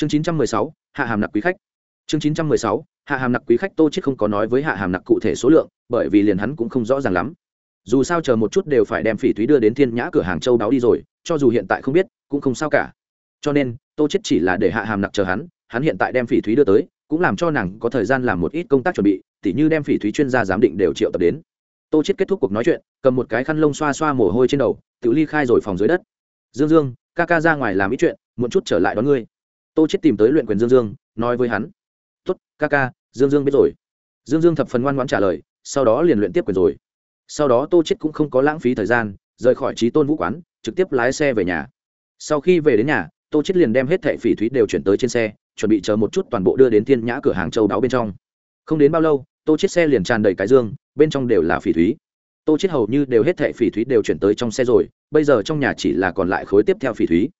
chương chín trăm mười sáu, hạ hàm nặc quý khách. Chương chín trăm mười sáu, hạ hàm nặc quý khách tô chết không có nói với hạ hàm nặc cụ thể số lượng, bởi vì liền hắn cũng không rõ ràng lắm. Dù sao chờ một chút đều phải đem phỉ thúy đưa đến thiên nhã cửa hàng châu đáo đi rồi, cho dù hiện tại không biết, cũng không sao cả. Cho nên, tô chết chỉ là để hạ hàm nặc chờ hắn hắn hiện tại đem phỉ thúy đưa tới, cũng làm cho nàng có thời gian làm một ít công tác chuẩn bị, tỉ như đem phỉ thúy chuyên gia giám định đều triệu tập đến. Tô chết kết thúc cuộc nói chuyện, cầm một cái khăn lông xoa xoa mồ hôi trên đầu, tự ly khai rồi phòng dưới đất. Dương dương, ca ca ra ngoài làm ít chuyện một chút trở lại đón ngươi tô chết tìm tới luyện quyền dương dương, nói với hắn. Tốt, ca ca, dương dương biết rồi. Dương dương thập phần ngoan ngoãn trả lời, sau đó liền luyện tiếp quyền rồi. Sau đó tô chết cũng không có lãng phí thời gian, rời khỏi trí tôn vũ quán, trực tiếp lái xe về nhà. Sau khi về đến nhà, tô chết liền đem hết thẻ phỉ thúy đều chuyển tới trên xe, chuẩn bị chờ một chút toàn bộ đưa đến thiên nhã cửa hàng châu đáo bên trong. Không đến bao lâu, tô chết xe liền tràn đầy cái dương, bên trong đều là phỉ thúy. Tô chết hầu như đều hết thẻ phỉ thúy đều chuyển tới trong xe rồi, bây giờ trong nhà chỉ là còn lại khối tiếp theo phỉ thúy.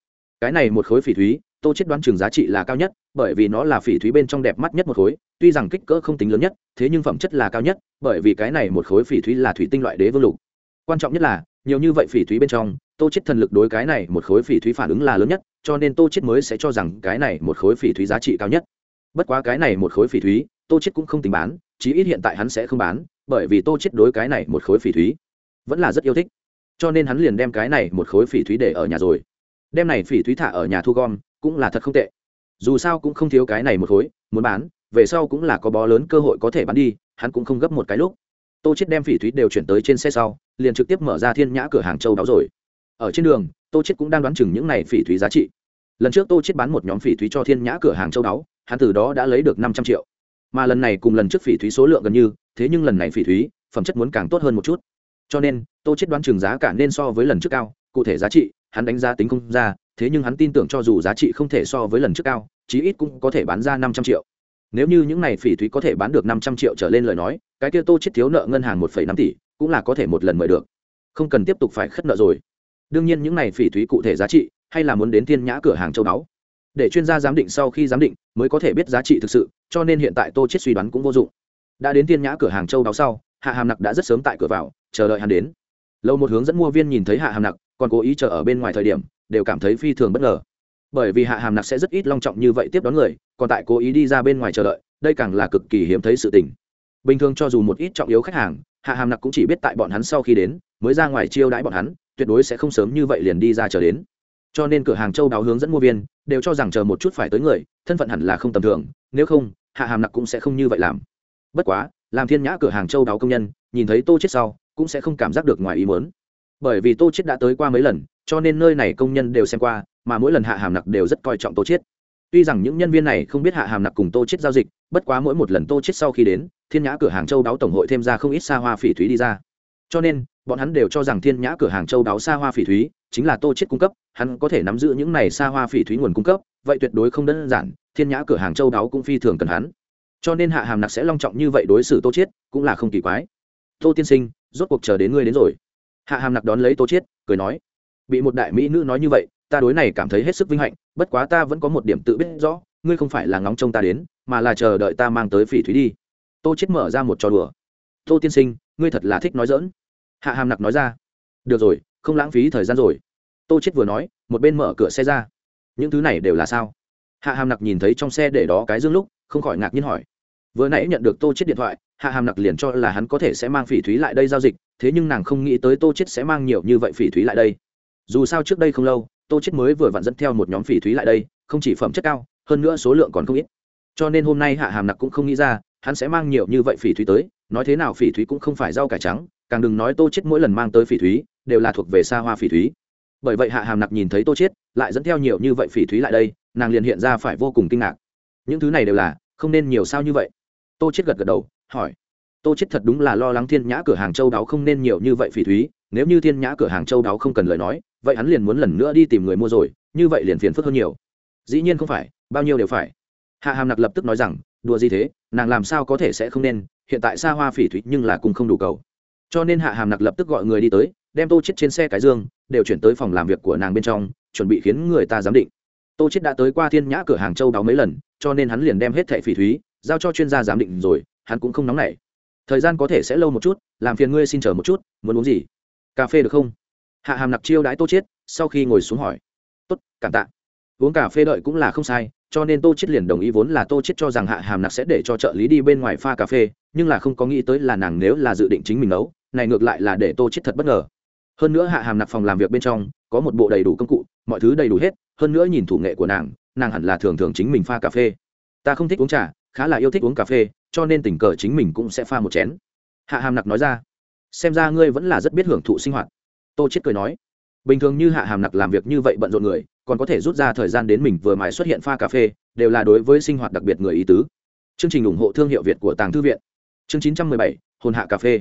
Cái này một khối phỉ thúy tô chết đoán trường giá trị là cao nhất, bởi vì nó là phỉ thúy bên trong đẹp mắt nhất một khối, tuy rằng kích cỡ không tính lớn nhất, thế nhưng phẩm chất là cao nhất, bởi vì cái này một khối phỉ thúy là thủy tinh loại đế vương lục. Quan trọng nhất là, nhiều như vậy phỉ thúy bên trong, tô chết thần lực đối cái này một khối phỉ thúy phản ứng là lớn nhất, cho nên tô chết mới sẽ cho rằng cái này một khối phỉ thúy giá trị cao nhất. Bất quá cái này một khối phỉ thúy, tô chết cũng không tính bán, chí ít hiện tại hắn sẽ không bán, bởi vì tô chết đối cái này một khối phỉ thúy vẫn là rất yêu thích. Cho nên hắn liền đem cái này một khối phỉ thúy để ở nhà rồi. Đem này phỉ thúy thả ở nhà thu gom cũng là thật không tệ. Dù sao cũng không thiếu cái này một khối, muốn bán, về sau cũng là có bó lớn cơ hội có thể bán đi, hắn cũng không gấp một cái lúc. Tô chết đem phỉ thúy đều chuyển tới trên xe sau, liền trực tiếp mở ra thiên nhã cửa hàng châu đáo rồi. Ở trên đường, tô chết cũng đang đoán chừng những này phỉ thúy giá trị. Lần trước tô chết bán một nhóm phỉ thúy cho thiên nhã cửa hàng châu đáo, hắn từ đó đã lấy được năm trăm triệu. Mà lần này cùng lần trước phỉ thúy số lượng gần như, thế nhưng lần này phỉ thúy, phẩm chất muốn càng tốt hơn một chút. Cho nên, tô chết đoán chừng giá cả nên so với lần trước cao, cụ thể giá trị, hắn đánh giá tính không ra thế nhưng hắn tin tưởng cho dù giá trị không thể so với lần trước cao, chí ít cũng có thể bán ra năm trăm triệu. Nếu như những này phỉ thúy có thể bán được năm trăm triệu trở lên lời nói, cái kia tô chết thiếu nợ ngân hàng một phẩy năm tỷ, cũng là có thể một lần mời được. Không cần tiếp tục phải khất nợ rồi. Đương nhiên những này phỉ thúy cụ thể giá trị, hay là muốn đến thiên nhã cửa hàng châu báu. Để chuyên gia giám định sau khi giám định, mới có thể biết giá trị thực sự, cho nên hiện tại tô chết suy đoán cũng vô dụng. Đã đến thiên nhã cửa hàng châu báu sau, hạ hàm nặc đã rất sớm tại cửa vào, chờ đợi hắn đến. Lâu một hướng dẫn mua viên nhìn thấy hạ hàm nặc, còn cố ý chờ ở bên ngoài thời điểm đều cảm thấy phi thường bất ngờ. Bởi vì hạ hàm nặc sẽ rất ít long trọng như vậy tiếp đón người, còn tại cố ý đi ra bên ngoài chờ đợi, đây càng là cực kỳ hiếm thấy sự tình. Bình thường cho dù một ít trọng yếu khách hàng, hạ hàm nặc cũng chỉ biết tại bọn hắn sau khi đến, mới ra ngoài chiêu đãi bọn hắn, tuyệt đối sẽ không sớm như vậy liền đi ra chờ đến. Cho nên cửa hàng châu đáo hướng dẫn mua viên, đều cho rằng chờ một chút phải tới người, thân phận hẳn là không tầm thường, nếu không, hạ hàm nặc cũng sẽ không như vậy làm. Bất quá, làm thiên nhã cửa hàng châu đáo công nhân, nhìn thấy tô chết sau, cũng sẽ không cảm giác được ngoài ý muốn bởi vì tô chết đã tới qua mấy lần, cho nên nơi này công nhân đều xem qua, mà mỗi lần hạ hàm nặc đều rất coi trọng tô chết. Tuy rằng những nhân viên này không biết hạ hàm nặc cùng tô chết giao dịch, bất quá mỗi một lần tô chết sau khi đến, thiên nhã cửa hàng châu đáo tổng hội thêm ra không ít xa hoa phỉ thúy đi ra. Cho nên, bọn hắn đều cho rằng thiên nhã cửa hàng châu đáo xa hoa phỉ thúy chính là tô chết cung cấp, hắn có thể nắm giữ những này xa hoa phỉ thúy nguồn cung cấp, vậy tuyệt đối không đơn giản, thiên nhã cửa hàng châu đáo cũng phi thường cần hắn. Cho nên hạ hàm nặc sẽ long trọng như vậy đối xử tô chết cũng là không kỳ quái. Tô tiên sinh, rốt cuộc chờ đến ngươi đến rồi hạ hàm nặc đón lấy tô Chiết, cười nói bị một đại mỹ nữ nói như vậy ta đối này cảm thấy hết sức vinh hạnh bất quá ta vẫn có một điểm tự biết rõ ngươi không phải là ngóng trông ta đến mà là chờ đợi ta mang tới phỉ thúy đi. Tô chết mở ra một trò đùa tô tiên sinh ngươi thật là thích nói dỡn hạ hàm nặc nói ra được rồi không lãng phí thời gian rồi. Tô chết vừa nói một bên mở cửa xe ra. Những thứ này đều là sao? Hạ hàm nặc nhìn thấy trong xe để đó cái dương lúc không khỏi ngạc nhiên hỏi vừa nãy nhận được tô chết điện thoại, hạ hàm nặc liền cho là hắn có thể sẽ mang phỉ thúy lại đây giao dịch, thế nhưng nàng không nghĩ tới tô chết sẽ mang nhiều như vậy phỉ thúy lại đây. Dù sao trước đây không lâu, tô chết mới vừa vặn dẫn theo một nhóm phỉ thúy lại đây, không chỉ phẩm chất cao, hơn nữa số lượng còn không ít. Cho nên hôm nay hạ hàm nặc cũng không nghĩ ra, hắn sẽ mang nhiều như vậy phỉ thúy tới, nói thế nào phỉ thúy cũng không phải rau cải trắng, càng đừng nói tô chết mỗi lần mang tới phỉ thúy, đều là thuộc về xa hoa phỉ thúy. Bởi vậy hạ hàm nặc nhìn thấy tô chết lại dẫn theo nhiều như vậy phỉ thúy lại đây, nàng liền hiện ra phải vô cùng kinh ngạc. Những thứ này đều là, không nên nhiều sao như vậy tô chết gật gật đầu, hỏi, tô chết thật đúng là lo lắng thiên nhã cửa hàng châu đáo không nên nhiều như vậy phỉ thúy, nếu như thiên nhã cửa hàng châu đáo không cần lời nói, vậy hắn liền muốn lần nữa đi tìm người mua rồi, như vậy liền phiền phức hơn nhiều. Dĩ nhiên không phải, bao nhiêu đều phải. Hạ hàm nặc lập tức nói rằng, đùa gì thế, nàng làm sao có thể sẽ không nên, hiện tại xa hoa phỉ thúy nhưng là cùng không đủ cầu. Cho nên hạ hàm nặc lập tức gọi người đi tới, đem tô chết trên xe cái dương, đều chuyển tới phòng làm việc của nàng bên trong, chuẩn bị khiến người ta giám định. Tô chết đã tới qua thiên nhã cửa hàng châu đáo mấy lần, cho nên hắn liền đem hết thẻ phỉ thúy giao cho chuyên gia giám định rồi, hắn cũng không nóng nảy. Thời gian có thể sẽ lâu một chút, làm phiền ngươi xin chờ một chút, muốn uống gì? Cà phê được không? Hạ hàm nặc chiêu đãi tô chết sau khi ngồi xuống hỏi. Tốt, cảm tạ. Uống cà phê đợi cũng là không sai, cho nên tô chết liền đồng ý vốn là tô chết cho rằng hạ hàm nặc sẽ để cho trợ lý đi bên ngoài pha cà phê, nhưng là không có nghĩ tới là nàng nếu là dự định chính mình nấu, này ngược lại là để tô chết thật bất ngờ. Hơn nữa hạ hàm nặc phòng làm việc bên trong, có một bộ đầy đủ công cụ, mọi thứ đầy đủ hết, hơn nữa nhìn thủ nghệ của nàng nàng hẳn là thường thường chính mình pha cà phê. Ta không thích uống trà khá là yêu thích uống cà phê cho nên tình cờ chính mình cũng sẽ pha một chén. Hạ hàm nặc nói ra xem ra ngươi vẫn là rất biết hưởng thụ sinh hoạt. Tô chết cười nói bình thường như hạ hàm nặc làm việc như vậy bận rộn người còn có thể rút ra thời gian đến mình vừa mãi xuất hiện pha cà phê đều là đối với sinh hoạt đặc biệt người ý tứ. Chương trình ủng hộ thương hiệu việt của tàng thư viện. Chương 917, hồn hạ cà phê.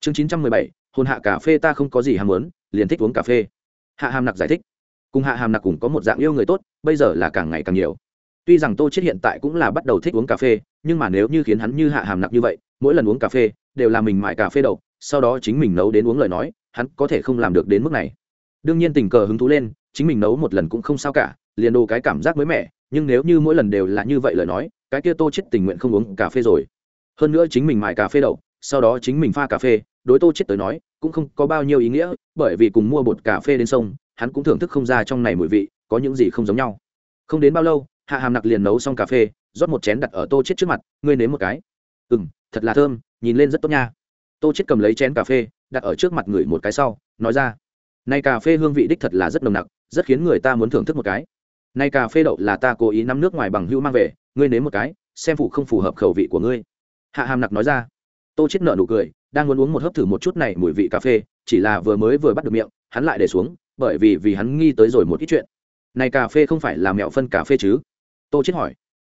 Chương 917, hồn hạ cà phê ta không có gì ham muốn liền thích uống cà phê. Hạ hàm nặc giải thích cùng hạ hàm nặc cùng có một dạng yêu người tốt bây giờ là càng ngày càng nhiều tuy rằng tô chết hiện tại cũng là bắt đầu thích uống cà phê, nhưng mà nếu như khiến hắn như hạ hàm nặng như vậy, mỗi lần uống cà phê, đều là mình mại cà phê đậu, sau đó chính mình nấu đến uống lời nói, hắn có thể không làm được đến mức này. Đương nhiên tình cờ hứng thú lên, chính mình nấu một lần cũng không sao cả, liền đồ cái cảm giác mới mẻ, nhưng nếu như mỗi lần đều là như vậy lời nói, cái kia tô chết tình nguyện không uống cà phê rồi. Hơn nữa chính mình mại cà phê đậu, sau đó chính mình pha cà phê, đối tô chết tới nói, cũng không có bao nhiêu ý nghĩa, bởi vì cùng mua bột cà phê đến sông, hắn cũng thưởng thức không ra trong này mùi vị, có những gì không giống nhau. Không đến bao lâu hạ hàm nặc liền nấu xong cà phê, rót một chén đặt ở tô chết trước mặt, ngươi nếm một cái. Ừ m thật là thơm, nhìn lên rất tốt nha. Tô chết cầm lấy chén cà phê, đặt ở trước mặt người một cái sau, nói ra nay cà phê hương vị đích thật là rất nồng nặc, rất khiến người ta muốn thưởng thức một cái. Nay cà phê đậu là ta cố ý nắm nước ngoài bằng hưu mang về, ngươi nếm một cái, xem phụ không phù hợp khẩu vị của ngươi. Hạ hàm nặc nói ra. Tô chết nợ nụ cười, đang muốn uống một hớp thử một chút này mùi vị cà phê, chỉ là vừa mới vừa bắt được miệng, hắn lại để xuống, bởi vì vì hắn nghi tới rồi một ít chuyện. Này cà phê không phải là mẹo phân cà phê chứ? Tô chết hỏi.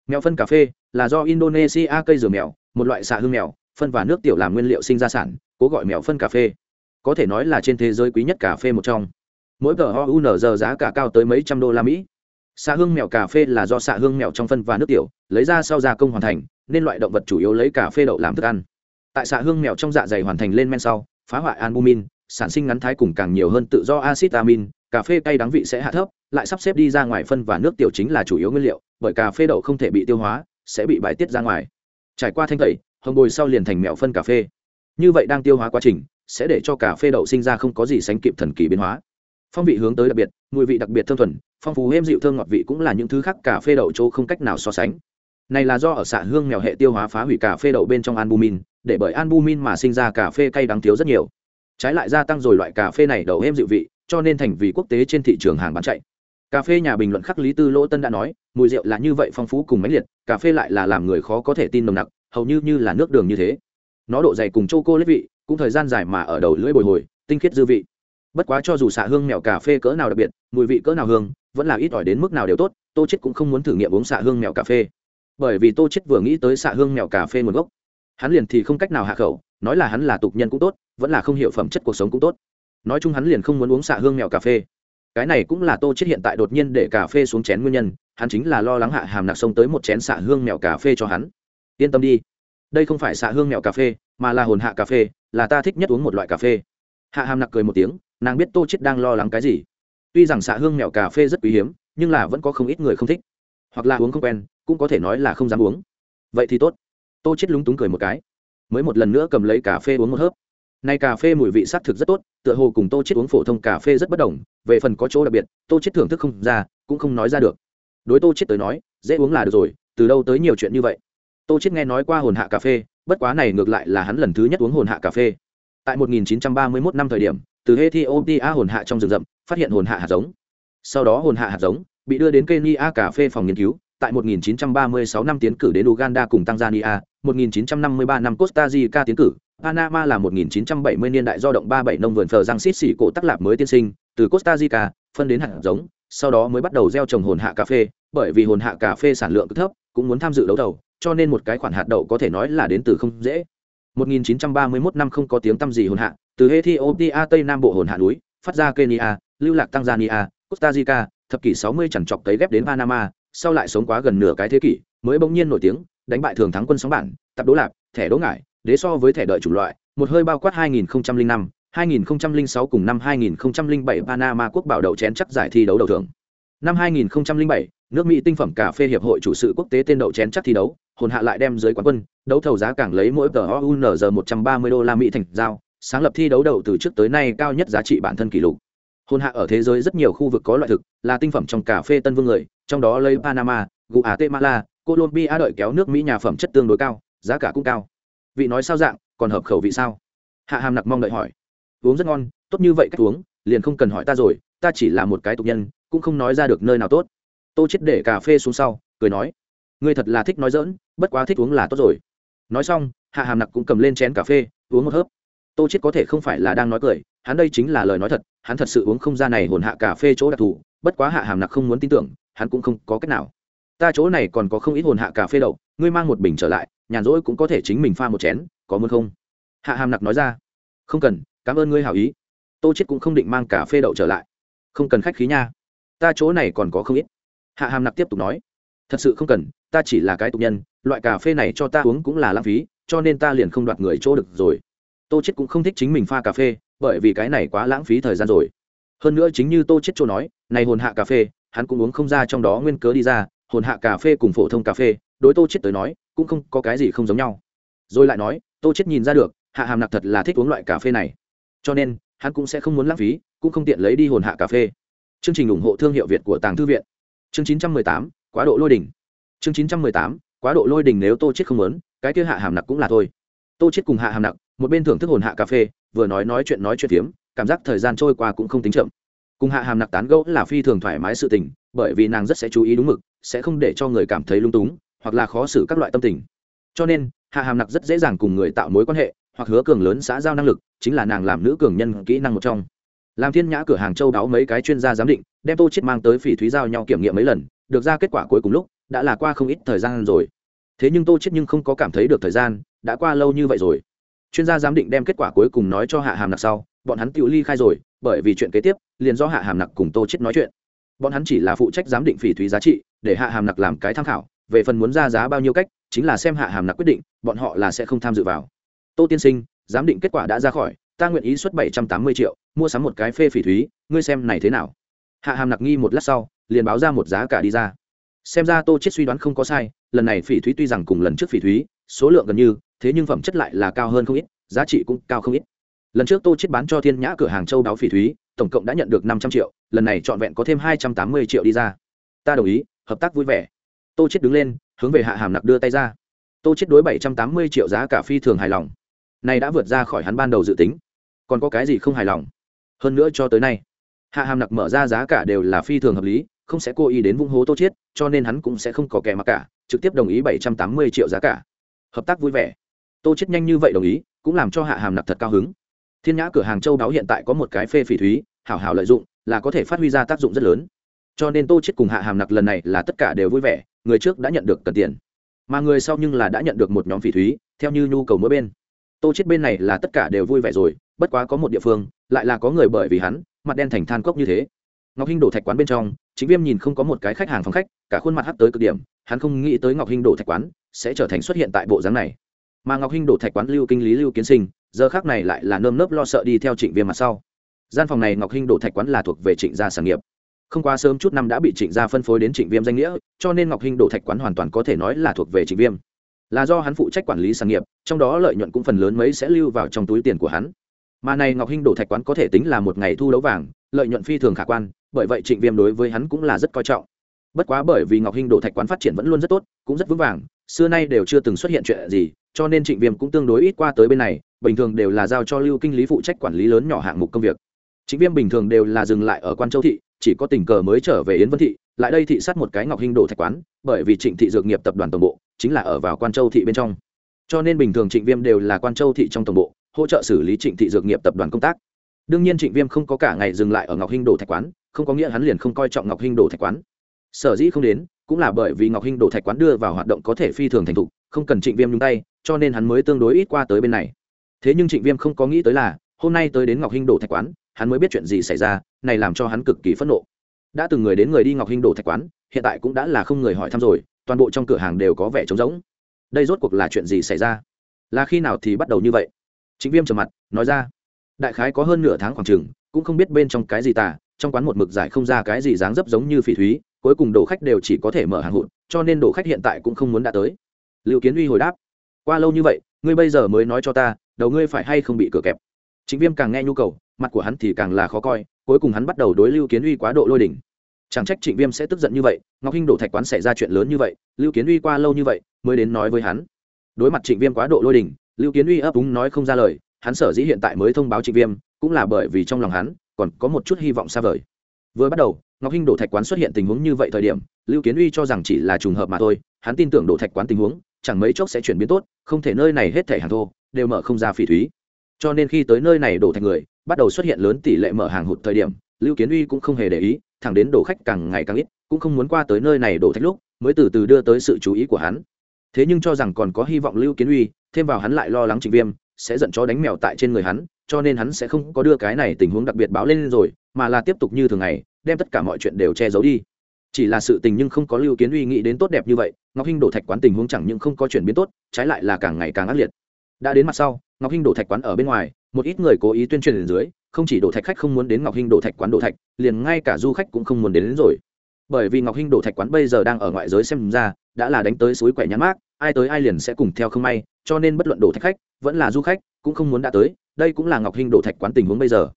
Mèo phân cà phê là do indonesia cây rửa mèo, một loại xạ hương mèo, phân và nước tiểu làm nguyên liệu sinh ra sản, cố gọi mèo phân cà phê. Có thể nói là trên thế giới quý nhất cà phê một trong. Mỗi tờ giờ giá cả cao tới mấy trăm đô la mỹ. Xạ hương mèo cà phê là do xạ hương mèo trong phân và nước tiểu, lấy ra sau gia công hoàn thành, nên loại động vật chủ yếu lấy cà phê đậu làm thức ăn. Tại xạ hương mèo trong dạ dày hoàn thành lên men sau, phá hoại albumin, sản sinh ngắn thái cùng càng nhiều hơn tự do acid amin cà phê cay đắng vị sẽ hạ thấp, lại sắp xếp đi ra ngoài phân và nước tiểu chính là chủ yếu nguyên liệu, bởi cà phê đậu không thể bị tiêu hóa, sẽ bị bài tiết ra ngoài. Trải qua thanh tẩy, hồng bồi sau liền thành mẹo phân cà phê. Như vậy đang tiêu hóa quá trình, sẽ để cho cà phê đậu sinh ra không có gì sánh kịp thần kỳ biến hóa. Phong vị hướng tới đặc biệt, mùi vị đặc biệt thơm thuần, phong phú êm dịu thơm ngọt vị cũng là những thứ khác cà phê đậu chỗ không cách nào so sánh. Này là do ở xạ hương mèo hệ tiêu hóa phá hủy cà phê đậu bên trong albumin, để bởi albumin mà sinh ra cà phê cay đắng thiếu rất nhiều. Trái lại gia tăng rồi loại cà phê này đậu êm dịu vị cho nên thành vì quốc tế trên thị trường hàng bán chạy. Cà phê nhà bình luận khắc lý tư lỗ tân đã nói, mùi rượu là như vậy phong phú cùng mãnh liệt, cà phê lại là làm người khó có thể tin nồng nặc, hầu như như là nước đường như thế. Nó độ dày cùng chô cô lết vị, cũng thời gian dài mà ở đầu lưỡi bồi hồi, tinh khiết dư vị. Bất quá cho dù xạ hương mèo cà phê cỡ nào đặc biệt, mùi vị cỡ nào hương, vẫn là ít ỏi đến mức nào đều tốt, tô chết cũng không muốn thử nghiệm uống xạ hương mèo cà phê. Bởi vì tô chết vừa nghĩ tới xạ hương mèo cà phê nguồn gốc, hắn liền thì không cách nào hạ khẩu, nói là hắn là tục nhân cũng tốt, vẫn là không hiểu phẩm chất cuộc sống cũng tốt nói chung hắn liền không muốn uống xạ hương mèo cà phê. Cái này cũng là tô chết hiện tại đột nhiên để cà phê xuống chén nguyên nhân, hắn chính là lo lắng hạ hàm nạc xông tới một chén xạ hương mèo cà phê cho hắn. Yên tâm đi. Đây không phải xạ hương mèo cà phê, mà là hồn hạ cà phê, là ta thích nhất uống một loại cà phê. Hạ hàm nặc cười một tiếng, nàng biết tô chết đang lo lắng cái gì. Tuy rằng xạ hương mèo cà phê rất quý hiếm, nhưng là vẫn có không ít người không thích. Hoặc là uống không quen, cũng có thể nói là không dám uống. Vậy thì tốt. Tô chết lúng túng cười một cái. Mới một lần nữa cầm lấy cà phê uống một hớp nay cà phê mùi vị sắc thực rất tốt, tựa hồ cùng tô chết uống phổ thông cà phê rất bất đồng, về phần có chỗ đặc biệt, tô chết thưởng thức không ra, cũng không nói ra được. Đối tô chết tới nói, dễ uống là được rồi, từ đâu tới nhiều chuyện như vậy? Tô chết nghe nói qua hồn hạ cà phê, bất quá này ngược lại là hắn lần thứ nhất uống hồn hạ cà phê. Tại 1931 năm thời điểm, từ ethiopia hồn hạ trong rừng rậm, phát hiện hồn hạ hạt giống. Sau đó hồn hạ hạt giống bị đưa đến kenya cà phê phòng nghiên cứu, tại 1936 năm tiến cử đến uganda cùng tanzania 1953 năm costa rica tiến cử panama là 1970 niên đại do động 37 nông vườn phờ răng xít xỉ cổ tắc lạp mới tiên sinh từ costa rica phân đến hạt giống sau đó mới bắt đầu gieo trồng hồn hạ cà phê bởi vì hồn hạ cà phê sản lượng thấp cũng muốn tham dự đấu đầu, cho nên một cái khoản hạt đậu có thể nói là đến từ không dễ. 1931 năm không có tiếng tăm gì hồn hạ từ ethiopia tây nam bộ hồn hạ núi phát ra kenya lưu lạc tanzania costa rica thập kỷ 60 chẳng chọc tới ghép đến panama sau lại sống quá gần nửa cái thế kỷ mới bỗng nhiên nổi tiếng đánh bại thường thắng quân sóng bản tập đố lạp thẻ đố ngải đế so với thẻ đợi chủng loại một hơi bao quát 2005 2006 cùng năm 2007 Panama quốc bảo đầu chén chắc giải thi đấu đầu thưởng. Năm 2007, nước Mỹ tinh phẩm cà phê hiệp hội chủ sự quốc tế tên đậu chén chắc thi đấu, hồn hạ lại đem dưới quán quân, đấu thầu giá càng lấy mỗi tờ 130 đô la Mỹ thành giao, sáng lập thi đấu đầu từ trước tới nay cao nhất giá trị bản thân kỷ lục. Hồn hạ ở thế giới rất nhiều khu vực có loại thực, là tinh phẩm trong cà phê tân vương người, trong đó lấy Panama, guatemala colombia đợi kéo nước mỹ nhà phẩm chất tương đối cao giá cả cũng cao vị nói sao dạng, còn hợp khẩu vị sao? Hạ hàm nặc mong đợi hỏi. Uống rất ngon, tốt như vậy cách uống, liền không cần hỏi ta rồi, ta chỉ là một cái tục nhân, cũng không nói ra được nơi nào tốt. Tô chết để cà phê xuống sau, cười nói. Ngươi thật là thích nói dỡn bất quá thích uống là tốt rồi. Nói xong, hạ hàm nặc cũng cầm lên chén cà phê, uống một hớp. Tô chết có thể không phải là đang nói cười, hắn đây chính là lời nói thật, hắn thật sự uống không ra này hồn hạ cà phê chỗ đặc thù, bất quá hạ hàm nặc không muốn tin tưởng, hắn cũng không có cách nào. Ta chỗ này còn có không ít hồn hạ cà phê đậu, ngươi mang một bình trở lại nhàn rỗi cũng có thể chính mình pha một chén, có muốn không? Hạ hàm nặc nói ra. Không cần, cảm ơn ngươi hảo ý. Tô chết cũng không định mang cà phê đậu trở lại. Không cần khách khí nha. Ta chỗ này còn có không ít. Hạ hàm nặc tiếp tục nói. Thật sự không cần, ta chỉ là cái tục nhân, loại cà phê này cho ta uống cũng là lãng phí, cho nên ta liền không đoạt người chỗ được rồi. Tô chết cũng không thích chính mình pha cà phê, bởi vì cái này quá lãng phí thời gian rồi. Hơn nữa chính như tô chết chỗ nói, này hồn hạ cà phê, hắn cũng uống không ra trong đó nguyên cớ đi ra, hồn hạ cà phê cùng phổ thông cà phê đối tô chết tới nói cũng không có cái gì không giống nhau. Rồi lại nói tô chết nhìn ra được hạ hàm nặc thật là thích uống loại cà phê này. Cho nên hắn cũng sẽ không muốn lãng phí cũng không tiện lấy đi hồn hạ cà phê. Chương trình ủng hộ thương hiệu việt của tàng thư viện. Chương 918, quá độ lôi đỉnh chương 918, quá độ lôi đỉnh nếu tô chết không muốn cái kia hạ hàm nặc cũng là thôi. Tô chết cùng hạ hàm nặc một bên thưởng thức hồn hạ cà phê vừa nói nói chuyện nói chuyện phiếm cảm giác thời gian trôi qua cũng không tính chậm. Cùng hạ hàm nặc tán gẫu là phi thường thoải mái sự tình bởi vì nàng rất sẽ chú ý đúng mực sẽ không để cho người cảm thấy lung túng hoặc là khó xử các loại tâm tình. Cho nên, hạ hàm nặc rất dễ dàng cùng người tạo mối quan hệ, hoặc hứa cường lớn xã giao năng lực, chính là nàng làm nữ cường nhân kỹ năng một trong. Làm thiên nhã cửa hàng châu đáo mấy cái chuyên gia giám định, đem tô chết mang tới phỉ thúy giao nhau kiểm nghiệm mấy lần, được ra kết quả cuối cùng lúc, đã là qua không ít thời gian rồi. Thế nhưng tô chết nhưng không có cảm thấy được thời gian, đã qua lâu như vậy rồi. Chuyên gia giám định đem kết quả cuối cùng nói cho hạ hàm nặc sau, bọn hắn tự ly khai rồi, bởi vì chuyện kế tiếp, liền do hạ hàm nặc cùng tô chết nói chuyện. Bọn hắn chỉ là phụ trách giám định phỉ thúy giá trị, để hạ hàm nặc làm cái tham khảo về phần muốn ra giá bao nhiêu cách, chính là xem hạ hàm nặc quyết định, bọn họ là sẽ không tham dự vào. Tô tiên sinh, giám định kết quả đã ra khỏi, ta nguyện ý xuất bảy trăm tám mươi triệu, mua sắm một cái phê phỉ thúy, ngươi xem này thế nào? Hạ hàm nặc nghi một lát sau, liền báo ra một giá cả đi ra. Xem ra tô chết suy đoán không có sai, lần này phỉ thúy tuy rằng cùng lần trước phỉ thúy, số lượng gần như, thế nhưng phẩm chất lại là cao hơn không ít, giá trị cũng cao không ít. Lần trước tô chết bán cho thiên nhã cửa hàng châu đáo phỉ thúy, tổng cộng đã nhận được năm trăm triệu, lần này trọn vẹn có thêm hai trăm tám mươi triệu đi ra. Ta đồng ý, hợp tác vui vẻ tô chết đứng lên, hướng về hạ hàm nặc đưa tay ra. Tô chết đối bảy trăm tám mươi triệu giá cả phi thường hài lòng. Này đã vượt ra khỏi hắn ban đầu dự tính. Còn có cái gì không hài lòng? Hơn nữa cho tới nay, hạ hàm nặc mở ra giá cả đều là phi thường hợp lý, không sẽ cố ý đến vung hố tô chết cho nên hắn cũng sẽ không có kẻ mặc cả, trực tiếp đồng ý bảy trăm tám mươi triệu giá cả. Hợp tác vui vẻ. Tô chết nhanh như vậy đồng ý, cũng làm cho hạ hàm nặc thật cao hứng. Thiên nhã cửa hàng châu đáo hiện tại có một cái phê phỉ thúy, hảo hảo lợi dụng, là có thể phát huy ra tác dụng rất lớn. Cho nên tô chết cùng hạ hàm nặc lần này là tất cả đều vui vẻ người trước đã nhận được cần tiền, mà người sau nhưng là đã nhận được một nhóm phỉ thúy, theo như nhu cầu mỗi bên. Tô chết bên này là tất cả đều vui vẻ rồi, bất quá có một địa phương, lại là có người bởi vì hắn, mặt đen thành than cốc như thế. Ngọc hinh đổ thạch quán bên trong chính viêm nhìn không có một cái khách hàng phòng khách, cả khuôn mặt hắt tới cực điểm, hắn không nghĩ tới ngọc hinh đổ thạch quán sẽ trở thành xuất hiện tại bộ dáng này. Mà ngọc hinh đổ thạch quán lưu kinh lý, lưu kiến sinh, giờ khác này lại là nơm nớp lo sợ đi theo trịnh viêm mặt sau. Gian phòng này ngọc hinh đổ thạch quán là thuộc về trịnh gia sản nghiệp không quá sớm chút năm đã bị trịnh gia phân phối đến trịnh viêm danh nghĩa, cho nên ngọc hinh đổ thạch quán hoàn toàn có thể nói là thuộc về trịnh viêm. Là do hắn phụ trách quản lý sản nghiệp, trong đó lợi nhuận cũng phần lớn mấy sẽ lưu vào trong túi tiền của hắn. Mà này ngọc hinh đổ thạch quán có thể tính là một ngày thu đấu vàng, lợi nhuận phi thường khả quan, bởi vậy trịnh viêm đối với hắn cũng là rất coi trọng. Bất quá bởi vì ngọc hinh đổ thạch quán phát triển vẫn luôn rất tốt, cũng rất vững vàng, xưa nay đều chưa từng xuất hiện chuyện gì, cho nên trịnh viêm cũng tương đối ít qua tới bên này, bình thường đều là giao cho lưu kinh lý phụ trách quản lý lớn nhỏ hạng mục công việc. Trịnh viêm bình thường đều là dừng lại ở quan châu thị chỉ có tình cờ mới trở về yến vân thị, lại đây thị sát một cái ngọc hinh đổ thạch quán, bởi vì trịnh thị dược nghiệp tập đoàn tổng bộ, chính là ở vào quan châu thị bên trong. Cho nên bình thường trịnh viêm đều là quan châu thị trong tổng bộ, hỗ trợ xử lý trịnh thị dược nghiệp tập đoàn công tác. Đương nhiên trịnh viêm không có cả ngày dừng lại ở ngọc hinh đổ thạch quán, không có nghĩa hắn liền không coi trọng ngọc hinh đổ thạch quán. Sở dĩ không đến, cũng là bởi vì ngọc hinh đổ thạch quán đưa vào hoạt động có thể phi thường thành thục, không cần trịnh viêm nhúng tay, cho nên hắn mới tương đối ít qua tới bên này. Thế nhưng trịnh viêm không có nghĩ tới là, hôm nay tới đến ngọc hinh đổ thạch quán hắn mới biết chuyện gì xảy ra, này làm cho hắn cực kỳ phẫn nộ. Đã từng người đến người đi ngọc hinh đổ thạch quán, hiện tại cũng đã là không người hỏi thăm rồi, toàn bộ trong cửa hàng đều có vẻ trống rỗng. Đây rốt cuộc là chuyện gì xảy ra? Là khi nào thì bắt đầu như vậy? Chính viêm trầm mặt, nói ra. Đại khái có hơn nửa tháng khoảng chừng, cũng không biết bên trong cái gì tả trong quán một mực giải không ra cái gì dáng dấp giống như phỉ thúy, cuối cùng đồ khách đều chỉ có thể mở hàng hụt, cho nên đồ khách hiện tại cũng không muốn đã tới. Liệu kiến uy hồi đáp. Qua lâu như vậy, ngươi bây giờ mới nói cho ta, đầu ngươi phải hay không bị cửa kẹp? Chính viêm càng nghe nhu cầu, mặt của hắn thì càng là khó coi, cuối cùng hắn bắt đầu đối lưu kiến uy quá độ lôi đỉnh. Chẳng trách trịnh viêm sẽ tức giận như vậy, ngọc hinh đổ thạch quán xảy ra chuyện lớn như vậy, lưu kiến uy qua lâu như vậy mới đến nói với hắn. Đối mặt trịnh viêm quá độ lôi đình lưu kiến uy ấp úng nói không ra lời, hắn sở dĩ hiện tại mới thông báo trịnh viêm, cũng là bởi vì trong lòng hắn còn có một chút hy vọng xa vời. Vừa bắt đầu, ngọc hinh đổ thạch quán xuất hiện tình huống như vậy thời điểm, lưu kiến uy cho rằng chỉ là trùng hợp mà thôi, hắn tin tưởng đổ thạch quán tình huống, chẳng mấy chốc sẽ chuyển biến tốt, không thể nơi này hết thảy hàng thô, đều mở không ra phỉ thúy cho nên khi tới nơi này đổ thành người, bắt đầu xuất hiện lớn tỷ lệ mở hàng hụt thời điểm, lưu kiến uy cũng không hề để ý, thẳng đến đổ khách càng ngày càng ít, cũng không muốn qua tới nơi này đổ thạch lúc, mới từ từ đưa tới sự chú ý của hắn. Thế nhưng cho rằng còn có hy vọng lưu kiến uy, thêm vào hắn lại lo lắng trịnh viêm, sẽ giận chó đánh mèo tại trên người hắn, cho nên hắn sẽ không có đưa cái này tình huống đặc biệt báo lên rồi, mà là tiếp tục như thường ngày, đem tất cả mọi chuyện đều che giấu đi. Chỉ là sự tình nhưng không có lưu kiến uy nghĩ đến tốt đẹp như vậy, ngọc hinh đổ thạch quán tình huống chẳng những không có chuyển biến tốt, trái lại là càng ngày càng ác liệt đã đến mặt sau ngọc hinh đổ thạch quán ở bên ngoài một ít người cố ý tuyên truyền đến dưới không chỉ đổ thạch khách không muốn đến ngọc hinh đổ thạch quán đổ thạch liền ngay cả du khách cũng không muốn đến, đến rồi. Bởi vì ngọc hinh đổ thạch quán bây giờ đang ở ngoại giới xem ra đã là đánh tới suối quẻ nhãn mát ai tới ai liền sẽ cùng theo không may cho nên bất luận đổ thạch khách vẫn là du khách cũng không muốn đã tới đây cũng là ngọc hinh đổ thạch quán tình huống bây giờ.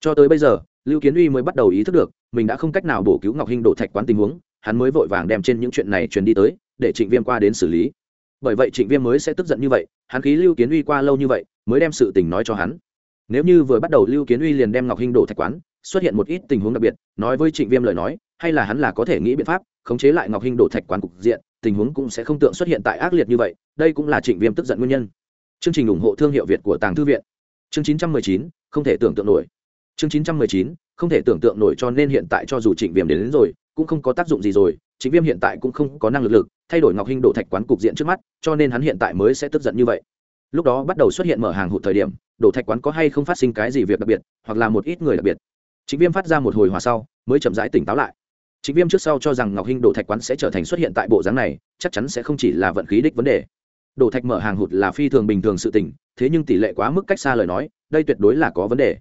Cho tới bây giờ lưu kiến uy mới bắt đầu ý thức được mình đã không cách nào bổ cứu ngọc hinh đổ thạch quán tình huống hắn mới vội vàng đem trên những chuyện này truyền đi tới để trịnh viêm qua đến xử lý bởi vậy trịnh viêm mới sẽ tức giận như vậy hắn khí lưu kiến uy qua lâu như vậy mới đem sự tình nói cho hắn. Nếu như vừa bắt đầu lưu kiến uy liền đem ngọc hinh đổ thạch quán xuất hiện một ít tình huống đặc biệt nói với trịnh viêm lời nói hay là hắn là có thể nghĩ biện pháp khống chế lại ngọc hinh đổ thạch quán cục diện tình huống cũng sẽ không tượng xuất hiện tại ác liệt như vậy đây cũng là trịnh viêm tức giận nguyên nhân. Chương trình ủng hộ thương hiệu việt của tàng thư viện. Chương 919, không thể tưởng tượng nổi. Chương 919, không thể tưởng tượng nổi cho nên hiện tại cho dù trịnh viêm đến, đến rồi cũng không có tác dụng gì rồi, Chính viêm hiện tại cũng không có năng lực lực, thay đổi ngọc hinh đổ thạch quán cục diện trước mắt, cho nên hắn hiện tại mới sẽ tức giận như vậy. Lúc đó bắt đầu xuất hiện mở hàng hụt thời điểm, đổ thạch quán có hay không phát sinh cái gì việc đặc biệt, hoặc là một ít người đặc biệt. Chính viêm phát ra một hồi hòa sau, mới chậm rãi tỉnh táo lại. Chính viêm trước sau cho rằng ngọc hinh đổ thạch quán sẽ trở thành xuất hiện tại bộ dáng này, chắc chắn sẽ không chỉ là vận khí đích vấn đề. Đổ thạch mở hàng hụt là phi thường bình thường sự tỉnh thế nhưng tỷ lệ quá mức cách xa lời nói, đây tuyệt đối là có vấn đề.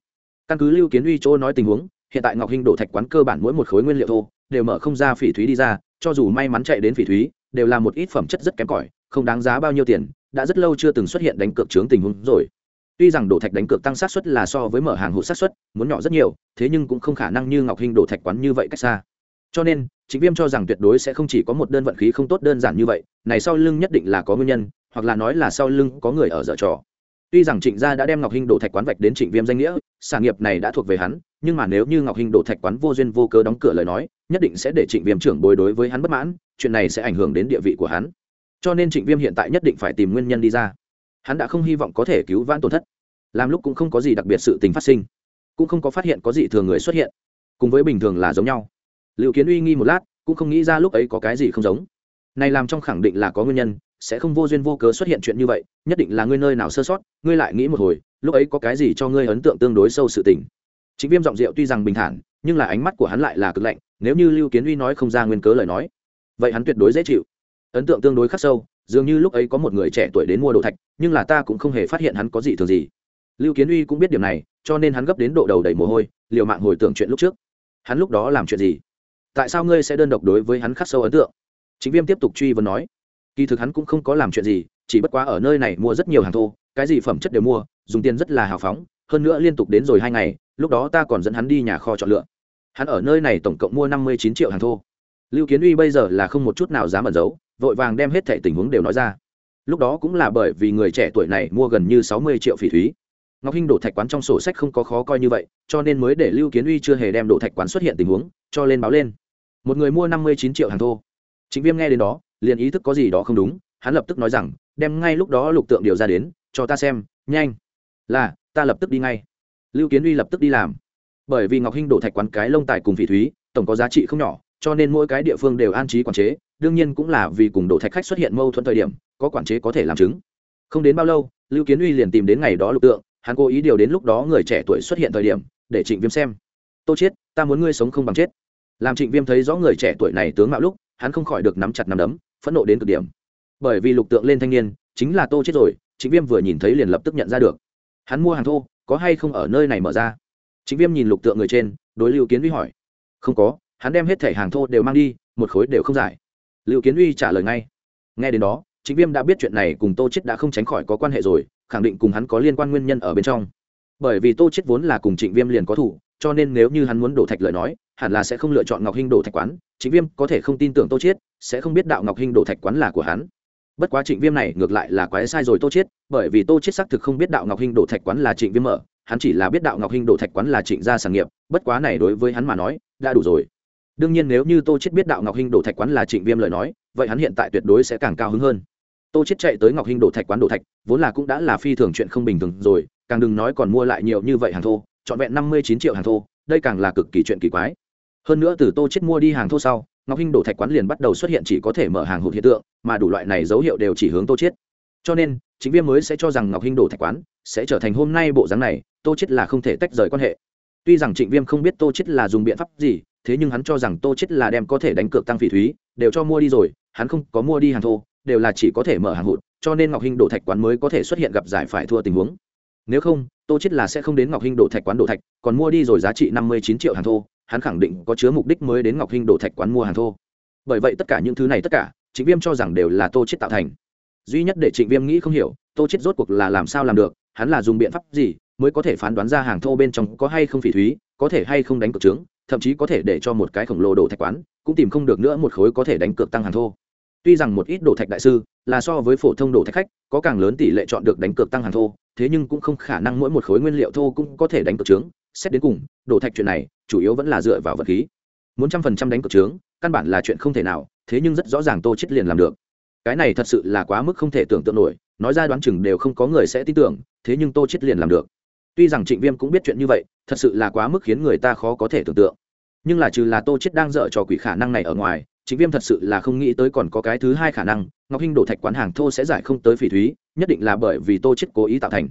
Căn cứ lưu kiến uy chỗ nói tình huống hiện tại ngọc hinh đổ thạch quán cơ bản mỗi một khối nguyên liệu thô đều mở không ra phỉ thúy đi ra, cho dù may mắn chạy đến phỉ thúy, đều là một ít phẩm chất rất kém cỏi, không đáng giá bao nhiêu tiền, đã rất lâu chưa từng xuất hiện đánh cược trướng tình huống rồi. Tuy rằng đổ thạch đánh cược tăng sát suất là so với mở hàng hụt sát suất, muốn nhỏ rất nhiều, thế nhưng cũng không khả năng như ngọc hinh đổ thạch quán như vậy cách xa. Cho nên, chính viêm cho rằng tuyệt đối sẽ không chỉ có một đơn vận khí không tốt đơn giản như vậy, này sau lưng nhất định là có nguyên nhân, hoặc là nói là sau lưng có người ở dở trò. Tuy rằng trịnh gia đã đem ngọc hinh đổ thạch quán vạch đến trịnh viêm danh nghĩa sản nghiệp này đã thuộc về hắn, nhưng mà nếu như ngọc hinh đổ thạch quán vô duyên vô cớ đóng cửa lời nói, nhất định sẽ để trịnh viêm trưởng bồi đối với hắn bất mãn, chuyện này sẽ ảnh hưởng đến địa vị của hắn. Cho nên trịnh viêm hiện tại nhất định phải tìm nguyên nhân đi ra. Hắn đã không hy vọng có thể cứu vãn tổn thất. Làm lúc cũng không có gì đặc biệt sự tình phát sinh. Cũng không có phát hiện có gì thường người xuất hiện. Cùng với bình thường là giống nhau. Liệu kiến uy nghi một lát, cũng không nghĩ ra lúc ấy có cái gì không giống. Này làm trong khẳng định là có nguyên nhân, sẽ không vô duyên vô cớ xuất hiện chuyện như vậy, nhất định là ngươi nơi nào sơ sót, ngươi lại nghĩ một hồi lúc ấy có cái gì cho ngươi ấn tượng tương đối sâu sự tình? Chính viêm giọng rượu tuy rằng bình thản, nhưng là ánh mắt của hắn lại là cực lạnh, nếu như lưu kiến uy nói không ra nguyên cớ lời nói, vậy hắn tuyệt đối dễ chịu. Ấn tượng tương đối khắc sâu, dường như lúc ấy có một người trẻ tuổi đến mua đồ thạch, nhưng là ta cũng không hề phát hiện hắn có gì thường gì. Lưu kiến uy cũng biết điểm này, cho nên hắn gấp đến độ đầu đầy mồ hôi, liều mạng hồi tưởng chuyện lúc trước. Hắn lúc đó làm chuyện gì? Tại sao ngươi sẽ đơn độc đối với hắn khắc sâu ấn tượng? Chính viêm tiếp tục truy vấn nói. Kỳ thực hắn cũng không có làm chuyện gì, chỉ bất quá ở nơi này mua rất nhiều hàng thô, cái gì phẩm chất đều mua dùng tiền rất là hào phóng, hơn nữa liên tục đến rồi hai ngày, lúc đó ta còn dẫn hắn đi nhà kho chọn lựa. Hắn ở nơi này tổng cộng mua năm mươi chín triệu hàng thô. Lưu kiến uy bây giờ là không một chút nào dám ẩn giấu, vội vàng đem hết thẻ tình huống đều nói ra. Lúc đó cũng là bởi vì người trẻ tuổi này mua gần như sáu mươi triệu phỉ thúy. Ngọc hinh đổ thạch quán trong sổ sách không có khó coi như vậy, cho nên mới để lưu kiến uy chưa hề đem đổ thạch quán xuất hiện tình huống, cho lên báo lên. Một người mua năm mươi chín triệu hàng thô. Chính viêm nghe đến đó, liền ý thức có gì đó không đúng, hắn lập tức nói rằng, đem ngay lúc đó lục tượng điều ra đến, cho ta xem, nhanh là, ta lập tức đi ngay. Lưu kiến uy lập tức đi làm. Bởi vì ngọc hinh đổ thạch quán cái lông tài cùng phỉ thúy, tổng có giá trị không nhỏ, cho nên mỗi cái địa phương đều an trí quản chế, đương nhiên cũng là vì cùng đổ thạch khách xuất hiện mâu thuẫn thời điểm, có quản chế có thể làm chứng. Không đến bao lâu, lưu kiến uy liền tìm đến ngày đó lục tượng, hắn cố ý điều đến lúc đó người trẻ tuổi xuất hiện thời điểm, để trịnh viêm xem. Tô chết ta muốn ngươi sống không bằng chết. Làm trịnh viêm thấy rõ người trẻ tuổi này tướng mạo lúc, hắn không khỏi được nắm chặt nắm đấm, phẫn nộ đến cực điểm. Bởi vì lục tượng lên thanh niên, chính là tô chết rồi, trịnh viêm vừa nhìn thấy liền lập tức nhận ra được hắn mua hàng thô có hay không ở nơi này mở ra? Trịnh viêm nhìn lục tượng người trên đối lưu kiến uy hỏi. Không có hắn đem hết thẻ hàng thô đều mang đi một khối đều không giải. Lưu kiến uy trả lời ngay. Nghe đến đó trịnh viêm đã biết chuyện này cùng tô chết đã không tránh khỏi có quan hệ rồi khẳng định cùng hắn có liên quan nguyên nhân ở bên trong. Bởi vì tô chết vốn là cùng trịnh viêm liền có thủ cho nên nếu như hắn muốn đổ thạch lời nói hẳn là sẽ không lựa chọn ngọc hinh đổ thạch quán. Trịnh viêm có thể không tin tưởng tô Chết, sẽ không biết đạo ngọc hinh đổ thạch quán là của hắn bất quá trịnh viêm này ngược lại là quái sai rồi tô chết, bởi vì tô chết xác thực không biết đạo ngọc hinh đổ thạch quán là trịnh viêm mở hắn chỉ là biết đạo ngọc hinh đổ thạch quán là trịnh gia sản nghiệp bất quá này đối với hắn mà nói đã đủ rồi. Đương nhiên nếu như tô chết biết đạo ngọc hinh đổ thạch quán là trịnh viêm lời nói vậy hắn hiện tại tuyệt đối sẽ càng cao hứng hơn. Tô chết chạy tới ngọc hinh đổ thạch quán đổ thạch vốn là cũng đã là phi thường chuyện không bình thường rồi càng đừng nói còn mua lại nhiều như vậy hàng thô trọn vẹn năm mươi chín triệu hàng thô đây càng là cực kỳ chuyện kỳ quái. Hơn nữa từ tô chết mua đi hàng thô sau ngọc hinh đổ thạch quán liền bắt đầu xuất hiện chỉ có thể mở hàng hụt hiện tượng, mà đủ loại này dấu hiệu đều chỉ hướng tô chiết. Cho nên, chính viêm mới sẽ cho rằng ngọc hinh đổ thạch quán sẽ trở thành hôm nay bộ dáng này, tô chiết là không thể tách rời quan hệ. Tuy rằng trịnh viêm không biết tô chiết là dùng biện pháp gì, thế nhưng hắn cho rằng tô chiết là đem có thể đánh cược tăng phỉ thúy, đều cho mua đi rồi, hắn không có mua đi hàng thô, đều là chỉ có thể mở hàng hụt, cho nên ngọc hinh đổ thạch quán mới có thể xuất hiện gặp giải phải thua tình huống nếu không, tô chết là sẽ không đến ngọc hinh đổ thạch quán đổ thạch, còn mua đi rồi giá trị năm mươi chín triệu hàng thô, hắn khẳng định có chứa mục đích mới đến ngọc hinh đổ thạch quán mua hàng thô. Bởi vậy tất cả những thứ này tất cả, trịnh viêm cho rằng đều là tô chết tạo thành. Duy nhất để trịnh viêm nghĩ không hiểu, tô chết rốt cuộc là làm sao làm được, hắn là dùng biện pháp gì mới có thể phán đoán ra hàng thô bên trong có hay không phỉ thúy, có thể hay không đánh cược trướng thậm chí có thể để cho một cái khổng lồ đổ thạch quán cũng tìm không được nữa một khối có thể đánh cược tăng hàng thô. Tuy rằng một ít đổ thạch đại sư là so với phổ thông đổ thạch khách, có càng lớn tỷ lệ chọn được đánh cược tăng hàng thô thế nhưng cũng không khả năng mỗi một khối nguyên liệu thô cũng có thể đánh cược trướng, xét đến cùng đổ thạch chuyện này, chủ yếu vẫn là dựa vào vật khí. Muốn trăm phần trăm đánh cược trướng, căn bản là chuyện không thể nào, thế nhưng rất rõ ràng tô chết liền làm được. Cái này thật sự là quá mức không thể tưởng tượng nổi, nói ra đoán chừng đều không có người sẽ tin tưởng, thế nhưng tô chết liền làm được. Tuy rằng trịnh viêm cũng biết chuyện như vậy, thật sự là quá mức khiến người ta khó có thể tưởng tượng. Nhưng là trừ là tô chết đang dở trò quỷ khả năng này ở ngoài Chính viêm thật sự là không nghĩ tới còn có cái thứ hai khả năng ngọc hinh đổ thạch quán hàng thô sẽ giải không tới phỉ thúy nhất định là bởi vì tô chết cố ý tạo thành.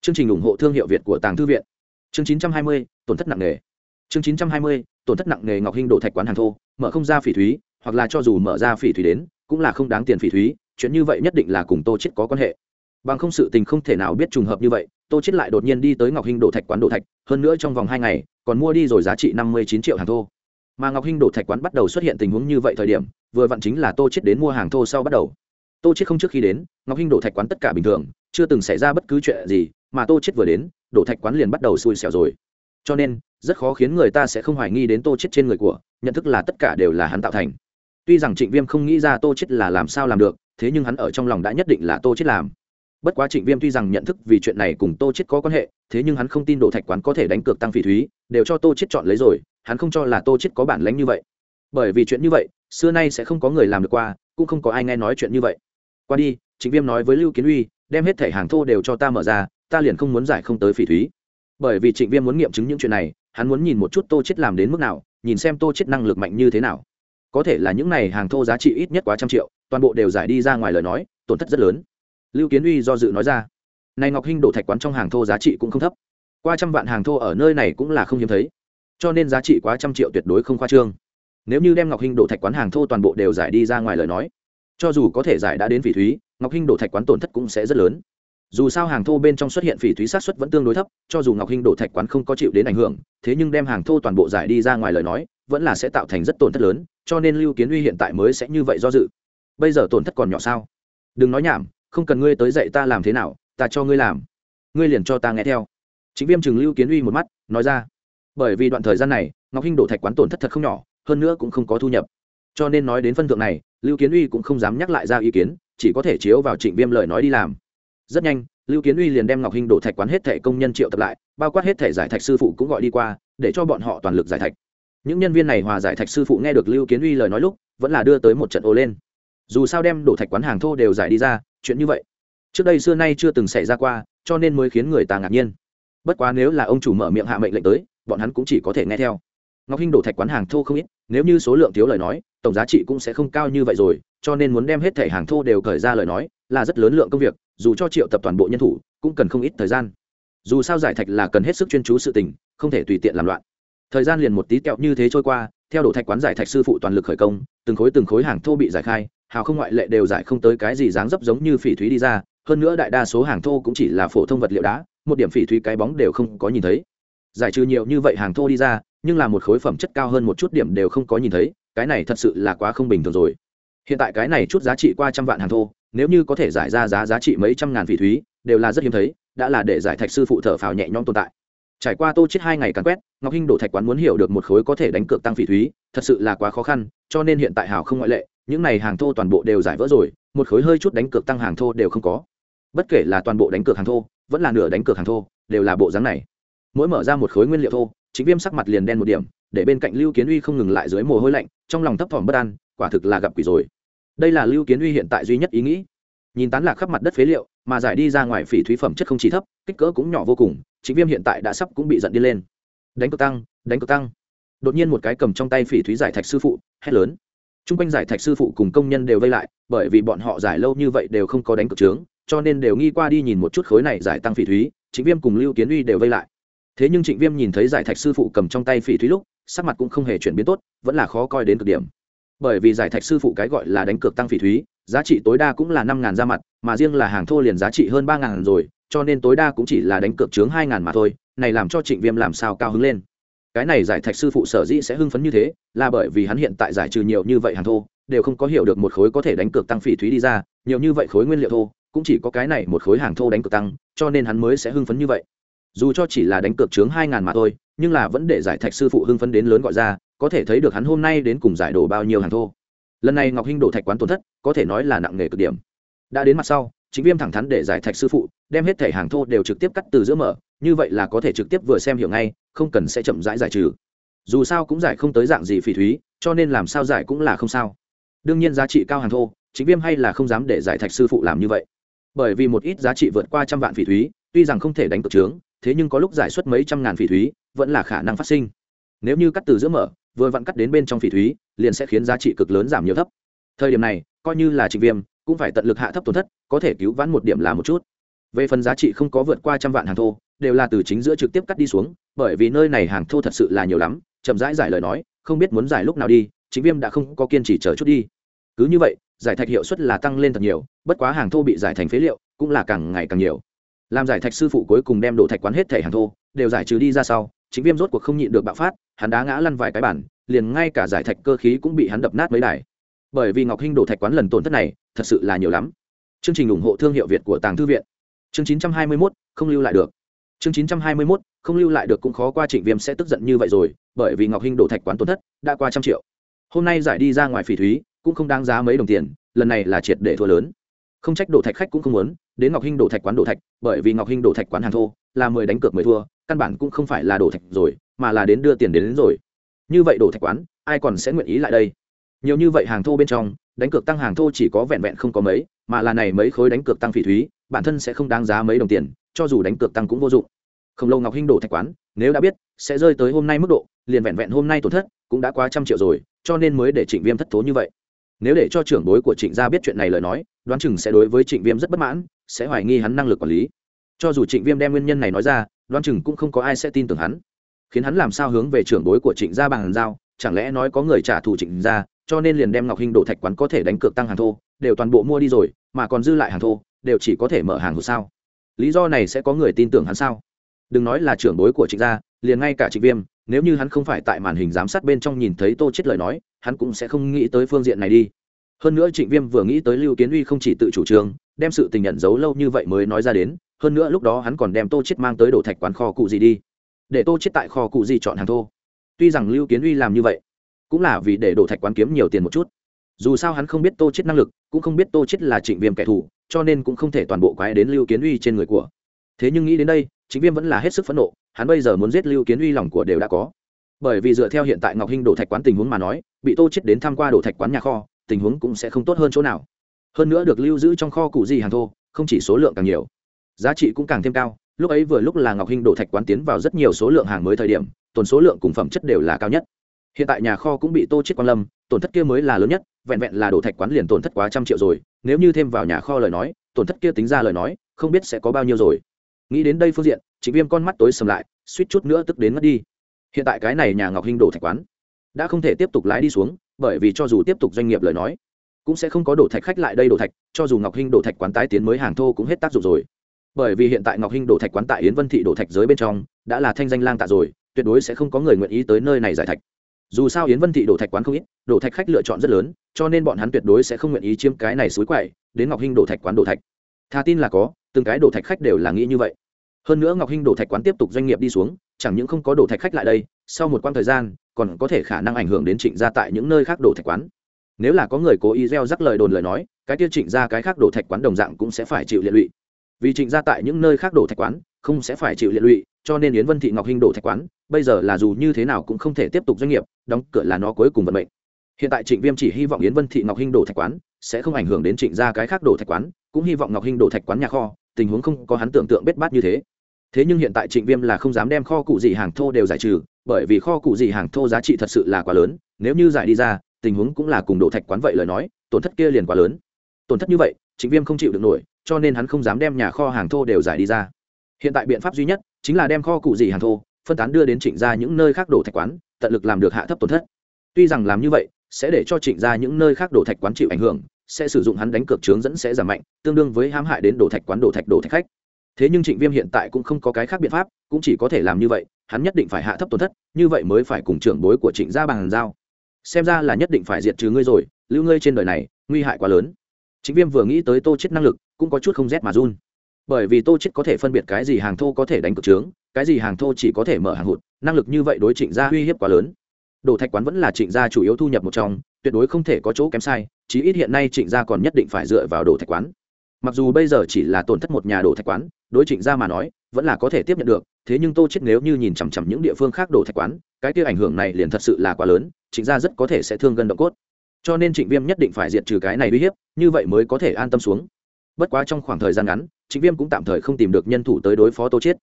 Chương trình ủng hộ thương hiệu việt của tàng thư viện. Chương 920, tổn thất nặng nề. Chương 920, tổn thất nặng nề ngọc hinh đổ thạch quán hàng thô mở không ra phỉ thúy hoặc là cho dù mở ra phỉ thúy đến cũng là không đáng tiền phỉ thúy chuyện như vậy nhất định là cùng tô chết có quan hệ. Bằng không sự tình không thể nào biết trùng hợp như vậy tô chết lại đột nhiên đi tới ngọc hinh đổ thạch quán đổ thạch hơn nữa trong vòng hai ngày còn mua đi rồi giá trị năm mươi chín triệu hàng thô mà ngọc hinh đổ thạch quán bắt đầu xuất hiện tình huống như vậy thời điểm vừa vặn chính là tô chết đến mua hàng thô sau bắt đầu tô chết không trước khi đến ngọc hinh đổ thạch quán tất cả bình thường chưa từng xảy ra bất cứ chuyện gì mà tô chết vừa đến đổ thạch quán liền bắt đầu xui xẻo rồi cho nên rất khó khiến người ta sẽ không hoài nghi đến tô chết trên người của nhận thức là tất cả đều là hắn tạo thành tuy rằng trịnh viêm không nghĩ ra tô chết là làm sao làm được thế nhưng hắn ở trong lòng đã nhất định là tô chết làm bất quá trịnh viêm tuy rằng nhận thức vì chuyện này cùng tô chết có quan hệ thế nhưng hắn không tin đổ thạch quán có thể đánh cược tăng phỉ thúy đều cho tô chết chọn lấy rồi hắn không cho là tô chết có bản lĩnh như vậy. Bởi vì chuyện như vậy, xưa nay sẽ không có người làm được qua, cũng không có ai nghe nói chuyện như vậy. Qua đi, trịnh viêm nói với lưu kiến uy, đem hết thẻ hàng thô đều cho ta mở ra, ta liền không muốn giải không tới phỉ thúy. Bởi vì trịnh viêm muốn nghiệm chứng những chuyện này, hắn muốn nhìn một chút tô chết làm đến mức nào, nhìn xem tô chết năng lực mạnh như thế nào. Có thể là những này hàng thô giá trị ít nhất quá trăm triệu, toàn bộ đều giải đi ra ngoài lời nói, tổn thất rất lớn. Lưu kiến uy do dự nói ra, này ngọc hinh đổ thạch quán trong hàng thô giá trị cũng không thấp. Qua trăm vạn hàng thô ở nơi này cũng là không hiếm thấy cho nên giá trị quá trăm triệu tuyệt đối không khoa trương. Nếu như đem ngọc hinh đổ thạch quán hàng thô toàn bộ đều giải đi ra ngoài lời nói, cho dù có thể giải đã đến phỉ thúy, ngọc hinh đổ thạch quán tổn thất cũng sẽ rất lớn. Dù sao hàng thô bên trong xuất hiện phỉ thúy sát xuất vẫn tương đối thấp, cho dù ngọc hinh đổ thạch quán không có chịu đến ảnh hưởng, thế nhưng đem hàng thô toàn bộ giải đi ra ngoài lời nói, vẫn là sẽ tạo thành rất tổn thất lớn, cho nên lưu kiến uy hiện tại mới sẽ như vậy do dự. Bây giờ tổn thất còn nhỏ sao? Đừng nói nhảm, không cần ngươi tới dạy ta làm thế nào, ta cho ngươi làm. Ngươi liền cho ta nghe theo. Chính viêm chừng lưu kiến uy một mắt, nói ra bởi vì đoạn thời gian này, ngọc hinh đổ thạch quán tổn thất thật không nhỏ, hơn nữa cũng không có thu nhập. Cho nên nói đến phân thượng này, lưu kiến uy cũng không dám nhắc lại ra ý kiến, chỉ có thể chiếu vào trịnh viêm lời nói đi làm. Rất nhanh, lưu kiến uy liền đem ngọc hinh đổ thạch quán hết thẻ công nhân triệu tập lại, bao quát hết thẻ giải thạch sư phụ cũng gọi đi qua, để cho bọn họ toàn lực giải thạch. Những nhân viên này hòa giải thạch sư phụ nghe được lưu kiến uy lời nói lúc, vẫn là đưa tới một trận ô lên. Dù sao đem đổ thạch quán hàng thô đều giải đi ra, chuyện như vậy, trước đây xưa nay chưa từng xảy ra qua, cho nên mới khiến người ta ngạc nhiên. Bất quá nếu là ông chủ mở miệng hạ mệnh lệnh tới bọn hắn cũng chỉ có thể nghe theo. Ngọc hinh đổ thạch quán hàng thô không ít, nếu như số lượng thiếu lời nói, tổng giá trị cũng sẽ không cao như vậy rồi, cho nên muốn đem hết thẻ hàng thô đều khởi ra lời nói, là rất lớn lượng công việc, dù cho triệu tập toàn bộ nhân thủ, cũng cần không ít thời gian. Dù sao giải thạch là cần hết sức chuyên chú sự tình, không thể tùy tiện làm loạn. Thời gian liền một tí kẹo như thế trôi qua, theo đổ thạch quán giải thạch sư phụ toàn lực khởi công, từng khối từng khối hàng thô bị giải khai, hào không ngoại lệ đều giải không tới cái gì dáng dấp giống như phỉ thúy đi ra, hơn nữa đại đa số hàng thô cũng chỉ là phổ thông vật liệu đá, một điểm phỉ thúy cái bóng đều không có nhìn thấy giải trừ nhiều như vậy hàng thô đi ra, nhưng là một khối phẩm chất cao hơn một chút điểm đều không có nhìn thấy, cái này thật sự là quá không bình thường rồi. Hiện tại cái này chút giá trị qua trăm vạn hàng thô, nếu như có thể giải ra giá giá trị mấy trăm ngàn vị thúy, đều là rất hiếm thấy, đã là để giải thạch sư phụ thở phào nhẹ nhõm tồn tại. Trải qua tô chết hai ngày càn quét, ngọc hinh đổ thạch quán muốn hiểu được một khối có thể đánh cược tăng phỉ thúy, thật sự là quá khó khăn, cho nên hiện tại hào không ngoại lệ, những này hàng thô toàn bộ đều giải vỡ rồi, một khối hơi chút đánh cược tăng hàng thô đều không có. Bất kể là toàn bộ đánh cược hàng thô, vẫn là nửa đánh cược hàng thô, đều là bộ dáng này mỗi mở ra một khối nguyên liệu thô, chính viêm sắc mặt liền đen một điểm, để bên cạnh lưu kiến uy không ngừng lại dưới mồ hôi lạnh, trong lòng thấp thỏm bất an, quả thực là gặp quỷ rồi. Đây là lưu kiến uy hiện tại duy nhất ý nghĩ. Nhìn tán lạc khắp mặt đất phế liệu, mà giải đi ra ngoài phỉ thúy phẩm chất không chỉ thấp, kích cỡ cũng nhỏ vô cùng, chính viêm hiện tại đã sắp cũng bị giận đi lên. Đánh cực tăng, đánh cực tăng. Đột nhiên một cái cầm trong tay phỉ thúy giải thạch sư phụ, hét lớn. T r u n g quanh giải thạch sư phụ cùng công nhân đều vây lại, bởi vì bọn họ giải lâu như vậy đều không có đánh cực trướng, cho nên đều nghi qua đi nhìn một chút khối này giải tăng phỉ thúy, chính viêm cùng lưu kiến uy đều vây lại thế nhưng trịnh viêm nhìn thấy giải thạch sư phụ cầm trong tay phỉ thúy lúc, sắc mặt cũng không hề chuyển biến tốt, vẫn là khó coi đến cực điểm. Bởi vì giải thạch sư phụ cái gọi là đánh cược tăng phỉ thúy, giá trị tối đa cũng là năm ngàn ra mặt, mà riêng là hàng thô liền giá trị hơn ba ngàn rồi, cho nên tối đa cũng chỉ là đánh cược chướng hai ngàn mà thôi, này làm cho trịnh viêm làm sao cao hứng lên. Cái này giải thạch sư phụ sở dĩ sẽ hưng phấn như thế, là bởi vì hắn hiện tại giải trừ nhiều như vậy hàng thô, đều không có hiểu được một khối có thể đánh cược tăng phỉ thúy đi ra, nhiều như vậy khối nguyên liệu thô, cũng chỉ có cái này một khối hàng thô đánh cược tăng, cho nên hắn mới sẽ hưng phấn như vậy dù cho chỉ là đánh cược chướng hai ngàn mà thôi, nhưng là vẫn để giải thạch sư phụ hưng phấn đến lớn gọi ra, có thể thấy được hắn hôm nay đến cùng giải đổ bao nhiêu hàng thô. Lần này ngọc hinh đổ thạch quán tổn thất, có thể nói là nặng nề cực điểm. Đã đến mặt sau, chính viêm thẳng thắn để giải thạch sư phụ, đem hết thẻ hàng thô đều trực tiếp cắt từ giữa mở, như vậy là có thể trực tiếp vừa xem hiểu ngay, không cần sẽ chậm rãi giải trừ. Dù sao cũng giải không tới dạng gì phỉ thúy, cho nên làm sao giải cũng là không sao. Đương nhiên giá trị cao hàng thô, chính viêm hay là không dám để giải thạch sư phụ làm như vậy. Bởi vì một ít giá trị vượt qua trăm vạn phỉ thúy, tuy rằng không thể đánh cực trướng thế nhưng có lúc giải xuất mấy trăm ngàn phỉ thúy, vẫn là khả năng phát sinh. Nếu như cắt từ giữa mở, vừa vặn cắt đến bên trong phỉ thúy, liền sẽ khiến giá trị cực lớn giảm nhiều thấp. Thời điểm này, coi như là trịnh viêm, cũng phải tận lực hạ thấp tổn thất, có thể cứu vãn một điểm là một chút. Về phần giá trị không có vượt qua trăm vạn hàng thô, đều là từ chính giữa trực tiếp cắt đi xuống, bởi vì nơi này hàng thô thật sự là nhiều lắm, chậm rãi giải lời nói, không biết muốn giải lúc nào đi chính viêm đã không có kiên trì chờ chút đi. Cứ như vậy, giải thạch hiệu suất là tăng lên thật nhiều, bất quá hàng thô bị giải thành phế liệu, cũng là càng ngày càng nhiều làm giải thạch sư phụ cuối cùng đem đổ thạch quán hết thẻ hàng thô đều giải trừ đi ra sau chính viêm rốt cuộc không nhịn được bạo phát hắn đá ngã lăn vài cái bản liền ngay cả giải thạch cơ khí cũng bị hắn đập nát mấy đài. Bởi vì ngọc hinh đổ thạch quán lần tổn thất này thật sự là nhiều lắm. Chương trình ủng hộ thương hiệu việt của tàng thư viện. Chương 921, không lưu lại được. Chương 921, không lưu lại được cũng khó qua trịnh viêm sẽ tức giận như vậy rồi bởi vì ngọc hinh đổ thạch quán tổn thất đã qua trăm triệu. Hôm nay giải đi ra ngoài phỉ thúy cũng không đáng giá mấy đồng tiền lần này là triệt để thua lớn không trách đổ thạch khách cũng không muốn đến ngọc hinh đổ thạch quán đổ thạch bởi vì ngọc hinh đổ thạch quán hàng thô là mười đánh cược mười thua căn bản cũng không phải là đổ thạch rồi mà là đến đưa tiền đến, đến rồi. Như vậy đổ thạch quán ai còn sẽ nguyện ý lại đây? Nhiều như vậy hàng thô bên trong đánh cược tăng hàng thô chỉ có vẹn vẹn không có mấy mà là này mấy khối đánh cược tăng phỉ thúy bản thân sẽ không đáng giá mấy đồng tiền cho dù đánh cược tăng cũng vô dụng. Không lâu ngọc hinh đổ thạch quán nếu đã biết sẽ rơi tới hôm nay mức độ liền vẹn vẹn hôm nay tổn thất cũng đã quá trăm triệu rồi cho nên mới để trịnh viêm thất thố như vậy nếu để cho trưởng bối của trịnh gia biết chuyện này lời nói, đoán chừng sẽ đối với trịnh viêm rất bất mãn, sẽ hoài nghi hắn năng lực quản lý. Cho dù trịnh viêm đem nguyên nhân này nói ra, đoán chừng cũng không có ai sẽ tin tưởng hắn. Khiến hắn làm sao hướng về trưởng bối của trịnh gia bằng giao chẳng lẽ nói có người trả thù trịnh gia, cho nên liền đem ngọc hình đổ thạch quán có thể đánh cược tăng hàng thô, đều toàn bộ mua đi rồi, mà còn dư lại hàng thô, đều chỉ có thể mở hàng hộp sao? Lý do này sẽ có người tin tưởng hắn sao? Đừng nói là trưởng bối của trịnh gia, liền ngay cả trịnh viêm nếu như hắn không phải tại màn hình giám sát bên trong nhìn thấy tô chết lời nói, hắn cũng sẽ không nghĩ tới phương diện này đi. Hơn nữa trịnh viêm vừa nghĩ tới lưu kiến uy không chỉ tự chủ trương, đem sự tình nhận giấu lâu như vậy mới nói ra đến, hơn nữa lúc đó hắn còn đem tô chết mang tới đổ thạch quán kho cụ gì đi. Để tô chết tại kho cụ gì chọn hàng thô. Tuy rằng lưu kiến uy làm như vậy, cũng là vì để đổ thạch quán kiếm nhiều tiền một chút. Dù sao hắn không biết tô chết năng lực, cũng không biết tô chết là trịnh viêm kẻ thù, cho nên cũng không thể toàn bộ quái đến lưu kiến uy trên người của thế nhưng nghĩ đến đây, chính viêm vẫn là hết sức phẫn nộ, hắn bây giờ muốn giết lưu kiến uy lòng của đều đã có. Bởi vì dựa theo hiện tại ngọc hinh đổ thạch quán tình huống mà nói, bị tô chết đến tham qua đổ thạch quán nhà kho, tình huống cũng sẽ không tốt hơn chỗ nào. Hơn nữa được lưu giữ trong kho cụ gì hàng thô, không chỉ số lượng càng nhiều, giá trị cũng càng thêm cao. Lúc ấy vừa lúc là ngọc hinh đổ thạch quán tiến vào rất nhiều số lượng hàng mới thời điểm, tồn số lượng cùng phẩm chất đều là cao nhất. Hiện tại nhà kho cũng bị tô chết quan lâm, tổn thất kia mới là lớn nhất, vẹn vẹn là đổ thạch quán liền tổn thất quá trăm triệu rồi. Nếu như thêm vào nhà kho lời nói, tổn thất kia tính ra lời nói, không biết sẽ có bao nhiêu rồi nghĩ đến đây phương diện chính viêm con mắt tối sầm lại, suýt chút nữa tức đến mất đi. Hiện tại cái này nhà ngọc hinh đổ thạch quán, đã không thể tiếp tục lái đi xuống, bởi vì cho dù tiếp tục doanh nghiệp lời nói, cũng sẽ không có đổ thạch khách lại đây đổ thạch, cho dù ngọc hinh đổ thạch quán tái tiến mới hàng thô cũng hết tác dụng rồi. Bởi vì hiện tại ngọc hinh đổ thạch quán tại yến vân thị đổ thạch giới bên trong, đã là thanh danh lang tạ rồi, tuyệt đối sẽ không có người nguyện ý tới nơi này giải thạch. Dù sao yến vân thị đổ thạch quán không ít, đổ thạch khách lựa chọn rất lớn, cho nên bọn hắn tuyệt đối sẽ không nguyện ý chiếm cái này suối quậy, đến ngọc hinh đổ thạch quán đổ thạch. Thà tin là có từng cái đổ thạch khách đều là nghĩ như vậy hơn nữa ngọc hinh đổ thạch quán tiếp tục doanh nghiệp đi xuống chẳng những không có đổ thạch khách lại đây sau một quãng thời gian còn có thể khả năng ảnh hưởng đến trịnh gia tại những nơi khác đổ thạch quán nếu là có người cố ý gieo rắc lời đồn lời nói cái tiêu trịnh gia cái khác đổ thạch quán đồng dạng cũng sẽ phải chịu liệt lụy vì trịnh gia tại những nơi khác đổ thạch quán không sẽ phải chịu liệt lụy cho nên yến vân thị ngọc hinh đổ thạch quán bây giờ là dù như thế nào cũng không thể tiếp tục doanh nghiệp đóng cửa là nó cuối cùng vận mệnh hiện tại trịnh viêm chỉ hy vọng yến vân thị ngọc hinh đổ thạch quán sẽ không ảnh hưởng đến trịnh gia cái khác đổ thạch quán cũng hy vọng ngọc hinh đổ thạch quán nhà kho tình huống không có hắn tưởng tượng bết bát như thế. Thế nhưng hiện tại trịnh viêm là không dám đem kho cụ gì hàng thô đều giải trừ, bởi vì kho cụ gì hàng thô giá trị thật sự là quá lớn, nếu như giải đi ra, tình huống cũng là cùng đổ thạch quán vậy lời nói, tổn thất kia liền quá lớn. Tổn thất như vậy, trịnh viêm không chịu được nổi, cho nên hắn không dám đem nhà kho hàng thô đều giải đi ra. Hiện tại biện pháp duy nhất chính là đem kho cụ gì hàng thô phân tán đưa đến trịnh ra những nơi khác đổ thạch quán, tận lực làm được hạ thấp tổn thất. Tuy rằng làm như vậy, sẽ để cho trịnh ra những nơi khác đổ thạch quán chịu ảnh hưởng sẽ sử dụng hắn đánh cược trướng dẫn sẽ giảm mạnh, tương đương với hãm hại đến đổ thạch quán đổ thạch đổ thạch khách. Thế nhưng trịnh viêm hiện tại cũng không có cái khác biện pháp, cũng chỉ có thể làm như vậy, hắn nhất định phải hạ thấp tổn thất, như vậy mới phải cùng trưởng bối của trịnh gia bàn giao. Xem ra là nhất định phải diệt trừ ngươi rồi, lưu ngươi trên đời này, nguy hại quá lớn. Trịnh viêm vừa nghĩ tới tô chết năng lực, cũng có chút không rét mà run. Bởi vì tô chết có thể phân biệt cái gì hàng thô có thể đánh cược trướng cái gì hàng thô chỉ có thể mở hàng hụt, năng lực như vậy đối trịnh gia uy hiếp quá lớn. Đổ thạch quán vẫn là trịnh gia chủ yếu thu nhập một trong, tuyệt đối không thể có chỗ kém sai chí ít hiện nay trịnh gia còn nhất định phải dựa vào đồ thạch quán. Mặc dù bây giờ chỉ là tổn thất một nhà đồ thạch quán, đối trịnh gia mà nói, vẫn là có thể tiếp nhận được, thế nhưng tô chết nếu như nhìn chằm chằm những địa phương khác đồ thạch quán, cái kia ảnh hưởng này liền thật sự là quá lớn, trịnh gia rất có thể sẽ thương gần động cốt. Cho nên trịnh viêm nhất định phải diệt trừ cái này uy hiếp, như vậy mới có thể an tâm xuống. Bất quá trong khoảng thời gian ngắn, trịnh viêm cũng tạm thời không tìm được nhân thủ tới đối phó tô chiết.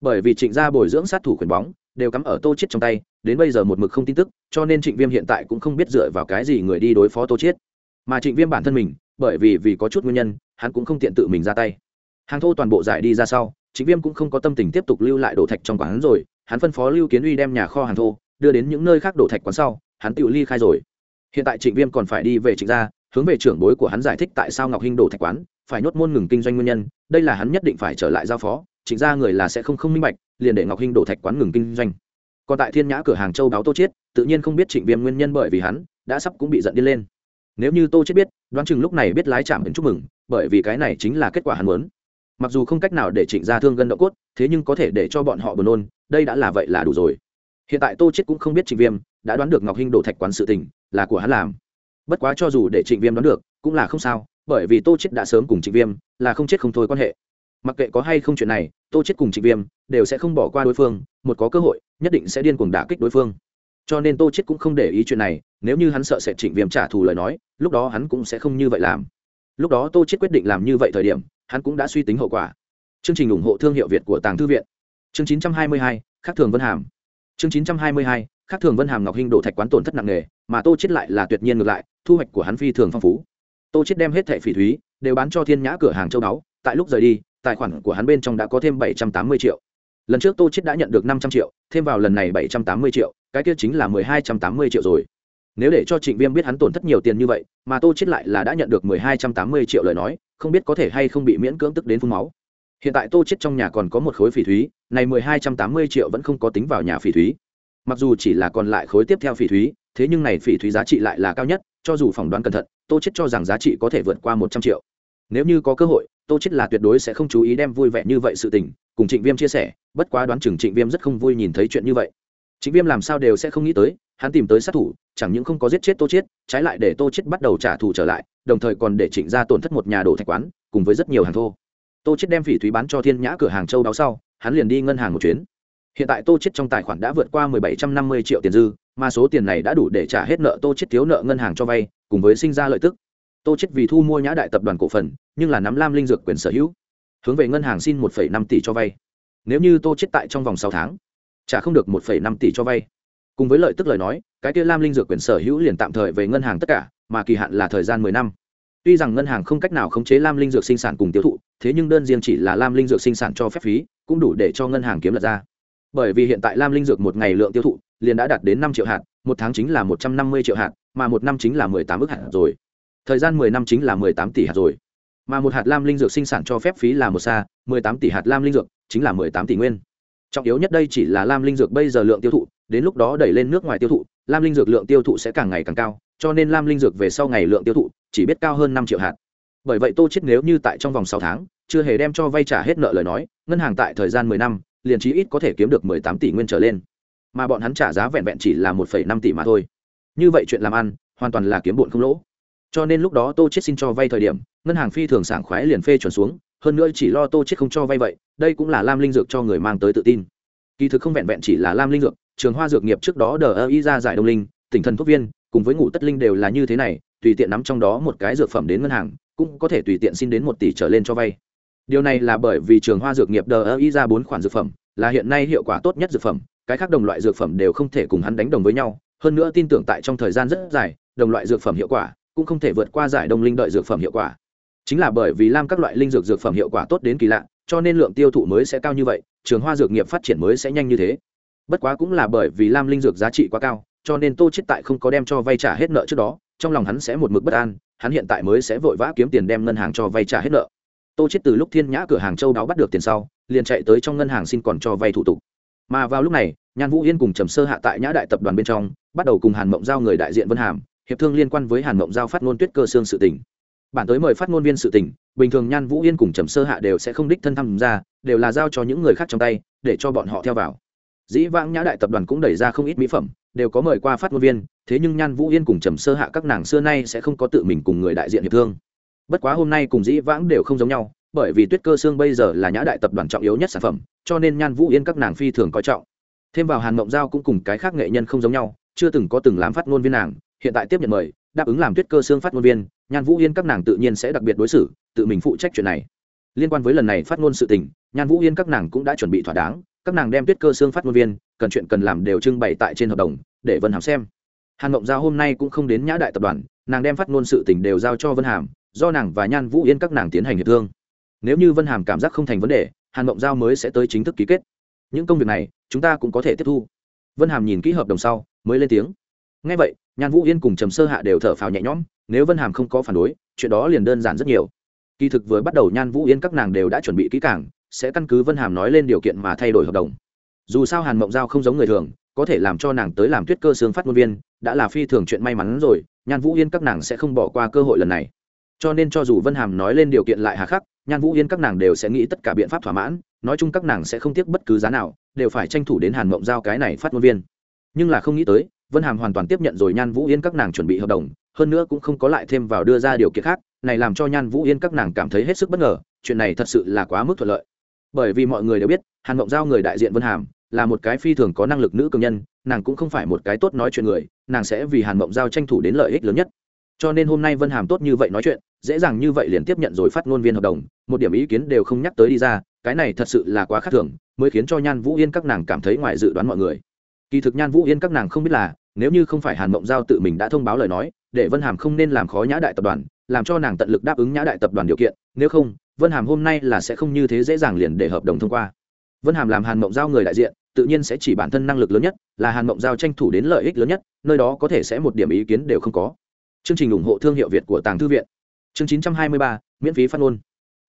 Bởi vì trịnh gia bồi dưỡng sát thủ quyền bóng, đều cắm ở tô chiết trong tay, đến bây giờ một mực không tin tức, cho nên trịnh viêm hiện tại cũng không biết dựa vào cái gì người đi đối phó tô chiết mà trịnh viêm bản thân mình, bởi vì vì có chút nguyên nhân, hắn cũng không tiện tự mình ra tay. Hàng thô toàn bộ giải đi ra sau, trịnh viêm cũng không có tâm tình tiếp tục lưu lại đổ thạch trong quán rồi, hắn phân phó lưu kiến uy đem nhà kho hàng thô, đưa đến những nơi khác đổ thạch quán sau, hắn tự ly khai rồi. Hiện tại trịnh viêm còn phải đi về trịnh gia, hướng về trưởng bối của hắn giải thích tại sao ngọc hinh đổ thạch quán phải nhốt môn ngừng kinh doanh nguyên nhân, đây là hắn nhất định phải trở lại giao phó, trịnh gia người là sẽ không không minh bạch, liền để ngọc hinh đổ thạch quán ngừng kinh doanh. Còn tại thiên nhã cửa hàng châu báo tô chiết, tự nhiên không biết trịnh viêm nguyên nhân bởi vì hắn đã sắp cũng bị giận đi lên nếu như tô chết biết, đoán chừng lúc này biết lái chạm đến chúc mừng, bởi vì cái này chính là kết quả hắn muốn. Mặc dù không cách nào để trịnh gia thương gân độ cốt, thế nhưng có thể để cho bọn họ buồn nôn, đây đã là vậy là đủ rồi. Hiện tại tô chết cũng không biết trịnh viêm đã đoán được ngọc hinh đổ thạch quán sự tình, là của hắn làm. Bất quá cho dù để trịnh viêm đoán được, cũng là không sao, bởi vì tô chết đã sớm cùng trịnh viêm, là không chết không thôi quan hệ. Mặc kệ có hay không chuyện này, tô chết cùng trịnh viêm đều sẽ không bỏ qua đối phương, một có cơ hội, nhất định sẽ điên cuồng đả kích đối phương cho nên tô chết cũng không để ý chuyện này nếu như hắn sợ sẽ trịnh viêm trả thù lời nói lúc đó hắn cũng sẽ không như vậy làm. Lúc đó tô chết quyết định làm như vậy thời điểm hắn cũng đã suy tính hậu quả. Chương trình ủng hộ thương hiệu việt của tàng thư viện. Chương 922, khắc thường vân hàm. Chương 922, khắc thường vân hàm ngọc hinh đổ thạch quán tổn thất nặng nề mà tô chết lại là tuyệt nhiên ngược lại thu hoạch của hắn phi thường phong phú. Tô chết đem hết thẻ phỉ thúy đều bán cho thiên nhã cửa hàng châu đáo tại lúc rời đi tài khoản của hắn bên trong đã có thêm bảy trăm tám mươi triệu lần trước tô chết đã nhận được năm trăm triệu, thêm vào lần này bảy trăm tám mươi triệu, cái kia chính là mười hai trăm tám mươi triệu rồi. Nếu để cho trịnh viêm biết hắn tổn thất nhiều tiền như vậy, mà tô chết lại là đã nhận được mười hai trăm tám mươi triệu lời nói, không biết có thể hay không bị miễn cưỡng tức đến phun máu. Hiện tại tô chết trong nhà còn có một khối phỉ thúy, này mười hai trăm tám mươi triệu vẫn không có tính vào nhà phỉ thúy. Mặc dù chỉ là còn lại khối tiếp theo phỉ thúy, thế nhưng này phỉ thúy giá trị lại là cao nhất, cho dù phỏng đoán cẩn thận, tô chết cho rằng giá trị có thể vượt qua một trăm triệu. Nếu như có cơ hội tô chết là tuyệt đối sẽ không chú ý đem vui vẻ như vậy sự tình, cùng trịnh viêm chia sẻ, bất quá đoán chừng trịnh viêm rất không vui nhìn thấy chuyện như vậy. Trịnh viêm làm sao đều sẽ không nghĩ tới, hắn tìm tới sát thủ, chẳng những không có giết chết tô chết trái lại để tô chết bắt đầu trả thù trở lại, đồng thời còn để trịnh ra tổn thất một nhà đồ thạch quán, cùng với rất nhiều hàng thô. Tô chết đem phỉ thúy bán cho thiên nhã cửa hàng châu đáo sau, hắn liền đi ngân hàng một chuyến. Hiện tại tô chết trong tài khoản đã vượt qua 1750 triệu tiền dư, mà số tiền này đã đủ để trả hết nợ tô chết thiếu nợ ngân hàng cho vay, cùng với sinh ra lợi tức tô chết vì thu mua nhã đại tập đoàn cổ phần nhưng là nắm lam linh dược quyền sở hữu. Hướng về ngân hàng xin 1,5 tỷ cho vay. Nếu như tô chết tại trong vòng 6 tháng trả không được 1,5 tỷ cho vay. Cùng với lợi tức lời nói cái kia lam linh dược quyền sở hữu liền tạm thời về ngân hàng tất cả mà kỳ hạn là thời gian 10 năm. Tuy rằng ngân hàng không cách nào khống chế lam linh dược sinh sản cùng tiêu thụ thế nhưng đơn riêng chỉ là lam linh dược sinh sản cho phép phí cũng đủ để cho ngân hàng kiếm lật ra. Bởi vì hiện tại lam linh dược một ngày lượng tiêu thụ liền đã đạt đến năm triệu hạt một tháng chính là một trăm năm mươi triệu hạt mà một năm chính là mười tám ước hạt rồi thời gian mười năm chính là mười tám tỷ hạt rồi. Mà một hạt lam linh dược sinh sản cho phép phí là một xa, mười tám tỷ hạt lam linh dược chính là mười tám tỷ nguyên. Trọng yếu nhất đây chỉ là lam linh dược bây giờ lượng tiêu thụ, đến lúc đó đẩy lên nước ngoài tiêu thụ, lam linh dược lượng tiêu thụ sẽ càng ngày càng cao, cho nên lam linh dược về sau ngày lượng tiêu thụ chỉ biết cao hơn năm triệu hạt. Bởi vậy tô chết nếu như tại trong vòng sáu tháng, chưa hề đem cho vay trả hết nợ lời nói, ngân hàng tại thời gian mười năm, liền chí ít có thể kiếm được mười tám tỷ nguyên trở lên. Mà bọn hắn trả giá vẹn vẹn chỉ là một phẩy năm tỷ mà thôi. Như vậy chuyện làm ăn, hoàn toàn là kiếm bộn không lỗ cho nên lúc đó tô chết xin cho vay thời điểm, ngân hàng phi thường sảng khoái liền phê chuẩn xuống, hơn nữa chỉ lo tô chết không cho vay vậy, đây cũng là lam linh dược cho người mang tới tự tin. Kỳ thực không vẹn vẹn chỉ là lam linh dược, trường hoa dược nghiệp trước đó đờ ơ y ra giải đông linh, tỉnh thần thuốc viên, cùng với ngủ tất linh đều là như thế này, tùy tiện nắm trong đó một cái dược phẩm đến ngân hàng, cũng có thể tùy tiện xin đến một tỷ trở lên cho vay. Điều này là bởi vì trường hoa dược nghiệp đờ ơ y ra bốn khoản dược phẩm, là hiện nay hiệu quả tốt nhất dược phẩm, cái khác đồng loại dược phẩm đều không thể cùng hắn đánh đồng với nhau. Hơn nữa tin tưởng tại trong thời gian rất dài, đồng loại dược phẩm hiệu quả cũng không thể vượt qua giải đông linh đợi dược phẩm hiệu quả. Chính là bởi vì lam các loại linh dược dược phẩm hiệu quả tốt đến kỳ lạ, cho nên lượng tiêu thụ mới sẽ cao như vậy, trường hoa dược nghiệp phát triển mới sẽ nhanh như thế. Bất quá cũng là bởi vì lam linh dược giá trị quá cao, cho nên tô chết tại không có đem cho vay trả hết nợ trước đó, trong lòng hắn sẽ một mực bất an, hắn hiện tại mới sẽ vội vã kiếm tiền đem ngân hàng cho vay trả hết nợ. Tô chết từ lúc thiên nhã cửa hàng châu đáo bắt được tiền sau, liền chạy tới trong ngân hàng xin còn cho vay thủ tục. Mà vào lúc này, nhan vũ yên cùng trầm sơ hạ tại nhã đại tập đoàn bên trong, bắt đầu cùng hàn mộng giao người đại diện vân hàm hiệp thương liên quan với hàn mộng giao phát ngôn tuyết cơ xương sự tình. Bản tới mời phát ngôn viên sự tình, bình thường nhan vũ yên cùng trầm sơ hạ đều sẽ không đích thân tham ra đều là giao cho những người khác trong tay, để cho bọn họ theo vào. Dĩ vãng nhã đại tập đoàn cũng đẩy ra không ít mỹ phẩm, đều có mời qua phát ngôn viên, thế nhưng nhan vũ yên cùng trầm sơ hạ các nàng xưa nay sẽ không có tự mình cùng người đại diện hiệp thương. Bất quá hôm nay cùng dĩ vãng đều không giống nhau, bởi vì tuyết cơ xương bây giờ là nhã đại tập đoàn trọng yếu nhất sản phẩm, cho nên nhan vũ yên các nàng phi thường coi trọng. Thêm vào hàn mộng giao cũng cùng cái khác nghệ nhân không giống nhau, chưa từng có từng làm phát ngôn viên nàng hiện tại tiếp nhận mời, đáp ứng làm tuyết cơ xương phát ngôn viên, nhan vũ yên các nàng tự nhiên sẽ đặc biệt đối xử, tự mình phụ trách chuyện này. Liên quan với lần này phát ngôn sự tình, nhan vũ yên các nàng cũng đã chuẩn bị thỏa đáng, các nàng đem tuyết cơ xương phát ngôn viên, cần chuyện cần làm đều trưng bày tại trên hợp đồng, để vân hàm xem. Hàn mộng giao hôm nay cũng không đến nhã đại tập đoàn, nàng đem phát ngôn sự tình đều giao cho vân hàm, do nàng và nhan vũ yên các nàng tiến hành hiệp thương. Nếu như vân hàm cảm giác không thành vấn đề, hàn mộng giao mới sẽ tới chính thức ký kết. Những công việc này, chúng ta cũng có thể tiếp thu. Vân hàm nhìn kỹ hợp đồng sau, mới lên tiếng ngay vậy, nhan vũ yên cùng trầm sơ hạ đều thở phào nhẹ nhõm, nếu vân hàm không có phản đối, chuyện đó liền đơn giản rất nhiều. Kỳ thực vừa bắt đầu nhan vũ yên các nàng đều đã chuẩn bị kỹ càng, sẽ căn cứ vân hàm nói lên điều kiện mà thay đổi hợp đồng. Dù sao hàn mộng giao không giống người thường, có thể làm cho nàng tới làm tuyết cơ xương phát ngôn viên, đã là phi thường chuyện may mắn rồi, nhan vũ yên các nàng sẽ không bỏ qua cơ hội lần này. Cho nên cho dù vân hàm nói lên điều kiện lại hà khắc, nhan vũ yên các nàng đều sẽ nghĩ tất cả biện pháp thỏa mãn, nói chung các nàng sẽ không tiếc bất cứ giá nào, đều phải tranh thủ đến hàn mộng giao cái này phát ngôn viên. Nhưng là không nghĩ tới vân hàm hoàn toàn tiếp nhận rồi nhan vũ yên các nàng chuẩn bị hợp đồng, hơn nữa cũng không có lại thêm vào đưa ra điều kiện khác, này làm cho nhan vũ yên các nàng cảm thấy hết sức bất ngờ, chuyện này thật sự là quá mức thuận lợi. Bởi vì mọi người đều biết, hàn mộng giao người đại diện vân hàm, là một cái phi thường có năng lực nữ cường nhân, nàng cũng không phải một cái tốt nói chuyện người, nàng sẽ vì hàn mộng giao tranh thủ đến lợi ích lớn nhất. Cho nên hôm nay vân hàm tốt như vậy nói chuyện, dễ dàng như vậy liền tiếp nhận rồi phát ngôn viên hợp đồng, một điểm ý kiến đều không nhắc tới đi ra, cái này thật sự là quá khác thường, mới khiến cho nhan vũ yên các nàng cảm thấy ngoài dự đoán mọi người kỳ thực nhan vũ yên các nàng không biết là nếu như không phải hàn mộng giao tự mình đã thông báo lời nói để vân hàm không nên làm khó nhã đại tập đoàn làm cho nàng tận lực đáp ứng nhã đại tập đoàn điều kiện nếu không vân hàm hôm nay là sẽ không như thế dễ dàng liền để hợp đồng thông qua. Vân hàm làm hàn mộng giao người đại diện tự nhiên sẽ chỉ bản thân năng lực lớn nhất là hàn mộng giao tranh thủ đến lợi ích lớn nhất nơi đó có thể sẽ một điểm ý kiến đều không có. Chương trình ủng hộ thương hiệu việt của tàng thư viện. Chương 923, miễn phí phát ngôn.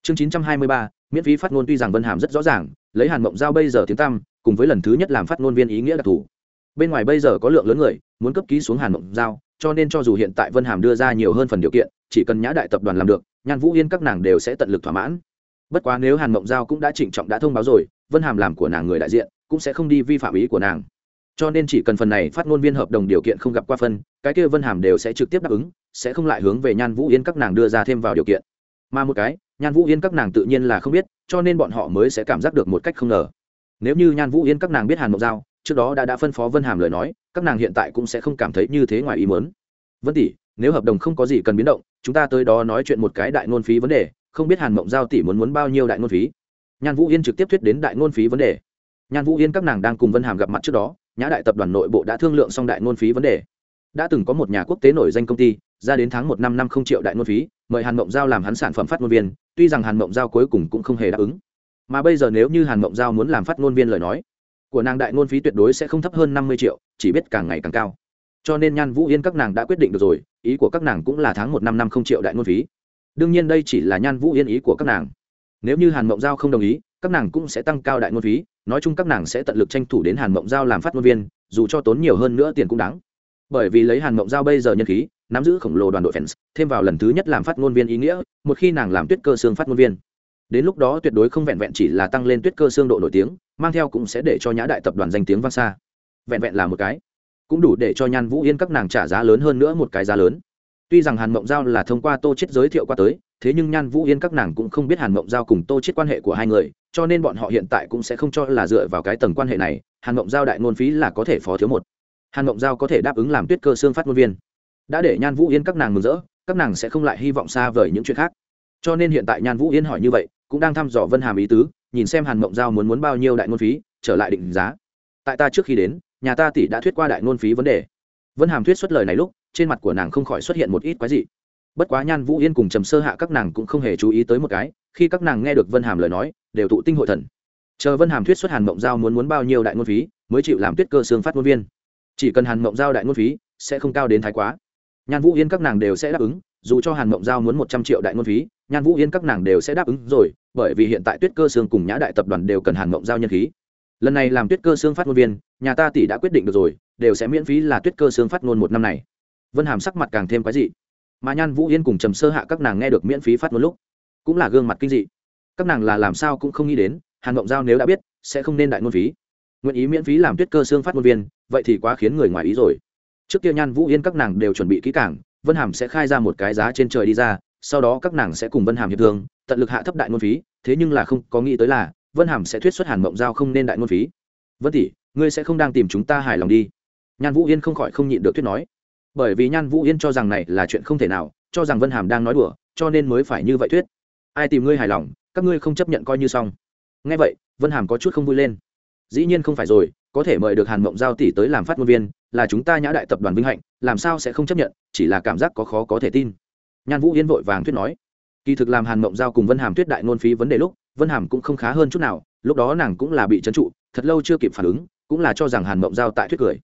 Chương 923, miễn phí phát ngôn tuy rằng vân hàm rất rõ ràng lấy hàn mộng giao bây giờ tiếng tăm, cùng với lần thứ nhất làm phát ngôn viên ý nghĩa đặc thù. Bên ngoài bây giờ có lượng lớn người, muốn cấp ký xuống hàn mộng giao, cho nên cho dù hiện tại vân hàm đưa ra nhiều hơn phần điều kiện, chỉ cần nhã đại tập đoàn làm được, nhan vũ yên các nàng đều sẽ tận lực thỏa mãn. Bất quá nếu hàn mộng giao cũng đã trịnh trọng đã thông báo rồi, vân hàm làm của nàng người đại diện, cũng sẽ không đi vi phạm ý của nàng. Cho nên chỉ cần phần này phát ngôn viên hợp đồng điều kiện không gặp qua phân, cái kia vân hàm đều sẽ trực tiếp đáp ứng, sẽ không lại hướng về nhan vũ yên các nàng đưa ra thêm vào điều kiện. Mà một cái, nhan vũ yên các nàng tự nhiên là không biết cho nên bọn họ mới sẽ cảm giác được một cách không ngờ. Nếu như nhan vũ yên các nàng biết hàn mộng giao, trước đó đã đã phân phó vân hàm lời nói, các nàng hiện tại cũng sẽ không cảm thấy như thế ngoài ý mớn vân tỷ, nếu hợp đồng không có gì cần biến động, chúng ta tới đó nói chuyện một cái đại ngôn phí vấn đề, không biết hàn mộng giao tỷ muốn muốn bao nhiêu đại ngôn phí? Nhan vũ yên trực tiếp thuyết đến đại ngôn phí vấn đề. Nhan vũ yên các nàng đang cùng vân hàm gặp mặt trước đó, nhã đại tập đoàn nội bộ đã thương lượng xong đại ngôn phí vấn đề. Đã từng có một nhà quốc tế nổi danh công ty, ra đến tháng một năm năm không triệu đại ngôn phí mời hàn mộng giao làm hắn sản phẩm phát ngôn viên, tuy rằng hàn mộng giao cuối cùng cũng không hề đáp ứng. Mà bây giờ nếu như hàn mộng giao muốn làm phát ngôn viên lời nói, của nàng đại ngôn phí tuyệt đối sẽ không thấp hơn năm mươi triệu, chỉ biết càng ngày càng cao. Cho nên nhan vũ yên các nàng đã quyết định được rồi, ý của các nàng cũng là tháng một năm năm không triệu đại ngôn phí. Đương nhiên đây chỉ là nhan vũ yên ý của các nàng. Nếu như hàn mộng giao không đồng ý, các nàng cũng sẽ tăng cao đại ngôn phí, nói chung các nàng sẽ tận lực tranh thủ đến hàn mộng giao làm phát ngôn viên, dù cho tốn nhiều hơn nữa tiền cũng đáng. Bởi vì lấy hàn mộng giao bây giờ nhân khí nắm giữ khổng lồ đoàn đội fans, thêm vào lần thứ nhất làm phát ngôn viên ý nghĩa, một khi nàng làm tuyết cơ xương phát ngôn viên. Đến lúc đó tuyệt đối không vẹn vẹn chỉ là tăng lên tuyết cơ xương độ nổi tiếng, mang theo cũng sẽ để cho nhã đại tập đoàn danh tiếng vang xa. Vẹn vẹn là một cái. Cũng đủ để cho nhan vũ yên các nàng trả giá lớn hơn nữa một cái giá lớn. Tuy rằng hàn mộng giao là thông qua tô chết giới thiệu qua tới, thế nhưng nhan vũ yên các nàng cũng không biết hàn mộng giao cùng tô chết quan hệ của hai người, cho nên bọn họ hiện tại cũng sẽ không cho là dựa vào cái tầng quan hệ này, hàn mộng giao đại ngôn phí là có thể phó thiếu một. Hàn mộng giao có thể đáp ứng làm tuyết cơ xương phát ngôn viên đã để nhan vũ yên các nàng mừng rỡ, các nàng sẽ không lại hy vọng xa vời những chuyện khác. Cho nên hiện tại nhan vũ yên hỏi như vậy, cũng đang thăm dò vân hàm ý tứ, nhìn xem hàn mộng giao muốn muốn bao nhiêu đại ngôn phí, trở lại định giá. Tại ta trước khi đến, nhà ta tỷ đã thuyết qua đại ngôn phí vấn đề. Vân hàm thuyết xuất lời này lúc, trên mặt của nàng không khỏi xuất hiện một ít quái dị. Bất quá nhan vũ yên cùng trầm sơ hạ các nàng cũng không hề chú ý tới một cái, khi các nàng nghe được vân hàm lời nói, đều tụ tinh hội thần. Chờ vân hàm thuyết xuất hàn mộng giao muốn muốn bao nhiêu đại ngôn phí, mới chịu làm tuyết cơ xương phát ngôn viên. Chỉ cần hàn mộng giao đại ngôn phí, sẽ không cao đến thái quá nhan vũ yên các nàng đều sẽ đáp ứng, dù cho hàn mộng giao muốn một trăm triệu đại ngôn phí, nhan vũ yên các nàng đều sẽ đáp ứng rồi, bởi vì hiện tại tuyết cơ Sương cùng nhã đại tập đoàn đều cần hàn mộng giao nhân khí. Lần này làm tuyết cơ Sương phát ngôn viên, nhà ta tỷ đã quyết định được rồi, đều sẽ miễn phí là tuyết cơ Sương phát ngôn một năm này. Vân hàm sắc mặt càng thêm quái dị. Mà nhan vũ yên cùng trầm sơ hạ các nàng nghe được miễn phí phát ngôn lúc, cũng là gương mặt kinh dị. Các nàng là làm sao cũng không nghĩ đến, hàn mộng giao nếu đã biết, sẽ không nên đại ngôn phí. Nguyện ý miễn phí làm tuyết cơ xương phát ngôn viên, vậy thì quá khiến người ngoài ý rồi trước kia nhan vũ yên các nàng đều chuẩn bị kỹ cảng vân hàm sẽ khai ra một cái giá trên trời đi ra sau đó các nàng sẽ cùng vân hàm hiệp thương tận lực hạ thấp đại ngôn phí thế nhưng là không có nghĩ tới là vân hàm sẽ thuyết xuất hàn mộng giao không nên đại ngôn phí vân tỷ ngươi sẽ không đang tìm chúng ta hài lòng đi nhan vũ yên không khỏi không nhịn được thuyết nói bởi vì nhan vũ yên cho rằng này là chuyện không thể nào cho rằng vân hàm đang nói đùa cho nên mới phải như vậy thuyết ai tìm ngươi hài lòng các ngươi không chấp nhận coi như xong ngay vậy vân hàm có chút không vui lên dĩ nhiên không phải rồi có thể mời được hàn mộng giao tỷ tới làm phát ngôn viên là chúng ta nhã đại tập đoàn vinh hạnh, làm sao sẽ không chấp nhận, chỉ là cảm giác có khó có thể tin. Nhan vũ yên vội vàng thuyết nói. Kỳ thực làm hàn mộng giao cùng vân hàm thuyết đại Nôn phí vấn đề lúc, vân hàm cũng không khá hơn chút nào, lúc đó nàng cũng là bị trấn trụ, thật lâu chưa kịp phản ứng, cũng là cho rằng hàn mộng giao tại thuyết cười.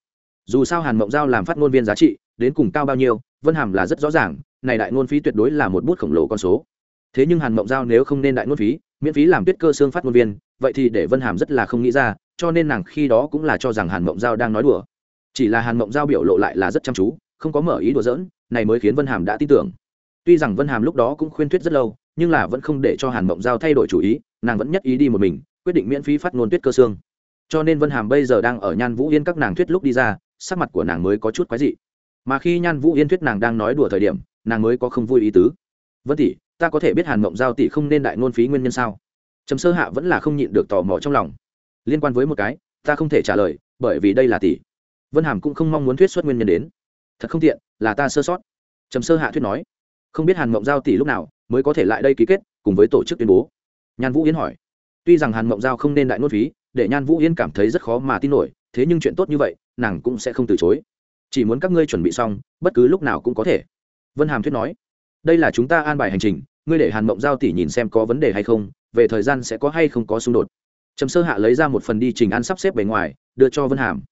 Dù sao hàn mộng giao làm phát ngôn viên giá trị, đến cùng cao bao nhiêu, vân hàm là rất rõ ràng, này đại ngôn phí tuyệt đối là một bút khổng lồ con số. Thế nhưng hàn mộng giao nếu không nên đại ngôn phí, miễn phí làm tuyết cơ xương phát ngôn viên, vậy thì để vân hàm rất là không nghĩ ra, cho nên nàng khi đó cũng là cho rằng hàn mộng giao đang nói đùa chỉ là hàn mộng giao biểu lộ lại là rất chăm chú, không có mở ý đùa giỡn, này mới khiến vân hàm đã tin tưởng. Tuy rằng vân hàm lúc đó cũng khuyên thuyết rất lâu, nhưng là vẫn không để cho hàn mộng giao thay đổi chủ ý, nàng vẫn nhất ý đi một mình, quyết định miễn phí phát ngôn tuyết cơ xương. Cho nên vân hàm bây giờ đang ở nhan vũ yên các nàng thuyết lúc đi ra, sắc mặt của nàng mới có chút quái dị. Mà khi nhan vũ yên thuyết nàng đang nói đùa thời điểm, nàng mới có không vui ý tứ. Vân tỷ, ta có thể biết hàn mộng giao tỷ không nên đại ngôn phí nguyên nhân sao? Trầm sơ hạ vẫn là không nhịn được tò mò trong lòng. Liên quan với một cái, ta không thể trả lời, bởi vì đây là tỷ vân hàm cũng không mong muốn thuyết xuất nguyên nhân đến. Thật không tiện, là ta sơ sót. Trầm sơ hạ thuyết nói. Không biết hàn mộng giao tỷ lúc nào mới có thể lại đây ký kết, cùng với tổ chức tuyên bố. Nhan vũ yến hỏi. Tuy rằng hàn mộng giao không nên đại nốt phí, để nhan vũ yến cảm thấy rất khó mà tin nổi, thế nhưng chuyện tốt như vậy, nàng cũng sẽ không từ chối. Chỉ muốn các ngươi chuẩn bị xong, bất cứ lúc nào cũng có thể. Vân hàm thuyết nói. Đây là chúng ta an bài hành trình, ngươi để hàn mộng giao tỷ nhìn xem có vấn đề hay không, về thời gian sẽ có hay không có xung đột. Trầm sơ hạ lấy ra một phần đi trình ăn sắp xếp bề ngoài, đưa cho vân hàm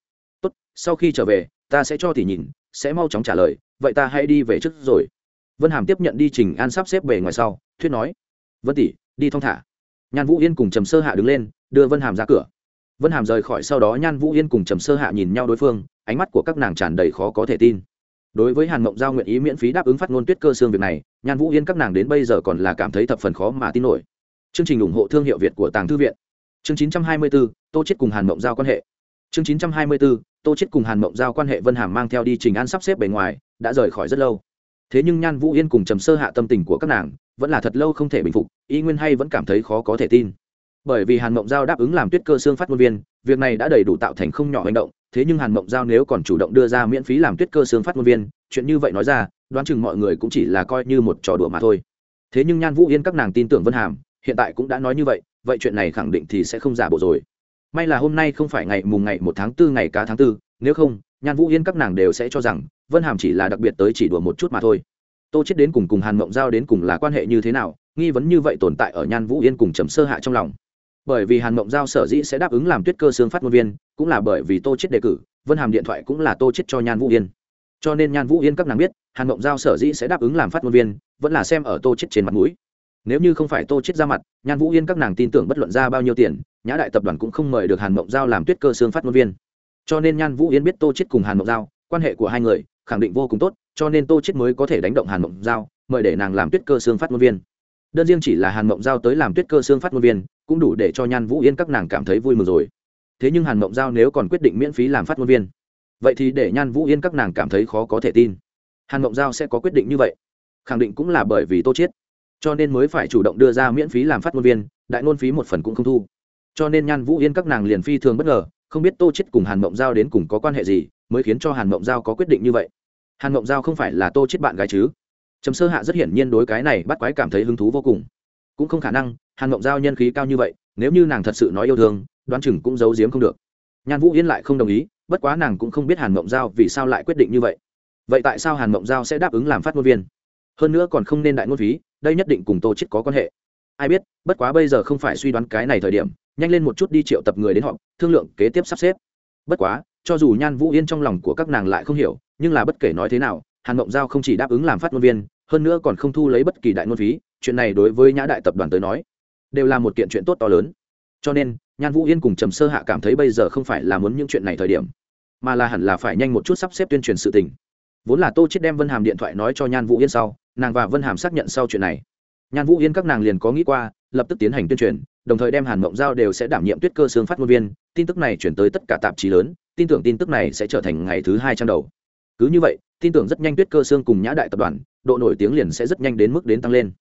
sau khi trở về ta sẽ cho tỷ nhìn sẽ mau chóng trả lời vậy ta hãy đi về trước rồi. Vân hàm tiếp nhận đi trình an sắp xếp bề ngoài sau thuyết nói vân tỷ đi thong thả. Nhan vũ yên cùng trầm sơ hạ đứng lên đưa vân hàm ra cửa. Vân hàm rời khỏi sau đó nhan vũ yên cùng trầm sơ hạ nhìn nhau đối phương ánh mắt của các nàng tràn đầy khó có thể tin. Đối với hàn mộng giao nguyện ý miễn phí đáp ứng phát ngôn tuyết cơ xương việc này nhan vũ yên các nàng đến bây giờ còn là cảm thấy thập phần khó mà tin nổi. Chương trình ủng hộ thương hiệu việt của tàng thư viện. Chương 924, tô chết cùng hàn mộng giao quan hệ chương 924, tô chết cùng hàn mộng giao quan hệ vân hàm mang theo đi trình an sắp xếp bề ngoài đã rời khỏi rất lâu. Thế nhưng nhan vũ yên cùng trầm sơ hạ tâm tình của các nàng vẫn là thật lâu không thể bình phục y nguyên hay vẫn cảm thấy khó có thể tin. Bởi vì hàn mộng giao đáp ứng làm tuyết cơ xương phát ngôn viên việc này đã đầy đủ tạo thành không nhỏ hành động thế nhưng hàn mộng giao nếu còn chủ động đưa ra miễn phí làm tuyết cơ xương phát ngôn viên chuyện như vậy nói ra đoán chừng mọi người cũng chỉ là coi như một trò đùa mà thôi. Thế nhưng nhan vũ yên các nàng tin tưởng vân hàm hiện tại cũng đã nói như vậy vậy chuyện này khẳng định thì sẽ không giả bộ rồi may là hôm nay không phải ngày mùng ngày một tháng tư, ngày cá tháng tư, nếu không, nhan vũ yên các nàng đều sẽ cho rằng, vân hàm chỉ là đặc biệt tới chỉ đùa một chút mà thôi. Tô chết đến cùng cùng hàn mộng giao đến cùng là quan hệ như thế nào, nghi vấn như vậy tồn tại ở nhan vũ yên cùng trầm sơ hạ trong lòng. Bởi vì hàn mộng giao sở dĩ sẽ đáp ứng làm tuyết cơ xương phát ngôn viên, cũng là bởi vì tô chết đề cử, vân hàm điện thoại cũng là tô chết cho nhan vũ yên. Cho nên nhan vũ yên các nàng biết, hàn mộng giao sở dĩ sẽ đáp ứng làm phát ngôn viên, vẫn là xem ở tô chết trên mặt mũi. Nếu như không phải tô chết ra mặt, nhan vũ yên các nàng tin tưởng bất luận ra bao nhiêu tiền nhã đại tập đoàn cũng không mời được hàn mộng giao làm tuyết cơ xương phát ngôn viên cho nên nhan vũ Yến biết tô chết cùng hàn mộng giao quan hệ của hai người khẳng định vô cùng tốt cho nên tô chết mới có thể đánh động hàn mộng giao mời để nàng làm tuyết cơ xương phát ngôn viên đơn riêng chỉ là hàn mộng giao tới làm tuyết cơ xương phát ngôn viên cũng đủ để cho nhan vũ yên các nàng cảm thấy vui mừng rồi thế nhưng hàn mộng giao nếu còn quyết định miễn phí làm phát ngôn viên vậy thì để nhan vũ yên các nàng cảm thấy khó có thể tin hàn mộng giao sẽ có quyết định như vậy khẳng định cũng là bởi vì tô chiết cho nên mới phải chủ động đưa ra miễn phí làm phát ngôn viên đại ngôn phí một phần cũng không thu cho nên nhan vũ yên các nàng liền phi thường bất ngờ, không biết tô chiết cùng hàn mộng giao đến cùng có quan hệ gì, mới khiến cho hàn mộng giao có quyết định như vậy. Hàn mộng giao không phải là tô chiết bạn gái chứ? Trầm sơ hạ rất hiển nhiên đối cái này bắt quái cảm thấy hứng thú vô cùng. Cũng không khả năng, hàn mộng giao nhân khí cao như vậy, nếu như nàng thật sự nói yêu thương, đoán chừng cũng giấu giếm không được. Nhan vũ yên lại không đồng ý, bất quá nàng cũng không biết hàn mộng giao vì sao lại quyết định như vậy. Vậy tại sao hàn mộng giao sẽ đáp ứng làm phát ngôn viên? Hơn nữa còn không nên đại ngôn phí, đây nhất định cùng tô chết có quan hệ ai biết, bất quá bây giờ không phải suy đoán cái này thời điểm, nhanh lên một chút đi triệu tập người đến họp, thương lượng kế tiếp sắp xếp. Bất quá, cho dù nhan vũ yên trong lòng của các nàng lại không hiểu, nhưng là bất kể nói thế nào, hàn mộng giao không chỉ đáp ứng làm phát ngôn viên, hơn nữa còn không thu lấy bất kỳ đại ngôn phí, chuyện này đối với nhã đại tập đoàn tới nói, đều là một kiện chuyện tốt to lớn. Cho nên, nhan vũ yên cùng trầm sơ hạ cảm thấy bây giờ không phải là muốn những chuyện này thời điểm, mà là hẳn là phải nhanh một chút sắp xếp tuyên truyền sự tình. Vốn là tô chết đem vân hàm điện thoại nói cho nhan vũ yên sau, nàng và vân hàm xác nhận sau chuyện này nhan vũ yên các nàng liền có nghĩ qua, lập tức tiến hành tuyên truyền, đồng thời đem hàn mộng giao đều sẽ đảm nhiệm tuyết cơ xương phát ngôn viên, tin tức này chuyển tới tất cả tạp chí lớn, tin tưởng tin tức này sẽ trở thành ngày thứ hai trang đầu. Cứ như vậy, tin tưởng rất nhanh tuyết cơ xương cùng nhã đại tập đoàn, độ nổi tiếng liền sẽ rất nhanh đến mức đến tăng lên.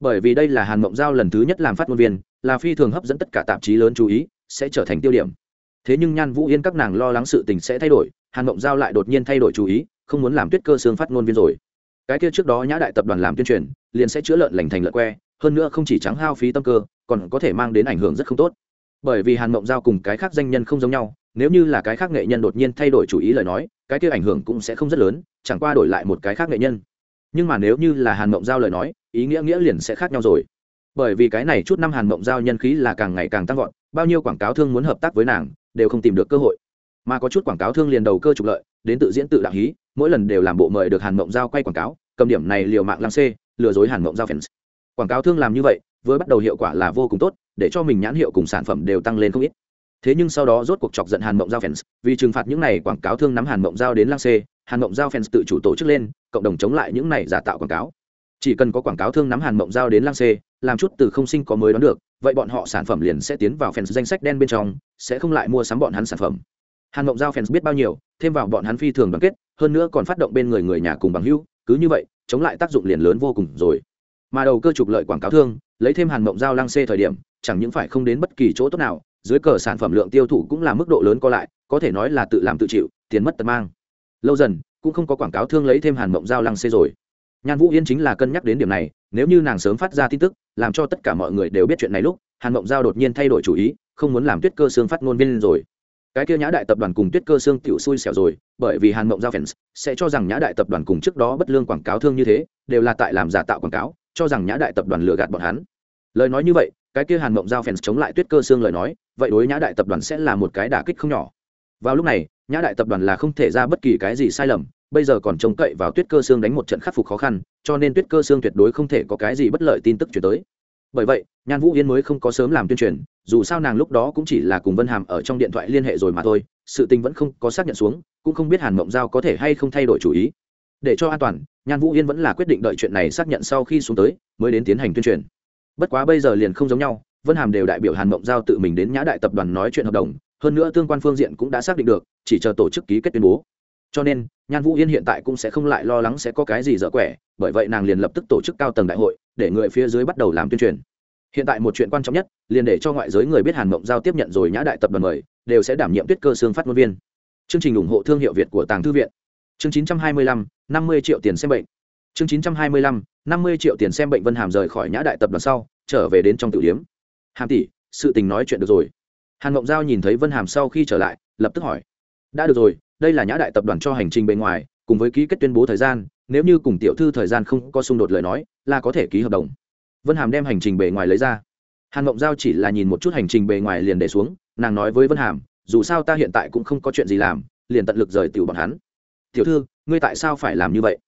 Bởi vì đây là hàn mộng giao lần thứ nhất làm phát ngôn viên, là phi thường hấp dẫn tất cả tạp chí lớn chú ý, sẽ trở thành tiêu điểm. Thế nhưng nhan vũ yên các nàng lo lắng sự tình sẽ thay đổi, hàn mộng giao lại đột nhiên thay đổi chú ý, không muốn làm tuyết cơ xương phát ngôn viên rồi cái kia trước đó nhã đại tập đoàn làm tuyên truyền, liền sẽ chữa lợn lành thành lợn que, hơn nữa không chỉ trắng hao phí tâm cơ, còn có thể mang đến ảnh hưởng rất không tốt. Bởi vì hàn mộng giao cùng cái khác danh nhân không giống nhau, nếu như là cái khác nghệ nhân đột nhiên thay đổi chủ ý lời nói, cái kia ảnh hưởng cũng sẽ không rất lớn, chẳng qua đổi lại một cái khác nghệ nhân. Nhưng mà nếu như là hàn mộng giao lời nói, ý nghĩa nghĩa liền sẽ khác nhau rồi. Bởi vì cái này chút năm hàn mộng giao nhân khí là càng ngày càng tăng vọt, bao nhiêu quảng cáo thương muốn hợp tác với nàng, đều không tìm được cơ hội. Mà có chút quảng cáo thương liền đầu cơ trục lợi, đến tự diễn tự đạo hí mỗi lần đều làm bộ mời được hàn mộng giao quay quảng cáo, cầm điểm này liều mạng lăng xê, lừa dối hàn mộng giao fans. Quảng cáo thương làm như vậy, với bắt đầu hiệu quả là vô cùng tốt, để cho mình nhãn hiệu cùng sản phẩm đều tăng lên không ít. Thế nhưng sau đó rốt cuộc chọc giận hàn mộng giao fans, vì trừng phạt những này quảng cáo thương nắm hàn mộng giao đến lăng xê, hàn mộng giao fans tự chủ tổ chức lên, cộng đồng chống lại những này giả tạo quảng cáo. Chỉ cần có quảng cáo thương nắm hàn mộng giao đến lăng xê, làm chút từ không sinh có mới đoán được, vậy bọn họ sản phẩm liền sẽ tiến vào fans danh sách đen bên trong, sẽ không lại mua sắm bọn hắn sản phẩm hàn mộng giao fans biết bao nhiêu, thêm vào bọn hắn phi thường đoàn kết, hơn nữa còn phát động bên người người nhà cùng bằng hữu, cứ như vậy, chống lại tác dụng liền lớn vô cùng rồi. Mà đầu cơ trục lợi quảng cáo thương, lấy thêm hàn mộng giao lăng xê thời điểm, chẳng những phải không đến bất kỳ chỗ tốt nào, dưới cờ sản phẩm lượng tiêu thụ cũng là mức độ lớn co lại, có thể nói là tự làm tự chịu, tiền mất tật mang. Lâu dần, cũng không có quảng cáo thương lấy thêm hàn mộng giao lăng xê rồi. Nhan vũ yên chính là cân nhắc đến điểm này, nếu như nàng sớm phát ra tin tức, làm cho tất cả mọi người đều biết chuyện này lúc, hàn mộng giao đột nhiên thay đổi chủ ý, không muốn làm tuyết cơ xương phát ngôn viên rồi cái kia nhã đại tập đoàn cùng tuyết cơ xương tiểu xui xẻo rồi, bởi vì hàn mộng giao fans, sẽ cho rằng nhã đại tập đoàn cùng trước đó bất lương quảng cáo thương như thế, đều là tại làm giả tạo quảng cáo, cho rằng nhã đại tập đoàn lừa gạt bọn hắn. Lời nói như vậy, cái kia hàn mộng giao fans chống lại tuyết cơ xương lời nói, vậy đối nhã đại tập đoàn sẽ là một cái đả kích không nhỏ. Vào lúc này, nhã đại tập đoàn là không thể ra bất kỳ cái gì sai lầm, bây giờ còn trông cậy vào tuyết cơ xương đánh một trận khắc phục khó khăn, cho nên tuyết cơ xương tuyệt đối không thể có cái gì bất lợi tin tức chuyển tới. Bởi vậy, nhan vũ yên mới không có sớm làm tuyên truyền dù sao nàng lúc đó cũng chỉ là cùng vân hàm ở trong điện thoại liên hệ rồi mà thôi, sự tình vẫn không có xác nhận xuống, cũng không biết hàn mộng giao có thể hay không thay đổi chủ ý. Để cho an toàn, nhan vũ yên vẫn là quyết định đợi chuyện này xác nhận sau khi xuống tới, mới đến tiến hành tuyên truyền. Bất quá bây giờ liền không giống nhau, vân hàm đều đại biểu hàn mộng giao tự mình đến nhã đại tập đoàn nói chuyện hợp đồng, hơn nữa tương quan phương diện cũng đã xác định được, chỉ chờ tổ chức ký kết tuyên bố. Cho nên, nhan vũ yên hiện tại cũng sẽ không lại lo lắng sẽ có cái gì dở quẻ, bởi vậy nàng liền lập tức tổ chức cao tầng đại hội, để người phía dưới bắt đầu làm tuyên truyền hiện tại một chuyện quan trọng nhất liền để cho ngoại giới người biết hàn mộng giao tiếp nhận rồi nhã đại tập đoàn mời đều sẽ đảm nhiệm tuyết cơ xương phát ngôn viên. Chương trình ủng hộ thương hiệu việt của tàng thư viện. Chương 925, 50 triệu tiền xem bệnh. Chương 925, 50 triệu tiền xem bệnh vân hàm rời khỏi nhã đại tập đoàn sau trở về đến trong tử điếm. Hàm tỷ sự tình nói chuyện được rồi. Hàn mộng giao nhìn thấy vân hàm sau khi trở lại lập tức hỏi. Đã được rồi đây là nhã đại tập đoàn cho hành trình bên ngoài cùng với ký kết tuyên bố thời gian nếu như cùng tiểu thư thời gian không có xung đột lời nói là có thể ký hợp đồng vân hàm đem hành trình bề ngoài lấy ra. Hàn mộng giao chỉ là nhìn một chút hành trình bề ngoài liền để xuống, nàng nói với vân hàm, dù sao ta hiện tại cũng không có chuyện gì làm, liền tận lực rời tiểu bọn hắn. Tiểu thư, ngươi tại sao phải làm như vậy?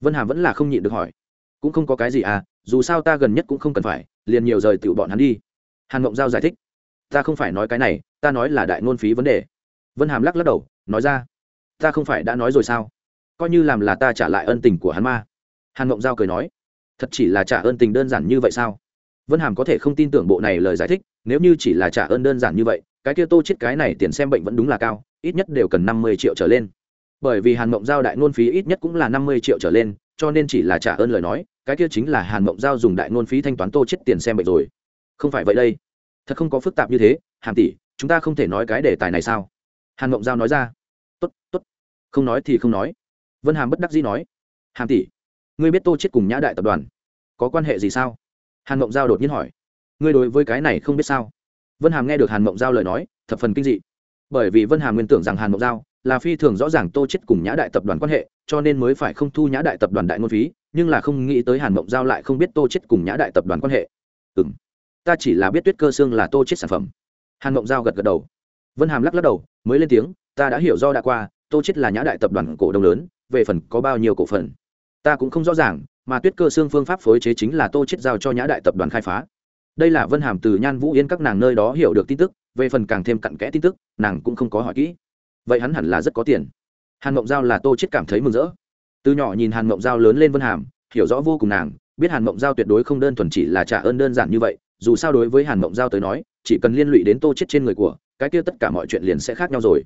Vân hàm vẫn là không nhịn được hỏi. Cũng không có cái gì à dù sao ta gần nhất cũng không cần phải, liền nhiều rời tiểu bọn hắn đi. Hàn mộng giao giải thích. Ta không phải nói cái này, ta nói là đại ngôn phí vấn đề. Vân hàm lắc lắc đầu, nói ra. Ta không phải đã nói rồi sao? Coi như làm là ta trả lại ân tình của hắn ma. Hàn mộng giao cười nói thật chỉ là trả ơn tình đơn giản như vậy sao? Vân hàm có thể không tin tưởng bộ này lời giải thích, nếu như chỉ là trả ơn đơn giản như vậy, cái kia tô chết cái này tiền xem bệnh vẫn đúng là cao, ít nhất đều cần năm mươi triệu trở lên. Bởi vì hàn mộng giao đại ngôn phí ít nhất cũng là năm mươi triệu trở lên, cho nên chỉ là trả ơn lời nói, cái kia chính là hàn mộng giao dùng đại ngôn phí thanh toán tô chết tiền xem bệnh rồi. Không phải vậy đây. Thật không có phức tạp như thế hàn tỷ, chúng ta không thể nói cái đề tài này sao? Hàn mộng giao nói ra. Tốt tốt. Không nói thì không nói. Vân hàm bất đắc dĩ nói. Hàn tỷ, ngươi biết tô chết cùng nhã đại tập đoàn có quan hệ gì sao? Hàn mộng giao đột nhiên hỏi. Ngươi đối với cái này không biết sao? Vân hàm nghe được hàn mộng giao lời nói, thập phần kinh dị. Bởi vì vân hàm nguyên tưởng rằng hàn mộng giao là phi thường rõ ràng tô chết cùng nhã đại tập đoàn quan hệ, cho nên mới phải không thu nhã đại tập đoàn đại ngôn phí, nhưng là không nghĩ tới hàn mộng giao lại không biết tô chết cùng nhã đại tập đoàn quan hệ. Ừ m ta chỉ là biết tuyết cơ xương là tô chết sản phẩm. Hàn mộng giao gật gật đầu. Vân hàm lắc lắc đầu, mới lên tiếng, ta đã hiểu do đã qua, tô chết là nhã đại tập đoàn cổ đông lớn, về phần có bao nhiêu cổ phần? Ta cũng không rõ ràng mà tuyết cơ xương phương pháp phối chế chính là tô chết giao cho nhã đại tập đoàn khai phá. Đây là vân hàm từ nhan vũ yên các nàng nơi đó hiểu được tin tức, về phần càng thêm cặn kẽ tin tức, nàng cũng không có hỏi kỹ. Vậy hắn hẳn là rất có tiền. Hàn mộng giao là tô chết cảm thấy mừng rỡ. Từ nhỏ nhìn hàn mộng giao lớn lên vân hàm, hiểu rõ vô cùng nàng, biết hàn mộng giao tuyệt đối không đơn thuần chỉ là trả ơn đơn giản như vậy, dù sao đối với hàn mộng giao tới nói, chỉ cần liên lụy đến tô chết trên người của, cái kia tất cả mọi chuyện liền sẽ khác nhau rồi.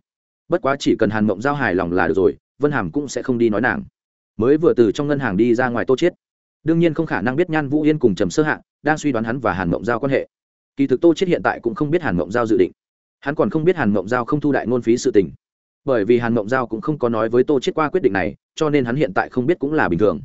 Bất quá chỉ cần hàn mộng giao hài lòng là được rồi, vân hàm cũng sẽ không đi nói nàng mới vừa từ trong ngân hàng đi ra ngoài tô chiết, đương nhiên không khả năng biết nhan vũ yên cùng trầm sơ hạng đang suy đoán hắn và hàn mộng giao quan hệ. Kỳ thực tô chết hiện tại cũng không biết hàn mộng giao dự định. Hắn còn không biết hàn mộng giao không thu đại ngôn phí sự tình. Bởi vì hàn mộng giao cũng không có nói với tô chết qua quyết định này cho nên hắn hiện tại không biết cũng là bình thường.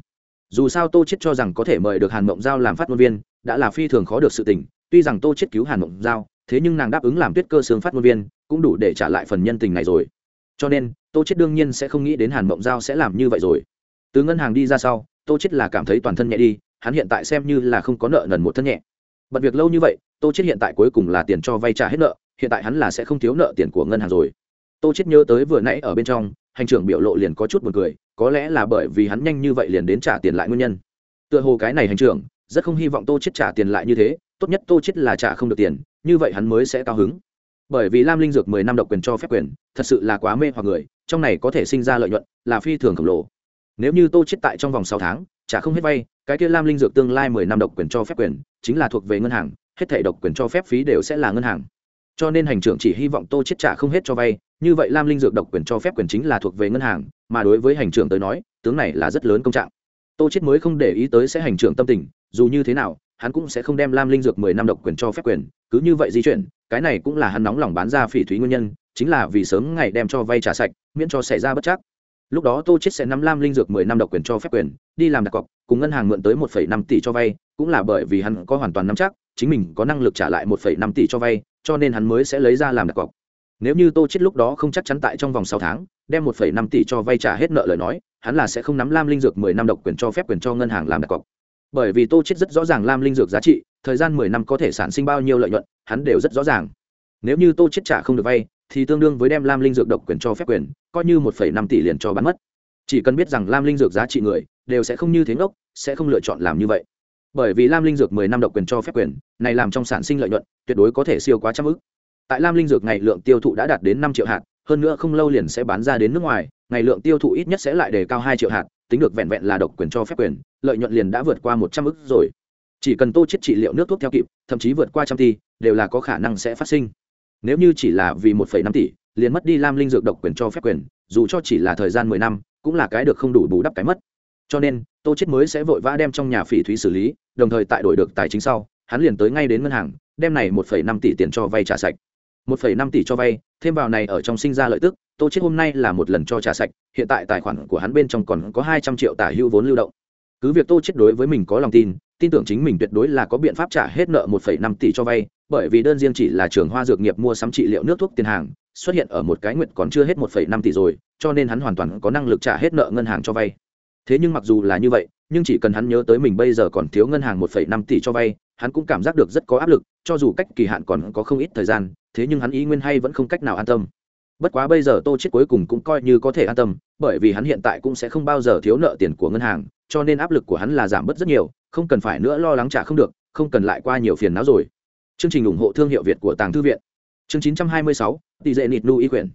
Dù sao tô chết cho rằng có thể mời được hàn mộng giao làm phát ngôn viên đã là phi thường khó được sự tình. Tuy rằng tô chết cứu hàn mộng giao thế nhưng nàng đáp ứng làm tuyết cơ sướng phát ngôn viên cũng đủ để trả lại phần nhân tình này rồi. Cho nên tô chết đương nhiên sẽ không nghĩ đến hàn mộng giao sẽ làm như vậy rồi từ ngân hàng đi ra sau, tô chết là cảm thấy toàn thân nhẹ đi, hắn hiện tại xem như là không có nợ nần một thân nhẹ. Bật việc lâu như vậy, tô chết hiện tại cuối cùng là tiền cho vay trả hết nợ, hiện tại hắn là sẽ không thiếu nợ tiền của ngân hàng rồi. Tô chết nhớ tới vừa nãy ở bên trong, hành trưởng biểu lộ liền có chút buồn cười, có lẽ là bởi vì hắn nhanh như vậy liền đến trả tiền lại nguyên nhân. Tựa hồ cái này hành trưởng, rất không hy vọng tô chết trả tiền lại như thế, tốt nhất tô chết là trả không được tiền, như vậy hắn mới sẽ cao hứng. Bởi vì lam linh dược mười năm độc quyền cho phép quyền, thật sự là quá mê hoặc người, trong này có thể sinh ra lợi nhuận là phi thường khổng lồ nếu như tô chết tại trong vòng sáu tháng trả không hết vay, cái kia lam linh dược tương lai mười năm độc quyền cho phép quyền, chính là thuộc về ngân hàng, hết thảy độc quyền cho phép phí đều sẽ là ngân hàng. Cho nên hành trưởng chỉ hy vọng tô chết trả không hết cho vay, như vậy lam linh dược độc quyền cho phép quyền chính là thuộc về ngân hàng, mà đối với hành trưởng tới nói, tướng này là rất lớn công trạng. Tô chết mới không để ý tới sẽ hành trưởng tâm tình, dù như thế nào, hắn cũng sẽ không đem lam linh dược mười năm độc quyền cho phép quyền, cứ như vậy di chuyển, cái này cũng là hắn nóng lòng bán ra phỉ thúy nguyên nhân, chính là vì sớm ngày đem cho vay trả sạch, miễn cho xảy ra bất chắc lúc đó tô chết sẽ nắm lam linh dược mười năm độc quyền cho phép quyền, đi làm đặt cọc, cùng ngân hàng mượn tới một phẩy năm tỷ cho vay, cũng là bởi vì hắn có hoàn toàn nắm chắc, chính mình có năng lực trả lại một phẩy năm tỷ cho vay, cho nên hắn mới sẽ lấy ra làm đặt cọc. Nếu như tô chết lúc đó không chắc chắn tại trong vòng sáu tháng, đem một phẩy năm tỷ cho vay trả hết nợ lời nói, hắn là sẽ không nắm lam linh dược mười năm độc quyền cho phép quyền cho ngân hàng làm đặt cọc. Bởi vì tô chết rất rõ ràng lam linh dược giá trị, thời gian mười năm có thể sản sinh bao nhiêu lợi nhuận, hắn đều rất rõ ràng. Nếu như tô chết trả không được vay thì tương đương với đem lam linh dược độc quyền cho phép quyền, coi như một năm tỷ liền cho bán mất. Chỉ cần biết rằng lam linh dược giá trị người, đều sẽ không như thế ngốc, sẽ không lựa chọn làm như vậy. Bởi vì lam linh dược mười năm độc quyền cho phép quyền, này làm trong sản sinh lợi nhuận, tuyệt đối có thể siêu quá trăm ức. Tại lam linh dược ngày lượng tiêu thụ đã đạt đến năm triệu hạt, hơn nữa không lâu liền sẽ bán ra đến nước ngoài, ngày lượng tiêu thụ ít nhất sẽ lại đề cao hai triệu hạt, tính được vẹn vẹn là độc quyền cho phép quyền, lợi nhuận liền đã vượt qua một trăm ức rồi. Chỉ cần tô chết trị liệu nước thuốc theo kịp, thậm chí vượt qua trăm tỷ đều là có khả năng sẽ phát sinh nếu như chỉ là vì một năm tỷ, liền mất đi lam linh dược độc quyền cho phép quyền, dù cho chỉ là thời gian mười năm, cũng là cái được không đủ bù đắp cái mất. Cho nên, tô chết mới sẽ vội vã đem trong nhà phỉ thúy xử lý, đồng thời tại đổi được tài chính sau, hắn liền tới ngay đến ngân hàng, đem này một năm tỷ tiền cho vay trả sạch. Một năm tỷ cho vay, thêm vào này ở trong sinh ra lợi tức, tô chết hôm nay là một lần cho trả sạch, hiện tại tài khoản của hắn bên trong còn có hai trăm triệu tả hữu vốn lưu động. Cứ việc tô chết đối với mình có lòng tin tin tưởng chính mình tuyệt đối là có biện pháp trả hết nợ một năm tỷ cho vay, bởi vì đơn riêng chỉ là trường hoa dược nghiệp mua sắm trị liệu nước thuốc tiền hàng, xuất hiện ở một cái nguyện còn chưa hết một năm tỷ rồi, cho nên hắn hoàn toàn có năng lực trả hết nợ ngân hàng cho vay. Thế nhưng mặc dù là như vậy, nhưng chỉ cần hắn nhớ tới mình bây giờ còn thiếu ngân hàng một năm tỷ cho vay, hắn cũng cảm giác được rất có áp lực, cho dù cách kỳ hạn còn có không ít thời gian, thế nhưng hắn ý nguyên hay vẫn không cách nào an tâm. Bất quá bây giờ tô chết cuối cùng cũng coi như có thể an tâm, bởi vì hắn hiện tại cũng sẽ không bao giờ thiếu nợ tiền của ngân hàng, cho nên áp lực của hắn là giảm bớt rất nhiều không cần phải nữa lo lắng trả không được không cần lại qua nhiều phiền não rồi. Chương trình ủng hộ thương hiệu việt của tàng thư viện. Chương 926, tỷ dệ nịt núi quyển.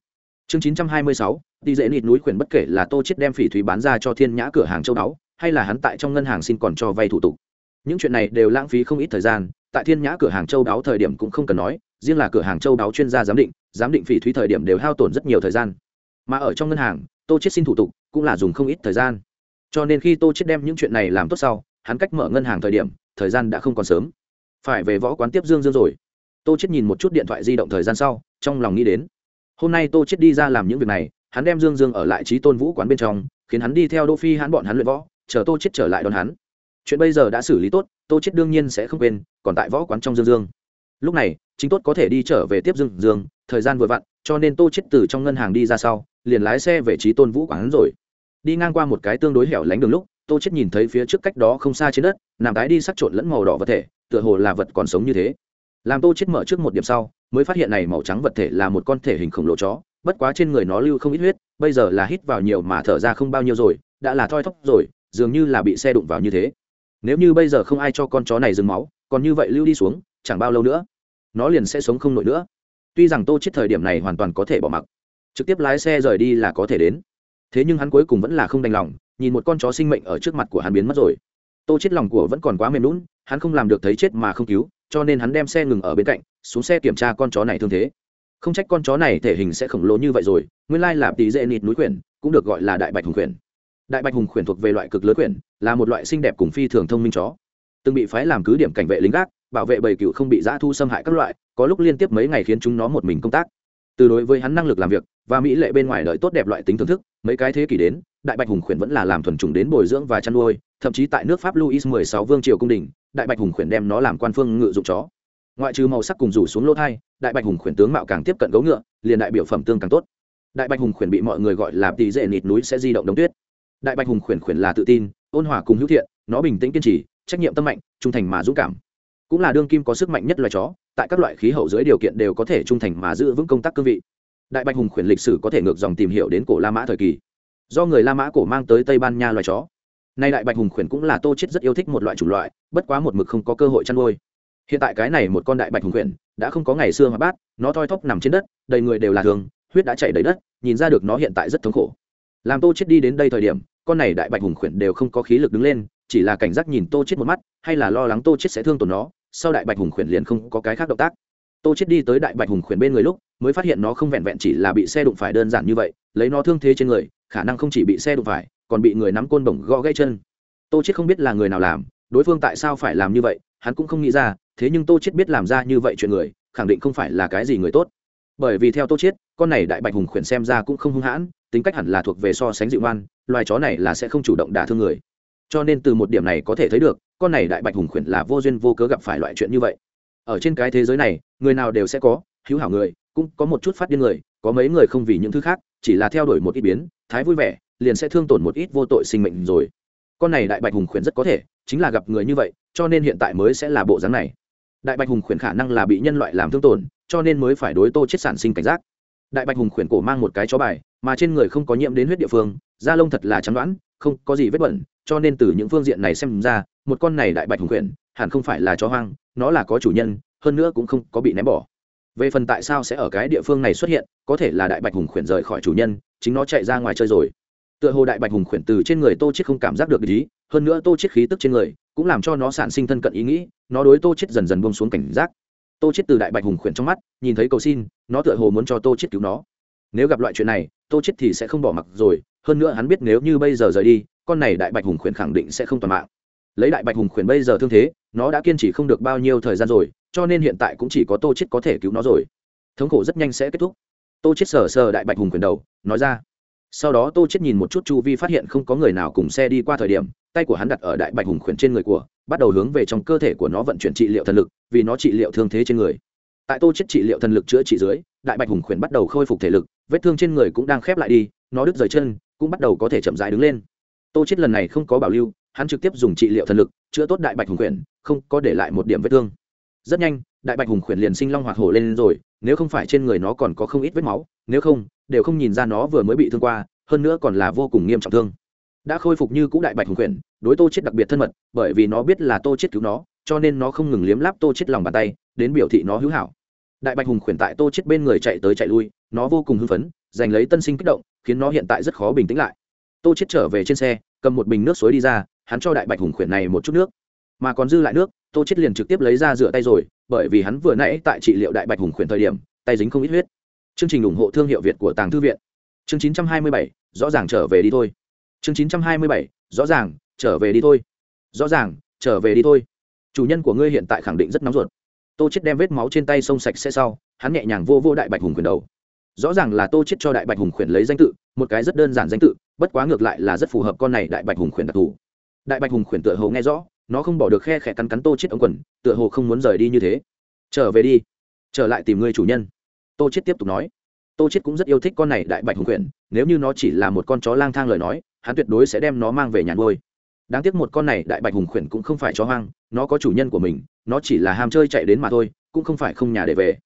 Chương 926, tỷ dệ nịt núi quyển bất kể là tô chết đem phỉ thúy bán ra cho thiên nhã cửa hàng châu đáo hay là hắn tại trong ngân hàng xin còn cho vay thủ tục. Những chuyện này đều lãng phí không ít thời gian tại thiên nhã cửa hàng châu đáo thời điểm cũng không cần nói riêng là cửa hàng châu đáo chuyên gia giám định giám định phỉ thúy thời điểm đều hao tổn rất nhiều thời gian. Mà ở trong ngân hàng tô chết xin thủ tục cũng là dùng không ít thời gian. Cho nên khi tô chết đem những chuyện này làm tốt sau hắn cách mở ngân hàng thời điểm, thời gian đã không còn sớm. Phải về võ quán tiếp dương dương rồi. Tô chết nhìn một chút điện thoại di động thời gian sau, trong lòng nghĩ đến. Hôm nay tô chết đi ra làm những việc này, hắn đem dương dương ở lại trí tôn vũ quán bên trong, khiến hắn đi theo đô phi hắn bọn hắn luyện võ, chờ tô chết trở lại đón hắn. Chuyện bây giờ đã xử lý tốt, tô chết đương nhiên sẽ không quên, còn tại võ quán trong dương dương. Lúc này, chính tốt có thể đi trở về tiếp dương dương, thời gian vừa vặn, cho nên tô chết từ trong ngân hàng đi ra sau, liền lái xe về trí tôn vũ quán rồi. Đi ngang qua một cái tương đối hẻo lánh đường lúc tô chết nhìn thấy phía trước cách đó không xa trên đất, nằm tái đi sắc trộn lẫn màu đỏ vật thể, tựa hồ là vật còn sống như thế. Làm tô chết mở trước một điểm sau, mới phát hiện này màu trắng vật thể là một con thể hình khổng lồ chó, bất quá trên người nó lưu không ít huyết, bây giờ là hít vào nhiều mà thở ra không bao nhiêu rồi, đã là thoi thóp rồi, dường như là bị xe đụng vào như thế. Nếu như bây giờ không ai cho con chó này dừng máu, còn như vậy lưu đi xuống, chẳng bao lâu nữa, nó liền sẽ sống không nổi nữa. Tuy rằng tô chết thời điểm này hoàn toàn có thể bỏ mặc, trực tiếp lái xe rời đi là có thể đến. Thế nhưng hắn cuối cùng vẫn là không đành lòng nhìn một con chó sinh mệnh ở trước mặt của hắn biến mất rồi. Tô chết lòng của vẫn còn quá mềm lún hắn không làm được thấy chết mà không cứu, cho nên hắn đem xe ngừng ở bên cạnh, xuống xe kiểm tra con chó này thương thế. Không trách con chó này thể hình sẽ khổng lồ như vậy rồi, nguyên lai là tí dễ nịt núi quyển, cũng được gọi là đại bạch hùng quyển. Đại bạch hùng quyển thuộc về loại cực lớn quyển, là một loại xinh đẹp cùng phi thường thông minh chó. Từng bị phái làm cứ điểm cảnh vệ lính gác, bảo vệ bầy cựu không bị dã thu xâm hại các loại, có lúc liên tiếp mấy ngày khiến chúng nó một mình công tác. Từ đối với hắn năng lực làm việc, và mỹ lệ bên ngoài đợi tốt đẹp loại tính thưởng thức, mấy cái thế kỷ đến đại bạch hùng khuyển vẫn là làm thuần trùng đến bồi dưỡng và chăn nuôi, thậm chí tại nước pháp louis sáu vương triều cung đình, đại bạch hùng khuyển đem nó làm quan phương ngự dụng chó. Ngoại trừ màu sắc cùng rủ xuống lỗ thai, đại bạch hùng khuyển tướng mạo càng tiếp cận gấu ngựa, liền đại biểu phẩm tương càng tốt. Đại bạch hùng khuyển bị mọi người gọi là tỷ dễ nịt núi sẽ di động đống tuyết. Đại bạch hùng khuyển khuyển là tự tin, ôn hòa cùng hữu thiện, nó bình tĩnh kiên trì, trách nhiệm tâm mạnh, trung thành mà dũng cảm. Cũng là đương kim có sức mạnh nhất loài chó, tại các loại khí hậu dưới điều kiện đều có thể trung thành mà giữ vững công tác cương vị. Đại bạch hùng khuyển lịch sử có thể ngược dòng tìm hiểu đến cổ la mã thời kỳ do người la mã cổ mang tới tây ban nha loài chó. Nay đại bạch hùng khuyển cũng là tô chết rất yêu thích một loại chủng loại, bất quá một mực không có cơ hội chăn nuôi. Hiện tại cái này một con đại bạch hùng khuyển đã không có ngày xưa mà bát, nó thoi thóp nằm trên đất, đầy người đều là thường, huyết đã chảy đầy đất, nhìn ra được nó hiện tại rất thống khổ. Làm tô chết đi đến đây thời điểm, con này đại bạch hùng khuyển đều không có khí lực đứng lên, chỉ là cảnh giác nhìn tô chết một mắt, hay là lo lắng tô chết sẽ thương tổn nó, sau đại bạch hùng khuyển liền không có cái khác động tác. Tô chết đi tới đại bạch hùng khuyển bên người lúc, mới phát hiện nó không vẹn vẹn chỉ là bị xe đụng phải đơn giản như vậy, lấy nó thương thế trên người khả năng không chỉ bị xe đụng phải, còn bị người nắm côn bổng gõ gãy chân. Tô chết không biết là người nào làm, đối phương tại sao phải làm như vậy, hắn cũng không nghĩ ra, thế nhưng tô chết biết làm ra như vậy chuyện người, khẳng định không phải là cái gì người tốt. Bởi vì theo tô chết con này đại bạch hùng khuyển xem ra cũng không hung hãn, tính cách hẳn là thuộc về so sánh dịu ngoan, loài chó này là sẽ không chủ động đả thương người. Cho nên từ một điểm này có thể thấy được, con này đại bạch hùng khuyển là vô duyên vô cớ gặp phải loại chuyện như vậy. Ở trên cái thế giới này, người nào đều sẽ có hữu hảo người, cũng có một chút phát điên người, có mấy người không vì những thứ khác chỉ là theo đuổi một ít biến, thái vui vẻ, liền sẽ thương tổn một ít vô tội sinh mệnh rồi. Con này đại bạch hùng khuyển rất có thể chính là gặp người như vậy, cho nên hiện tại mới sẽ là bộ dáng này. Đại bạch hùng khuyển khả năng là bị nhân loại làm thương tổn, cho nên mới phải đối tô chết sản sinh cảnh giác. Đại bạch hùng khuyển cổ mang một cái chó bài, mà trên người không có nhiễm đến huyết địa phương, da lông thật là trắng đoán, không có gì vết bẩn, cho nên từ những phương diện này xem ra, một con này đại bạch hùng khuyển hẳn không phải là chó hoang, nó là có chủ nhân, hơn nữa cũng không có bị ném bỏ về phần tại sao sẽ ở cái địa phương này xuất hiện, có thể là đại bạch hùng khuyển rời khỏi chủ nhân, chính nó chạy ra ngoài chơi rồi. Tựa hồ đại bạch hùng khuyển từ trên người tô chết không cảm giác được ý, hơn nữa tô chết khí tức trên người, cũng làm cho nó sản sinh thân cận ý nghĩ, nó đối tô chết dần dần buông xuống cảnh giác. Tô chết từ đại bạch hùng khuyển trong mắt, nhìn thấy cầu xin, nó tựa hồ muốn cho tô chết cứu nó. Nếu gặp loại chuyện này, tô chết thì sẽ không bỏ mặc rồi, hơn nữa hắn biết nếu như bây giờ rời đi, con này đại bạch hùng khuyển khẳng định sẽ không toàn mạng. Lấy đại bạch hùng khuyển bây giờ thương thế, nó đã kiên trì không được bao nhiêu thời gian rồi cho nên hiện tại cũng chỉ có tô chết có thể cứu nó rồi. Thống khổ rất nhanh sẽ kết thúc. Tô chết sờ sờ đại bạch hùng quyền đầu, nói ra. Sau đó tô chết nhìn một chút chu vi phát hiện không có người nào cùng xe đi qua thời điểm, tay của hắn đặt ở đại bạch hùng khuyển trên người của, bắt đầu hướng về trong cơ thể của nó vận chuyển trị liệu thần lực, vì nó trị liệu thương thế trên người. Tại tô chết trị liệu thần lực chữa trị dưới, đại bạch hùng khuyển bắt đầu khôi phục thể lực, vết thương trên người cũng đang khép lại đi, nó đứt rời chân, cũng bắt đầu có thể chậm rãi đứng lên. Tô chết lần này không có bảo lưu, hắn trực tiếp dùng trị liệu thần lực chữa tốt đại bạch hùng khuyển không có để lại một điểm vết thương rất nhanh, đại bạch hùng khuyển liền sinh long hoạt hổ lên rồi, nếu không phải trên người nó còn có không ít vết máu, nếu không, đều không nhìn ra nó vừa mới bị thương qua, hơn nữa còn là vô cùng nghiêm trọng thương. Đã khôi phục như cũ đại bạch hùng khuyển, đối tô chết đặc biệt thân mật, bởi vì nó biết là tô chết cứu nó, cho nên nó không ngừng liếm láp tô chết lòng bàn tay, đến biểu thị nó hữu hảo. Đại bạch hùng khuyển tại tô chết bên người chạy tới chạy lui, nó vô cùng hưng phấn, giành lấy tân sinh kích động, khiến nó hiện tại rất khó bình tĩnh lại. Tô chết trở về trên xe, cầm một bình nước suối đi ra, hắn cho đại bạch hùng khuyển này một chút nước mà còn dư lại nước tô chết liền trực tiếp lấy ra rửa tay rồi bởi vì hắn vừa nãy tại trị liệu đại bạch hùng khuyển thời điểm tay dính không ít huyết. Chương trình ủng hộ thương hiệu việt của tàng thư viện. Chương 927, rõ ràng trở về đi thôi. Chương 927, rõ ràng trở về đi thôi. Rõ ràng trở về đi thôi. Chủ nhân của ngươi hiện tại khẳng định rất nóng ruột. Tô chết đem vết máu trên tay sông sạch sẽ sau hắn nhẹ nhàng vô vô đại bạch hùng khuyển đầu. Rõ ràng là tô chết cho đại bạch hùng khuyển lấy danh tự một cái rất đơn giản danh tự bất quá ngược lại là rất phù hợp con này đại bạch hùng khuyển đặc thù. Đại bạch hùng khuyển tựa hồ nghe rõ nó không bỏ được khe khẽ cắn cắn tô chết ống quần tựa hồ không muốn rời đi như thế. Trở về đi trở lại tìm người chủ nhân. Tô chết tiếp tục nói. Tô chết cũng rất yêu thích con này đại bạch hùng quyển, nếu như nó chỉ là một con chó lang thang lời nói hắn tuyệt đối sẽ đem nó mang về nhà nuôi. Đáng tiếc một con này đại bạch hùng quyển cũng không phải chó hoang nó có chủ nhân của mình nó chỉ là ham chơi chạy đến mà thôi cũng không phải không nhà để về.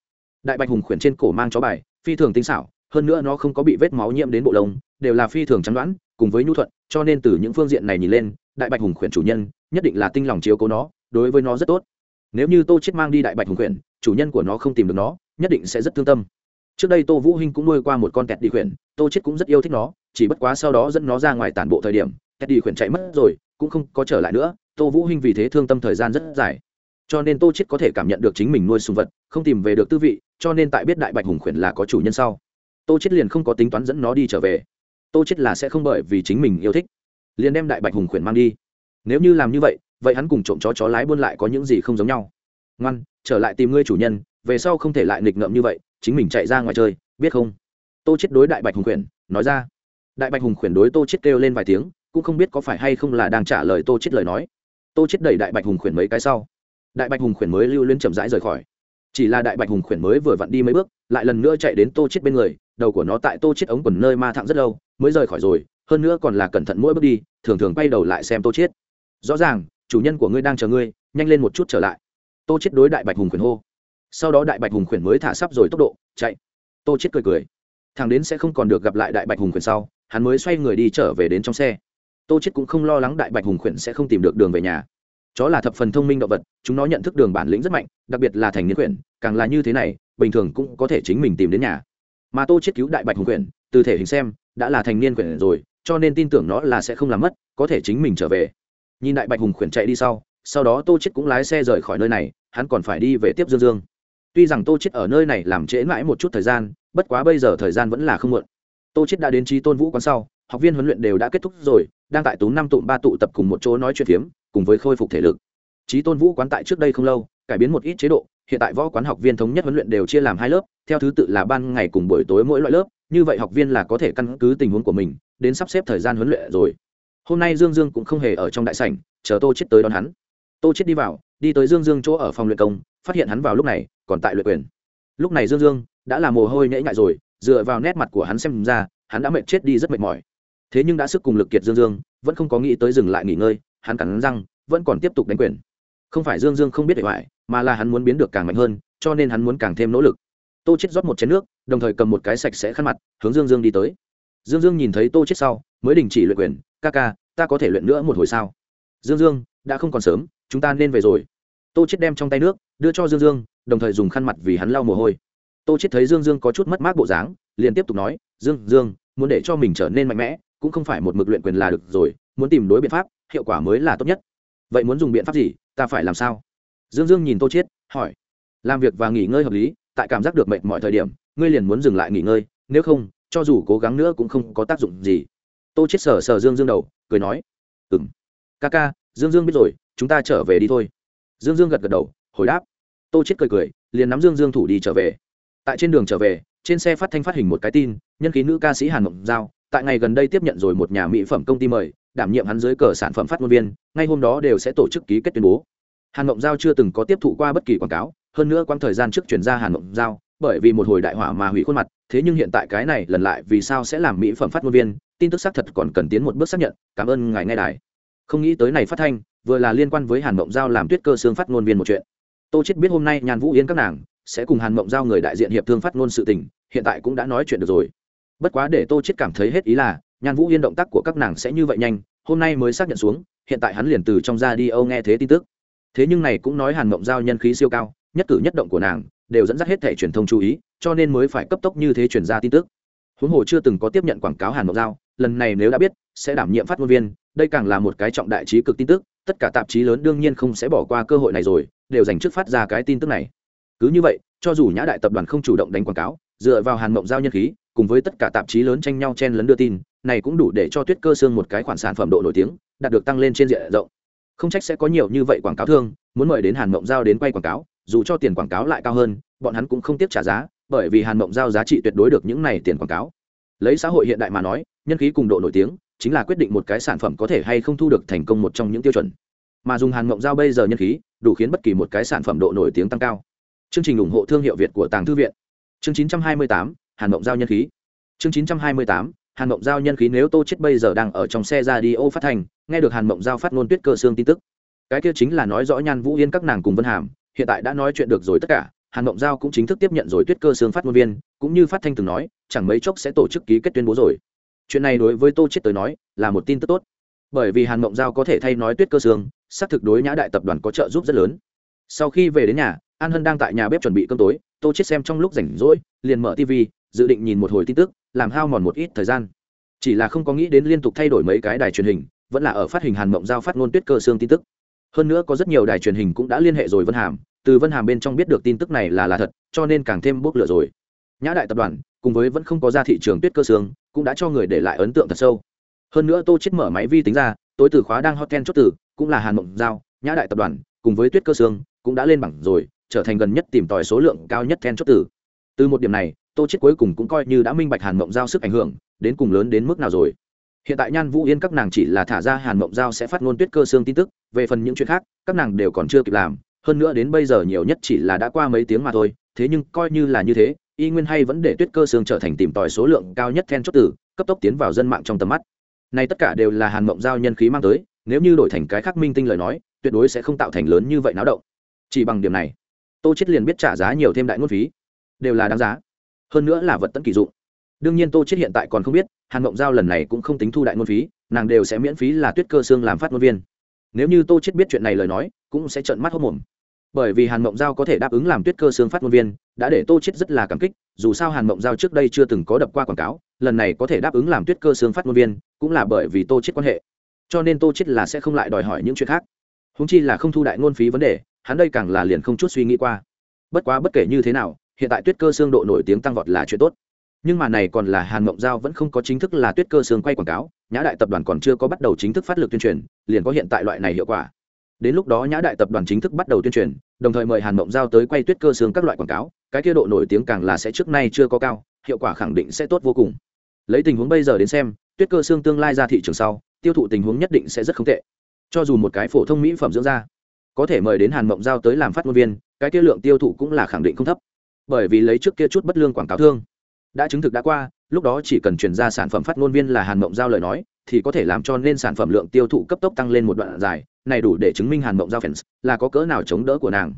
Đại bạch hùng quyển trên cổ mang chó bài phi thường tinh xảo hơn nữa nó không có bị vết máu nhiễm đến bộ lông đều là phi thường chắn đoán cùng với nhu thuận cho nên từ những phương diện này nhìn lên đại bạch hùng khuyển chủ nhân, nhất định là tinh lòng chiếu cố nó, đối với nó rất tốt. Nếu như tô chết mang đi đại bạch hùng khuyển, chủ nhân của nó không tìm được nó, nhất định sẽ rất thương tâm. Trước đây tô vũ hinh cũng nuôi qua một con kẹt đi khuyển, tô chết cũng rất yêu thích nó, chỉ bất quá sau đó dẫn nó ra ngoài tản bộ thời điểm kẹt đi khuyển chạy mất rồi, cũng không có trở lại nữa, tô vũ hinh vì thế thương tâm thời gian rất dài. Cho nên tô chết có thể cảm nhận được chính mình nuôi sùng vật, không tìm về được tư vị, cho nên tại biết đại bạch hùng khuyển là có chủ nhân sau, tô chết liền không có tính toán dẫn nó đi trở về. Tô chết là sẽ không bởi vì chính mình yêu thích liền đem đại bạch hùng khuyển mang đi. Nếu như làm như vậy vậy hắn cùng trộm chó chó lái buôn lại có những gì không giống nhau? Ngoan, trở lại tìm ngươi chủ nhân, về sau không thể lại nghịch ngợm như vậy, chính mình chạy ra ngoài chơi, biết không? Tô chết đối đại bạch hùng khuyển, nói ra. Đại bạch hùng khuyển đối tô chết kêu lên vài tiếng, cũng không biết có phải hay không là đang trả lời tô chết lời nói. Tô chết đẩy đại bạch hùng khuyển mấy cái sau. Đại bạch hùng khuyển mới lưu luyến chậm rãi rời khỏi. Chỉ là đại bạch hùng khuyển mới vừa vặn đi mấy bước, lại lần nữa chạy đến tô chết bên người, đầu của nó tại tô chết ống quần nơi ma thẳng rất lâu, mới rời khỏi rồi hơn nữa còn là cẩn thận mỗi bước đi, thường thường quay đầu lại xem tô chết rõ ràng, chủ nhân của ngươi đang chờ ngươi, nhanh lên một chút trở lại. Tô chết đối đại bạch hùng khuyển hô. Sau đó đại bạch hùng khuyển mới thả sắp rồi tốc độ, chạy. Tô chết cười cười. Thằng đến sẽ không còn được gặp lại đại bạch hùng khuyển sau, hắn mới xoay người đi trở về đến trong xe. Tô chết cũng không lo lắng đại bạch hùng khuyển sẽ không tìm được đường về nhà. Chó là thập phần thông minh động vật, chúng nó nhận thức đường bản lĩnh rất mạnh, đặc biệt là thành niên quyển càng là như thế này, bình thường cũng có thể chính mình tìm đến nhà. Mà tô chết cứu đại bạch hùng quyển từ thể hình xem, đã là thành niên quyển rồi cho nên tin tưởng nó là sẽ không làm mất, có thể chính mình trở về. Nhìn đại bạch hùng quyển chạy đi sau sau đó tô chết cũng lái xe rời khỏi nơi này, hắn còn phải đi về tiếp dương dương. Tuy rằng tô chết ở nơi này làm trễ mãi một chút thời gian, bất quá bây giờ thời gian vẫn là không muộn. Tô chết đã đến trí tôn vũ quán sau, học viên huấn luyện đều đã kết thúc rồi, đang tại tú năm tụm ba tụ tập cùng một chỗ nói chuyện phiếm, cùng với khôi phục thể lực. Trí tôn vũ quán tại trước đây không lâu, cải biến một ít chế độ, hiện tại võ quán học viên thống nhất huấn luyện đều chia làm hai lớp, theo thứ tự là ban ngày cùng buổi tối mỗi loại lớp, như vậy học viên là có thể căn cứ tình huống của mình đến sắp xếp thời gian huấn luyện rồi. Hôm nay dương dương cũng không hề ở trong đại sảnh, chờ tô chết tới đón hắn. Tô chết đi vào, đi tới dương dương chỗ ở phòng luyện công, phát hiện hắn vào lúc này còn tại luyện quyền. Lúc này dương dương đã là mồ hôi nhễ nhại rồi, dựa vào nét mặt của hắn xem ra, hắn đã mệt chết đi rất mệt mỏi. Thế nhưng đã sức cùng lực kiệt dương dương, vẫn không có nghĩ tới dừng lại nghỉ ngơi, hắn cắn răng, vẫn còn tiếp tục đánh quyền. Không phải dương dương không biết để hoại mà là hắn muốn biến được càng mạnh hơn, cho nên hắn muốn càng thêm nỗ lực. Tô chết rót một chén nước, đồng thời cầm một cái sạch sẽ khăn mặt, hướng dương dương đi tới dương dương nhìn thấy tô chết sau mới đình chỉ luyện quyền ca ca ta có thể luyện nữa một hồi sao? Dương dương đã không còn sớm chúng ta nên về rồi. Tô chết đem trong tay nước đưa cho dương dương đồng thời dùng khăn mặt vì hắn lau mồ hôi. Tô chết thấy dương dương có chút mất mát bộ dáng liền tiếp tục nói dương dương muốn để cho mình trở nên mạnh mẽ cũng không phải một mực luyện quyền là được rồi muốn tìm đối biện pháp hiệu quả mới là tốt nhất. Vậy muốn dùng biện pháp gì ta phải làm sao? Dương dương nhìn tô chết, hỏi. Làm việc và nghỉ ngơi hợp lý tại cảm giác được mệt mọi thời điểm ngươi liền muốn dừng lại nghỉ ngơi nếu không cho dù cố gắng nữa cũng không có tác dụng gì. Tô chiết sờ sờ dương dương đầu, cười nói, ừm, ca ca, dương dương biết rồi, chúng ta trở về đi thôi. Dương dương gật gật đầu, hồi đáp. Tô chiết cười cười, liền nắm dương dương thủ đi trở về. Tại trên đường trở về, trên xe phát thanh phát hình một cái tin, nhân khí nữ ca sĩ hàn mộng giao, tại ngày gần đây tiếp nhận rồi một nhà mỹ phẩm công ty mời, đảm nhiệm hắn dưới cờ sản phẩm phát ngôn viên, ngay hôm đó đều sẽ tổ chức ký kết tuyên bố. Hàn mộng giao chưa từng có tiếp thụ qua bất kỳ quảng cáo, hơn nữa quãng thời gian trước chuyển ra hàn mộng giao bởi vì một hồi đại hỏa mà hủy khuôn mặt, thế nhưng hiện tại cái này lần lại vì sao sẽ làm mỹ phẩm phát ngôn viên, tin tức xác thật còn cần tiến một bước xác nhận, cảm ơn ngài nghe đài. Không nghĩ tới này phát thanh, vừa là liên quan với hàn mộng giao làm tuyết cơ xương phát ngôn viên một chuyện. Tô chết biết hôm nay nhàn vũ yên các nàng sẽ cùng hàn mộng giao người đại diện hiệp thương phát ngôn sự tình, hiện tại cũng đã nói chuyện được rồi. Bất quá để tô chết cảm thấy hết ý là, nhàn vũ yên động tác của các nàng sẽ như vậy nhanh, hôm nay mới xác nhận xuống, hiện tại hắn liền từ trong ra đi, âu nghe thế tin tức. Thế nhưng này cũng nói hàn mộng giao nhân khí siêu cao, nhất cử nhất động của nàng đều dẫn dắt hết thể truyền thông chú ý, cho nên mới phải cấp tốc như thế truyền ra tin tức. Huống hồ chưa từng có tiếp nhận quảng cáo hàn mộc giao, lần này nếu đã biết, sẽ đảm nhiệm phát ngôn viên, đây càng là một cái trọng đại trí cực tin tức, tất cả tạp chí lớn đương nhiên không sẽ bỏ qua cơ hội này rồi, đều dành trước phát ra cái tin tức này. Cứ như vậy, cho dù nhã đại tập đoàn không chủ động đánh quảng cáo, dựa vào hàn mộng giao nhân khí, cùng với tất cả tạp chí lớn tranh nhau chen lấn đưa tin, này cũng đủ để cho tuyết cơ xương một cái khoản sản phẩm độ nổi tiếng, đạt được tăng lên trên diện rộng. Không trách sẽ có nhiều như vậy quảng cáo thương, muốn mời đến hàn mộng giao đến quay quảng cáo dù cho tiền quảng cáo lại cao hơn bọn hắn cũng không tiếc trả giá bởi vì hàn mộng giao giá trị tuyệt đối được những này tiền quảng cáo. Lấy xã hội hiện đại mà nói nhân khí cùng độ nổi tiếng chính là quyết định một cái sản phẩm có thể hay không thu được thành công một trong những tiêu chuẩn. Mà dùng hàn mộng giao bây giờ nhân khí đủ khiến bất kỳ một cái sản phẩm độ nổi tiếng tăng cao. Chương trình ủng hộ thương hiệu việt của tàng thư viện. Chương 928, hàn mộng giao nhân khí. Chương 928, hàn mộng giao nhân khí nếu tô chết bây giờ đang ở trong xe ra đi ô phát thành nghe được hàn mộng giao phát ngôn tuyết cơ xương tin tức. Cái kia chính là nói rõ nhan vũ yên các nàng cùng vân hàm hiện tại đã nói chuyện được rồi tất cả, hàn mộng giao cũng chính thức tiếp nhận rồi tuyết cơ xương phát ngôn viên, cũng như phát thanh từng nói, chẳng mấy chốc sẽ tổ chức ký kết tuyên bố rồi. Chuyện này đối với tô chết tới nói, là một tin tức tốt. Bởi vì hàn mộng giao có thể thay nói tuyết cơ xương xác thực đối nhã đại tập đoàn có trợ giúp rất lớn. Sau khi về đến nhà, an hân đang tại nhà bếp chuẩn bị cơm tối, tô chết xem trong lúc rảnh rỗi, liền mở tv dự định nhìn một hồi tin tức, làm hao mòn một ít thời gian. Chỉ là không có nghĩ đến liên tục thay đổi mấy cái đài truyền hình, vẫn là ở phát hình hàn mộng giao phát ngôn tuyết cơ xương tin tức hơn nữa có rất nhiều đài truyền hình cũng đã liên hệ rồi vân hàm, từ vân hàm bên trong biết được tin tức này là là thật, cho nên càng thêm bốc lửa rồi. Nhã đại tập đoàn, cùng với vẫn không có ra thị trường tuyết cơ sương, cũng đã cho người để lại ấn tượng thật sâu. Hơn nữa tô chết mở máy vi tính ra, tối từ khóa đang hot ten chốt từ, cũng là hàn mộng giao, nhã đại tập đoàn, cùng với tuyết cơ sương, cũng đã lên bảng rồi, trở thành gần nhất tìm tòi số lượng cao nhất ten chốt từ. Từ một điểm này, tô chết cuối cùng cũng coi như đã minh bạch hàn mộng giao sức ảnh hưởng, đến cùng lớn đến mức nào rồi hiện tại nhan vũ yên các nàng chỉ là thả ra hàn mộng giao sẽ phát ngôn tuyết cơ xương tin tức, về phần những chuyện khác, các nàng đều còn chưa kịp làm. Hơn nữa đến bây giờ nhiều nhất chỉ là đã qua mấy tiếng mà thôi, thế nhưng coi như là như thế, y nguyên hay vẫn để tuyết cơ xương trở thành tìm tòi số lượng cao nhất then chốt tử cấp tốc tiến vào dân mạng trong tầm mắt. Này tất cả đều là hàn mộng giao nhân khí mang tới, nếu như đổi thành cái khác minh tinh lời nói, tuyệt đối sẽ không tạo thành lớn như vậy náo động. Chỉ bằng điểm này, tô chết liền biết trả giá nhiều thêm đại ngôn phí, đều là đáng giá. Hơn nữa là vật tận kỳ dụng đương nhiên tô chết hiện tại còn không biết, hàn mộng giao lần này cũng không tính thu đại ngôn phí, nàng đều sẽ miễn phí là tuyết cơ xương làm phát ngôn viên. Nếu như tô chết biết chuyện này lời nói, cũng sẽ trợn mắt hốt mồm. Bởi vì hàn mộng giao có thể đáp ứng làm tuyết cơ xương phát ngôn viên, đã để tô chết rất là cảm kích, dù sao hàn mộng giao trước đây chưa từng có đập qua quảng cáo, lần này có thể đáp ứng làm tuyết cơ xương phát ngôn viên, cũng là bởi vì tô chết quan hệ. Cho nên tô chết là sẽ không lại đòi hỏi những chuyện khác. Húng chi là không thu đại ngôn phí vấn đề, hắn đây càng là liền không chút suy nghĩ qua. Bất quá bất kể như thế nào, hiện tại tuyết cơ xương độ nổi tiếng tăng vọt là chuyện tốt nhưng mà này còn là hàn mộng giao vẫn không có chính thức là tuyết cơ xương quay quảng cáo, nhã đại tập đoàn còn chưa có bắt đầu chính thức phát lực tuyên truyền, liền có hiện tại loại này hiệu quả. Đến lúc đó nhã đại tập đoàn chính thức bắt đầu tuyên truyền, đồng thời mời hàn mộng giao tới quay tuyết cơ xương các loại quảng cáo, cái kia độ nổi tiếng càng là sẽ trước nay chưa có cao, hiệu quả khẳng định sẽ tốt vô cùng. Lấy tình huống bây giờ đến xem, tuyết cơ xương tương lai ra thị trường sau, tiêu thụ tình huống nhất định sẽ rất không tệ. Cho dù một cái phổ thông mỹ phẩm dưỡng da, có thể mời đến hàn mộng giao tới làm phát ngôn viên, cái kia lượng tiêu thụ cũng là khẳng định không thấp. Bởi vì lấy trước kia chút bất lương quảng cáo thương đã chứng thực đã qua, lúc đó chỉ cần chuyển ra sản phẩm phát ngôn viên là hàn mộng giao lời nói, thì có thể làm cho nên sản phẩm lượng tiêu thụ cấp tốc tăng lên một đoạn dài, này đủ để chứng minh hàn mộng giao fans là có cỡ nào chống đỡ của nàng.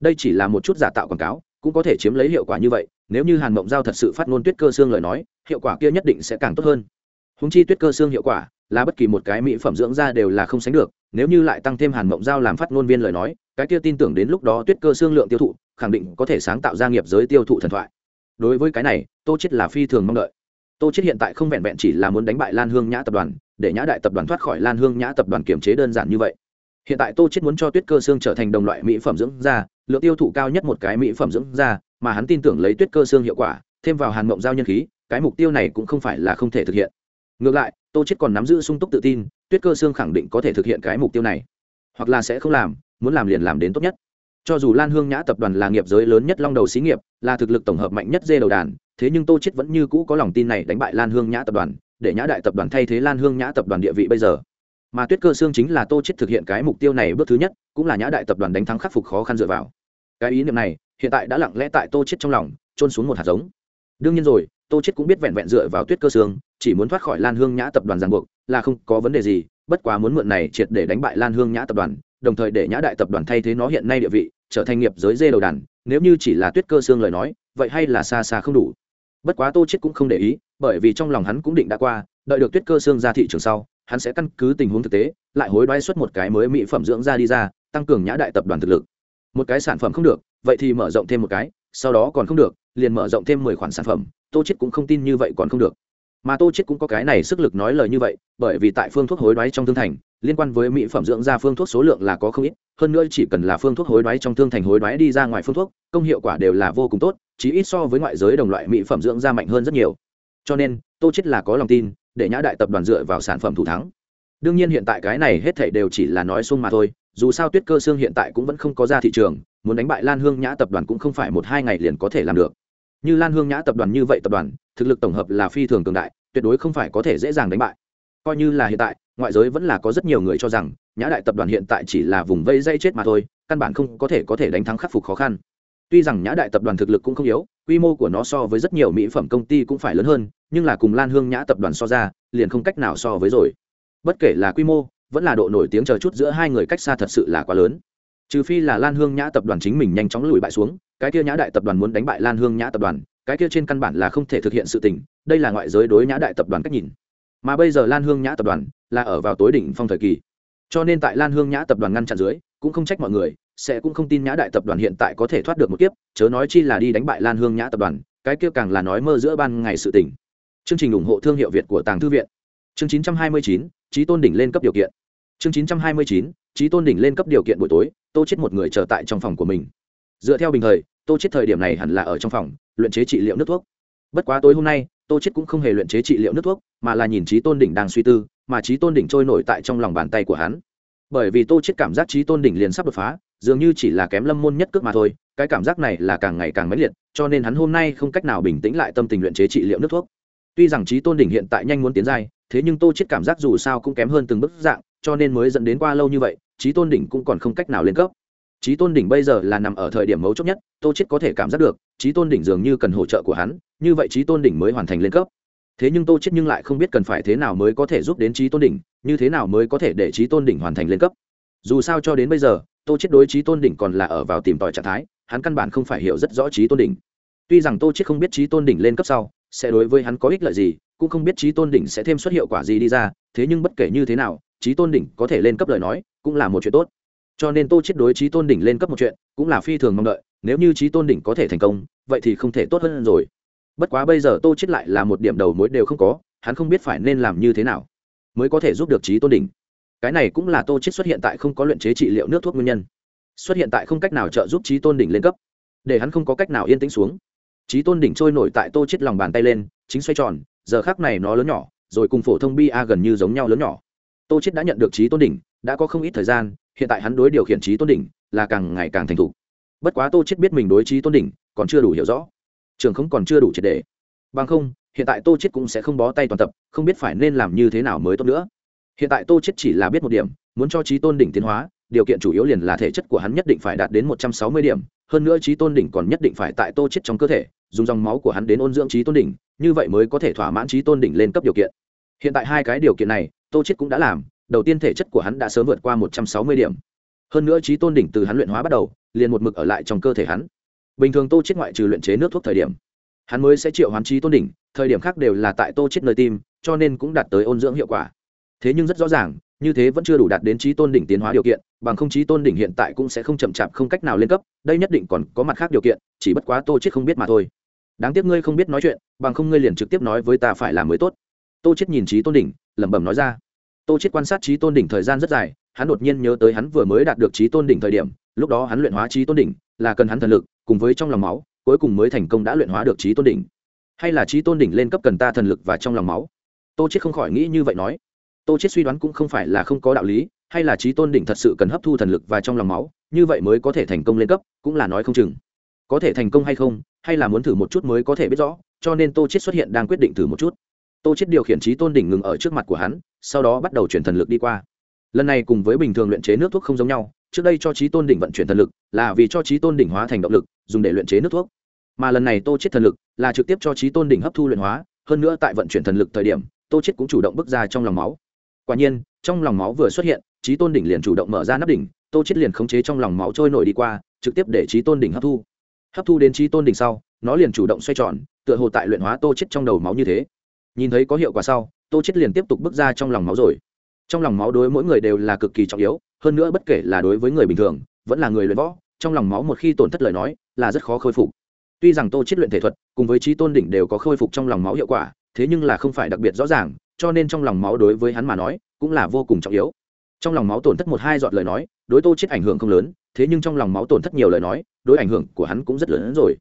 Đây chỉ là một chút giả tạo quảng cáo, cũng có thể chiếm lấy hiệu quả như vậy, nếu như hàn mộng giao thật sự phát ngôn tuyết cơ xương lời nói, hiệu quả kia nhất định sẽ càng tốt hơn. Húng chi tuyết cơ xương hiệu quả là bất kỳ một cái mỹ phẩm dưỡng da đều là không sánh được, nếu như lại tăng thêm hàn mộng giao làm phát ngôn viên lời nói, cái kia tin tưởng đến lúc đó tuyết cơ xương lượng tiêu thụ, khẳng định có thể sáng tạo ra nghiệp giới tiêu thụ thần thoại đối với cái này, tô chết là phi thường mong đợi. Tô chết hiện tại không vẹn vẹn chỉ là muốn đánh bại lan hương nhã tập đoàn, để nhã đại tập đoàn thoát khỏi lan hương nhã tập đoàn kiểm chế đơn giản như vậy. Hiện tại tô chết muốn cho tuyết cơ xương trở thành đồng loại mỹ phẩm dưỡng da, lượng tiêu thụ cao nhất một cái mỹ phẩm dưỡng da, mà hắn tin tưởng lấy tuyết cơ xương hiệu quả, thêm vào hàn mộng giao nhân khí, cái mục tiêu này cũng không phải là không thể thực hiện. Ngược lại, tô chết còn nắm giữ sung túc tự tin, tuyết cơ xương khẳng định có thể thực hiện cái mục tiêu này. Hoặc là sẽ không làm, muốn làm liền làm đến tốt nhất cho dù lan hương nhã tập đoàn là nghiệp giới lớn nhất long đầu xí nghiệp, là thực lực tổng hợp mạnh nhất dê đầu đàn, thế nhưng tô chết vẫn như cũ có lòng tin này đánh bại lan hương nhã tập đoàn, để nhã đại tập đoàn thay thế lan hương nhã tập đoàn địa vị bây giờ. Mà tuyết cơ xương chính là tô chết thực hiện cái mục tiêu này bước thứ nhất, cũng là nhã đại tập đoàn đánh thắng khắc phục khó khăn dựa vào. Cái ý niệm này, hiện tại đã lặng lẽ tại tô chết trong lòng trôn xuống một hạt giống. Đương nhiên rồi, tô chết cũng biết vẹn vẹn dựa vào tuyết cơ xương chỉ muốn thoát khỏi lan hương nhã tập đoàn ràng buộc, là không có vấn đề gì, bất quá muốn mượn này triệt để đánh bại lan hương nhã tập đoàn, đồng thời để nhã đại tập đoàn thay thế nó hiện nay địa vị trở thành nghiệp giới dê đầu đàn, nếu như chỉ là tuyết cơ xương lời nói, vậy hay là xa xa không đủ. Bất quá tô chết cũng không để ý, bởi vì trong lòng hắn cũng định đã qua, đợi được tuyết cơ xương ra thị trường sau, hắn sẽ căn cứ tình huống thực tế, lại hối đoái xuất một cái mới mỹ phẩm dưỡng da đi ra, tăng cường nhã đại tập đoàn thực lực. Một cái sản phẩm không được, vậy thì mở rộng thêm một cái, sau đó còn không được, liền mở rộng thêm mười khoản sản phẩm, tô chết cũng không tin như vậy còn không được. Mà tô chết cũng có cái này sức lực nói lời như vậy, bởi vì tại phương thuốc hối đoái trong thương thành liên quan với mỹ phẩm dưỡng da phương thuốc số lượng là có không ít, hơn nữa chỉ cần là phương thuốc hối đoái trong thương thành hối đoái đi ra ngoài phương thuốc, công hiệu quả đều là vô cùng tốt chỉ ít so với ngoại giới đồng loại mỹ phẩm dưỡng da mạnh hơn rất nhiều. Cho nên, tô chết là có lòng tin, để nhã đại tập đoàn dựa vào sản phẩm thủ thắng. Đương nhiên hiện tại cái này hết thảy đều chỉ là nói xuông mà thôi, dù sao tuyết cơ xương hiện tại cũng vẫn không có ra thị trường, muốn đánh bại lan hương nhã tập đoàn cũng không phải một hai ngày liền có thể làm được. Như lan hương nhã tập đoàn như vậy tập đoàn, thực lực tổng hợp là phi thường cường đại, tuyệt đối không phải có thể dễ dàng đánh bại. Coi như là hiện tại ngoại giới vẫn là có rất nhiều người cho rằng, nhã đại tập đoàn hiện tại chỉ là vùng vây dây chết mà thôi, căn bản không có thể có thể đánh thắng khắc phục khó khăn. Tuy rằng nhã đại tập đoàn thực lực cũng không yếu, quy mô của nó so với rất nhiều mỹ phẩm công ty cũng phải lớn hơn, nhưng là cùng lan hương nhã tập đoàn so ra, liền không cách nào so với rồi. Bất kể là quy mô, vẫn là độ nổi tiếng chờ chút giữa hai người cách xa thật sự là quá lớn. Trừ phi là lan hương nhã tập đoàn chính mình nhanh chóng lùi bại xuống, cái kia nhã đại tập đoàn muốn đánh bại lan hương nhã tập đoàn, cái kia trên căn bản là không thể thực hiện sự tình, đây là ngoại giới đối nhã đại tập đoàn cách nhìn mà bây giờ lan hương nhã tập đoàn là ở vào tối đỉnh phong thời kỳ. Cho nên tại lan hương nhã tập đoàn ngăn chặn dưới cũng không trách mọi người sẽ cũng không tin nhã đại tập đoàn hiện tại có thể thoát được một kiếp chớ nói chi là đi đánh bại lan hương nhã tập đoàn cái kia càng là nói mơ giữa ban ngày sự tỉnh chương trình ủng hộ thương hiệu việt của tàng thư viện. Chương 929, trí tôn đỉnh lên cấp điều kiện. Chương 929, trí tôn đỉnh lên cấp điều kiện buổi tối tô chết một người chờ tại trong phòng của mình. Dựa theo bình thời tô chết thời điểm này hẳn là ở trong phòng luyện chế trị liệu nước thuốc. Bất quá tối hôm nay tô chết cũng không hề luyện chế trị liệu nước thuốc, mà là nhìn trí tôn đỉnh đang suy tư, mà trí tôn đỉnh trôi nổi tại trong lòng bàn tay của hắn. Bởi vì tô chết cảm giác trí tôn đỉnh liền sắp đột phá, dường như chỉ là kém lâm môn nhất cước mà thôi, cái cảm giác này là càng ngày càng mãnh liệt, cho nên hắn hôm nay không cách nào bình tĩnh lại tâm tình luyện chế trị liệu nước thuốc. Tuy rằng trí tôn đỉnh hiện tại nhanh muốn tiến dài thế nhưng tô chết cảm giác dù sao cũng kém hơn từng bước dạng, cho nên mới dẫn đến qua lâu như vậy trí tôn đỉnh cũng còn không cách nào lên cấp. Trí tôn đỉnh bây giờ là nằm ở thời điểm mấu chốt nhất, tô chết có thể cảm giác được trí tôn đỉnh dường như cần hỗ trợ của hắn như vậy trí tôn đỉnh mới hoàn thành lên cấp thế nhưng tô chết nhưng lại không biết cần phải thế nào mới có thể giúp đến trí tôn đỉnh như thế nào mới có thể để trí tôn đỉnh hoàn thành lên cấp dù sao cho đến bây giờ tô chết đối trí tôn đỉnh còn là ở vào tìm tòi trạng thái hắn căn bản không phải hiểu rất rõ trí tôn đỉnh tuy rằng tô chết không biết trí tôn đỉnh lên cấp sau sẽ đối với hắn có ích lợi gì cũng không biết trí tôn đỉnh sẽ thêm xuất hiệu quả gì đi ra thế nhưng bất kể như thế nào trí tôn đỉnh có thể lên cấp lời nói cũng là một chuyện tốt cho nên tô chết đối trí tôn đỉnh lên cấp một chuyện cũng là phi thường mong đợi nếu như trí tôn đỉnh có thể thành công, vậy thì không thể tốt hơn rồi. Bất quá bây giờ tô chết lại là một điểm đầu mối đều không có, hắn không biết phải nên làm như thế nào mới có thể giúp được trí tôn đỉnh. Cái này cũng là tô chết xuất hiện tại không có luyện chế trị liệu nước thuốc nguyên nhân. Xuất hiện tại không cách nào trợ giúp trí tôn đỉnh lên cấp, để hắn không có cách nào yên tĩnh xuống. Trí tôn đỉnh trôi nổi tại tô chết lòng bàn tay lên, chính xoay tròn, giờ khác này nó lớn nhỏ, rồi cùng phổ thông bi a gần như giống nhau lớn nhỏ. Tô chết đã nhận được trí tôn đỉnh, đã có không ít thời gian, hiện tại hắn đối điều khiển trí tôn đỉnh là càng ngày càng thành thục bất quá tô chết biết mình đối trí tôn đỉnh, còn chưa đủ hiểu rõ. Trường không còn chưa đủ triệt đề bằng không, hiện tại tô chết cũng sẽ không bó tay toàn tập, không biết phải nên làm như thế nào mới tốt nữa. Hiện tại tô chết chỉ là biết một điểm, muốn cho trí tôn đỉnh tiến hóa, điều kiện chủ yếu liền là thể chất của hắn nhất định phải đạt đến một trăm sáu mươi điểm, hơn nữa trí tôn đỉnh còn nhất định phải tại tô chết trong cơ thể, dùng dòng máu của hắn đến ôn dưỡng trí tôn đỉnh, như vậy mới có thể thỏa mãn trí tôn đỉnh lên cấp điều kiện. Hiện tại hai cái điều kiện này, tô chết cũng đã làm, đầu tiên thể chất của hắn đã sớm vượt qua một trăm sáu mươi điểm. Hơn nữa trí tôn đỉnh từ hắn luyện hóa bắt đầu liền một mực ở lại trong cơ thể hắn. Bình thường tô chết ngoại trừ luyện chế nước thuốc thời điểm, hắn mới sẽ triệu hoán trí tôn đỉnh, thời điểm khác đều là tại tô chết nơi tim, cho nên cũng đạt tới ôn dưỡng hiệu quả. Thế nhưng rất rõ ràng, như thế vẫn chưa đủ đạt đến trí tôn đỉnh tiến hóa điều kiện, bằng không trí tôn đỉnh hiện tại cũng sẽ không chậm chạp, không cách nào lên cấp, đây nhất định còn có mặt khác điều kiện, chỉ bất quá tô chết không biết mà thôi. Đáng tiếc ngươi không biết nói chuyện, bằng không ngươi liền trực tiếp nói với ta phải làm mới tốt. Tô chết nhìn trí tôn đỉnh, lẩm bẩm nói ra. Tô chết quan sát trí tôn đỉnh thời gian rất dài, hắn đột nhiên nhớ tới hắn vừa mới đạt được trí tôn đỉnh thời điểm lúc đó hắn luyện hóa trí tôn đỉnh, là cần hắn thần lực, cùng với trong lòng máu, cuối cùng mới thành công đã luyện hóa được trí tôn đỉnh. Hay là trí tôn đỉnh lên cấp cần ta thần lực và trong lòng máu? Tô chết không khỏi nghĩ như vậy nói. Tô chết suy đoán cũng không phải là không có đạo lý, hay là trí tôn đỉnh thật sự cần hấp thu thần lực và trong lòng máu, như vậy mới có thể thành công lên cấp, cũng là nói không chừng. Có thể thành công hay không, hay là muốn thử một chút mới có thể biết rõ, cho nên tô chết xuất hiện đang quyết định thử một chút. Tô chết điều khiển trí tôn đỉnh ngừng ở trước mặt của hắn, sau đó bắt đầu chuyển thần lực đi qua. Lần này cùng với bình thường luyện chế nước thuốc không giống nhau trước đây cho trí tôn đỉnh vận chuyển thần lực là vì cho trí tôn đỉnh hóa thành động lực, dùng để luyện chế nước thuốc. Mà lần này tô chết thần lực là trực tiếp cho trí tôn đỉnh hấp thu luyện hóa, hơn nữa tại vận chuyển thần lực thời điểm, tô chết cũng chủ động bước ra trong lòng máu. Quả nhiên, trong lòng máu vừa xuất hiện, trí tôn đỉnh liền chủ động mở ra nắp đỉnh, tô chết liền khống chế trong lòng máu trôi nổi đi qua, trực tiếp để trí tôn đỉnh hấp thu. Hấp thu đến trí tôn đỉnh sau, nó liền chủ động xoay tròn, tựa hồ tại luyện hóa tô chết trong đầu máu như thế. Nhìn thấy có hiệu quả sau, tô chết liền tiếp tục bước ra trong lòng máu rồi. Trong lòng máu đối mỗi người đều là cực kỳ trọng yếu hơn nữa bất kể là đối với người bình thường, vẫn là người luyện võ, trong lòng máu một khi tổn thất lời nói, là rất khó khôi phục. Tuy rằng tô chết luyện thể thuật, cùng với trí tôn đỉnh đều có khôi phục trong lòng máu hiệu quả, thế nhưng là không phải đặc biệt rõ ràng, cho nên trong lòng máu đối với hắn mà nói, cũng là vô cùng trọng yếu. Trong lòng máu tổn thất một hai giọt lời nói, đối tô chết ảnh hưởng không lớn, thế nhưng trong lòng máu tổn thất nhiều lời nói, đối ảnh hưởng của hắn cũng rất lớn hơn rồi.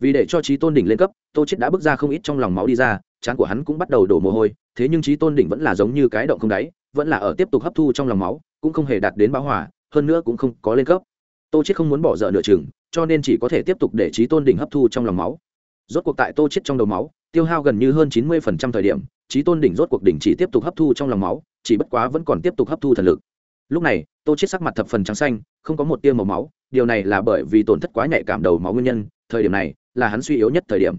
Vì để cho trí tôn đỉnh lên cấp, tô chết đã bước ra không ít trong lòng máu đi ra trán của hắn cũng bắt đầu đổ mồ hôi, thế nhưng trí tôn đỉnh vẫn là giống như cái động không đáy vẫn là ở tiếp tục hấp thu trong lòng máu, cũng không hề đạt đến bão hỏa hơn nữa cũng không có lên cấp. Tô chết không muốn bỏ dở nửa chừng, cho nên chỉ có thể tiếp tục để trí tôn đỉnh hấp thu trong lòng máu. Rốt cuộc tại tô chết trong đầu máu, tiêu hao gần như hơn chín mươi thời điểm, trí tôn đỉnh rốt cuộc đỉnh chỉ tiếp tục hấp thu trong lòng máu, chỉ bất quá vẫn còn tiếp tục hấp thu thần lực. Lúc này, tô chết sắc mặt thập phần trắng xanh, không có một tia màu máu, điều này là bởi vì tổn thất quá nhạy cảm đầu máu nguyên nhân, thời điểm này là hắn suy yếu nhất thời điểm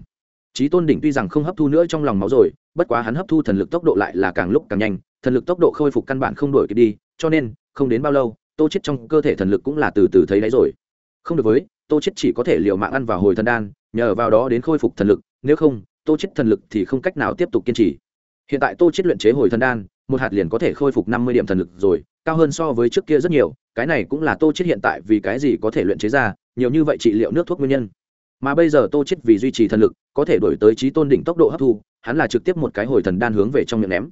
trí tôn đỉnh tuy rằng không hấp thu nữa trong lòng máu rồi, bất quá hắn hấp thu thần lực tốc độ lại là càng lúc càng nhanh, thần lực tốc độ khôi phục căn bản không đổi kịp đi, cho nên, không đến bao lâu, tô chết trong cơ thể thần lực cũng là từ từ thấy đấy rồi. Không được với, tô chết chỉ có thể liều mạng ăn vào hồi thần đan, nhờ vào đó đến khôi phục thần lực, nếu không, tô chết thần lực thì không cách nào tiếp tục kiên trì. Hiện tại tô chết luyện chế hồi thần đan, một hạt liền có thể khôi phục năm mươi điểm thần lực rồi, cao hơn so với trước kia rất nhiều, cái này cũng là tô chết hiện tại vì cái gì có thể luyện chế ra, nhiều như vậy trị liệu nước thuốc nguyên nhân mà bây giờ tô chết vì duy trì thần lực, có thể đổi tới trí tôn đỉnh tốc độ hấp thu, hắn là trực tiếp một cái hồi thần đan hướng về trong miệng ném.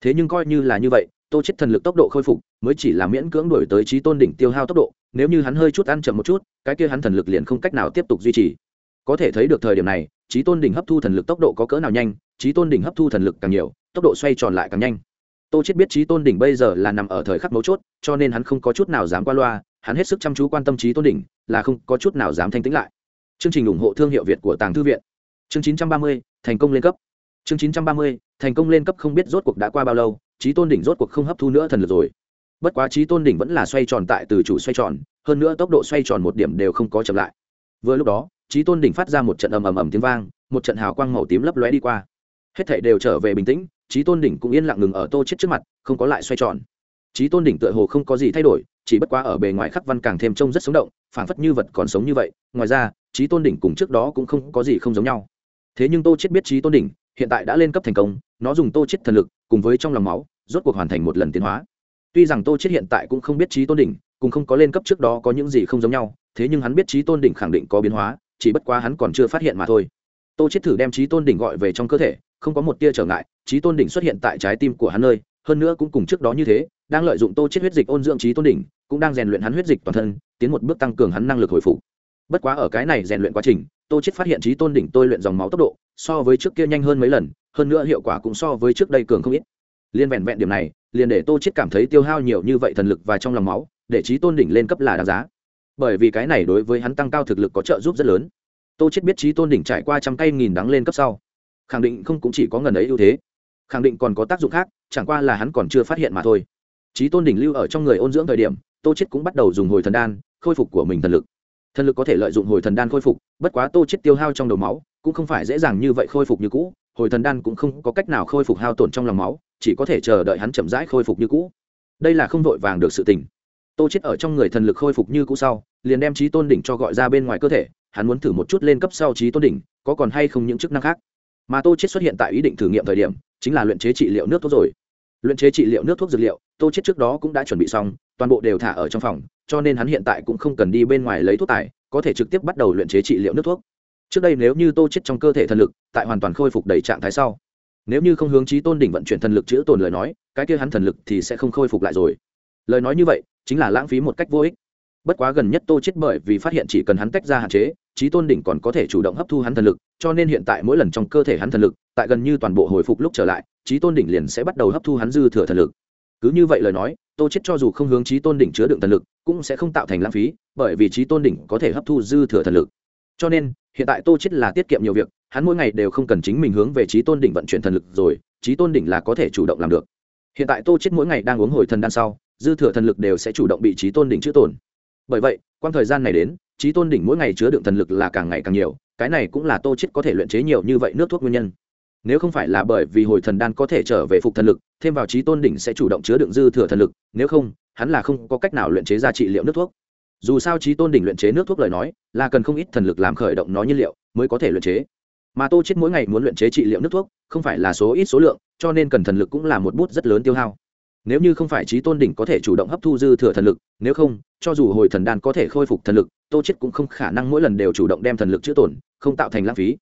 Thế nhưng coi như là như vậy, tô chết thần lực tốc độ khôi phục mới chỉ là miễn cưỡng đổi tới trí tôn đỉnh tiêu hao tốc độ, nếu như hắn hơi chút ăn chậm một chút, cái kia hắn thần lực liền không cách nào tiếp tục duy trì. Có thể thấy được thời điểm này, trí tôn đỉnh hấp thu thần lực tốc độ có cỡ nào nhanh, trí tôn đỉnh hấp thu thần lực càng nhiều, tốc độ xoay tròn lại càng nhanh. Tô chết biết trí tôn đỉnh bây giờ là nằm ở thời khắc mấu chốt, cho nên hắn không có chút nào dám qua loa, hắn hết sức chăm chú quan tâm trí tôn đỉnh, là không có chút nào dám thanh tĩnh lại chương trình ủng hộ thương hiệu việt của tàng thư viện. Chương 930, thành công lên cấp. Chương 930, thành công lên cấp không biết rốt cuộc đã qua bao lâu trí tôn đỉnh rốt cuộc không hấp thu nữa thần lực rồi. Bất quá trí tôn đỉnh vẫn là xoay tròn tại từ chủ xoay tròn hơn nữa tốc độ xoay tròn một điểm đều không có chậm lại. Vừa lúc đó trí tôn đỉnh phát ra một trận ầm ầm ầm tiếng vang một trận hào quang màu tím lấp lóe đi qua. Hết thảy đều trở về bình tĩnh trí tôn đỉnh cũng yên lặng ngừng ở tô chết trước mặt không có lại xoay tròn. Trí tôn đỉnh tựa hồ không có gì thay đổi chỉ bất quá ở bề ngoài khắc văn càng thêm trông rất sống động phảng phất như vật còn sống như vậy ngoài ra trí tôn đỉnh cùng trước đó cũng không có gì không giống nhau. Thế nhưng tô chết biết trí tôn đỉnh hiện tại đã lên cấp thành công, nó dùng tô chết thần lực cùng với trong lòng máu, rốt cuộc hoàn thành một lần tiến hóa. Tuy rằng tô chết hiện tại cũng không biết trí tôn đỉnh cùng không có lên cấp trước đó có những gì không giống nhau, thế nhưng hắn biết trí tôn đỉnh khẳng định có biến hóa, chỉ bất quá hắn còn chưa phát hiện mà thôi. Tô chết thử đem trí tôn đỉnh gọi về trong cơ thể, không có một tia trở ngại, trí tôn đỉnh xuất hiện tại trái tim của hắn nơi, hơn nữa cũng cùng trước đó như thế, đang lợi dụng tô chết huyết dịch ôn dưỡng trí tôn đỉnh, cũng đang rèn luyện hắn huyết dịch toàn thân, tiến một bước tăng cường hắn năng lực hồi phục bất quá ở cái này rèn luyện quá trình, tô chết phát hiện trí tôn đỉnh tôi luyện dòng máu tốc độ, so với trước kia nhanh hơn mấy lần, hơn nữa hiệu quả cũng so với trước đây cường không ít. Liên vẹn vẹn điểm này, liền để tô chết cảm thấy tiêu hao nhiều như vậy thần lực và trong lòng máu, để trí tôn đỉnh lên cấp là đáng giá. Bởi vì cái này đối với hắn tăng cao thực lực có trợ giúp rất lớn. Tô chết biết trí tôn đỉnh trải qua trăm cây nghìn đắng lên cấp sau. Khẳng định không cũng chỉ có ngần ấy ưu thế. Khẳng định còn có tác dụng khác, chẳng qua là hắn còn chưa phát hiện mà thôi. Trí tôn đỉnh lưu ở trong người ôn dưỡng thời điểm, tô chết cũng bắt đầu dùng hồi thần đan, khôi phục của mình thần lực thần lực có thể lợi dụng hồi thần đan khôi phục, bất quá tô chết tiêu hao trong đầu máu, cũng không phải dễ dàng như vậy khôi phục như cũ, hồi thần đan cũng không có cách nào khôi phục hao tổn trong lòng máu, chỉ có thể chờ đợi hắn chậm rãi khôi phục như cũ. Đây là không vội vàng được sự tình. Tô chết ở trong người thần lực khôi phục như cũ sau, liền đem trí tôn đỉnh cho gọi ra bên ngoài cơ thể, hắn muốn thử một chút lên cấp sau trí tôn đỉnh, có còn hay không những chức năng khác. Mà tô chết xuất hiện tại ý định thử nghiệm thời điểm, chính là luyện chế trị liệu nước thuốc rồi. Luyện chế trị liệu nước thuốc dược liệu, tô chết trước đó cũng đã chuẩn bị xong toàn bộ đều thả ở trong phòng, cho nên hắn hiện tại cũng không cần đi bên ngoài lấy thuốc tài, có thể trực tiếp bắt đầu luyện chế trị liệu nước thuốc. Trước đây nếu như tô chết trong cơ thể thần lực, tại hoàn toàn khôi phục đầy trạng thái sau, nếu như không hướng chí tôn đỉnh vận chuyển thần lực chữa tồn lời nói, cái kia hắn thần lực thì sẽ không khôi phục lại rồi. Lời nói như vậy, chính là lãng phí một cách vô ích. Bất quá gần nhất tô chết bởi vì phát hiện chỉ cần hắn tách ra hạn chế, chí tôn đỉnh còn có thể chủ động hấp thu hắn thần lực, cho nên hiện tại mỗi lần trong cơ thể hắn thần lực, tại gần như toàn bộ hồi phục lúc trở lại, chí tôn đỉnh liền sẽ bắt đầu hấp thu hắn dư thừa thần lực cứ như vậy lời nói, tô chết cho dù không hướng chí tôn đỉnh chứa đựng thần lực, cũng sẽ không tạo thành lãng phí, bởi vì chí tôn đỉnh có thể hấp thu dư thừa thần lực. Cho nên, hiện tại tô chết là tiết kiệm nhiều việc, hắn mỗi ngày đều không cần chính mình hướng về chí tôn đỉnh vận chuyển thần lực rồi, chí tôn đỉnh là có thể chủ động làm được. Hiện tại tô chết mỗi ngày đang uống hồi thần đan sau, dư thừa thần lực đều sẽ chủ động bị chí tôn đỉnh chữa tổn. Bởi vậy quang thời gian này đến, chí tôn đỉnh mỗi ngày chứa đựng thần lực là càng ngày càng nhiều, cái này cũng là tô chết có thể luyện chế nhiều như vậy nước thuốc nguyên nhân nếu không phải là bởi vì hồi thần đan có thể trở về phục thần lực, thêm vào trí tôn đỉnh sẽ chủ động chứa đựng dư thừa thần lực, nếu không, hắn là không có cách nào luyện chế ra trị liệu nước thuốc. Dù sao trí tôn đỉnh luyện chế nước thuốc lời nói, là cần không ít thần lực làm khởi động nó nhiên liệu mới có thể luyện chế. Mà tô chết mỗi ngày muốn luyện chế trị liệu nước thuốc, không phải là số ít số lượng, cho nên cần thần lực cũng là một bút rất lớn tiêu hao. Nếu như không phải trí tôn đỉnh có thể chủ động hấp thu dư thừa thần lực, nếu không, cho dù hồi thần đan có thể khôi phục thần lực, tô chết cũng không khả năng mỗi lần đều chủ động đem thần lực chữa tổn, không tạo thành lãng phí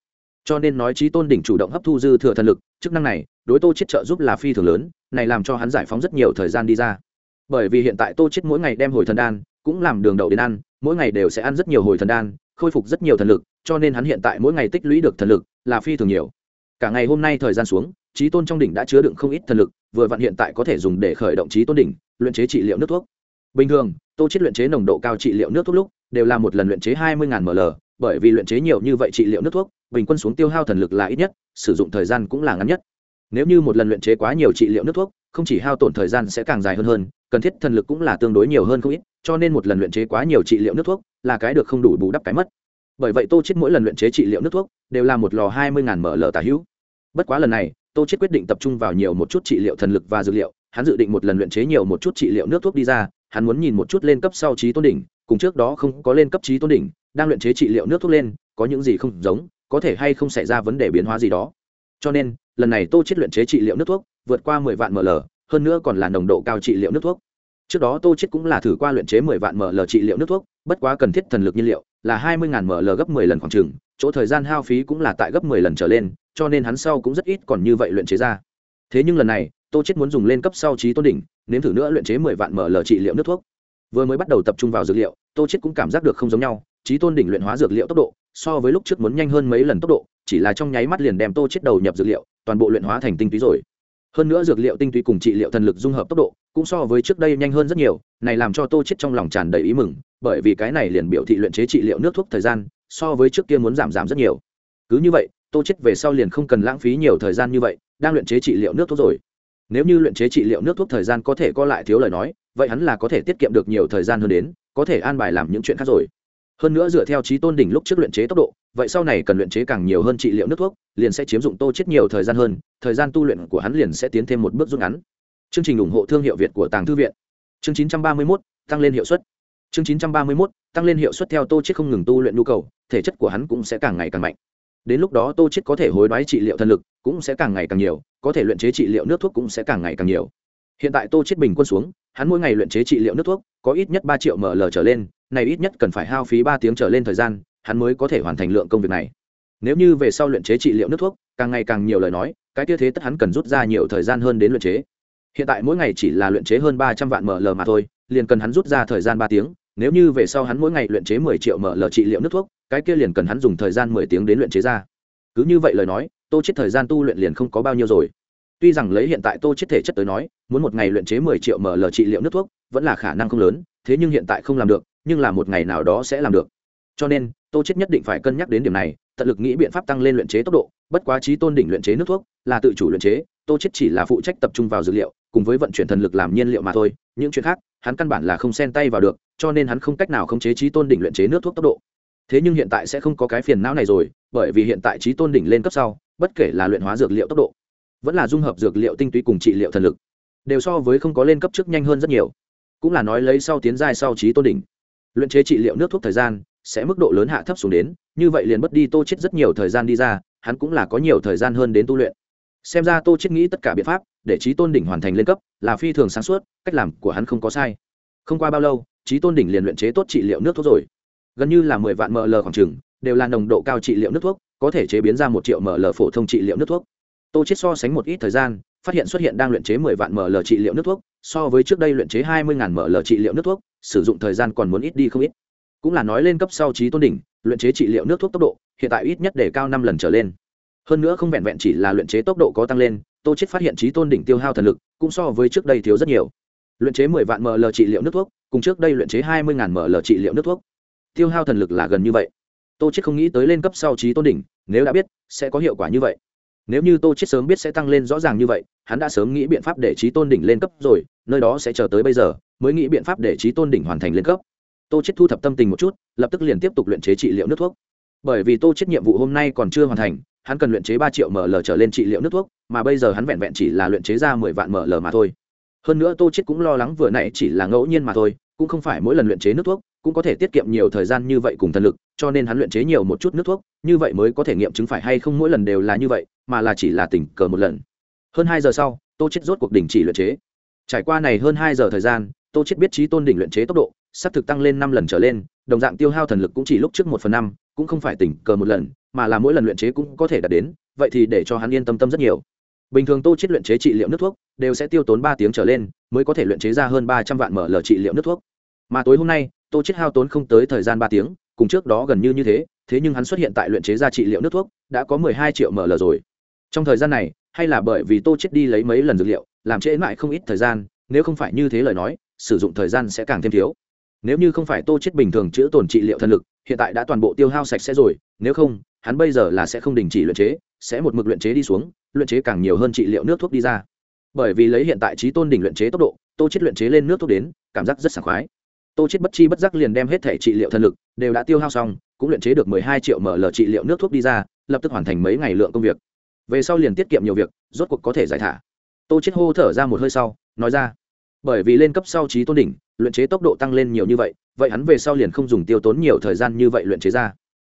cho nên nói trí tôn đỉnh chủ động hấp thu dư thừa thần lực, chức năng này, đối tô chết trợ giúp là phi thường lớn, này làm cho hắn giải phóng rất nhiều thời gian đi ra. Bởi vì hiện tại tô chết mỗi ngày đem hồi thần đan, cũng làm đường đậu đến ăn, mỗi ngày đều sẽ ăn rất nhiều hồi thần đan, khôi phục rất nhiều thần lực, cho nên hắn hiện tại mỗi ngày tích lũy được thần lực là phi thường nhiều. Cả ngày hôm nay thời gian xuống, trí tôn trong đỉnh đã chứa đựng không ít thần lực, vừa vặn hiện tại có thể dùng để khởi động trí tôn đỉnh, luyện chế trị liệu nước thuốc. Bình thường, tô chết luyện chế nồng độ cao trị liệu nước thuốc lúc, đều là một lần luyện chế hai mươi ml bởi vì luyện chế nhiều như vậy trị liệu nước thuốc, bình quân xuống tiêu hao thần lực là ít nhất, sử dụng thời gian cũng là ngắn nhất. Nếu như một lần luyện chế quá nhiều trị liệu nước thuốc, không chỉ hao tổn thời gian sẽ càng dài hơn hơn, cần thiết thần lực cũng là tương đối nhiều hơn không ít, cho nên một lần luyện chế quá nhiều trị liệu nước thuốc là cái được không đủ bù đắp cái mất. Bởi vậy tô chết mỗi lần luyện chế trị liệu nước thuốc đều là một lò hai mươi ngàn mở lở tả hữu. Bất quá lần này, tô chết quyết định tập trung vào nhiều một chút trị liệu thần lực và dược liệu, hắn dự định một lần luyện chế nhiều một chút trị liệu nước thuốc đi ra, hắn muốn nhìn một chút lên cấp sau trí tôn đỉnh cùng trước đó không có lên cấp trí tôn đỉnh, đang luyện chế trị liệu nước thuốc lên, có những gì không giống, có thể hay không xảy ra vấn đề biến hóa gì đó. Cho nên, lần này tô chết luyện chế trị liệu nước thuốc, vượt qua mười vạn ml, hơn nữa còn là nồng độ cao trị liệu nước thuốc. Trước đó tô chết cũng là thử qua luyện chế mười vạn ml trị liệu nước thuốc, bất quá cần thiết thần lực nhiên liệu, là hai mươi ngàn ml gấp mười lần khoảng chừng, chỗ thời gian hao phí cũng là tại gấp mười lần trở lên, cho nên hắn sau cũng rất ít còn như vậy luyện chế ra. Thế nhưng lần này, tô chết muốn dùng lên cấp sau trí tôn đỉnh, nếm thử nữa luyện chế mười vạn ml trị liệu nước thuốc vừa mới bắt đầu tập trung vào dược liệu, tô chết cũng cảm giác được không giống nhau, trí tôn đỉnh luyện hóa dược liệu tốc độ, so với lúc trước muốn nhanh hơn mấy lần tốc độ, chỉ là trong nháy mắt liền đem tô chết đầu nhập dược liệu, toàn bộ luyện hóa thành tinh túy rồi. Hơn nữa dược liệu tinh túy cùng trị liệu thần lực dung hợp tốc độ, cũng so với trước đây nhanh hơn rất nhiều, này làm cho tô chết trong lòng tràn đầy ý mừng, bởi vì cái này liền biểu thị luyện chế trị liệu nước thuốc thời gian, so với trước kia muốn giảm giảm rất nhiều. Cứ như vậy, tô chết về sau liền không cần lãng phí nhiều thời gian như vậy, đang luyện chế trị liệu nước thuốc rồi. Nếu như luyện chế trị liệu nước thuốc thời gian có thể co lại thiếu lời nói vậy hắn là có thể tiết kiệm được nhiều thời gian hơn đến có thể an bài làm những chuyện khác rồi. Hơn nữa dựa theo trí tôn đỉnh lúc trước luyện chế tốc độ vậy sau này cần luyện chế càng nhiều hơn trị liệu nước thuốc liền sẽ chiếm dụng tô chết nhiều thời gian hơn thời gian tu luyện của hắn liền sẽ tiến thêm một bước rút ngắn. Chương trình ủng hộ thương hiệu việt của tàng thư viện. Chương 931, tăng lên hiệu suất. Chương 931, tăng lên hiệu suất theo tô chết không ngừng tu luyện nhu cầu thể chất của hắn cũng sẽ càng ngày càng mạnh. Đến lúc đó tô chết có thể hối đoái trị liệu thân lực cũng sẽ càng ngày càng nhiều có thể luyện chế trị liệu nước thuốc cũng sẽ càng ngày càng nhiều hiện tại tô chết bình quân xuống, hắn mỗi ngày luyện chế trị liệu nước thuốc, có ít nhất ba triệu ml trở lên, này ít nhất cần phải hao phí ba tiếng trở lên thời gian, hắn mới có thể hoàn thành lượng công việc này. Nếu như về sau luyện chế trị liệu nước thuốc, càng ngày càng nhiều lời nói, cái tiêu thế tất hắn cần rút ra nhiều thời gian hơn đến luyện chế. Hiện tại mỗi ngày chỉ là luyện chế hơn ba trăm vạn ml mà thôi, liền cần hắn rút ra thời gian ba tiếng, nếu như về sau hắn mỗi ngày luyện chế mười triệu ml trị liệu nước thuốc, cái kia liền cần hắn dùng thời gian mười tiếng đến luyện chế ra. Cứ như vậy lời nói, tô chết thời gian tu luyện liền không có bao nhiêu rồi. Tuy rằng lấy hiện tại tô chết thể chất tới nói muốn một ngày luyện chế mười triệu ml trị liệu nước thuốc, vẫn là khả năng không lớn, thế nhưng hiện tại không làm được, nhưng là một ngày nào đó sẽ làm được. Cho nên, tô chết nhất định phải cân nhắc đến điểm này, tận lực nghĩ biện pháp tăng lên luyện chế tốc độ, bất quá trí tôn đỉnh luyện chế nước thuốc, là tự chủ luyện chế, tô chết chỉ là phụ trách tập trung vào dược liệu, cùng với vận chuyển thần lực làm nhiên liệu mà thôi, những chuyện khác, hắn căn bản là không xen tay vào được, cho nên hắn không cách nào khống chế trí tôn đỉnh luyện chế nước thuốc tốc độ. Thế nhưng hiện tại sẽ không có cái phiền não này rồi, bởi vì hiện tại trí tôn đỉnh lên cấp sau, bất kể là luyện hóa dược liệu tốc độ, vẫn là dung hợp dược liệu tinh túy cùng trị liệu thần lực đều so với không có lên cấp trước nhanh hơn rất nhiều. Cũng là nói lấy sau tiến giai sau trí tôn đỉnh. Luyện chế trị liệu nước thuốc thời gian sẽ mức độ lớn hạ thấp xuống đến, như vậy liền mất đi tô chết rất nhiều thời gian đi ra, hắn cũng là có nhiều thời gian hơn đến tu luyện. Xem ra tô chết nghĩ tất cả biện pháp để trí tôn đỉnh hoàn thành lên cấp là phi thường sáng suốt, cách làm của hắn không có sai. Không qua bao lâu, trí tôn đỉnh liền luyện chế tốt trị liệu nước thuốc rồi. Gần như là mười vạn ml khoảng trường đều là nồng độ cao trị liệu nước thuốc, có thể chế biến ra một triệu ml phổ thông trị liệu nước thuốc. Tô chết so sánh một ít thời gian phát hiện xuất hiện đang luyện chế mười vạn ml trị liệu nước thuốc, so với trước đây luyện chế hai mươi ml trị liệu nước thuốc, sử dụng thời gian còn muốn ít đi không ít. Cũng là nói lên cấp sau trí tôn đỉnh, luyện chế trị liệu nước thuốc tốc độ, hiện tại ít nhất để cao năm lần trở lên. Hơn nữa không vẹn vẹn chỉ là luyện chế tốc độ có tăng lên, tô chết phát hiện trí tôn đỉnh tiêu hao thần lực cũng so với trước đây thiếu rất nhiều. Luyện chế mười vạn ml trị liệu nước thuốc, cùng trước đây luyện chế hai mươi ml trị liệu nước thuốc. Tiêu hao thần lực là gần như vậy. Tô chết không nghĩ tới lên cấp sau trí tôn đỉnh, nếu đã biết, sẽ có hiệu quả như vậy nếu như tô chết sớm biết sẽ tăng lên rõ ràng như vậy, hắn đã sớm nghĩ biện pháp để trí tôn đỉnh lên cấp rồi, nơi đó sẽ chờ tới bây giờ, mới nghĩ biện pháp để trí tôn đỉnh hoàn thành lên cấp. Tô chết thu thập tâm tình một chút, lập tức liền tiếp tục luyện chế trị liệu nước thuốc. Bởi vì tô chết nhiệm vụ hôm nay còn chưa hoàn thành, hắn cần luyện chế ba triệu ml trở lên trị liệu nước thuốc, mà bây giờ hắn vẹn vẹn chỉ là luyện chế ra mười vạn ml mà thôi. Hơn nữa tô chết cũng lo lắng vừa nãy chỉ là ngẫu nhiên mà thôi, cũng không phải mỗi lần luyện chế nước thuốc cũng có thể tiết kiệm nhiều thời gian như vậy cùng thần lực, cho nên hắn luyện chế nhiều một chút nước thuốc, như vậy mới có thể nghiệm chứng phải hay không mỗi lần đều là như vậy, mà là chỉ là tình cờ một lần. Hơn hai giờ sau, tô chết rốt cuộc đình chỉ luyện chế. Trải qua này hơn hai giờ thời gian, tô chết biết trí tôn đỉnh luyện chế tốc độ sắp thực tăng lên năm lần trở lên, đồng dạng tiêu hao thần lực cũng chỉ lúc trước một phần năm, cũng không phải tình cờ một lần, mà là mỗi lần luyện chế cũng có thể đạt đến, vậy thì để cho hắn yên tâm tâm rất nhiều. Bình thường tô chết luyện chế trị liệu nước thuốc, đều sẽ tiêu tốn ba tiếng trở lên, mới có thể luyện chế ra hơn ba trăm vạn lở trị liệu nước thuốc. Mà tối hôm nay tô chết hao tốn không tới thời gian ba tiếng, cùng trước đó gần như như thế thế nhưng hắn xuất hiện tại luyện chế ra trị liệu nước thuốc, đã có mười hai triệu ml rồi. Trong thời gian này, hay là bởi vì tô chết đi lấy mấy lần dược liệu, làm trễ mãi không ít thời gian, nếu không phải như thế lời nói, sử dụng thời gian sẽ càng thêm thiếu. Nếu như không phải tô chết bình thường chữa tổn trị liệu thân lực, hiện tại đã toàn bộ tiêu hao sạch sẽ rồi, nếu không, hắn bây giờ là sẽ không đình chỉ luyện chế, sẽ một mực luyện chế đi xuống, luyện chế càng nhiều hơn trị liệu nước thuốc đi ra. Bởi vì lấy hiện tại trí tôn đỉnh luyện chế tốc độ, tô chết luyện chế lên nước thuốc đến, cảm giác rất sảng khoái tô chết bất chi bất giác liền đem hết thể trị liệu thần lực, đều đã tiêu hao xong, cũng luyện chế được mười hai triệu ml trị liệu nước thuốc đi ra, lập tức hoàn thành mấy ngày lượng công việc. Về sau liền tiết kiệm nhiều việc, rốt cuộc có thể giải thả. Tô chết hô thở ra một hơi sau, nói ra, bởi vì lên cấp sau trí tôn đỉnh, luyện chế tốc độ tăng lên nhiều như vậy vậy hắn về sau liền không dùng tiêu tốn nhiều thời gian như vậy luyện chế ra.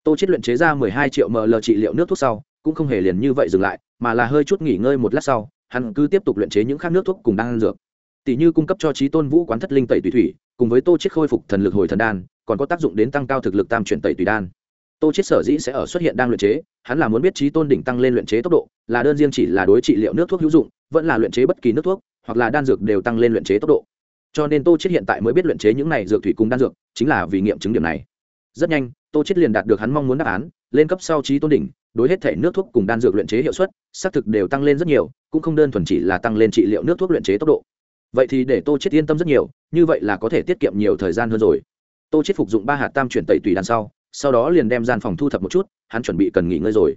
Tô chết luyện chế ra mười hai triệu ml trị liệu nước thuốc sau, cũng không hề liền như vậy dừng lại, mà là hơi chút nghỉ ngơi một lát sau, hắn cứ tiếp tục luyện chế những khác nước thuốc cùng đan dược tỷ như cung cấp cho trí tôn vũ quán thất linh tẩy tùy thủy, cùng với tô chết khôi phục thần lực hồi thần đan, còn có tác dụng đến tăng cao thực lực tam chuyển tẩy tùy đan. Tô chết sở dĩ sẽ ở xuất hiện đang luyện chế, hắn là muốn biết trí tôn đỉnh tăng lên luyện chế tốc độ, là đơn riêng chỉ là đối trị liệu nước thuốc hữu dụng, vẫn là luyện chế bất kỳ nước thuốc, hoặc là đan dược đều tăng lên luyện chế tốc độ. Cho nên tô chết hiện tại mới biết luyện chế những này dược thủy cùng đan dược, chính là vì nghiệm chứng điểm này. Rất nhanh, tô chết liền đạt được hắn mong muốn đáp án, lên cấp sau trí tôn đỉnh, đối hết thể nước thuốc cùng đan dược luyện chế hiệu suất, xác thực đều tăng lên rất nhiều, cũng không đơn thuần chỉ là tăng lên trị liệu nước thuốc luyện chế tốc độ vậy thì để tô chết yên tâm rất nhiều, như vậy là có thể tiết kiệm nhiều thời gian hơn rồi. Tô chết phục dụng ba hạt tam chuyển tẩy tùy đan sau sau đó liền đem gian phòng thu thập một chút, hắn chuẩn bị cần nghỉ ngơi rồi.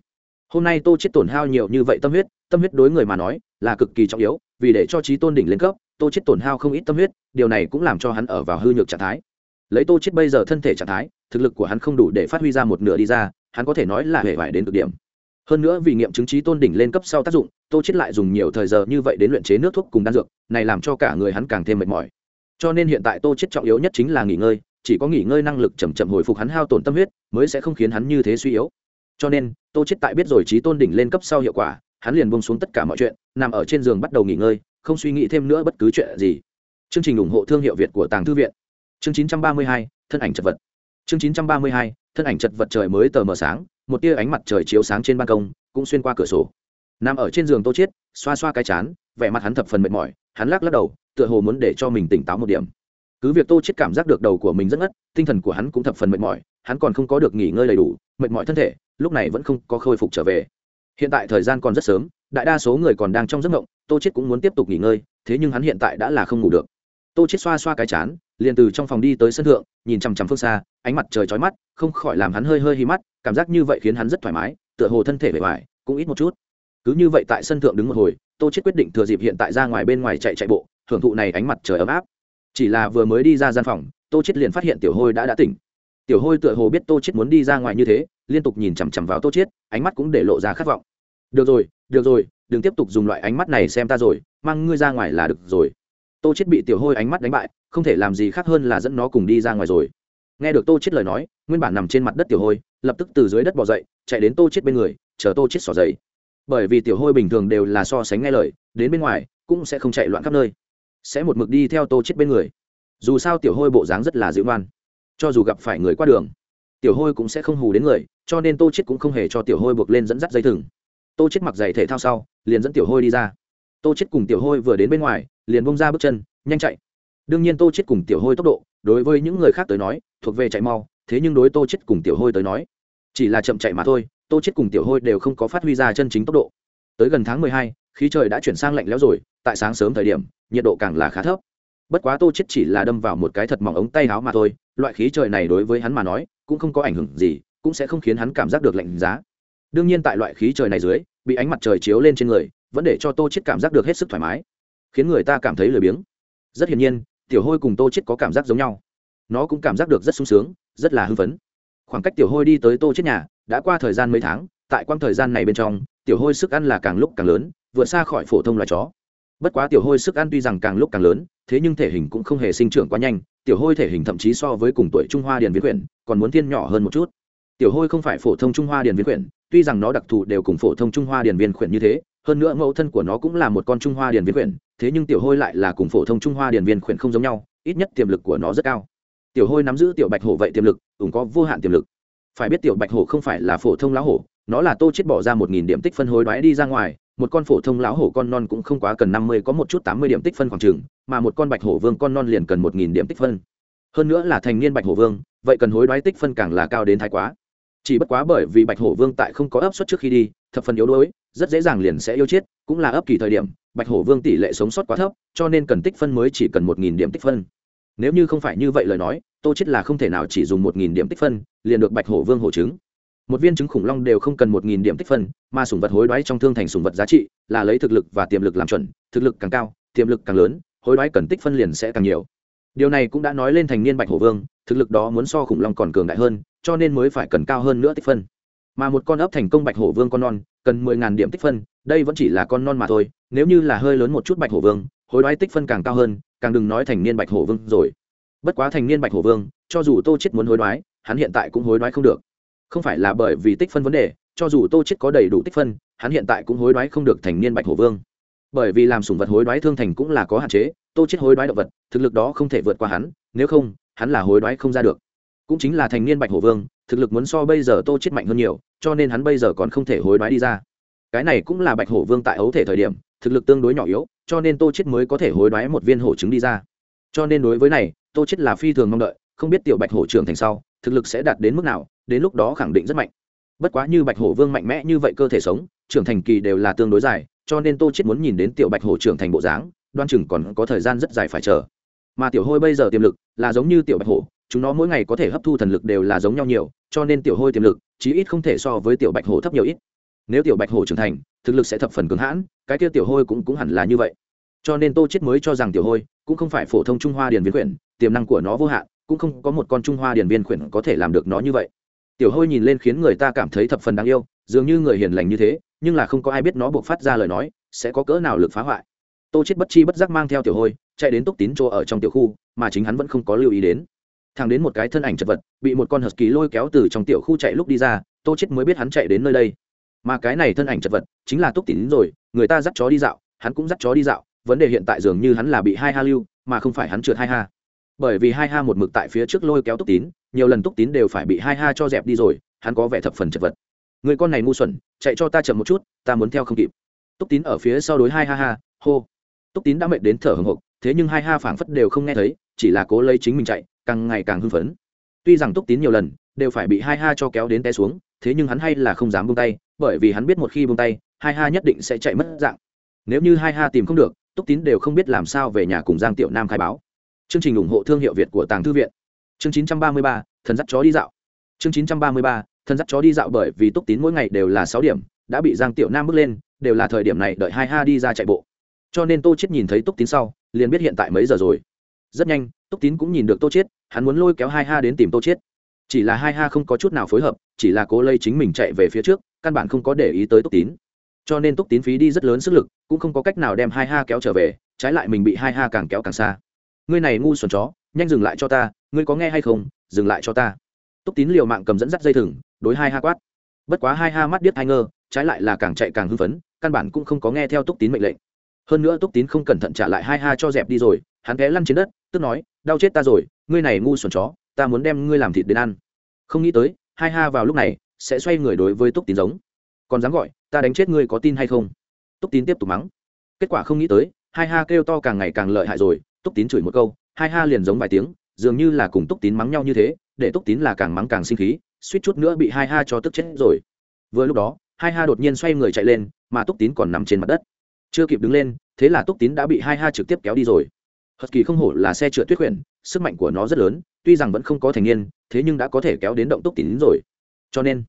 Hôm nay tô chết tổn hao nhiều như vậy tâm huyết tâm huyết đối người mà nói là cực kỳ trọng yếu, vì để cho trí tôn đỉnh lên cấp, tô chết tổn hao không ít tâm huyết, điều này cũng làm cho hắn ở vào hư nhược trạng thái. Lấy tô chết bây giờ thân thể trạng thái, thực lực của hắn không đủ để phát huy ra một nửa đi ra, hắn có thể nói là hề vải đến cực điểm hơn nữa vì nghiệm chứng trí tôn đỉnh lên cấp sau tác dụng tô chết lại dùng nhiều thời giờ như vậy đến luyện chế nước thuốc cùng đan dược này làm cho cả người hắn càng thêm mệt mỏi. Cho nên hiện tại tô chết trọng yếu nhất chính là nghỉ ngơi chỉ có nghỉ ngơi năng lực chậm chậm hồi phục hắn hao tổn tâm huyết mới sẽ không khiến hắn như thế suy yếu. Cho nên tô chết tại biết rồi trí tôn đỉnh lên cấp sau hiệu quả hắn liền buông xuống tất cả mọi chuyện nằm ở trên giường bắt đầu nghỉ ngơi không suy nghĩ thêm nữa bất cứ chuyện gì. Chương trình ủng hộ thương hiệu việt của tàng thư viện. Chương 932, thân ảnh chật vật. Chương 932, thân ảnh chật vật trời mới tờ mờ sáng một tia ánh mặt trời chiếu sáng trên ban công, cũng xuyên qua cửa sổ. Nằm ở trên giường tô chiết, xoa xoa cái chán, vẻ mặt hắn thập phần mệt mỏi, hắn lắc lắc đầu, tựa hồ muốn để cho mình tỉnh táo một điểm. Cứ việc tô chiết cảm giác được đầu của mình rất ngất, tinh thần của hắn cũng thập phần mệt mỏi, hắn còn không có được nghỉ ngơi đầy đủ, mệt mỏi thân thể, lúc này vẫn không có khôi phục trở về. Hiện tại thời gian còn rất sớm, đại đa số người còn đang trong giấc mộng, tô chiết cũng muốn tiếp tục nghỉ ngơi, thế nhưng hắn hiện tại đã là không ngủ được. Tô chiết xoa xoa cái chán liền từ trong phòng đi tới sân thượng, nhìn chằm chằm phương xa, ánh mặt trời trói mắt, không khỏi làm hắn hơi hơi hi mắt, cảm giác như vậy khiến hắn rất thoải mái, tựa hồ thân thể bề ngoài cũng ít một chút. Cứ như vậy tại sân thượng đứng một hồi, tô chết quyết định thừa dịp hiện tại ra ngoài bên ngoài chạy chạy bộ thưởng thụ này ánh mặt trời ấm áp. Chỉ là vừa mới đi ra gian phòng, tô chết liền phát hiện tiểu hôi đã đã tỉnh. Tiểu hôi tựa hồ biết tô chết muốn đi ra ngoài như thế, liên tục nhìn chằm chằm vào tô chết ánh mắt cũng để lộ ra khát vọng. Được rồi được rồi, đừng tiếp tục dùng loại ánh mắt này xem ta rồi, mang ngươi ra ngoài là được rồi tô chết bị tiểu hôi ánh mắt đánh bại, không thể làm gì khác hơn là dẫn nó cùng đi ra ngoài rồi. Nghe được tô chết lời nói, nguyên bản nằm trên mặt đất tiểu hôi, lập tức từ dưới đất bò dậy, chạy đến tô chết bên người, chờ tô chết xỏ dậy. Bởi vì tiểu hôi bình thường đều là so sánh nghe lời, đến bên ngoài, cũng sẽ không chạy loạn khắp nơi. Sẽ một mực đi theo tô chết bên người. Dù sao tiểu hôi bộ dáng rất là dịu ngoan. Cho dù gặp phải người qua đường, tiểu hôi cũng sẽ không hù đến người, cho nên tô chết cũng không hề cho tiểu hôi buộc lên dẫn dắt dây thừng. Tô chết mặc giày thể thao sau, liền dẫn tiểu hôi đi ra tô chết cùng tiểu hôi vừa đến bên ngoài liền bông ra bước chân nhanh chạy. Đương nhiên tô chết cùng tiểu hôi tốc độ đối với những người khác tới nói thuộc về chạy mau thế nhưng đối tô chết cùng tiểu hôi tới nói chỉ là chậm chạy mà thôi tô chết cùng tiểu hôi đều không có phát huy ra chân chính tốc độ. Tới gần tháng mười hai, khí trời đã chuyển sang lạnh lẽo rồi tại sáng sớm thời điểm nhiệt độ càng là khá thấp. Bất quá tô chết chỉ là đâm vào một cái thật mỏng ống tay áo mà thôi loại khí trời này đối với hắn mà nói cũng không có ảnh hưởng gì cũng sẽ không khiến hắn cảm giác được lạnh giá. Đương nhiên tại loại khí trời này dưới bị ánh mặt trời chiếu lên trên người vẫn để cho tô chết cảm giác được hết sức thoải mái, khiến người ta cảm thấy lười biếng. Rất hiển nhiên, tiểu hôi cùng tô chết có cảm giác giống nhau. Nó cũng cảm giác được rất sung sướng, rất là hưng phấn. Khoảng cách tiểu hôi đi tới tô chết nhà đã qua thời gian mấy tháng, tại quang thời gian này bên trong, tiểu hôi sức ăn là càng lúc càng lớn, vượt xa khỏi phổ thông loài chó. Bất quá tiểu hôi sức ăn tuy rằng càng lúc càng lớn, thế nhưng thể hình cũng không hề sinh trưởng quá nhanh, tiểu hôi thể hình thậm chí so với cùng tuổi trung hoa điền viễn quyển, còn muốn thiên nhỏ hơn một chút. Tiểu hôi không phải phổ thông trung hoa điền viễn quyển, tuy rằng nó đặc thù đều cùng phổ thông trung hoa điền viên quyển như thế hơn nữa mẫu thân của nó cũng là một con trung hoa điền viên quyển thế nhưng tiểu hôi lại là cùng phổ thông trung hoa điền viên quyển không giống nhau, ít nhất tiềm lực của nó rất cao. Tiểu hôi nắm giữ tiểu bạch hổ vậy tiềm lực, cũng có vô hạn tiềm lực. Phải biết tiểu bạch hổ không phải là phổ thông lão hổ, nó là tô chết bỏ ra một nghìn điểm tích phân hối đoái đi ra ngoài, một con phổ thông lão hổ con non cũng không quá cần năm mươi, có một chút tám mươi điểm tích phân khoảng trường mà một con bạch hổ vương con non liền cần một nghìn điểm tích phân. Hơn nữa là thành niên bạch hổ vương, vậy cần hối đoái tích phân càng là cao đến thái quá chỉ bất quá bởi vì bạch hổ vương tại không có ấp suất trước khi đi, thập phần yếu đuối, rất dễ dàng liền sẽ yêu chết, cũng là ấp kỳ thời điểm, bạch hổ vương tỷ lệ sống sót quá thấp, cho nên cần tích phân mới chỉ cần một nghìn điểm tích phân. Nếu như không phải như vậy lời nói, tô chết là không thể nào chỉ dùng một nghìn điểm tích phân, liền được bạch hổ vương hổ trứng một viên trứng khủng long đều không cần một nghìn điểm tích phân, mà sủng vật hối đoái trong thương thành sủng vật giá trị là lấy thực lực và tiềm lực làm chuẩn, thực lực càng cao, tiềm lực càng lớn, hối đoái cần tích phân liền sẽ càng nhiều. Điều này cũng đã nói lên thành niên bạch hổ vương thực lực đó muốn so khủng long còn cường đại hơn, cho nên mới phải cần cao hơn nữa tích phân. Mà một con ấp thành công bạch hổ vương con non, cần mười ngàn điểm tích phân, đây vẫn chỉ là con non mà thôi, nếu như là hơi lớn một chút bạch hổ vương, hối đoái tích phân càng cao hơn, càng đừng nói thành niên bạch hổ vương rồi. Bất quá thành niên bạch hổ vương, cho dù tô chết muốn hối đoái, hắn hiện tại cũng hối đoái không được. Không phải là bởi vì tích phân vấn đề, cho dù tô chết có đầy đủ tích phân, hắn hiện tại cũng hối đoái không được thành niên bạch hổ vương. Bởi vì làm sủng vật hối đoái thương thành cũng là có hạn chế, tô chết hối đoái động vật, thực lực đó không thể vượt qua hắn, nếu không hắn là hối đoái không ra được. Cũng chính là thành niên bạch hổ vương, thực lực muốn so bây giờ tô chết mạnh hơn nhiều, cho nên hắn bây giờ còn không thể hối đoái đi ra. Cái này cũng là bạch hổ vương tại ấu thể thời điểm, thực lực tương đối nhỏ yếu, cho nên tô chết mới có thể hối đoái một viên hổ trứng đi ra. Cho nên đối với này, tô chết là phi thường mong đợi, không biết tiểu bạch hổ trưởng thành sau, thực lực sẽ đạt đến mức nào, đến lúc đó khẳng định rất mạnh. Bất quá như bạch hổ vương mạnh mẽ như vậy cơ thể sống, trưởng thành kỳ đều là tương đối dài, cho nên tô chết muốn nhìn đến tiểu bạch hổ trưởng thành bộ dáng, đoan chừng còn có thời gian rất dài phải chờ mà tiểu hôi bây giờ tiềm lực là giống như tiểu bạch hổ, chúng nó mỗi ngày có thể hấp thu thần lực đều là giống nhau nhiều, cho nên tiểu hôi tiềm lực, chí ít không thể so với tiểu bạch hổ thấp nhiều ít. Nếu tiểu bạch hổ trưởng thành, thực lực sẽ thập phần cứng hãn, cái kia tiểu hôi cũng cũng hẳn là như vậy. Cho nên tô chết mới cho rằng tiểu hôi cũng không phải phổ thông trung hoa điển viên quyển, tiềm năng của nó vô hạn, cũng không có một con trung hoa điển viên quyển có thể làm được nó như vậy. Tiểu hôi nhìn lên khiến người ta cảm thấy thập phần đáng yêu, dường như người hiền lành như thế, nhưng là không có ai biết nó buộc phát ra lời nói sẽ có cỡ nào lực phá hoại tô chết bất chi bất giác mang theo tiểu hôi, chạy đến túc tín chỗ ở trong tiểu khu, mà chính hắn vẫn không có lưu ý đến. Thằng đến một cái thân ảnh chật vật, bị một con hờ kỳ lôi kéo từ trong tiểu khu chạy lúc đi ra, tô chết mới biết hắn chạy đến nơi đây. Mà cái này thân ảnh chật vật, chính là túc tín rồi, người ta dắt chó đi dạo, hắn cũng dắt chó đi dạo, vấn đề hiện tại dường như hắn là bị hai ha lưu, mà không phải hắn trượt hai ha. Bởi vì hai ha một mực tại phía trước lôi kéo túc tín, nhiều lần túc tín đều phải bị hai ha cho dẹp đi rồi, hắn có vẻ thập phần chật vật. Người con này ngu xuẩn, chạy cho ta chậm một chút, ta muốn theo không kịp. Túc tín ở phía sau đối hai ha ha, hô túc tín đã mệt đến thở hồng hộc thế nhưng hai ha phảng phất đều không nghe thấy chỉ là cố lấy chính mình chạy càng ngày càng hưng phấn. Tuy rằng túc tín nhiều lần đều phải bị hai ha cho kéo đến té xuống thế nhưng hắn hay là không dám buông tay bởi vì hắn biết một khi buông tay hai ha nhất định sẽ chạy mất dạng. Nếu như hai ha tìm không được túc tín đều không biết làm sao về nhà cùng giang tiểu nam khai báo. Chương trình ủng hộ thương hiệu việt của tàng thư viện. Chương 933, thần dắt chó đi dạo. Chương 933, thần dắt chó đi dạo bởi vì túc tín mỗi ngày đều là sáu điểm đã bị giang tiểu nam bước lên đều là thời điểm này đợi hai ha đi ra chạy bộ cho nên tô chết nhìn thấy túc tín sau, liền biết hiện tại mấy giờ rồi. Rất nhanh, túc tín cũng nhìn được tô chết hắn muốn lôi kéo hai ha đến tìm tô chết chỉ là hai ha không có chút nào phối hợp, chỉ là cố lây chính mình chạy về phía trước, căn bản không có để ý tới túc tín. Cho nên túc tín phí đi rất lớn sức lực, cũng không có cách nào đem hai ha kéo trở về, trái lại mình bị hai ha càng kéo càng xa. Ngươi này ngu xuẩn chó, nhanh dừng lại cho ta, ngươi có nghe hay không, dừng lại cho ta. Túc tín liều mạng cầm dẫn dắt dây thừng, đối hai ha quát. Bất quá hai ha mắt điếc hai ngơ trái lại là càng chạy càng hưng phấn, căn bản cũng không có nghe theo túc tín mệnh lệnh hơn nữa túc tín không cẩn thận trả lại hai ha cho dẹp đi rồi, hắn té lăn trên đất, tức nói, đau chết ta rồi, ngươi này ngu xuẩn chó, ta muốn đem ngươi làm thịt đến ăn. Không nghĩ tới, hai ha vào lúc này sẽ xoay người đối với túc tín giống. Còn dám gọi, ta đánh chết ngươi có tin hay không? Túc tín tiếp tục mắng. Kết quả không nghĩ tới, hai ha kêu to càng ngày càng lợi hại rồi, túc tín chửi một câu, hai ha liền giống vài tiếng, dường như là cùng túc tín mắng nhau như thế, để túc tín là càng mắng càng sinh khí, suýt chút nữa bị hai ha cho tức chết rồi. Vừa lúc đó, hai ha đột nhiên xoay người chạy lên, mà túc tín còn nằm trên mặt đất chưa kịp đứng lên, thế là túc tín đã bị hai ha trực tiếp kéo đi rồi. Hật kỳ không hổ là xe trượt tuyết quyển, sức mạnh của nó rất lớn, tuy rằng vẫn không có thành niên, thế nhưng đã có thể kéo đến động túc tín rồi. Cho nên,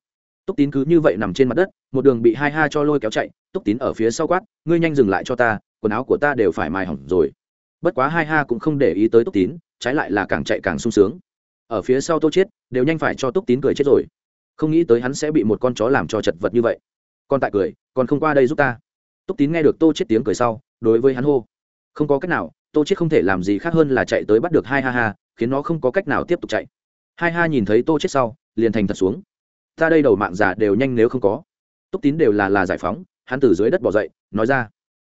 túc tín cứ như vậy nằm trên mặt đất, một đường bị hai ha cho lôi kéo chạy, túc tín ở phía sau quát, ngươi nhanh dừng lại cho ta, quần áo của ta đều phải mài hỏng rồi. Bất quá hai ha cũng không để ý tới túc tín, trái lại là càng chạy càng sung sướng. Ở phía sau tô chết đều nhanh phải cho túc tín cười chết rồi. Không nghĩ tới hắn sẽ bị một con chó làm cho chật vật như vậy. Còn tại cười, còn không qua đây giúp ta túc tín nghe được tô chết tiếng cười sau, đối với hắn hô, không có cách nào, tô chết không thể làm gì khác hơn là chạy tới bắt được hai ha ha, khiến nó không có cách nào tiếp tục chạy. Hai ha nhìn thấy tô chết sau, liền thành thật xuống, ta đây đầu mạng giả đều nhanh nếu không có. Túc tín đều là là giải phóng, hắn từ dưới đất bỏ dậy, nói ra,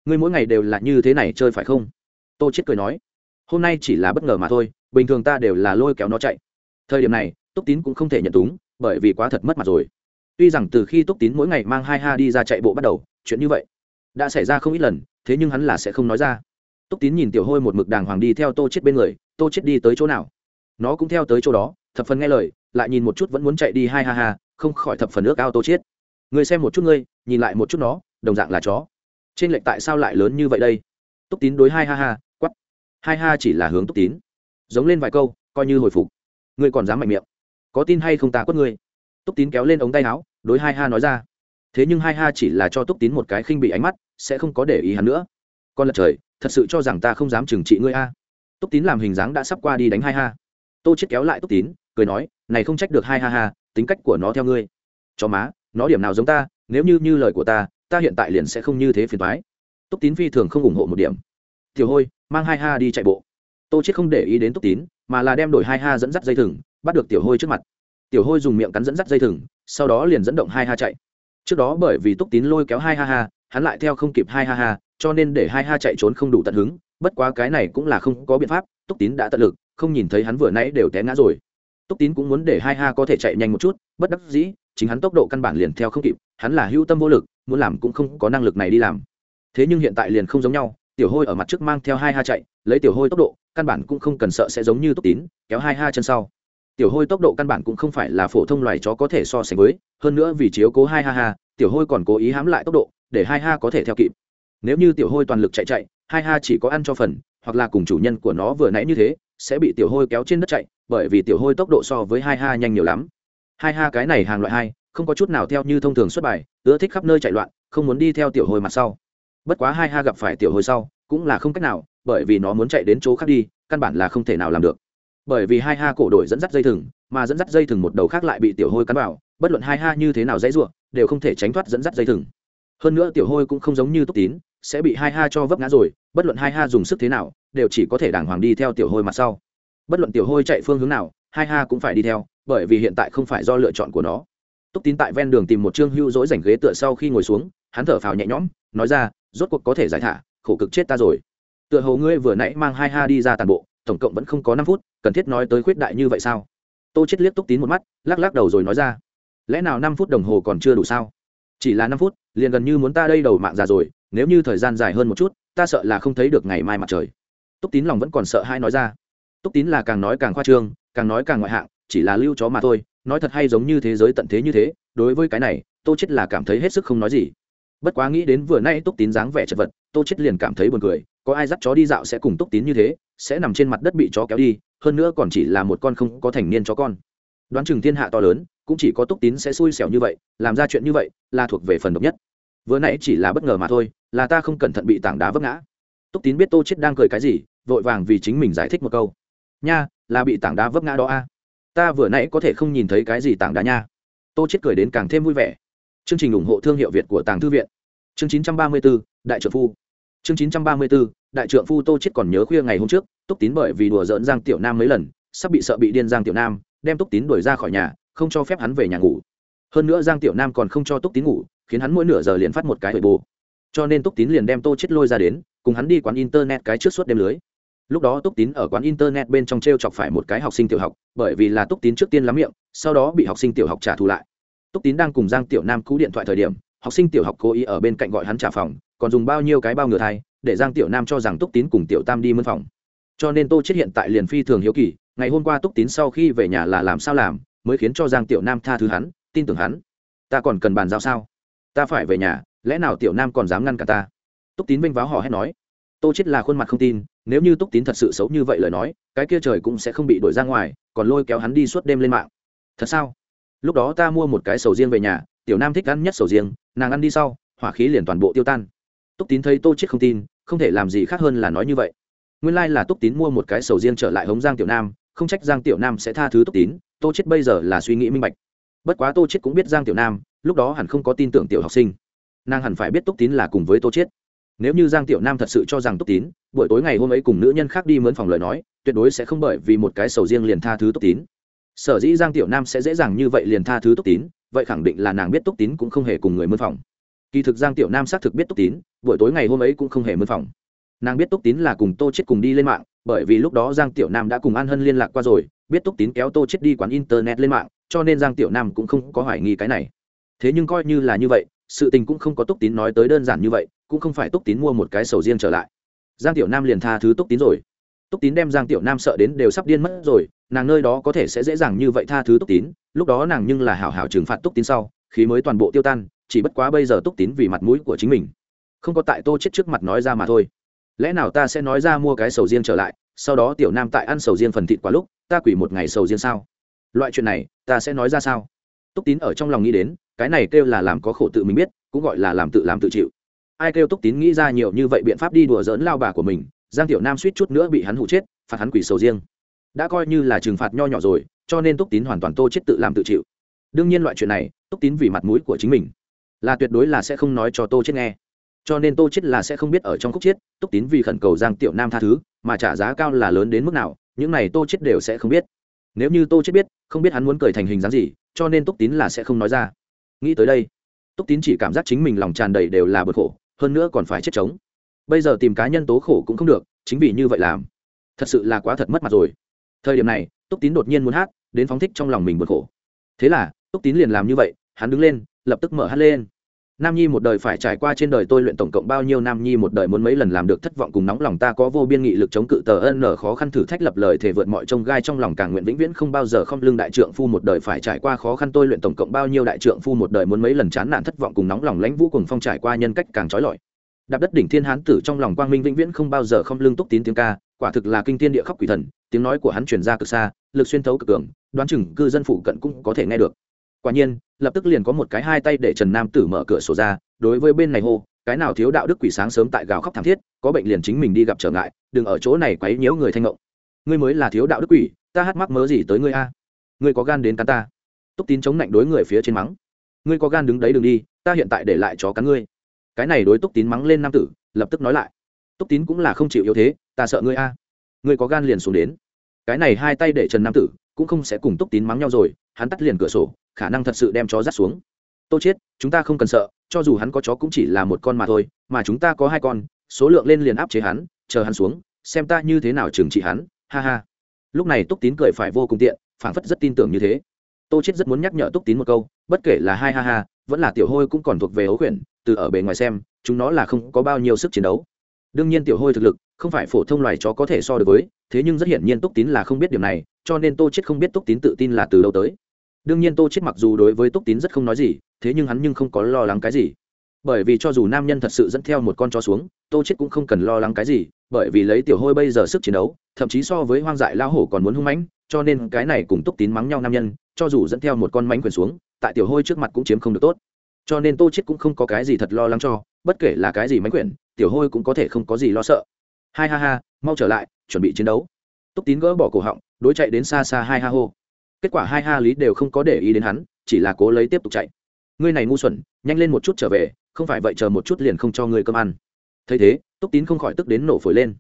ngươi mỗi ngày đều là như thế này chơi phải không? Tô chết cười nói, hôm nay chỉ là bất ngờ mà thôi, bình thường ta đều là lôi kéo nó chạy. Thời điểm này, túc tín cũng không thể nhận túng, bởi vì quá thật mất mặt rồi. Tuy rằng từ khi túc tín mỗi ngày mang hai ha đi ra chạy bộ bắt đầu, chuyện như vậy đã xảy ra không ít lần, thế nhưng hắn là sẽ không nói ra. Túc tín nhìn tiểu hôi một mực đàng hoàng đi theo tô chết bên người, tô chết đi tới chỗ nào? Nó cũng theo tới chỗ đó, thập phần nghe lời, lại nhìn một chút vẫn muốn chạy đi hai ha ha, không khỏi thập phần nước ao tô chết người xem một chút ngươi, nhìn lại một chút nó, đồng dạng là chó. Trên lệnh tại sao lại lớn như vậy đây? Túc tín đối hai ha ha quắt hai ha, chỉ là hướng túc tín. Giống lên vài câu, coi như hồi phục. Ngươi còn dám mạnh miệng, có tin hay không ta quất ngươi? Túc tín kéo lên ống tay áo, đối hai ha nói ra thế nhưng hai ha chỉ là cho túc tín một cái khinh bị ánh mắt, sẽ không có để ý hắn nữa. Con lật trời, thật sự cho rằng ta không dám trừng trị ngươi a. Túc tín làm hình dáng đã sắp qua đi đánh hai ha. Tô chết kéo lại túc tín, cười nói, này không trách được hai ha ha, tính cách của nó theo ngươi. Cho má, nó điểm nào giống ta, nếu như như lời của ta ta hiện tại liền sẽ không như thế phiền toái. Túc tín phi thường không ủng hộ một điểm. Tiểu hôi, mang hai ha đi chạy bộ. Tô chết không để ý đến túc tín, mà là đem đổi hai ha dẫn dắt dây thừng, bắt được tiểu hôi trước mặt. Tiểu hôi dùng miệng cắn dẫn dắt dây thừng, sau đó liền dẫn động hai ha chạy trước đó bởi vì túc tín lôi kéo hai ha ha, hắn lại theo không kịp hai ha ha, cho nên để hai ha chạy trốn không đủ tận hứng. Bất quá cái này cũng là không có biện pháp, túc tín đã tận lực, không nhìn thấy hắn vừa nãy đều té ngã rồi. Túc tín cũng muốn để hai ha có thể chạy nhanh một chút, bất đắc dĩ, chính hắn tốc độ căn bản liền theo không kịp, hắn là hưu tâm vô lực, muốn làm cũng không có năng lực này đi làm. Thế nhưng hiện tại liền không giống nhau, tiểu hôi ở mặt trước mang theo hai ha chạy, lấy tiểu hôi tốc độ, căn bản cũng không cần sợ sẽ giống như túc tín, kéo hai ha chân sau tiểu hôi tốc độ căn bản cũng không phải là phổ thông loài chó có thể so sánh với, hơn nữa vì chiếu cố hai ha ha, tiểu hôi còn cố ý hãm lại tốc độ, để hai ha có thể theo kịp. Nếu như tiểu hôi toàn lực chạy chạy, hai ha chỉ có ăn cho phần, hoặc là cùng chủ nhân của nó vừa nãy như thế, sẽ bị tiểu hôi kéo trên đất chạy, bởi vì tiểu hôi tốc độ so với hai ha nhanh nhiều lắm. Hai ha cái này hàng loại hai, không có chút nào theo như thông thường xuất bài, ưa thích khắp nơi chạy loạn, không muốn đi theo tiểu hôi mặt sau. Bất quá hai ha gặp phải tiểu hôi sau, cũng là không cách nào, bởi vì nó muốn chạy đến chỗ khác đi, căn bản là không thể nào làm được bởi vì hai ha cổ đổi dẫn dắt dây thừng, mà dẫn dắt dây thừng một đầu khác lại bị tiểu hôi cắn vào, bất luận hai ha như thế nào dãy ruộng đều không thể tránh thoát dẫn dắt dây thừng. Hơn nữa tiểu hôi cũng không giống như túc tín, sẽ bị hai ha cho vấp ngã rồi, bất luận hai ha dùng sức thế nào, đều chỉ có thể đàng hoàng đi theo tiểu hôi mặt sau. Bất luận tiểu hôi chạy phương hướng nào, hai ha cũng phải đi theo, bởi vì hiện tại không phải do lựa chọn của nó. Túc tín tại ven đường tìm một chương hưu dỗi rảnh ghế tựa sau khi ngồi xuống, hắn thở phào nhẹ nhõm, nói ra, rốt cuộc có thể giải thả, khổ cực chết ta rồi. Tựa hồ ngươi vừa nãy mang hai ha đi ra tàn bộ tổng cộng vẫn không có năm phút, cần thiết nói tới khuyết đại như vậy sao? Tô chết liếc túc tín một mắt, lắc lắc đầu rồi nói ra. Lẽ nào năm phút đồng hồ còn chưa đủ sao? Chỉ là năm phút, liền gần như muốn ta đây đầu mạng già rồi, nếu như thời gian dài hơn một chút, ta sợ là không thấy được ngày mai mặt trời. Túc tín lòng vẫn còn sợ hai nói ra. Túc tín là càng nói càng khoa trương, càng nói càng ngoại hạng, chỉ là lưu chó mà thôi, nói thật hay giống như thế giới tận thế như thế, đối với cái này, tô chết là cảm thấy hết sức không nói gì. Bất quá nghĩ đến vừa nay túc tín dáng vẻ chật vật, tô chết liền cảm thấy buồn cười có ai dắt chó đi dạo sẽ cùng túc tín như thế sẽ nằm trên mặt đất bị chó kéo đi hơn nữa còn chỉ là một con không có thành niên chó con. Đoán chừng thiên hạ to lớn cũng chỉ có túc tín sẽ xui xẻo như vậy làm ra chuyện như vậy là thuộc về phần độc nhất. Vừa nãy chỉ là bất ngờ mà thôi là ta không cẩn thận bị tảng đá vấp ngã. Túc tín biết tô chết đang cười cái gì vội vàng vì chính mình giải thích một câu. Nha là bị tảng đá vấp ngã đó a. Ta vừa nãy có thể không nhìn thấy cái gì tảng đá nha. Tô chết cười đến càng thêm vui vẻ. Chương trình ủng hộ thương hiệu việt của tàng thư viện. Chương 934, đại trợ phu. Chương 934, đại trượng phu tô chết còn nhớ khuya ngày hôm trước, túc tín bởi vì đùa giỡn giang tiểu nam mấy lần, sắp bị sợ bị điên giang tiểu nam, đem túc tín đuổi ra khỏi nhà, không cho phép hắn về nhà ngủ. Hơn nữa giang tiểu nam còn không cho túc tín ngủ, khiến hắn mỗi nửa giờ liền phát một cái hồi bù cho nên túc tín liền đem tô chết lôi ra đến, cùng hắn đi quán internet cái trước suốt đêm lưới. Lúc đó túc tín ở quán internet bên trong t r e o chọc phải một cái học sinh tiểu học, bởi vì là túc tín trước tiên lắm miệng, sau đó bị học sinh tiểu học trả thù lại. Túc tín đang cùng giang tiểu nam cú điện thoại thời điểm, học sinh tiểu học cố ý ở bên cạnh gọi hắn trả phòng, còn dùng bao nhiêu cái bao ngừa thai để giang tiểu nam cho rằng túc tín cùng tiểu tam đi mân phòng. Cho nên tô chết hiện tại liền phi thường hiếu kỳ, ngày hôm qua túc tín sau khi về nhà là làm sao làm, mới khiến cho giang tiểu nam tha thứ hắn, tin tưởng hắn. Ta còn cần bàn giao sao? Ta phải về nhà, lẽ nào tiểu nam còn dám ngăn cả ta? Túc tín vênh váo hò hét nói. Tô chết là khuôn mặt không tin, nếu như túc tín thật sự xấu như vậy lời nói, cái kia trời cũng sẽ không bị đuổi ra ngoài, còn lôi kéo hắn đi suốt đêm lên mạng. Thật sao? Lúc đó ta mua một cái sầu riêng về nhà, tiểu nam thích ăn nhất sầu riêng, nàng ăn đi sau, hỏa khí liền toàn bộ tiêu tan túc tín thấy tô chết không tin, không thể làm gì khác hơn là nói như vậy. Nguyên lai là túc tín mua một cái sầu riêng trở lại hống giang tiểu nam, không trách giang tiểu nam sẽ tha thứ túc tín, tô chết bây giờ là suy nghĩ minh bạch. Bất quá tô chết cũng biết giang tiểu nam, lúc đó hẳn không có tin tưởng tiểu học sinh. Nàng hẳn phải biết túc tín là cùng với tô chết nếu như giang tiểu nam thật sự cho rằng túc tín, buổi tối ngày hôm ấy cùng nữ nhân khác đi mướn phòng lời nói, tuyệt đối sẽ không bởi vì một cái sầu riêng liền tha thứ túc tín. Sở dĩ giang tiểu nam sẽ dễ dàng như vậy liền tha thứ túc tín, vậy khẳng định là nàng biết túc tín cũng không hề cùng người mướn phòng kỳ thực giang tiểu nam xác thực biết túc tín, buổi tối ngày hôm ấy cũng không hề mướn phòng. Nàng biết túc tín là cùng tô chết cùng đi lên mạng, bởi vì lúc đó giang tiểu nam đã cùng an hân liên lạc qua rồi, biết túc tín kéo tô chết đi quán internet lên mạng, cho nên giang tiểu nam cũng không có hoài nghi cái này. Thế nhưng coi như là như vậy, sự tình cũng không có túc tín nói tới đơn giản như vậy, cũng không phải túc tín mua một cái sầu riêng trở lại. Giang tiểu nam liền tha thứ túc tín rồi. Túc tín đem giang tiểu nam sợ đến đều sắp điên mất rồi, nàng nơi đó có thể sẽ dễ dàng như vậy tha thứ túc tín, lúc đó nàng nhưng là hảo hảo trừng phạt túc tín sau, khí mới toàn bộ tiêu tan chỉ bất quá bây giờ túc tín vì mặt mũi của chính mình. Không có tại tô chết trước mặt nói ra mà thôi. Lẽ nào ta sẽ nói ra mua cái sầu riêng trở lại, sau đó tiểu nam tại ăn sầu riêng phần thịt quá lúc, ta quỷ một ngày sầu riêng sao? Loại chuyện này, ta sẽ nói ra sao? Túc tín ở trong lòng nghĩ đến, cái này kêu là làm có khổ tự mình biết, cũng gọi là làm tự làm tự chịu. Ai kêu túc tín nghĩ ra nhiều như vậy biện pháp đi đùa dỡn lao bà của mình, giang tiểu nam suýt chút nữa bị hắn hụ chết, phạt hắn quỷ sầu riêng. Đã coi như là trừng phạt nho nhỏ rồi, cho nên túc tín hoàn toàn tô chết tự làm tự chịu. Đương nhiên loại chuyện này, túc tín vì mặt mũi của chính mình là tuyệt đối là sẽ không nói cho tô chết nghe. Cho nên tô chết là sẽ không biết ở trong khúc chết, túc tín vì khẩn cầu giang tiểu nam tha thứ, mà trả giá cao là lớn đến mức nào, những này tô chết đều sẽ không biết. Nếu như tô chết biết, không biết hắn muốn cười thành hình dáng gì, cho nên túc tín là sẽ không nói ra. Nghĩ tới đây, túc tín chỉ cảm giác chính mình lòng tràn đầy đều là bực khổ, hơn nữa còn phải chết chống bây giờ tìm cá nhân tố khổ cũng không được, chính vì như vậy làm. Thật sự là quá thật mất mặt rồi. Thời điểm này, túc tín đột nhiên muốn hát, đến phóng thích trong lòng mình bực khổ. Thế là, túc tín liền làm như vậy, hắn đứng lên lập tức mở hát lên. Nam nhi một đời phải trải qua trên đời tôi luyện tổng cộng bao nhiêu nam nhi một đời muốn mấy lần làm được thất vọng cùng nóng lòng ta có vô biên nghị lực chống cự tờ ân nở khó khăn thử thách lập lời thể vượt mọi trông gai trong lòng càng nguyện vĩnh viễn không bao giờ không lưng đại trượng phu một đời phải trải qua khó khăn tôi luyện tổng cộng bao nhiêu đại trượng phu một đời muốn mấy lần chán nản thất vọng cùng nóng lòng lãnh vũ cùng phong trải qua nhân cách càng trói lọi. Đạp đất đỉnh thiên hán tử trong lòng quang minh vĩnh viễn không bao giờ không lưng túc tín tiếng ca, quả thực là kinh thiên địa khóc quỷ thần, tiếng nói của hắn truyền ra cực xa, lực xuyên thấu cực cường, đoán chừng cư dân phụ cận cũng có thể nghe được quả nhiên, lập tức liền có một cái hai tay để trần nam tử mở cửa sổ ra, đối với bên này hô, cái nào thiếu đạo đức quỷ sáng sớm tại gào khóc thảm thiết, có bệnh liền chính mình đi gặp trở ngại, đừng ở chỗ này quấy nhiễu người thanh ngộng. Ngươi mới là thiếu đạo đức quỷ, ta hát mắc mớ gì tới ngươi a? Ngươi có gan đến cắn ta? Túc tín chống lạnh đối người phía trên mắng, ngươi có gan đứng đấy đừng đi, ta hiện tại để lại chó cắn ngươi. Cái này đối túc tín mắng lên nam tử, lập tức nói lại, túc tín cũng là không chịu yếu thế, ta sợ ngươi a. Ngươi có gan liền xuống đến. Cái này hai tay để trần nam tử cũng không sẽ cùng túc tín mắng nhau rồi, hắn tắt liền cửa sổ khả năng thật sự đem chó dắt xuống. Tô chết, chúng ta không cần sợ, cho dù hắn có chó cũng chỉ là một con mà thôi, mà chúng ta có hai con, số lượng lên liền áp chế hắn, chờ hắn xuống, xem ta như thế nào trừng trị hắn, ha ha. Lúc này túc tín cười phải vô cùng tiện, phảng phất rất tin tưởng như thế. Tô chết rất muốn nhắc nhở túc tín một câu, bất kể là hai ha ha, vẫn là tiểu hôi cũng còn thuộc về ấu khuyển, từ ở bề ngoài xem, chúng nó là không có bao nhiêu sức chiến đấu. Đương nhiên tiểu hôi thực lực, không phải phổ thông loài chó có thể so được với, thế nhưng rất hiển nhiên túc tín là không biết điểm này, cho nên tô chết không biết túc tín tự tin là từ đâu tới đương nhiên tô chết mặc dù đối với túc tín rất không nói gì, thế nhưng hắn nhưng không có lo lắng cái gì. Bởi vì cho dù nam nhân thật sự dẫn theo một con chó xuống, tô chết cũng không cần lo lắng cái gì, bởi vì lấy tiểu hôi bây giờ sức chiến đấu, thậm chí so với hoang dại lao hổ còn muốn hung mãnh, cho nên cái này cùng túc tín mắng nhau nam nhân, cho dù dẫn theo một con mánh quyền xuống, tại tiểu hôi trước mặt cũng chiếm không được tốt. Cho nên tô chết cũng không có cái gì thật lo lắng cho, bất kể là cái gì mánh quyền, tiểu hôi cũng có thể không có gì lo sợ. Hai ha ha, mau trở lại, chuẩn bị chiến đấu. Túc tín gỡ bỏ cổ họng, đối chạy đến xa xa hai ha hô kết quả hai ha lý đều không có để ý đến hắn, chỉ là cố lấy tiếp tục chạy. Ngươi này ngu xuẩn, nhanh lên một chút trở về, không phải vậy chờ một chút liền không cho ngươi cơm ăn. Thấy thế, túc tín không khỏi tức đến nổ phổi lên.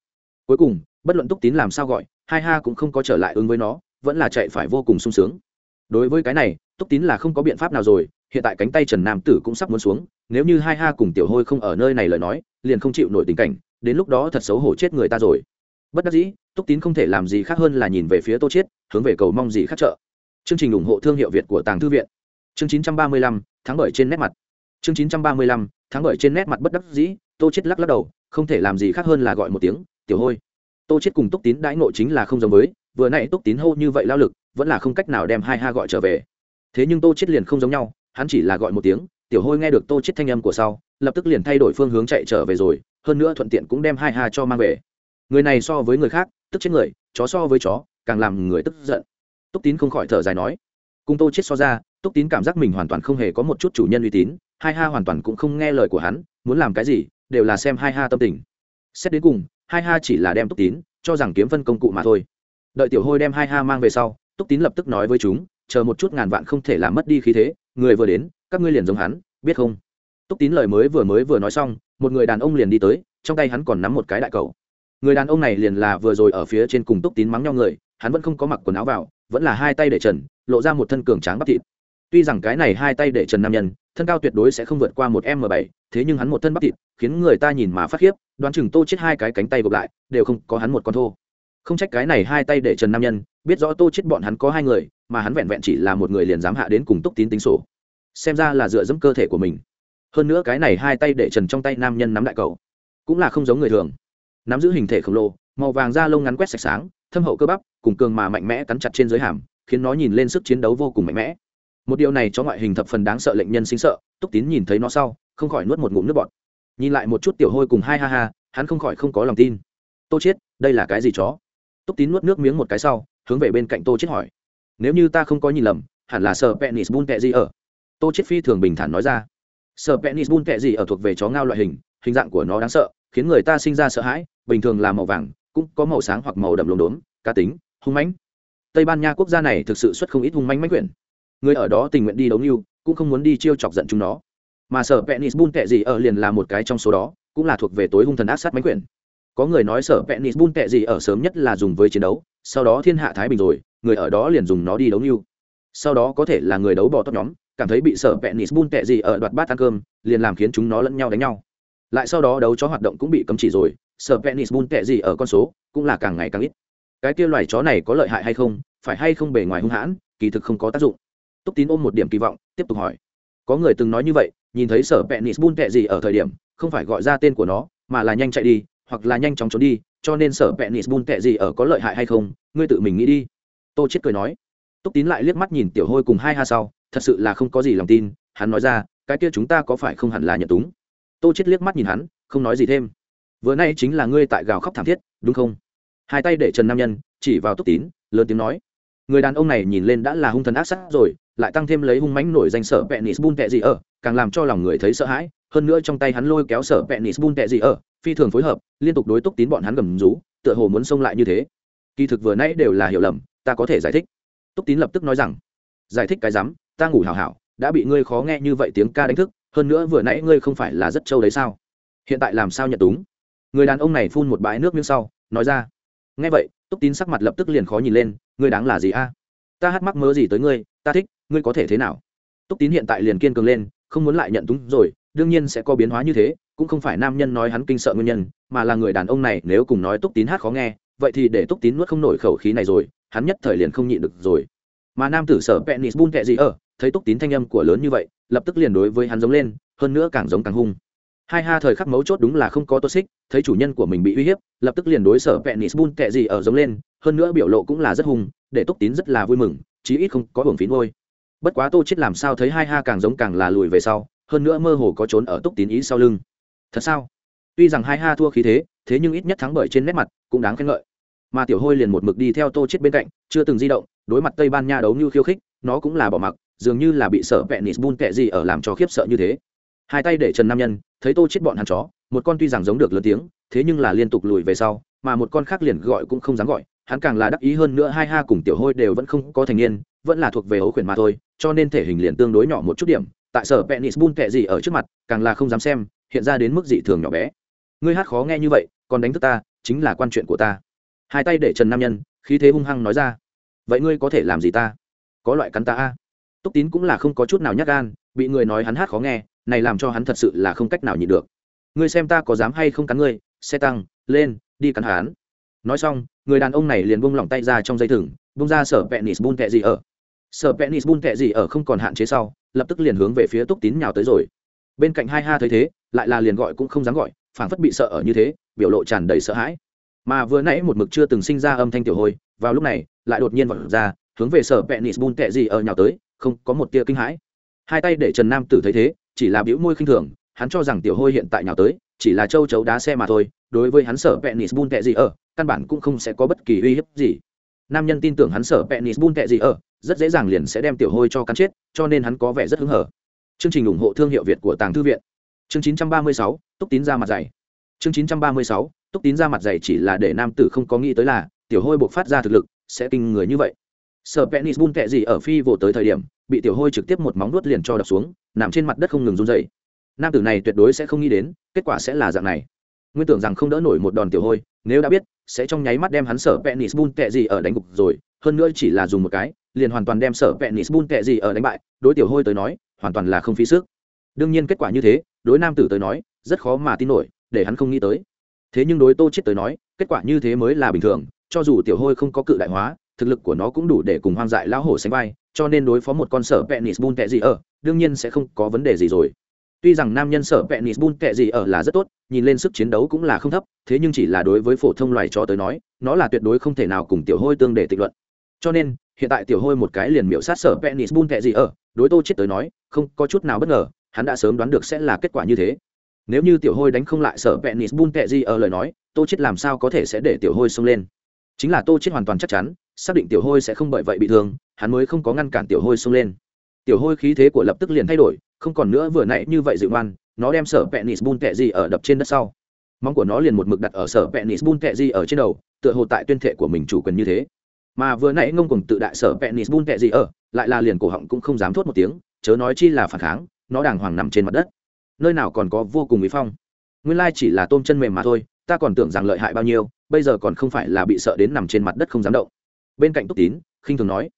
Cuối cùng, bất luận túc tín làm sao gọi, hai ha cũng không có trở lại ứng với nó, vẫn là chạy phải vô cùng sung sướng. Đối với cái này, túc tín là không có biện pháp nào rồi, hiện tại cánh tay trần nam tử cũng sắp muốn xuống, nếu như hai ha cùng tiểu hôi không ở nơi này lời nói, liền không chịu nổi tình cảnh, đến lúc đó thật xấu hổ chết người ta rồi. Bất đắc dĩ, túc tín không thể làm gì khác hơn là nhìn về phía tô chiết, hướng về cầu mong gì khác trợ chương trình ủng hộ thương hiệu việt của tàng thư viện. Chương 935, tháng bởi trên nét mặt. Chương 935, tháng bởi trên nét mặt bất đắc dĩ tô chết lắc lắc đầu không thể làm gì khác hơn là gọi một tiếng tiểu hôi. Tô chết cùng túc tín đãi ngộ chính là không giống với vừa nãy túc tín hô như vậy lao lực vẫn là không cách nào đem hai ha gọi trở về. Thế nhưng tô chết liền không giống nhau hắn chỉ là gọi một tiếng tiểu hôi nghe được tô chết thanh âm của sau lập tức liền thay đổi phương hướng chạy trở về rồi hơn nữa thuận tiện cũng đem hai ha cho mang về. Người này so với người khác tức chết người chó so với chó càng làm người tức giận túc tín không khỏi thở dài nói, cùng tô chết so ra, túc tín cảm giác mình hoàn toàn không hề có một chút chủ nhân uy tín, hai ha hoàn toàn cũng không nghe lời của hắn, muốn làm cái gì, đều là xem hai ha tâm tình. Xét đến cùng, hai ha chỉ là đem túc tín, cho rằng kiếm phân công cụ mà thôi. Đợi tiểu hôi đem hai ha mang về sau, túc tín lập tức nói với chúng, chờ một chút ngàn vạn không thể làm mất đi khí thế, người vừa đến, các ngươi liền giống hắn, biết không? Túc tín lời mới vừa mới vừa nói xong, một người đàn ông liền đi tới, trong tay hắn còn nắm một cái đại cầu. Người đàn ông này liền là vừa rồi ở phía trên cùng túc tín mắng nhau người, hắn vẫn không có mặc quần áo vào vẫn là hai tay để trần, lộ ra một thân cường tráng bắp thịt. Tuy rằng cái này hai tay để trần nam nhân, thân cao tuyệt đối sẽ không vượt qua một m bảy, thế nhưng hắn một thân bắp thịt, khiến người ta nhìn mà phát khiếp, đoán chừng tô chết hai cái cánh tay gộp lại, đều không có hắn một con thô. Không trách cái này hai tay để trần nam nhân, biết rõ tô chết bọn hắn có hai người, mà hắn vẹn vẹn chỉ là một người liền dám hạ đến cùng túc tín tính sổ. Xem ra là dựa dẫm cơ thể của mình. Hơn nữa cái này hai tay để trần trong tay nam nhân nắm đại cầu, cũng là không giống người thường. Nắm giữ hình thể khổng lồ, màu vàng da lông ngắn quét sạch sáng thâm hậu cơ bắp, cùng cường mà mạnh mẽ cắn chặt trên giới hàm, khiến nó nhìn lên sức chiến đấu vô cùng mạnh mẽ. Một điều này cho ngoại hình thập phần đáng sợ lệnh nhân sinh sợ, túc tín nhìn thấy nó sau, không khỏi nuốt một ngụm nước bọt. Nhìn lại một chút tiểu hôi cùng hai ha ha, hắn không khỏi không có lòng tin. Tô chết đây là cái gì chó? Túc tín nuốt nước miếng một cái sau, hướng về bên cạnh tô chết hỏi. Nếu như ta không có nhìn lầm, hẳn là sờ penis bun tệ gì ở. Tô chết phi thường bình thản nói ra. Sờ penis bun tệ gì ở thuộc về chó ngao loại hình hình dạng của nó đáng sợ, khiến người ta sinh ra sợ hãi, bình thường là màu vàng cũng có màu sáng hoặc màu đậm lốm đốm, cá tính, hung mãnh. Tây ban nha quốc gia này thực sự xuất không ít hung mãnh mãnh quyển. Người ở đó tình nguyện đi đấu mưu cũng không muốn đi chiêu chọc giận chúng nó. Mà sở penis bun tệ gì ở liền là một cái trong số đó, cũng là thuộc về tối hung thần ác sát mãnh quyển. Có người nói sở penis bun tệ gì ở sớm nhất là dùng với chiến đấu, sau đó thiên hạ thái bình rồi, người ở đó liền dùng nó đi đấu mưu sau đó có thể là người đấu bỏ tốt nhóm, cảm thấy bị sở penis bun tệ gì ở đoạt bát ăn cơm, liền làm khiến chúng nó lẫn nhau đánh nhau. Lại sau đó đấu chó hoạt động cũng bị cấm chỉ rồi sở penis bun tệ gì ở con số, cũng là càng ngày càng ít. Cái kia loài chó này có lợi hại hay không, phải hay không bề ngoài hung hãn, kỳ thực không có tác dụng. Túc tín ôm một điểm kỳ vọng, tiếp tục hỏi. Có người từng nói như vậy, nhìn thấy sở penis bun tệ gì ở thời điểm, không phải gọi ra tên của nó, mà là nhanh chạy đi, hoặc là nhanh chóng trốn đi, cho nên sở penis bun tệ gì ở có lợi hại hay không, ngươi tự mình nghĩ đi. Tô chết cười nói. Túc tín lại liếc mắt nhìn tiểu hôi cùng hai ha sau, thật sự là không có gì lòng tin, hắn nói ra, cái kia chúng ta có phải không hẳn là nhận túng? Tô chết liếc mắt nhìn hắn, không nói gì thêm vừa nay chính là ngươi tại gào khóc thảm thiết, đúng không? Hai tay để trần nam nhân, chỉ vào túc tín, lớn tiếng nói. Người đàn ông này nhìn lên đã là hung thần ác sát rồi, lại tăng thêm lấy hung mãnh nổi danh sở penis bun tệ gì ở, càng làm cho lòng người thấy sợ hãi. Hơn nữa trong tay hắn lôi kéo sở penis bun tệ gì ở, phi thường phối hợp, liên tục đối túc tín bọn hắn gầm rú, tựa hồ muốn xông lại như thế. Kỳ thực vừa nãy đều là hiểu lầm, ta có thể giải thích. Túc tín lập tức nói rằng, giải thích cái rắm, ta ngủ hào hảo, đã bị ngươi khó nghe như vậy tiếng ca đánh thức, hơn nữa vừa nãy ngươi không phải là rất trâu đấy sao? Hiện tại làm sao nhận túng người đàn ông này phun một bãi nước miếng sau, nói ra, nghe vậy, túc tín sắc mặt lập tức liền khó nhìn lên, ngươi đáng là gì a? Ta hát mắc mớ gì tới ngươi, ta thích, ngươi có thể thế nào? Túc tín hiện tại liền kiên cường lên, không muốn lại nhận túng rồi, đương nhiên sẽ có biến hóa như thế, cũng không phải nam nhân nói hắn kinh sợ nguyên nhân, mà là người đàn ông này nếu cùng nói túc tín hát khó nghe, vậy thì để túc tín nuốt không nổi khẩu khí này rồi, hắn nhất thời liền không nhịn được rồi. Mà nam tử sở penis bun kệ gì ở, thấy túc tín thanh âm của lớn như vậy, lập tức liền đối với hắn giống lên, hơn nữa càng giống càng hung hai ha thời khắc mấu chốt đúng là không có tốt xích thấy chủ nhân của mình bị uy hiếp, lập tức liền đối sở penis bun kệ gì ở giống lên, hơn nữa biểu lộ cũng là rất hùng để túc tín rất là vui mừng, chí ít không có hưởng phí ngôi bất quá tô chết làm sao thấy hai ha càng giống càng là lùi về sau, hơn nữa mơ hồ có trốn ở túc tín ý sau lưng. Thật sao? Tuy rằng hai ha thua khí thế thế nhưng ít nhất thắng bởi trên nét mặt, cũng đáng khen ngợi. Mà tiểu hôi liền một mực đi theo tô chết bên cạnh, chưa từng di động, đối mặt tây ban nha đấu như khiêu khích, nó cũng là bỏ mặc, dường như là bị sở penis bun kệ gì ở làm cho khiếp sợ như thế hai tay để trần nam nhân, thấy tô chết bọn hắn chó, một con tuy rằng giống được lớn tiếng, thế nhưng là liên tục lùi về sau, mà một con khác liền gọi cũng không dám gọi, hắn càng là đắc ý hơn nữa hai ha cùng tiểu hôi đều vẫn không có thành niên, vẫn là thuộc về hấu khuyển mà thôi, cho nên thể hình liền tương đối nhỏ một chút điểm, tại sở penis bun kệ gì ở trước mặt, càng là không dám xem, hiện ra đến mức dị thường nhỏ bé. Ngươi hát khó nghe như vậy, còn đánh thức ta, chính là quan chuyện của ta. Hai tay để trần nam nhân, khí thế hung hăng nói ra. Vậy ngươi có thể làm gì ta? Có loại cắn ta a? Túc tín cũng là không có chút nào nhát gan, bị người nói hắn hát khó nghe này làm cho hắn thật sự là không cách nào nhịn được. Ngươi xem ta có dám hay không cắn ngươi, xe tăng, lên, đi cắn hắn. Nói xong, người đàn ông này liền bung lỏng tay ra trong dây thừng bung ra sở penis bun tệ gì ở. Sở penis bun tệ gì ở không còn hạn chế sau, lập tức liền hướng về phía túc tín nhào tới rồi. Bên cạnh hai ha thấy thế, lại là liền gọi cũng không dám gọi, phảng phất bị sợ ở như thế, biểu lộ tràn đầy sợ hãi. Mà vừa nãy một mực chưa từng sinh ra âm thanh tiểu hôi vào lúc này, lại đột nhiên vọt ra, hướng về sở penis bun tệ gì ở nhào tới, không có một tia kinh hãi. Hai tay để trần nam tử thấy thế chỉ là bĩu môi khinh thường hắn cho rằng tiểu hôi hiện tại nhào tới chỉ là châu chấu đá xe mà thôi đối với hắn sở penis bun tệ gì ở căn bản cũng không sẽ có bất kỳ uy hiếp gì. Nam nhân tin tưởng hắn sở penis bun tệ gì ở rất dễ dàng liền sẽ đem tiểu hôi cho cắn chết cho nên hắn có vẻ rất hứng hở. Chương trình ủng hộ thương hiệu việt của tàng thư viện. Chương 936, túc tín ra mặt dày. Chương 936, túc tín ra mặt dày chỉ là để nam tử không có nghĩ tới là tiểu hôi buộc phát ra thực lực sẽ kinh người như vậy sở penis bun tệ gì ở phi vỗ tới thời điểm, bị tiểu hôi trực tiếp một móng nuốt liền cho đập xuống, nằm trên mặt đất không ngừng run dậy nam tử này tuyệt đối sẽ không nghĩ đến, kết quả sẽ là dạng này. Nguyên tưởng rằng không đỡ nổi một đòn tiểu hôi, nếu đã biết, sẽ trong nháy mắt đem hắn sở penis bun tệ gì ở đánh gục rồi, hơn nữa chỉ là dùng một cái, liền hoàn toàn đem sở penis bun tệ gì ở đánh bại, đối tiểu hôi tới nói, hoàn toàn là không phí sức. Đương nhiên kết quả như thế, đối nam tử tới nói, rất khó mà tin nổi, để hắn không nghĩ tới. Thế nhưng đối tô chết tới nói, kết quả như thế mới là bình thường, cho dù tiểu hôi không có cự đại hóa thực lực của nó cũng đủ để cùng hoang dại lão hổ sánh vai, cho nên đối phó một con sở penis bun tệ gì ở, đương nhiên sẽ không có vấn đề gì rồi. Tuy rằng nam nhân sở penis bun kệ gì ở là rất tốt, nhìn lên sức chiến đấu cũng là không thấp, thế nhưng chỉ là đối với phổ thông loài chó tới nói, nó là tuyệt đối không thể nào cùng tiểu hôi tương để tịch luận. Cho nên, hiện tại tiểu hôi một cái liền miễu sát sở penis bun kệ gì ở, đối tô chết tới nói, không có chút nào bất ngờ, hắn đã sớm đoán được sẽ là kết quả như thế. Nếu như tiểu hôi đánh không lại sở penis bun kệ gì ở lời nói, tô chết làm sao có thể sẽ để tiểu hôi xông lên? Chính là tô chết hoàn toàn chắc chắn, xác định tiểu hôi sẽ không bởi vậy bị thương, hắn mới không có ngăn cản tiểu hôi xông lên. Tiểu hôi khí thế của lập tức liền thay đổi, không còn nữa vừa nãy như vậy dịu ngoan, nó đem sở penis bun kẹ gì ở đập trên đất sau. Móng của nó liền một mực đặt ở sở penis bun kẹ gì ở trên đầu, tựa hồ tại tuyên thệ của mình chủ quyền như thế. Mà vừa nãy ngông cùng tự đại sở penis bun kẹ gì ở, lại là liền cổ họng cũng không dám thốt một tiếng, chớ nói chi là phản kháng, nó đàng hoàng nằm trên mặt đất. Nơi nào còn có vô cùng mỹ phong. Nguyên lai chỉ là tôm chân mềm mà thôi ta còn tưởng rằng lợi hại bao nhiêu, bây giờ còn không phải là bị sợ đến nằm trên mặt đất không dám động. Bên cạnh túc tín, khinh thường nói,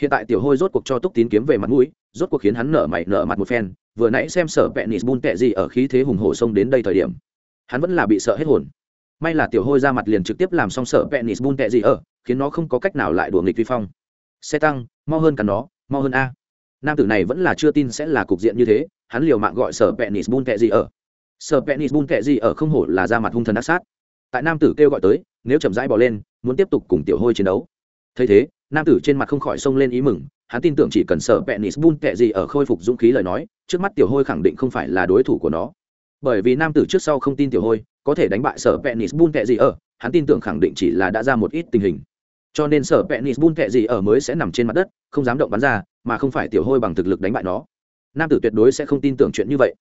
hiện tại tiểu hôi rốt cuộc cho túc tín kiếm về mặt mũi, rốt cuộc khiến hắn nở mày, nở mặt một phen, vừa nãy xem sở vẹn nịt bun tệ gì ở khí thế hùng hổ xông đến đây thời điểm, hắn vẫn là bị sợ hết hồn. May là tiểu hôi ra mặt liền trực tiếp làm xong sở vẹn nịt bun tệ gì ở, khiến nó không có cách nào lại đùa nghịch vi phong. Xe tăng, mau hơn cả nó, mau hơn a. Nam tử này vẫn là chưa tin sẽ là cục diện như thế, hắn liều mạng gọi sở vẹn nịt bun tệ gì ở sở penis bun kệ gì ở không hổ là ra mặt hung thần ác sát. Tại nam tử kêu gọi tới, nếu chậm rãi bỏ lên, muốn tiếp tục cùng tiểu hôi chiến đấu. Thấy thế, nam tử trên mặt không khỏi xông lên ý mừng, hắn tin tưởng chỉ cần sợ penis bun kệ gì ở khôi phục dũng khí lời nói, trước mắt tiểu hôi khẳng định không phải là đối thủ của nó. Bởi vì nam tử trước sau không tin tiểu hôi, có thể đánh bại sở penis bun kệ gì ở, hắn tin tưởng khẳng định chỉ là đã ra một ít tình hình. Cho nên sở penis bun kệ gì ở mới sẽ nằm trên mặt đất, không dám động bắn ra, mà không phải tiểu hôi bằng thực lực đánh bại nó. Nam tử tuyệt đối sẽ không tin tưởng chuyện như vậy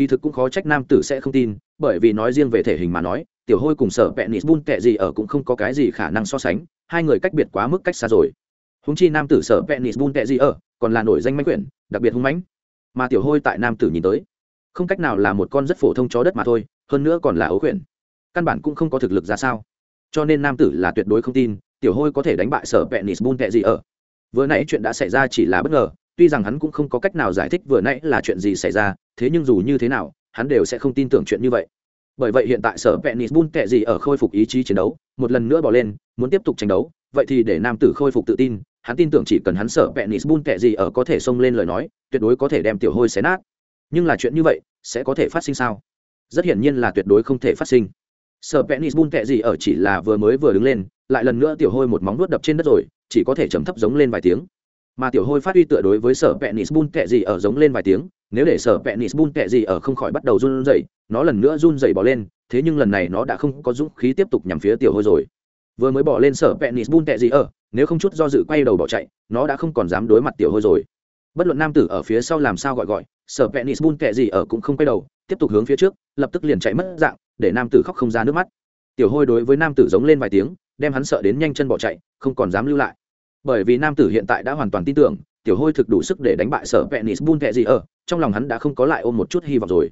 kỳ thực cũng khó trách nam tử sẽ không tin, bởi vì nói riêng về thể hình mà nói, tiểu hôi cùng sở penis bun tệ gì ở cũng không có cái gì khả năng so sánh, hai người cách biệt quá mức cách xa rồi. Húng chi nam tử sở penis bun tệ gì ở, còn là nổi danh mánh quyển, đặc biệt hung mãnh. Mà tiểu hôi tại nam tử nhìn tới, không cách nào là một con rất phổ thông chó đất mà thôi, hơn nữa còn là ấu quyển. Căn bản cũng không có thực lực ra sao. Cho nên nam tử là tuyệt đối không tin, tiểu hôi có thể đánh bại sở penis bun tệ gì ở. Vừa nãy chuyện đã xảy ra chỉ là bất ngờ tuy rằng hắn cũng không có cách nào giải thích vừa nãy là chuyện gì xảy ra, thế nhưng dù như thế nào, hắn đều sẽ không tin tưởng chuyện như vậy. Bởi vậy hiện tại sở penis bun kệ gì ở khôi phục ý chí chiến đấu, một lần nữa bỏ lên, muốn tiếp tục tranh đấu. Vậy thì để nam tử khôi phục tự tin, hắn tin tưởng chỉ cần hắn sở penis bun kệ gì ở có thể xông lên lời nói, tuyệt đối có thể đem tiểu hôi xé nát. Nhưng là chuyện như vậy, sẽ có thể phát sinh sao? Rất hiển nhiên là tuyệt đối không thể phát sinh. Sở penis bun kệ gì ở chỉ là vừa mới vừa đứng lên, lại lần nữa tiểu hôi một móng nuốt đập trên đất rồi, chỉ có thể chấm thấp giống lên vài tiếng mà tiểu hôi phát huy tựa đối với sở penis bun kẹ gì ở giống lên vài tiếng, nếu để sở penis bun kẹ gì ở không khỏi bắt đầu run rẩy, nó lần nữa run rẩy bỏ lên, thế nhưng lần này nó đã không có dũng khí tiếp tục nhằm phía tiểu hôi rồi. Vừa mới bỏ lên sở penis bun kẹ gì ở, nếu không chút do dự quay đầu bỏ chạy, nó đã không còn dám đối mặt tiểu hôi rồi. Bất luận nam tử ở phía sau làm sao gọi gọi, sở penis bun kẹ gì ở cũng không quay đầu, tiếp tục hướng phía trước, lập tức liền chạy mất dạng, để nam tử khóc không ra nước mắt. Tiểu hôi đối với nam tử giống lên vài tiếng, đem hắn sợ đến nhanh chân bỏ chạy, không còn dám lưu lại bởi vì nam tử hiện tại đã hoàn toàn tin tưởng, tiểu hôi thực đủ sức để đánh bại sở penis bun tệ gì ở trong lòng hắn đã không có lại ôm một chút hy vọng rồi.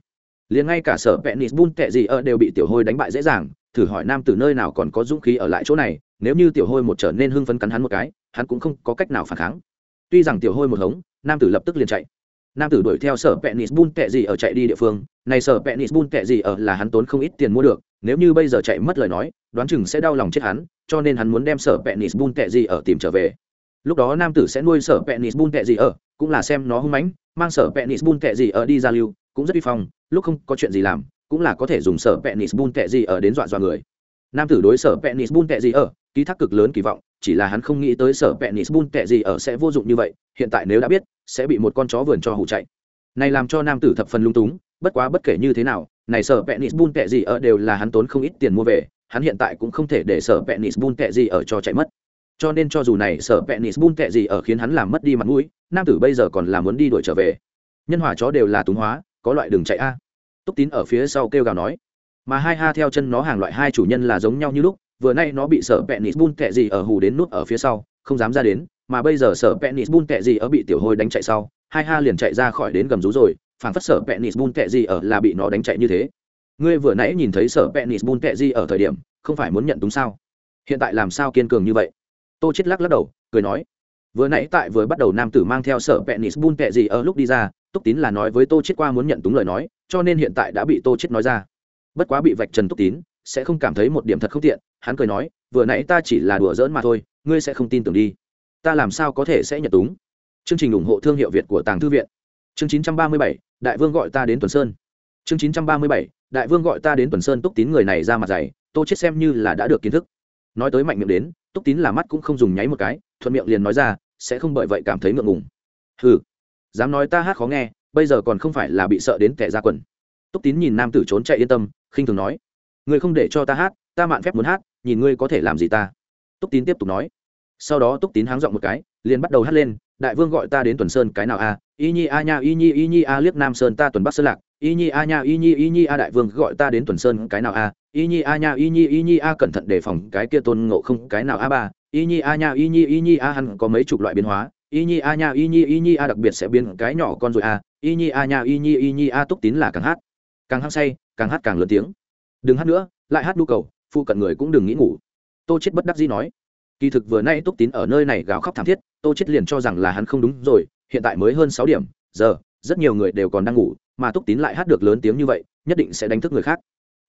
Liền ngay cả sở penis bun tệ gì ở đều bị tiểu hôi đánh bại dễ dàng, thử hỏi nam tử nơi nào còn có dũng khí ở lại chỗ này, nếu như tiểu hôi một trở nên hưng phấn cắn hắn một cái, hắn cũng không có cách nào phản kháng. Tuy rằng tiểu hôi một hống, nam tử lập tức liền chạy. Nam tử đuổi theo sở penis bun tệ gì ở chạy đi địa phương, này sở penis bun tệ gì ở là hắn tốn không ít tiền mua được nếu như bây giờ chạy mất lời nói, đoán chừng sẽ đau lòng chết hắn, cho nên hắn muốn đem sở penis bun tệ gì ở tìm trở về. Lúc đó nam tử sẽ nuôi sở penis bun tệ gì ở, cũng là xem nó hung mãnh, mang sở penis bun tệ gì ở đi ra lưu, cũng rất uy phong, lúc không có chuyện gì làm, cũng là có thể dùng sở penis bun tệ gì ở đến dọa dọa người. Nam tử đối sở penis bun tệ gì ở, ký thác cực lớn kỳ vọng, chỉ là hắn không nghĩ tới sở penis bun tệ gì ở sẽ vô dụng như vậy, hiện tại nếu đã biết, sẽ bị một con chó vườn cho hụ chạy. Này làm cho nam tử thập phần lung túng bất quá bất kể như thế nào, này sở vẹn nisbun tệ gì ở đều là hắn tốn không ít tiền mua về, hắn hiện tại cũng không thể để sở vẹn nisbun tệ gì ở cho chạy mất. Cho nên cho dù này sở vẹn nisbun tệ gì ở khiến hắn làm mất đi mặt mũi, nam tử bây giờ còn là muốn đi đuổi trở về. Nhân hỏa chó đều là túng hóa, có loại đường chạy a. Túc tín ở phía sau kêu gào nói. Mà hai ha theo chân nó hàng loại hai chủ nhân là giống nhau như lúc, vừa nay nó bị sở vẹn nisbun tệ gì ở hù đến nút ở phía sau, không dám ra đến, mà bây giờ sở vẹn nisbun tệ gì ở bị tiểu hôi đánh chạy sau, hai ha liền chạy ra khỏi đến gầm rú rồi phản phất sở penis bun kệ gì ở là bị nó đánh chạy như thế. Ngươi vừa nãy nhìn thấy sở penis bun kệ gì ở thời điểm, không phải muốn nhận túng sao? Hiện tại làm sao kiên cường như vậy? Tô chết lắc lắc đầu, cười nói. Vừa nãy tại vừa bắt đầu nam tử mang theo sở penis bun kệ gì ở lúc đi ra, túc tín là nói với tô chết qua muốn nhận túng lời nói, cho nên hiện tại đã bị tô chết nói ra. Bất quá bị vạch trần túc tín, sẽ không cảm thấy một điểm thật không tiện, hắn cười nói, vừa nãy ta chỉ là đùa giỡn mà thôi, ngươi sẽ không tin tưởng đi. Ta làm sao có thể sẽ nhận túng? Chương trình ủng hộ thương hiệu việt của tàng thư viện chương chín trăm ba mươi bảy, đại vương gọi ta đến tuần sơn. Chương chín trăm ba mươi bảy, đại vương gọi ta đến tuần sơn, túc tín người này ra mặt dày, tô chết xem như là đã được kiến thức. Nói tới mạnh miệng đến, túc tín là mắt cũng không dùng nháy một cái, thuận miệng liền nói ra, sẽ không bởi vậy cảm thấy ngượng ngùng. Hừ, dám nói ta hát khó nghe, bây giờ còn không phải là bị sợ đến kẻ ra quần. Túc tín nhìn nam tử trốn chạy yên tâm, khinh thường nói, ngươi không để cho ta hát, ta mạn phép muốn hát, nhìn ngươi có thể làm gì ta. Túc tín tiếp tục nói. Sau đó túc tín háng giọng một cái, liền bắt đầu hát lên, đại vương gọi ta đến tuần sơn cái nào a y nhi a nha y nhi y nhi a, liếc nam sơn ta tuần bắc sơn lạc. Y nhi a nha y nhi y nhi a đại vương, gọi ta đến tuần sơn, cái nào a? Y nhi a nha y nhi y nhi a, cẩn thận đề phòng cái kia tôn ngộ không, cái nào a ba? Y nhi a nha y nhi y nhi a, hắn có mấy chục loại biến hóa. Y nhi a nha y nhi y nhi a đặc biệt sẽ biến cái nhỏ con rồi a. Y nhi a nha y nhi y nhi a, túc tín là càng hát. Càng hát say, càng hát càng lớn tiếng. Đừng hát nữa, lại hát nhu cầu, phụ cận người cũng đừng nghĩ ngủ. Tô chết bất đắc dĩ nói. Kỳ thực vừa nay túc tín ở nơi này gào khóc thảm thiết, tô chết liền cho rằng là hắn không đúng rồi hiện tại mới hơn sáu điểm, giờ, rất nhiều người đều còn đang ngủ, mà túc tín lại hát được lớn tiếng như vậy, nhất định sẽ đánh thức người khác.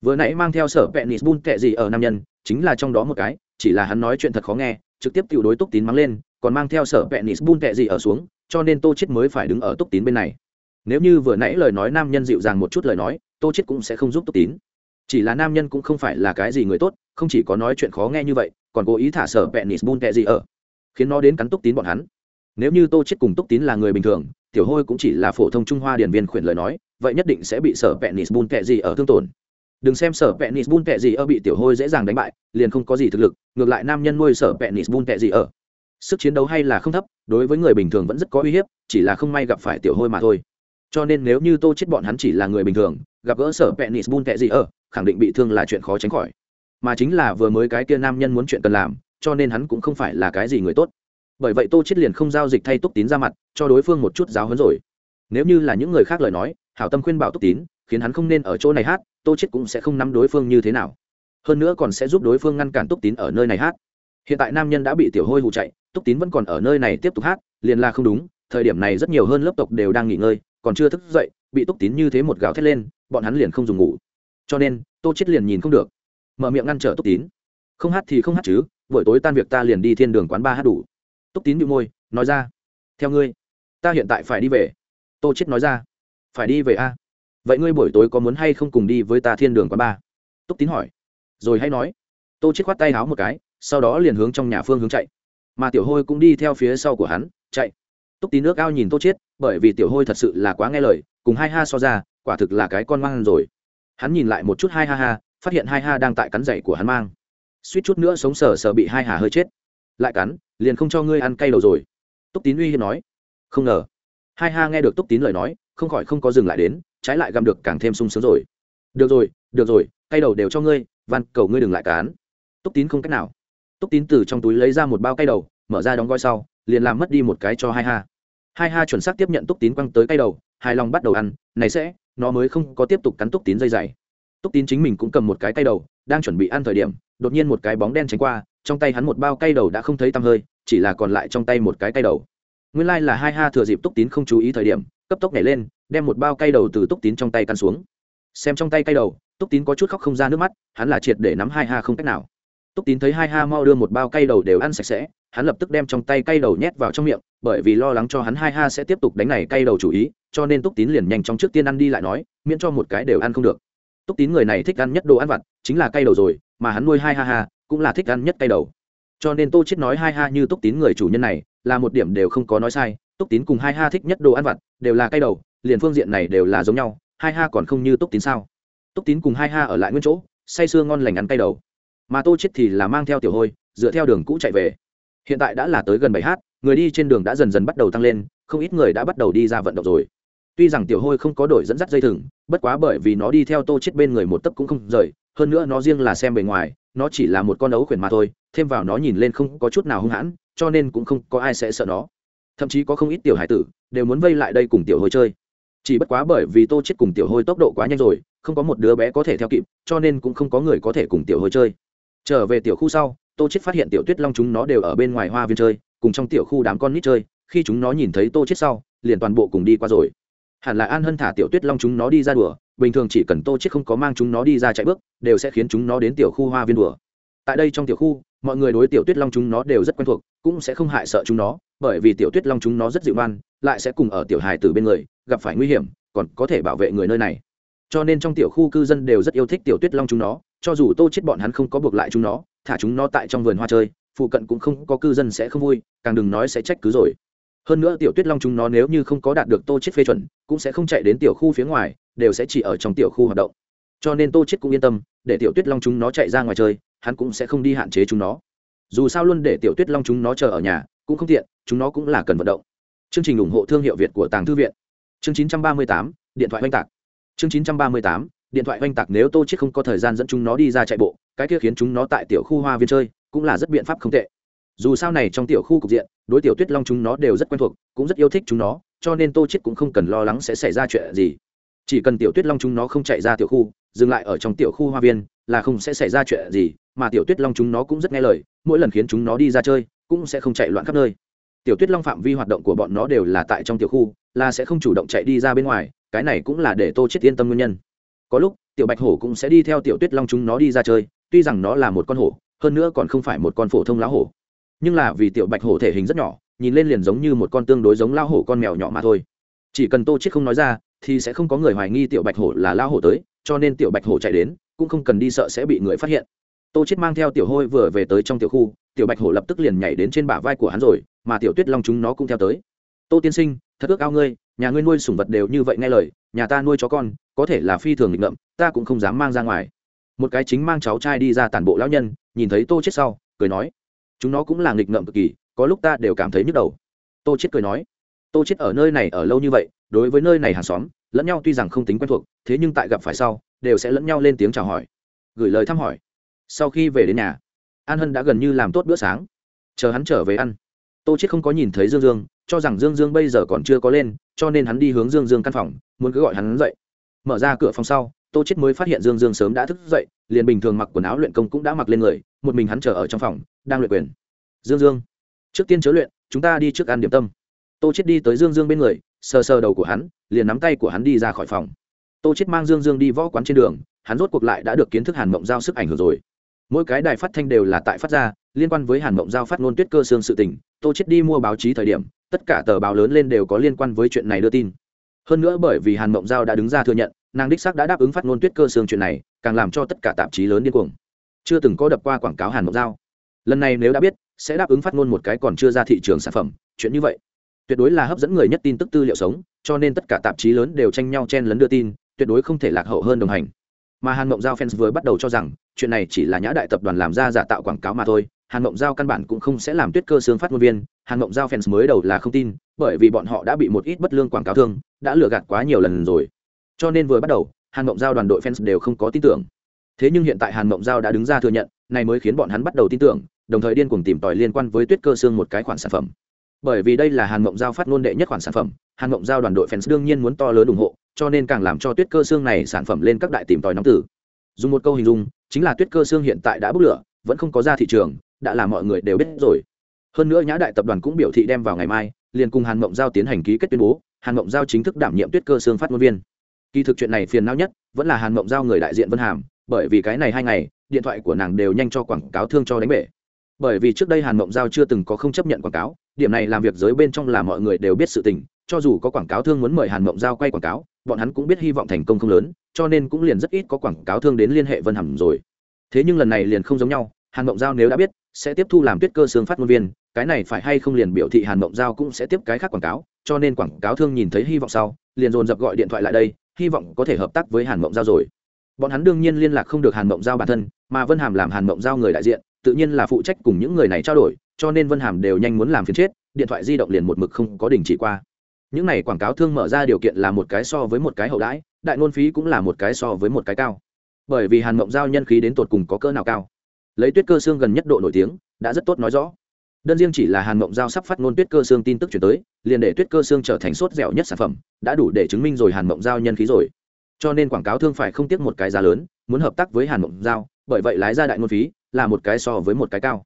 Vừa nãy mang theo sở penis bun kệ gì ở nam nhân, chính là trong đó một cái, chỉ là hắn nói chuyện thật khó nghe, trực tiếp tiểu đối túc tín mắng lên, còn mang theo sở penis bun kệ gì ở xuống, cho nên tô chết mới phải đứng ở túc tín bên này. Nếu như vừa nãy lời nói nam nhân dịu dàng một chút lời nói, tô chết cũng sẽ không giúp túc tín. Chỉ là nam nhân cũng không phải là cái gì người tốt, không chỉ có nói chuyện khó nghe như vậy, còn cố ý thả sở penis bun kệ gì ở, khiến nó đến cắn túc tín bọn hắn nếu như tô chết cùng túc tín là người bình thường, tiểu hôi cũng chỉ là phổ thông trung hoa điển viên khuyển lời nói, vậy nhất định sẽ bị sở penis bun kẹ gì ở thương tổn. Đừng xem sở penis bun kẹ gì ở bị tiểu hôi dễ dàng đánh bại, liền không có gì thực lực, ngược lại nam nhân nuôi sở penis bun kẹ gì ở. Sức chiến đấu hay là không thấp, đối với người bình thường vẫn rất có uy hiếp, chỉ là không may gặp phải tiểu hôi mà thôi. Cho nên nếu như tô chết bọn hắn chỉ là người bình thường, gặp gỡ sở penis bun kẹ gì ở, khẳng định bị thương là chuyện khó tránh khỏi. Mà chính là vừa mới cái kia nam nhân muốn chuyện cần làm, cho nên hắn cũng không phải là cái gì người tốt bởi vậy tô chết liền không giao dịch thay túc tín ra mặt, cho đối phương một chút giáo hấn rồi. Nếu như là những người khác lời nói, hảo tâm khuyên bảo túc tín, khiến hắn không nên ở chỗ này hát, tô chết cũng sẽ không nắm đối phương như thế nào. Hơn nữa còn sẽ giúp đối phương ngăn cản túc tín ở nơi này hát. Hiện tại nam nhân đã bị tiểu hôi hụ chạy, túc tín vẫn còn ở nơi này tiếp tục hát, liền là không đúng, thời điểm này rất nhiều hơn lớp tộc đều đang nghỉ ngơi, còn chưa thức dậy, bị túc tín như thế một gào thét lên, bọn hắn liền không dùng ngủ. Cho nên, tô chết liền nhìn không được. Mở miệng ngăn trở túc tín. Không hát thì không hát chứ, buổi tối tan việc ta liền đi thiên đường quán ba hát đủ túc tín bị môi, nói ra, theo ngươi, ta hiện tại phải đi về. Tô chết nói ra, phải đi về a? Vậy ngươi buổi tối có muốn hay không cùng đi với ta thiên đường quán ba? Túc tín hỏi. Rồi hay nói. Tô chết khoát tay háo một cái, sau đó liền hướng trong nhà phương hướng chạy. Mà tiểu hôi cũng đi theo phía sau của hắn, chạy. Túc tín nước ao nhìn tô chết bởi vì tiểu hôi thật sự là quá nghe lời, cùng hai ha so ra, quả thực là cái con mang rồi. Hắn nhìn lại một chút hai ha ha, phát hiện hai ha đang tại cắn dậy của hắn mang. Suýt chút nữa sống sờ sờ bị hai hà hơi chết lại cắn, liền không cho ngươi ăn cay đầu rồi. Túc tín uy hiếp nói. Không ngờ. Hai ha nghe được túc tín lời nói, không khỏi không có dừng lại đến, trái lại gặm được càng thêm sung sướng rồi. Được rồi được rồi, cay đầu đều cho ngươi, van, cầu ngươi đừng lại cán. Túc tín không cách nào. Túc tín từ trong túi lấy ra một bao cay đầu, mở ra đóng gói sau, liền làm mất đi một cái cho hai ha. Hai ha chuẩn xác tiếp nhận túc tín quăng tới cay đầu, hài lòng bắt đầu ăn, này sẽ, nó mới không có tiếp tục cắn túc tín dây dày. Túc tín chính mình cũng cầm một cái cay đầu, đang chuẩn bị ăn thời điểm, đột nhiên một cái bóng đen tránh qua trong tay hắn một bao cay đầu đã không thấy tăm hơi, chỉ là còn lại trong tay một cái cay đầu. Nguyên lai、like、là hai ha thừa dịp túc tín không chú ý thời điểm, cấp tốc nhảy lên, đem một bao cay đầu từ túc tín trong tay căn xuống. Xem trong tay cay đầu, túc tín có chút khóc không ra nước mắt, hắn là triệt để nắm hai ha không cách nào. Túc tín thấy hai ha mau đưa một bao cay đầu đều ăn sạch sẽ, hắn lập tức đem trong tay cay đầu nhét vào trong miệng, bởi vì lo lắng cho hắn hai ha sẽ tiếp tục đánh này cay đầu chủ ý, cho nên túc tín liền nhanh chóng trước tiên ăn đi lại nói, miễn cho một cái đều ăn không được. Túc tín người này thích ăn nhất đồ ăn vặt, chính là cay đầu rồi, mà hắn nuôi hai ha ha cũng là thích ăn nhất cay đầu. Cho nên tô chết nói hai ha như túc tín người chủ nhân này, là một điểm đều không có nói sai. Túc tín cùng hai ha thích nhất đồ ăn vặt, đều là cay đầu, liền phương diện này đều là giống nhau, hai ha còn không như túc tín sao? Túc tín cùng hai ha ở lại nguyên chỗ, say sưa ngon lành ăn cay đầu. Mà tô chết thì là mang theo tiểu hôi, dựa theo đường cũ chạy về. Hiện tại đã là tới gần bảy h người đi trên đường đã dần dần bắt đầu tăng lên, không ít người đã bắt đầu đi ra vận động rồi. Tuy rằng tiểu hôi không có đổi dẫn dắt dây thừng, bất quá bởi vì nó đi theo tô chết bên người một tấc cũng không rời, hơn nữa nó riêng là xem bề ngoài nó chỉ là một con ấu khuyển mà thôi, thêm vào nó nhìn lên không có chút nào hung hãn, cho nên cũng không có ai sẽ sợ nó. Thậm chí có không ít tiểu hải tử đều muốn vây lại đây cùng tiểu hôi chơi. Chỉ bất quá bởi vì tô chết cùng tiểu hôi tốc độ quá nhanh rồi, không có một đứa bé có thể theo kịp, cho nên cũng không có người có thể cùng tiểu hôi chơi. Trở về tiểu khu sau, tô chết phát hiện tiểu tuyết long chúng nó đều ở bên ngoài hoa viên chơi, cùng trong tiểu khu đám con nít chơi, khi chúng nó nhìn thấy tô chết sau, liền toàn bộ cùng đi qua rồi. Hẳn là an hân thả tiểu tuyết long chúng nó đi ra đùa bình thường chỉ cần tô chết không có mang chúng nó đi ra chạy bước, đều sẽ khiến chúng nó đến tiểu khu hoa viên đùa. Tại đây trong tiểu khu, mọi người đối tiểu tuyết long chúng nó đều rất quen thuộc, cũng sẽ không hại sợ chúng nó, bởi vì tiểu tuyết long chúng nó rất dịu ngoan, lại sẽ cùng ở tiểu hài từ bên người, gặp phải nguy hiểm, còn có thể bảo vệ người nơi này. Cho nên trong tiểu khu cư dân đều rất yêu thích tiểu tuyết long chúng nó, cho dù tô chết bọn hắn không có buộc lại chúng nó, thả chúng nó tại trong vườn hoa chơi, phụ cận cũng không có cư dân sẽ không vui, càng đừng nói sẽ trách cứ rồi. Hơn nữa tiểu tuyết long chúng nó nếu như không có đạt được tô chết phê chuẩn, cũng sẽ không chạy đến tiểu khu phía ngoài đều sẽ chỉ ở trong tiểu khu hoạt động. Cho nên tô chết cũng yên tâm để tiểu tuyết long chúng nó chạy ra ngoài chơi hắn cũng sẽ không đi hạn chế chúng nó. Dù sao luôn để tiểu tuyết long chúng nó chờ ở nhà cũng không tiện chúng nó cũng là cần vận động. Chương trình ủng hộ thương hiệu việt của tàng thư viện. Chương 938, điện thoại oanh tạc. Chương 938, điện thoại oanh tạc nếu tô chết không có thời gian dẫn chúng nó đi ra chạy bộ cái kia khiến chúng nó tại tiểu khu hoa viên chơi cũng là rất biện pháp không tệ. Dù sao này trong tiểu khu cục diện đối tiểu tuyết long chúng nó đều rất quen thuộc cũng rất yêu thích chúng nó cho nên tô chết cũng không cần lo lắng sẽ xảy ra chuyện gì chỉ cần tiểu tuyết long chúng nó không chạy ra tiểu khu, dừng lại ở trong tiểu khu hoa viên, là không sẽ xảy ra chuyện gì, mà tiểu tuyết long chúng nó cũng rất nghe lời, mỗi lần khiến chúng nó đi ra chơi, cũng sẽ không chạy loạn khắp nơi. Tiểu tuyết long phạm vi hoạt động của bọn nó đều là tại trong tiểu khu, là sẽ không chủ động chạy đi ra bên ngoài, cái này cũng là để tô chết yên tâm nguyên nhân. Có lúc, tiểu bạch hổ cũng sẽ đi theo tiểu tuyết long chúng nó đi ra chơi, tuy rằng nó là một con hổ, hơn nữa còn không phải một con phổ thông lão hổ. Nhưng là vì tiểu bạch hổ thể hình rất nhỏ, nhìn lên liền giống như một con tương đối giống lao hổ con mèo nhỏ mà thôi chỉ cần tô chết không nói ra, thì sẽ không có người hoài nghi tiểu bạch hổ là lao hổ tới, cho nên tiểu bạch hổ chạy đến, cũng không cần đi sợ sẽ bị người phát hiện. Tô chết mang theo tiểu hôi vừa về tới trong tiểu khu, tiểu bạch hổ lập tức liền nhảy đến trên bả vai của hắn rồi, mà tiểu tuyết long chúng nó cũng theo tới. Tô tiên sinh, thật ước ao ngươi, nhà ngươi nuôi sủng vật đều như vậy nghe lời, nhà ta nuôi chó con, có thể là phi thường nghịch ngợm, ta cũng không dám mang ra ngoài. Một cái chính mang cháu trai đi ra tản bộ lão nhân, nhìn thấy tô chết sau, cười nói, chúng nó cũng là nghịch ngợm cực kỳ, có lúc ta đều cảm thấy nhức đầu. Tô chết cười nói tô chết ở nơi này ở lâu như vậy, đối với nơi này hàng xóm, lẫn nhau tuy rằng không tính quen thuộc, thế nhưng tại gặp phải sau, đều sẽ lẫn nhau lên tiếng chào hỏi, gửi lời thăm hỏi. Sau khi về đến nhà, an hân đã gần như làm tốt bữa sáng. Chờ hắn trở về ăn. Tô chết không có nhìn thấy dương dương, cho rằng dương dương bây giờ còn chưa có lên, cho nên hắn đi hướng dương dương căn phòng, muốn cứ gọi hắn dậy. Mở ra cửa phòng sau, tô chết mới phát hiện dương dương sớm đã thức dậy, liền bình thường mặc quần áo luyện công cũng đã mặc lên người, một mình hắn chờ ở trong phòng, đang luyện quyền. Dương dương, trước tiên chớ luyện, chúng ta đi trước ăn điểm tâm tô chết đi tới dương dương bên người, sờ sờ đầu của hắn, liền nắm tay của hắn đi ra khỏi phòng. Tô chết mang dương dương đi võ quán trên đường, hắn rốt cuộc lại đã được kiến thức hàn mộng giao sức ảnh hưởng rồi. Mỗi cái đài phát thanh đều là tại phát ra, liên quan với hàn mộng giao phát ngôn tuyết cơ xương sự tình, tô chết đi mua báo chí thời điểm, tất cả tờ báo lớn lên đều có liên quan với chuyện này đưa tin. Hơn nữa bởi vì hàn mộng giao đã đứng ra thừa nhận, nàng đích xác đã đáp ứng phát ngôn tuyết cơ xương chuyện này, càng làm cho tất cả tạp chí lớn điên cuồng. Chưa từng có đập qua quảng cáo hàn mộng giao. Lần này nếu đã biết, sẽ đáp ứng phát ngôn một cái còn chưa ra thị trường sản phẩm, chuyện như vậy tuyệt đối là hấp dẫn người nhất tin tức tư liệu sống, cho nên tất cả tạp chí lớn đều tranh nhau chen lấn đưa tin, tuyệt đối không thể lạc hậu hơn đồng hành. Mà hàn mộng giao fans vừa bắt đầu cho rằng, chuyện này chỉ là nhã đại tập đoàn làm ra giả tạo quảng cáo mà thôi, hàn mộng giao căn bản cũng không sẽ làm tuyết cơ xương phát ngôn viên, hàn mộng giao fans mới đầu là không tin, bởi vì bọn họ đã bị một ít bất lương quảng cáo thương, đã lừa gạt quá nhiều lần rồi. Cho nên vừa bắt đầu, hàn mộng giao đoàn đội fans đều không có tin tưởng. Thế nhưng hiện tại hàn mộng giao đã đứng ra thừa nhận, này mới khiến bọn hắn bắt đầu tin tưởng, đồng thời điên cuồng tìm tòi liên quan với tuyết cơ xương một cái khoản sản phẩm bởi vì đây là hàn mộng giao phát ngôn đệ nhất khoản sản phẩm, hàn mộng giao đoàn đội fans đương nhiên muốn to lớn ủng hộ, cho nên càng làm cho tuyết cơ xương này sản phẩm lên các đại tìm tòi nóng tử. Dùng một câu hình dung, chính là tuyết cơ xương hiện tại đã bốc lửa, vẫn không có ra thị trường, đã là mọi người đều biết rồi. Hơn nữa nhã đại tập đoàn cũng biểu thị đem vào ngày mai, liền cùng hàn mộng giao tiến hành ký kết tuyên bố, hàn mộng giao chính thức đảm nhiệm tuyết cơ xương phát ngôn viên. Kỳ thực chuyện này phiền não nhất, vẫn là hàn mộng giao người đại diện vân hàm, bởi vì cái này hai ngày, điện thoại của nàng đều nhanh cho quảng cáo thương cho đánh bể. Bởi vì trước đây hàn mộng giao chưa từng có không chấp nhận quảng cáo điểm này làm việc giới bên trong là mọi người đều biết sự tình, cho dù có quảng cáo thương muốn mời hàn mộng giao quay quảng cáo, bọn hắn cũng biết hy vọng thành công không lớn, cho nên cũng liền rất ít có quảng cáo thương đến liên hệ vân hàm rồi. Thế nhưng lần này liền không giống nhau, hàn mộng giao nếu đã biết, sẽ tiếp thu làm tuyết cơ xương phát ngôn viên, cái này phải hay không liền biểu thị hàn mộng giao cũng sẽ tiếp cái khác quảng cáo, cho nên quảng cáo thương nhìn thấy hy vọng sau, liền dồn dập gọi điện thoại lại đây, hy vọng có thể hợp tác với hàn mộng giao rồi. Bọn hắn đương nhiên liên lạc không được hàn mộng giao bản thân, mà vân hàm làm hàn mộng giao người đại diện tự nhiên là phụ trách cùng những người này trao đổi, cho nên vân hàm đều nhanh muốn làm phiền chết, điện thoại di động liền một mực không có đình chỉ qua. Những này quảng cáo thương mở ra điều kiện là một cái so với một cái hậu đãi, đại ngôn phí cũng là một cái so với một cái cao. Bởi vì hàn mộng giao nhân khí đến tột cùng có cỡ nào cao. Lấy tuyết cơ xương gần nhất độ nổi tiếng, đã rất tốt nói rõ. Đơn riêng chỉ là hàn mộng giao sắp phát ngôn tuyết cơ xương tin tức chuyển tới, liền để tuyết cơ xương trở thành sốt dẻo nhất sản phẩm, đã đủ để chứng minh rồi hàn mộng giao nhân khí rồi. Cho nên quảng cáo thương phải không tiếc một cái giá lớn, muốn hợp tác với hàn mộng giao, bởi vậy lái ra đại ngôn phí là một cái so với một cái cao.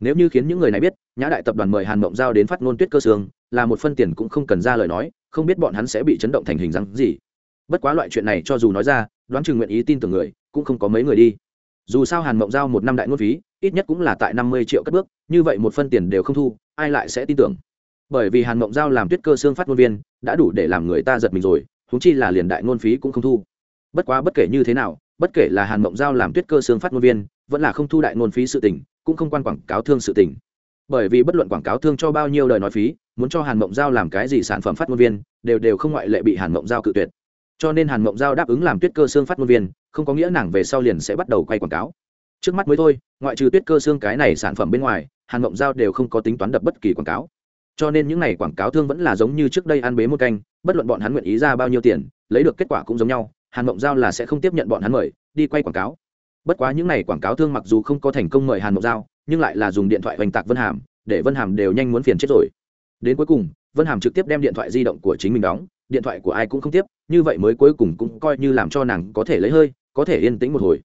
Nếu như khiến những người này biết, nhã đại tập đoàn mời hàn mộng giao đến phát ngôn tuyết cơ xương, là một phân tiền cũng không cần ra lời nói, không biết bọn hắn sẽ bị chấn động thành hình dáng gì. Bất quá loại chuyện này cho dù nói ra, đoán chừng nguyện ý tin tưởng người, cũng không có mấy người đi. Dù sao hàn mộng giao một năm đại ngôn phí, ít nhất cũng là tại năm mươi triệu cất bước, như vậy một phân tiền đều không thu, ai lại sẽ tin tưởng? Bởi vì hàn mộng giao làm tuyết cơ xương phát ngôn viên, đã đủ để làm người ta giật mình rồi húng chi là liền đại ngôn phí cũng không thu. Bất quá bất kể như thế nào, bất kể là hàn mộng giao làm tuyết cơ xương phát ngôn viên vẫn là không thu đại ngôn phí sự tình, cũng không quan quảng cáo thương sự tình. Bởi vì bất luận quảng cáo thương cho bao nhiêu lời nói phí, muốn cho hàn mộng giao làm cái gì sản phẩm phát ngôn viên, đều đều không ngoại lệ bị hàn mộng giao cự tuyệt. Cho nên hàn mộng giao đáp ứng làm tuyết cơ xương phát ngôn viên, không có nghĩa nàng về sau liền sẽ bắt đầu quay quảng cáo. Trước mắt mới thôi, ngoại trừ tuyết cơ xương cái này sản phẩm bên ngoài, hàn mộng giao đều không có tính toán đập bất kỳ quảng cáo. Cho nên những n à y quảng cáo thương vẫn là giống như trước đây ăn bế một canh, bất luận bọn hắn nguyện ý ra bao nhiêu tiền, lấy được kết quả cũng giống nhau, hàn mộng giao là sẽ không tiếp nhận bọn hắn mời, đi quay quảng cáo bất quá những n à y quảng cáo thương mặc dù không có thành công mời hàn mộc giao nhưng lại là dùng điện thoại hoành tạc vân hàm để vân hàm đều nhanh muốn phiền chết rồi. Đến cuối cùng vân hàm trực tiếp đem điện thoại di động của chính mình đóng điện thoại của ai cũng không tiếp như vậy mới cuối cùng cũng coi như làm cho nàng có thể lấy hơi có thể yên tĩnh một hồi.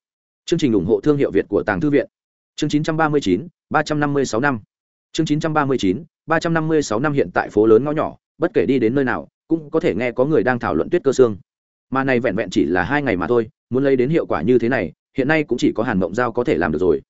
Chương trình ủng hộ thương hiệu việt của tàng thư viện. Chương 939, 356 năm chương 939, 356 năm hiện tại phố lớn ngõ nhỏ bất kể đi đến nơi nào cũng có thể nghe có người đang thảo luận tuyết cơ xương. Mà này vẹn vẹn chỉ là hai ngày mà thôi muốn lấy đến hiệu quả như thế này hiện nay cũng chỉ có hàn mộng giao có thể làm được rồi.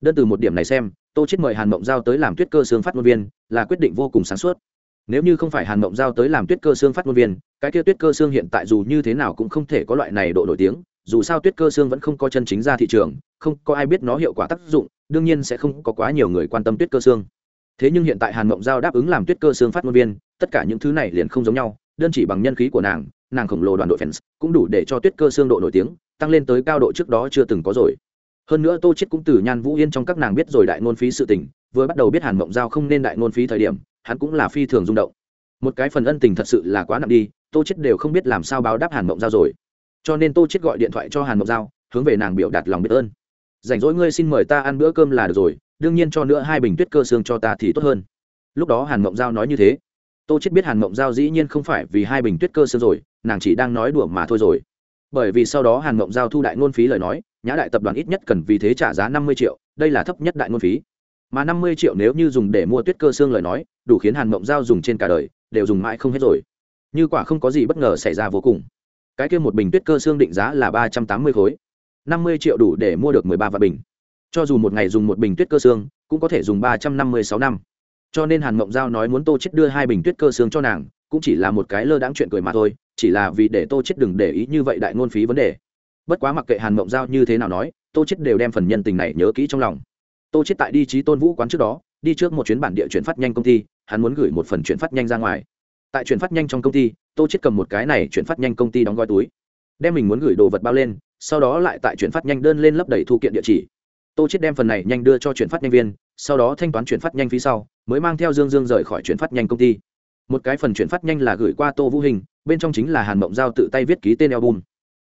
Đơn từ một điểm này xem, tô chết mời hàn mộng giao tới làm tuyết cơ xương phát ngôn viên, là quyết định vô cùng sáng suốt. Nếu như không phải hàn mộng giao tới làm tuyết cơ xương phát ngôn viên, cái kia tuyết cơ xương hiện tại dù như thế nào cũng không thể có loại này độ nổi tiếng, dù sao tuyết cơ xương vẫn không có chân chính ra thị trường, không có ai biết nó hiệu quả tác dụng, đương nhiên sẽ không có quá nhiều người quan tâm tuyết cơ xương. Thế nhưng hiện tại hàn mộng giao đáp ứng làm tuyết cơ xương phát ngôn viên, tất cả những thứ này liền không giống nhau, đơn chỉ bằng nhân khí của nàng nàng khổng lồ đoàn đội fans, cũng đủ để cho tuyết cơ xương độ nổi tiếng tăng lên tới cao độ trước đó chưa từng có rồi. Hơn nữa tô chết cũng từ nhan vũ yên trong các nàng biết rồi đại ngôn phí sự tình, vừa bắt đầu biết hàn mộng giao không nên đại ngôn phí thời điểm, hắn cũng là phi thường rung động. Một cái phần ân tình thật sự là quá nặng đi, tô chết đều không biết làm sao báo đáp hàn mộng giao rồi. Cho nên tô chết gọi điện thoại cho hàn mộng giao, hướng về nàng biểu đạt lòng biết ơn. Rảnh rỗi ngươi xin mời ta ăn bữa cơm là được rồi, đương nhiên cho nữa hai bình tuyết cơ xương cho ta thì tốt hơn. Lúc đó hàn mộng giao nói như thế. Tô chết biết hàn mộng giao dĩ nhiên không phải vì hai bình tuyết cơ xương rồi, nàng chỉ đang nói đùa mà thôi rồi bởi vì sau đó hàn mộng giao thu đại ngôn phí lời nói, nhã đại tập đoàn ít nhất cần vì thế trả giá năm mươi triệu, đây là thấp nhất đại ngôn phí. Mà năm mươi triệu nếu như dùng để mua tuyết cơ xương lời nói, đủ khiến hàn mộng giao dùng trên cả đời, đều dùng mãi không hết rồi. Như quả không có gì bất ngờ xảy ra vô cùng. Cái kia một bình tuyết cơ xương định giá là ba trăm tám mươi khối. Năm mươi triệu đủ để mua được mười ba vạn bình. Cho dù một ngày dùng một bình tuyết cơ xương, cũng có thể dùng ba trăm năm mươi sáu năm. Cho nên hàn mộng giao nói muốn tô chết đưa hai bình tuyết cơ xương cho nàng cũng chỉ là một cái lơ đáng chuyện cười mà thôi, chỉ là vì để tô chết đừng để ý như vậy đại ngôn phí vấn đề. Bất quá mặc kệ hàn mộng giao như thế nào nói, tô chết đều đem phần nhân tình này nhớ kỹ trong lòng. Tô chết tại đi trí tôn vũ quán trước đó, đi trước một chuyến bản địa chuyển phát nhanh công ty, hắn muốn gửi một phần chuyển phát nhanh ra ngoài. Tại chuyển phát nhanh trong công ty, tô chết cầm một cái này chuyển phát nhanh công ty đóng gói túi, đem mình muốn gửi đồ vật bao lên, sau đó lại tại chuyển phát nhanh đơn lên lấp đầy thu kiện địa chỉ. Tô chết đem phần này nhanh đưa cho chuyển phát nhanh viên, sau đó thanh toán chuyển phát nhanh phí sau, mới mang theo dương dương rời khỏi chuyển phát nhanh công ty một cái phần chuyển phát nhanh là gửi qua tô vũ hình bên trong chính là hàn mộng giao tự tay viết ký tên album.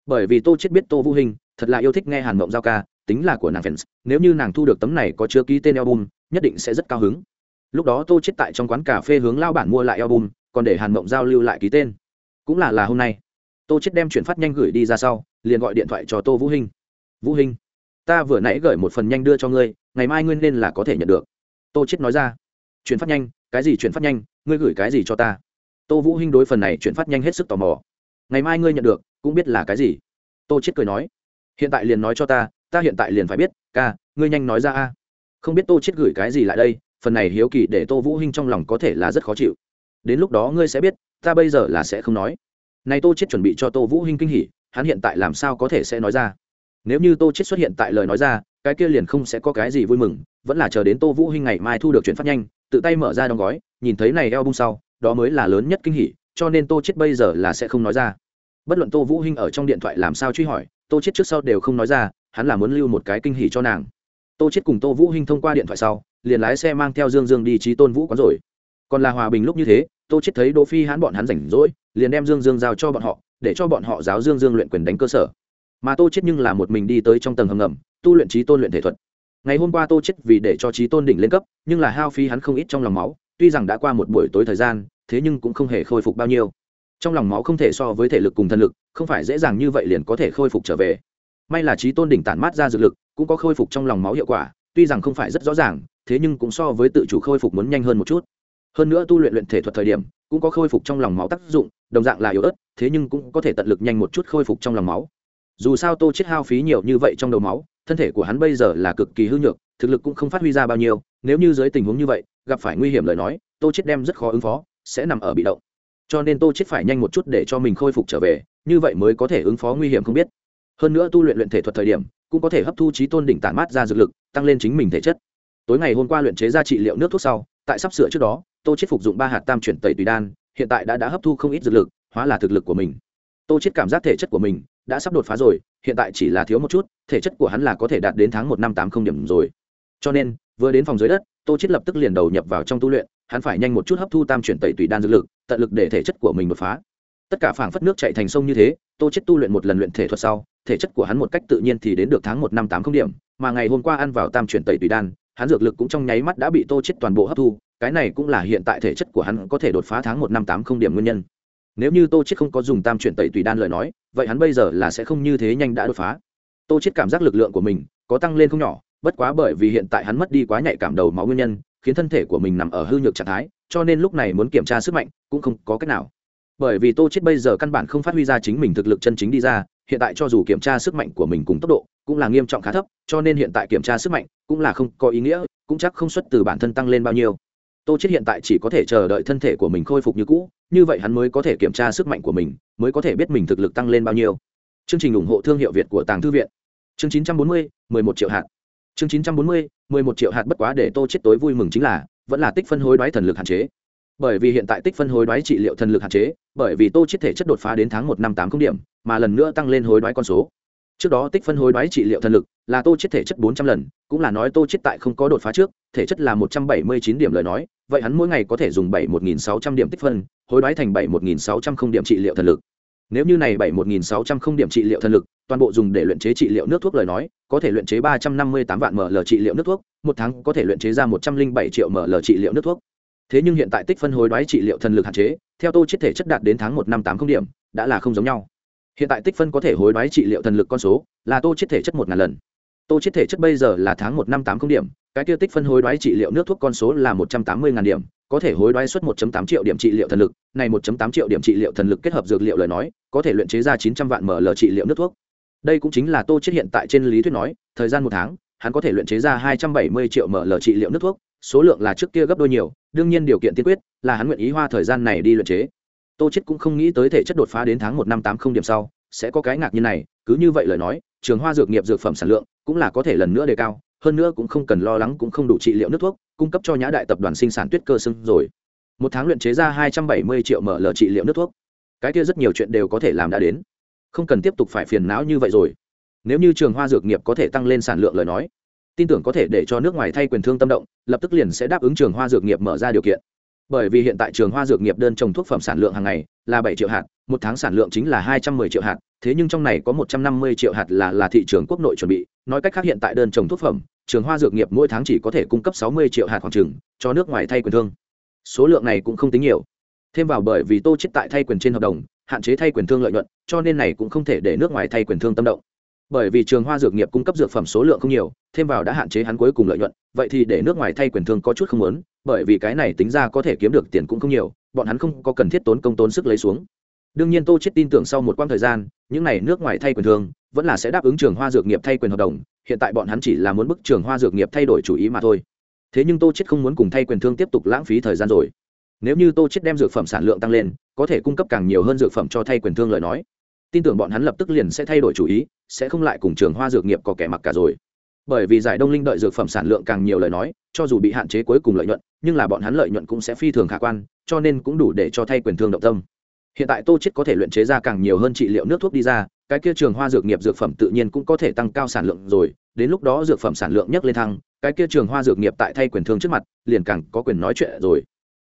Bởi vì tô chết biết tô vũ hình thật là yêu thích nghe hàn mộng giao ca tính là của nàng fans nếu như nàng thu được tấm này có chứa ký tên album nhất định sẽ rất cao hứng. Lúc đó tô chết tại trong quán cà phê hướng lao bản mua lại album còn để hàn mộng giao lưu lại ký tên. Cũng là là hôm nay tô chết đem chuyển phát nhanh gửi đi ra sau liền gọi điện thoại cho tô vũ hình. vũ hình, ta vừa nãy gửi một phần nhanh đưa cho ngươi ngày mai ngươi nên là có thể nhận được. Tô chết nói ra chuyển phát nhanh, cái gì chuyển phát nhanh, ngươi gửi cái gì cho ta? Tô vũ hinh đối phần này chuyển phát nhanh hết sức tò mò. Ngày mai ngươi nhận được, cũng biết là cái gì? Tô chết cười nói. Hiện tại liền nói cho ta ta hiện tại liền phải biết, ca, ngươi nhanh nói ra a. Không biết tô chết gửi cái gì lại đây, phần này hiếu kỳ để tô vũ hinh trong lòng có thể là rất khó chịu. Đến lúc đó ngươi sẽ biết, ta bây giờ là sẽ không nói. Này tô chết chuẩn bị cho tô vũ hinh kinh hỉ, hắn hiện tại làm sao có thể sẽ nói ra? Nếu như tô chết xuất hiện tại lời nói ra, cái kia liền không sẽ có cái gì vui mừng, vẫn là chờ đến tô vũ hinh ngày mai thu được chuyển phát nhanh tự tay mở ra đóng gói, nhìn thấy này eo bung sau, đó mới là lớn nhất kinh hỉ, cho nên tô chết bây giờ là sẽ không nói ra. Bất luận tô vũ hinh ở trong điện thoại làm sao truy hỏi, tô chết trước sau đều không nói ra, hắn là muốn lưu một cái kinh hỉ cho nàng. Tô chết cùng tô vũ hinh thông qua điện thoại sau, liền lái xe mang theo dương dương đi trí tôn vũ quán rồi. Còn là hòa bình lúc như thế, tô chết thấy đỗ phi hãn bọn hắn rảnh rỗi, liền đem dương dương giao cho bọn họ, để cho bọn họ giáo dương dương luyện quyền đánh cơ sở. Mà tô chết nhưng là một mình đi tới trong tầng hầm ngầm, tu luyện trí tôn luyện thể thuật ngày hôm qua tô chết vì để cho trí tôn đỉnh lên cấp, nhưng là hao phí hắn không ít trong lòng máu, tuy rằng đã qua một buổi tối thời gian, thế nhưng cũng không hề khôi phục bao nhiêu. Trong lòng máu không thể so với thể lực cùng thân lực, không phải dễ dàng như vậy liền có thể khôi phục trở về. May là trí tôn đỉnh tản mát ra dược lực, cũng có khôi phục trong lòng máu hiệu quả, tuy rằng không phải rất rõ ràng, thế nhưng cũng so với tự chủ khôi phục muốn nhanh hơn một chút. Hơn nữa tu luyện luyện thể thuật thời điểm, cũng có khôi phục trong lòng máu tác dụng, đồng dạng là yếu ớt, thế nhưng cũng có thể tận lực nhanh một chút khôi phục trong lòng máu. Dù sao tô chết hao phí nhiều như vậy trong đầu máu thân thể của hắn bây giờ là cực kỳ hư nhược, thực lực cũng không phát huy ra bao nhiêu, nếu như dưới tình huống như vậy, gặp phải nguy hiểm lời nói, tô chết đem rất khó ứng phó, sẽ nằm ở bị động. Cho nên tô chết phải nhanh một chút để cho mình khôi phục trở về, như vậy mới có thể ứng phó nguy hiểm không biết. Hơn nữa tu luyện luyện thể thuật thời điểm, cũng có thể hấp thu trí tôn đỉnh tản mát ra dược lực, tăng lên chính mình thể chất. Tối ngày hôm qua luyện chế ra trị liệu nước thuốc sau, tại sắp sửa trước đó, tô chết phục dụng ba hạt tam chuyển tẩy tùy đan, hiện tại đã đã hấp thu không ít dược lực, hóa là thực lực của mình. Tô chết cảm giác thể chất của mình đã sắp đột phá rồi, hiện tại chỉ là thiếu một chút, thể chất của hắn là có thể đạt đến tháng một năm tám không điểm rồi. Cho nên, vừa đến phòng dưới đất, tô chết lập tức liền đầu nhập vào trong tu luyện, hắn phải nhanh một chút hấp thu tam chuyển tẩy tùy đan dược lực, tận lực để thể chất của mình đột phá. Tất cả phảng phất nước chạy thành sông như thế, tô chết tu luyện một lần luyện thể thuật sau, thể chất của hắn một cách tự nhiên thì đến được tháng một năm tám không điểm, mà ngày hôm qua ăn vào tam chuyển tẩy tùy đan, hắn dược lực cũng trong nháy mắt đã bị tô chết toàn bộ hấp thu, cái này cũng là hiện tại thể chất của hắn có thể đột phá tháng một năm tám không điểm nguyên nhân. Nếu như tô chết không có dùng tam chuyển tẩy tùy đan lời nói vậy hắn bây giờ là sẽ không như thế nhanh đã đột phá. Tô chết cảm giác lực lượng của mình có tăng lên không nhỏ, bất quá bởi vì hiện tại hắn mất đi quá nhạy cảm đầu máu nguyên nhân, khiến thân thể của mình nằm ở hư nhược trạng thái, cho nên lúc này muốn kiểm tra sức mạnh cũng không có cách nào. Bởi vì tô chết bây giờ căn bản không phát huy ra chính mình thực lực chân chính đi ra, hiện tại cho dù kiểm tra sức mạnh của mình cùng tốc độ cũng là nghiêm trọng khá thấp, cho nên hiện tại kiểm tra sức mạnh cũng là không có ý nghĩa, cũng chắc không xuất từ bản thân tăng lên bao nhiêu. Tô chết hiện tại chỉ có thể chờ đợi thân thể của mình khôi phục như cũ như vậy hắn mới có thể kiểm tra sức mạnh của mình mới có thể biết mình thực lực tăng lên bao nhiêu. Chương trình ủng hộ thương hiệu việt của tàng thư viện. Chương 940, 11 triệu hạt. Chương 940, 11 triệu hạt bất quá để tô chết tối vui mừng chính là vẫn là tích phân hối đoái thần lực hạn chế. Bởi vì hiện tại tích phân hối đoái trị liệu thần lực hạn chế bởi vì tô chết thể chất đột phá đến tháng một năm tám không điểm mà lần nữa tăng lên hối đoái con số trước đó tích phân hối đoái trị liệu thần lực là tô chết thể chất bốn trăm lần, cũng là nói tô chết tại không có đột phá trước, thể chất là một trăm bảy mươi chín điểm lời nói, vậy hắn mỗi ngày có thể dùng bảy một nghìn sáu trăm điểm tích phân, hối đoái thành bảy một nghìn sáu trăm không điểm trị liệu thần lực. Nếu như này bảy một nghìn sáu trăm không điểm trị liệu thần lực, toàn bộ dùng để luyện chế trị liệu nước thuốc lời nói, có thể luyện chế ba trăm năm mươi tám vạn ml trị liệu nước thuốc, một tháng có thể luyện chế ra một trăm linh bảy triệu ml trị liệu nước thuốc. Thế nhưng hiện tại tích phân hối đoái trị liệu thần lực hạn chế, theo tô chết thể chất đạt đến tháng một năm tám không điểm, đã là không giống nhau hiện tại tích phân có thể hối đoái trị liệu thần lực con số là tô chết thể chất một ngàn lần. Tô chết thể chất bây giờ là tháng một năm tám không điểm, cái tiêu tích phân hối đoái trị liệu nước thuốc con số là một trăm tám mươi ngàn điểm, có thể hối đoái suất 1 tám triệu điểm trị liệu thần lực. Này 1 tám triệu điểm trị liệu thần lực kết hợp dược liệu lời nói, có thể luyện chế ra chín trăm vạn ml trị liệu nước thuốc. Đây cũng chính là tô chết hiện tại trên lý thuyết nói, thời gian một tháng, hắn có thể luyện chế ra hai trăm bảy mươi triệu ml trị liệu nước thuốc, số lượng là trước kia gấp đôi nhiều, đương nhiên điều kiện tiên quyết là hắn nguyện ý hoa thời gian này đi luyện chế tô chết cũng không nghĩ tới thể chất đột phá đến tháng một năm tám không điểm sau, sẽ có cái ngạc như này, cứ như vậy lời nói, trường hoa dược nghiệp dược phẩm sản lượng cũng là có thể lần nữa đề cao, hơn nữa cũng không cần lo lắng cũng không đủ trị liệu nước thuốc, cung cấp cho nhã đại tập đoàn sinh sản tuyết cơ sưng rồi. Một tháng luyện chế ra hai trăm bảy mươi triệu ml trị liệu nước thuốc. Cái kia rất nhiều chuyện đều có thể làm đã đến. Không cần tiếp tục phải phiền não như vậy rồi. Nếu như trường hoa dược nghiệp có thể tăng lên sản lượng lời nói, tin tưởng có thể để cho nước ngoài thay quyền thương tâm động, lập tức liền sẽ đáp ứng trường hoa dược nghiệp mở ra điều kiện bởi vì hiện tại trường hoa dược nghiệp đơn trồng thuốc phẩm sản lượng hàng ngày là bảy triệu hạt, một tháng sản lượng chính là hai trăm mười triệu hạt, thế nhưng trong này có một trăm năm mươi triệu hạt là là thị trường quốc nội chuẩn bị. Nói cách khác hiện tại đơn trồng thuốc phẩm, trường hoa dược nghiệp mỗi tháng chỉ có thể cung cấp sáu mươi triệu hạt khoảng trừng cho nước ngoài thay quyền thương. Số lượng này cũng không tính nhiều. Thêm vào bởi vì tô chết tại thay quyền trên hợp đồng, hạn chế thay quyền thương lợi nhuận, cho nên này cũng không thể để nước ngoài thay quyền thương tâm động. Bởi vì trường hoa dược nghiệp cung cấp dược phẩm số lượng không nhiều, thêm vào đã hạn chế hắn cuối cùng lợi nhuận, vậy thì để nước ngoài thay quyền thương có chút không lớn bởi vì cái này tính ra có thể kiếm được tiền cũng không nhiều, bọn hắn không có cần thiết tốn công tốn sức lấy xuống. Đương nhiên tô chết tin tưởng sau một quãng thời gian, những này nước ngoài thay quyền thương, vẫn là sẽ đáp ứng trường hoa dược nghiệp thay quyền hợp đồng, hiện tại bọn hắn chỉ là muốn bức trường hoa dược nghiệp thay đổi chủ ý mà thôi. Thế nhưng tô chết không muốn cùng thay quyền thương tiếp tục lãng phí thời gian rồi. Nếu như tô chết đem dược phẩm sản lượng tăng lên, có thể cung cấp càng nhiều hơn dược phẩm cho thay quyền thương lời nói. Tin tưởng bọn hắn lập tức liền sẽ thay đổi chủ ý, sẽ không lại cùng trường hoa dược nghiệp có kẻ mặc cả rồi bởi vì giải đông linh đợi dược phẩm sản lượng càng nhiều lời nói, cho dù bị hạn chế cuối cùng lợi nhuận, nhưng là bọn hắn lợi nhuận cũng sẽ phi thường khả quan, cho nên cũng đủ để cho thay quyền thương động tâm. Hiện tại tô chết có thể luyện chế ra càng nhiều hơn trị liệu nước thuốc đi ra, cái kia trường hoa dược nghiệp dược phẩm tự nhiên cũng có thể tăng cao sản lượng rồi, đến lúc đó dược phẩm sản lượng nhấc lên thăng, cái kia trường hoa dược nghiệp tại thay quyền thương trước mặt, liền càng có quyền nói chuyện rồi.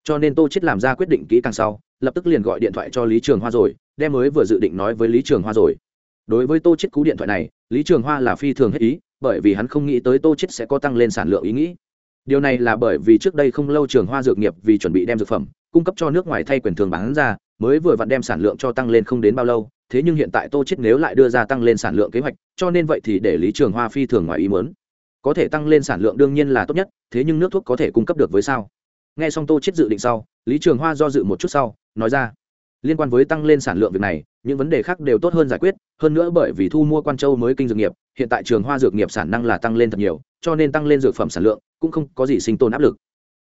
Cho nên tô chết làm ra quyết định kỹ càng sau, lập tức liền gọi điện thoại cho lý trường hoa rồi, đem mới vừa dự định nói với lý trường hoa rồi. Đối với tô chết cú điện thoại này, lý trường hoa là phi thường hết ý bởi vì hắn không nghĩ tới tô chết sẽ có tăng lên sản lượng ý nghĩ. Điều này là bởi vì trước đây không lâu trường hoa dược nghiệp vì chuẩn bị đem dược phẩm, cung cấp cho nước ngoài thay quyền thường bán ra, mới vừa vặn đem sản lượng cho tăng lên không đến bao lâu, thế nhưng hiện tại tô chết nếu lại đưa ra tăng lên sản lượng kế hoạch, cho nên vậy thì để lý trường hoa phi thường ngoài ý muốn. Có thể tăng lên sản lượng đương nhiên là tốt nhất, thế nhưng nước thuốc có thể cung cấp được với sao? Nghe xong tô chết dự định sau, lý trường hoa do dự một chút sau, nói ra, liên quan với tăng lên sản lượng việc này, những vấn đề khác đều tốt hơn giải quyết, hơn nữa bởi vì thu mua quan châu mới kinh dược nghiệp hiện tại trường hoa dược nghiệp sản năng là tăng lên thật nhiều, cho nên tăng lên dược phẩm sản lượng cũng không có gì sinh tồn áp lực.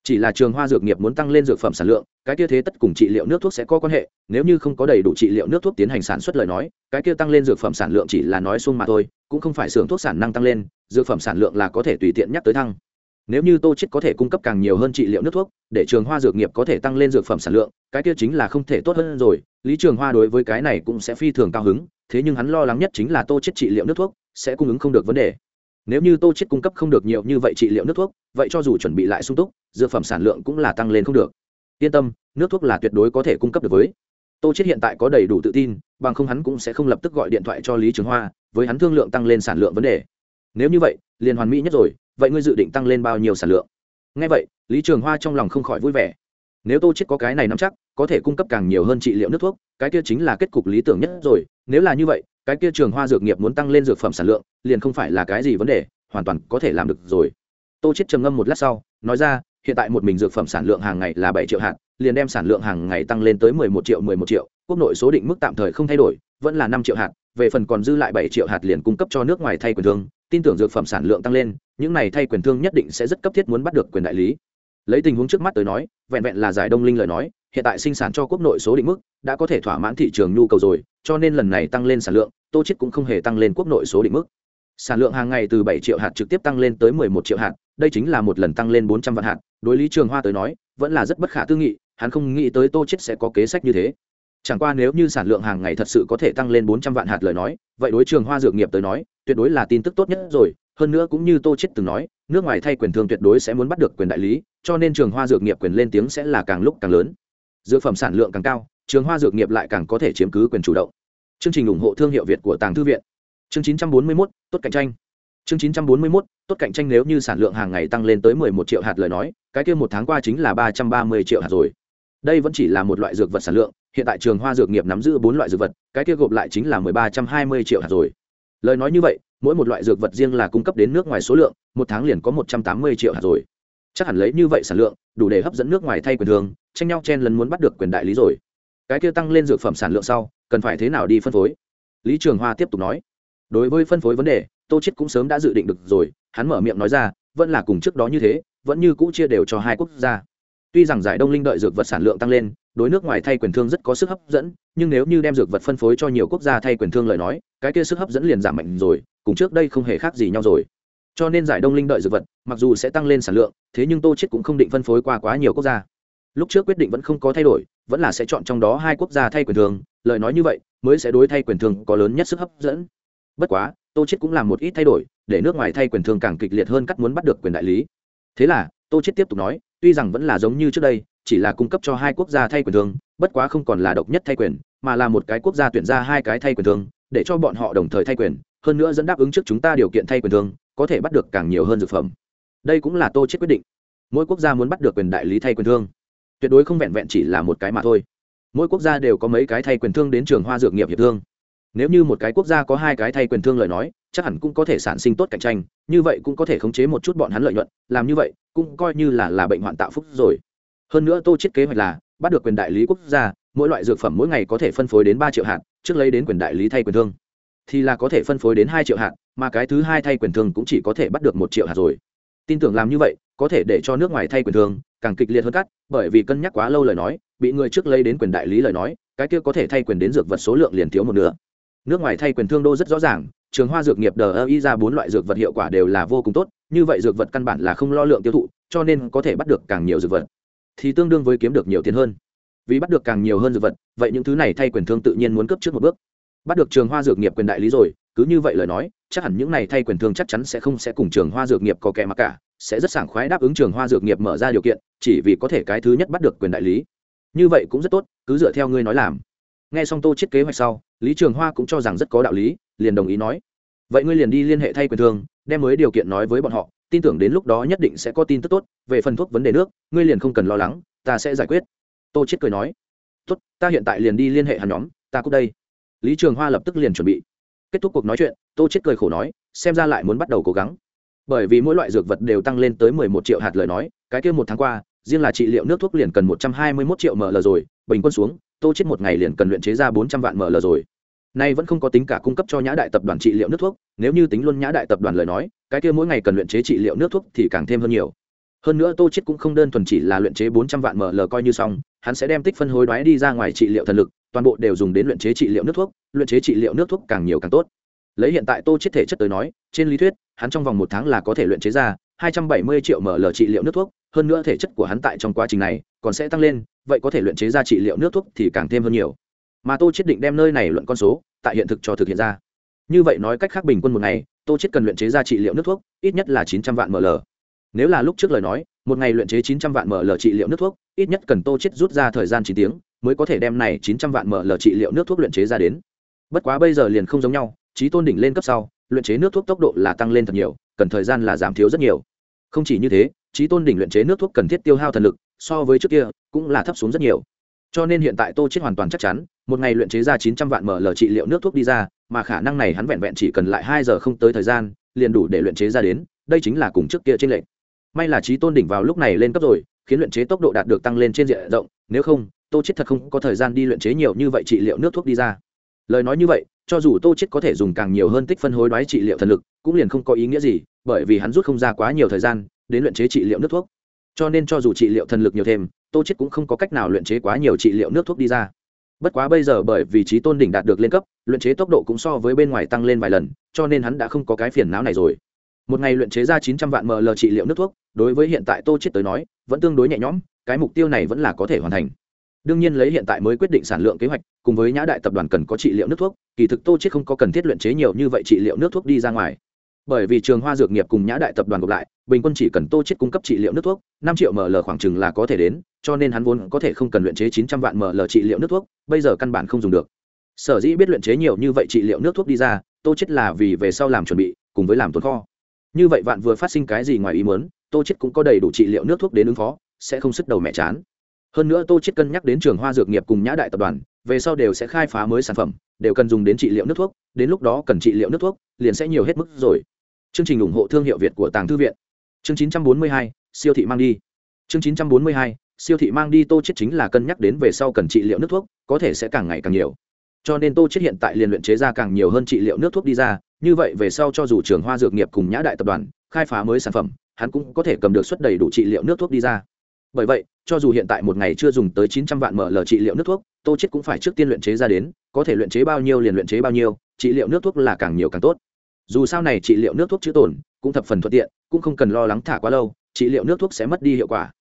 Chỉ là trường hoa dược nghiệp muốn tăng lên dược phẩm sản lượng, cái kia thế tất cùng trị liệu nước thuốc sẽ có quan hệ, nếu như không có đầy đủ trị liệu nước thuốc tiến hành sản xuất lời nói, cái kia tăng lên dược phẩm sản lượng chỉ là nói xuông mà thôi, cũng không phải xưởng thuốc sản năng tăng lên, dược phẩm sản lượng là có thể tùy tiện nhắc tới thăng. Nếu như tô chết có thể cung cấp càng nhiều hơn trị liệu nước thuốc, để trường hoa dược nghiệp có thể tăng lên dược phẩm sản lượng, cái kia chính là không thể tốt hơn rồi, lý trường hoa đối với cái này cũng sẽ phi thường cao hứng, thế nhưng hắn lo lắng nhất chính là tô chết trị liệu nước thuốc sẽ cung ứng không được vấn đề. Nếu như tô chết cung cấp không được nhiều như vậy trị liệu nước thuốc, vậy cho dù chuẩn bị lại sung túc, dược phẩm sản lượng cũng là tăng lên không được. Yên tâm, nước thuốc là tuyệt đối có thể cung cấp được với. Tô chết hiện tại có đầy đủ tự tin, bằng không hắn cũng sẽ không lập tức gọi điện thoại cho lý trường hoa, với hắn thương lượng tăng lên sản lượng vấn đề. Nếu như vậy, liền hoàn mỹ nhất rồi, vậy ngươi dự định tăng lên bao nhiêu sản lượng? Ngay vậy, lý trường hoa trong lòng không khỏi vui vẻ. Nếu tô chết có cái này nắm chắc, có thể cung cấp càng nhiều hơn trị liệu nước thuốc, cái kia chính là kết cục lý tưởng nhất rồi, nếu là như vậy cái kia trường hoa dược nghiệp muốn tăng lên dược phẩm sản lượng, liền không phải là cái gì vấn đề, hoàn toàn có thể làm được rồi. Tô chết trầm ngâm một lát sau, nói ra, hiện tại một mình dược phẩm sản lượng hàng ngày là bảy triệu hạt, liền đem sản lượng hàng ngày tăng lên tới mười một triệu, mười một triệu, quốc nội số định mức tạm thời không thay đổi, vẫn là năm triệu hạt, về phần còn dư lại bảy triệu hạt liền cung cấp cho nước ngoài thay quyền thương, tin tưởng dược phẩm sản lượng tăng lên, những này thay quyền thương nhất định sẽ rất cấp thiết muốn bắt được quyền đại lý. Lấy tình huống trước mắt tới nói, vẹn vẹn là giải đông linh lời nói, hiện tại sinh sản cho quốc nội số định mức đã có thể thỏa mãn thị trường nhu cầu rồi, cho nên lần này tăng lên sản lượng tô chết cũng không hề tăng lên quốc nội số định mức. Sản lượng hàng ngày từ bảy triệu hạt trực tiếp tăng lên tới mười một triệu hạt, đây chính là một lần tăng lên bốn trăm vạn hạt. Đối lý trường hoa tới nói, vẫn là rất bất khả tư nghị, hắn không nghĩ tới tô chết sẽ có kế sách như thế. Chẳng qua nếu như sản lượng hàng ngày thật sự có thể tăng lên bốn trăm vạn hạt lời nói, vậy đối trường hoa dược nghiệp tới nói, tuyệt đối là tin tức tốt nhất rồi. Hơn nữa cũng như tô chết từng nói, nước ngoài thay quyền thương tuyệt đối sẽ muốn bắt được quyền đại lý, cho nên trường hoa dược nghiệp quyền lên tiếng sẽ là càng lúc càng lớn. Dược phẩm sản lượng càng cao, trường hoa dược nghiệp lại càng có thể chiếm cứ quyền chủ động chương trình ủng hộ thương hiệu việt của tàng thư viện. Chương 941, tốt cạnh tranh. Chương 941, tốt cạnh tranh nếu như sản lượng hàng ngày tăng lên tới 11 triệu hạt lời nói cái kia một tháng qua chính là 330 triệu hạt rồi. Đây vẫn chỉ là một loại dược vật sản lượng hiện tại trường hoa dược nghiệp nắm giữ bốn loại dược vật cái kia gộp lại chính là 1320 triệu hạt rồi. Lời nói như vậy mỗi một loại dược vật riêng là cung cấp đến nước ngoài số lượng một tháng liền có 180 triệu hạt rồi. Chắc hẳn lấy như vậy sản lượng đủ để hấp dẫn nước ngoài thay quyền thường tranh nhau chen lấn muốn bắt được quyền đại lý rồi. Cái kia tăng lên dược phẩm sản lượng sau cần phải thế nào đi phân phối? Lý trường hoa tiếp tục nói. Đối với phân phối vấn đề, tô chết cũng sớm đã dự định được rồi, hắn mở miệng nói ra, vẫn là cùng trước đó như thế, vẫn như cũ chia đều cho hai quốc gia. Tuy rằng giải đông linh đợi dược vật sản lượng tăng lên, đối nước ngoài thay quyền thương rất có sức hấp dẫn, nhưng nếu như đem dược vật phân phối cho nhiều quốc gia thay quyền thương lời nói, cái kia sức hấp dẫn liền giảm mạnh rồi, cùng trước đây không hề khác gì nhau rồi. Cho nên giải đông linh đợi dược vật, mặc dù sẽ tăng lên sản lượng, thế nhưng tô chết cũng không định phân phối qua quá nhiều quốc gia. Lúc trước quyết định vẫn không có thay đổi, vẫn là sẽ chọn trong đó hai quốc gia thay quyền thương lời nói như vậy mới sẽ đối thay quyền thương có lớn nhất sức hấp dẫn. Bất quá, tô chết cũng làm một ít thay đổi, để nước ngoài thay quyền thương càng kịch liệt hơn cắt muốn bắt được quyền đại lý. Thế là, tô chết tiếp tục nói, tuy rằng vẫn là giống như trước đây, chỉ là cung cấp cho hai quốc gia thay quyền thương, bất quá không còn là độc nhất thay quyền, mà là một cái quốc gia tuyển ra hai cái thay quyền thương, để cho bọn họ đồng thời thay quyền, hơn nữa dẫn đáp ứng trước chúng ta điều kiện thay quyền thương, có thể bắt được càng nhiều hơn dược phẩm. Đây cũng là tô chết quyết định. Mỗi quốc gia muốn bắt được quyền đại lý thay quyền thương, tuyệt đối không vẹn vẹn chỉ là một cái mà thôi mỗi quốc gia đều có mấy cái thay quyền thương đến trường hoa dược nghiệp hiệp thương. Nếu như một cái quốc gia có hai cái thay quyền thương lời nói, chắc hẳn cũng có thể sản sinh tốt cạnh tranh, như vậy cũng có thể khống chế một chút bọn hắn lợi nhuận, làm như vậy cũng coi như là là bệnh hoạn tạo phúc rồi. Hơn nữa tô chiết kế hoạch là bắt được quyền đại lý quốc gia, mỗi loại dược phẩm mỗi ngày có thể phân phối đến ba triệu hạt, trước lấy đến quyền đại lý thay quyền thương. Thì là có thể phân phối đến hai triệu hạt, mà cái thứ hai thay quyền thương cũng chỉ có thể bắt được một triệu hạt rồi. Tin tưởng làm như vậy, có thể để cho nước ngoài thay quyền thương càng kịch liệt hơn cắt, bởi vì cân nhắc quá lâu lời nói, bị người trước lấy đến quyền đại lý lời nói, cái kia có thể thay quyền đến dược vật số lượng liền thiếu một nửa. Nước ngoài thay quyền thương đô rất rõ ràng, trường hoa dược nghiệp đờ ơ y ra bốn loại dược vật hiệu quả đều là vô cùng tốt, như vậy dược vật căn bản là không lo lượng tiêu thụ, cho nên có thể bắt được càng nhiều dược vật. Thì tương đương với kiếm được nhiều tiền hơn. Vì bắt được càng nhiều hơn dược vật, vậy những thứ này thay quyền thương tự nhiên muốn cấp trước một bước. Bắt được trường hoa dược nghiệp quyền đại lý rồi, cứ như vậy lời nói, chắc hẳn những này thay quyền thương chắc chắn sẽ không sẽ cùng trường hoa dược nghiệp có kẻ mặc cả sẽ rất sảng khoái đáp ứng trường hoa dược nghiệp mở ra điều kiện, chỉ vì có thể cái thứ nhất bắt được quyền đại lý. Như vậy cũng rất tốt, cứ dựa theo ngươi nói làm. Nghe xong tô chiết kế hoạch sau, lý trường hoa cũng cho rằng rất có đạo lý, liền đồng ý nói. Vậy ngươi liền đi liên hệ thay quyền thương, đem mới điều kiện nói với bọn họ, tin tưởng đến lúc đó nhất định sẽ có tin tức tốt, về phần thuốc vấn đề nước, ngươi liền không cần lo lắng, ta sẽ giải quyết. Tô chiết cười nói. Tốt, ta hiện tại liền đi liên hệ hắn nhóm, ta cút đây. Lý trường hoa lập tức liền chuẩn bị. Kết thúc cuộc nói chuyện, tô chiết cười khổ nói, xem ra lại muốn bắt đầu cố gắng bởi vì mỗi loại dược vật đều tăng lên tới 11 triệu hạt lời nói, cái kia một tháng qua, riêng là trị liệu nước thuốc liền cần 121 triệu ml rồi, bình quân xuống, tô chết một ngày liền cần luyện chế ra 400 vạn ml rồi. Nay vẫn không có tính cả cung cấp cho nhã đại tập đoàn trị liệu nước thuốc, nếu như tính luôn nhã đại tập đoàn lời nói, cái kia mỗi ngày cần luyện chế trị liệu nước thuốc thì càng thêm hơn nhiều. Hơn nữa tô chết cũng không đơn thuần chỉ là luyện chế bốn trăm vạn ml coi như xong, hắn sẽ đem tích phân hối đoái đi ra ngoài trị liệu thần lực, toàn bộ đều dùng đến luyện chế trị liệu nước thuốc, luyện chế trị liệu nước thuốc càng nhiều càng tốt lấy hiện tại tô chết thể chất tới nói, trên lý thuyết, hắn trong vòng một tháng là có thể luyện chế ra hai trăm bảy mươi triệu ml trị liệu nước thuốc, hơn nữa thể chất của hắn tại trong quá trình này còn sẽ tăng lên, vậy có thể luyện chế ra trị liệu nước thuốc thì càng thêm hơn nhiều. Mà tô chết định đem nơi này luận con số, tại hiện thực cho thực hiện ra. Như vậy nói cách khác bình quân một ngày, tô chết cần luyện chế ra trị liệu nước thuốc, ít nhất là chín trăm vạn ml. Nếu là lúc trước lời nói, một ngày luyện chế chín trăm vạn ml trị liệu nước thuốc, ít nhất cần tô chết rút ra thời gian 9 tiếng, mới có thể đem này chín trăm vạn ml trị liệu nước thuốc luyện chế ra đến. Bất quá bây giờ liền không giống nhau trí tôn đỉnh lên cấp sau, luyện chế nước thuốc tốc độ là tăng lên thật nhiều, cần thời gian là giảm thiếu rất nhiều. Không chỉ như thế, trí tôn đỉnh luyện chế nước thuốc cần thiết tiêu hao thần lực, so với trước kia, cũng là thấp xuống rất nhiều. Cho nên hiện tại tô chết hoàn toàn chắc chắn, một ngày luyện chế ra chín trăm vạn ml trị liệu nước thuốc đi ra, mà khả năng này hắn vẹn vẹn chỉ cần lại hai giờ không tới thời gian, liền đủ để luyện chế ra đến, đây chính là cùng trước kia trên lệnh may là trí tôn đỉnh vào lúc này lên cấp rồi, khiến luyện chế tốc độ đạt được tăng lên trên diện rộng, nếu không, tô chết thật không có thời gian đi luyện chế nhiều như vậy trị liệu nước thuốc đi ra lời nói như vậy, cho dù tô chết có thể dùng càng nhiều hơn tích phân hối đoái trị liệu thần lực, cũng liền không có ý nghĩa gì, bởi vì hắn rút không ra quá nhiều thời gian, đến luyện chế trị liệu nước thuốc. Cho nên cho dù trị liệu thần lực nhiều thêm, tô chết cũng không có cách nào luyện chế quá nhiều trị liệu nước thuốc đi ra. Bất quá bây giờ bởi vì trí tôn đỉnh đạt được lên cấp, luyện chế tốc độ cũng so với bên ngoài tăng lên vài lần, cho nên hắn đã không có cái phiền não này rồi. Một ngày luyện chế ra chín trăm vạn ml trị liệu nước thuốc, đối với hiện tại tô chết tới nói, vẫn tương đối nhẹ nhõm, cái mục tiêu này vẫn là có thể hoàn thành. Đương nhiên lấy hiện tại mới quyết định sản lượng kế hoạch cùng với nhã đại tập đoàn cần có trị liệu nước thuốc, kỳ thực tô chết không có cần thiết luyện chế nhiều như vậy trị liệu nước thuốc đi ra ngoài. Bởi vì trường hoa dược nghiệp cùng nhã đại tập đoàn gộp lại, bình quân chỉ cần tô chết cung cấp trị liệu nước thuốc, năm triệu ml khoảng chừng là có thể đến, cho nên hắn vốn có thể không cần luyện chế chín trăm vạn ml trị liệu nước thuốc, bây giờ căn bản không dùng được. Sở dĩ biết luyện chế nhiều như vậy trị liệu nước thuốc đi ra, tô chết là vì về sau làm chuẩn bị, cùng với làm tồn kho. Như vậy vạn vừa phát sinh cái gì ngoài ý muốn, tô chết cũng có đầy đủ trị liệu nước thuốc đến ứng phó, sẽ không sức đầu mẹ chán. Hơn nữa tô chết cân nhắc đến trường hoa dược nghiệp cùng nhã đại tập đoàn về sau đều sẽ khai phá mới sản phẩm đều cần dùng đến trị liệu nước thuốc đến lúc đó cần trị liệu nước thuốc liền sẽ nhiều hết mức rồi. Chương trình ủng hộ thương hiệu việt của tàng thư viện. Chương 942, siêu thị mang đi. Chương 942, siêu thị mang đi tô chết chính là cân nhắc đến về sau cần trị liệu nước thuốc có thể sẽ càng ngày càng nhiều. Cho nên tô chết hiện tại liền luyện chế ra càng nhiều hơn trị liệu nước thuốc đi ra như vậy về sau cho dù trường hoa dược nghiệp cùng nhã đại tập đoàn khai phá mới sản phẩm hắn cũng có thể cầm được suất đầy đủ trị liệu nước thuốc đi ra. Bởi vậy cho dù hiện tại một ngày chưa dùng tới chín trăm vạn ml trị liệu nước thuốc, tô chết cũng phải trước tiên luyện chế ra đến, có thể luyện chế bao nhiêu liền luyện chế bao nhiêu, trị liệu nước thuốc là càng nhiều càng tốt. Dù sao này trị liệu nước thuốc chữa tổn, cũng thập phần thuận tiện, cũng không cần lo lắng thả quá lâu, trị liệu nước thuốc sẽ mất đi hiệu quả.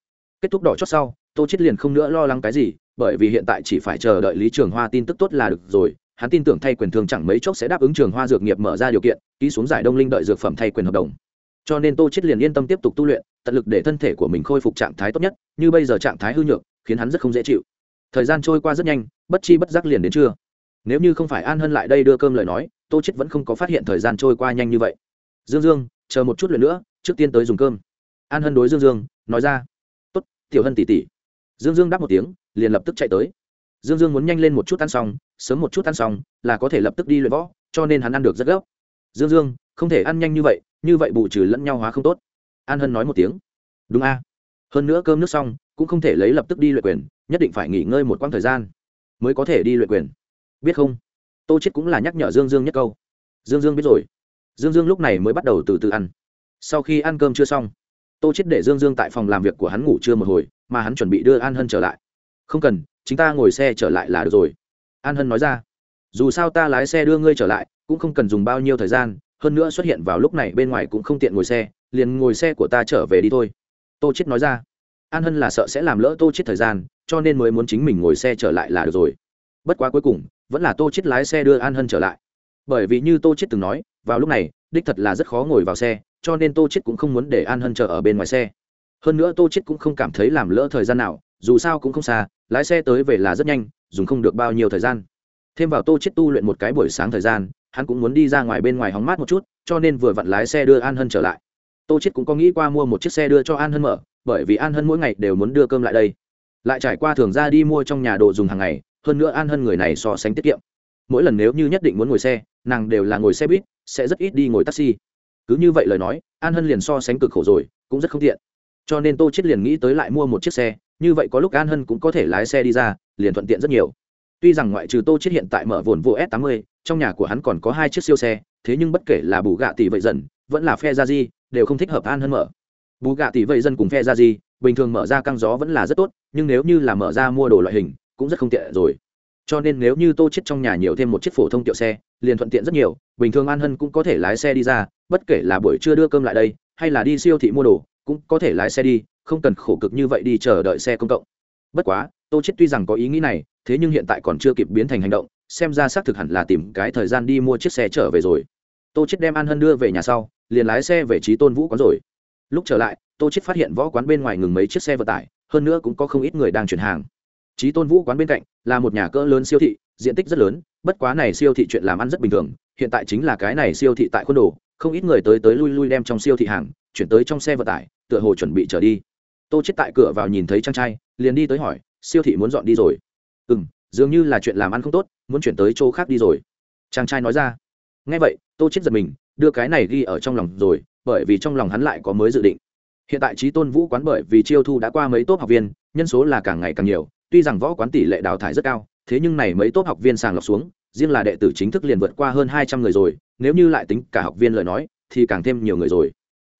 Kết thúc đỏ chót sau, tô chết liền không nữa lo lắng cái gì, bởi vì hiện tại chỉ phải chờ đợi lý trường hoa tin tức tốt là được rồi, hắn tin tưởng thay quyền thương chẳng mấy chốc sẽ đáp ứng trường hoa dược nghiệp mở ra điều kiện, ký xuống giải đông linh đợi dược phẩm thay quyền hợp đồng. Cho nên tô chết liền yên tâm tiếp tục tu luyện tận lực để thân thể của mình khôi phục trạng thái tốt nhất, như bây giờ trạng thái hư nhược, khiến hắn rất không dễ chịu. Thời gian trôi qua rất nhanh, bất chi bất giác liền đến trưa. Nếu như không phải an hân lại đây đưa cơm lời nói, tô chết vẫn không có phát hiện thời gian trôi qua nhanh như vậy. Dương dương, chờ một chút lần nữa, trước tiên tới dùng cơm. An hân đối dương dương, nói ra. Tốt, tiểu hân tỉ tỉ dương dương đáp một tiếng, liền lập tức chạy tới. Dương dương muốn nhanh lên một chút ăn xong, sớm một chút ăn xong, là có thể lập tức đi luyện võ, cho nên hắn ăn được rất gấp. Dương dương, không thể ăn nhanh như vậy như vậy bù trừ lẫn nhau hóa không tốt an hân nói một tiếng. Đúng a. Hơn nữa cơm nước xong, cũng không thể lấy lập tức đi luyện quyền, nhất định phải nghỉ ngơi một quãng thời gian mới có thể đi luyện quyền. Biết không? Tô chết cũng là nhắc nhở dương dương nhất câu. Dương dương biết rồi. Dương dương lúc này mới bắt đầu từ từ ăn. Sau khi ăn cơm chưa xong, tô chết để dương dương tại phòng làm việc của hắn ngủ trưa một hồi, mà hắn chuẩn bị đưa an hân trở lại. Không cần chúng ta ngồi xe trở lại là được rồi. An hân nói ra. Dù sao ta lái xe đưa ngươi trở lại, cũng không cần dùng bao nhiêu thời gian, hơn nữa xuất hiện vào lúc này bên ngoài cũng không tiện ngồi xe liền ngồi xe của ta trở về đi thôi. Tô chết nói ra. An hân là sợ sẽ làm lỡ tô chết thời gian, cho nên mới muốn chính mình ngồi xe trở lại là được rồi. Bất quá cuối cùng, vẫn là tô chết lái xe đưa an hân trở lại. Bởi vì như tô chết từng nói, vào lúc này, đích thật là rất khó ngồi vào xe, cho nên tô chết cũng không muốn để an hân chờ ở bên ngoài xe. Hơn nữa tô chết cũng không cảm thấy làm lỡ thời gian nào, dù sao cũng không xa, lái xe tới về là rất nhanh, dùng không được bao nhiêu thời gian. Thêm vào tô chết tu luyện một cái buổi sáng thời gian, hắn cũng muốn đi ra ngoài bên ngoài hóng mát một chút, cho nên vừa vặn lái xe đưa an hân trở lại tô chết cũng có nghĩ qua mua một chiếc xe đưa cho an hân mở, bởi vì an hân mỗi ngày đều muốn đưa cơm lại đây. Lại trải qua thường ra đi mua trong nhà đồ dùng hàng ngày, hơn nữa an hân người này so sánh tiết kiệm. Mỗi lần nếu như nhất định muốn ngồi xe, nàng đều là ngồi xe buýt, sẽ rất ít đi ngồi taxi. Cứ như vậy lời nói, an hân liền so sánh cực khổ rồi, cũng rất không tiện. Cho nên tô chết liền nghĩ tới lại mua một chiếc xe, như vậy có lúc an hân cũng có thể lái xe đi ra, liền thuận tiện rất nhiều. Tuy rằng ngoại trừ tô chết hiện tại mở vồn vô s 80 trong nhà của hắn còn có hai chiếc siêu xe, thế nhưng bất kể là bù gạ tỷ vậy dần, vẫn là phe ra di đều không thích hợp an hơn mở. Bù gạ tỷ vậy dân cùng phe ra gì, bình thường mở ra căng gió vẫn là rất tốt, nhưng nếu như là mở ra mua đồ loại hình, cũng rất không tiện rồi. Cho nên nếu như tô chết trong nhà nhiều thêm một chiếc phổ thông tiểu xe, liền thuận tiện rất nhiều, bình thường an hân cũng có thể lái xe đi ra, bất kể là buổi trưa đưa cơm lại đây, hay là đi siêu thị mua đồ, cũng có thể lái xe đi, không cần khổ cực như vậy đi chờ đợi xe công cộng. Bất quá, tô chết tuy rằng có ý nghĩ này, thế nhưng hiện tại còn chưa kịp biến thành hành động, xem ra xác thực hẳn là tìm cái thời gian đi mua chiếc xe trở về rồi. Tô chết đem an hân đưa về nhà sau liền lái xe về trí tôn vũ quán rồi. Lúc trở lại, tô chết phát hiện võ quán bên ngoài ngừng mấy chiếc xe vận tải, hơn nữa cũng có không ít người đang chuyển hàng. Trí tôn vũ quán bên cạnh là một nhà cỡ lớn siêu thị, diện tích rất lớn, bất quá này siêu thị chuyện làm ăn rất bình thường, hiện tại chính là cái này siêu thị tại khuôn đồ, không ít người tới tới lui lui đem trong siêu thị hàng, chuyển tới trong xe vận tải, tựa hồ chuẩn bị trở đi. Tô chết tại cửa vào nhìn thấy trang trai, liền đi tới hỏi, siêu thị muốn dọn đi rồi? Ừ m dường như là chuyện làm ăn không tốt, muốn chuyển tới chỗ khác đi rồi. Chàng trai nói ra. Ngay vậy, tô chết giật mình đưa cái này ghi ở trong lòng rồi, bởi vì trong lòng hắn lại có mới dự định. Hiện tại trí tôn vũ quán bởi vì chiêu thu đã qua mấy tốt học viên, nhân số là càng ngày càng nhiều, tuy rằng võ quán tỷ lệ đào thải rất cao, thế nhưng này mấy tốt học viên sàng lọc xuống, riêng là đệ tử chính thức liền vượt qua hơn hai trăm người rồi, nếu như lại tính cả học viên lời nói, thì càng thêm nhiều người rồi.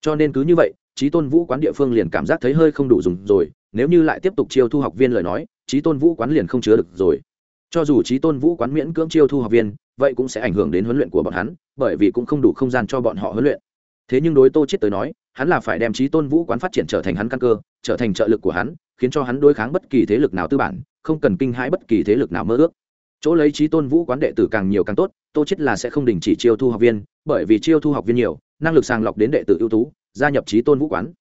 Cho nên cứ như vậy trí tôn vũ quán địa phương liền cảm giác thấy hơi không đủ dùng rồi, nếu như lại tiếp tục chiêu thu học viên lời nói trí tôn vũ quán liền không chứa được rồi cho dù trí tôn vũ quán miễn cưỡng chiêu thu học viên, vậy cũng sẽ ảnh hưởng đến huấn luyện của bọn hắn, bởi vì cũng không đủ không gian cho bọn họ huấn luyện. Thế nhưng đối tô chết tới nói, hắn là phải đem trí tôn vũ quán phát triển trở thành hắn căn cơ, trở thành trợ lực của hắn, khiến cho hắn đối kháng bất kỳ thế lực nào tư bản, không cần kinh hãi bất kỳ thế lực nào mơ ước. Chỗ lấy trí tôn vũ quán đệ tử càng nhiều càng tốt, tô chết là sẽ không đình chỉ chiêu thu học viên, bởi vì chiêu thu học viên nhiều, năng lực sàng lọc đến đệ tử ưu tú, gia nhập trí tôn vũ quán.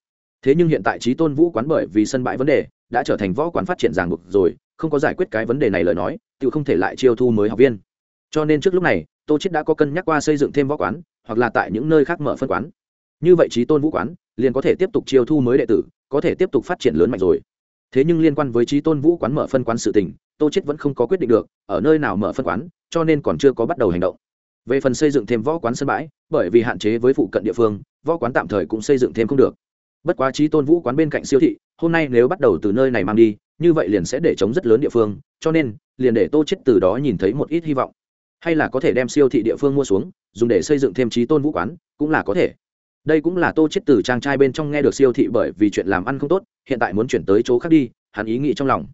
Thế nhưng hiện tại trí tôn vũ quán bởi vì sân bãi vấn đề, đã trở thành võ quán phát triển ràng buộc rồi không có giải quyết cái vấn đề này lời nói, tự không thể lại chiêu thu mới học viên. Cho nên trước lúc này, tô chết đã có cân nhắc qua xây dựng thêm võ quán, hoặc là tại những nơi khác mở phân quán. Như vậy trí tôn vũ quán, liền có thể tiếp tục chiêu thu mới đệ tử, có thể tiếp tục phát triển lớn mạnh rồi. Thế nhưng liên quan với trí tôn vũ quán mở phân quán sự tình, tô chết vẫn không có quyết định được, ở nơi nào mở phân quán, cho nên còn chưa có bắt đầu hành động. Về phần xây dựng thêm võ quán sân bãi, bởi vì hạn chế với phụ cận địa phương, võ quán tạm thời cũng xây dựng thêm không được. Bất quá trí tôn vũ quán bên cạnh siêu thị, hôm nay nếu bắt đầu từ nơi này mang đi như vậy liền sẽ để chống rất lớn địa phương cho nên liền để tô chết từ đó nhìn thấy một ít hy vọng. Hay là có thể đem siêu thị địa phương mua xuống dùng để xây dựng thêm trí tôn vũ quán cũng là có thể. Đây cũng là tô chết từ trang trai bên trong nghe được siêu thị bởi vì chuyện làm ăn không tốt hiện tại muốn chuyển tới chỗ khác đi hắn ý nghĩ trong lòng.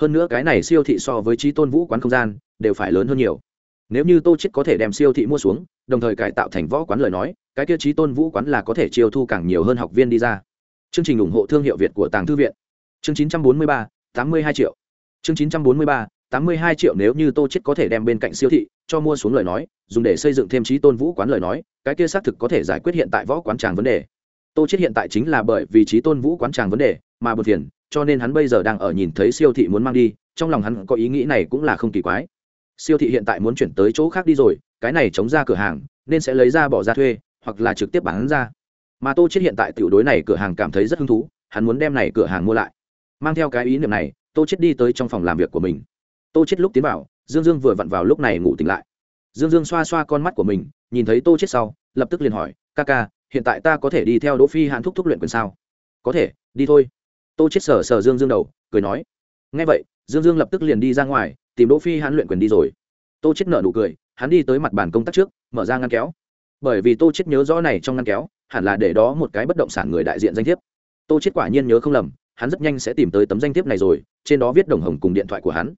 Hơn nữa cái này siêu thị so với trí tôn vũ quán không gian đều phải lớn hơn nhiều. Nếu như tô chết có thể đem siêu thị mua xuống đồng thời cải tạo thành võ quán lời nói cái kia trí tôn vũ quán là có thể chiêu thu càng nhiều hơn học viên đi ra. Chương trình ủng hộ thương hiệu việt của tàng thư viện. Chương 943, 82 triệu. Chương 943, 82 triệu nếu như tô chết có thể đem bên cạnh siêu thị cho mua xuống lời nói dùng để xây dựng thêm trí tôn vũ quán lời nói cái kia xác thực có thể giải quyết hiện tại võ quán tràng vấn đề. Tô chết hiện tại chính là bởi vì trí tôn vũ quán tràng vấn đề mà bật phiền cho nên hắn bây giờ đang ở nhìn thấy siêu thị muốn mang đi trong lòng hắn có ý nghĩ này cũng là không kỳ quái. Siêu thị hiện tại muốn chuyển tới chỗ khác đi rồi cái này chống ra cửa hàng nên sẽ lấy ra bỏ ra thuê hoặc là trực tiếp bán ra. Mà tô chết hiện tại tiểu đối này cửa hàng cảm thấy rất hứng thú hắn muốn đem này cửa hàng mua lại mang theo cái ý niệm này, tô chết đi tới trong phòng làm việc của mình. Tô chết lúc tiến vào, dương dương vừa vặn vào lúc này ngủ tỉnh lại. Dương dương xoa xoa con mắt của mình, nhìn thấy tô chết sau, lập tức liền hỏi, ca ca, hiện tại ta có thể đi theo đỗ phi hạn thúc thúc luyện quyền sao? Có thể, đi thôi. Tô chết sờ sờ dương dương đầu, cười nói. Nghe vậy, dương dương lập tức liền đi ra ngoài, tìm đỗ phi hạn luyện quyền đi rồi. Tô chết nở nụ cười, hắn đi tới mặt bàn công tác trước, mở ra ngăn kéo. Bởi vì tô chết nhớ rõ này trong ngăn kéo, hẳn là để đó một cái bất động sản người đại diện danh thiếp. Tô chết quả nhiên nhớ không lầm hắn rất nhanh sẽ tìm tới tấm danh thiếp này rồi, trên đó viết đồng hồng cùng điện thoại của hắn.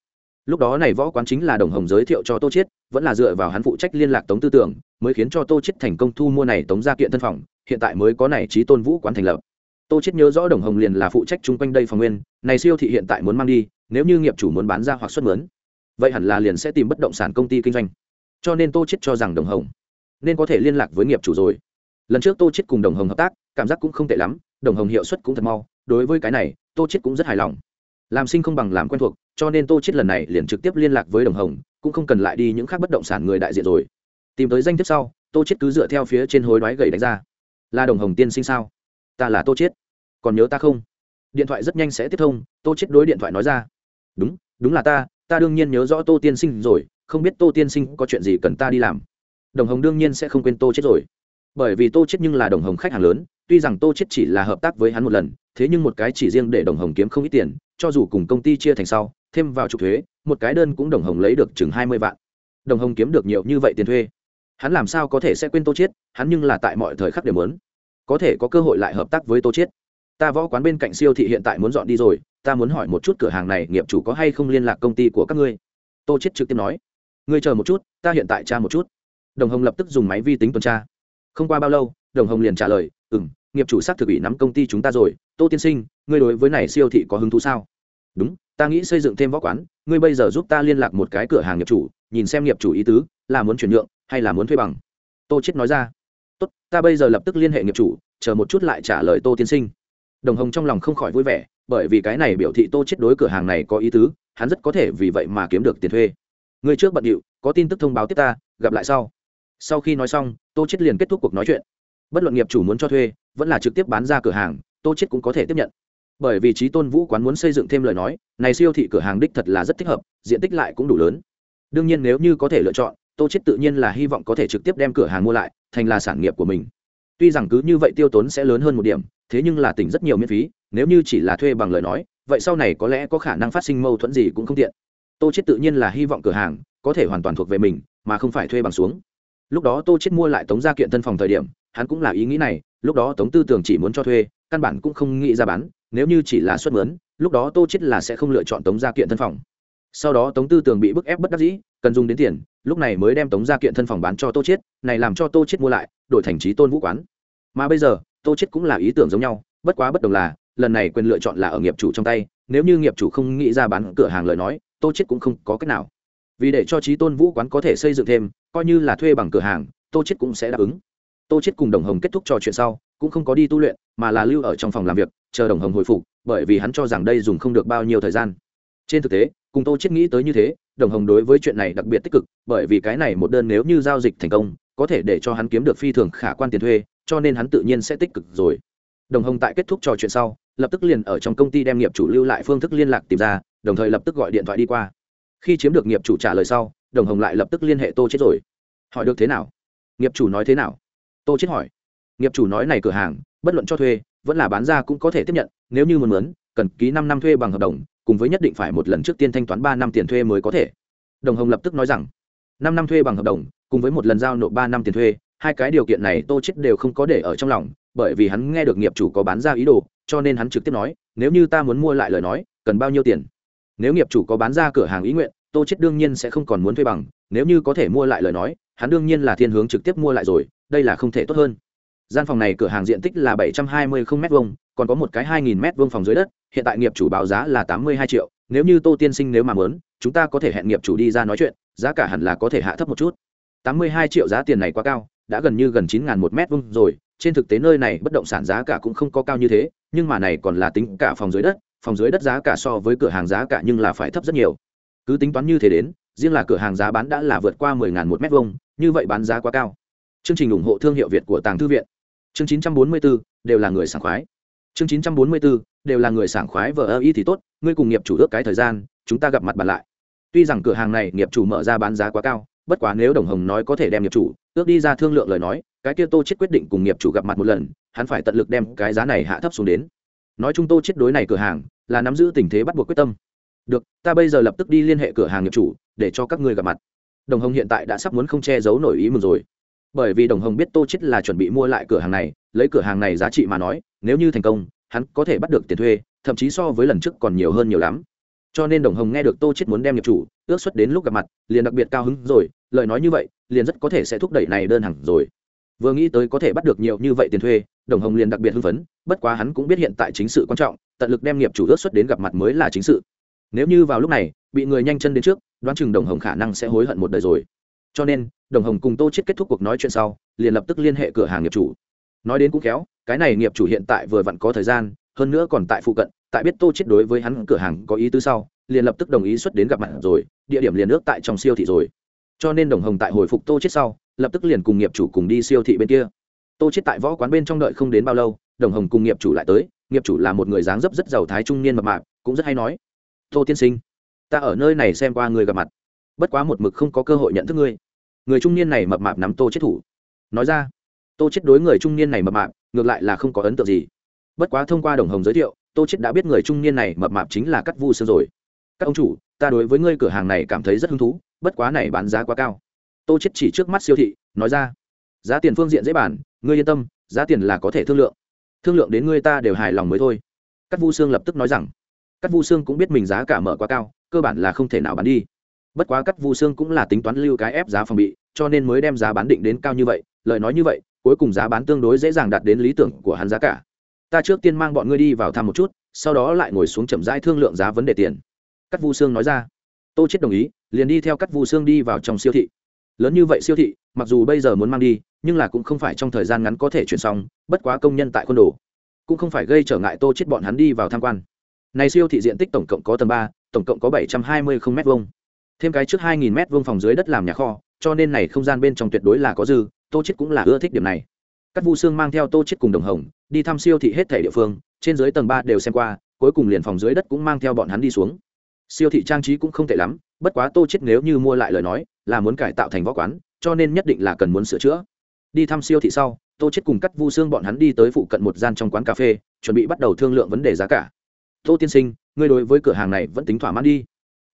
Lúc đó này võ quán chính là đồng hồng giới thiệu cho tô chiết, vẫn là dựa vào hắn phụ trách liên lạc tống tư tưởng, mới khiến cho tô chiết thành công thu mua này tống gia kiện thân phòng, hiện tại mới có này trí tôn vũ quán thành lập. Tô chiết nhớ rõ đồng hồng liền là phụ trách chung quanh đây phòng nguyên, này siêu thị hiện tại muốn mang đi, nếu như nghiệp chủ muốn bán ra hoặc xuất mướn, vậy hẳn là liền sẽ tìm bất động sản công ty kinh doanh. Cho nên tô chiết cho rằng đồng hồng nên có thể liên lạc với nghiệp chủ rồi. Lần trước tô chiết cùng đồng hồng hợp tác, cảm giác cũng không tệ lắm, đồng hồng hiệu suất cũng thật mau đối với cái này, tô chiết cũng rất hài lòng. Làm sinh không bằng làm quen thuộc, cho nên tô chết lần này liền trực tiếp liên lạc với đồng hồng, cũng không cần lại đi những khác bất động sản người đại diện rồi. Tìm tới danh thiếp sau, tô chết cứ dựa theo phía trên hối đoái gầy đánh ra. Là đồng hồng tiên sinh sao? Ta là tô chết còn nhớ ta không? Điện thoại rất nhanh sẽ tiếp thông, tô chết đối điện thoại nói ra. Đúng đúng là ta ta đương nhiên nhớ rõ tô tiên sinh rồi, không biết tô tiên sinh có chuyện gì cần ta đi làm. Đồng hồng đương nhiên sẽ không quên tô chết rồi bởi vì tô chết nhưng là đồng hồng khách hàng lớn tuy rằng tô chết chỉ là hợp tác với hắn một lần thế nhưng một cái chỉ riêng để đồng hồng kiếm không ít tiền cho dù cùng công ty chia thành sau thêm vào trục thuế một cái đơn cũng đồng hồng lấy được chừng hai mươi vạn. Đồng hồng kiếm được nhiều như vậy tiền thuê hắn làm sao có thể sẽ quên tô chết, hắn nhưng là tại mọi thời khắc đều muốn. Có thể có cơ hội lại hợp tác với tô chết, ta võ quán bên cạnh siêu thị hiện tại muốn dọn đi rồi ta muốn hỏi một chút cửa hàng này nghiệp chủ có hay không liên lạc công ty của các ngươi? Tô chết trực tiếp nói. Ngươi chờ một chút ta hiện tại tra một chút. Đồng hồng lập tức dùng máy vi tính tuần tra không qua bao lâu, đồng hồng liền trả lời ừ m nghiệp chủ xác thực ủy nắm công ty chúng ta rồi. Tô tiên sinh, ngươi đối với này siêu thị có hứng thú sao? Đúng, ta nghĩ xây dựng thêm võ quán, ngươi bây giờ giúp ta liên lạc một cái cửa hàng nghiệp chủ, nhìn xem nghiệp chủ ý tứ, là muốn chuyển nhượng hay là muốn thuê bằng? Tô chết nói ra. Tốt, ta bây giờ lập tức liên hệ nghiệp chủ, chờ một chút lại trả lời tô tiên sinh. Đồng hồng trong lòng không khỏi vui vẻ, bởi vì cái này biểu thị tô chết đối cửa hàng này có ý tứ, hắn rất có thể vì vậy mà kiếm được tiền thuê. Người trước bận điệu, có tin tức thông báo tiếp ta, gặp lại sau sau khi nói xong, tô chết liền kết thúc cuộc nói chuyện. Bất luận nghiệp chủ muốn cho thuê, vẫn là trực tiếp bán ra cửa hàng, tô chết cũng có thể tiếp nhận. Bởi vì trí tôn vũ quán muốn xây dựng thêm lời nói, này siêu thị cửa hàng đích thật là rất thích hợp, diện tích lại cũng đủ lớn. Đương nhiên nếu như có thể lựa chọn, tô chết tự nhiên là hy vọng có thể trực tiếp đem cửa hàng mua lại, thành là sản nghiệp của mình. Tuy rằng cứ như vậy tiêu tốn sẽ lớn hơn một điểm, thế nhưng là tỉnh rất nhiều miễn phí, nếu như chỉ là thuê bằng lời nói, vậy sau này có lẽ có khả năng phát sinh mâu thuẫn gì cũng không tiện. Tô chết tự nhiên là hy vọng cửa hàng có thể hoàn toàn thuộc về mình, mà không phải thuê bằng xuống lúc đó tô chết mua lại tống gia kiện thân phòng thời điểm, hắn cũng là ý nghĩ này, lúc đó tống tư tưởng chỉ muốn cho thuê, căn bản cũng không nghĩ ra bán, nếu như chỉ là xuất mướn, lúc đó tô chết là sẽ không lựa chọn tống gia kiện thân phòng. Sau đó tống tư tưởng bị bức ép bất đắc dĩ, cần dùng đến tiền, lúc này mới đem tống gia kiện thân phòng bán cho tô chết này làm cho tô chết mua lại, đổi thành trí tôn vũ quán. Mà bây giờ, tô chết cũng là ý tưởng giống nhau, bất quá bất đồng là, lần này quyền lựa chọn là ở nghiệp chủ trong tay, nếu như nghiệp chủ không nghĩ ra bán cửa hàng lời nói, tô chết cũng không có cách nào. Vì để cho trí tôn vũ quán có thể xây dựng thêm coi như là thuê bằng cửa hàng, tô chết cũng sẽ đáp ứng. Tô chết cùng đồng hồng kết thúc trò chuyện sau, cũng không có đi tu luyện, mà là lưu ở trong phòng làm việc, chờ đồng hồng hồi phục, bởi vì hắn cho rằng đây dùng không được bao nhiêu thời gian. Trên thực tế, cùng tô chết nghĩ tới như thế, đồng hồng đối với chuyện này đặc biệt tích cực, bởi vì cái này một đơn nếu như giao dịch thành công, có thể để cho hắn kiếm được phi thường khả quan tiền thuê, cho nên hắn tự nhiên sẽ tích cực rồi. Đồng hồng tại kết thúc trò chuyện sau, lập tức liền ở trong công ty đem nghiệp chủ lưu lại phương thức liên lạc tìm ra, đồng thời lập tức gọi điện thoại đi qua. Khi chiếm được nghiệp chủ trả lời sau đồng hồng lại lập tức liên hệ tô chết rồi. Hỏi được thế nào? Nghiệp chủ nói thế nào? Tô chết hỏi. Nghiệp chủ nói này cửa hàng, bất luận cho thuê, vẫn là bán ra cũng có thể tiếp nhận, nếu như muốn mướn, cần ký năm năm thuê bằng hợp đồng, cùng với nhất định phải một lần trước tiên thanh toán ba năm tiền thuê mới có thể. Đồng hồng lập tức nói rằng, năm năm thuê bằng hợp đồng, cùng với một lần giao nộp ba năm tiền thuê, hai cái điều kiện này tô chết đều không có để ở trong lòng, bởi vì hắn nghe được nghiệp chủ có bán ra ý đồ, cho nên hắn trực tiếp nói, nếu như ta muốn mua lại lời nói, cần bao nhiêu tiền? Nếu nghiệp chủ có bán ra cửa hàng ý nguyện tô chết đương nhiên sẽ không còn muốn thuê bằng, nếu như có thể mua lại lời nói, hắn đương nhiên là thiên hướng trực tiếp mua lại rồi, đây là không thể tốt hơn. Gian phòng này cửa hàng diện tích là bảy trăm hai mươi không m vuông, còn có một cái hai nghìn m vuông phòng dưới đất, hiện tại nghiệp chủ báo giá là tám mươi hai triệu, nếu như tô tiên sinh nếu mà muốn, chúng ta có thể hẹn nghiệp chủ đi ra nói chuyện, giá cả hẳn là có thể hạ thấp một chút. Tám mươi hai triệu giá tiền này quá cao, đã gần như gần chín ngàn một mét vuông rồi, trên thực tế nơi này bất động sản giá cả cũng không có cao như thế, nhưng mà này còn là tính cả phòng dưới đất, phòng dưới đất giá cả so với cửa hàng giá cả nhưng là phải thấp rất nhiều cứ tính toán như thế đến, riêng là cửa hàng giá bán đã là vượt qua mười ngàn một mét vuông, như vậy bán giá quá cao. Chương trình ủng hộ thương hiệu việt của tàng thư viện. Chương chín trăm bốn mươi bốn đều là người sảng khoái. Chương chín trăm bốn mươi bốn đều là người sảng khoái vờ ơ y thì tốt, ngươi cùng nghiệp chủ ước cái thời gian, chúng ta gặp mặt bàn lại. Tuy rằng cửa hàng này nghiệp chủ mở ra bán giá quá cao, bất quá nếu đồng hồng nói có thể đem nghiệp chủ, ước đi ra thương lượng lời nói, cái kia tô chết quyết định cùng nghiệp chủ gặp mặt một lần, hắn phải tận lực đem cái giá này hạ thấp xuống đến. Nói chung tô chết đối này cửa hàng, là nắm giữ tình thế bắt buộc quyết tâm được, ta bây giờ lập tức đi liên hệ cửa hàng nghiệp chủ, để cho các ngươi gặp mặt. Đồng hồng hiện tại đã sắp muốn không che giấu nổi ý mừng rồi. Bởi vì đồng hồng biết tô chết là chuẩn bị mua lại cửa hàng này, lấy cửa hàng này giá trị mà nói, nếu như thành công, hắn có thể bắt được tiền thuê, thậm chí so với lần trước còn nhiều hơn nhiều lắm. Cho nên đồng hồng nghe được tô chết muốn đem nghiệp chủ, ước suất đến lúc gặp mặt, liền đặc biệt cao hứng rồi, lời nói như vậy, liền rất có thể sẽ thúc đẩy này đơn hàng rồi. Vừa nghĩ tới có thể bắt được nhiều như vậy tiền thuê, đồng hồng liền đặc biệt hưng phấn, bất quá hắn cũng biết hiện tại chính sự quan trọng, tận lực đem nghiệp chủ ước suất đến gặp mặt mới là chính sự nếu như vào lúc này, bị người nhanh chân đến trước, đoán chừng đồng hồng khả năng sẽ hối hận một đời rồi. Cho nên, đồng hồng cùng tô chết kết thúc cuộc nói chuyện sau, liền lập tức liên hệ cửa hàng nghiệp chủ. Nói đến cũng kéo cái này nghiệp chủ hiện tại vừa vặn có thời gian, hơn nữa còn tại phụ cận, tại biết tô chết đối với hắn cửa hàng có ý tứ sau, liền lập tức đồng ý xuất đến gặp mặt rồi, địa điểm liền ước tại trong siêu thị rồi. Cho nên đồng hồng tại hồi phục tô chết sau, lập tức liền cùng nghiệp chủ cùng đi siêu thị bên kia. Tô chết tại võ quán bên trong đợi không đến bao lâu, đồng hồng cùng nghiệp chủ lại tới, nghiệp chủ là một người dáng dấp rất giàu thái trung niên mập mạp, cũng rất hay nói tô tiên sinh, ta ở nơi này xem qua người gặp mặt. Bất quá một mực không có cơ hội nhận thức ngươi. Người trung niên này mập mạp nắm tô chết thủ. Nói ra, tô chết đối người trung niên này mập mạp, ngược lại là không có ấn tượng gì. Bất quá thông qua đồng hồng giới thiệu, tô chết đã biết người trung niên này mập mạp chính là cắt vu sương rồi. Các ông chủ, ta đối với ngươi cửa hàng này cảm thấy rất hứng thú, bất quá này bán giá quá cao. Tô chết chỉ trước mắt siêu thị, nói ra, giá tiền phương diện dễ bản ngươi yên tâm, giá tiền là có thể thương lượng. Thương lượng đến ngươi ta đều hài lòng mới thôi. Các vu sương lập tức nói rằng các vu sương cũng biết mình giá cả mở quá cao, cơ bản là không thể nào bán đi. Bất quá các vu sương cũng là tính toán lưu cái ép giá phòng bị, cho nên mới đem giá bán định đến cao như vậy. Lời nói như vậy, cuối cùng giá bán tương đối dễ dàng đạt đến lý tưởng của hắn giá cả. Ta trước tiên mang bọn ngươi đi vào thăm một chút, sau đó lại ngồi xuống chậm rãi thương lượng giá vấn đề tiền. Cắt vu sương nói ra. Tô chết đồng ý, liền đi theo cắt vu sương đi vào trong siêu thị. Lớn như vậy siêu thị, mặc dù bây giờ muốn mang đi, nhưng là cũng không phải trong thời gian ngắn có thể chuyển xong, bất quá công nhân tại quân đồ. Cũng không phải gây trở ngại tô chết bọn hắn đi vào tham quan này siêu thị diện tích tổng cộng có tầng ba, tổng cộng có bảy trăm hai mươi không m vuông. Thêm cái trước hai nghìn m vuông phòng dưới đất làm nhà kho, cho nên này không gian bên trong tuyệt đối là có dư, tô chết cũng là ưa thích điểm này. Các vu xương mang theo tô chết cùng đồng hồng, đi thăm siêu thị hết thể địa phương, trên dưới tầng ba đều xem qua, cuối cùng liền phòng dưới đất cũng mang theo bọn hắn đi xuống. Siêu thị trang trí cũng không tệ lắm, bất quá tô chết nếu như mua lại lời nói, là muốn cải tạo thành võ quán, cho nên nhất định là cần muốn sửa chữa. Đi thăm siêu thị sau, tô chết cùng cắt vu xương bọn hắn đi tới phụ cận một gian trong quán cà phê, chuẩn bị bắt đầu thương lượng vấn đề giá cả tô tiên sinh, ngươi đối với cửa hàng này vẫn tính thỏa mãn đi.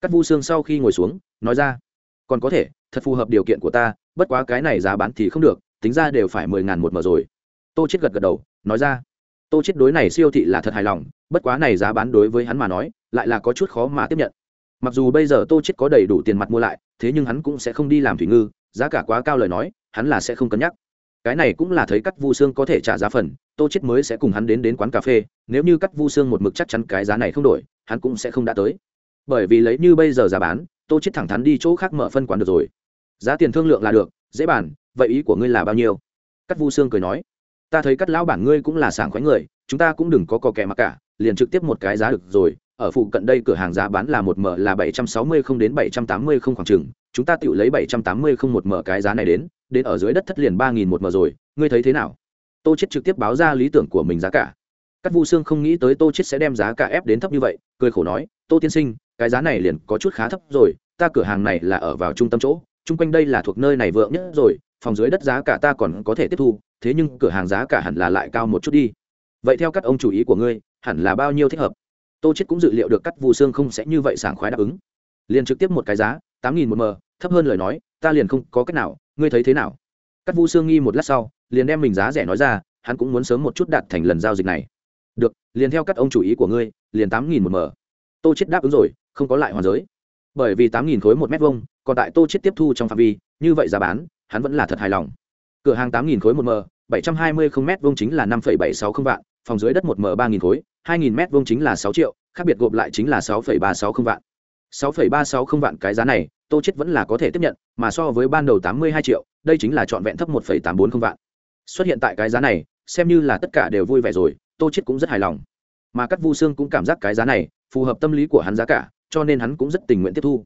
Cắt vu xương sau khi ngồi xuống, nói ra, còn có thể, thật phù hợp điều kiện của ta, bất quá cái này giá bán thì không được, tính ra đều phải mười ngàn một mở rồi. Tô chết gật gật đầu, nói ra, tô chết đối này siêu thị là thật hài lòng, bất quá này giá bán đối với hắn mà nói, lại là có chút khó mà tiếp nhận. Mặc dù bây giờ tô chết có đầy đủ tiền mặt mua lại, thế nhưng hắn cũng sẽ không đi làm thủy ngư, giá cả quá cao lời nói, hắn là sẽ không cân nhắc. Cái này cũng là thấy cắt vu xương có thể trả giá phần tô chết mới sẽ cùng hắn đến đến quán cà phê, nếu như cắt vu xương một mực chắc chắn cái giá này không đổi, hắn cũng sẽ không đã tới. Bởi vì lấy như bây giờ giá bán, tô chết thẳng thắn đi chỗ khác mở phân quán được rồi. Giá tiền thương lượng là được, dễ bàn, vậy ý của ngươi là bao nhiêu? Cắt vu xương cười nói, ta thấy cắt lão bản ngươi cũng là sảng khoái người, chúng ta cũng đừng có cò kẻ mặc cả, liền trực tiếp một cái giá được rồi, ở phụ cận đây cửa hàng giá bán là một mở là bảy trăm sáu mươi không đến bảy trăm tám mươi không khoảng chừng, chúng ta tự lấy bảy trăm tám mươi không một mở cái giá này đến đến ở dưới đất thất liền ba nghìn một mở rồi, ngươi thấy thế nào? Tô chết trực tiếp báo ra lý tưởng của mình giá cả Cát Vu Sương không nghĩ tới Tô chết sẽ đem giá cả ép đến thấp như vậy, cười khổ nói, "Tô tiên sinh, cái giá này liền có chút khá thấp rồi, ta cửa hàng này là ở vào trung tâm chỗ, chung quanh đây là thuộc nơi này vượng nhất rồi, phòng dưới đất giá cả ta còn có thể tiếp thu, thế nhưng cửa hàng giá cả hẳn là lại cao một chút đi. Vậy theo các ông chủ ý của ngươi, hẳn là bao nhiêu thích hợp?" Tô chết cũng dự liệu được Cát Vu Sương không sẽ như vậy sảng khoái đáp ứng. Liền trực tiếp một cái giá, tám nghìn một m, thấp hơn lời nói, ta liền không có cách nào, ngươi thấy thế nào? Cát Vu Sương nghi một lát sau, liền đem mình giá rẻ nói ra, hắn cũng muốn sớm một chút đạt thành lần giao dịch này. Được liền theo các ông chủ ý của ngươi liền tám nghìn một mở. Tô chết đáp ứng rồi không có lại hoàn giới. Bởi vì tám nghìn khối một mét vuông còn tại tô chết tiếp thu trong phạm vi như vậy giá bán hắn vẫn là thật hài lòng. Cửa hàng tám nghìn khối một m bảy trăm hai mươi không mét vuông chính là năm phẩy bảy sáu không vạn phòng dưới đất một m ba nghìn khối hai nghìn mét vuông chính là sáu triệu khác biệt gộp lại chính là sáu phẩy ba sáu không vạn. sáu phẩy ba sáu không vạn cái giá này tô chết vẫn là có thể tiếp nhận mà so với ban đầu tám mươi hai triệu đây chính là trọn vẹn thấp một phẩy tám bốn không vạn xuất hiện tại cái giá này xem như là tất cả đều vui vẻ rồi tô chết cũng rất hài lòng. Mà cắt vu xương cũng cảm giác cái giá này phù hợp tâm lý của hắn giá cả cho nên hắn cũng rất tình nguyện tiếp thu.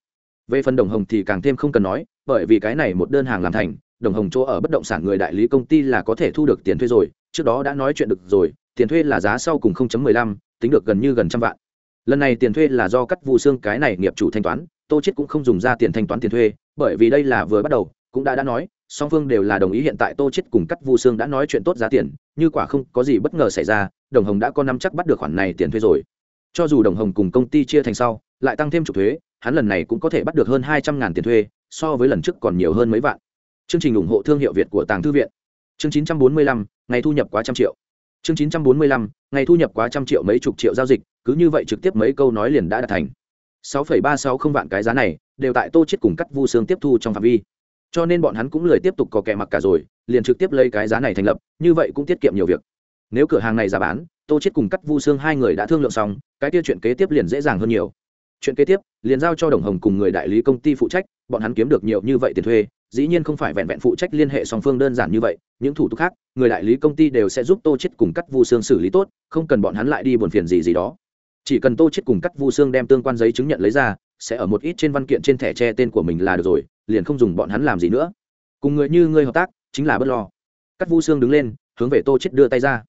Về phần đồng hồng thì càng thêm không cần nói bởi vì cái này một đơn hàng làm thành đồng hồng chỗ ở bất động sản người đại lý công ty là có thể thu được tiền thuê rồi trước đó đã nói chuyện được rồi tiền thuê là giá sau cùng 0.15, tính được gần như gần trăm vạn. Lần này tiền thuê là do cắt vu xương cái này nghiệp chủ thanh toán tô chết cũng không dùng ra tiền thanh toán tiền thuê bởi vì đây là vừa bắt đầu cũng đã đã nói song phương đều là đồng ý hiện tại tô chết cùng cắt vu xương đã nói chuyện tốt giá tiền, như quả không có gì bất ngờ xảy ra, đồng hồng đã có năm chắc bắt được khoản này tiền thuê rồi. Cho dù đồng hồng cùng công ty chia thành sau, lại tăng thêm trục thuế, hắn lần này cũng có thể bắt được hơn hai trăm ngàn tiền thuê, so với lần trước còn nhiều hơn mấy vạn. Chương trình ủng hộ thương hiệu việt của tàng thư viện. Chương chín trăm bốn mươi lăm, ngày thu nhập quá trăm triệu. Chương chín trăm bốn mươi lăm, ngày thu nhập quá trăm triệu mấy chục triệu giao dịch, cứ như vậy trực tiếp mấy câu nói liền đã đạt thành. sáu phẩy ba sáu không vạn cái giá này, đều tại tô chết cùng cắt vu xương tiếp thu trong phạm vi cho nên bọn hắn cũng lười tiếp tục có kẻ mặc cả rồi, liền trực tiếp lấy cái giá này thành lập, như vậy cũng tiết kiệm nhiều việc. Nếu cửa hàng này giá bán, tô chết cùng cắt vu xương hai người đã thương lượng xong, cái kia chuyện kế tiếp liền dễ dàng hơn nhiều. Chuyện kế tiếp, liền giao cho đồng hồng cùng người đại lý công ty phụ trách, bọn hắn kiếm được nhiều như vậy tiền thuê, dĩ nhiên không phải vẹn vẹn phụ trách liên hệ song phương đơn giản như vậy, những thủ tục khác, người đại lý công ty đều sẽ giúp tô chết cùng cắt vu xương xử lý tốt, không cần bọn hắn lại đi buồn phiền gì gì đó. Chỉ cần tô chết cùng cắt vu xương đem tương quan giấy chứng nhận lấy ra, sẽ ở một ít trên văn kiện trên thẻ tre tên của mình là được rồi liền không dùng bọn hắn làm gì nữa. Cùng người như ngươi hợp tác, chính là bất lo. Cắt vu Sương đứng lên, hướng về tô chết đưa tay ra.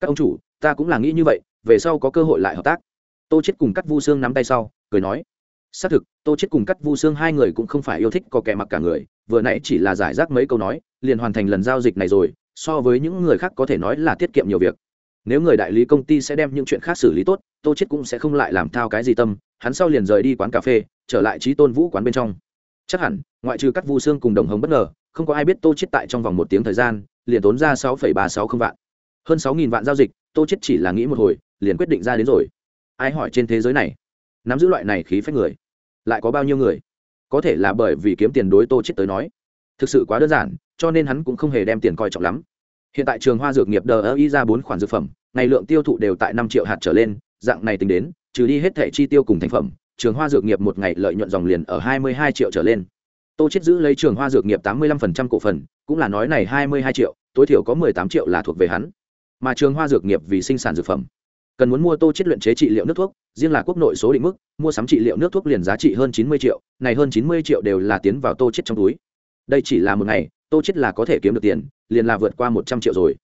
Các ông chủ, ta cũng là nghĩ như vậy, về sau có cơ hội lại hợp tác. Tô chết cùng cắt vu Sương nắm tay sau, cười nói, xác thực, tô chết cùng cắt vu xương hai người cũng không phải yêu thích có kẻ mặc cả người, vừa nãy chỉ là giải rác mấy câu nói, liền hoàn thành lần giao dịch này rồi, so với những người khác có thể nói là tiết kiệm nhiều việc. Nếu người đại lý công ty sẽ đem những chuyện khác xử lý tốt, tô chết cũng sẽ không lại làm thao cái gì tâm, hắn sau liền rời đi quán cà phê, trở lại trí tôn vũ quán bên trong chắc hẳn, ngoại trừ các vu xương cùng đồng hồng bất ngờ, không có ai biết tô chết tại trong vòng một tiếng thời gian, liền tốn ra sáu ba sáu không vạn. Hơn sáu nghìn vạn giao dịch, tô chết chỉ là nghĩ một hồi, liền quyết định ra đến rồi. Ai hỏi trên thế giới này, nắm giữ loại này khí phách người, lại có bao nhiêu người? Có thể là bởi vì kiếm tiền đối tô chết tới nói. Thực sự quá đơn giản, cho nên hắn cũng không hề đem tiền coi trọng lắm. Hiện tại trường hoa dược nghiệp đờ ơ ra bốn khoản dược phẩm, ngày lượng tiêu thụ đều tại năm triệu hạt trở lên, dạng này tính đến, trừ đi hết thẻ chi tiêu cùng thành phẩm trường hoa dược nghiệp một ngày lợi nhuận dòng liền ở hai mươi hai triệu trở lên. Tô chết giữ lấy trường hoa dược nghiệp tám mươi lăm phần trăm cổ phần, cũng là nói này hai mươi hai triệu, tối thiểu có mười tám triệu là thuộc về hắn. Mà trường hoa dược nghiệp vì sinh sản dược phẩm. Cần muốn mua tô chết luyện chế trị liệu nước thuốc, riêng là quốc nội số định mức, mua sắm trị liệu nước thuốc liền giá trị hơn chín mươi triệu, này hơn chín mươi triệu đều là tiến vào tô chết trong túi. Đây chỉ là một ngày, tô chết là có thể kiếm được tiền, liền là vượt qua một trăm triệu rồi.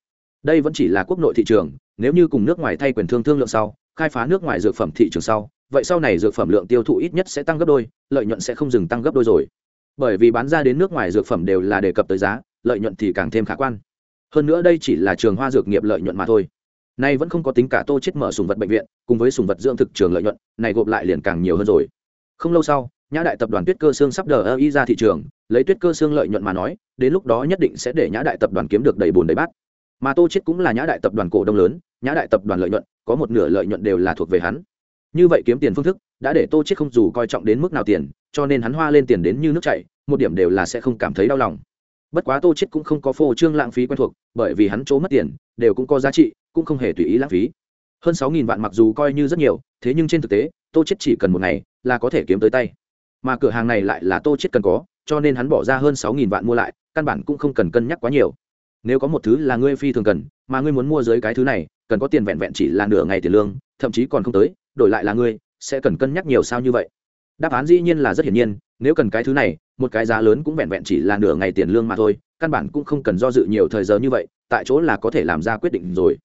Đây vẫn chỉ là quốc nội thị trường, nếu như cùng nước ngoài thay quyền thương thương lượng sau, khai phá nước ngoài dược phẩm thị trường sau vậy sau này dược phẩm lượng tiêu thụ ít nhất sẽ tăng gấp đôi, lợi nhuận sẽ không dừng tăng gấp đôi rồi. Bởi vì bán ra đến nước ngoài dược phẩm đều là đề cập tới giá, lợi nhuận thì càng thêm khả quan. Hơn nữa đây chỉ là trường hoa dược nghiệp lợi nhuận mà thôi. Nay vẫn không có tính cả tô chết mở sùng vật bệnh viện, cùng với sùng vật dưỡng thực trường lợi nhuận, này gộp lại liền càng nhiều hơn rồi. Không lâu sau, nhã đại tập đoàn tuyết cơ xương sắp đờ ơ y ra thị trường, lấy tuyết cơ xương lợi nhuận mà nói, đến lúc đó nhất định sẽ để nhã đại tập đoàn kiếm được đầy bùn đầy bát. Mà tô chết cũng là nhã đại tập đoàn cổ đông lớn, nhã đại tập đoàn lợi nhuận, có một nửa lợi nhuận đều là thuộc về hắn như vậy kiếm tiền phương thức, đã để tô chết không dù coi trọng đến mức nào tiền, cho nên hắn hoa lên tiền đến như nước chảy, một điểm đều là sẽ không cảm thấy đau lòng. Bất quá tô chết cũng không có phô trương lãng phí quen thuộc, bởi vì hắn chỗ mất tiền, đều cũng có giá trị, cũng không hề tùy ý lãng phí. Hơn sáu nghìn vạn mặc dù coi như rất nhiều, thế nhưng trên thực tế, tô chết chỉ cần một ngày, là có thể kiếm tới tay. Mà cửa hàng này lại là tô chết cần có, cho nên hắn bỏ ra hơn sáu nghìn vạn mua lại, căn bản cũng không cần cân nhắc quá nhiều. Nếu có một thứ là ngươi phi thường cần, mà ngươi muốn mua dưới cái thứ này, cần có tiền vẹn vẹn chỉ là nửa ngày tiền lương, thậm chí còn không tới đổi lại là ngươi, sẽ cần cân nhắc nhiều sao như vậy? Đáp án dĩ nhiên là rất hiển nhiên, nếu cần cái thứ này, một cái giá lớn cũng vẹn vẹn chỉ là nửa ngày tiền lương mà thôi, căn bản cũng không cần do dự nhiều thời giờ như vậy, tại chỗ là có thể làm ra quyết định rồi.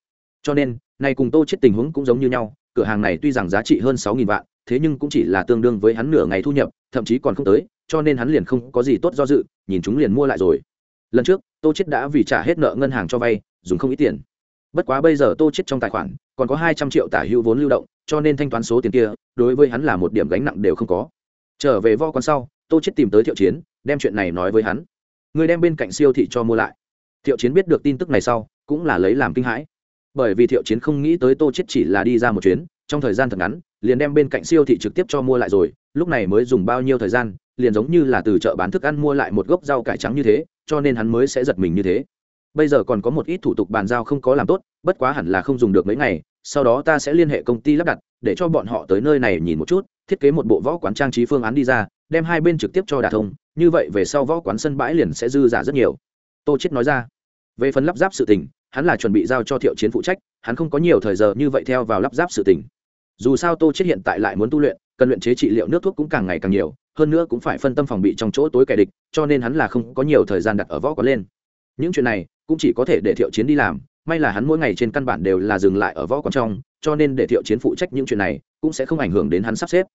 Cho nên này cùng tô chết tình huống cũng giống như nhau, cửa hàng này tuy rằng giá trị hơn sáu nghìn vạn, thế nhưng cũng chỉ là tương đương với hắn nửa ngày thu nhập, thậm chí còn không tới, cho nên hắn liền không có gì tốt do dự, nhìn chúng liền mua lại rồi. Lần trước, tô chết đã vì trả hết nợ ngân hàng cho vay, dùng không ít tiền. Bất quá bây giờ tô chết trong tài khoản còn có hai trăm triệu tả hữu vốn lưu động, cho nên thanh toán số tiền kia, đối với hắn là một điểm gánh nặng đều không có. Trở về vo quán sau, tô chết tìm tới thiệu chiến, đem chuyện này nói với hắn. Người đem bên cạnh siêu thị cho mua lại. Thiệu chiến biết được tin tức này sau, cũng là lấy làm kinh hãi. Bởi vì thiệu chiến không nghĩ tới tô chết chỉ là đi ra một chuyến, trong thời gian thật ngắn, liền đem bên cạnh siêu thị trực tiếp cho mua lại rồi, lúc này mới dùng bao nhiêu thời gian, liền giống như là từ chợ bán thức ăn mua lại một gốc rau cải trắng như thế, cho nên hắn mới sẽ giật mình như thế. Bây giờ còn có một ít thủ tục bàn giao không có làm tốt, bất quá hẳn là không dùng được mấy ngày sau đó ta sẽ liên hệ công ty lắp đặt, để cho bọn họ tới nơi này nhìn một chút, thiết kế một bộ võ quán trang trí phương án đi ra, đem hai bên trực tiếp cho đà thông, như vậy về sau võ quán sân bãi liền sẽ dư giả rất nhiều. Tô chết nói ra. Về phần lắp ráp sự tình, hắn là chuẩn bị giao cho thiệu chiến phụ trách, hắn không có nhiều thời giờ như vậy theo vào lắp ráp sự tình. Dù sao tô chết hiện tại lại muốn tu luyện, cần luyện chế trị liệu nước thuốc cũng càng ngày càng nhiều, hơn nữa cũng phải phân tâm phòng bị trong chỗ tối kẻ địch, cho nên hắn là không có nhiều thời gian đặt ở võ quán lên. Những chuyện này cũng chỉ có thể để thiệu chiến đi làm may là hắn mỗi ngày trên căn bản đều là dừng lại ở võ quán trong, cho nên để thiệu chiến phụ trách những chuyện này, cũng sẽ không ảnh hưởng đến hắn sắp xếp.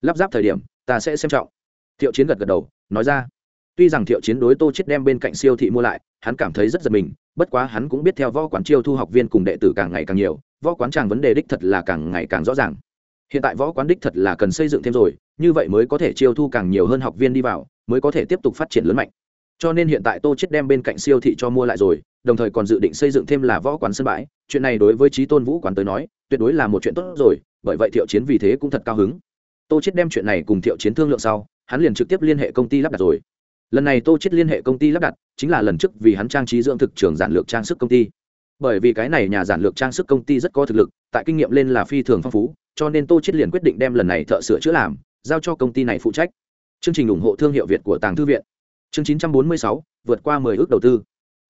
Lắp ráp thời điểm, ta sẽ xem trọng. Thiệu chiến gật gật đầu, nói ra. Tuy rằng thiệu chiến đối tô chết đem bên cạnh siêu thị mua lại, hắn cảm thấy rất giật mình, bất quá hắn cũng biết theo võ quán chiêu thu học viên cùng đệ tử càng ngày càng nhiều, võ quán tràng vấn đề đích thật là càng ngày càng rõ ràng. Hiện tại võ quán đích thật là cần xây dựng thêm rồi, như vậy mới có thể chiêu thu càng nhiều hơn học viên đi vào, mới có thể tiếp tục phát triển lớn mạnh cho nên hiện tại tô chết đem bên cạnh siêu thị cho mua lại rồi, đồng thời còn dự định xây dựng thêm là võ quán sân bãi. Chuyện này đối với trí tôn vũ quán tới nói, tuyệt đối là một chuyện tốt rồi, bởi vậy thiệu chiến vì thế cũng thật cao hứng. Tô chết đem chuyện này cùng thiệu chiến thương lượng sau, hắn liền trực tiếp liên hệ công ty lắp đặt rồi. Lần này tô chết liên hệ công ty lắp đặt, chính là lần trước vì hắn trang trí dưỡng thực trường giản lược trang sức công ty. Bởi vì cái này nhà giản lược trang sức công ty rất có thực lực, tại kinh nghiệm lên là phi thường phong phú, cho nên tô chết liền quyết định đem lần này thợ sửa chữa làm, giao cho công ty này phụ trách. Chương trình ủng hộ thương hiệu việt của tàng thư viện chương 946, vượt qua 10 ước đầu tư.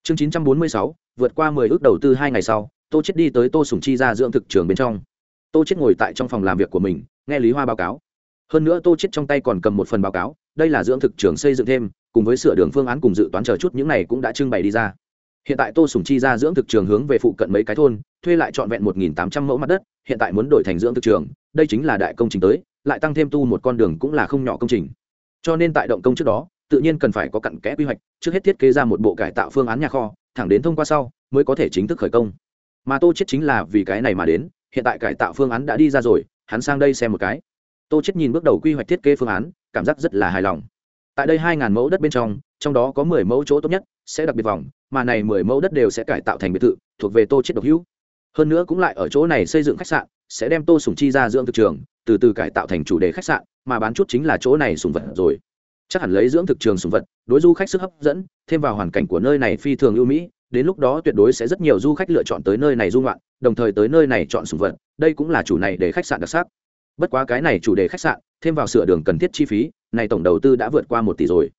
Chương 946, vượt qua 10 ước đầu tư hai ngày sau tô chết đi tới tô sùng chi ra dưỡng thực trường bên trong. Tô chết ngồi tại trong phòng làm việc của mình nghe lý hoa báo cáo. Hơn nữa tô chết trong tay còn cầm một phần báo cáo đây là dưỡng thực trường xây dựng thêm cùng với sửa đường phương án cùng dự toán chờ chút những này cũng đã trưng bày đi ra. Hiện tại tô sùng chi ra dưỡng thực trường hướng về phụ cận mấy cái thôn thuê lại trọn vẹn một nghìn tám trăm mẫu mặt đất hiện tại muốn đổi thành dưỡng thực trường đây chính là đại công trình tới lại tăng thêm tu một con đường cũng là không nhỏ công trình. Cho nên tại động công trước đó tự nhiên cần phải có cặn kẽ quy hoạch, trước hết thiết kế ra một bộ cải tạo phương án nhà kho, thẳng đến thông qua sau mới có thể chính thức khởi công. Mà tô chết chính là vì cái này mà đến, hiện tại cải tạo phương án đã đi ra rồi, hắn sang đây xem một cái. Tô chết nhìn bước đầu quy hoạch thiết kế phương án, cảm giác rất là hài lòng. Tại đây hai ngàn mẫu đất bên trong trong đó có mười mẫu chỗ tốt nhất sẽ đặc biệt vòng, mà này mười mẫu đất đều sẽ cải tạo thành biệt thự, thuộc về tô chết độc hữu. Hơn nữa cũng lại ở chỗ này xây dựng khách sạn, sẽ đem tô sùng chi ra dưỡng thực trường, từ từ cải tạo thành chủ đề khách sạn, mà bán chút chính là chỗ này sùng vật rồi chắc hẳn lấy dưỡng thực trường sùng vật, đối du khách sức hấp dẫn, thêm vào hoàn cảnh của nơi này phi thường ưu mỹ, đến lúc đó tuyệt đối sẽ rất nhiều du khách lựa chọn tới nơi này du ngoạn, đồng thời tới nơi này chọn sùng vật, đây cũng là chủ này để khách sạn đặc sắc. Bất quá cái này chủ đề khách sạn, thêm vào sửa đường cần thiết chi phí, này tổng đầu tư đã vượt qua một tỷ rồi.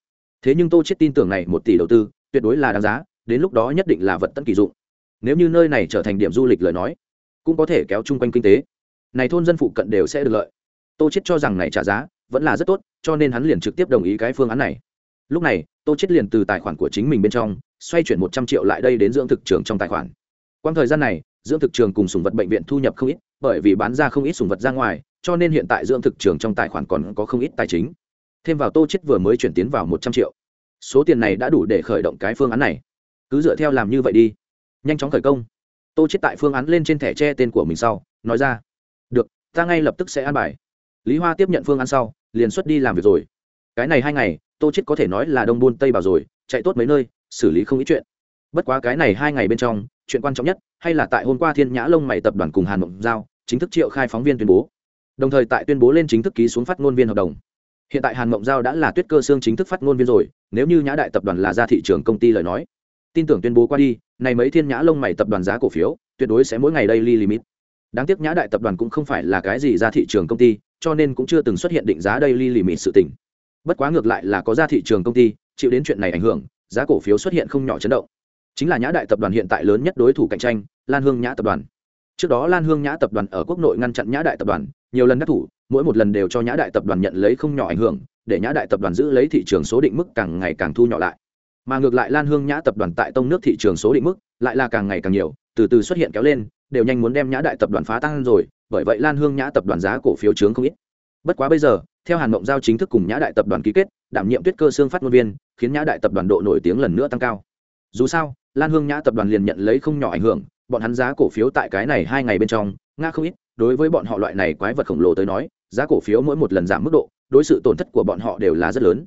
Thế nhưng tô chết tin tưởng này một tỷ đầu tư, tuyệt đối là đáng giá, đến lúc đó nhất định là vật tận kỳ dụng. Nếu như nơi này trở thành điểm du lịch lời nói, cũng có thể kéo chung quanh kinh tế. Này thôn dân phụ cận đều sẽ được lợi. Tô chết cho rằng này trả giá vẫn là rất tốt, cho nên hắn liền trực tiếp đồng ý cái phương án này. Lúc này, tô chết liền từ tài khoản của chính mình bên trong, xoay chuyển một trăm triệu lại đây đến dưỡng thực trường trong tài khoản. Quang thời gian này, dưỡng thực trường cùng sùng vật bệnh viện thu nhập không ít, bởi vì bán ra không ít sùng vật ra ngoài, cho nên hiện tại dưỡng thực trường trong tài khoản còn có không ít tài chính. Thêm vào tô chết vừa mới chuyển tiến vào một trăm triệu. Số tiền này đã đủ để khởi động cái phương án này. Cứ dựa theo làm như vậy đi. Nhanh chóng khởi công. Tô chết tại phương án lên trên thẻ tre tên của mình sau, nói ra, được, ta ngay lập tức sẽ an bài. Lý hoa tiếp nhận phương án sau liền xuất đi làm việc rồi. Cái này hai ngày, tô chết có thể nói là đông buôn tây bảo rồi, chạy tốt mấy nơi, xử lý không ít chuyện. Bất quá cái này hai ngày bên trong, chuyện quan trọng nhất hay là tại hôm qua thiên nhã lông mày tập đoàn cùng hàn mộng giao, chính thức triệu khai phóng viên tuyên bố. Đồng thời tại tuyên bố lên chính thức ký xuống phát ngôn viên hợp đồng. Hiện tại hàn mộng giao đã là tuyết cơ xương chính thức phát ngôn viên rồi, nếu như nhã đại tập đoàn là ra thị trường công ty lời nói. Tin tưởng tuyên bố qua đi, này mấy thiên nhã lông mày tập đoàn giá cổ phiếu, tuyệt đối sẽ mỗi ngày đây li limit. Đáng tiếc nhã đại tập đoàn cũng không phải là cái gì ra thị trường công ty cho nên cũng chưa từng xuất hiện định giá đây li limit sự tình. Bất quá ngược lại là có ra thị trường công ty, chịu đến chuyện này ảnh hưởng, giá cổ phiếu xuất hiện không nhỏ chấn động. Chính là nhã đại tập đoàn hiện tại lớn nhất đối thủ cạnh tranh, lan hương nhã tập đoàn. Trước đó lan hương nhã tập đoàn ở quốc nội ngăn chặn nhã đại tập đoàn, nhiều lần đắc thủ, mỗi một lần đều cho nhã đại tập đoàn nhận lấy không nhỏ ảnh hưởng, để nhã đại tập đoàn giữ lấy thị trường số định mức càng ngày càng thu nhỏ lại. Mà ngược lại lan hương nhã tập đoàn tại tông nước thị trường số định mức lại là càng ngày càng nhiều, từ từ xuất hiện kéo lên đều nhanh muốn đem nhã đại tập đoàn phá tăng rồi, bởi vậy lan hương nhã tập đoàn giá cổ phiếu trướng không ít. Bất quá bây giờ, theo hàn mộng giao chính thức cùng nhã đại tập đoàn ký kết, đảm nhiệm tuyết cơ xương phát ngôn viên, khiến nhã đại tập đoàn độ nổi tiếng lần nữa tăng cao. Dù sao, lan hương nhã tập đoàn liền nhận lấy không nhỏ ảnh hưởng, bọn hắn giá cổ phiếu tại cái này hai ngày bên trong nga không ít, đối với bọn họ loại này quái vật khổng lồ tới nói, giá cổ phiếu mỗi một lần giảm mức độ, đối sự tổn thất của bọn họ đều là rất lớn.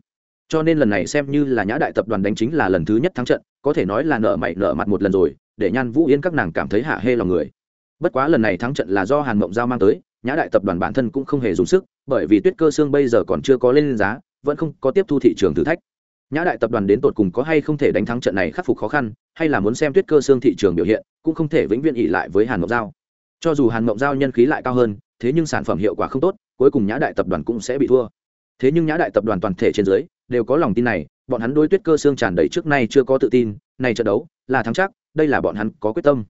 Cho nên lần này xem như là nhã đại tập đoàn đánh chính là lần thứ nhất thắng trận, có thể nói là nợ mày nợ mặt một lần rồi để nhan vũ yên các nàng cảm thấy hạ hê lòng người bất quá lần này thắng trận là do hàn mộng giao mang tới nhã đại tập đoàn bản thân cũng không hề dùng sức bởi vì tuyết cơ xương bây giờ còn chưa có lên giá vẫn không có tiếp thu thị trường thử thách nhã đại tập đoàn đến tột cùng có hay không thể đánh thắng trận này khắc phục khó khăn hay là muốn xem tuyết cơ xương thị trường biểu hiện cũng không thể vĩnh viễn ỉ lại với hàn mộng giao cho dù hàn mộng giao nhân khí lại cao hơn thế nhưng sản phẩm hiệu quả không tốt cuối cùng nhã đại tập đoàn cũng sẽ bị thua thế nhưng nhã đại tập đoàn toàn thể trên dưới đều có lòng tin này bọn hắn đối tuyết cơ xương tràn đầy trước nay chưa có tự tin này trận đấu là thắng chắc đây là bọn hắn có quyết tâm.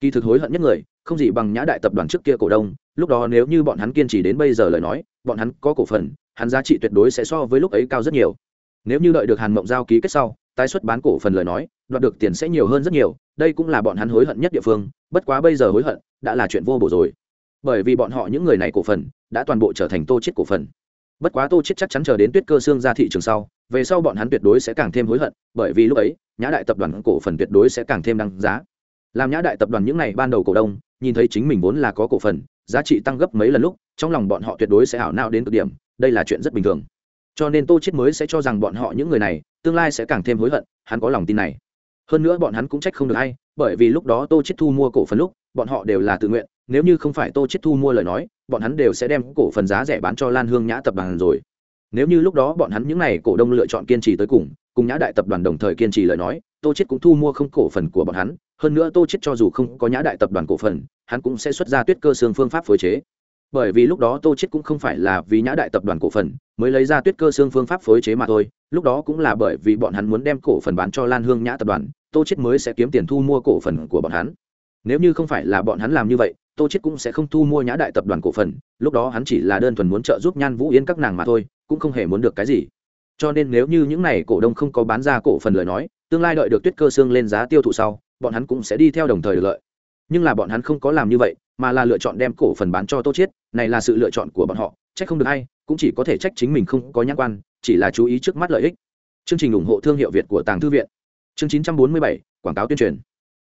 Kỳ thực hối hận nhất người, không gì bằng nhã đại tập đoàn trước kia cổ đông, lúc đó nếu như bọn hắn kiên trì đến bây giờ lời nói, bọn hắn có cổ phần, hắn giá trị tuyệt đối sẽ so với lúc ấy cao rất nhiều. Nếu như đợi được hàn mộng giao ký kết sau, tái xuất bán cổ phần lời nói, đoạt được tiền sẽ nhiều hơn rất nhiều, đây cũng là bọn hắn hối hận nhất địa phương, bất quá bây giờ hối hận, đã là chuyện vô bổ rồi. Bởi vì bọn họ những người này cổ phần, đã toàn bộ trở thành tô chết cổ phần bất quá tô chết chắc chắn chờ đến tuyết cơ xương ra thị trường sau, về sau bọn hắn tuyệt đối sẽ càng thêm hối hận, bởi vì lúc ấy, nhã đại tập đoàn cổ phần tuyệt đối sẽ càng thêm đăng giá. Làm nhã đại tập đoàn những này ban đầu cổ đông, nhìn thấy chính mình vốn là có cổ phần, giá trị tăng gấp mấy lần lúc, trong lòng bọn họ tuyệt đối sẽ ảo não đến cực điểm, đây là chuyện rất bình thường. Cho nên tô chết mới sẽ cho rằng bọn họ những người này, tương lai sẽ càng thêm hối hận, hắn có lòng tin này. Hơn nữa bọn hắn cũng trách không được hay bởi vì lúc đó tô chết thu mua cổ phần lúc, bọn họ đều là tự nguyện nếu như không phải tô chết thu mua lời nói, bọn hắn đều sẽ đem cổ phần giá rẻ bán cho lan hương nhã tập đoàn rồi. Nếu như lúc đó bọn hắn những n à y cổ đông lựa chọn kiên trì tới cùng cùng nhã đại tập đoàn đồng thời kiên trì lời nói, tô chết cũng thu mua không cổ phần của bọn hắn, hơn nữa tô chết cho dù không có nhã đại tập đoàn cổ phần, hắn cũng sẽ xuất ra tuyết cơ xương phương pháp phối chế. Bởi vì lúc đó tô chết cũng không phải là vì nhã đại tập đoàn cổ phần, mới lấy ra tuyết cơ xương phương pháp phối chế mà thôi, lúc đó cũng là bởi vì bọn hắn muốn đem cổ phần bán cho lan hương nhã tập đoàn, tô chết mới sẽ kiếm tiền thu mua cổ phần của bọn hắn. Nếu như không phải là bọn hắn làm như vậy tô chết cũng sẽ không thu mua nhã đại tập đoàn cổ phần lúc đó hắn chỉ là đơn thuần muốn trợ giúp nhan vũ yên các nàng mà thôi cũng không hề muốn được cái gì. Cho nên nếu như những này cổ đông không có bán ra cổ phần lời nói tương lai đợi được tuyết cơ xương lên giá tiêu thụ sau bọn hắn cũng sẽ đi theo đồng thời được lợi. Nhưng là bọn hắn không có làm như vậy mà là lựa chọn đem cổ phần bán cho tô chiết này là sự lựa chọn của bọn họ trách không được hay cũng chỉ có thể trách chính mình không có nhãn quan chỉ là chú ý trước mắt lợi ích. Chương trình ủng hộ thương hiệu việt của tàng thư viện. Chương 947, quảng cáo tuyên truyền.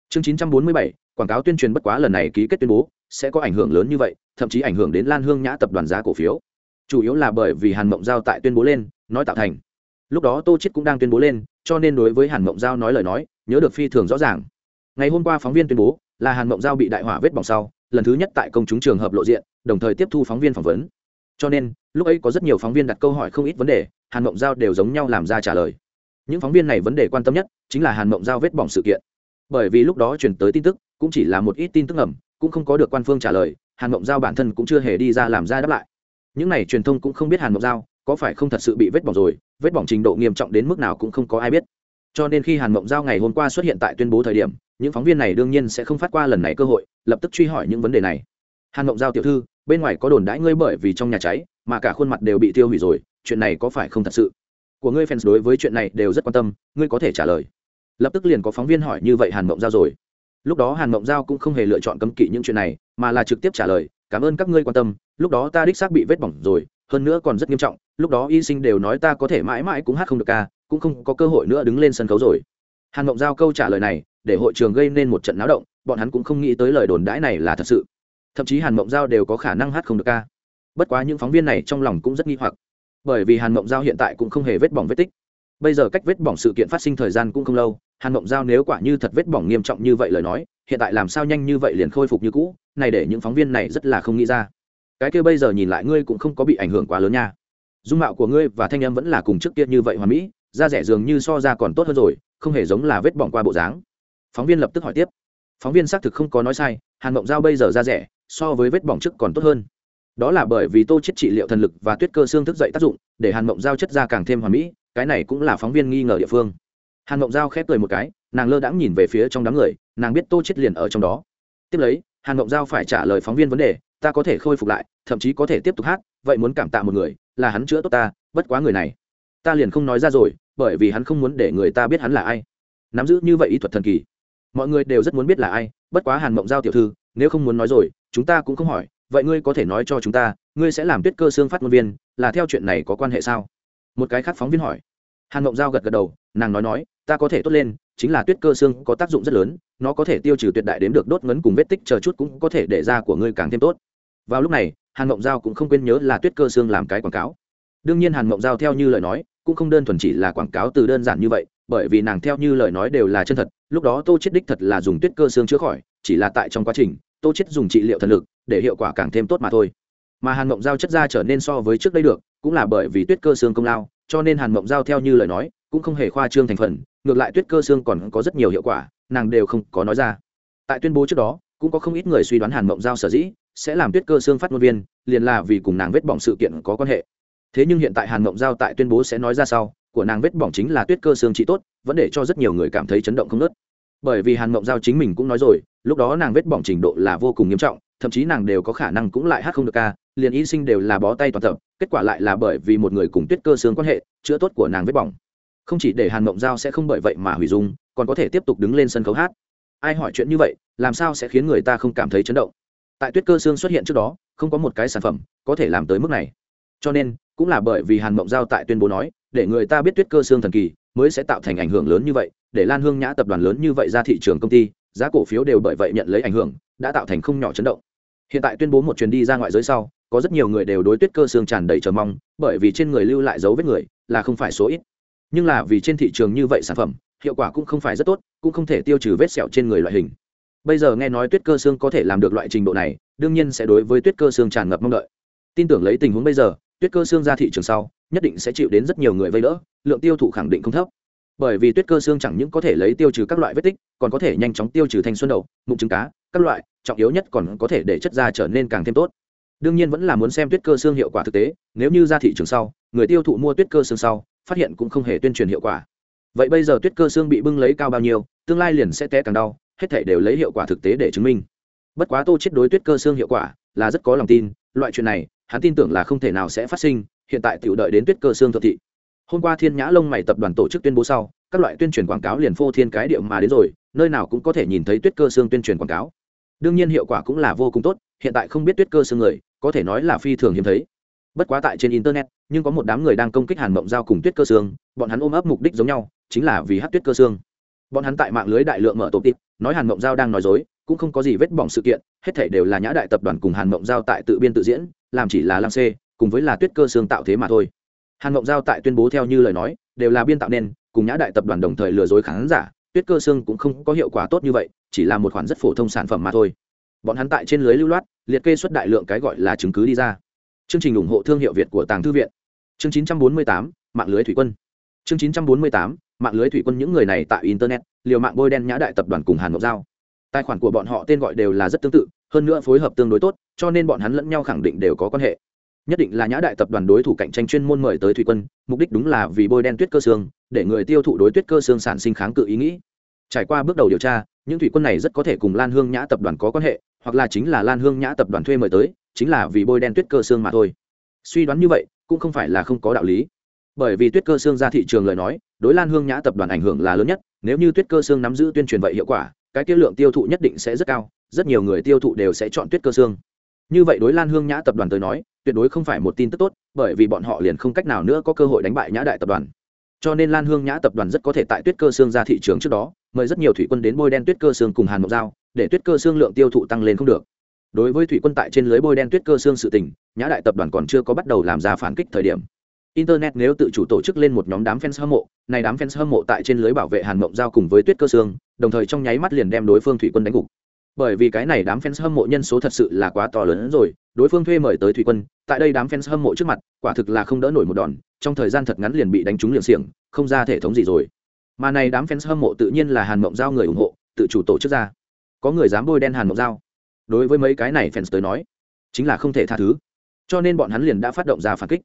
Chương 947, quảng cáo tuyên truyền bất quá lần này ký kết tuyên bố sẽ có ảnh hưởng lớn như vậy, thậm chí ảnh hưởng đến lan hương nhã tập đoàn giá cổ phiếu. Chủ yếu là bởi vì hàn mộng giao tại tuyên bố lên, nói tạo thành. Lúc đó tô chết cũng đang tuyên bố lên, cho nên đối với hàn mộng giao nói lời nói, nhớ được phi thường rõ ràng. Ngày hôm qua phóng viên tuyên bố là hàn mộng giao bị đại hỏa vết bỏng sau, lần thứ nhất tại công chúng trường hợp lộ diện, đồng thời tiếp thu phóng viên phỏng vấn. Cho nên, lúc ấy có rất nhiều phóng viên đặt câu hỏi không ít vấn đề, hàn mộng giao đều giống nhau làm ra trả lời. Những phóng viên này vấn đề quan tâm nhất chính là hàn mộng giao vết bỏng sự kiện. Bởi vì lúc đó chuyển tới tin tức, cũng chỉ là một ít tin tức ẩm cũng không có được quan phương trả lời, hàn mộng giao bản thân cũng chưa hề đi ra làm ra đáp lại. Những này truyền thông cũng không biết hàn mộng giao có phải không thật sự bị vết bỏng rồi, vết bỏng trình độ nghiêm trọng đến mức nào cũng không có ai biết. Cho nên khi hàn mộng giao ngày hôm qua xuất hiện tại tuyên bố thời điểm, những phóng viên này đương nhiên sẽ không phát qua lần này cơ hội, lập tức truy hỏi những vấn đề này. Hàn mộng giao tiểu thư, bên ngoài có đồn đãi ngươi bởi vì trong nhà cháy mà cả khuôn mặt đều bị tiêu hủy rồi, chuyện này có phải không thật sự? Của ngươi fans đối với chuyện này đều rất quan tâm, ngươi có thể trả lời. Lập tức liền có phóng viên hỏi như vậy hàn mộng giao rồi lúc đó hàn mộng giao cũng không hề lựa chọn cấm kỵ những chuyện này, mà là trực tiếp trả lời, cảm ơn các ngươi quan tâm, lúc đó ta đích xác bị vết bỏng rồi, hơn nữa còn rất nghiêm trọng, lúc đó y sinh đều nói ta có thể mãi mãi cũng hát không được ca, cũng không có cơ hội nữa đứng lên sân khấu rồi. Hàn mộng giao câu trả lời này, để hội trường gây nên một trận náo động, bọn hắn cũng không nghĩ tới lời đồn đãi này là thật sự. Thậm chí hàn mộng giao đều có khả năng hát không được ca. Bất quá những phóng viên này trong lòng cũng rất nghi hoặc, bởi vì hàn mộng giao hiện tại cũng không hề vết bỏng vết tích. Bây giờ cách vết bỏng sự kiện phát sinh thời gian cũng không lâu hàn mộng giao nếu quả như thật vết bỏng nghiêm trọng như vậy lời nói, hiện tại làm sao nhanh như vậy liền khôi phục như cũ, này để những phóng viên này rất là không nghĩ ra. Cái kia bây giờ nhìn lại ngươi cũng không có bị ảnh hưởng quá lớn nha. Dung mạo của ngươi và thanh âm vẫn là cùng trước kia như vậy hoàn mỹ, da rẻ dường như so ra còn tốt hơn rồi, không hề giống là vết bỏng qua bộ dáng. Phóng viên lập tức hỏi tiếp. Phóng viên xác thực không có nói sai, hàn mộng giao bây giờ da rẻ, so với vết bỏng trước còn tốt hơn. Đó là bởi vì tô chết trị liệu thần lực và tuyết cơ xương thức dậy tác dụng, để hàn mộng giao chất da càng thêm hoàn mỹ, cái này cũng là phóng viên nghi ngờ địa phương hàn mộng giao khép cười một cái, nàng lơ đãng nhìn về phía trong đám người, nàng biết tô chết liền ở trong đó. Tiếp lấy, hàn mộng giao phải trả lời phóng viên vấn đề, ta có thể khôi phục lại, thậm chí có thể tiếp tục hát, vậy muốn cảm tạ một người, là hắn chữa tốt ta, bất quá người này, ta liền không nói ra rồi, bởi vì hắn không muốn để người ta biết hắn là ai. Nắm giữ như vậy ý thuật thần kỳ, mọi người đều rất muốn biết là ai, bất quá hàn mộng giao tiểu thư, nếu không muốn nói rồi, chúng ta cũng không hỏi, vậy ngươi có thể nói cho chúng ta, ngươi sẽ làm tuyết cơ xương phát ngôn viên, là theo chuyện này có quan hệ sao? Một cái khác phóng viên hỏi hàn mộng giao gật gật đầu, nàng nói nói, ta có thể tốt lên, chính là tuyết cơ xương có tác dụng rất lớn, nó có thể tiêu trừ tuyệt đại đến được đốt ngấn cùng vết tích, chờ chút cũng có thể để da của ngươi càng thêm tốt. Vào lúc này, hàn mộng giao cũng không quên nhớ là tuyết cơ xương làm cái quảng cáo. Đương nhiên hàn mộng giao theo như lời nói, cũng không đơn thuần chỉ là quảng cáo từ đơn giản như vậy, bởi vì nàng theo như lời nói đều là chân thật, lúc đó tô chết đích thật là dùng tuyết cơ xương chữa khỏi, chỉ là tại trong quá trình, tô chết dùng trị liệu thần lực, để hiệu quả càng thêm tốt mà thôi. Mà hàn mộng giao chất da trở nên so với trước đây được, cũng là bởi vì tuyết cơ xương công lao cho nên hàn mộng giao theo như lời nói, cũng không hề khoa trương thành phần, ngược lại tuyết cơ xương còn có rất nhiều hiệu quả, nàng đều không có nói ra. Tại tuyên bố trước đó, cũng có không ít người suy đoán hàn mộng giao sở dĩ sẽ làm tuyết cơ xương phát ngôn viên, liền là vì cùng nàng vết bỏng sự kiện có quan hệ. Thế nhưng hiện tại hàn mộng giao tại tuyên bố sẽ nói ra sau, của nàng vết bỏng chính là tuyết cơ xương trị tốt, vẫn để cho rất nhiều người cảm thấy chấn động không nớt bởi vì hàn mộng giao chính mình cũng nói rồi, lúc đó nàng vết bỏng trình độ là vô cùng nghiêm trọng, thậm chí nàng đều có khả năng cũng lại hát không được ca liền y sinh đều là bó tay toàn tập, kết quả lại là bởi vì một người cùng tuyết cơ sướng quan hệ, chữa tốt của nàng vết bỏng. Không chỉ để hàn mộng giao sẽ không bởi vậy mà hủy dung, còn có thể tiếp tục đứng lên sân khấu hát. Ai hỏi chuyện như vậy, làm sao sẽ khiến người ta không cảm thấy chấn động? Tại tuyết cơ xương xuất hiện trước đó, không có một cái sản phẩm có thể làm tới mức này. Cho nên, cũng là bởi vì hàn mộng giao tại tuyên bố nói, để người ta biết tuyết cơ xương thần kỳ, mới sẽ tạo thành ảnh hưởng lớn như vậy, để lan hương nhã tập đoàn lớn như vậy ra thị trường công ty, giá cổ phiếu đều bởi vậy nhận lấy ảnh hưởng, đã tạo thành không nhỏ chấn động. Hiện tại tuyên bố một chuyến đi ra ngoại giới sau có rất nhiều người đều đối tuyết cơ xương tràn đầy chờ mong, bởi vì trên người lưu lại dấu vết người là không phải số ít. Nhưng là vì trên thị trường như vậy sản phẩm, hiệu quả cũng không phải rất tốt, cũng không thể tiêu trừ vết sẹo trên người loại hình. Bây giờ nghe nói tuyết cơ xương có thể làm được loại trình độ này, đương nhiên sẽ đối với tuyết cơ xương tràn ngập mong đợi. Tin tưởng lấy tình huống bây giờ, tuyết cơ xương ra thị trường sau, nhất định sẽ chịu đến rất nhiều người vây đỡ, lượng tiêu thụ khẳng định không thấp. Bởi vì tuyết cơ xương chẳng những có thể lấy tiêu trừ các loại vết tích, còn có thể nhanh chóng tiêu trừ thanh xuân đầu mụn trứng cá, các loại, trọng yếu nhất còn có thể để chất da trở nên càng thêm tốt đương nhiên vẫn là muốn xem tuyết cơ xương hiệu quả thực tế, nếu như ra thị trường sau, người tiêu thụ mua tuyết cơ xương sau, phát hiện cũng không hề tuyên truyền hiệu quả. Vậy bây giờ tuyết cơ xương bị bưng lấy cao bao nhiêu, tương lai liền sẽ té càng đau, hết thể đều lấy hiệu quả thực tế để chứng minh. Bất quá tô chết đối tuyết cơ xương hiệu quả là rất có lòng tin, loại chuyện này, hắn tin tưởng là không thể nào sẽ phát sinh, hiện tại tiểu đợi đến tuyết cơ xương thượng thị. Hôm qua thiên nhã lông mày tập đoàn tổ chức tuyên bố sau, các loại tuyên truyền quảng cáo liền phô thiên cái điệu mà đến rồi, nơi nào cũng có thể nhìn thấy tuyết cơ xương tuyên truyền quảng cáo. Đương nhiên hiệu quả cũng là vô cùng tốt, hiện tại không biết tuyết cơ xương người có thể nói là phi thường hiếm thấy. Bất quá tại trên internet, nhưng có một đám người đang công kích hàn mộng giao cùng tuyết cơ xương bọn hắn ôm ấp mục đích giống nhau, chính là vì hát tuyết cơ xương bọn hắn tại mạng lưới đại lượng mở tổ tịp, nói hàn mộng giao đang nói dối, cũng không có gì vết bỏng sự kiện, hết thể đều là nhã đại tập đoàn cùng hàn mộng giao tại tự biên tự diễn, làm chỉ là lang xê, cùng với là tuyết cơ xương tạo thế mà thôi. Hàn mộng giao tại tuyên bố theo như lời nói, đều là biên tạo nên, cùng nhã đại tập đoàn đồng thời lừa dối khán giả, tuyết cơ xương cũng không có hiệu quả tốt như vậy, chỉ là một khoản rất phổ thông sản phẩm mà thôi. Bọn hắn tại trên lưới lưu loát liệt kê xuất đại lượng cái gọi là chứng cứ đi ra. Chương trình ủng hộ thương hiệu việt của tàng thư viện. Chương 948, mạng lưới thủy quân. Chương 948, mạng lưới thủy quân những người này tại internet liều mạng bôi đen nhã đại tập đoàn cùng hàn ngọc giao. Tài khoản của bọn họ tên gọi đều là rất tương tự hơn nữa phối hợp tương đối tốt cho nên bọn hắn lẫn nhau khẳng định đều có quan hệ. Nhất định là nhã đại tập đoàn đối thủ cạnh tranh chuyên môn mời tới thủy quân mục đích đúng là vì bôi đen tuyết cơ xương để người tiêu thụ đối tuyết cơ xương sản sinh kháng cự ý nghĩ. Trải qua bước đầu điều tra những thủy quân này rất có thể cùng lan hương nhã tập đoàn có quan hệ hoặc là chính là lan hương nhã tập đoàn thuê mời tới, chính là vì bôi đen tuyết cơ xương mà thôi. Suy đoán như vậy, cũng không phải là không có đạo lý. Bởi vì tuyết cơ xương ra thị trường lời nói, đối lan hương nhã tập đoàn ảnh hưởng là lớn nhất, nếu như tuyết cơ xương nắm giữ tuyên truyền vậy hiệu quả, cái tiêu lượng tiêu thụ nhất định sẽ rất cao, rất nhiều người tiêu thụ đều sẽ chọn tuyết cơ xương. Như vậy đối lan hương nhã tập đoàn tới nói, tuyệt đối không phải một tin tức tốt, bởi vì bọn họ liền không cách nào nữa có cơ hội đánh bại nhã đại tập đoàn. Cho nên lan hương nhã tập đoàn rất có thể tại tuyết cơ xương ra thị trường trước đó, mời rất nhiều thủy quân đến bôi đen tuyết cơ xương cùng hàn mộc Giao để tuyết cơ xương lượng tiêu thụ tăng lên không được. Đối với thủy quân tại trên lưới bôi đen tuyết cơ xương sự tình, nhã đại tập đoàn còn chưa có bắt đầu làm ra phản kích thời điểm. Internet nếu tự chủ tổ chức lên một nhóm đám fans hâm mộ, này đám fans hâm mộ tại trên lưới bảo vệ hàn mộng giao cùng với tuyết cơ xương, đồng thời trong nháy mắt liền đem đối phương thủy quân đánh gục. Bởi vì cái này đám fans hâm mộ nhân số thật sự là quá to lớn rồi, đối phương thuê mời tới thủy quân, tại đây đám fans hâm mộ trước mặt, quả thực là không đỡ nổi một đòn, trong thời gian thật ngắn liền bị đánh trúng liền xiềng, không ra thể thống gì rồi. Mà này đám fans hâm mộ tự nhiên là hàn mộng giao người ủng hộ, tự chủ tổ chức ra có người dám bôi đen hàn mộc giao đối với mấy cái này fans tới nói, chính là không thể tha thứ. Cho nên bọn hắn liền đã phát động ra phản kích.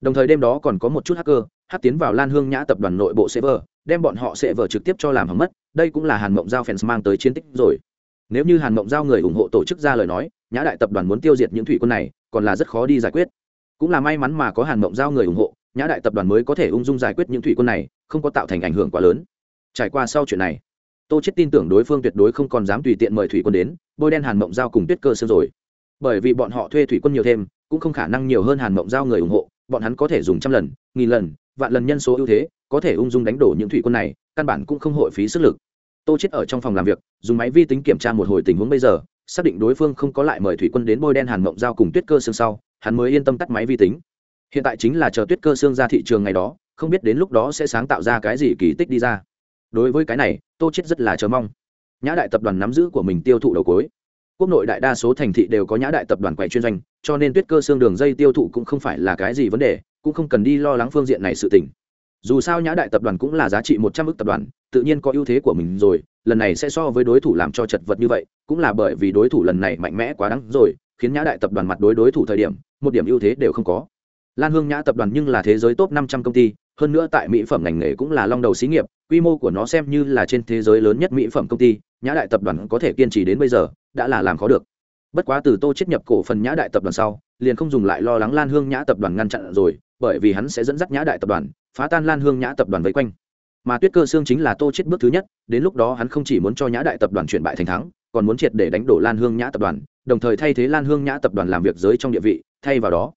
Đồng thời đêm đó còn có một chút hacker, hát tiến vào lan hương nhã tập đoàn nội bộ server, đem bọn họ sẽ vờ trực tiếp cho làm hỏng mất. Đây cũng là hàn mộng giao fans mang tới chiến tích rồi. Nếu như hàn mộng giao người ủng hộ tổ chức ra lời nói, nhã đại tập đoàn muốn tiêu diệt những thủy quân này, còn là rất khó đi giải quyết. Cũng là may mắn mà có hàn mộng giao người ủng hộ, nhã đại tập đoàn mới có thể ung dung giải quyết những thủy quân này, không có tạo thành ảnh hưởng quá lớn. Trải qua sau chuyện này tô chết tin tưởng đối phương tuyệt đối không còn dám tùy tiện mời thủy quân đến, bôi đen hàn mộng giao cùng tuyết cơ sương rồi. Bởi vì bọn họ thuê thủy quân nhiều thêm, cũng không khả năng nhiều hơn hàn mộng giao người ủng hộ, bọn hắn có thể dùng trăm lần, nghìn lần, vạn lần nhân số ưu thế, có thể ung dung đánh đổ những thủy quân này, căn bản cũng không hội phí sức lực. Tô chết ở trong phòng làm việc, dùng máy vi tính kiểm tra một hồi tình huống bây giờ, xác định đối phương không có lại mời thủy quân đến bôi đen hàn mộng giao cùng tuyết cơ xương sau, hắn mới yên tâm tắt máy vi tính. Hiện tại chính là chờ tuyết cơ xương ra thị trường ngày đó, không biết đến lúc đó sẽ sáng tạo ra cái gì kỳ tích đi ra đối với cái này, tô chết rất là chờ mong. Nhã đại tập đoàn nắm giữ của mình tiêu thụ đầu cối quốc nội đại đa số thành thị đều có nhã đại tập đoàn quầy chuyên doanh, cho nên tuyết cơ xương đường dây tiêu thụ cũng không phải là cái gì vấn đề, cũng không cần đi lo lắng phương diện này sự tình. Dù sao nhã đại tập đoàn cũng là giá trị một trăm ước tập đoàn, tự nhiên có ưu thế của mình rồi, lần này sẽ so với đối thủ làm cho chật vật như vậy, cũng là bởi vì đối thủ lần này mạnh mẽ quá đắng rồi, khiến nhã đại tập đoàn mặt đối đối thủ thời điểm, một điểm ưu thế đều không có. Lan hương nhã tập đoàn nhưng là thế giới top năm trăm công ty hơn nữa tại mỹ phẩm ngành nghề cũng là long đầu xí nghiệp, quy mô của nó xem như là trên thế giới lớn nhất mỹ phẩm công ty, nhã đại tập đoàn có thể kiên trì đến bây giờ, đã là làm khó được. Bất quá từ tô chết nhập cổ phần nhã đại tập đoàn sau, liền không dùng lại lo lắng lan hương nhã tập đoàn ngăn chặn rồi, bởi vì hắn sẽ dẫn dắt nhã đại tập đoàn, phá tan lan hương nhã tập đoàn vây quanh. Mà tuyết cơ xương chính là tô chết bước thứ nhất, đến lúc đó hắn không chỉ muốn cho nhã đại tập đoàn chuyển bại thành thắng, còn muốn triệt để đánh đổ lan hương nhã tập đoàn, đồng thời thay thế lan hương nhã tập đoàn làm việc giới trong địa vị, thay vào đó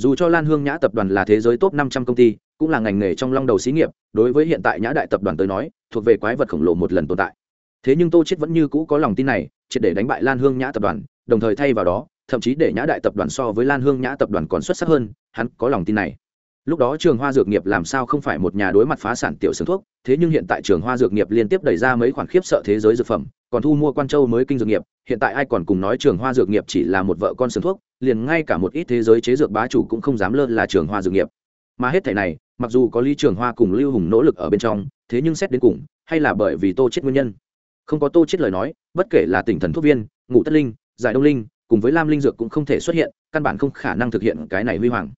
dù cho lan hương nhã tập đoàn là thế giới top năm trăm công ty, cũng là ngành nghề trong long đầu xí nghiệp, đối với hiện tại nhã đại tập đoàn tới nói, thuộc về quái vật khổng lồ một lần tồn tại. Thế nhưng tô chết vẫn như cũ có lòng tin này, triệt để đánh bại lan hương nhã tập đoàn, đồng thời thay vào đó, thậm chí để nhã đại tập đoàn so với lan hương nhã tập đoàn còn xuất sắc hơn, hắn có lòng tin này. Lúc đó trường hoa dược nghiệp làm sao không phải một nhà đối mặt phá sản tiểu xưởng thuốc, thế nhưng hiện tại trường hoa dược nghiệp liên tiếp đẩy ra mấy khoản khiếp sợ thế giới dược phẩm còn thu mua quan châu mới kinh dược nghiệp, hiện tại ai còn cùng nói trường hoa dược nghiệp chỉ là một vợ con sườn thuốc, liền ngay cả một ít thế giới chế dược bá chủ cũng không dám lơ là trường hoa dược nghiệp. Mà hết thảy này, mặc dù có lý trường hoa cùng lưu hùng nỗ lực ở bên trong, thế nhưng xét đến cùng, hay là bởi vì tô chết nguyên nhân. Không có tô chết lời nói, bất kể là tỉnh thần thuốc viên, ngũ tất linh, giải đông linh, cùng với lam linh dược cũng không thể xuất hiện, căn bản không khả năng thực hiện cái này huy hoàng.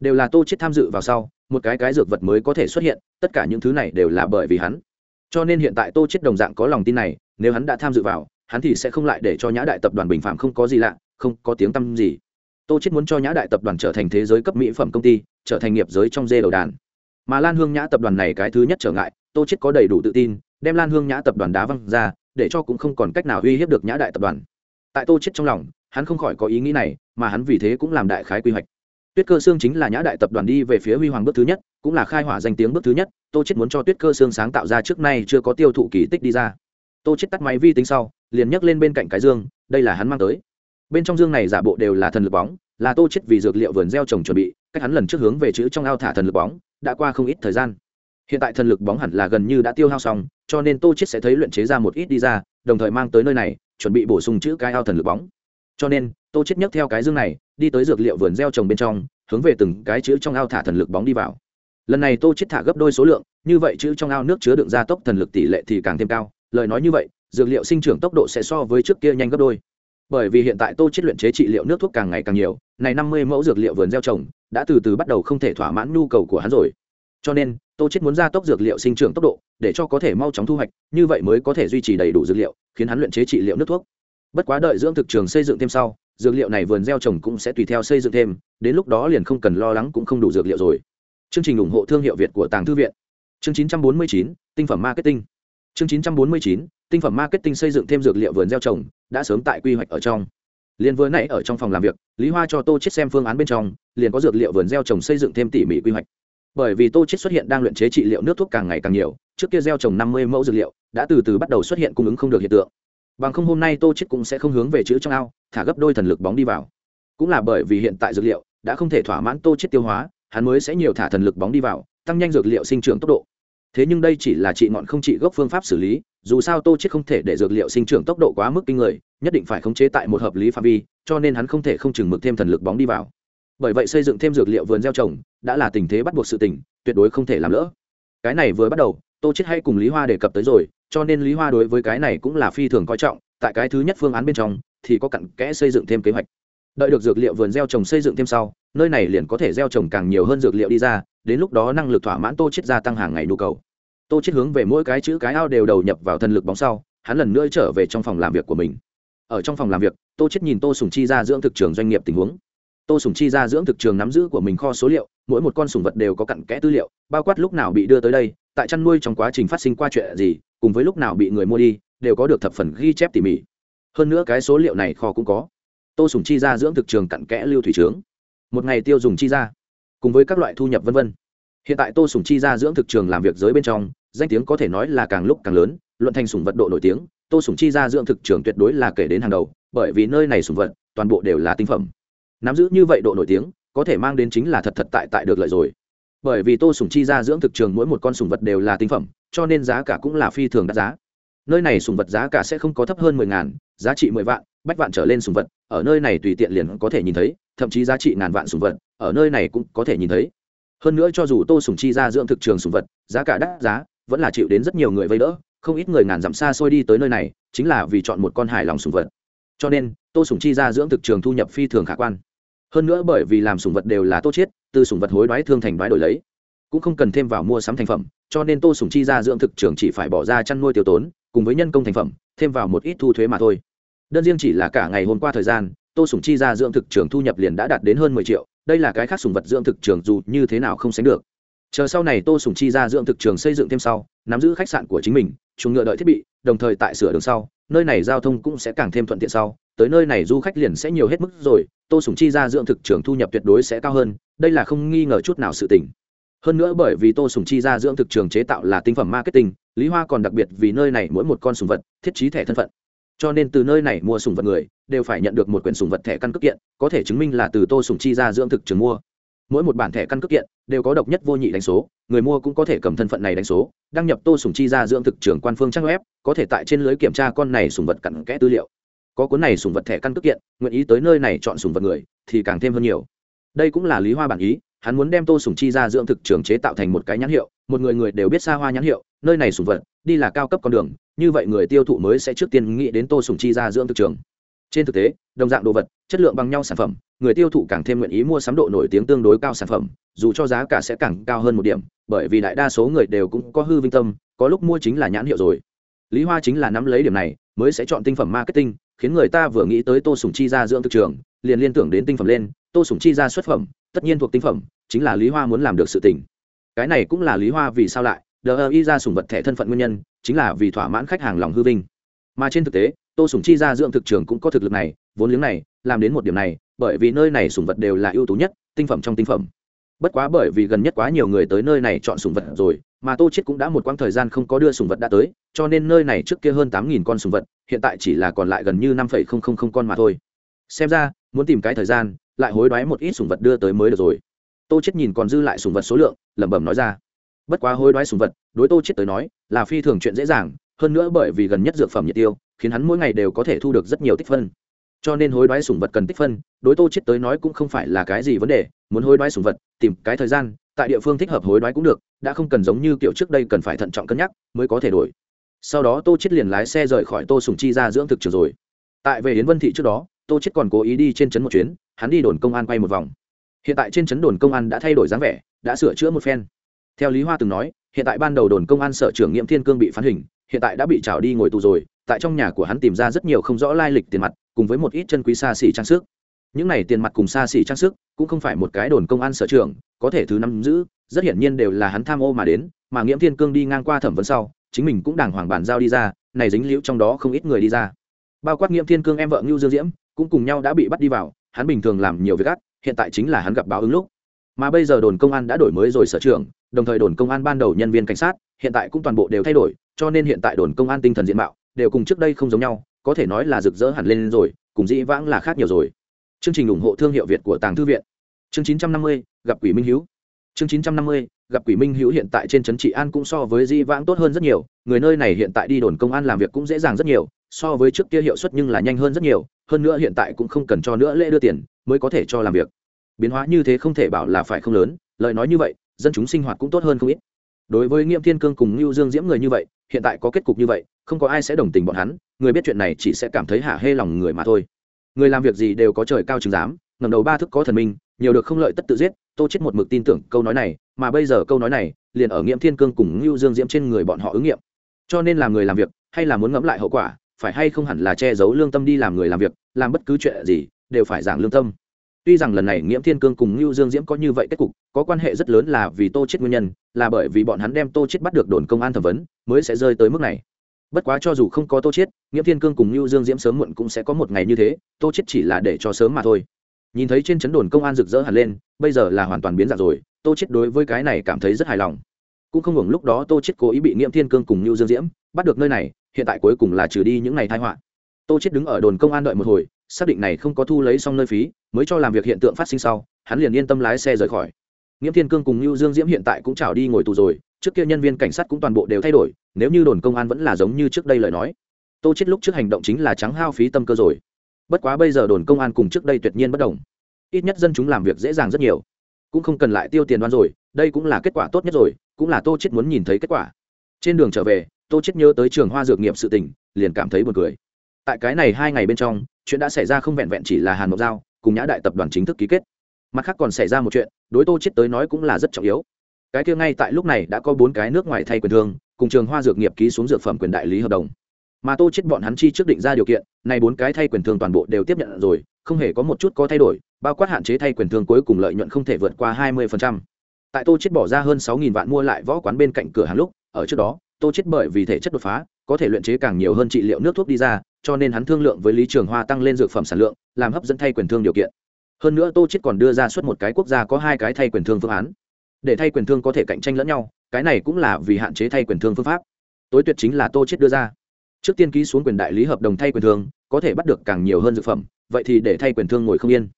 Đều là tô chết tham dự vào sau, một cái cái dược vật mới có thể xuất hiện, tất cả những thứ này đều là bởi vì hắn cho nên hiện tại tô chết đồng dạng có lòng tin này, nếu hắn đã tham dự vào, hắn thì sẽ không lại để cho nhã đại tập đoàn bình phạm không có gì lạ, không có tiếng tăm gì. Tô chết muốn cho nhã đại tập đoàn trở thành thế giới cấp mỹ phẩm công ty, trở thành nghiệp giới trong dê đầu đàn. Mà lan hương nhã tập đoàn này cái thứ nhất trở ngại, tô chết có đầy đủ tự tin, đem lan hương nhã tập đoàn đá văng ra, để cho cũng không còn cách nào uy hiếp được nhã đại tập đoàn. Tại tô chết trong lòng, hắn không khỏi có ý nghĩ này, mà hắn vì thế cũng làm đại khái quy hoạch tuyết cơ xương chính là nhã đại tập đoàn đi về phía huy hoàng bước thứ nhất, cũng là khai hỏa danh tiếng bước thứ nhất, tô chết muốn cho tuyết cơ xương sáng tạo ra trước nay chưa có tiêu thụ kỳ tích đi ra. Tô chết tắt máy vi tính sau, liền nhấc lên bên cạnh cái dương, đây là hắn mang tới. Bên trong dương này giả bộ đều là thần lực bóng, là tô chết vì dược liệu vườn gieo trồng chuẩn bị, cách hắn lần trước hướng về chữ trong ao thả thần lực bóng, đã qua không ít thời gian. Hiện tại thần lực bóng hẳn là gần như đã tiêu hao xong, cho nên tô chết sẽ thấy luyện chế ra một ít đi ra, đồng thời mang tới nơi này, chuẩn bị bổ sung chữ cái ao thần lực bóng. Cho nên, tô chết nhấc theo cái dương này đi tới dược liệu vườn gieo trồng bên trong, hướng về từng cái chữ trong ao thả thần lực bóng đi vào. Lần này tô chết thả gấp đôi số lượng, như vậy chữ trong ao nước chứa đựng gia tốc thần lực tỷ lệ thì càng thêm cao. Lời nói như vậy, dược liệu sinh trưởng tốc độ sẽ so với trước kia nhanh gấp đôi. Bởi vì hiện tại tô chết luyện chế trị liệu nước thuốc càng ngày càng nhiều, này năm mươi mẫu dược liệu vườn gieo trồng đã từ từ bắt đầu không thể thỏa mãn nhu cầu của hắn rồi. Cho nên, tô chết muốn gia tốc dược liệu sinh trưởng tốc độ, để cho có thể mau chóng thu hoạch, như vậy mới có thể duy trì đầy đủ dược liệu, khiến hắn luyện chế trị liệu nước thuốc. Bất quá đợi dưỡng thực trường xây dựng thêm sau dược liệu này vườn gieo trồng cũng sẽ tùy theo xây dựng thêm đến lúc đó liền không cần lo lắng cũng không đủ dược liệu rồi. Chương trình ủng hộ thương hiệu việt của tàng thư viện. Chương 949, tinh phẩm marketing. Chương 949, tinh phẩm marketing xây dựng thêm dược liệu vườn gieo trồng đã sớm tại quy hoạch ở trong. Liền vừa nãy ở trong phòng làm việc lý hoa cho tô chết xem phương án bên trong liền có dược liệu vườn gieo trồng xây dựng thêm tỉ mỉ quy hoạch. Bởi vì tô chết xuất hiện đang luyện chế trị liệu nước thuốc càng ngày càng nhiều trước kia gieo trồng năm mươi mẫu dược liệu đã từ từ bắt đầu xuất hiện cung ứng không được hiện tượng bằng không hôm nay tô chết cũng sẽ không hướng về chữ trong ao, thả gấp đôi thần lực bóng đi vào. Cũng là bởi vì hiện tại dược liệu đã không thể thỏa mãn tô chết tiêu hóa, hắn mới sẽ nhiều thả thần lực bóng đi vào, tăng nhanh dược liệu sinh trưởng tốc độ. Thế nhưng đây chỉ là trị ngọn không trị gốc phương pháp xử lý, dù sao tô chết không thể để dược liệu sinh trưởng tốc độ quá mức kinh người, nhất định phải khống chế tại một hợp lý phạm vi, cho nên hắn không thể không chừng mực thêm thần lực bóng đi vào. Bởi vậy xây dựng thêm dược liệu vườn gieo trồng đã là tình thế bắt buộc sự tình, tuyệt đối không thể làm lỡ. Cái này vừa bắt đầu, tô chết hay cùng lý hoa đề cập tới rồi cho nên lý hoa đối với cái này cũng là phi thường coi trọng, tại cái thứ nhất phương án bên trong thì có cặn kẽ xây dựng thêm kế hoạch. Đợi được dược liệu vườn gieo trồng xây dựng thêm sau, nơi này liền có thể gieo trồng càng nhiều hơn dược liệu đi ra, đến lúc đó năng lực thỏa mãn tô chết gia tăng hàng ngày nhu cầu. Tô chết hướng về mỗi cái chữ cái ao đều đầu nhập vào thần lực bóng sau, hắn lần nữa trở về trong phòng làm việc của mình. Ở trong phòng làm việc, tô chết nhìn tô sùng chi ra dưỡng thực trường doanh nghiệp tình huống. Tô sùng chi ra dưỡng thực trường nắm giữ của mình kho số liệu, mỗi một con sùng vật đều có cặn kẽ tư liệu, bao quát lúc nào bị đưa tới đây tại chăn nuôi trong quá trình phát sinh qua chuyện gì, cùng với lúc nào bị người mua đi, đều có được thập phần ghi chép tỉ mỉ. Hơn nữa cái số liệu này kho cũng có. Tô sùng chi ra dưỡng thực trường cặn kẽ lưu thủy trướng. Một ngày tiêu dùng chi ra. Cùng với các loại thu nhập v v hiện tại tô sùng chi ra dưỡng thực trường làm việc giới bên trong, danh tiếng có thể nói là càng lúc càng lớn, luận thành sùng vật độ nổi tiếng, tô sùng chi ra dưỡng thực trường tuyệt đối là kể đến hàng đầu, bởi vì nơi này sùng vật, toàn bộ đều là tinh phẩm. Nắm giữ như vậy độ nổi tiếng, có thể mang đến chính là thật thật tại tại được lợi rồi bởi vì tô sùng chi ra dưỡng thực trường mỗi một con sùng vật đều là tinh phẩm, cho nên giá cả cũng là phi thường đắt giá. Nơi này sùng vật giá cả sẽ không có thấp hơn mười ngàn, giá trị mười vạn, bách vạn trở lên sùng vật, ở nơi này tùy tiện liền có thể nhìn thấy, thậm chí giá trị ngàn vạn sùng vật, ở nơi này cũng có thể nhìn thấy. Hơn nữa cho dù tô sùng chi ra dưỡng thực trường sùng vật, giá cả đắt giá, vẫn là chịu đến rất nhiều người vây đỡ, không ít người ngàn dặm xa xôi đi tới nơi này, chính là vì chọn một con hài lòng sùng vật. Cho nên, tô sùng chi ra dưỡng thực trường thu nhập phi thường khả quan hơn nữa bởi vì làm sùng vật đều là tô chiết, từ sùng vật hối đoái thương thành đoái đổi lấy. Cũng không cần thêm vào mua sắm thành phẩm, cho nên tô sùng chi ra dưỡng thực trường chỉ phải bỏ ra chăn nuôi tiêu tốn, cùng với nhân công thành phẩm, thêm vào một ít thu thuế mà thôi. Đơn riêng chỉ là cả ngày hôm qua thời gian, tô sùng chi ra dưỡng thực trường thu nhập liền đã đạt đến hơn mười triệu, đây là cái khác sùng vật dưỡng thực trường dù như thế nào không sánh được. Chờ sau này tô sùng chi ra dưỡng thực trường xây dựng thêm sau, nắm giữ khách sạn của chính mình, chuồng ngựa đợi thiết bị, đồng thời tại sửa đường sau, nơi này giao thông cũng sẽ càng thêm thuận tiện sau tới nơi này du khách liền sẽ nhiều hết mức rồi, tô sùng chi ra dưỡng thực trường thu nhập tuyệt đối sẽ cao hơn, đây là không nghi ngờ chút nào sự tình. Hơn nữa bởi vì tô sùng chi ra dưỡng thực trường chế tạo là tinh phẩm marketing, lý hoa còn đặc biệt vì nơi này mỗi một con sùng vật thiết trí thẻ thân phận. Cho nên từ nơi này mua sùng vật người, đều phải nhận được một quyển sùng vật thẻ căn cước kiện, có thể chứng minh là từ tô sùng chi ra dưỡng thực trường mua. Mỗi một bản thẻ căn cước kiện đều có độc nhất vô nhị đánh số, người mua cũng có thể cầm thân phận này đánh số. Đăng nhập tô sùng chi ra dưỡng thực trường quan phương trang web, có thể tại trên lưới kiểm tra con này sùng vật cặn kẽ tư liệu có cuốn này sùng vật thẻ căn cước kiện, nguyện ý tới nơi này chọn sùng vật người, thì càng thêm hơn nhiều. Đây cũng là lý hoa bản ý, hắn muốn đem tô sùng chi ra dưỡng thực trường chế tạo thành một cái nhãn hiệu, một người người đều biết xa hoa nhãn hiệu, nơi này sùng vật, đi là cao cấp con đường, như vậy người tiêu thụ mới sẽ trước tiên nghĩ đến tô sùng chi ra dưỡng thực trường. Trên thực tế, đồng dạng đồ vật, chất lượng bằng nhau sản phẩm, người tiêu thụ càng thêm nguyện ý mua sắm độ nổi tiếng tương đối cao sản phẩm, dù cho giá cả sẽ càng cao hơn một điểm, bởi vì đại đa số người đều cũng có hư vinh tâm, có lúc mua chính là nhãn hiệu rồi. Lý hoa chính là nắm lấy điểm này mới sẽ chọn tinh phẩm marketing, khiến người ta vừa nghĩ tới tô sùng chi ra dưỡng thực trường, liền liên tưởng đến tinh phẩm lên. Tô sùng chi ra xuất phẩm, tất nhiên thuộc tinh phẩm, chính là lý hoa muốn làm được sự tình. Cái này cũng là lý hoa vì sao lại đờ y ra sùng vật thẻ thân phận nguyên nhân, chính là vì thỏa mãn khách hàng lòng hư vinh. Mà trên thực tế, tô sùng chi ra dưỡng thực trường cũng có thực lực này, vốn liếng này, làm đến một điểm này, bởi vì nơi này sùng vật đều là ưu tú nhất, tinh phẩm trong tinh phẩm bất quá bởi vì gần nhất quá nhiều người tới nơi này chọn sùng vật rồi, mà tô chết cũng đã một quãng thời gian không có đưa sùng vật đã tới, cho nên nơi này trước kia hơn tám nghìn con sùng vật, hiện tại chỉ là còn lại gần như năm phẩy không không không con mà thôi. Xem ra, muốn tìm cái thời gian, lại hối đoái một ít sùng vật đưa tới mới được rồi. Tô chết nhìn còn dư lại sùng vật số lượng, lẩm bẩm nói ra. Bất quá hối đoái sùng vật, đối tô chết tới nói, là phi thường chuyện dễ dàng, hơn nữa bởi vì gần nhất dược phẩm nhiệt tiêu, khiến hắn mỗi ngày đều có thể thu được rất nhiều tích phân cho nên hối đoái sủng vật cần tích phân, đối tô chết tới nói cũng không phải là cái gì vấn đề, muốn hối đoái sủng vật, tìm cái thời gian, tại địa phương thích hợp hối đoái cũng được, đã không cần giống như kiểu trước đây cần phải thận trọng cân nhắc mới có thể đổi. Sau đó tô chết liền lái xe rời khỏi tô sùng chi ra dưỡng thực trường rồi. Tại về yến vân thị trước đó, tô chết còn cố ý đi trên trấn một chuyến, hắn đi đồn công an quay một vòng. Hiện tại trên trấn đồn công an đã thay đổi dáng vẻ, đã sửa chữa một phen. Theo lý hoa từng nói, hiện tại ban đầu đồn công an sở trưởng nghiệm thiên cương bị phán hình, hiện tại đã bị trào đi ngồi tù rồi, tại trong nhà của hắn tìm ra rất nhiều không rõ lai lịch tiền mặt cùng với một ít chân quý xa xỉ trang sức. Những này tiền mặt cùng xa xỉ trang sức cũng không phải một cái đồn công an sở trưởng có thể thứ năm giữ, rất hiển nhiên đều là hắn tham ô mà đến, mà nghiễm thiên cương đi ngang qua thẩm vấn sau, chính mình cũng đàng hoàng bàn giao đi ra, này dính liễu trong đó không ít người đi ra. Bao quát nghiễm thiên cương em vợ ngưu dương diễm, cũng cùng nhau đã bị bắt đi vào, hắn bình thường làm nhiều việc ác, hiện tại chính là hắn gặp báo ứng lúc. Mà bây giờ đồn công an đã đổi mới rồi sở trưởng đồng thời đồn công an ban đầu nhân viên cảnh sát, hiện tại cũng toàn bộ đều thay đổi, cho nên hiện tại đồn công an tinh thần diện mạo đều cùng trước đây không giống nhau có thể nói là rực rỡ hẳn lên rồi cùng dĩ vãng là khác nhiều rồi. Chương trình ủng hộ thương hiệu việt của tàng thư viện. Chương 950, gặp quỷ minh hiếu. Chương 950, gặp quỷ minh hữu hiện tại trên trấn trị an cũng so với di vãng tốt hơn rất nhiều người nơi này hiện tại đi đồn công an làm việc cũng dễ dàng rất nhiều so với trước kia hiệu suất nhưng là nhanh hơn rất nhiều hơn nữa hiện tại cũng không cần cho nữa lễ đưa tiền mới có thể cho làm việc. Biến hóa như thế không thể bảo là phải không lớn lời nói như vậy dân chúng sinh hoạt cũng tốt hơn không ít. Đối với nghiêm thiên cương cùng lưu dương diễm người như vậy hiện tại có kết cục như vậy không có ai sẽ đồng tình bọn hắn, người biết chuyện này chỉ sẽ cảm thấy hả hê lòng người mà thôi. Người làm việc gì đều có trời cao chứng giám, ngầm đầu ba thức có thần minh, nhiều được không lợi tất tự giết, tô chết một mực tin tưởng câu nói này, mà bây giờ câu nói này, liền ở nghiệm thiên cương cùng ngưu dương diễm trên người bọn họ ứng nghiệm. Cho nên làm người làm việc, hay là muốn ngẫm lại hậu quả, phải hay không hẳn là che giấu lương tâm đi làm người làm việc, làm bất cứ chuyện gì, đều phải giảng lương tâm. Tuy rằng lần này nghiễm thiên cương cùng ngưu dương diễm có như vậy kết cục, có quan hệ rất lớn là vì tô chết nguyên nhân, là bởi vì bọn hắn đem tô chết bắt được đồn công an thẩm vấn, mới sẽ rơi tới mức này bất quá cho dù không có tô chết nghiễm thiên cương cùng lưu dương diễm sớm muộn cũng sẽ có một ngày như thế, tô chết chỉ là để cho sớm mà thôi. Nhìn thấy trên chấn đồn công an rực rỡ hẳn lên, bây giờ là hoàn toàn biến dạng rồi, tô chết đối với cái này cảm thấy rất hài lòng. Cũng không ngừng lúc đó tô chết cố ý bị nghiễm thiên cương cùng lưu dương diễm bắt được nơi này, hiện tại cuối cùng là trừ đi những ngày tai họa. Tô chết đứng ở đồn công an đợi một hồi, xác định này không có thu lấy xong nơi phí, mới cho làm việc hiện tượng phát sinh sau, hắn liền yên tâm lái xe rời khỏi. Nghiễm thiên cương cùng lưu dương diễm hiện tại cũng chào đi ngồi tù rồi trước kia nhân viên cảnh sát cũng toàn bộ đều thay đổi, nếu như đồn công an vẫn là giống như trước đây lời nói, tô chết lúc trước hành động chính là trắng hao phí tâm cơ rồi. Bất quá bây giờ đồn công an cùng trước đây tuyệt nhiên bất đồng. Ít nhất dân chúng làm việc dễ dàng rất nhiều. Cũng không cần lại tiêu tiền đoan rồi, đây cũng là kết quả tốt nhất rồi, cũng là tô chết muốn nhìn thấy kết quả. Trên đường trở về, tô chết nhớ tới trường hoa dược nghiệp sự tình, liền cảm thấy buồn cười. Tại cái này hai ngày bên trong, chuyện đã xảy ra không vẹn vẹn chỉ là hàn mộc giao cùng nhã đại tập đoàn chính thức ký kết. Mặt khác còn xảy ra một chuyện, đối tô chết tới nói cũng là rất trọng yếu cái kia ngay tại lúc này đã có bốn cái nước ngoài thay quyền thương, cùng trường hoa dược nghiệp ký xuống dược phẩm quyền đại lý hợp đồng. Mà tô chết bọn hắn chi trước định ra điều kiện, này bốn cái thay quyền thương toàn bộ đều tiếp nhận rồi, không hề có một chút có thay đổi, bao quát hạn chế thay quyền thương cuối cùng lợi nhuận không thể vượt qua 20%. tại tô chết bỏ ra hơn 6.000 vạn mua lại võ quán bên cạnh cửa hàng lúc, ở trước đó, tô chết bởi vì thể chất đột phá, có thể luyện chế càng nhiều hơn trị liệu nước thuốc đi ra, cho nên hắn thương lượng với lý trường hoa tăng lên dược phẩm sản lượng, làm hấp dẫn thay quyền thương điều kiện. Hơn nữa tô chết còn đưa ra suốt một cái quốc gia có hai cái thay quyền thương phương án để thay quyền thương có thể cạnh tranh lẫn nhau, cái này cũng là vì hạn chế thay quyền thương phương pháp. Tối tuyệt chính là tô chết đưa ra. Trước tiên ký xuống quyền đại lý hợp đồng thay quyền thương, có thể bắt được càng nhiều hơn dược phẩm, vậy thì để thay quyền thương ngồi không yên.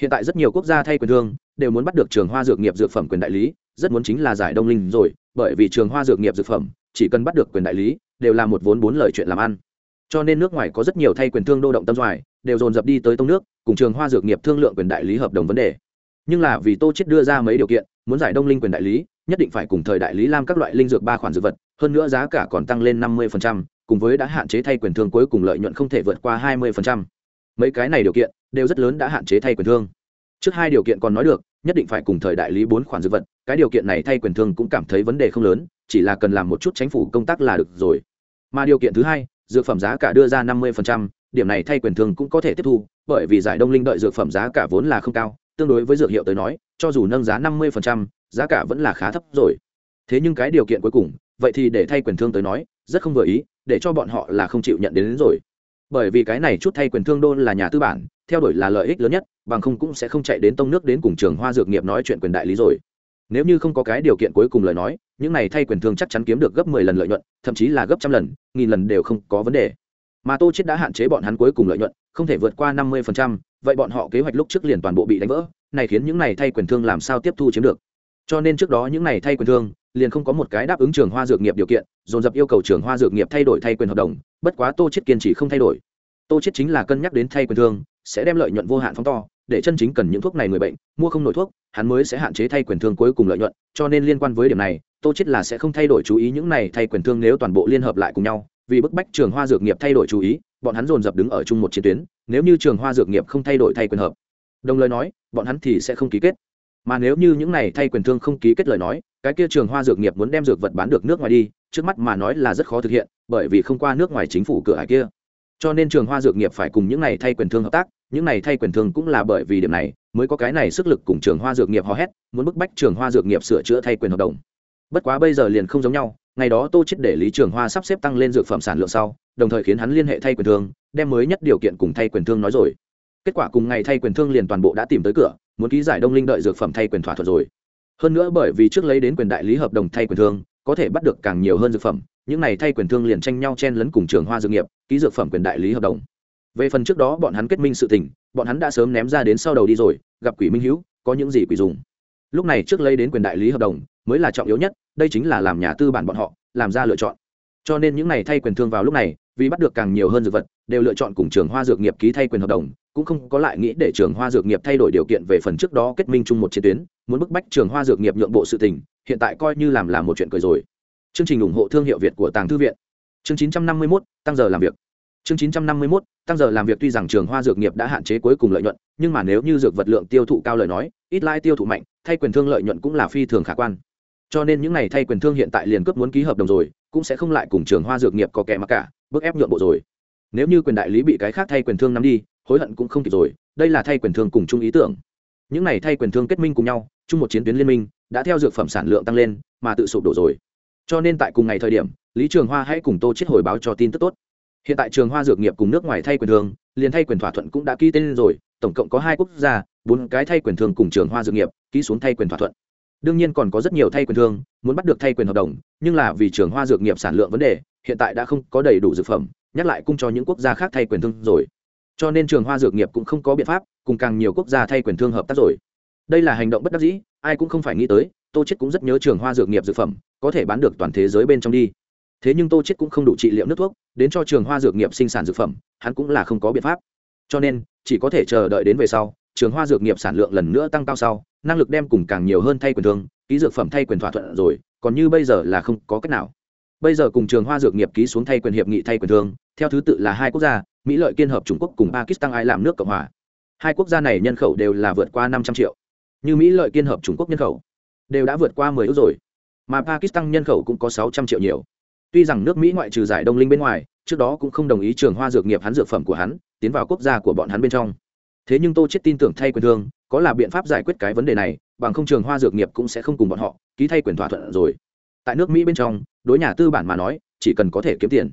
Hiện tại rất nhiều quốc gia thay quyền thương, đều muốn bắt được trường hoa dược nghiệp dược phẩm quyền đại lý, rất muốn chính là giải đông linh rồi, bởi vì trường hoa dược nghiệp dược phẩm, chỉ cần bắt được quyền đại lý, đều là một vốn bốn lời chuyện làm ăn. Cho nên nước ngoài có rất nhiều thay quyền thương đô động tâm doài đều dồn dập đi tới tông nước, cùng trường hoa dược nghiệp thương lượng quyền đại lý hợp đồng vấn đề. Nhưng là vì tô chết đưa ra mấy điều kiện muốn giải đông linh quyền đại lý nhất định phải cùng thời đại lý lam các loại linh dược ba khoản dược vật hơn nữa giá cả còn tăng lên năm 50%, cùng với đã hạn chế thay quyền thương cuối cùng lợi nhuận không thể vượt qua 20%. mấy cái này điều kiện đều rất lớn đã hạn chế thay quyền thương trước hai điều kiện còn nói được nhất định phải cùng thời đại lý bốn khoản dược vật cái điều kiện này thay quyền thương cũng cảm thấy vấn đề không lớn chỉ là cần làm một chút chính phủ công tác là được rồi mà điều kiện thứ hai dược phẩm giá cả đưa ra 50%, điểm này thay quyền thương cũng có thể tiếp thu bởi vì giải đông linh đợi dược phẩm giá cả vốn là không cao tương đối với dược hiệu tới nói cho dù nâng giá 50%, giá cả vẫn là khá thấp rồi. Thế nhưng cái điều kiện cuối cùng vậy thì để thay quyền thương tới nói rất không vừa ý để cho bọn họ là không chịu nhận đến, đến rồi. Bởi vì cái này chút thay quyền thương đơn là nhà tư bản theo đuổi là lợi ích lớn nhất bằng không cũng sẽ không chạy đến tông nước đến cùng trường hoa dược nghiệp nói chuyện quyền đại lý rồi. Nếu như không có cái điều kiện cuối cùng lời nói những này thay quyền thương chắc chắn kiếm được gấp mười lần lợi nhuận thậm chí là gấp trăm lần nghìn lần đều không có vấn đề mà tô chết đã hạn chế bọn hắn cuối cùng lợi nhuận không thể vượt qua năm mươi phần trăm, vậy bọn họ kế hoạch lúc trước liền toàn bộ bị đánh vỡ này khiến những này thay quyền thương làm sao tiếp thu chiếm được? Cho nên trước đó những này thay quyền thương liền không có một cái đáp ứng trường hoa dược nghiệp điều kiện dồn dập yêu cầu trường hoa dược nghiệp thay đổi thay quyền hợp đồng bất quá tô chết kiên trì không thay đổi. Tô chết chính là cân nhắc đến thay quyền thương sẽ đem lợi nhuận vô hạn phóng to để chân chính cần những thuốc này người bệnh mua không nổi thuốc hắn mới sẽ hạn chế thay quyền thương cuối cùng lợi nhuận cho nên liên quan với điểm này tô chết là sẽ không thay đổi chú ý những này thay quyền thương nếu toàn bộ liên hợp lại cùng nhau vì bức bách trường hoa dược nghiệp thay đổi chú ý, bọn hắn dồn dập đứng ở chung một chiến tuyến, nếu như trường hoa dược nghiệp không thay đổi thay quyền hợp. Đồng lời nói, bọn hắn thì sẽ không ký kết. Mà nếu như những này thay quyền thương không ký kết lời nói, cái kia trường hoa dược nghiệp muốn đem dược vật bán được nước ngoài đi, trước mắt mà nói là rất khó thực hiện, bởi vì không qua nước ngoài chính phủ cửa hải kia. Cho nên trường hoa dược nghiệp phải cùng những này thay quyền thương hợp tác, những này thay quyền thương cũng là bởi vì điểm này, mới có cái này sức lực cùng trường hoa dược nghiệp hò hét, muốn bức bách trường hoa dược nghiệp sửa chữa thay quyền hợp đồng. Bất quá bây giờ liền không giống nhau ngày đó tô chết để lý trường hoa sắp xếp tăng lên dược phẩm sản lượng sau, đồng thời khiến hắn liên hệ thay quyền thương, đem mới nhất điều kiện cùng thay quyền thương nói rồi. Kết quả cùng ngày thay quyền thương liền toàn bộ đã tìm tới cửa, muốn ký giải đông linh đợi dược phẩm thay quyền thỏa thuận rồi. Hơn nữa bởi vì trước lấy đến quyền đại lý hợp đồng thay quyền thương, có thể bắt được càng nhiều hơn dược phẩm, những này thay quyền thương liền tranh nhau chen lấn cùng trường hoa dược nghiệp, ký dược phẩm quyền đại lý hợp đồng. Về phần trước đó bọn hắn kết minh sự tình, bọn hắn đã sớm ném ra đến sau đầu đi rồi, gặp quỷ minh hữu có những gì quỷ dùng. Lúc này trước lấy đến quyền đại lý hợp đồng mới là trọng yếu nhất đây chính là làm nhà tư bản bọn họ làm ra lựa chọn. Cho nên những này thay quyền thương vào lúc này vì bắt được càng nhiều hơn dược vật đều lựa chọn cùng trường hoa dược nghiệp ký thay quyền hợp đồng cũng không có lại nghĩ để trường hoa dược nghiệp thay đổi điều kiện về phần trước đó kết minh chung một chiến tuyến muốn bức bách trường hoa dược nghiệp nhượng bộ sự tình hiện tại coi như làm là một chuyện cười rồi. Chương trình ủng hộ thương hiệu việt của tàng thư viện. Chương 951, tăng giờ làm việc. Chương 951, tăng giờ làm việc tuy rằng trường hoa dược nghiệp đã hạn chế cuối cùng lợi nhuận nhưng mà nếu như dược vật lượng tiêu thụ cao lời nói ít lại tiêu thụ mạnh thay quyền thương lợi nhuận cũng là phi thường khả quan cho nên những n à y thay quyền thương hiện tại liền cướp muốn ký hợp đồng rồi, cũng sẽ không lại cùng trường hoa dược nghiệp có kẻ mặc cả, bức ép nhượng bộ rồi. Nếu như quyền đại lý bị cái khác thay quyền thương nắm đi, hối hận cũng không kịp rồi, đây là thay quyền thương cùng chung ý tưởng. Những n à y thay quyền thương kết minh cùng nhau, chung một chiến tuyến liên minh, đã theo dược phẩm sản lượng tăng lên, mà tự sụp đổ rồi. Cho nên tại cùng ngày thời điểm, lý trường hoa hãy cùng tô chết hồi báo cho tin tức tốt. Hiện tại trường hoa dược nghiệp cùng nước ngoài thay quyền thương, liền thay quyền thỏa thuận cũng đã ký tên rồi, tổng cộng có hai quốc gia, bốn cái thay quyền thương cùng trường hoa dược nghiệp, ký xuống thay quyền thỏa thuận đương nhiên còn có rất nhiều thay quyền thương, muốn bắt được thay quyền hợp đồng, nhưng là vì trường hoa dược nghiệp sản lượng vấn đề, hiện tại đã không có đầy đủ dược phẩm, nhắc lại cung cho những quốc gia khác thay quyền thương rồi. Cho nên trường hoa dược nghiệp cũng không có biện pháp cùng càng nhiều quốc gia thay quyền thương hợp tác rồi. Đây là hành động bất đắc dĩ, ai cũng không phải nghĩ tới, tô chết cũng rất nhớ trường hoa dược nghiệp dược phẩm, có thể bán được toàn thế giới bên trong đi. Thế nhưng tô chết cũng không đủ trị liệu nước thuốc, đến cho trường hoa dược nghiệp sinh sản dược phẩm, hắn cũng là không có biện pháp. Cho nên, chỉ có thể chờ đợi đến về sau trường hoa dược nghiệp sản lượng lần nữa tăng cao sau, năng lực đem cùng càng nhiều hơn thay quyền thương, ký dược phẩm thay quyền thỏa thuận rồi, còn như bây giờ là không có cách nào. Bây giờ cùng trường hoa dược nghiệp ký xuống thay quyền hiệp nghị thay quyền thương, theo thứ tự là hai quốc gia, mỹ lợi kiên hợp trung quốc cùng pakistan ai làm nước cộng hòa. Hai quốc gia này nhân khẩu đều là vượt qua năm trăm triệu. Như mỹ lợi kiên hợp trung quốc nhân khẩu, đều đã vượt qua mười ước rồi, mà pakistan nhân khẩu cũng có sáu trăm triệu nhiều. Tuy rằng nước mỹ ngoại trừ giải đông linh bên ngoài, trước đó cũng không đồng ý trường hoa dược nghiệp hắn dược phẩm của hắn, tiến vào quốc gia của bọn hắn bên trong thế nhưng tô chết tin tưởng thay quyền thương, có là biện pháp giải quyết cái vấn đề này, bằng không trường hoa dược nghiệp cũng sẽ không cùng bọn họ ký thay quyền thỏa thuận rồi. Tại nước mỹ bên trong, đối nhà tư bản mà nói, chỉ cần có thể kiếm tiền,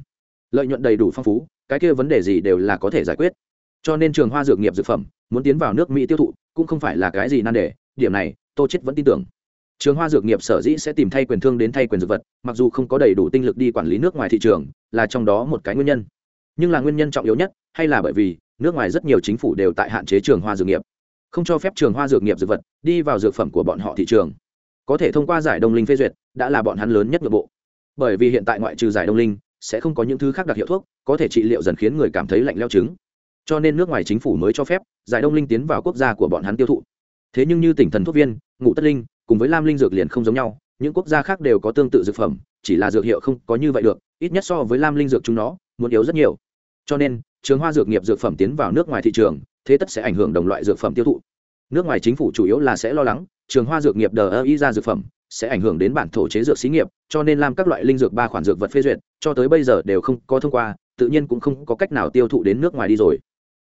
lợi nhuận đầy đủ phong phú, cái kia vấn đề gì đều là có thể giải quyết. Cho nên trường hoa dược nghiệp dược phẩm, muốn tiến vào nước mỹ tiêu thụ, cũng không phải là cái gì nan đề, điểm này, tô chết vẫn tin tưởng. Trường hoa dược nghiệp sở dĩ sẽ tìm thay quyền thương đến thay quyền dược vật, mặc dù không có đầy đủ tinh lực đi quản lý nước ngoài thị trường, là trong đó một cái nguyên nhân. Nhưng là nguyên nhân trọng yếu nhất, hay là bởi vì nước ngoài rất nhiều chính phủ đều tại hạn chế trường hoa dược nghiệp, không cho phép trường hoa dược nghiệp dược vật đi vào dược phẩm của bọn họ thị trường. Có thể thông qua giải đông linh phê duyệt, đã là bọn hắn lớn nhất nội bộ. Bởi vì hiện tại ngoại trừ giải đông linh, sẽ không có những thứ khác đặc hiệu thuốc, có thể trị liệu dần khiến người cảm thấy lạnh leo trứng cho nên nước ngoài chính phủ mới cho phép giải đông linh tiến vào quốc gia của bọn hắn tiêu thụ. Thế nhưng như tỉnh thần thuốc viên ngụ tất linh, cùng với lam linh dược liền không giống nhau, những quốc gia khác đều có tương tự dược phẩm, chỉ là dược hiệu không có như vậy được, ít nhất so với lam linh dược chúng nó, muốn yếu rất nhiều. Cho nên trường hoa dược nghiệp dược phẩm tiến vào nước ngoài thị trường, thế tất sẽ ảnh hưởng đồng loại dược phẩm tiêu thụ. Nước ngoài chính phủ chủ yếu là sẽ lo lắng, trường hoa dược nghiệp đờ ơ y ra dược phẩm sẽ ảnh hưởng đến bản thổ chế dược xí nghiệp, cho nên làm các loại linh dược ba khoản dược vật phê duyệt, cho tới bây giờ đều không có thông qua, tự nhiên cũng không có cách nào tiêu thụ đến nước ngoài đi rồi.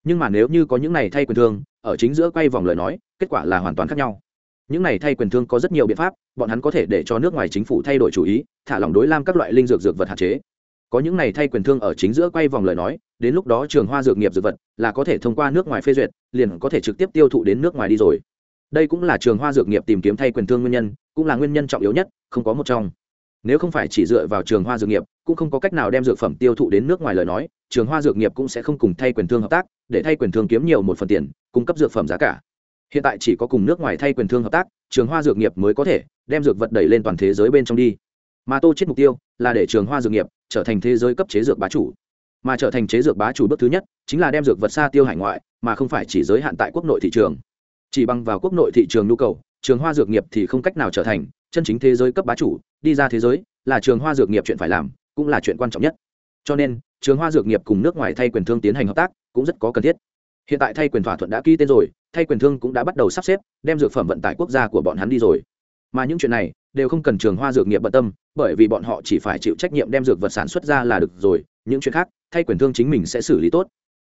Nhưng mà nếu như có những này thay quyền thương, ở chính giữa quay vòng lời nói, kết quả là hoàn toàn khác nhau. Những này thay quyền thương có rất nhiều biện pháp, bọn hắn có thể để cho nước ngoài chính phủ thay đổi chủ ý, thả lỏng đối lam các loại linh dược dược vật hạn chế có những này thay quyền thương ở chính giữa quay vòng lời nói, đến lúc đó trường hoa dược nghiệp dược vật là có thể thông qua nước ngoài phê duyệt, liền có thể trực tiếp tiêu thụ đến nước ngoài đi rồi. Đây cũng là trường hoa dược nghiệp tìm kiếm thay quyền thương nguyên nhân, cũng là nguyên nhân trọng yếu nhất, không có một trong. Nếu không phải chỉ dựa vào trường hoa dược nghiệp, cũng không có cách nào đem dược phẩm tiêu thụ đến nước ngoài lời nói, trường hoa dược nghiệp cũng sẽ không cùng thay quyền thương hợp tác, để thay quyền thương kiếm nhiều một phần tiền, cung cấp dược phẩm giá cả. Hiện tại chỉ có cùng nước ngoài thay quyền thương hợp tác, trường hoa dược nghiệp mới có thể đem dược vật đẩy lên toàn thế giới bên trong đi. Mà tô chết mục tiêu là để trường hoa dược nghiệp trở thành thế giới cấp chế dược bá chủ. Mà trở thành chế dược bá chủ bước thứ nhất chính là đem dược vật xa tiêu hải ngoại, mà không phải chỉ giới hạn tại quốc nội thị trường. Chỉ bằng vào quốc nội thị trường nhu cầu, trường hoa dược nghiệp thì không cách nào trở thành chân chính thế giới cấp bá chủ. Đi ra thế giới là trường hoa dược nghiệp chuyện phải làm, cũng là chuyện quan trọng nhất. Cho nên, trường hoa dược nghiệp cùng nước ngoài thay quyền thương tiến hành hợp tác cũng rất có cần thiết. Hiện tại thay quyền thỏa thuận đã ký tên rồi, thay quyền thương cũng đã bắt đầu sắp xếp, đem dược phẩm vận tải quốc gia của bọn hắn đi rồi mà những chuyện này đều không cần trường hoa dược nghiệp bận tâm, bởi vì bọn họ chỉ phải chịu trách nhiệm đem dược vật sản xuất ra là được rồi, những chuyện khác, thay quyền thương chính mình sẽ xử lý tốt.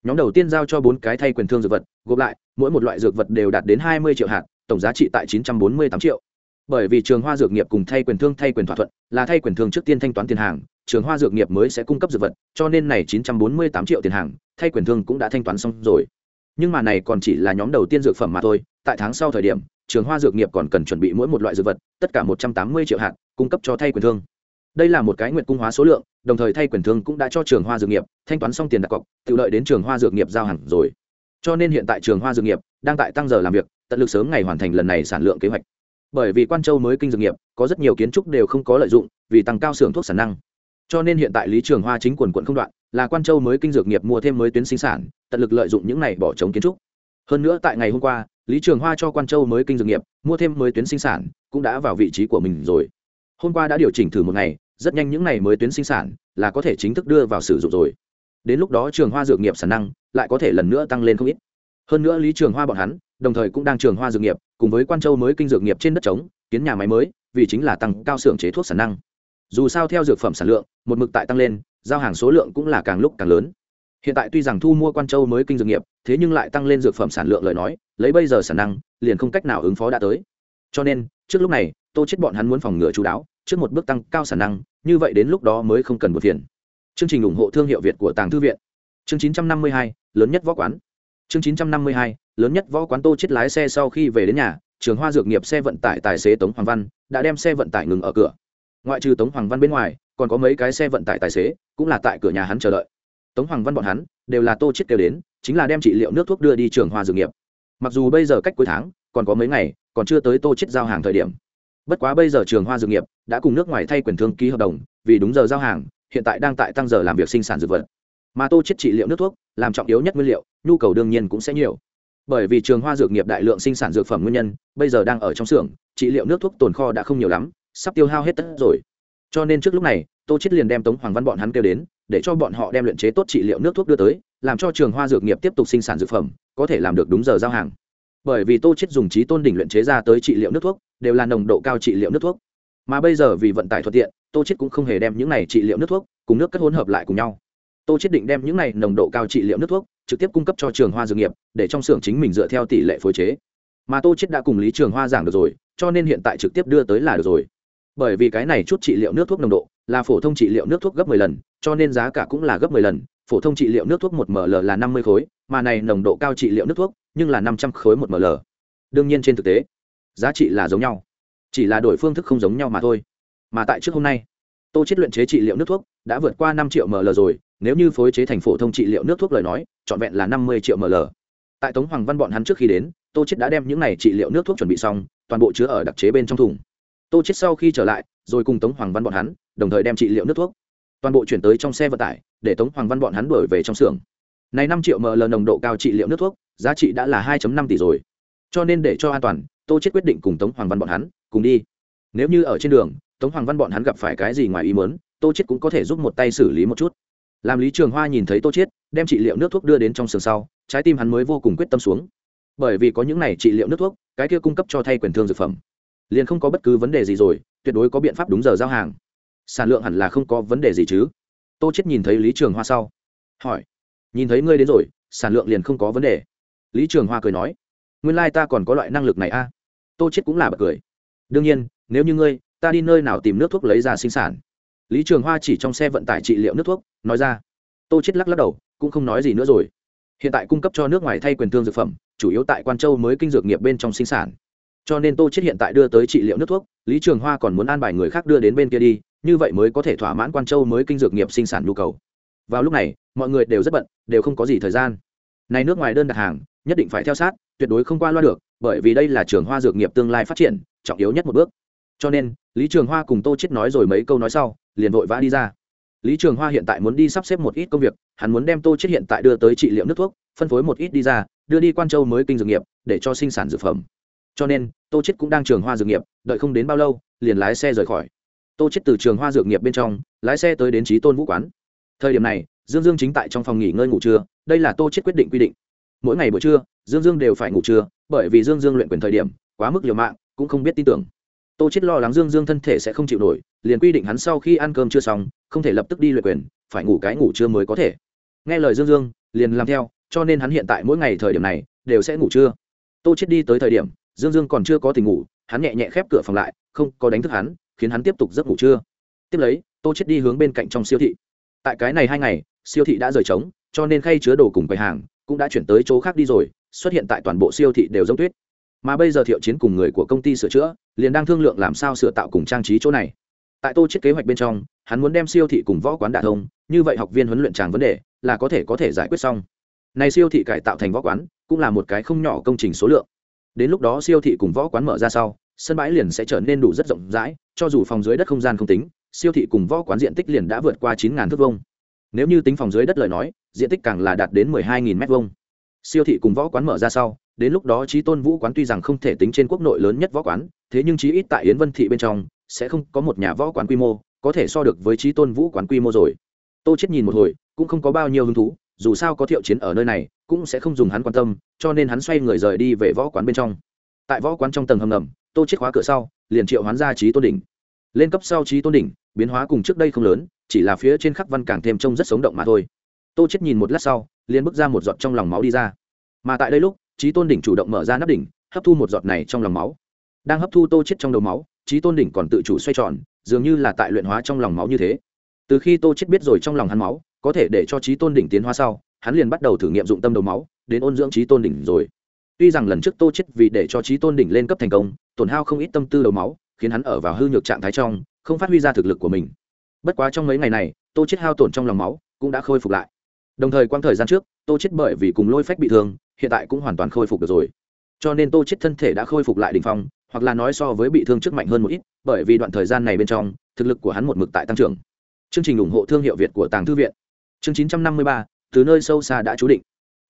Nhóm đầu tiên giao cho bốn cái thay quyền thương dược vật, gộp lại, mỗi một loại dược vật đều đạt đến hai mươi triệu hạt, tổng giá trị tại chín trăm bốn mươi tám triệu. Bởi vì trường hoa dược nghiệp cùng thay quyền thương thay quyền thỏa thuận, là thay quyền thương trước tiên thanh toán tiền hàng, trường hoa dược nghiệp mới sẽ cung cấp dược vật, cho nên này chín trăm bốn mươi tám triệu tiền hàng, thay quyền thương cũng đã thanh toán xong rồi. Nhưng mà này còn chỉ là nhóm đầu tiên dược phẩm mà thôi, tại tháng sau thời điểm trường hoa dược nghiệp còn cần chuẩn bị mỗi một loại dược vật, tất cả một trăm tám mươi triệu hạt, cung cấp cho thay quyền thương. Đây là một cái nguyện cung hóa số lượng, đồng thời thay quyền thương cũng đã cho trường hoa dược nghiệp, thanh toán xong tiền đặt cọc, tự lợi đến trường hoa dược nghiệp giao hàng rồi. Cho nên hiện tại trường hoa dược nghiệp đang tại tăng giờ làm việc, tận lực sớm ngày hoàn thành lần này sản lượng kế hoạch. Bởi vì quan châu mới kinh dược nghiệp, có rất nhiều kiến trúc đều không có lợi dụng, vì tăng cao xưởng thuốc sản năng. Cho nên hiện tại lý trường hoa chính quần quận không đoạn, là quan châu mới kinh dược nghiệp mua thêm mới tuyến sinh sản, tận lực lợi dụng những này bỏ trống kiến trúc. Hơn nữa tại ngày hôm qua lý trường hoa cho quan châu mới kinh dược nghiệp, mua thêm mới tuyến sinh sản, cũng đã vào vị trí của mình rồi. Hôm qua đã điều chỉnh thử một ngày, rất nhanh những ngày mới tuyến sinh sản là có thể chính thức đưa vào sử dụng rồi. Đến lúc đó trường hoa dược nghiệp sản năng lại có thể lần nữa tăng lên không ít. Hơn nữa lý trường hoa bọn hắn, đồng thời cũng đang trường hoa dược nghiệp, cùng với quan châu mới kinh dược nghiệp trên đất trống, kiến nhà máy mới, vì chính là tăng cao xưởng chế thuốc sản năng. Dù sao theo dược phẩm sản lượng, một mực tại tăng lên, giao hàng số lượng cũng là càng lúc càng lớn hiện tại tuy rằng thu mua quan châu mới kinh dược nghiệp thế nhưng lại tăng lên dược phẩm sản lượng lời nói lấy bây giờ sản năng liền không cách nào ứng phó đã tới. Cho nên trước lúc này tô chết bọn hắn muốn phòng ngừa chú đáo trước một bước tăng cao sản năng như vậy đến lúc đó mới không cần một phiền. Chương trình ủng hộ thương hiệu việt của tàng thư viện. Chương 952, lớn nhất võ quán. Chương 952, lớn nhất võ quán tô chết lái xe sau khi về đến nhà trường hoa dược nghiệp xe vận tải tài xế tống hoàng văn đã đem xe vận tải ngừng ở cửa. Ngoại trừ tống hoàng văn bên ngoài còn có mấy cái xe vận tải tài xế cũng là tại cửa nhà hắn chờ đợi tống hoàng văn bọn hắn đều là tô chết kêu đến, chính là đem trị liệu nước thuốc đưa đi trường hoa dược nghiệp. Mặc dù bây giờ cách cuối tháng, còn có mấy ngày, còn chưa tới tô chết giao hàng thời điểm. Bất quá bây giờ trường hoa dược nghiệp đã cùng nước ngoài thay quyền thương ký hợp đồng, vì đúng giờ giao hàng, hiện tại đang tại tăng giờ làm việc sinh sản dược vật. Mà tô chết trị liệu nước thuốc, làm trọng yếu nhất nguyên liệu, nhu cầu đương nhiên cũng sẽ nhiều. Bởi vì trường hoa dược nghiệp đại lượng sinh sản dược phẩm nguyên nhân, bây giờ đang ở trong xưởng, trị liệu nước thuốc tồn kho đã không nhiều lắm, sắp tiêu hao hết tất rồi. Cho nên trước lúc này tô chết liền đem tống hoàng văn bọn hắn kêu đến, để cho bọn họ đem luyện chế tốt trị liệu nước thuốc đưa tới, làm cho trường hoa dược nghiệp tiếp tục sinh sản dược phẩm, có thể làm được đúng giờ giao hàng. Bởi vì tô chết dùng trí tôn đỉnh luyện chế ra tới trị liệu nước thuốc, đều là nồng độ cao trị liệu nước thuốc. Mà bây giờ vì vận tải thuận tiện, tô chết cũng không hề đem những này trị liệu nước thuốc cùng nước cất hỗn hợp lại cùng nhau. Tô chết định đem những này nồng độ cao trị liệu nước thuốc trực tiếp cung cấp cho trường hoa dược nghiệp, để trong xưởng chính mình dựa theo tỷ lệ phối chế. Mà tô chết đã cùng lý trường hoa giảng được rồi, cho nên hiện tại trực tiếp đưa tới là được rồi. Bởi vì cái này chút trị liệu nước thuốc nồng độ là phổ thông trị liệu nước thuốc gấp 10 lần, cho nên giá cả cũng là gấp 10 lần. Phổ thông trị liệu nước thuốc 1 ml là 50 khối, mà này nồng độ cao trị liệu nước thuốc, nhưng là 500 khối 1 ml. Đương nhiên trên thực tế, giá trị là giống nhau, chỉ là đổi phương thức không giống nhau mà thôi. Mà tại trước hôm nay, tô chết luyện chế trị liệu nước thuốc đã vượt qua 5 triệu ml rồi, nếu như phối chế thành phổ thông trị liệu nước thuốc lời nói, trọn vẹn là 50 triệu ml. Tại tống hoàng văn bọn hắn trước khi đến, tô chết đã đem những này trị liệu nước thuốc chuẩn bị xong, toàn bộ chứa ở đặc chế bên trong thùng. Tô chết sau khi trở lại, rồi cùng tống hoàng văn bọn hắn đồng thời đem trị liệu nước thuốc. Toàn bộ chuyển tới trong xe vận tải, để tống hoàng văn bọn hắn đuổi về trong xưởng. Này năm triệu ml nồng độ cao trị liệu nước thuốc, giá trị đã là 2.5 tỷ rồi. Cho nên để cho an toàn, tô chết quyết định cùng tống hoàng văn bọn hắn, cùng đi. Nếu như ở trên đường, tống hoàng văn bọn hắn gặp phải cái gì ngoài ý muốn, tô chết cũng có thể giúp một tay xử lý một chút. Làm lý trường hoa nhìn thấy tô chết, đem trị liệu nước thuốc đưa đến trong sườn sau, trái tim hắn mới vô cùng quyết tâm xuống. Bởi vì có những này trị liệu nước thuốc, cái kia cung cấp cho thay quyền thương dược phẩm, liền không có bất cứ vấn đề gì rồi, tuyệt đối có biện pháp đúng giờ giao hàng sản lượng hẳn là không có vấn đề gì chứ? Tô chết nhìn thấy lý trường hoa sau, hỏi, nhìn thấy ngươi đến rồi, sản lượng liền không có vấn đề. Lý trường hoa cười nói, nguyên lai ta còn có loại năng lực này a. Tô chết cũng là bật cười, đương nhiên, nếu như ngươi, ta đi nơi nào tìm nước thuốc lấy ra sinh sản. Lý trường hoa chỉ trong xe vận tải trị liệu nước thuốc, nói ra, tô chết lắc lắc đầu, cũng không nói gì nữa rồi. Hiện tại cung cấp cho nước ngoài thay quyền thương dược phẩm, chủ yếu tại quan châu mới kinh dược nghiệp bên trong sinh sản. Cho nên tô chết hiện tại đưa tới trị liệu nước thuốc, lý trường hoa còn muốn an bài người khác đưa đến bên kia đi như vậy mới có thể thỏa mãn quan châu mới kinh dược nghiệp sinh sản nhu cầu. Vào lúc này, mọi người đều rất bận, đều không có gì thời gian. Này nước ngoài đơn đặt hàng, nhất định phải theo sát, tuyệt đối không qua loa được, bởi vì đây là trường hoa dược nghiệp tương lai phát triển, trọng yếu nhất một bước. Cho nên, lý trường hoa cùng tô chết nói rồi mấy câu nói sau, liền vội vã đi ra. Lý trường hoa hiện tại muốn đi sắp xếp một ít công việc, hắn muốn đem tô chết hiện tại đưa tới trị liệu nước thuốc, phân phối một ít đi ra, đưa đi quan châu mới kinh dược nghiệp, để cho sinh sản dược phẩm. Cho nên, tô chết cũng đang trường hoa dược nghiệp, đợi không đến bao lâu, liền lái xe rời khỏi tô chết từ trường hoa dược nghiệp bên trong, lái xe tới đến trí tôn vũ quán. Thời điểm này, dương dương chính tại trong phòng nghỉ ngơi ngủ trưa, đây là tô chết quyết định quy định. Mỗi ngày buổi trưa, dương dương đều phải ngủ trưa, bởi vì dương dương luyện quyền thời điểm, quá mức liều mạng, cũng không biết tin tưởng. Tô chết lo lắng dương dương thân thể sẽ không chịu nổi, liền quy định hắn sau khi ăn cơm chưa xong, không thể lập tức đi luyện quyền, phải ngủ cái ngủ trưa mới có thể. Nghe lời dương dương, liền làm theo, cho nên hắn hiện tại mỗi ngày thời điểm này, đều sẽ ngủ trưa. Tô chết đi tới thời điểm, dương dương còn chưa có tình ngủ, hắn nhẹ nhẹ khép cửa phòng lại, không có đánh thức hắn khiến hắn tiếp tục giấc ngủ trưa. Tiếp lấy, tô chết đi hướng bên cạnh trong siêu thị. Tại cái này hai ngày, siêu thị đã rời trống, cho nên khay chứa đồ cùng quầy hàng cũng đã chuyển tới chỗ khác đi rồi, xuất hiện tại toàn bộ siêu thị đều giống tuyết. Mà bây giờ thiệu chiến cùng người của công ty sửa chữa, liền đang thương lượng làm sao sửa tạo cùng trang trí chỗ này. Tại tô chết kế hoạch bên trong, hắn muốn đem siêu thị cùng võ quán đả thông, như vậy học viên huấn luyện tràng vấn đề là có thể có thể giải quyết xong. Này siêu thị cải tạo thành võ quán, cũng là một cái không nhỏ công trình số lượng. Đến lúc đó siêu thị cùng võ quán mở ra sau, sân bãi liền sẽ trở nên đủ rất rộng rãi cho dù phòng dưới đất không gian không tính, siêu thị cùng võ quán diện tích liền đã vượt qua chín thước vông nếu như tính phòng dưới đất lời nói, diện tích càng là đạt đến mười hai m vông siêu thị cùng võ quán mở ra sau, đến lúc đó trí tôn vũ quán tuy rằng không thể tính trên quốc nội lớn nhất võ quán, thế nhưng chí ít tại yến vân thị bên trong, sẽ không có một nhà võ quán quy mô, có thể so được với trí tôn vũ quán quy mô rồi. Tô chết nhìn một hồi, cũng không có bao nhiêu hứng thú, dù sao có thiệu chiến ở nơi này, cũng sẽ không dùng hắn quan tâm, cho nên hắn xoay người rời đi về võ quán bên trong. Tại võ quán trong tầng hầm ngầm, tô chết khóa cửa sau, liền triệu hoán ra trí tôn đỉnh lên cấp sau trí tôn đỉnh, biến hóa cùng trước đây không lớn, chỉ là phía trên khắc văn càng thêm trông rất sống động mà thôi. Tô chết nhìn một lát sau, liền bước ra một giọt trong lòng máu đi ra. Mà tại đây lúc, trí tôn đỉnh chủ động mở ra nắp đỉnh, hấp thu một giọt này trong lòng máu. Đang hấp thu tô chết trong đầu máu, trí tôn đỉnh còn tự chủ xoay tròn, dường như là tại luyện hóa trong lòng máu như thế. Từ khi tô chết biết rồi trong lòng hắn máu, có thể để cho trí tôn đỉnh tiến hóa sau, hắn liền bắt đầu thử nghiệm dụng tâm đầu máu, đến ôn dưỡng trí tôn đỉnh rồi. Tuy rằng lần trước tô chết vì để cho trí tôn đỉnh lên cấp thành công, tổn hao không ít tâm tư đầu máu khiến hắn ở vào hư nhược trạng thái trong không phát huy ra thực lực của mình. Bất quá trong mấy ngày này tô chết hao tổn trong lòng máu cũng đã khôi phục lại. Đồng thời quang thời gian trước tô chết bởi vì cùng lôi phách bị thương hiện tại cũng hoàn toàn khôi phục được rồi. Cho nên tô chết thân thể đã khôi phục lại đỉnh phong hoặc là nói so với bị thương trước mạnh hơn một ít bởi vì đoạn thời gian này bên trong thực lực của hắn một mực tại tăng trưởng. Chương trình ủng hộ thương hiệu việt của tàng thư viện. Chương 953, từ nơi sâu xa đã chú định.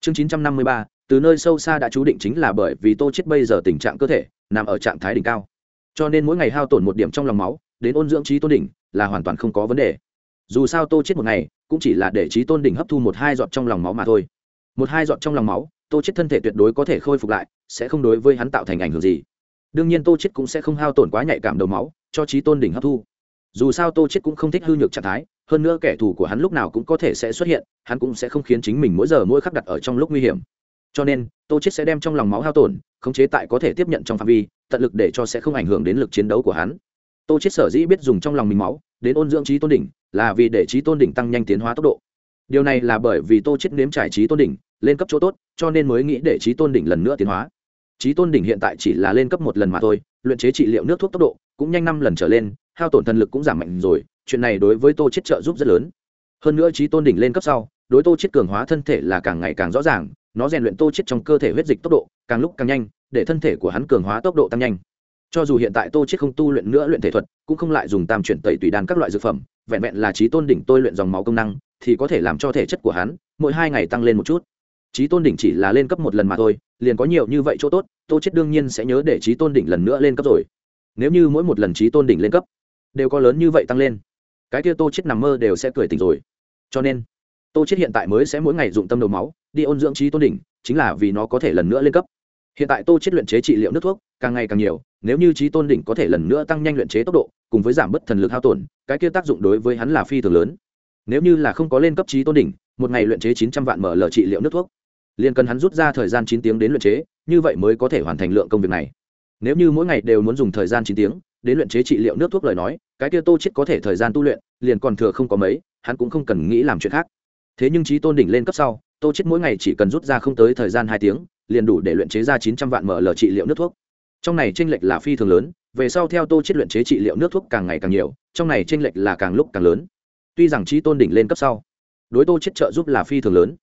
Chương 953, từ nơi sâu xa đã chú định chính là bởi vì tô chết bây giờ tình trạng cơ thể nằm ở trạng thái đỉnh cao cho nên mỗi ngày hao tổn một điểm trong lòng máu, đến ôn dưỡng trí tôn đỉnh là hoàn toàn không có vấn đề. Dù sao tô chết một ngày, cũng chỉ là để trí tôn đỉnh hấp thu một hai giọt trong lòng máu mà thôi. Một hai giọt trong lòng máu, tô chết thân thể tuyệt đối có thể khôi phục lại, sẽ không đối với hắn tạo thành ảnh hưởng gì. Đương nhiên tô chết cũng sẽ không hao tổn quá nhạy cảm đầu máu, cho trí tôn đỉnh hấp thu. Dù sao tô chết cũng không thích hư nhược trạng thái, hơn nữa kẻ thù của hắn lúc nào cũng có thể sẽ xuất hiện, hắn cũng sẽ không khiến chính mình mỗi giờ mỗi khắc đặt ở trong lúc nguy hiểm. Cho nên, tô chết sẽ đem trong lòng máu hao tổn, khống chế tại có thể tiếp nhận trong phạm vi tận lực để cho sẽ không ảnh hưởng đến lực chiến đấu của hắn. Tô chết sở dĩ biết dùng trong lòng mình máu, đến ôn dưỡng trí tôn đỉnh, là vì để trí tôn đỉnh tăng nhanh tiến hóa tốc độ. Điều này là bởi vì tô chết nếm trải trí tôn đỉnh, lên cấp chỗ tốt, cho nên mới nghĩ để trí tôn đỉnh lần nữa tiến hóa. Trí tôn đỉnh hiện tại chỉ là lên cấp một lần mà thôi, luyện chế trị liệu nước thuốc tốc độ cũng nhanh năm lần trở lên, hao tổn thần lực cũng giảm mạnh rồi, chuyện này đối với tô chết trợ giúp rất lớn. Hơn nữa trí tôn đỉnh lên cấp sau, đối tô chết cường hóa thân thể là càng ngày càng rõ ràng nó rèn luyện tô chết trong cơ thể huyết dịch tốc độ, càng lúc càng nhanh, để thân thể của hắn cường hóa tốc độ tăng nhanh. Cho dù hiện tại tô chết không tu luyện nữa luyện thể thuật, cũng không lại dùng tam chuyển tẩy tùy đan các loại dược phẩm, vẹn vẹn là trí tôn đỉnh tôi luyện dòng máu công năng, thì có thể làm cho thể chất của hắn mỗi hai ngày tăng lên một chút. Trí tôn đỉnh chỉ là lên cấp một lần mà thôi, liền có nhiều như vậy chỗ tốt, tô chết đương nhiên sẽ nhớ để trí tôn đỉnh lần nữa lên cấp rồi. Nếu như mỗi một lần trí tôn đỉnh lên cấp, đều có lớn như vậy tăng lên, cái kia tô chết nằm mơ đều sẽ cười tỉnh rồi. Cho nên, tô chết hiện tại mới sẽ mỗi ngày dụng tâm đầu máu đi ôn dưỡng trí tôn đỉnh, chính là vì nó có thể lần nữa lên cấp. Hiện tại tô chết luyện chế trị liệu nước thuốc, càng ngày càng nhiều, nếu như trí tôn đỉnh có thể lần nữa tăng nhanh luyện chế tốc độ, cùng với giảm bớt thần lực hao tổn, cái kia tác dụng đối với hắn là phi thường lớn. Nếu như là không có lên cấp trí tôn đỉnh, một ngày luyện chế chín trăm vạn mở lở trị liệu nước thuốc, liền cần hắn rút ra thời gian chín tiếng đến luyện chế, như vậy mới có thể hoàn thành lượng công việc này. Nếu như mỗi ngày đều muốn dùng thời gian chín tiếng đến luyện chế trị liệu nước thuốc lời nói, cái kia tô chết có thể thời gian tu luyện, liền còn thừa không có mấy, hắn cũng không cần nghĩ làm chuyện khác. Thế nhưng trí tôn đỉnh lên cấp sau tô chết mỗi ngày chỉ cần rút ra không tới thời gian hai tiếng, liền đủ để luyện chế ra chín trăm vạn ml trị liệu nước thuốc. Trong này tranh lệch là phi thường lớn, về sau theo tô chết luyện chế trị liệu nước thuốc càng ngày càng nhiều, trong này tranh lệch là càng lúc càng lớn. Tuy rằng trí tôn đỉnh lên cấp sau, đối tô chết trợ giúp là phi thường lớn,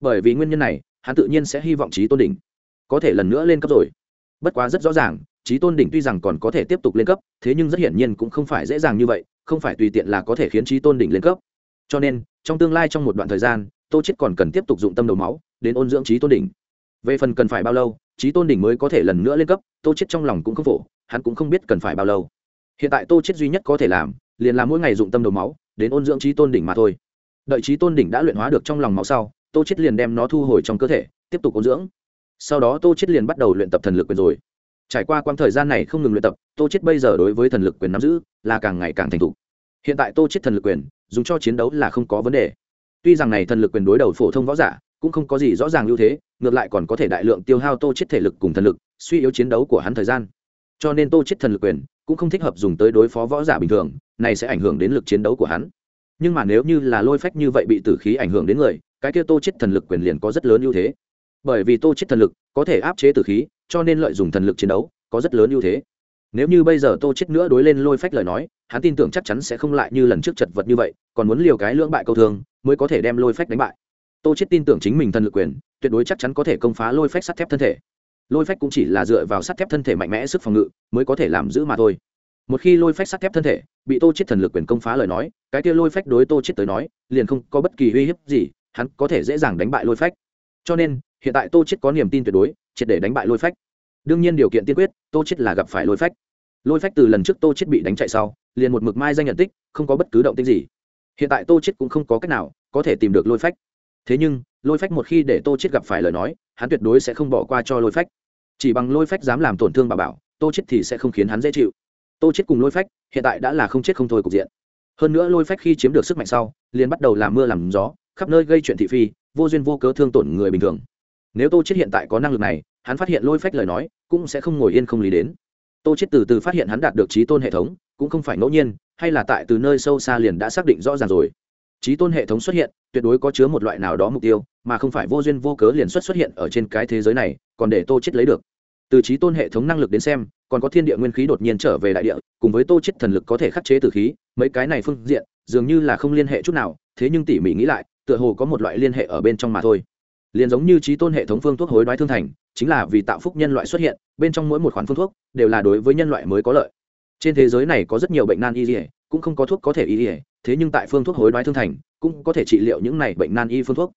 bởi vì nguyên nhân này, hắn tự nhiên sẽ hy vọng trí tôn đỉnh có thể lần nữa lên cấp rồi. Bất quá rất rõ ràng, trí tôn đỉnh tuy rằng còn có thể tiếp tục lên cấp, thế nhưng rất hiển nhiên cũng không phải dễ dàng như vậy, không phải tùy tiện là có thể khiến trí tôn đỉnh lên cấp. Cho nên, trong tương lai trong một đoạn thời gian tô chết còn cần tiếp tục dụng tâm đầu máu, đến ôn dưỡng trí tôn đỉnh. Về phần cần phải bao lâu, trí tôn đỉnh mới có thể lần nữa lên cấp, tô chết trong lòng cũng không phổ, hắn cũng không biết cần phải bao lâu. Hiện tại tô chết duy nhất có thể làm, liền là mỗi ngày dụng tâm đầu máu, đến ôn dưỡng trí tôn đỉnh mà thôi. Đợi trí tôn đỉnh đã luyện hóa được trong lòng máu sau, tô chết liền đem nó thu hồi trong cơ thể, tiếp tục ôn dưỡng. Sau đó tô chết liền bắt đầu luyện tập thần lực quyền rồi. Trải qua quãng thời gian này không ngừng luyện tập, tô chết bây giờ đối với thần lực quyền nắm giữ là càng ngày càng thành thục. Hiện tại tô chết thần lực quyền dùng cho chiến đấu là không có vấn đề tuy rằng này thần lực quyền đối đầu phổ thông võ giả cũng không có gì rõ ràng ưu thế, ngược lại còn có thể đại lượng tiêu hao tô chết thể lực cùng thần lực, suy yếu chiến đấu của hắn thời gian. Cho nên tô chết thần lực quyền cũng không thích hợp dùng tới đối phó võ giả bình thường, này sẽ ảnh hưởng đến lực chiến đấu của hắn. Nhưng mà nếu như là lôi phách như vậy bị tử khí ảnh hưởng đến người, cái kia tô chết thần lực quyền liền có rất lớn ưu thế. Bởi vì tô chết thần lực có thể áp chế tử khí, cho nên lợi dụng thần lực chiến đấu có rất lớn ưu thế. Nếu như bây giờ tô chết nữa đối lên lôi phách lời nói, hắn tin tưởng chắc chắn sẽ không lại như lần trước chật vật như vậy, còn muốn liều cái lưỡng bại câu thương mới có thể đem lôi phách đánh bại. Tô chết tin tưởng chính mình thần lực quyền, tuyệt đối chắc chắn có thể công phá lôi phách sắt thép thân thể. Lôi phách cũng chỉ là dựa vào sắt thép thân thể mạnh mẽ sức phòng ngự mới có thể làm giữ mà thôi. Một khi lôi phách sắt thép thân thể bị tô chết thần lực quyền công phá lời nói, cái kia lôi phách đối tô chết tới nói, liền không có bất kỳ uy hiếp gì, hắn có thể dễ dàng đánh bại lôi phách. Cho nên, hiện tại tô chết có niềm tin tuyệt đối, triệt để đánh bại lôi phách. Đương nhiên điều kiện tiên quyết, tô chết là gặp phải lôi phách. Lôi phách từ lần trước tô chết bị đánh chạy sau, liền một mực mai danh nhận tích, không có bất cứ động tích gì hiện tại tô chết cũng không có cách nào có thể tìm được lôi phách. Thế nhưng, lôi phách một khi để tô chết gặp phải lời nói, hắn tuyệt đối sẽ không bỏ qua cho lôi phách. Chỉ bằng lôi phách dám làm tổn thương bà bảo, tô chết thì sẽ không khiến hắn dễ chịu. Tô chết cùng lôi phách hiện tại đã là không chết không thôi cục diện. Hơn nữa lôi phách khi chiếm được sức mạnh sau, liền bắt đầu làm mưa làm gió, khắp nơi gây chuyện thị phi, vô duyên vô cớ thương tổn người bình thường. Nếu tô chết hiện tại có năng lực này, hắn phát hiện lôi phách lời nói, cũng sẽ không ngồi yên không lý đến. Tô chết từ từ phát hiện hắn đạt được trí tôn hệ thống, cũng không phải ngẫu nhiên hay là tại từ nơi sâu xa liền đã xác định rõ ràng rồi. Trí tôn hệ thống xuất hiện, tuyệt đối có chứa một loại nào đó mục tiêu, mà không phải vô duyên vô cớ liền xuất xuất hiện ở trên cái thế giới này, còn để tô chết lấy được. Từ trí tôn hệ thống năng lực đến xem, còn có thiên địa nguyên khí đột nhiên trở về đại địa, cùng với tô chết thần lực có thể khắc chế tử khí, mấy cái này phương diện, dường như là không liên hệ chút nào, thế nhưng tỉ mỉ nghĩ lại, tựa hồ có một loại liên hệ ở bên trong mà thôi. Liền giống như trí tôn hệ thống phương thuốc hối đoái thương thành, chính là vì tạo phúc nhân loại xuất hiện, bên trong mỗi một khoản phương thuốc, đều là đối với nhân loại mới có lợi trên thế giới này có rất nhiều bệnh nan y dỉa cũng không có thuốc có thể y dỉa thế nhưng tại phương thuốc hối đoái thương thành, cũng có thể trị liệu những này bệnh nan y phương thuốc.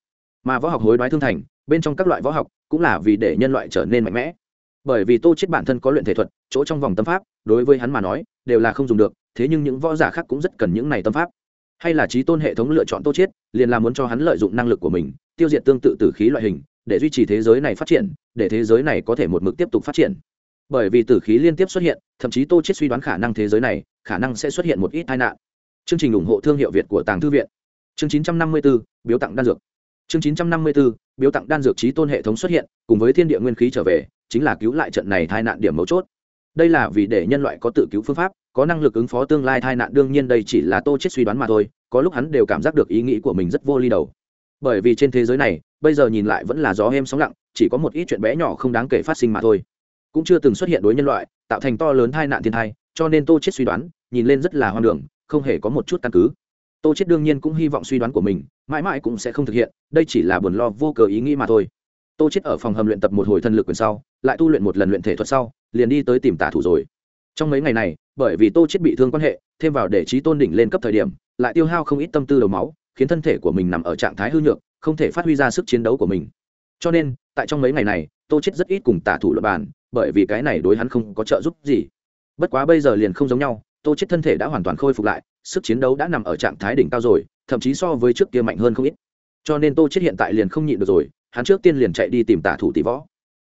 Mà võ học hối đoái thương thành, bên trong các loại võ học, cũng là vì để nhân loại trở nên mạnh mẽ. Bởi vì tô chết bản thân có luyện thể thuật, chỗ trong vòng tâm pháp, đối với hắn mà nói, đều là không dùng được, thế nhưng những võ giả khác cũng rất cần những này tâm pháp. Hay là trí tôn hệ thống lựa chọn tô chết liền là muốn cho hắn lợi dụng năng lực của mình, tiêu diệt tương tự tử khí loại hình, để duy trì thế giới này phát triển, để thế giới này có thể một mực tiếp tục phát triển bởi vì tử khí liên tiếp xuất hiện thậm chí tô chết suy đoán khả năng thế giới này khả năng sẽ xuất hiện một ít tai nạn. Chương trình ủng hộ thương hiệu việt của tàng thư viện. Chương 954, biếu tặng đan dược. Chương 954, biếu tặng đan dược trí tôn hệ thống xuất hiện cùng với thiên địa nguyên khí trở về chính là cứu lại trận này tai nạn điểm mấu chốt. Đây là vì để nhân loại có tự cứu phương pháp có năng lực ứng phó tương lai tai nạn đương nhiên đây chỉ là tô chết suy đoán mà thôi có lúc hắn đều cảm giác được ý nghĩ của mình rất vô ly đầu. Bởi vì trên thế giới này bây giờ nhìn lại vẫn là gió êm sóng lặng chỉ có một ít chuyện bé nhỏ không đáng kể phát sinh mà thôi cũng chưa từng xuất hiện đối nhân loại, tạo thành to lớn tai nạn thiên thai cho nên tô chết suy đoán, nhìn lên rất là hoang đường, không hề có một chút căn cứ. Tô chết đương nhiên cũng hy vọng suy đoán của mình, mãi mãi cũng sẽ không thực hiện, đây chỉ là buồn lo vô cớ ý nghĩ mà thôi. Tô chết ở phòng hầm luyện tập một hồi thân lực quyền sau, lại tu luyện một lần luyện thể thuật sau, liền đi tới tìm tả thủ rồi. Trong mấy ngày này, bởi vì tô chết bị thương quan hệ, thêm vào để trí tôn đỉnh lên cấp thời điểm, lại tiêu hao không ít tâm tư đầu máu, khiến thân thể của mình nằm ở trạng thái hư nhược, không thể phát huy ra sức chiến đấu của mình. Cho nên, tại trong mấy ngày này, tô chết rất ít cùng tả thủ luật bàn bởi vì cái này đối hắn không có trợ giúp gì. Bất quá bây giờ liền không giống nhau, tô chết thân thể đã hoàn toàn khôi phục lại, sức chiến đấu đã nằm ở trạng thái đỉnh cao rồi, thậm chí so với trước kia mạnh hơn không ít. Cho nên tô chết hiện tại liền không nhịn được rồi, hắn trước tiên liền chạy đi tìm tả thủ tỷ võ.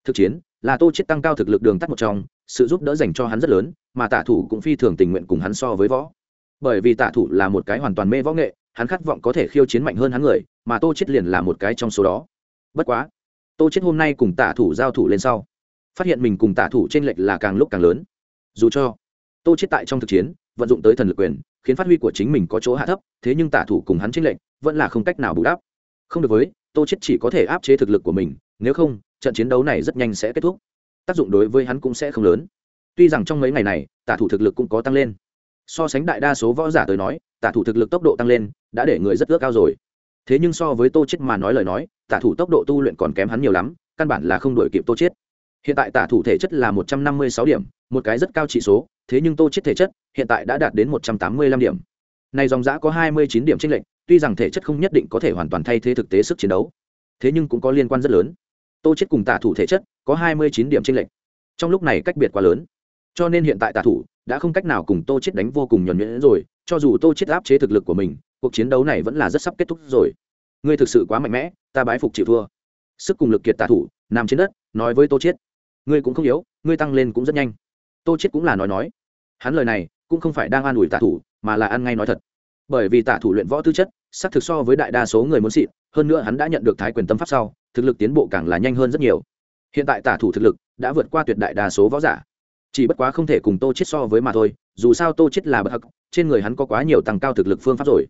Thực chiến là tô chết tăng cao thực lực đường tắt một trong, sự giúp đỡ dành cho hắn rất lớn, mà tả thủ cũng phi thường tình nguyện cùng hắn so với võ. Bởi vì tả thủ là một cái hoàn toàn mê võ nghệ, hắn khát vọng có thể khiêu chiến mạnh hơn hắn người, mà tô chết liền là một cái trong số đó. Bất quá, tô chết hôm nay cùng tả thủ giao thủ lên sau phát hiện mình cùng tả thủ trên lệch là càng lúc càng lớn. Dù cho tô chết tại trong thực chiến, vận dụng tới thần lực quyền, khiến phát huy của chính mình có chỗ hạ thấp, thế nhưng tả thủ cùng hắn trên lệch vẫn là không cách nào bù đắp. Không được với, tô chết chỉ có thể áp chế thực lực của mình, nếu không, trận chiến đấu này rất nhanh sẽ kết thúc. Tác dụng đối với hắn cũng sẽ không lớn. Tuy rằng trong mấy ngày này, tả thủ thực lực cũng có tăng lên. So sánh đại đa số võ giả tới nói, tả thủ thực lực tốc độ tăng lên, đã để người rất ước cao rồi. Thế nhưng so với tô chết mà nói lời nói, tả thủ tốc độ tu luyện còn kém hắn nhiều lắm, căn bản là không đuổi kịp tô chết hiện tại tả thủ thể chất là một trăm năm mươi sáu điểm, một cái rất cao trị số, thế nhưng tô chết thể chất hiện tại đã đạt đến một trăm tám mươi lăm điểm. Này dòng giã có hai mươi chín điểm tranh lệch, tuy rằng thể chất không nhất định có thể hoàn toàn thay thế thực tế sức chiến đấu, thế nhưng cũng có liên quan rất lớn. Tô chết cùng tả thủ thể chất có hai mươi chín điểm tranh lệch, trong lúc này cách biệt quá lớn. Cho nên hiện tại tả thủ đã không cách nào cùng tô chết đánh vô cùng nhuần nhuyễn rồi, cho dù tô chết áp chế thực lực của mình, cuộc chiến đấu này vẫn là rất sắp kết thúc rồi. Ngươi thực sự quá mạnh mẽ, ta bái phục chịu thua. Sức cùng lực kiệt tả thủ nằm trên đất, nói với tô chết ngươi cũng không yếu, ngươi tăng lên cũng rất nhanh. Tô chết cũng là nói nói. Hắn lời này cũng không phải đang an ủi tả thủ, mà là ăn ngay nói thật. Bởi vì tả thủ luyện võ tư chất sắc thực so với đại đa số người muốn xịn, hơn nữa hắn đã nhận được thái quyền tâm pháp sau, thực lực tiến bộ càng là nhanh hơn rất nhiều. Hiện tại tả thủ thực lực đã vượt qua tuyệt đại đa số võ giả. Chỉ bất quá không thể cùng tô chết so với mà thôi, dù sao tô chết là bậc hắc, trên người hắn có quá nhiều tăng cao thực lực phương pháp rồi.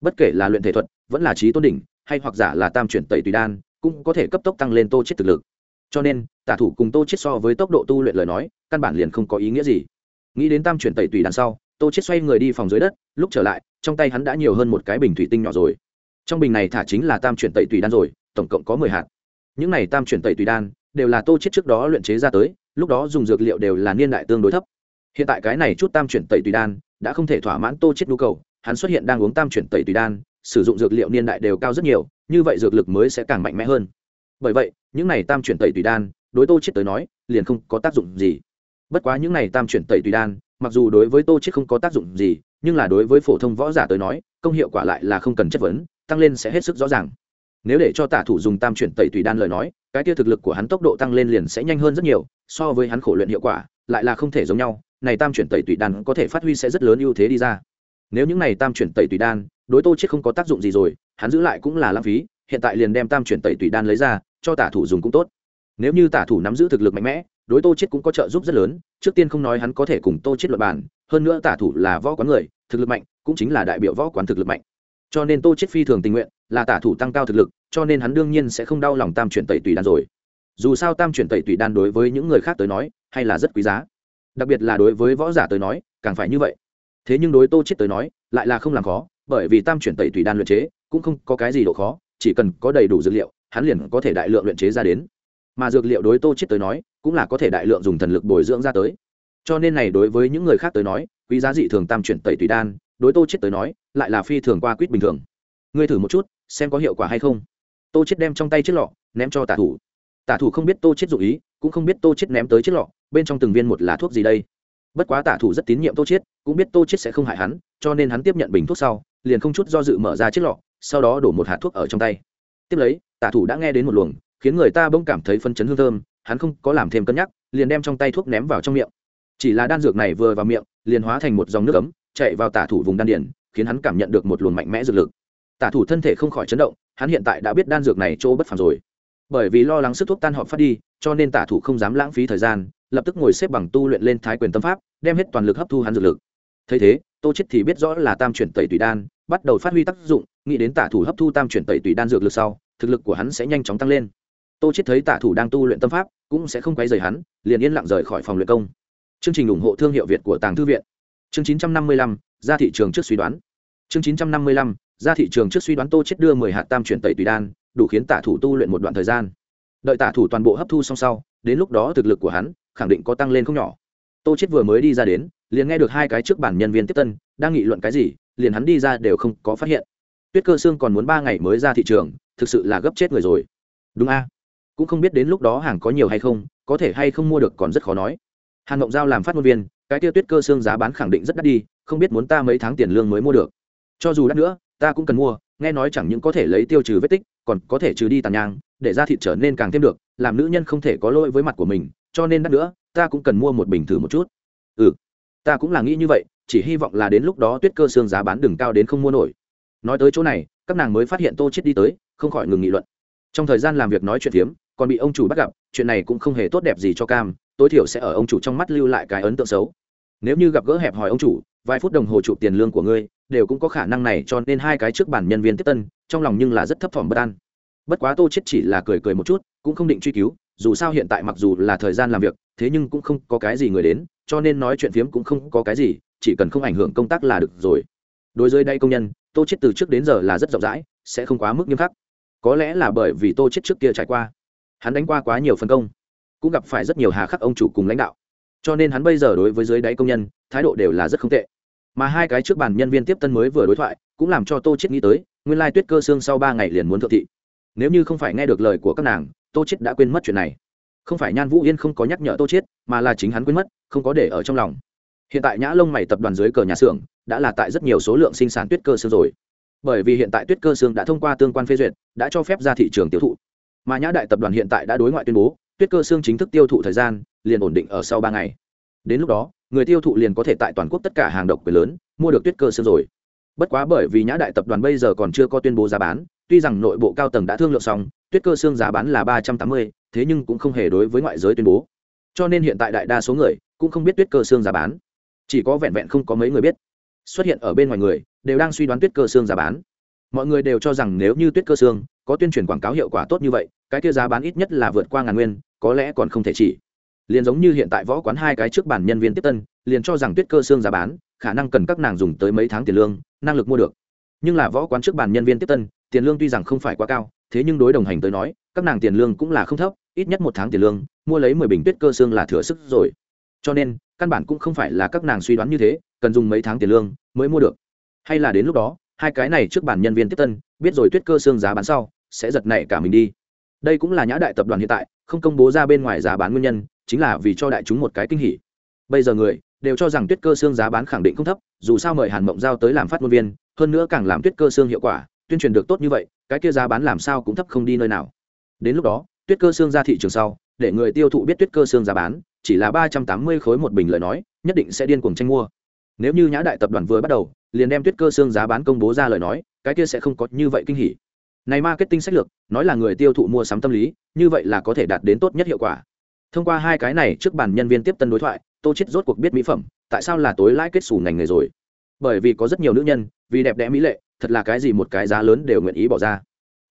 Bất kể là luyện thể thuật, vẫn là trí tôn đỉnh, hay hoặc giả là tam chuyển tẩy tùy đan, cũng có thể cấp tốc tăng lên tô chết thực lực cho nên, tả thủ cùng tô chết so với tốc độ tu luyện lời nói, căn bản liền không có ý nghĩa gì. Nghĩ đến tam chuyển tẩy tùy đan sau, tô chết xoay người đi phòng dưới đất, lúc trở lại, trong tay hắn đã nhiều hơn một cái bình thủy tinh nhỏ rồi. Trong bình này thả chính là tam chuyển tẩy tùy đan rồi, tổng cộng có mười hạt. Những này tam chuyển tẩy tùy đan, đều là tô chết trước đó luyện chế ra tới, lúc đó dùng dược liệu đều là niên đại tương đối thấp. Hiện tại cái này chút tam chuyển tẩy tùy đan, đã không thể thỏa mãn tô chết nhu cầu, hắn xuất hiện đang uống tam chuyển tẩy tùy đan, sử dụng dược liệu niên đại đều cao rất nhiều, như vậy dược lực mới sẽ càng mạnh mẽ hơn bởi vậy, những này tam chuyển tẩy tùy đan, đối tô chết tới nói, liền không có tác dụng gì. Bất quá những này tam chuyển tẩy tùy đan, mặc dù đối với tô chết không có tác dụng gì, nhưng là đối với phổ thông võ giả tới nói, công hiệu quả lại là không cần chất vấn, tăng lên sẽ hết sức rõ ràng. Nếu để cho tả thủ dùng tam chuyển tẩy tùy đan lời nói, cái tiêu thực lực của hắn tốc độ tăng lên liền sẽ nhanh hơn rất nhiều, so với hắn khổ luyện hiệu quả, lại là không thể giống nhau, này tam chuyển tẩy tùy đan có thể phát huy sẽ rất lớn ưu thế đi ra. Nếu những này tam chuyển tẩy tùy đan, đối tô chết không có tác dụng gì rồi, hắn giữ lại cũng là lãng phí, hiện tại liền đem tam chuyển tẩy tùy đan lấy ra cho tả thủ dùng cũng tốt. Nếu như tả thủ nắm giữ thực lực mạnh mẽ, đối tô chết cũng có trợ giúp rất lớn, trước tiên không nói hắn có thể cùng tô chết luận bàn, hơn nữa tả thủ là võ quán người, thực lực mạnh, cũng chính là đại biểu võ quán thực lực mạnh. Cho nên tô chết phi thường tình nguyện, là tả thủ tăng cao thực lực, cho nên hắn đương nhiên sẽ không đau lòng tam chuyển tẩy tùy đan rồi. Dù sao tam chuyển tẩy tùy đan đối với những người khác tới nói, hay là rất quý giá. Đặc biệt là đối với võ giả tới nói, càng phải như vậy. Thế nhưng đối tô chết tới nói, lại là không làm khó, bởi vì tam chuyển tẩy tùy đan luyện chế, cũng không có cái gì độ khó, chỉ cần có đầy đủ dữ liệu hắn liền có thể đại lượng luyện chế ra đến. Mà dược liệu đối tô chết tới nói, cũng là có thể đại lượng dùng thần lực bồi dưỡng ra tới. Cho nên này đối với những người khác tới nói, quý giá dị thường tam chuyển tẩy tùy đan, đối tô chết tới nói, lại là phi thường qua quýt bình thường. Ngươi thử một chút, xem có hiệu quả hay không. Tô chết đem trong tay chiếc lọ, ném cho tả thủ. Tả thủ không biết tô chết dụ ý, cũng không biết tô chết ném tới chiếc lọ, bên trong từng viên một lá thuốc gì đây. Bất quá tả thủ rất tín nhiệm tô chết cũng biết tô chết sẽ không hại hắn, cho nên hắn tiếp nhận bình thuốc sau, liền không chút do dự mở ra chiếc lọ, sau đó đổ một hạt thuốc ở trong tay tiếp lấy, tả thủ đã nghe đến một luồng, khiến người ta bỗng cảm thấy phân chấn hương thơm, hắn không có làm thêm cân nhắc, liền đem trong tay thuốc ném vào trong miệng. Chỉ là đan dược này vừa vào miệng, liền hóa thành một dòng nước ấm, chạy vào tả thủ vùng đan điển khiến hắn cảm nhận được một luồng mạnh mẽ dược lực. Tả thủ thân thể không khỏi chấn động, hắn hiện tại đã biết đan dược này chỗ bất phàm rồi. Bởi vì lo lắng sức thuốc tan họp phát đi, cho nên tả thủ không dám lãng phí thời gian, lập tức ngồi xếp bằng tu luyện lên thái quyền tâm pháp, đem hết toàn lực hấp thu hắn dược lực. Thấy thế, tô chết thì biết rõ là tam chuyển tẩy tùy đan, bắt đầu phát huy tác dụng nghĩ đến tả thủ hấp thu tam chuyển tẩy tùy đan dược lực sau thực lực của hắn sẽ nhanh chóng tăng lên. Tô chết thấy tả thủ đang tu luyện tâm pháp cũng sẽ không quấy rầy hắn liền yên lặng rời khỏi phòng luyện công. Chương trình ủng hộ thương hiệu việt của tàng thư viện. Chương 955, ra thị trường trước suy đoán. Chương 955, ra thị trường trước suy đoán tô chết đưa mười hạt tam chuyển tẩy tùy đan đủ khiến tả thủ tu luyện một đoạn thời gian. Đợi tả thủ toàn bộ hấp thu xong sau đến lúc đó thực lực của hắn khẳng định có tăng lên không nhỏ. Tô chết vừa mới đi ra đến liền nghe được hai cái trước bản nhân viên tiếp tân đang nghị luận cái gì liền hắn đi ra đều không có phát hiện tuyết cơ xương còn muốn ba ngày mới ra thị trường, thực sự là gấp chết người rồi. Đúng a? Cũng không biết đến lúc đó hàng có nhiều hay không, có thể hay không mua được còn rất khó nói. Hàn mộng giao làm phát ngôn viên, cái tiêu tuyết cơ xương giá bán khẳng định rất đắt đi, không biết muốn ta mấy tháng tiền lương mới mua được. Cho dù đắt nữa, ta cũng cần mua, nghe nói chẳng những có thể lấy tiêu trừ vết tích, còn có thể trừ đi tàn nhang, để da thịt trở nên càng thêm được, làm nữ nhân không thể có lỗi với mặt của mình, cho nên đắt nữa, ta cũng cần mua một bình thử một chút. Ừ ta cũng là nghĩ như vậy, chỉ hy vọng là đến lúc đó tuyết cơ xương giá bán đừng cao đến không mua nổi nói tới chỗ này, các nàng mới phát hiện tô chết đi tới, không khỏi ngừng nghị luận. Trong thời gian làm việc nói chuyện phiếm, còn bị ông chủ bắt gặp, chuyện này cũng không hề tốt đẹp gì cho cam, tối thiểu sẽ ở ông chủ trong mắt lưu lại cái ấn tượng xấu. Nếu như gặp gỡ hẹp hỏi ông chủ, vài phút đồng hồ chụp tiền lương của ngươi, đều cũng có khả năng này, cho nên hai cái trước bản nhân viên tiếp tân, trong lòng nhưng là rất thấp thỏm bất an. Bất quá tô chết chỉ là cười cười một chút, cũng không định truy cứu, dù sao hiện tại mặc dù là thời gian làm việc, thế nhưng cũng không có cái gì người đến, cho nên nói chuyện phiếm cũng không có cái gì, chỉ cần không ảnh hưởng công tác là được rồi. Đối với đây công nhân tô chết từ trước đến giờ là rất rộng rãi, sẽ không quá mức nghiêm khắc. Có lẽ là bởi vì tô chết trước kia trải qua. Hắn đánh qua quá nhiều phân công, cũng gặp phải rất nhiều hà khắc ông chủ cùng lãnh đạo. Cho nên hắn bây giờ đối với dưới đáy công nhân, thái độ đều là rất không tệ. Mà hai cái trước bàn nhân viên tiếp tân mới vừa đối thoại, cũng làm cho tô chết nghĩ tới, nguyên lai tuyết cơ xương sau ba ngày liền muốn thượng thị. Nếu như không phải nghe được lời của các nàng, tô chết đã quên mất chuyện này. Không phải nhan vũ yên không có nhắc nhở tô chết, mà là chính hắn quên mất, không có để ở trong lòng. Hiện tại nhã lông mày tập đoàn dưới cờ nhà xưởng đã là tại rất nhiều số lượng sinh sản tuyết cơ xương rồi. Bởi vì hiện tại tuyết cơ xương đã thông qua tương quan phê duyệt, đã cho phép ra thị trường tiêu thụ. Mà nhã đại tập đoàn hiện tại đã đối ngoại tuyên bố, tuyết cơ xương chính thức tiêu thụ thời gian liền ổn định ở sau ba ngày. Đến lúc đó, người tiêu thụ liền có thể tại toàn quốc tất cả hàng độc quyền lớn mua được tuyết cơ xương rồi. Bất quá bởi vì nhã đại tập đoàn bây giờ còn chưa có tuyên bố giá bán, tuy rằng nội bộ cao tầng đã thương lượng xong, tuyết cơ xương giá bán là ba trăm tám mươi, thế nhưng cũng không hề đối với ngoại giới tuyên bố. Cho nên hiện tại đại đa số người cũng không biết tuyết cơ xương giá bán. Chỉ có vẹn vẹn không có mấy người biết xuất hiện ở bên ngoài người, đều đang suy đoán tuyết cơ xương giá bán. Mọi người đều cho rằng nếu như tuyết cơ xương có tuyên truyền quảng cáo hiệu quả tốt như vậy, cái kia giá bán ít nhất là vượt qua ngàn nguyên, có lẽ còn không thể chỉ. Liền giống như hiện tại võ quán hai cái trước bản nhân viên tiếp tân, liền cho rằng tuyết cơ xương giá bán, khả năng cần các nàng dùng tới mấy tháng tiền lương, năng lực mua được. Nhưng là võ quán trước bản nhân viên tiếp tân, tiền lương tuy rằng không phải quá cao, thế nhưng đối đồng hành tới nói, các nàng tiền lương cũng là không thấp, ít nhất một tháng tiền lương, mua lấy mười bình tuyết cơ xương là thừa sức rồi. Cho nên, căn bản cũng không phải là các nàng suy đoán như thế, cần dùng mấy tháng tiền lương mới mua được. Hay là đến lúc đó, hai cái này trước bản nhân viên tiếp tân, biết rồi tuyết cơ xương giá bán sau, sẽ giật nảy cả mình đi. Đây cũng là nhã đại tập đoàn hiện tại, không công bố ra bên ngoài giá bán nguyên nhân, chính là vì cho đại chúng một cái kinh hỉ. Bây giờ người đều cho rằng tuyết cơ xương giá bán khẳng định không thấp, dù sao mời hàn mộng giao tới làm phát ngôn viên, hơn nữa càng làm tuyết cơ xương hiệu quả, tuyên truyền được tốt như vậy, cái kia giá bán làm sao cũng thấp không đi nơi nào. Đến lúc đó, tuyết cơ xương ra thị trường sau, để người tiêu thụ biết tuyết cơ xương giá bán, chỉ là ba trăm tám mươi khối một bình lời nói, nhất định sẽ điên cuồng tranh mua nếu như nhã đại tập đoàn vừa bắt đầu, liền đem tuyết cơ xương giá bán công bố ra lời nói, cái kia sẽ không có như vậy kinh hỉ. Này marketing sách lược, nói là người tiêu thụ mua sắm tâm lý, như vậy là có thể đạt đến tốt nhất hiệu quả. Thông qua hai cái này, trước bàn nhân viên tiếp tân đối thoại, tô chết rốt cuộc biết mỹ phẩm, tại sao là tối lãi kết xù ngành nghề rồi? Bởi vì có rất nhiều nữ nhân, vì đẹp đẽ mỹ lệ, thật là cái gì một cái giá lớn đều nguyện ý bỏ ra.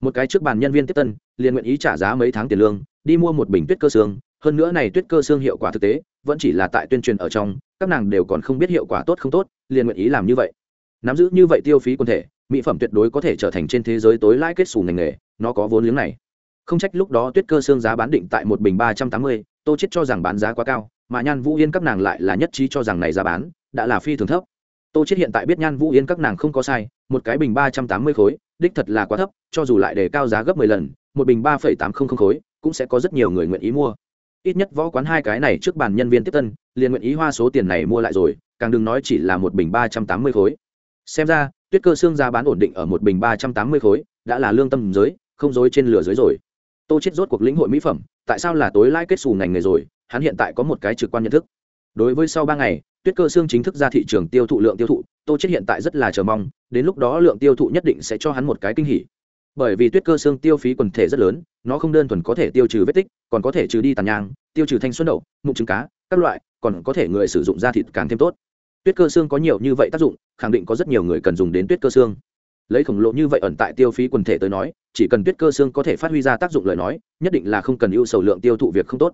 Một cái trước bàn nhân viên tiếp tân, liền nguyện ý trả giá mấy tháng tiền lương, đi mua một bình tuyết cơ xương hơn nữa này tuyết cơ xương hiệu quả thực tế, vẫn chỉ là tại tuyên truyền ở trong các nàng đều còn không biết hiệu quả tốt không tốt, liền nguyện ý làm như vậy. Nắm giữ như vậy tiêu phí quân thể, mỹ phẩm tuyệt đối có thể trở thành trên thế giới tối lãi kết xù ngành nghề, nó có vốn liếng này. Không trách lúc đó tuyết cơ xương giá bán định tại một bình ba trăm tám mươi, tô chết cho rằng bán giá quá cao, mà nhan vũ yên các nàng lại là nhất trí cho rằng này giá bán đã là phi thường thấp. Tô chết hiện tại biết nhan vũ yên các nàng không có sai, một cái bình ba trăm tám mươi khối, đích thật là quá thấp, cho dù lại để cao giá gấp mười lần, một bình ba phẩy tám không không khối, cũng sẽ có rất nhiều người nguyện ý mua ít nhất võ quán hai cái này trước bàn nhân viên tiếp tân, liền nguyện ý hoa số tiền này mua lại rồi, càng đừng nói chỉ là một bình ba trăm tám mươi khối. Xem ra, tuyết cơ xương giá bán ổn định ở một bình ba trăm tám mươi khối, đã là lương tâm giới, không dối trên lửa dưới rồi. Tô chết rốt cuộc lĩnh hội mỹ phẩm, tại sao là tối lãi kết xù ngành nghề rồi? Hắn hiện tại có một cái trực quan nhận thức. Đối với sau ba ngày, tuyết cơ xương chính thức ra thị trường tiêu thụ lượng tiêu thụ, tô chết hiện tại rất là chờ mong, đến lúc đó lượng tiêu thụ nhất định sẽ cho hắn một cái kinh hỉ bởi vì tuyết cơ xương tiêu phí quần thể rất lớn, nó không đơn thuần có thể tiêu trừ vết tích, còn có thể trừ đi tàn nhang, tiêu trừ thanh xuân đậu, mụn trứng cá, các loại, còn có thể người sử dụng da thịt càng thêm tốt. Tuyết cơ xương có nhiều như vậy tác dụng, khẳng định có rất nhiều người cần dùng đến tuyết cơ xương. Lấy khổng lồ như vậy ẩn tại tiêu phí quần thể tới nói, chỉ cần tuyết cơ xương có thể phát huy ra tác dụng lời nói, nhất định là không cần ưu sầu lượng tiêu thụ việc không tốt.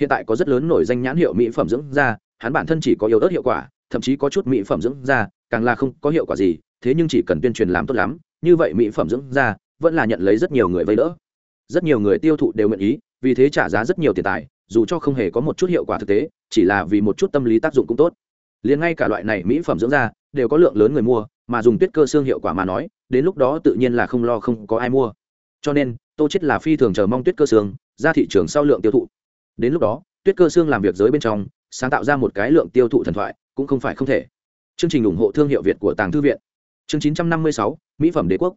Hiện tại có rất lớn nổi danh nhãn hiệu mỹ phẩm dưỡng da, hắn bản thân chỉ có yếu ớt hiệu quả, thậm chí có chút mỹ phẩm dưỡng da, càng là không có hiệu quả gì, thế nhưng chỉ cần tuyên truyền làm tốt lắm, như vậy mỹ phẩm dưỡng da vẫn là nhận lấy rất nhiều người vây đỡ. Rất nhiều người tiêu thụ đều nguyện ý vì thế trả giá rất nhiều tiền tài dù cho không hề có một chút hiệu quả thực tế chỉ là vì một chút tâm lý tác dụng cũng tốt. Liền ngay cả loại này mỹ phẩm dưỡng da đều có lượng lớn người mua mà dùng tuyết cơ xương hiệu quả mà nói đến lúc đó tự nhiên là không lo không có ai mua. Cho nên tô chết là phi thường chờ mong tuyết cơ xương ra thị trường sau lượng tiêu thụ. Đến lúc đó tuyết cơ xương làm việc giới bên trong sáng tạo ra một cái lượng tiêu thụ thần thoại cũng không phải không thể. Chương trình ủng hộ thương hiệu việt của tàng thư viện. Chương 956, mỹ phẩm đế quốc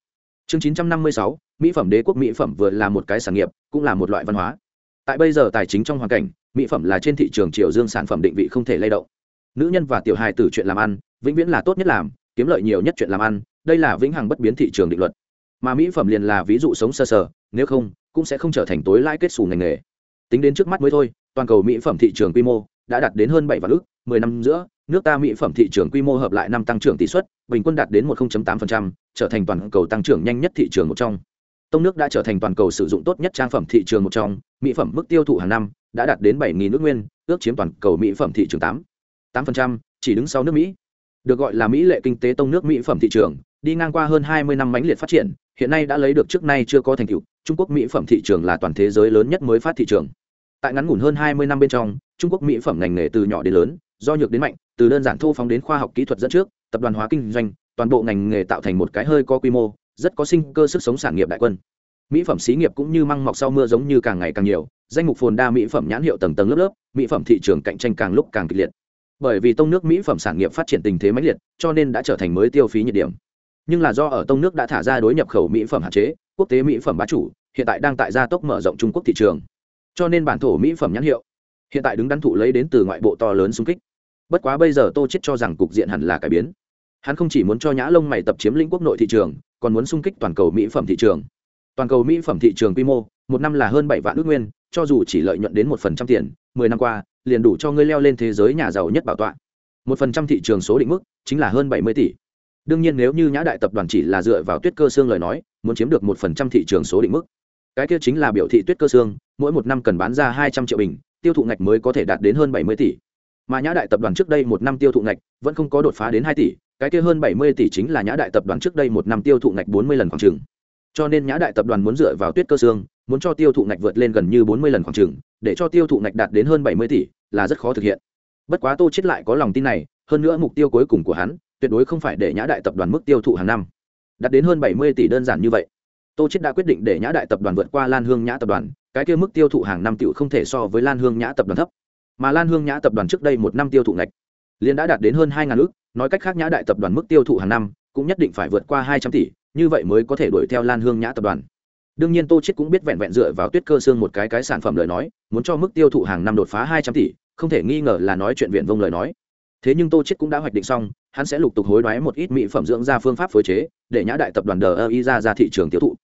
chương 956, mỹ phẩm đế quốc mỹ phẩm vừa là một cái sản nghiệp cũng là một loại văn hóa. Tại bây giờ tài chính trong hoàn cảnh mỹ phẩm là trên thị trường triều dương sản phẩm định vị không thể lay động. Nữ nhân và tiểu hài tử chuyện làm ăn vĩnh viễn là tốt nhất làm kiếm lợi nhiều nhất chuyện làm ăn đây là vĩnh hằng bất biến thị trường định luật. Mà mỹ phẩm liền là ví dụ sống sơ sờ, sờ nếu không cũng sẽ không trở thành tối lãi kết xù ngành nghề. Tính đến trước mắt mới thôi toàn cầu mỹ phẩm thị trường quy mô đã đạt đến hơn bảy vạn ước mười năm giữa nước ta mỹ phẩm thị trường quy mô hợp lại năm tăng trưởng tỷ suất, bình quân đạt đến một tám trở thành toàn cầu tăng trưởng nhanh nhất thị trường một trong. Tông nước đã trở thành toàn cầu sử dụng tốt nhất trang phẩm thị trường một trong, mỹ phẩm mức tiêu thụ hàng năm đã đạt đến 7.000 nước nguyên, ước chiếm toàn cầu mỹ phẩm thị trường tám tám chỉ đứng sau nước mỹ. Được gọi là mỹ lệ kinh tế tông nước mỹ phẩm thị trường, đi ngang qua hơn hai mươi năm mãnh liệt phát triển, hiện nay đã lấy được trước nay chưa có thành tựu, trung quốc mỹ phẩm thị trường là toàn thế giới lớn nhất mới phát thị trường. Tại ngắn ngủn hơn hai mươi năm bên trong, trung quốc mỹ phẩm ngành nghề từ nhỏ đến lớn do nhược đến mạnh, từ đơn giản thô phóng đến khoa học kỹ thuật dẫn trước, tập đoàn hóa kinh doanh, toàn bộ ngành nghề tạo thành một cái hơi có quy mô, rất có sinh cơ sức sống sản nghiệp đại quân. Mỹ phẩm xí nghiệp cũng như măng mọc sau mưa giống như càng ngày càng nhiều, danh mục phồn đa mỹ phẩm nhãn hiệu tầng tầng lớp lớp, mỹ phẩm thị trường cạnh tranh càng lúc càng kịch liệt. Bởi vì tông nước mỹ phẩm sản nghiệp phát triển tình thế mãnh liệt, cho nên đã trở thành mới tiêu phí nhiệt điểm. Nhưng là do ở tông nước đã thả ra đối nhập khẩu mỹ phẩm hạn chế, quốc tế mỹ phẩm bá chủ, hiện tại đang tại gia tốc mở rộng trung quốc thị trường. Cho nên bản thổ mỹ phẩm nhãn hiệu hiện tại đứng đắn thụ lấy đến từ ngoại bộ to lớn xung kích bất quá bây giờ tô chết cho rằng cục diện hẳn là cải biến. Hắn không chỉ muốn cho nhã lông mày tập chiếm lĩnh quốc nội thị trường, còn muốn xung kích toàn cầu mỹ phẩm thị trường. Toàn cầu mỹ phẩm thị trường quy mô, một năm là hơn bảy vạn ước nguyên, cho dù chỉ lợi nhuận đến một phần trăm tiền, mười năm qua, liền đủ cho ngươi leo lên thế giới nhà giàu nhất bảo tọa. Một phần trăm thị trường số định mức chính là hơn bảy mươi tỷ. Đương nhiên nếu như nhã đại tập đoàn chỉ là dựa vào tuyết cơ xương lời nói, muốn chiếm được một phần trăm thị trường số định mức. Cái kia chính là biểu thị tuyết cơ xương, mỗi một năm cần bán ra hai trăm triệu bình, tiêu thụ ngạch mới có thể đạt đến hơn bảy mươi tỷ mà nhã đại tập đoàn trước đây một năm tiêu thụ ngạch vẫn không có đột phá đến hai tỷ, cái kia hơn bảy mươi tỷ chính là nhã đại tập đoàn trước đây một năm tiêu thụ ngạch bốn mươi lần khoảng chừng. Cho nên nhã đại tập đoàn muốn dựa vào tuyết cơ xương muốn cho tiêu thụ ngạch vượt lên gần như bốn mươi lần khoảng chừng, để cho tiêu thụ ngạch đạt đến hơn bảy mươi tỷ là rất khó thực hiện. Bất quá tô chết lại có lòng tin này, hơn nữa mục tiêu cuối cùng của hắn tuyệt đối không phải để nhã đại tập đoàn mức tiêu thụ hàng năm. Đạt đến hơn bảy mươi tỷ đơn giản như vậy. Tô chết đã quyết định để nhã đại tập đoàn vượt qua lan hương nhã tập đoàn, cái kia mức tiêu thụ hàng năm tiểu không thể so với lan hương nhã tập đoàn thấp mà lan hương nhã tập đoàn trước đây một năm tiêu thụ ngạch, liền đã đạt đến hơn hai ngàn ước, nói cách khác nhã đại tập đoàn mức tiêu thụ hàng năm cũng nhất định phải vượt qua hai trăm tỷ, như vậy mới có thể đuổi theo lan hương nhã tập đoàn. Đương nhiên tô chết cũng biết vẹn vẹn dựa vào tuyết cơ xương một cái cái sản phẩm lời nói, muốn cho mức tiêu thụ hàng năm đột phá hai trăm tỷ, không thể nghi ngờ là nói chuyện viện vông lời nói. Thế nhưng tô chết cũng đã hoạch định xong, hắn sẽ lục tục hối đoái một ít mỹ phẩm dưỡng da phương pháp phối chế, để nhã đại tập đoàn đờ y ra ra thị trường tiêu thụ.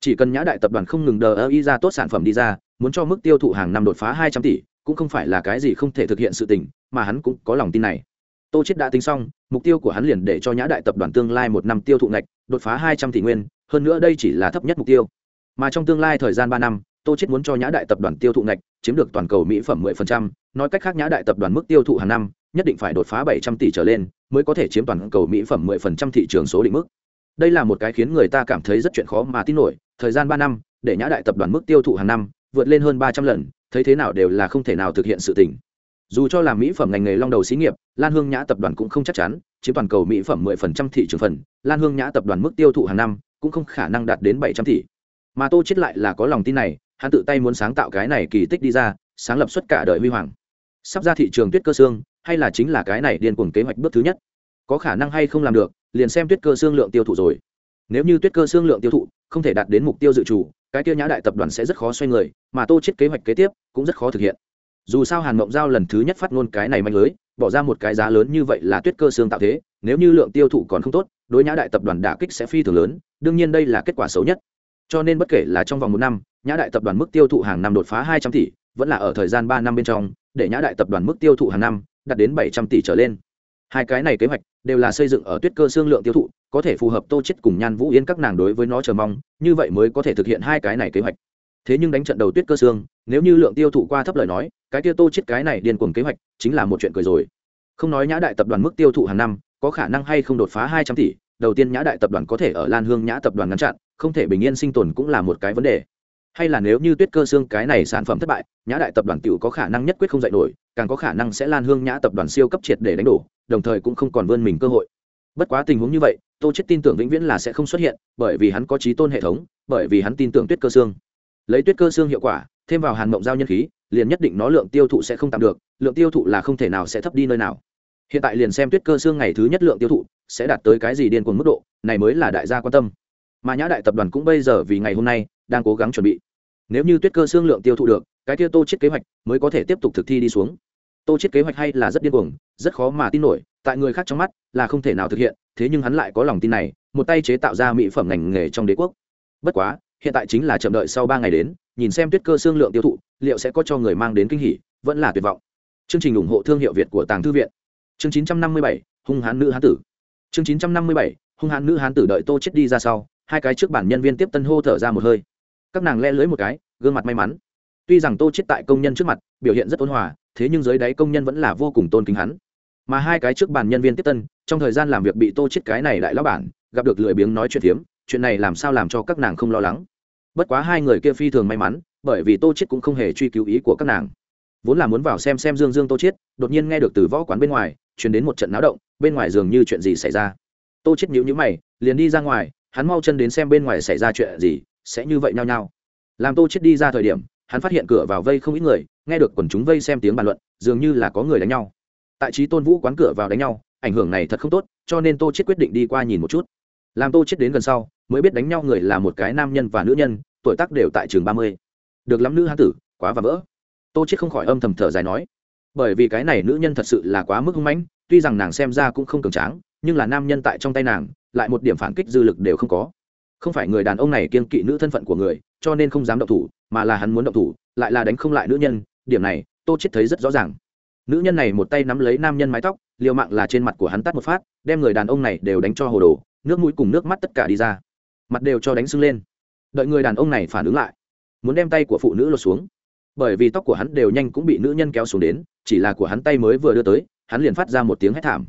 Chỉ cần nhã đại tập đoàn không ngừng đờ y ra tốt sản phẩm đi ra, muốn cho mức tiêu thụ hàng năm đột phá hai trăm tỷ cũng không phải là cái gì không thể thực hiện sự tình mà hắn cũng có lòng tin này. Tô chết đã tính xong mục tiêu của hắn liền để cho nhã đại tập đoàn tương lai một năm tiêu thụ ngạch đột phá hai trăm tỷ nguyên hơn nữa đây chỉ là thấp nhất mục tiêu. Mà trong tương lai thời gian ba năm tô chết muốn cho nhã đại tập đoàn tiêu thụ ngạch chiếm được toàn cầu mỹ phẩm 10%, nói cách khác nhã đại tập đoàn mức tiêu thụ hàng năm nhất định phải đột phá 700 tỷ trở lên mới có thể chiếm toàn cầu mỹ phẩm 10% thị trường số định mức. Đây là một cái khiến người ta cảm thấy rất chuyện khó mà tin nổi thời gian ba năm để nhã đại tập đoàn mức tiêu thụ hàng năm vượt lên hơn ba trăm lần thấy thế nào đều là không thể nào thực hiện sự tình. Dù cho là mỹ phẩm ngành nghề long đầu xí nghiệp, lan hương nhã tập đoàn cũng không chắc chắn, chiếm toàn cầu mỹ phẩm 10% thị trường phần, lan hương nhã tập đoàn mức tiêu thụ hàng năm cũng không khả năng đạt đến 700 tỷ mà tô chết lại là có lòng tin này, hắn tự tay muốn sáng tạo cái này kỳ tích đi ra, sáng lập suất cả đời huy hoàng. Sắp ra thị trường tuyết cơ xương hay là chính là cái này điên cuồng kế hoạch bước thứ nhất. Có khả năng hay không làm được, liền xem tuyết cơ xương lượng tiêu thụ rồi. Nếu như tuyết cơ xương lượng tiêu thụ không thể đạt đến mục tiêu dự trù cái tiêu nhã đại tập đoàn sẽ rất khó xoay người, mà tô chết kế hoạch kế tiếp cũng rất khó thực hiện. Dù sao hàn mộng giao lần thứ nhất phát ngôn cái này manh lưới, bỏ ra một cái giá lớn như vậy là tuyết cơ xương tạo thế, nếu như lượng tiêu thụ còn không tốt, đối nhã đại tập đoàn đả kích sẽ phi thường lớn, đương nhiên đây là kết quả xấu nhất. Cho nên bất kể là trong vòng một năm, nhã đại tập đoàn mức tiêu thụ hàng năm đột phá hai trăm tỷ, vẫn là ở thời gian ba năm bên trong, để nhã đại tập đoàn mức tiêu thụ hàng năm đạt đến bảy trăm tỷ trở lên. Hai cái này kế hoạch đều là xây dựng ở tuyết cơ xương lượng tiêu thụ có thể phù hợp tô chết cùng nhan vũ yên các nàng đối với nó chờ mong, như vậy mới có thể thực hiện hai cái này kế hoạch. Thế nhưng đánh trận đầu tuyết cơ xương, nếu như lượng tiêu thụ qua thấp lời nói, cái tiêu tô chết cái này điên cuồng kế hoạch, chính là một chuyện cười rồi. Không nói nhã đại tập đoàn mức tiêu thụ hàng năm, có khả năng hay không đột phá hai trăm tỷ, đầu tiên nhã đại tập đoàn có thể ở lan hương nhã tập đoàn ngăn chặn, không thể bình yên sinh tồn cũng là một cái vấn đề. Hay là nếu như tuyết cơ xương cái này sản phẩm thất bại, nhã đại tập đoàn tiểu có khả năng nhất quyết không dạy nổi, càng có khả năng sẽ lan hương nhã tập đoàn siêu cấp triệt để đánh đổ, đồng thời cũng không còn vươn mình cơ hội. Bất quá tình huống như vậy tô chết tin tưởng vĩnh viễn là sẽ không xuất hiện, bởi vì hắn có trí tôn hệ thống, bởi vì hắn tin tưởng tuyết cơ xương. Lấy tuyết cơ xương hiệu quả, thêm vào hàn mộng giao nhân khí, liền nhất định nó lượng tiêu thụ sẽ không tạm được, lượng tiêu thụ là không thể nào sẽ thấp đi nơi nào. Hiện tại liền xem tuyết cơ xương ngày thứ nhất lượng tiêu thụ sẽ đạt tới cái gì điên cuồng mức độ, này mới là đại gia quan tâm. Mà nhã đại tập đoàn cũng bây giờ vì ngày hôm nay đang cố gắng chuẩn bị. Nếu như tuyết cơ xương lượng tiêu thụ được, cái kia tô chết kế hoạch mới có thể tiếp tục thực thi đi xuống. Tô chết kế hoạch hay là rất điên cuồng, rất khó mà tin nổi, tại người khác trong mắt là không thể nào thực hiện thế nhưng hắn lại có lòng tin này một tay chế tạo ra mỹ phẩm ngành nghề trong đế quốc. Bất quá hiện tại chính là chậm đợi sau ba ngày đến nhìn xem tuyết cơ xương lượng tiêu thụ liệu sẽ có cho người mang đến kinh hỉ vẫn là tuyệt vọng. Chương trình ủng hộ thương hiệu việt của tàng thư viện. Chương 957, hung hãn nữ hán tử. Chương 957, hung hãn nữ hán tử đợi tô chết đi ra sau hai cái trước bản nhân viên tiếp tân hô thở ra một hơi. Các nàng le lưới một cái gương mặt may mắn. Tuy rằng tô chết tại công nhân trước mặt biểu hiện rất ôn hòa thế nhưng dưới đáy công nhân vẫn là vô cùng tôn kính hắn mà hai cái trước bàn nhân viên tiếp tân, trong thời gian làm việc bị tô chết cái này lại lão bản, gặp được lười biếng nói chuyện phiếm, chuyện này làm sao làm cho các nàng không lo lắng. Bất quá hai người kia phi thường may mắn, bởi vì tô chết cũng không hề truy cứu ý của các nàng. Vốn là muốn vào xem xem dương dương tô chết, đột nhiên nghe được từ võ quán bên ngoài, truyền đến một trận náo động, bên ngoài dường như chuyện gì xảy ra. Tô chết nhíu nhíu mày, liền đi ra ngoài, hắn mau chân đến xem bên ngoài xảy ra chuyện gì, sẽ như vậy nhau nhau làm tô chết đi ra thời điểm, hắn phát hiện cửa vào vây không ít người, nghe được quần chúng vây xem tiếng bàn luận, dường như là có người đánh nhau tại trí tôn vũ quán cửa vào đánh nhau, ảnh hưởng này thật không tốt, cho nên tô chết quyết định đi qua nhìn một chút. Làm tô chết đến gần sau, mới biết đánh nhau người là một cái nam nhân và nữ nhân, tuổi tác đều tại trường ba mươi. Được lắm nữ hán tử, quá và vỡ. Tô chết không khỏi âm thầm thở dài nói, bởi vì cái này nữ nhân thật sự là quá mức hung mãnh, tuy rằng nàng xem ra cũng không cường tráng, nhưng là nam nhân tại trong tay nàng, lại một điểm phản kích dư lực đều không có. Không phải người đàn ông này kiên kỵ nữ thân phận của người, cho nên không dám động thủ, mà là hắn muốn động thủ, lại là đánh không lại nữ nhân, điểm này, tô chết thấy rất rõ ràng nữ nhân này một tay nắm lấy nam nhân mái tóc, liều mạng là trên mặt của hắn tắt một phát, đem người đàn ông này đều đánh cho hồ đồ, nước mũi cùng nước mắt tất cả đi ra. Mặt đều cho đánh sưng lên. Đợi người đàn ông này phản ứng lại, muốn đem tay của phụ nữ lột xuống. Bởi vì tóc của hắn đều nhanh cũng bị nữ nhân kéo xuống đến, chỉ là của hắn tay mới vừa đưa tới, hắn liền phát ra một tiếng hét thảm.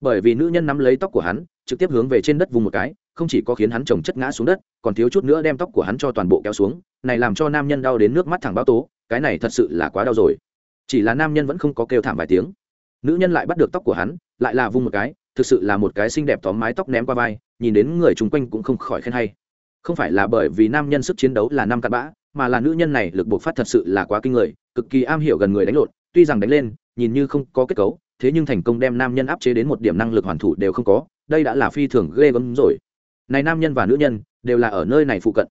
Bởi vì nữ nhân nắm lấy tóc của hắn, trực tiếp hướng về trên đất vùng một cái, không chỉ có khiến hắn trồng chất ngã xuống đất, còn thiếu chút nữa đem tóc của hắn cho toàn bộ kéo xuống, này làm cho nam nhân đau đến nước mắt thẳng bao tố, cái này thật sự là quá đau rồi chỉ là nam nhân vẫn không có kêu thảm vài tiếng. Nữ nhân lại bắt được tóc của hắn, lại là vung một cái, thực sự là một cái xinh đẹp tóm mái tóc ném qua vai, nhìn đến người chung quanh cũng không khỏi khen hay. Không phải là bởi vì nam nhân sức chiến đấu là năm cặn bã, mà là nữ nhân này lực bộc phát thật sự là quá kinh người, cực kỳ am hiểu gần người đánh lộn, tuy rằng đánh lên, nhìn như không có kết cấu, thế nhưng thành công đem nam nhân áp chế đến một điểm năng lực hoàn thủ đều không có, đây đã là phi thường ghê gớm rồi. Này nam nhân và nữ nhân đều là ở nơi này phụ cận,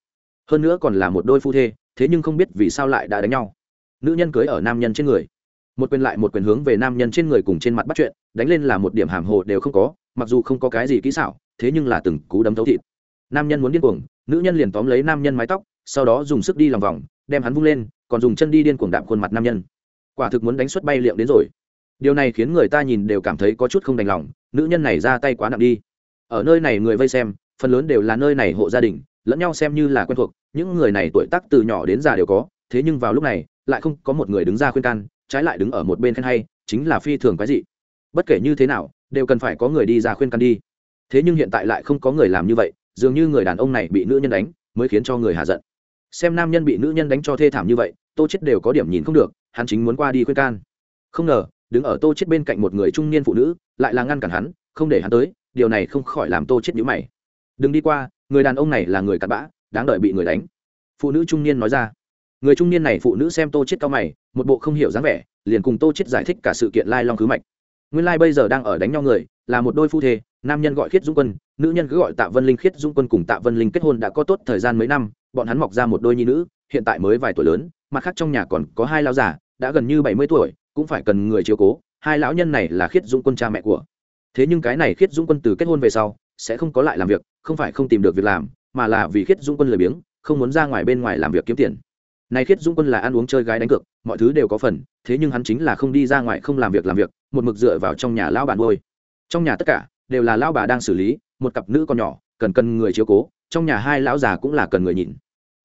hơn nữa còn là một đôi phu thê, thế nhưng không biết vì sao lại đã đánh nhau nữ nhân cưới ở nam nhân trên người. Một quyền lại một quyền hướng về nam nhân trên người cùng trên mặt bắt chuyện, đánh lên là một điểm hàm hồ đều không có, mặc dù không có cái gì kỹ xảo, thế nhưng là từng cú đấm thấu thịt. Nam nhân muốn điên cuồng, nữ nhân liền tóm lấy nam nhân mái tóc, sau đó dùng sức đi lòng vòng, đem hắn vung lên, còn dùng chân đi điên cuồng đạm khuôn mặt nam nhân. Quả thực muốn đánh xuất bay liệm đến rồi. Điều này khiến người ta nhìn đều cảm thấy có chút không đành lòng, nữ nhân này ra tay quá nặng đi. Ở nơi này người vây xem, phần lớn đều là nơi này hộ gia đình, lẫn nhau xem như là quen thuộc, những người này tuổi tác từ nhỏ đến già đều có thế nhưng vào lúc này, lại không có một người đứng ra khuyên can, trái lại đứng ở một bên khen hay, chính là phi thường cái gì bất kể như thế nào, đều cần phải có người đi ra khuyên can đi. Thế nhưng hiện tại lại không có người làm như vậy, dường như người đàn ông này bị nữ nhân đánh, mới khiến cho người hạ giận. Xem nam nhân bị nữ nhân đánh cho thê thảm như vậy, tô chết đều có điểm nhìn không được, hắn chính muốn qua đi khuyên can. Không ngờ, đứng ở tô chết bên cạnh một người trung niên phụ nữ, lại là ngăn cản hắn, không để hắn tới, điều này không khỏi làm tô chết nhíu mày. Đừng đi qua, người đàn ông này là người cặn bã, đáng đợi bị người đánh. Phụ nữ trung niên nói ra người trung niên này phụ nữ xem tô chết cao mày, một bộ không hiểu dáng vẻ, liền cùng tô chết giải thích cả sự kiện lai long cứ mạch. Nguyên lai bây giờ đang ở đánh nhau người, là một đôi phu thê, nam nhân gọi khiết dũng quân, nữ nhân cứ gọi tạ vân linh khiết dũng quân cùng tạ vân linh kết hôn đã có tốt thời gian mấy năm, bọn hắn mọc ra một đôi nhi nữ, hiện tại mới vài tuổi lớn, mặt khác trong nhà còn có hai lão già, đã gần như bảy mươi tuổi, cũng phải cần người chiếu cố, hai lão nhân này là khiết dũng quân cha mẹ của. Thế nhưng cái này khiết dũng quân từ kết hôn về sau, sẽ không có lại làm việc, không phải không tìm được việc làm, mà là vì khiết dũng quân lười biếng, không muốn ra ngoài bên ngoài làm việc kiếm tiền này khiết dũng quân là ăn uống chơi gái đánh cược, mọi thứ đều có phần, thế nhưng hắn chính là không đi ra ngoài không làm việc làm việc, một mực dựa vào trong nhà lão bản nuôi. Trong nhà tất cả đều là lão bà đang xử lý, một cặp nữ con nhỏ, cần cần người chiếu cố, trong nhà hai lão già cũng là cần người nhìn.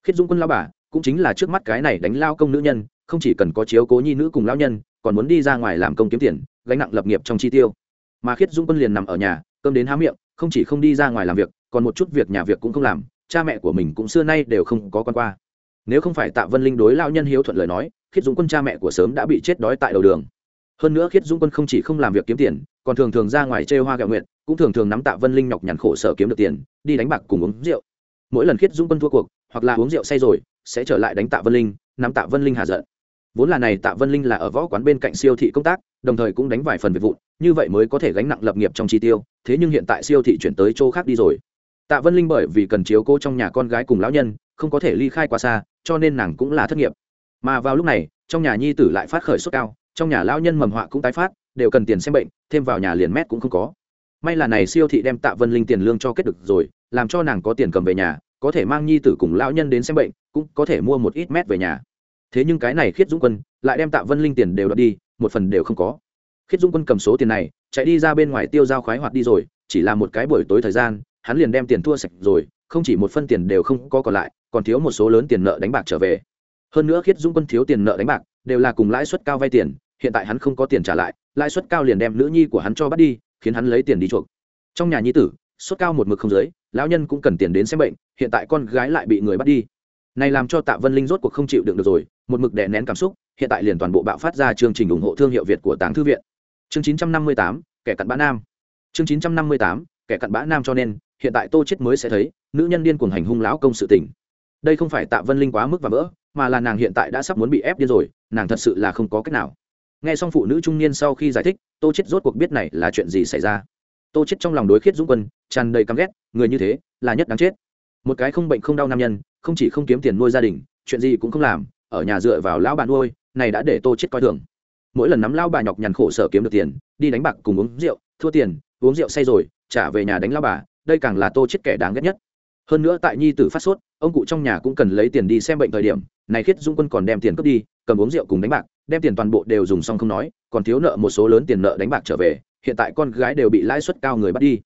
Khiết dũng quân lão bà cũng chính là trước mắt cái này đánh lao công nữ nhân, không chỉ cần có chiếu cố nhi nữ cùng lão nhân, còn muốn đi ra ngoài làm công kiếm tiền, gánh nặng lập nghiệp trong chi tiêu. Mà khiết dũng quân liền nằm ở nhà, cơm đến há miệng, không chỉ không đi ra ngoài làm việc, còn một chút việc nhà việc cũng không làm, cha mẹ của mình cũng xưa nay đều không có quan qua nếu không phải tạ vân linh đối lao nhân hiếu thuận lời nói, khiết dũng quân cha mẹ của sớm đã bị chết đói tại đầu đường. Hơn nữa khiết dũng quân không chỉ không làm việc kiếm tiền, còn thường thường ra ngoài chơi hoa gạo nguyện cũng thường thường nắm tạ vân linh nhọc nhằn khổ sở kiếm được tiền, đi đánh bạc cùng uống rượu. Mỗi lần khiết dũng quân thua cuộc, hoặc là uống rượu say rồi, sẽ trở lại đánh tạ vân linh, nắm tạ vân linh hà giận. Vốn là này tạ vân linh là ở võ quán bên cạnh siêu thị công tác, đồng thời cũng đánh vài phần về vụn, như vậy mới có thể gánh nặng lập nghiệp trong chi tiêu, thế nhưng hiện tại siêu thị chuyển tới chỗ khác đi rồi. Tạ vân linh bởi vì cần chiếu cô trong nhà con gái cùng lão nhân, không có thể ly khai quá xa cho nên nàng cũng là thất nghiệp. Mà vào lúc này, trong nhà nhi tử lại phát khởi sốt cao, trong nhà lão nhân mầm họa cũng tái phát, đều cần tiền xem bệnh, thêm vào nhà liền mét cũng không có. May là này siêu thị đem tạ vân linh tiền lương cho kết được rồi, làm cho nàng có tiền cầm về nhà, có thể mang nhi tử cùng lão nhân đến xem bệnh, cũng có thể mua một ít mét về nhà. Thế nhưng cái này khiết dũng quân, lại đem tạ vân linh tiền đều đ đi, một phần đều không có. Khiết dũng quân cầm số tiền này, chạy đi ra bên ngoài tiêu giao khoái hoạt đi rồi, chỉ là một cái buổi tối thời gian, hắn liền đem tiền thua sạch rồi, không chỉ một phân tiền đều không có còn lại còn thiếu một số lớn tiền nợ đánh bạc trở về. Hơn nữa khiết dũng quân thiếu tiền nợ đánh bạc đều là cùng lãi suất cao vay tiền hiện tại hắn không có tiền trả lại lãi suất cao liền đem nữ nhi của hắn cho bắt đi khiến hắn lấy tiền đi chuộc. Trong nhà nhi tử suất cao một mực không giới lão nhân cũng cần tiền đến xem bệnh hiện tại con gái lại bị người bắt đi. Này làm cho tạ vân linh rốt cuộc không chịu đựng được rồi một mực đè nén cảm xúc hiện tại liền toàn bộ bạo phát ra chương trình ủng hộ thương hiệu việt của tàng thư viện. Chương 958, kẻ cặn bã nam. Chương 958, kẻ cặn bã nam cho nên hiện tại tô chết mới sẽ thấy nữ nhân điên cuồng hành hung lão công sự tình đây không phải tạ vân linh quá mức và vỡ, mà là nàng hiện tại đã sắp muốn bị ép điên rồi, nàng thật sự là không có cách nào. Nghe xong phụ nữ trung niên sau khi giải thích, tô chết rốt cuộc biết này là chuyện gì xảy ra. Tô chết trong lòng đối khiết dũng quân, tràn đầy căm ghét, người như thế, là nhất đáng chết. Một cái không bệnh không đau nam nhân, không chỉ không kiếm tiền nuôi gia đình, chuyện gì cũng không làm, ở nhà dựa vào lão bà nuôi, này đã để tô chết coi thường. Mỗi lần nắm lão bà nhọc nhằn khổ sở kiếm được tiền, đi đánh bạc cùng uống rượu, thua tiền, uống rượu say rồi, trả về nhà đánh lão bà, đây càng là tô chết kẻ đáng ghét nhất hơn nữa tại nhi tử phát sốt, ông cụ trong nhà cũng cần lấy tiền đi xem bệnh thời điểm, này khiết dung quân còn đem tiền cướp đi, cầm uống rượu cùng đánh bạc, đem tiền toàn bộ đều dùng xong không nói, còn thiếu nợ một số lớn tiền nợ đánh bạc trở về, hiện tại con gái đều bị lãi suất cao người bắt đi.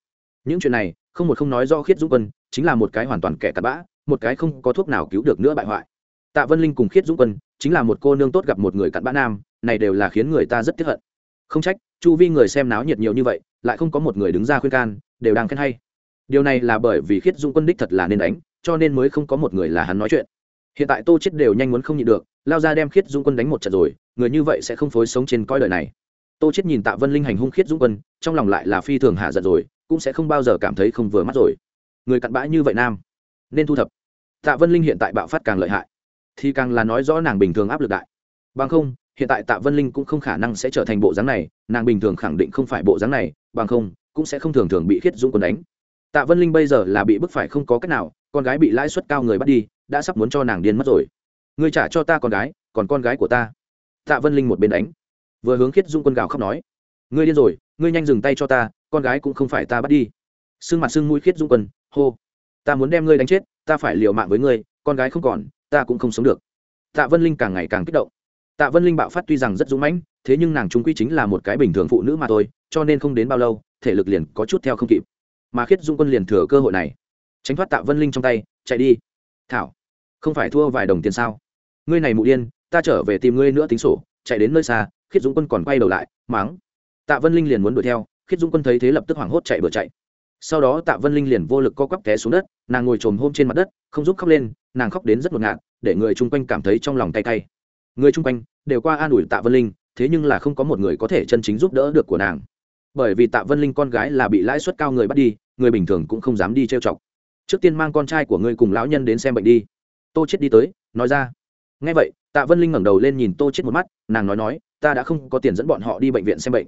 Những chuyện này, không một không nói do khiết dũng quân, chính là một cái hoàn toàn kẻ cặn bã, một cái không có thuốc nào cứu được nữa bại hoại. Tạ vân linh cùng khiết dũng quân, chính là một cô nương tốt gặp một người cặn bã nam, này đều là khiến người ta rất tiếc hận. Không trách, chu vi người xem náo nhiệt nhiều như vậy, lại không có một người đứng ra khuyên can, đều đang khen hay điều này là bởi vì khiết dung quân đích thật là nên đánh, cho nên mới không có một người là hắn nói chuyện. Hiện tại tô chết đều nhanh muốn không nhịn được, lao ra đem khiết dung quân đánh một trận rồi, người như vậy sẽ không phối sống trên coi đời này. Tô chết nhìn tạ vân linh hành hung khiết dung quân, trong lòng lại là phi thường hạ giận rồi, cũng sẽ không bao giờ cảm thấy không vừa mắt rồi. Người cặn bã như vậy nam, nên thu thập. Tạ vân linh hiện tại bạo phát càng lợi hại, thì càng là nói rõ nàng bình thường áp lực đại. Bằng không, hiện tại tạ vân linh cũng không khả năng sẽ trở thành bộ dáng này, nàng bình thường khẳng định không phải bộ dáng này, bằng không, cũng sẽ không thường thường bị khiết dung quân đánh tạ vân linh bây giờ là bị bức phải không có cách nào, con gái bị lãi suất cao người bắt đi, đã sắp muốn cho nàng điên mất rồi. Ngươi trả cho ta con gái, còn con gái của ta. Tạ vân linh một bên đánh. Vừa hướng khiết dung quân gào khóc nói. Ngươi điên rồi, ngươi nhanh dừng tay cho ta, con gái cũng không phải ta bắt đi. Sưng mặt sưng mũi khiết dung quân, hô. Ta muốn đem ngươi đánh chết, ta phải liều mạng với ngươi, con gái không còn, ta cũng không sống được. Tạ vân linh càng ngày càng kích động. Tạ vân linh bạo phát tuy rằng rất dũng mãnh, thế nhưng nàng chúng quy chính là một cái bình thường phụ nữ mà thôi, cho nên không đến bao lâu, thể lực liền có chút theo không kịp mà khiết dung quân liền thừa cơ hội này. Tránh thoát tạ vân linh trong tay, chạy đi. Thảo, không phải thua vài đồng tiền sao? Ngươi này mụ điên, ta trở về tìm ngươi nữa tính sổ, chạy đến nơi xa, khiết Dung quân còn quay đầu lại máng tạ vân linh liền muốn đuổi theo, khiết Dung quân thấy thế lập tức hoảng hốt chạy bừa chạy. Sau đó tạ vân linh liền vô lực co quắp té xuống đất, nàng ngồi trồm hôm trên mặt đất, không giúp khóc lên, nàng khóc đến rất ngột ngạt, để người chung quanh cảm thấy trong lòng tay cay. Người chung quanh đều qua an ủi tạ vân linh, thế nhưng là không có một người có thể chân chính giúp đỡ được của nàng bởi vì tạ vân linh con gái là bị lãi suất cao người bắt đi, người bình thường cũng không dám đi trêu chọc. Trước tiên mang con trai của ngươi cùng lão nhân đến xem bệnh đi. Tô chết đi tới, nói ra. Ngay vậy, tạ vân linh ngẩng đầu lên nhìn tô chết một mắt, nàng nói nói, ta đã không có tiền dẫn bọn họ đi bệnh viện xem bệnh.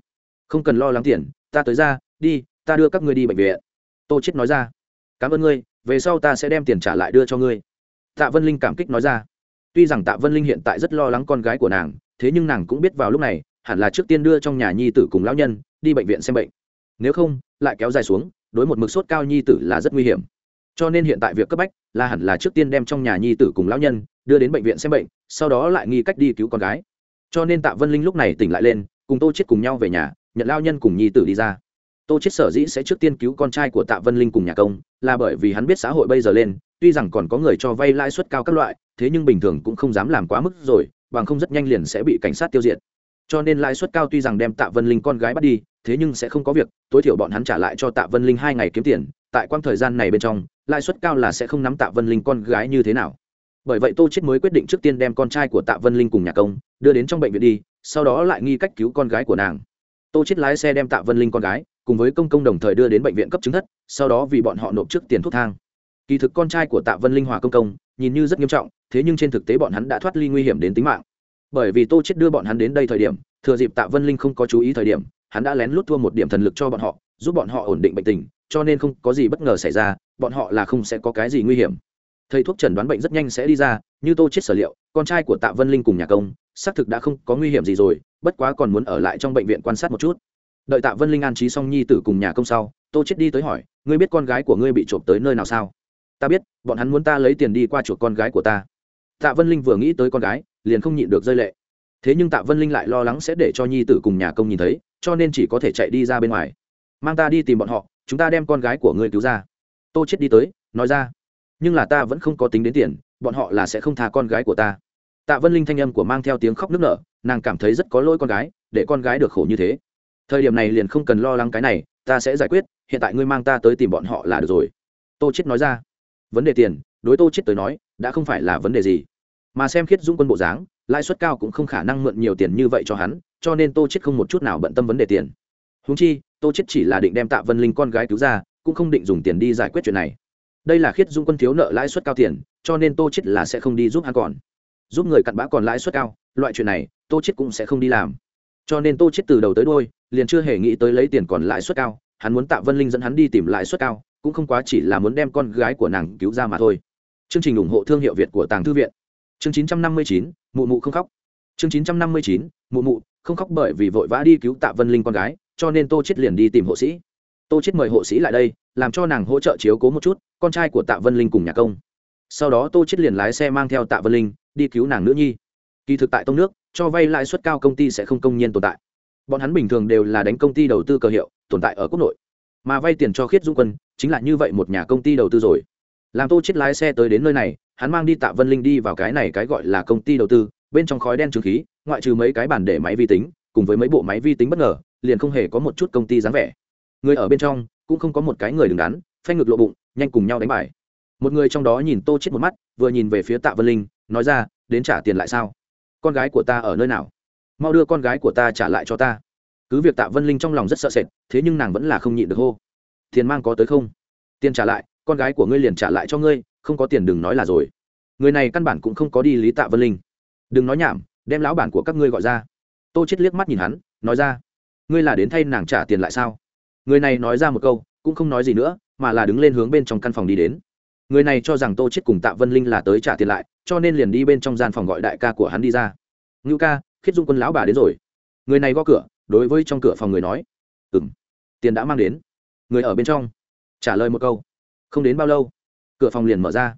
Không cần lo lắng tiền, ta tới ra, đi, ta đưa các ngươi đi bệnh viện. Tô chết nói ra. Cảm ơn ngươi, về sau ta sẽ đem tiền trả lại đưa cho ngươi. Tạ vân linh cảm kích nói ra. Tuy rằng tạ vân linh hiện tại rất lo lắng con gái của nàng, thế nhưng nàng cũng biết vào lúc này hẳn là trước tiên đưa trong nhà nhi tử cùng lão nhân, đi bệnh viện xem bệnh. Nếu không, lại kéo dài xuống, đối một mực sốt cao nhi tử là rất nguy hiểm. Cho nên hiện tại việc cấp bách là hẳn là trước tiên đem trong nhà nhi tử cùng lão nhân đưa đến bệnh viện xem bệnh, sau đó lại nghi cách đi cứu con gái. Cho nên tạ vân linh lúc này tỉnh lại lên, cùng tô chết cùng nhau về nhà, nhận lao nhân cùng nhi tử đi ra. Tô chết sở dĩ sẽ trước tiên cứu con trai của tạ vân linh cùng nhà công, là bởi vì hắn biết xã hội bây giờ lên, tuy rằng còn có người cho vay lãi suất cao các loại, thế nhưng bình thường cũng không dám làm quá mức rồi, bằng không rất nhanh liền sẽ bị cảnh sát tiêu diệt cho nên lãi suất cao tuy rằng đem tạ vân linh con gái bắt đi, thế nhưng sẽ không có việc, tối thiểu bọn hắn trả lại cho tạ vân linh hai ngày kiếm tiền, tại quang thời gian này bên trong, lãi suất cao là sẽ không nắm tạ vân linh con gái như thế nào. Bởi vậy tô chết mới quyết định trước tiên đem con trai của tạ vân linh cùng nhà công, đưa đến trong bệnh viện đi, sau đó lại nghi cách cứu con gái của nàng. Tô chết lái xe đem tạ vân linh con gái, cùng với công công đồng thời đưa đến bệnh viện cấp chứng thất, sau đó vì bọn họ nộp trước tiền thuốc thang. Kỳ thực con trai của tạ vân linh hòa công công, nhìn như rất nghiêm trọng, thế nhưng trên thực tế bọn hắn đã thoát ly nguy hiểm đến tính mạng bởi vì tô chết đưa bọn hắn đến đây thời điểm, thừa dịp tạ vân linh không có chú ý thời điểm, hắn đã lén lút thua một điểm thần lực cho bọn họ, giúp bọn họ ổn định bệnh tình, cho nên không có gì bất ngờ xảy ra, bọn họ là không sẽ có cái gì nguy hiểm. Thầy thuốc chẩn đoán bệnh rất nhanh sẽ đi ra, như tô chết sở liệu, con trai của tạ vân linh cùng nhà công, xác thực đã không có nguy hiểm gì rồi, bất quá còn muốn ở lại trong bệnh viện quan sát một chút. Đợi tạ vân linh an trí xong nhi tử cùng nhà công sau, tô chết đi tới hỏi, ngươi biết con gái của ngươi bị trộm tới nơi nào sao? Ta biết, bọn hắn muốn ta lấy tiền đi qua chuộc con gái của ta. Tạ vân linh vừa nghĩ tới con gái liền không nhịn được rơi lệ. Thế nhưng tạ vân linh lại lo lắng sẽ để cho nhi tử cùng nhà công nhìn thấy, cho nên chỉ có thể chạy đi ra bên ngoài. Mang ta đi tìm bọn họ, chúng ta đem con gái của ngươi cứu ra. Tô chết đi tới, nói ra, nhưng là ta vẫn không có tính đến tiền, bọn họ là sẽ không tha con gái của ta. Tạ vân linh thanh âm của mang theo tiếng khóc nức nở, nàng cảm thấy rất có lỗi con gái, để con gái được khổ như thế. Thời điểm này liền không cần lo lắng cái này, ta sẽ giải quyết, hiện tại ngươi mang ta tới tìm bọn họ là được rồi. Tô chết nói ra, vấn đề tiền. Đối tô chết tới nói, đã không phải là vấn đề gì mà xem khiết dũng quân bộ dáng, lãi suất cao cũng không khả năng mượn nhiều tiền như vậy cho hắn, cho nên tô chết không một chút nào bận tâm vấn đề tiền. Húng chi, tô chết chỉ là định đem tạ vân linh con gái cứu ra, cũng không định dùng tiền đi giải quyết chuyện này. Đây là khiết dung quân thiếu nợ lãi suất cao tiền, cho nên tô chết là sẽ không đi giúp hắn còn. Giúp người cặn bã còn lãi suất cao, loại chuyện này, tô chết cũng sẽ không đi làm. Cho nên tô chết từ đầu tới đôi liền chưa hề nghĩ tới lấy tiền còn lãi suất cao, hắn muốn tạ vân linh dẫn hắn đi tìm lãi suất cao, cũng không quá chỉ là muốn đem con gái của nàng cứu ra mà thôi. Chương trình ủng hộ thương hiệu việt của tàng thư viện chương 959, mụ mụ không khóc. Chương 959, mụ mụ không khóc bởi vì vội vã đi cứu tạ vân linh con gái cho nên tô chết liền đi tìm hộ sĩ. Tô chết mời hộ sĩ lại đây làm cho nàng hỗ trợ chiếu cố một chút con trai của tạ vân linh cùng nhà công. Sau đó tô chết liền lái xe mang theo tạ vân linh đi cứu nàng nữ nhi. Kỳ thực tại tông nước cho vay lãi suất cao công ty sẽ không công nhiên tồn tại. Bọn hắn bình thường đều là đánh công ty đầu tư cơ hiệu tồn tại ở quốc nội. Mà vay tiền cho khiết dung quân chính là như vậy một nhà công ty đầu tư rồi. Làm tô chết lái xe tới đến nơi này hắn mang đi tạ vân linh đi vào cái này cái gọi là công ty đầu tư, bên trong khói đen trừ khí, ngoại trừ mấy cái bàn để máy vi tính, cùng với mấy bộ máy vi tính bất ngờ, liền không hề có một chút công ty dáng vẻ. Người ở bên trong, cũng không có một cái người đứng đắn, phanh ngực lộ bụng, nhanh cùng nhau đánh bài. Một người trong đó nhìn tô chết một mắt, vừa nhìn về phía tạ vân linh, nói ra, đến trả tiền lại sao? Con gái của ta ở nơi nào? Mau đưa con gái của ta trả lại cho ta. Cứ việc tạ vân linh trong lòng rất sợ sệt, thế nhưng nàng vẫn là không nhịn được hô. Tiền mang có tới không? Tiền trả lại, con gái của ngươi liền trả lại cho ngươi không có tiền đừng nói là rồi. Người này căn bản cũng không có đi lý tạ vân linh. Đừng nói nhảm, đem lão bản của các ngươi gọi ra. Tô chết liếc mắt nhìn hắn, nói ra, ngươi là đến thay nàng trả tiền lại sao? Người này nói ra một câu, cũng không nói gì nữa, mà là đứng lên hướng bên trong căn phòng đi đến. Người này cho rằng tô chết cùng tạ vân linh là tới trả tiền lại, cho nên liền đi bên trong gian phòng gọi đại ca của hắn đi ra. Ngưu ca, khiết dung quân lão bà đến rồi. Người này gõ cửa, đối với trong cửa phòng người nói, ừm, tiền đã mang đến. Người ở bên trong trả lời một câu, không đến bao lâu cửa phòng liền mở ra.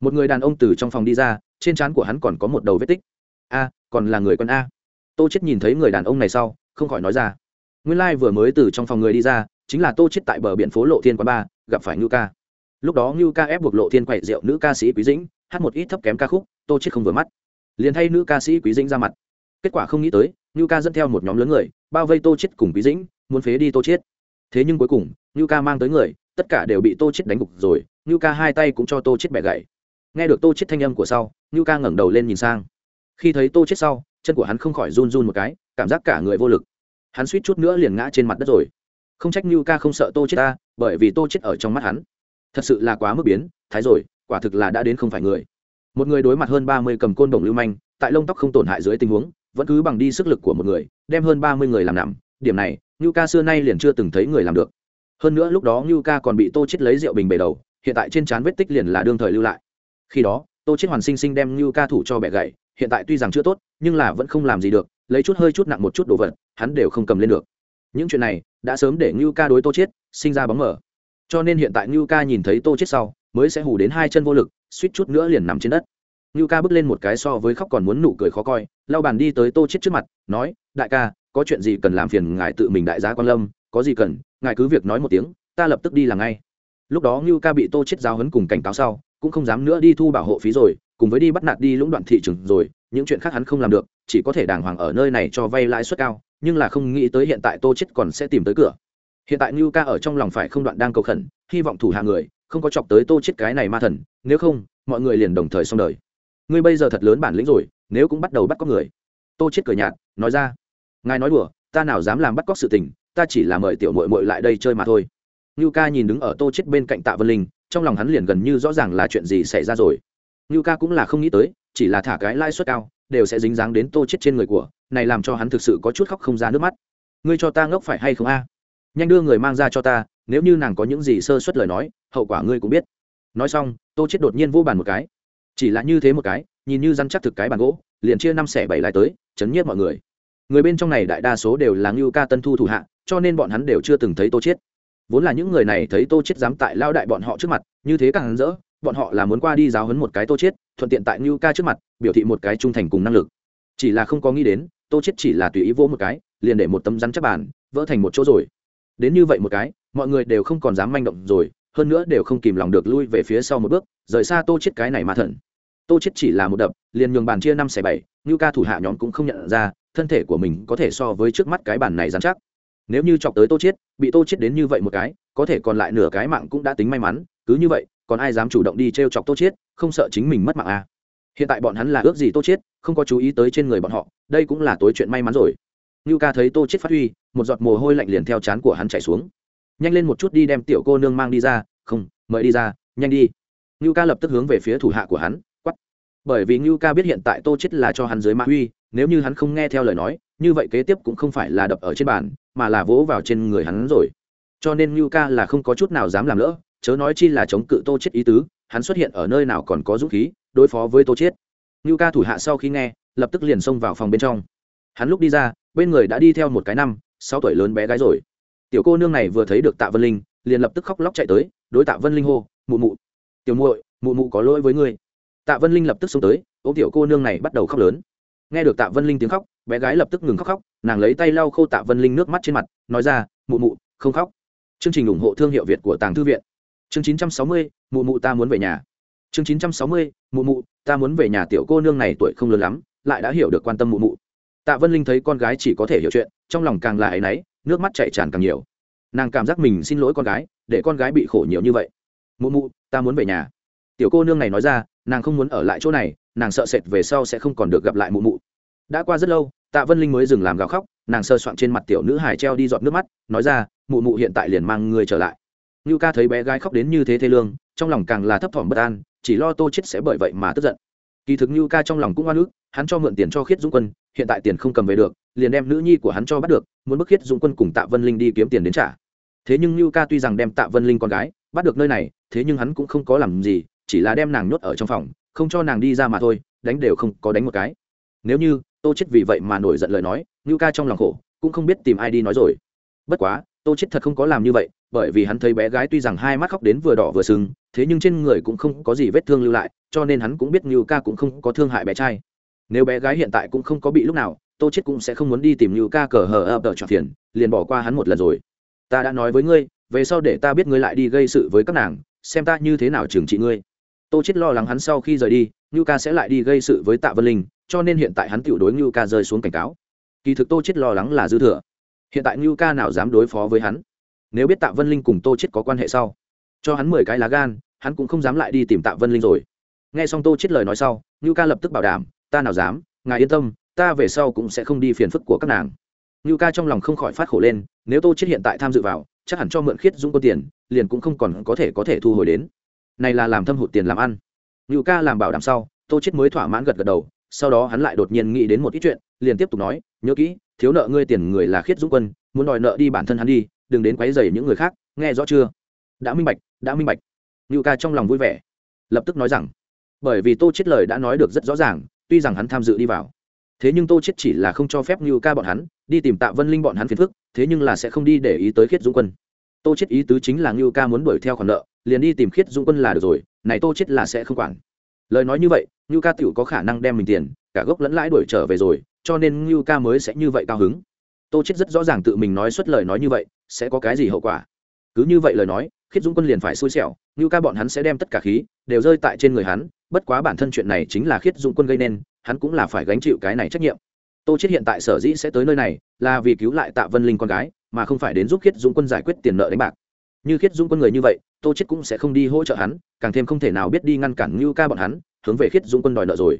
Một người đàn ông từ trong phòng đi ra, trên trán của hắn còn có một đầu vết tích. A, còn là người quân a. Tô chết nhìn thấy người đàn ông này sau, không khỏi nói ra. Nguyên lai vừa mới từ trong phòng người đi ra, chính là tô chết tại bờ biển phố lộ thiên quán ba, gặp phải ngưu ca. Lúc đó ngưu ca ép buộc lộ thiên quậy rượu nữ ca sĩ quý dĩnh, hát một ít thấp kém ca khúc, tô chết không vừa mắt. Liền thay nữ ca sĩ quý dĩnh ra mặt. Kết quả không nghĩ tới, ngưu ca dẫn theo một nhóm lớn người, bao vây tô chết cùng quý dĩnh, muốn phế đi tô chết thế nhưng cuối cùng, ngưu ca mang tới người, tất cả đều bị tô chết đánh gục rồi ngưu ca hai tay cũng cho tô chết bẻ gãy. Nghe được tô chết thanh âm của sau, ngưu ca ngẩng đầu lên nhìn sang. Khi thấy tô chết sau, chân của hắn không khỏi run run một cái, cảm giác cả người vô lực. Hắn suýt chút nữa liền ngã trên mặt đất rồi. Không trách ngưu ca không sợ tô chết ta, bởi vì tô chết ở trong mắt hắn, thật sự là quá mức biến, thái rồi, quả thực là đã đến không phải người. Một người đối mặt hơn ba mươi cầm côn đồng lưu manh, tại lông tóc không tổn hại dưới tình huống, vẫn cứ bằng đi sức lực của một người, đem hơn ba mươi người làm nằm. Điểm này, ngưu ca xưa nay liền chưa từng thấy người làm được. Hơn nữa lúc đó ngưu ca còn bị tô chết lấy rượu bình bể đầu hiện tại trên trán vết tích liền là đương thời lưu lại. Khi đó, tô chết hoàn sinh sinh đem ngưu ca thủ cho bẻ gãy hiện tại tuy rằng chưa tốt, nhưng là vẫn không làm gì được, lấy chút hơi chút nặng một chút đồ vật, hắn đều không cầm lên được. Những chuyện này đã sớm để ngưu ca đối tô chết sinh ra bóng mở cho nên hiện tại ngưu ca nhìn thấy tô chết sau, mới sẽ hù đến hai chân vô lực, suýt chút nữa liền nằm trên đất. Ngưu ca bước lên một cái so với khóc còn muốn nụ cười khó coi lau bàn đi tới tô chết trước mặt, nói, đại ca, có chuyện gì cần làm phiền ngài tự mình đại giá quan lâm, có gì cần, ngài cứ việc nói một tiếng, ta lập tức đi làm ngay lúc đó ngưu ca bị tô chết giao hấn cùng cảnh cáo sau, cũng không dám nữa đi thu bảo hộ phí rồi, cùng với đi bắt nạt đi lũng đoạn thị trường rồi, những chuyện khác hắn không làm được, chỉ có thể đàng hoàng ở nơi này cho vay lãi suất cao, nhưng là không nghĩ tới hiện tại tô chết còn sẽ tìm tới cửa. Hiện tại ngưu ca ở trong lòng phải không đoạn đang cầu khẩn, hy vọng thủ hạ người, không có chọc tới tô chết cái này ma thần, nếu không, mọi người liền đồng thời xong đời. Ngươi bây giờ thật lớn bản lĩnh rồi, nếu cũng bắt đầu bắt cóc người. Tô chết cười nhạt, nói ra, ngài nói đùa, ta nào dám làm bắt cóc sự tình, ta chỉ là mời tiểu muội muội lại đây chơi mà thôi ngưu ca nhìn đứng ở tô chết bên cạnh tạ vân linh, trong lòng hắn liền gần như rõ ràng là chuyện gì xảy ra rồi. Ngưu ca cũng là không nghĩ tới, chỉ là thả cái lãi suất cao, đều sẽ dính dáng đến tô chết trên người của, này làm cho hắn thực sự có chút khóc không ra nước mắt. Ngươi cho ta ngốc phải hay không a? Nhanh đưa người mang ra cho ta, nếu như nàng có những gì sơ suất lời nói, hậu quả ngươi cũng biết. Nói xong, tô chết đột nhiên vô bàn một cái. Chỉ là như thế một cái, nhìn như răn chắc thực cái bàn gỗ, liền chia năm xẻ bảy lại tới, chấn nhiếp mọi người. Người bên trong này đại đa số đều là ngưu ca tân thu thủ hạ, cho nên bọn hắn đều chưa từng thấy tô chết vốn là những người này thấy tô chết dám tại lao đại bọn họ trước mặt, như thế càng hắn rỡ, bọn họ là muốn qua đi giáo hấn một cái tô chết thuận tiện tại ngưu ca trước mặt, biểu thị một cái trung thành cùng năng lực. Chỉ là không có nghĩ đến, tô chết chỉ là tùy ý vô một cái, liền để một tấm rắn chắc bàn, vỡ thành một chỗ rồi. Đến như vậy một cái, mọi người đều không còn dám manh động rồi, hơn nữa đều không kìm lòng được lui về phía sau một bước, rời xa tô chết cái này mà thần. Tô chết chỉ là một đập, liền nhường bàn chia năm xẻ bảy như ca thủ hạ nhóm cũng không nhận ra, thân thể của mình có thể so với trước mắt cái bàn này rắn chắc nếu như chọc tới tô chết bị tô chết đến như vậy một cái có thể còn lại nửa cái mạng cũng đã tính may mắn cứ như vậy còn ai dám chủ động đi t r e o chọc tô chết không sợ chính mình mất mạng à. hiện tại bọn hắn là ước gì tô chết, không có chú ý tới trên người bọn họ đây cũng là tối chuyện may mắn rồi. Như ca thấy tô chết phát huy một giọt mồ hôi lạnh liền theo chán của hắn chảy xuống. Nhanh lên một chút đi đem tiểu cô nương mang đi ra không mời đi ra nhanh đi. Như ca lập tức hướng về phía thủ hạ của hắn bởi vì ngưu ca biết hiện tại tô chết là cho hắn dưới ma huy nếu như hắn không nghe theo lời nói, như vậy kế tiếp cũng không phải là đập ở trên bàn, mà là vỗ vào trên người hắn rồi. Cho nên ngưu ca là không có chút nào dám làm lỡ, chớ nói chi là chống cự tô chết ý tứ, hắn xuất hiện ở nơi nào còn có dũng khí, đối phó với tô chết. Ngưu ca thủ hạ sau khi nghe, lập tức liền xông vào phòng bên trong. Hắn lúc đi ra, bên người đã đi theo một cái năm, sáu tuổi lớn bé gái rồi. Tiểu cô nương này vừa thấy được tạ vân linh, liền lập tức khóc lóc chạy tới, đối tạ vân linh hô, mụ mụ, tiểu muội, mụ mụ có lỗi với ngươi tạ vân linh lập tức xông tới ô tiểu cô nương này bắt đầu khóc lớn. Nghe được tạ vân linh tiếng khóc bé gái lập tức ngừng khóc khóc nàng lấy tay lau khô tạ vân linh nước mắt trên mặt nói ra mụ mụ không khóc. Chương trình ủng hộ thương hiệu việt của tàng thư viện. Chương 960, mụ mụ ta muốn về nhà. Chương 960, mụ mụ ta muốn về nhà tiểu cô nương này tuổi không lớn lắm lại đã hiểu được quan tâm mụ mụ. Tạ vân linh thấy con gái chỉ có thể hiểu chuyện trong lòng càng là áy náy nước mắt chảy tràn càng nhiều. Nàng cảm giác mình xin lỗi con gái để con gái bị khổ nhiều như vậy. Mụ mụ ta muốn về nhà. Tiểu cô nương này nói ra nàng không muốn ở lại chỗ này nàng sợ sệt về sau sẽ không còn được gặp lại mụ mụ đã qua rất lâu tạ vân linh mới dừng làm gào khóc nàng sơ soạn trên mặt tiểu nữ hài treo đi giọt nước mắt nói ra mụ mụ hiện tại liền mang người trở lại Nưu ca thấy bé gái khóc đến như thế thê lương, trong lòng càng là thấp thỏm bất an, chỉ lo Tô chết sẽ bởi vậy mà tức giận. Kỳ thực Nưu ca trong lòng cũng oan ức, hắn cho mượn tiền cho Khiết Dũng Quân, hiện tại tiền không cầm về được, liền đem nữ nhi của hắn cho bắt được, muốn bức Khiết Dũng Quân cùng Tạ Vân Linh đi kiếm tiền đến trả. Thế nhưng Nưu ca tuy rằng đem Tạ Vân Linh con gái bắt được nơi này, thế nhưng hắn cũng không có làm gì, chỉ là đem nàng nhốt ở trong phòng, không cho nàng đi ra mà thôi, đánh đều không có đánh một cái. Nếu như Tô chết vì vậy mà nổi giận lời nói, ngưu ca trong lòng khổ, cũng không biết tìm ai đi nói rồi. Bất quá, Tô chết thật không có làm như vậy, bởi vì hắn thấy bé gái tuy rằng hai mắt khóc đến vừa đỏ vừa sưng thế nhưng trên người cũng không có gì vết thương lưu lại cho nên hắn cũng biết ngưu ca cũng không có thương hại bé trai nếu bé gái hiện tại cũng không có bị lúc nào tô chết cũng sẽ không muốn đi tìm ngưu ca cờ hờ ập đỡ trọn phiền liền bỏ qua hắn một lần rồi ta đã nói với ngươi về sau để ta biết ngươi lại đi gây sự với các nàng xem ta như thế nào trừng trị ngươi tô chết lo lắng hắn sau khi rời đi Niu ca sẽ lại đi gây sự với tạ vân linh, cho nên hiện tại hắn tiểu đối Niu ca rơi xuống cảnh cáo. Kỳ thực tô chết lo lắng là dư thừa. Hiện tại Niu ca nào dám đối phó với hắn? Nếu biết tạ vân linh cùng tô chết có quan hệ sau, cho hắn mười cái lá gan, hắn cũng không dám lại đi tìm tạ vân linh rồi. Nghe xong tô chết lời nói sau, ngưu ca lập tức bảo đảm, ta nào dám, ngài yên tâm, ta về sau cũng sẽ không đi phiền phức của các nàng. Ngưu ca trong lòng không khỏi phát khổ lên, nếu tô chết hiện tại tham dự vào, chắc hẳn cho mượn khiết dũng có tiền, liền cũng không còn có thể có thể thu hồi đến này là làm thâm hụt tiền làm ăn. Lưu ca làm bảo đảm sau, tô chết mới thỏa mãn gật gật đầu, sau đó hắn lại đột nhiên nghĩ đến một ít chuyện, liền tiếp tục nói, nhớ kỹ, thiếu nợ ngươi tiền người là khiết dũng quân, muốn đòi nợ đi bản thân hắn đi, đừng đến quấy rầy những người khác, nghe rõ chưa? Đã minh bạch, đã minh bạch. Lưu ca trong lòng vui vẻ, lập tức nói rằng, bởi vì tô chết lời đã nói được rất rõ ràng, tuy rằng hắn tham dự đi vào, thế nhưng tô chết chỉ là không cho phép Lưu ca bọn hắn đi tìm tạ vân linh bọn hắn phiền phức, thế nhưng là sẽ không đi để ý tới khiết dũng quân tô chết ý tứ chính là ngưu ca muốn đuổi theo khoản nợ, liền đi tìm khiết dũng quân là được rồi, này tô chết là sẽ không quản. Lời nói như vậy, ngưu ca tiểu có khả năng đem mình tiền, cả gốc lẫn lãi đuổi trở về rồi, cho nên ngưu ca mới sẽ như vậy cao hứng. Tô chết rất rõ ràng tự mình nói xuất lời nói như vậy, sẽ có cái gì hậu quả. Cứ như vậy lời nói, khiết dũng quân liền phải xui xẻo, ngưu ca bọn hắn sẽ đem tất cả khí, đều rơi tại trên người hắn, bất quá bản thân chuyện này chính là khiết dũng quân gây nên, hắn cũng là phải gánh chịu cái này trách nhiệm. Tô chết hiện tại sở dĩ sẽ tới nơi này, là vì cứu lại tạ vân linh con gái mà không phải đến giúp khiết dũng quân giải quyết tiền nợ đánh bạc. Như khiết dũng quân người như vậy, tô chết cũng sẽ không đi hỗ trợ hắn, càng thêm không thể nào biết đi ngăn cản ngưu ca bọn hắn, hướng về khiết dũng quân đòi nợ rồi.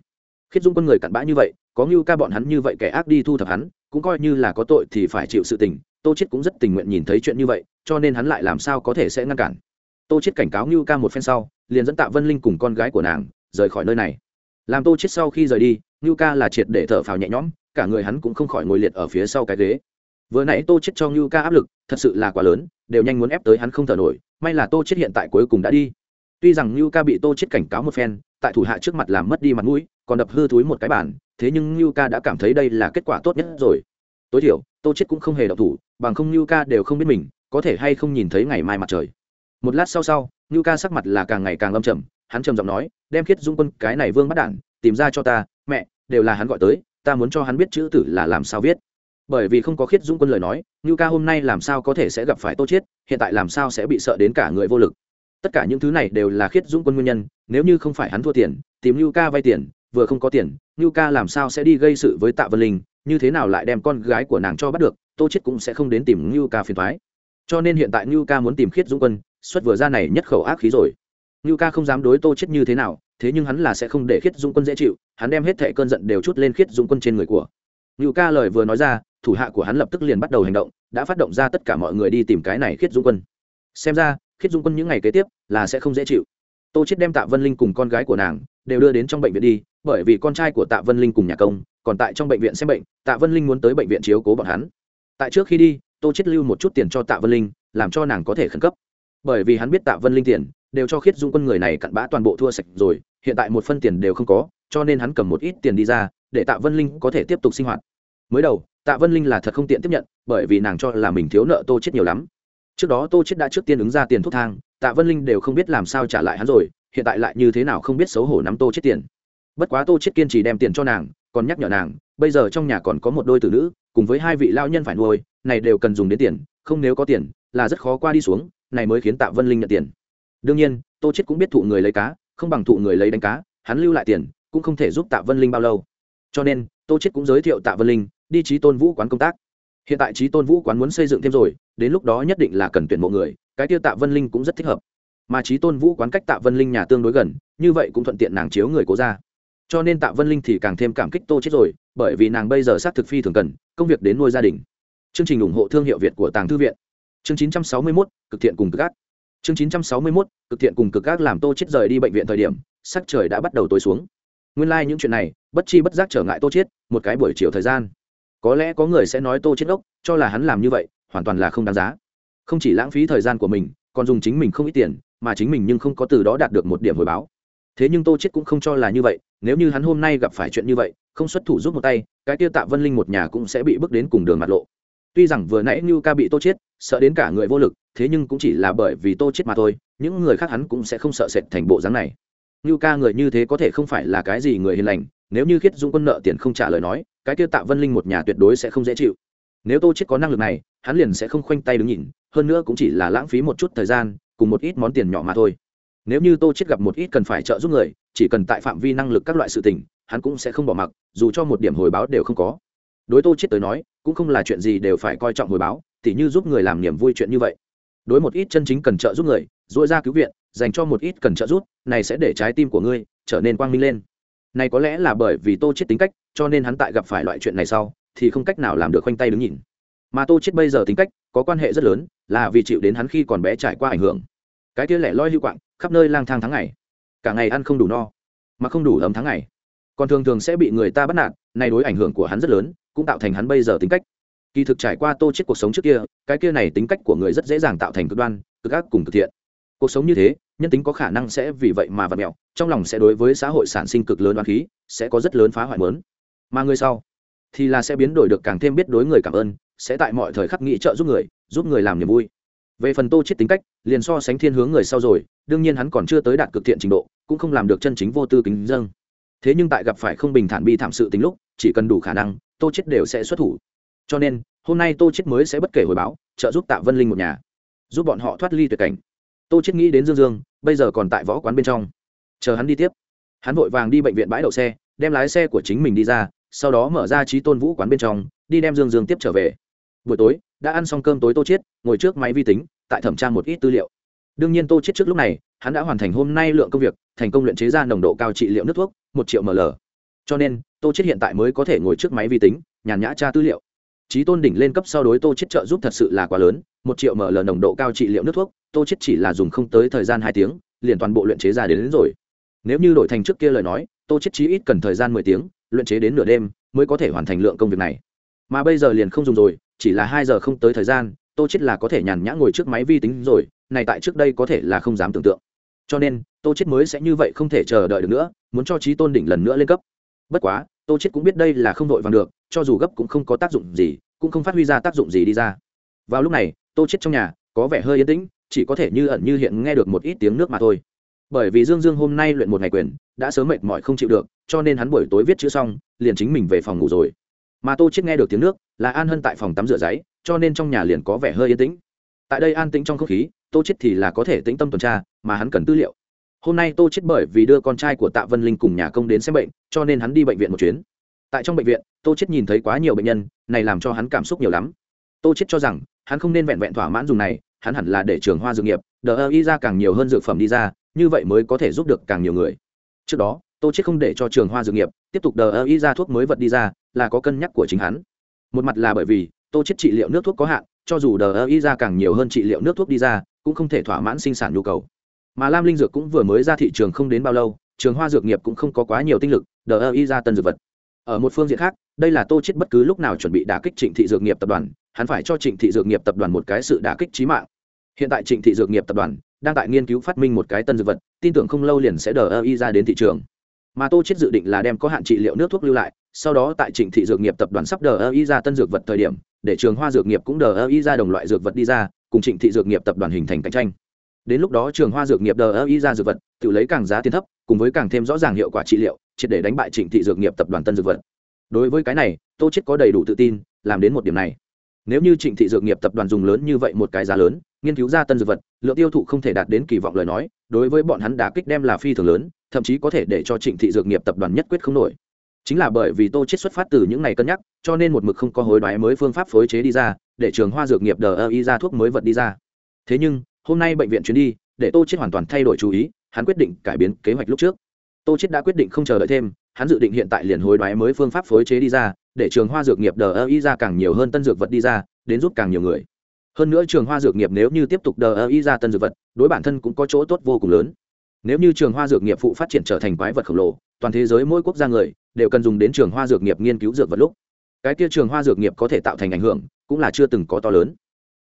Khiết dũng quân người cặn bã như vậy, có ngưu ca bọn hắn như vậy kẻ ác đi thu thập hắn, cũng coi như là có tội thì phải chịu sự tình, tô chết cũng rất tình nguyện nhìn thấy chuyện như vậy, cho nên hắn lại làm sao có thể sẽ ngăn cản. Tô chết cảnh cáo ngưu ca một phen sau, liền dẫn tạ vân linh cùng con gái của nàng rời khỏi nơi này. Làm tô chết sau khi rời đi, ngưu ca là triệt để thở phào nhẹ nhõm, cả người hắn cũng không khỏi ngồi liệt ở phía sau cái ghế vừa nãy tô chết cho ngưu ca áp lực, thật sự là quá lớn, đều nhanh muốn ép tới hắn không thở nổi, may là tô chết hiện tại cuối cùng đã đi. Tuy rằng ngưu ca bị tô chết cảnh cáo một phen, tại thủ hạ trước mặt làm mất đi mặt mũi, còn đập hư túi một cái bản thế nhưng ngưu ca đã cảm thấy đây là kết quả tốt nhất rồi. Tối thiểu, tô chết cũng không hề động thủ, bằng không ngưu ca đều không biết mình, có thể hay không nhìn thấy ngày mai mặt trời. Một lát sau sau, ngưu ca sắc mặt là càng ngày càng âm trầm, hắn trầm giọng nói, đem khiết dung quân cái này vương bắt đản tìm ra cho ta, mẹ, đều là hắn gọi tới, ta muốn cho hắn biết chữ tử là làm sao viết bởi vì không có khiết dung quân lời nói như ca hôm nay làm sao có thể sẽ gặp phải tô chết hiện tại làm sao sẽ bị sợ đến cả người vô lực. Tất cả những thứ này đều là khiết dung quân nguyên nhân, nếu như không phải hắn thua tiền, tìm như ca vay tiền, vừa không có tiền như ca làm sao sẽ đi gây sự với tạ vân linh, như thế nào lại đem con gái của nàng cho bắt được, tô chết cũng sẽ không đến tìm ngưu ca phiền thoái cho nên hiện tại ngưu ca muốn tìm khiết dũng quân, xuất vừa ra này nhất khẩu ác khí rồi. Ngưu ca không dám đối tô chết như thế nào, thế nhưng hắn là sẽ không để khiết dũng quân dễ chịu, hắn đem hết thệ cơn giận đều chút lên khiết dũng quân trên người của. Ngưu ca lời vừa nói ra thủ hạ của hắn lập tức liền bắt đầu hành động, đã phát động ra tất cả mọi người đi tìm cái này khiết Dung quân. Xem ra, khiết Dung quân những ngày kế tiếp là sẽ không dễ chịu. Tô chết đem tạ vân linh cùng con gái của nàng đều đưa đến trong bệnh viện đi, bởi vì con trai của tạ vân linh cùng nhà công còn tại trong bệnh viện xem bệnh, tạ vân linh muốn tới bệnh viện chiếu cố bọn hắn. Tại trước khi đi, tô chết lưu một chút tiền cho tạ vân linh, làm cho nàng có thể khẩn cấp. Bởi vì hắn biết tạ vân linh tiền, đều cho khiết dung quân người này cặn bã toàn bộ thua sạch rồi, hiện tại một phân tiền đều không có, cho nên hắn cầm một ít tiền đi ra, để tạ vân linh có thể tiếp tục sinh hoạt. Mới đầu tạ vân linh là thật không tiện tiếp nhận, bởi vì nàng cho là mình thiếu nợ tô chết nhiều lắm. Trước đó tô chết đã trước tiên ứng ra tiền thuốc thang, tạ vân linh đều không biết làm sao trả lại hắn rồi, hiện tại lại như thế nào không biết xấu hổ nắm tô chết tiền. Bất quá tô chết kiên trì đem tiền cho nàng, còn nhắc nhở nàng, bây giờ trong nhà còn có một đôi tử nữ, cùng với hai vị lao nhân phải nuôi, này đều cần dùng đến tiền, không nếu có tiền, là rất khó qua đi xuống, này mới khiến tạ vân linh nhận tiền. Đương nhiên, tô chết cũng biết thụ người lấy cá, không bằng thụ người lấy đánh cá, hắn lưu lại tiền, cũng không thể giúp tạ vân linh bao lâu. Cho nên, tô chết cũng giới thiệu tạ vân linh đi trí tôn vũ quán công tác. Hiện tại trí tôn vũ quán muốn xây dựng thêm rồi đến lúc đó nhất định là cần tuyển mộ người cái tiêu tạ vân linh cũng rất thích hợp. Mà trí tôn vũ quán cách tạ vân linh nhà tương đối gần như vậy cũng thuận tiện nàng chiếu người cố ra. Cho nên tạ vân linh thì càng thêm cảm kích tô chết rồi bởi vì nàng bây giờ sát thực phi thường cần công việc đến nuôi gia đình. Chương trình ủng hộ thương hiệu việt của tàng thư viện. Chương 961, cực thiện cùng cực ác. Chương 961, cực thiện cùng cực ác làm tô chết rời đi bệnh viện thời điểm sắc trời đã bắt đầu tối xuống. Nguyên lai like những chuyện này bất chi bất giác trở ngại tô chết một cái buổi chiều thời gian có lẽ có người sẽ nói tô chết ốc cho là hắn làm như vậy, hoàn toàn là không đáng giá. Không chỉ lãng phí thời gian của mình, còn dùng chính mình không ít tiền, mà chính mình nhưng không có từ đó đạt được một điểm hồi báo. Thế nhưng tô chết cũng không cho là như vậy, nếu như hắn hôm nay gặp phải chuyện như vậy, không xuất thủ giúp một tay, cái tiêu tạ vân linh một nhà cũng sẽ bị bước đến cùng đường mặt lộ. Tuy rằng vừa nãy như ca bị tô chết sợ đến cả người vô lực, thế nhưng cũng chỉ là bởi vì tô chết mà thôi, những người khác hắn cũng sẽ không sợ sệt thành bộ dáng này. Như ca người như thế có thể không phải là cái gì người hiền lành nếu như khiết dung quân nợ tiền không trả lời nói, cái kia tạ vân linh một nhà tuyệt đối sẽ không dễ chịu. Nếu tô chết có năng lực này, hắn liền sẽ không khoanh tay đứng nhìn, hơn nữa cũng chỉ là lãng phí một chút thời gian, cùng một ít món tiền nhỏ mà thôi. Nếu như tô chết gặp một ít cần phải trợ giúp người, chỉ cần tại phạm vi năng lực các loại sự tình, hắn cũng sẽ không bỏ mặc, dù cho một điểm hồi báo đều không có. Đối tô chết tới nói, cũng không là chuyện gì đều phải coi trọng hồi báo, tỉ như giúp người làm niềm vui chuyện như vậy. Đối một ít chân chính cần trợ giúp người dội ra cứu viện, dành cho một ít cần trợ giúp, này sẽ để trái tim của ngươi trở nên quang minh lên này có lẽ là bởi vì tô chết tính cách, cho nên hắn tại gặp phải loại chuyện này sau, thì không cách nào làm được khoanh tay đứng nhìn. Mà tô chết bây giờ tính cách, có quan hệ rất lớn, là vì chịu đến hắn khi còn bé trải qua ảnh hưởng. Cái kia lẻ loi lưu quạng, khắp nơi lang thang tháng ngày. Cả ngày ăn không đủ no, mà không đủ ấm tháng ngày. Còn thường thường sẽ bị người ta bắt nạt, này đối ảnh hưởng của hắn rất lớn, cũng tạo thành hắn bây giờ tính cách. Kỳ thực trải qua tô chết cuộc sống trước kia, cái kia này tính cách của người rất dễ dàng tạo thành cực đoan, cực ác cùng cực thiện. Cuộc sống như thế nhân tính có khả năng sẽ vì vậy mà vật mẹo, trong lòng sẽ đối với xã hội sản sinh cực lớn đoán khí, sẽ có rất lớn phá hoại mớn mà người sau thì là sẽ biến đổi được càng thêm biết đối người cảm ơn, sẽ tại mọi thời khắc nghĩ trợ giúp người giúp người làm niềm vui. Về phần tô chết tính cách, liền so sánh thiên hướng người sau rồi, đương nhiên hắn còn chưa tới đạt cực thiện trình độ, cũng không làm được chân chính vô tư kính dâng. Thế nhưng tại gặp phải không bình thản bi thảm sự tính lúc, chỉ cần đủ khả năng, tô chết đều sẽ xuất thủ. Cho nên, hôm nay tô chết mới sẽ bất kể hồi báo, trợ giúp tạ vân linh một nhà, giúp bọn họ thoát ly tuyệt cảnh. Tô chết nghĩ đến dương dương bây giờ còn tại võ quán bên trong. Chờ hắn đi tiếp. Hắn vội vàng đi bệnh viện bãi đậu xe đem lái xe của chính mình đi ra sau đó mở ra trí tôn vũ quán bên trong đi đem dương dương tiếp trở về. Buổi tối đã ăn xong cơm tối tô chiết, ngồi trước máy vi tính tại thẩm tra một ít tư liệu. Đương nhiên tô chiết trước lúc này hắn đã hoàn thành hôm nay lượng công việc thành công luyện chế ra nồng độ cao trị liệu nước thuốc một triệu ml. Cho nên tô chiết hiện tại mới có thể ngồi trước máy vi tính nhàn nhã tra tư liệu trí tôn đỉnh lên cấp sau đối tô chết trợ giúp thật sự là quá lớn một triệu ml nồng độ cao trị liệu nước thuốc tô chết chỉ là dùng không tới thời gian hai tiếng liền toàn bộ luyện chế ra đến, đến rồi. Nếu như đổi thành trước kia lời nói tô chết chí ít cần thời gian mười tiếng luyện chế đến nửa đêm mới có thể hoàn thành lượng công việc này. Mà bây giờ liền không dùng rồi chỉ là hai giờ không tới thời gian tô chết là có thể nhàn nhã ngồi trước máy vi tính rồi này tại trước đây có thể là không dám tưởng tượng. Cho nên tô chết mới sẽ như vậy không thể chờ đợi được nữa muốn cho trí tôn đỉnh lần nữa lên cấp. Bất quá tô chết cũng biết đây là không đội vàng được cho dù gấp cũng không có tác dụng gì, cũng không phát huy ra tác dụng gì đi ra. Vào lúc này, tô chết trong nhà, có vẻ hơi yên tĩnh, chỉ có thể như ẩn như hiện nghe được một ít tiếng nước mà thôi. Bởi vì dương dương hôm nay luyện một ngày quyền, đã sớm mệt mỏi không chịu được, cho nên hắn buổi tối viết chữ xong, liền chính mình về phòng ngủ rồi. Mà tô chết nghe được tiếng nước, là an hân tại phòng tắm rửa giấy, cho nên trong nhà liền có vẻ hơi yên tĩnh. Tại đây an tĩnh trong không khí, tô chết thì là có thể tĩnh tâm tuần tra, mà hắn cần tư liệu. Hôm nay tô chết bởi vì đưa con trai của tạ vân linh cùng nhà công đến xem bệnh, cho nên hắn đi bệnh viện một chuyến tại trong bệnh viện, tô chết nhìn thấy quá nhiều bệnh nhân, này làm cho hắn cảm xúc nhiều lắm. Tô chết cho rằng, hắn không nên vẹn vẹn thỏa mãn dùng này, hắn hẳn là để trường hoa dược nghiệp đỡ y ra càng nhiều hơn dược phẩm đi ra, như vậy mới có thể giúp được càng nhiều người. Trước đó, tô chết không để cho trường hoa dược nghiệp, tiếp tục đờ ơ y ra thuốc mới vật đi ra, là có cân nhắc của chính hắn. Một mặt là bởi vì, tô chết trị liệu nước thuốc có hạn, cho dù đờ ơ y ra càng nhiều hơn trị liệu nước thuốc đi ra, cũng không thể thỏa mãn sinh sản nhu cầu. Mà lam linh dược cũng vừa mới ra thị trường không đến bao lâu, trường hoa dược nghiệp cũng không có quá nhiều tinh lực, đờ ơ y ra tân dược vật ở một phương diện khác, đây là tô chết bất cứ lúc nào chuẩn bị đả kích trịnh thị dược nghiệp tập đoàn, hắn phải cho trịnh thị dược nghiệp tập đoàn một cái sự đả kích trí mạng. Hiện tại trịnh thị dược nghiệp tập đoàn đang tại nghiên cứu phát minh một cái tân dược vật, tin tưởng không lâu liền sẽ đờ ơ y ra đến thị trường. Mà tô chết dự định là đem có hạn trị liệu nước thuốc lưu lại, sau đó tại trịnh thị dược nghiệp tập đoàn sắp đờ ơ y ra tân dược vật thời điểm, để trường hoa dược nghiệp cũng đờ ơ y ra đồng loại dược vật đi ra, cùng trịnh thị dược nghiệp tập đoàn hình thành cạnh tranh đến lúc đó trường hoa dược nghiệp đờ ơ y ra dược vật, tự lấy càng giá tiền thấp, cùng với càng thêm rõ ràng hiệu quả trị liệu, triệt để đánh bại trịnh thị dược nghiệp tập đoàn tân dược vật. Đối với cái này, tô chết có đầy đủ tự tin, làm đến một điểm này. Nếu như trịnh thị dược nghiệp tập đoàn dùng lớn như vậy một cái giá lớn, nghiên cứu ra tân dược vật, lượng tiêu thụ không thể đạt đến kỳ vọng lời nói, đối với bọn hắn đả kích đem là phi thường lớn, thậm chí có thể để cho trịnh thị dược nghiệp tập đoàn nhất quyết không nổi. Chính là bởi vì tô chết xuất phát từ những ngày cân nhắc, cho nên một mực không có hối đoái mới phương pháp phối chế đi ra, để trường hoa dược nghiệp đờ ơ y ra thuốc mới vật đi ra. Thế nhưng hôm nay bệnh viện chuyến đi, để tô chết hoàn toàn thay đổi chú ý, hắn quyết định cải biến kế hoạch lúc trước. Tô chết đã quyết định không chờ đợi thêm, hắn dự định hiện tại liền hối đoái mới phương pháp phối chế đi ra, để trường hoa dược nghiệp đờ ơ y ra càng nhiều hơn tân dược vật đi ra, đến giúp càng nhiều người. Hơn nữa trường hoa dược nghiệp nếu như tiếp tục đờ ơ y ra tân dược vật, đối bản thân cũng có chỗ tốt vô cùng lớn. Nếu như trường hoa dược nghiệp phụ phát triển trở thành quái vật khổng lồ, toàn thế giới mỗi quốc gia người đều cần dùng đến trường hoa dược nghiệp nghiên cứu dược vật lúc. Cái kia trường hoa dược nghiệp có thể tạo thành ảnh hưởng, cũng là chưa từng có to lớn.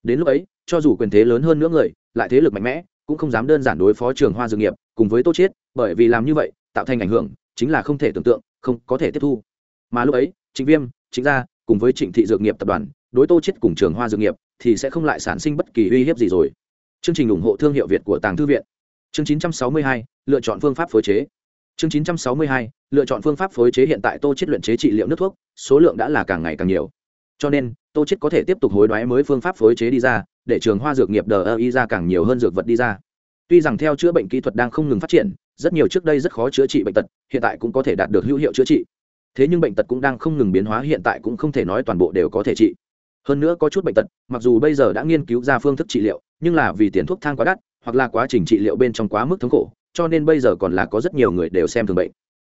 Đến lúc ấy, cho dù quyền thế lớn hơn nữa người lại thế lực mạnh mẽ cũng không dám đơn giản đối phó trường hoa dược nghiệp cùng với tô chiết bởi vì làm như vậy tạo thành ảnh hưởng chính là không thể tưởng tượng không có thể tiếp thu. Mà lúc ấy trịnh viêm trịnh gia cùng với trịnh thị dược nghiệp tập đoàn đối tô chiết cùng trường hoa dược nghiệp thì sẽ không lại sản sinh bất kỳ uy hiếp gì rồi. Chương trình ủng hộ thương hiệu việt của tàng thư viện. Chương 962, lựa chọn phương pháp phối chế. Chương 962, lựa chọn phương pháp phối chế hiện tại tô chiết luyện chế trị liệu nước thuốc số lượng đã là càng ngày càng nhiều. Cho nên tô chiết có thể tiếp tục hối đoái mới phương pháp phối chế đi ra để trường hoa dược nghiệp đờ ơ y ra càng nhiều hơn dược vật đi ra. Tuy rằng theo chữa bệnh kỹ thuật đang không ngừng phát triển, rất nhiều trước đây rất khó chữa trị bệnh tật, hiện tại cũng có thể đạt được hữu hiệu chữa trị. Thế nhưng bệnh tật cũng đang không ngừng biến hóa, hiện tại cũng không thể nói toàn bộ đều có thể trị. Hơn nữa có chút bệnh tật, mặc dù bây giờ đã nghiên cứu ra phương thức trị liệu, nhưng là vì tiền thuốc thang quá đắt, hoặc là quá trình trị liệu bên trong quá mức thống khổ, cho nên bây giờ còn là có rất nhiều người đều xem thường bệnh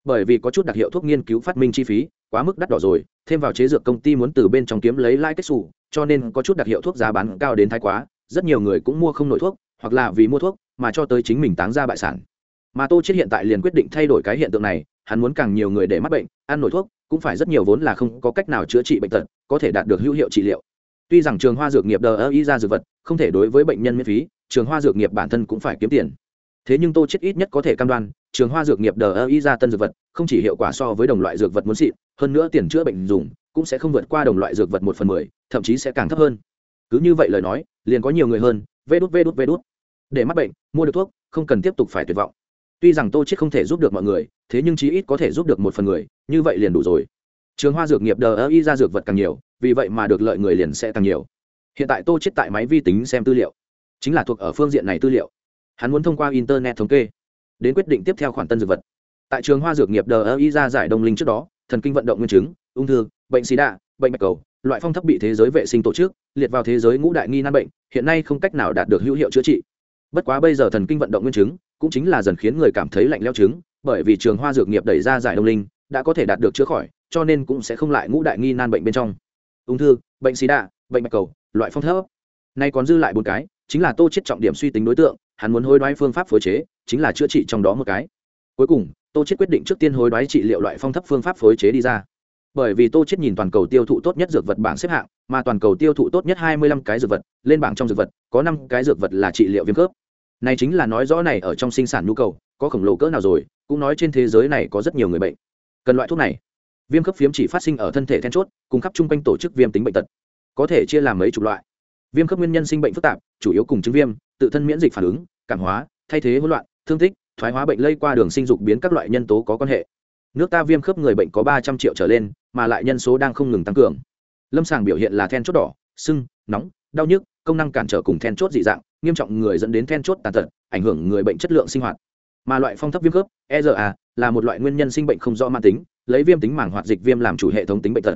bởi vì có chút đặc hiệu thuốc nghiên cứu phát minh chi phí, quá mức đắt đỏ rồi, thêm vào chế dược công ty muốn từ bên trong kiếm lấy lãi kết xù, cho nên có chút đặc hiệu thuốc giá bán cao đến thái quá, rất nhiều người cũng mua không nổi thuốc, hoặc là vì mua thuốc, mà cho tới chính mình táng ra bại sản. Mà tô chết hiện tại liền quyết định thay đổi cái hiện tượng này, hắn muốn càng nhiều người để mắc bệnh, ăn nổi thuốc, cũng phải rất nhiều vốn là không có cách nào chữa trị bệnh tật, có thể đạt được hữu hiệu trị liệu. Tuy rằng trường hoa dược nghiệp đờ ơ y ra dược vật, không thể đối với bệnh nhân miễn phí, trường hoa dược nghiệp bản thân cũng phải kiếm tiền. Thế nhưng tô chết ít nhất có thể cam đoan trường hoa dược nghiệp đờ ơ y ra tân dược vật, không chỉ hiệu quả so với đồng loại dược vật muốn xịn, hơn nữa tiền chữa bệnh dùng, cũng sẽ không vượt qua đồng loại dược vật một phần mười, thậm chí sẽ càng thấp hơn. Cứ như vậy lời nói, liền có nhiều người hơn, vê đút vê đút vê đút. Để mắc bệnh, mua được thuốc, không cần tiếp tục phải tuyệt vọng. Tuy rằng tô chết không thể giúp được mọi người, thế nhưng chí ít có thể giúp được một phần người, như vậy liền đủ rồi. Trường hoa dược nghiệp đờ ơ y ra dược vật càng nhiều, vì vậy mà được lợi người liền sẽ càng nhiều. Hiện tại tô chết tại máy vi tính xem tư liệu, chính là thuộc ở phương diện này tư liệu. Hắn muốn thông qua internet thống kê đến quyết định tiếp theo khoản tân dược vật. Tại trường hoa dược nghiệp đờ ơ y ra giải đông linh trước đó thần kinh vận động nguyên chứng ung thư bệnh xì đạ, bệnh bạch cầu loại phong thấp bị thế giới vệ sinh tổ chức liệt vào thế giới ngũ đại nghi nan bệnh hiện nay không cách nào đạt được hữu hiệu chữa trị. Bất quá bây giờ thần kinh vận động nguyên chứng cũng chính là dần khiến người cảm thấy lạnh leo chứng bởi vì trường hoa dược nghiệp đẩy ra giải đông linh đã có thể đạt được chữa khỏi cho nên cũng sẽ không lại ngũ đại nghi nan bệnh bên trong. Ung thư bệnh xì đạ, bệnh bạch cầu loại phong thấp. Nay còn dư lại bốn cái chính là tô chết trọng điểm suy tính đối tượng hắn muốn hối đoái phương pháp phối chế chính là chữa trị trong đó một cái. Cuối cùng, tô chết quyết định trước tiên hối đoái trị liệu loại phong thấp phương pháp phối chế đi ra. Bởi vì tô chết nhìn toàn cầu tiêu thụ tốt nhất dược vật bảng xếp hạng, mà toàn cầu tiêu thụ tốt nhất hai mươi lăm cái dược vật, lên bảng trong dược vật, có năm cái dược vật là trị liệu viêm khớp. Này chính là nói rõ này ở trong sinh sản nhu cầu, có khổng lồ cỡ nào rồi, cũng nói trên thế giới này có rất nhiều người bệnh. Cần loại thuốc này. Viêm khớp phiếm chỉ phát sinh ở thân thể then chốt cung cấp chung quanh tổ chức viêm tính bệnh tật. Có thể chia làm mấy chục loại. Viêm khớp nguyên nhân sinh bệnh phức tạp, chủ yếu cùng chứng viêm, tự thân miễn dịch phản ứng, cảm hóa, thay thế hỗn loạn thương tích, thoái hóa bệnh lây qua đường sinh dục biến các loại nhân tố có quan hệ. Nước ta viêm khớp người bệnh có ba trăm triệu trở lên, mà lại nhân số đang không ngừng tăng cường. Lâm sàng biểu hiện là then chốt đỏ, sưng, nóng, đau nhức, công năng cản trở cùng then chốt dị dạng, nghiêm trọng người dẫn đến then chốt tàn tật, ảnh hưởng người bệnh chất lượng sinh hoạt. Mà loại phong thấp viêm khớp ERA là một loại nguyên nhân sinh bệnh không rõ mãn tính, lấy viêm tính mảng hoạt dịch viêm làm chủ hệ thống tính bệnh tật.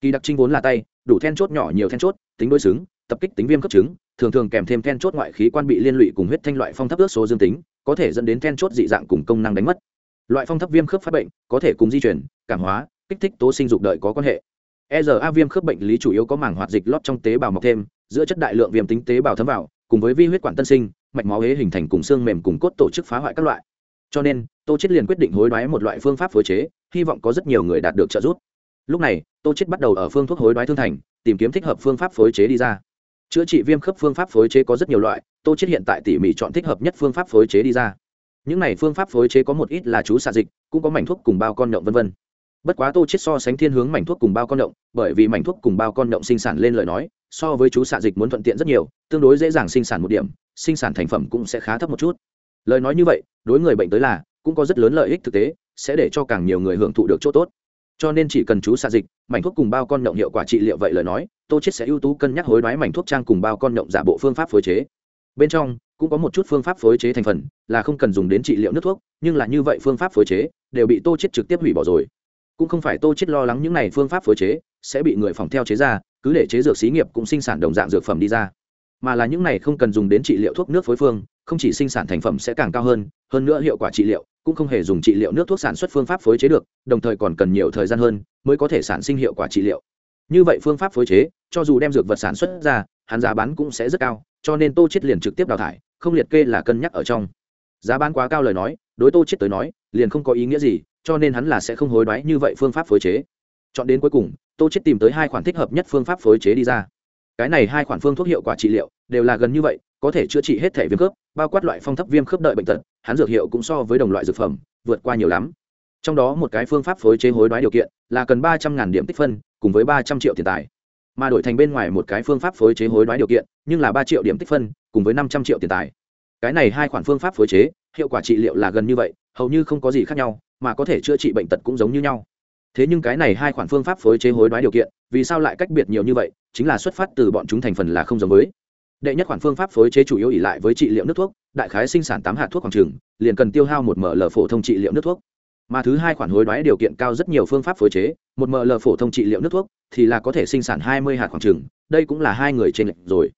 Kỳ đặc trưng vốn là tay, đủ then chốt nhỏ nhiều then chốt, tính đối xứng, tập kích tính viêm cấp chứng, thường thường kèm thêm then chốt ngoại khí quan bị liên lụy cùng huyết thanh loại phong thấp ước số dương tính có thể dẫn đến then chốt dị dạng cùng công năng đánh mất loại phong thấp viêm khớp phát bệnh có thể cùng di chuyển cảm hóa kích thích tố sinh dục đợi có quan hệ ERA viêm khớp bệnh lý chủ yếu có màng hoạt dịch lót trong tế bào mọc thêm, giữa chất đại lượng viêm tính tế bào thấm vào, cùng với vi huyết quản tân sinh, mạch máu hế hình thành cùng xương mềm cùng cốt tổ chức phá hoại các loại. Cho nên, Tô Chiết liền quyết định hối đoái một loại phương pháp phối chế, hy vọng có rất nhiều người đạt được trợ giúp. Lúc này, Tô Chiết bắt đầu ở phương thuốc hối đoái thương thành, tìm kiếm thích hợp phương pháp phối chế đi ra. Chữa trị viêm khớp phương pháp phối chế có rất nhiều loại, Tô chết hiện tại tỉ mỉ chọn thích hợp nhất phương pháp phối chế đi ra. Những này phương pháp phối chế có một ít là chú xạ dịch, cũng có mảnh thuốc cùng bao con nhộng vân vân. Bất quá tô chết so sánh thiên hướng mảnh thuốc cùng bao con động bởi vì mảnh thuốc cùng bao con động sinh sản lên lời nói so với chú xạ dịch muốn thuận tiện rất nhiều tương đối dễ dàng sinh sản một điểm sinh sản thành phẩm cũng sẽ khá thấp một chút. Lời nói như vậy đối người bệnh tới là cũng có rất lớn lợi ích thực tế sẽ để cho càng nhiều người hưởng thụ được chỗ tốt cho nên chỉ cần chú xạ dịch, mảnh thuốc cùng bao con nhộng hiệu quả trị liệu vậy lời nói, tô chết sẽ ưu tú cân nhắc hối đoái mảnh thuốc trang cùng bao con nhộng giả bộ phương pháp phối chế. Bên trong, cũng có một chút phương pháp phối chế thành phần, là không cần dùng đến trị liệu nước thuốc, nhưng là như vậy phương pháp phối chế, đều bị tô chết trực tiếp hủy bỏ rồi. Cũng không phải tô chết lo lắng những này phương pháp phối chế sẽ bị người phòng theo chế ra, cứ để chế dược xí nghiệp cũng sinh sản đồng dạng dược phẩm đi ra. Mà là những này không cần dùng đến trị liệu thuốc nước phối phương, không chỉ sinh sản thành phẩm sẽ càng cao hơn hơn nữa hiệu quả trị liệu cũng không hề dùng trị liệu nước thuốc sản xuất phương pháp phối chế được, đồng thời còn cần nhiều thời gian hơn mới có thể sản sinh hiệu quả trị liệu. Như vậy phương pháp phối chế, cho dù đem dược vật sản xuất ra, hắn giá bán cũng sẽ rất cao, cho nên tô chết liền trực tiếp đào thải, không liệt kê là cân nhắc ở trong. Giá bán quá cao lời nói, đối tô chết tới nói, liền không có ý nghĩa gì, cho nên hắn là sẽ không hối đoái như vậy phương pháp phối chế. Chọn đến cuối cùng, tô chết tìm tới hai khoản thích hợp nhất phương pháp phối chế đi ra. Cái này hai khoản phương thuốc hiệu quả trị liệu đều là gần như vậy, có thể chữa trị hết thể viêm khớp, bao quát loại phong thấp viêm khớp đợi bệnh tật hắn dược hiệu cũng so với đồng loại dược phẩm, vượt qua nhiều lắm. Trong đó một cái phương pháp phối chế hối đoái điều kiện là cần ba trăm ngàn điểm tích phân, cùng với ba trăm triệu tiền tài. Mà đổi thành bên ngoài một cái phương pháp phối chế hối đoái điều kiện, nhưng là ba triệu điểm tích phân, cùng với năm trăm triệu tiền tài. Cái này hai khoản phương pháp phối chế, hiệu quả trị liệu là gần như vậy, hầu như không có gì khác nhau, mà có thể chữa trị bệnh tật cũng giống như nhau. Thế nhưng cái này hai khoản phương pháp phối chế hối đoái điều kiện, vì sao lại cách biệt nhiều như vậy, chính là xuất phát từ bọn chúng thành phần là không giống với. Đệ nhất khoản phương pháp phối chế chủ yếu ỉ lại với trị liệu nước thuốc đại khái sinh sản tám hạt thuốc khoảng trường, liền cần tiêu hao một ml phổ thông trị liệu nước thuốc. Mà thứ hai khoản hối đoái điều kiện cao rất nhiều phương pháp phối chế một ml phổ thông trị liệu nước thuốc thì là có thể sinh sản hai mươi hạt khoảng trường. đây cũng là hai người trên lệnh rồi.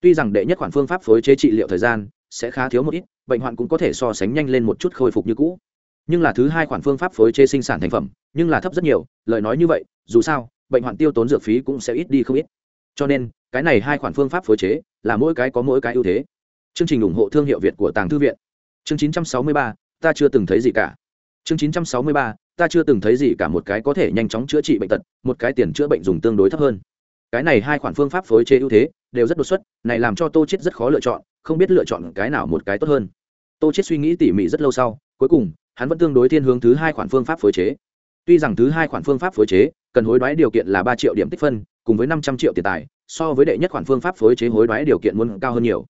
Tuy rằng đệ nhất khoản phương pháp phối chế trị liệu thời gian sẽ khá thiếu một ít bệnh hoạn cũng có thể so sánh nhanh lên một chút khôi phục như cũ. Nhưng là thứ hai khoản phương pháp phối chế sinh sản thành phẩm nhưng là thấp rất nhiều lời nói như vậy dù sao bệnh hoạn tiêu tốn dược phí cũng sẽ ít đi không ít. Cho nên cái này hai khoản phương pháp phối chế là mỗi cái có mỗi cái ưu thế chương trình ủng hộ thương hiệu việt của tàng thư viện. Chương 963, ta chưa từng thấy gì cả. Chương 963, ta chưa từng thấy gì cả một cái có thể nhanh chóng chữa trị bệnh tật một cái tiền chữa bệnh dùng tương đối thấp hơn. Cái này hai khoản phương pháp phối chế ưu thế đều rất đột xuất này làm cho tô chết rất khó lựa chọn không biết lựa chọn cái nào một cái tốt hơn. Tô chết suy nghĩ tỉ mỉ rất lâu sau cuối cùng hắn vẫn tương đối thiên hướng thứ hai khoản phương pháp phối chế. Tuy rằng thứ hai khoản phương pháp phối chế cần hối đoái điều kiện là ba triệu điểm tích phân cùng với năm trăm triệu tiền tài so với đệ nhất khoản phương pháp phối chế hối đoái điều kiện muốn cao hơn nhiều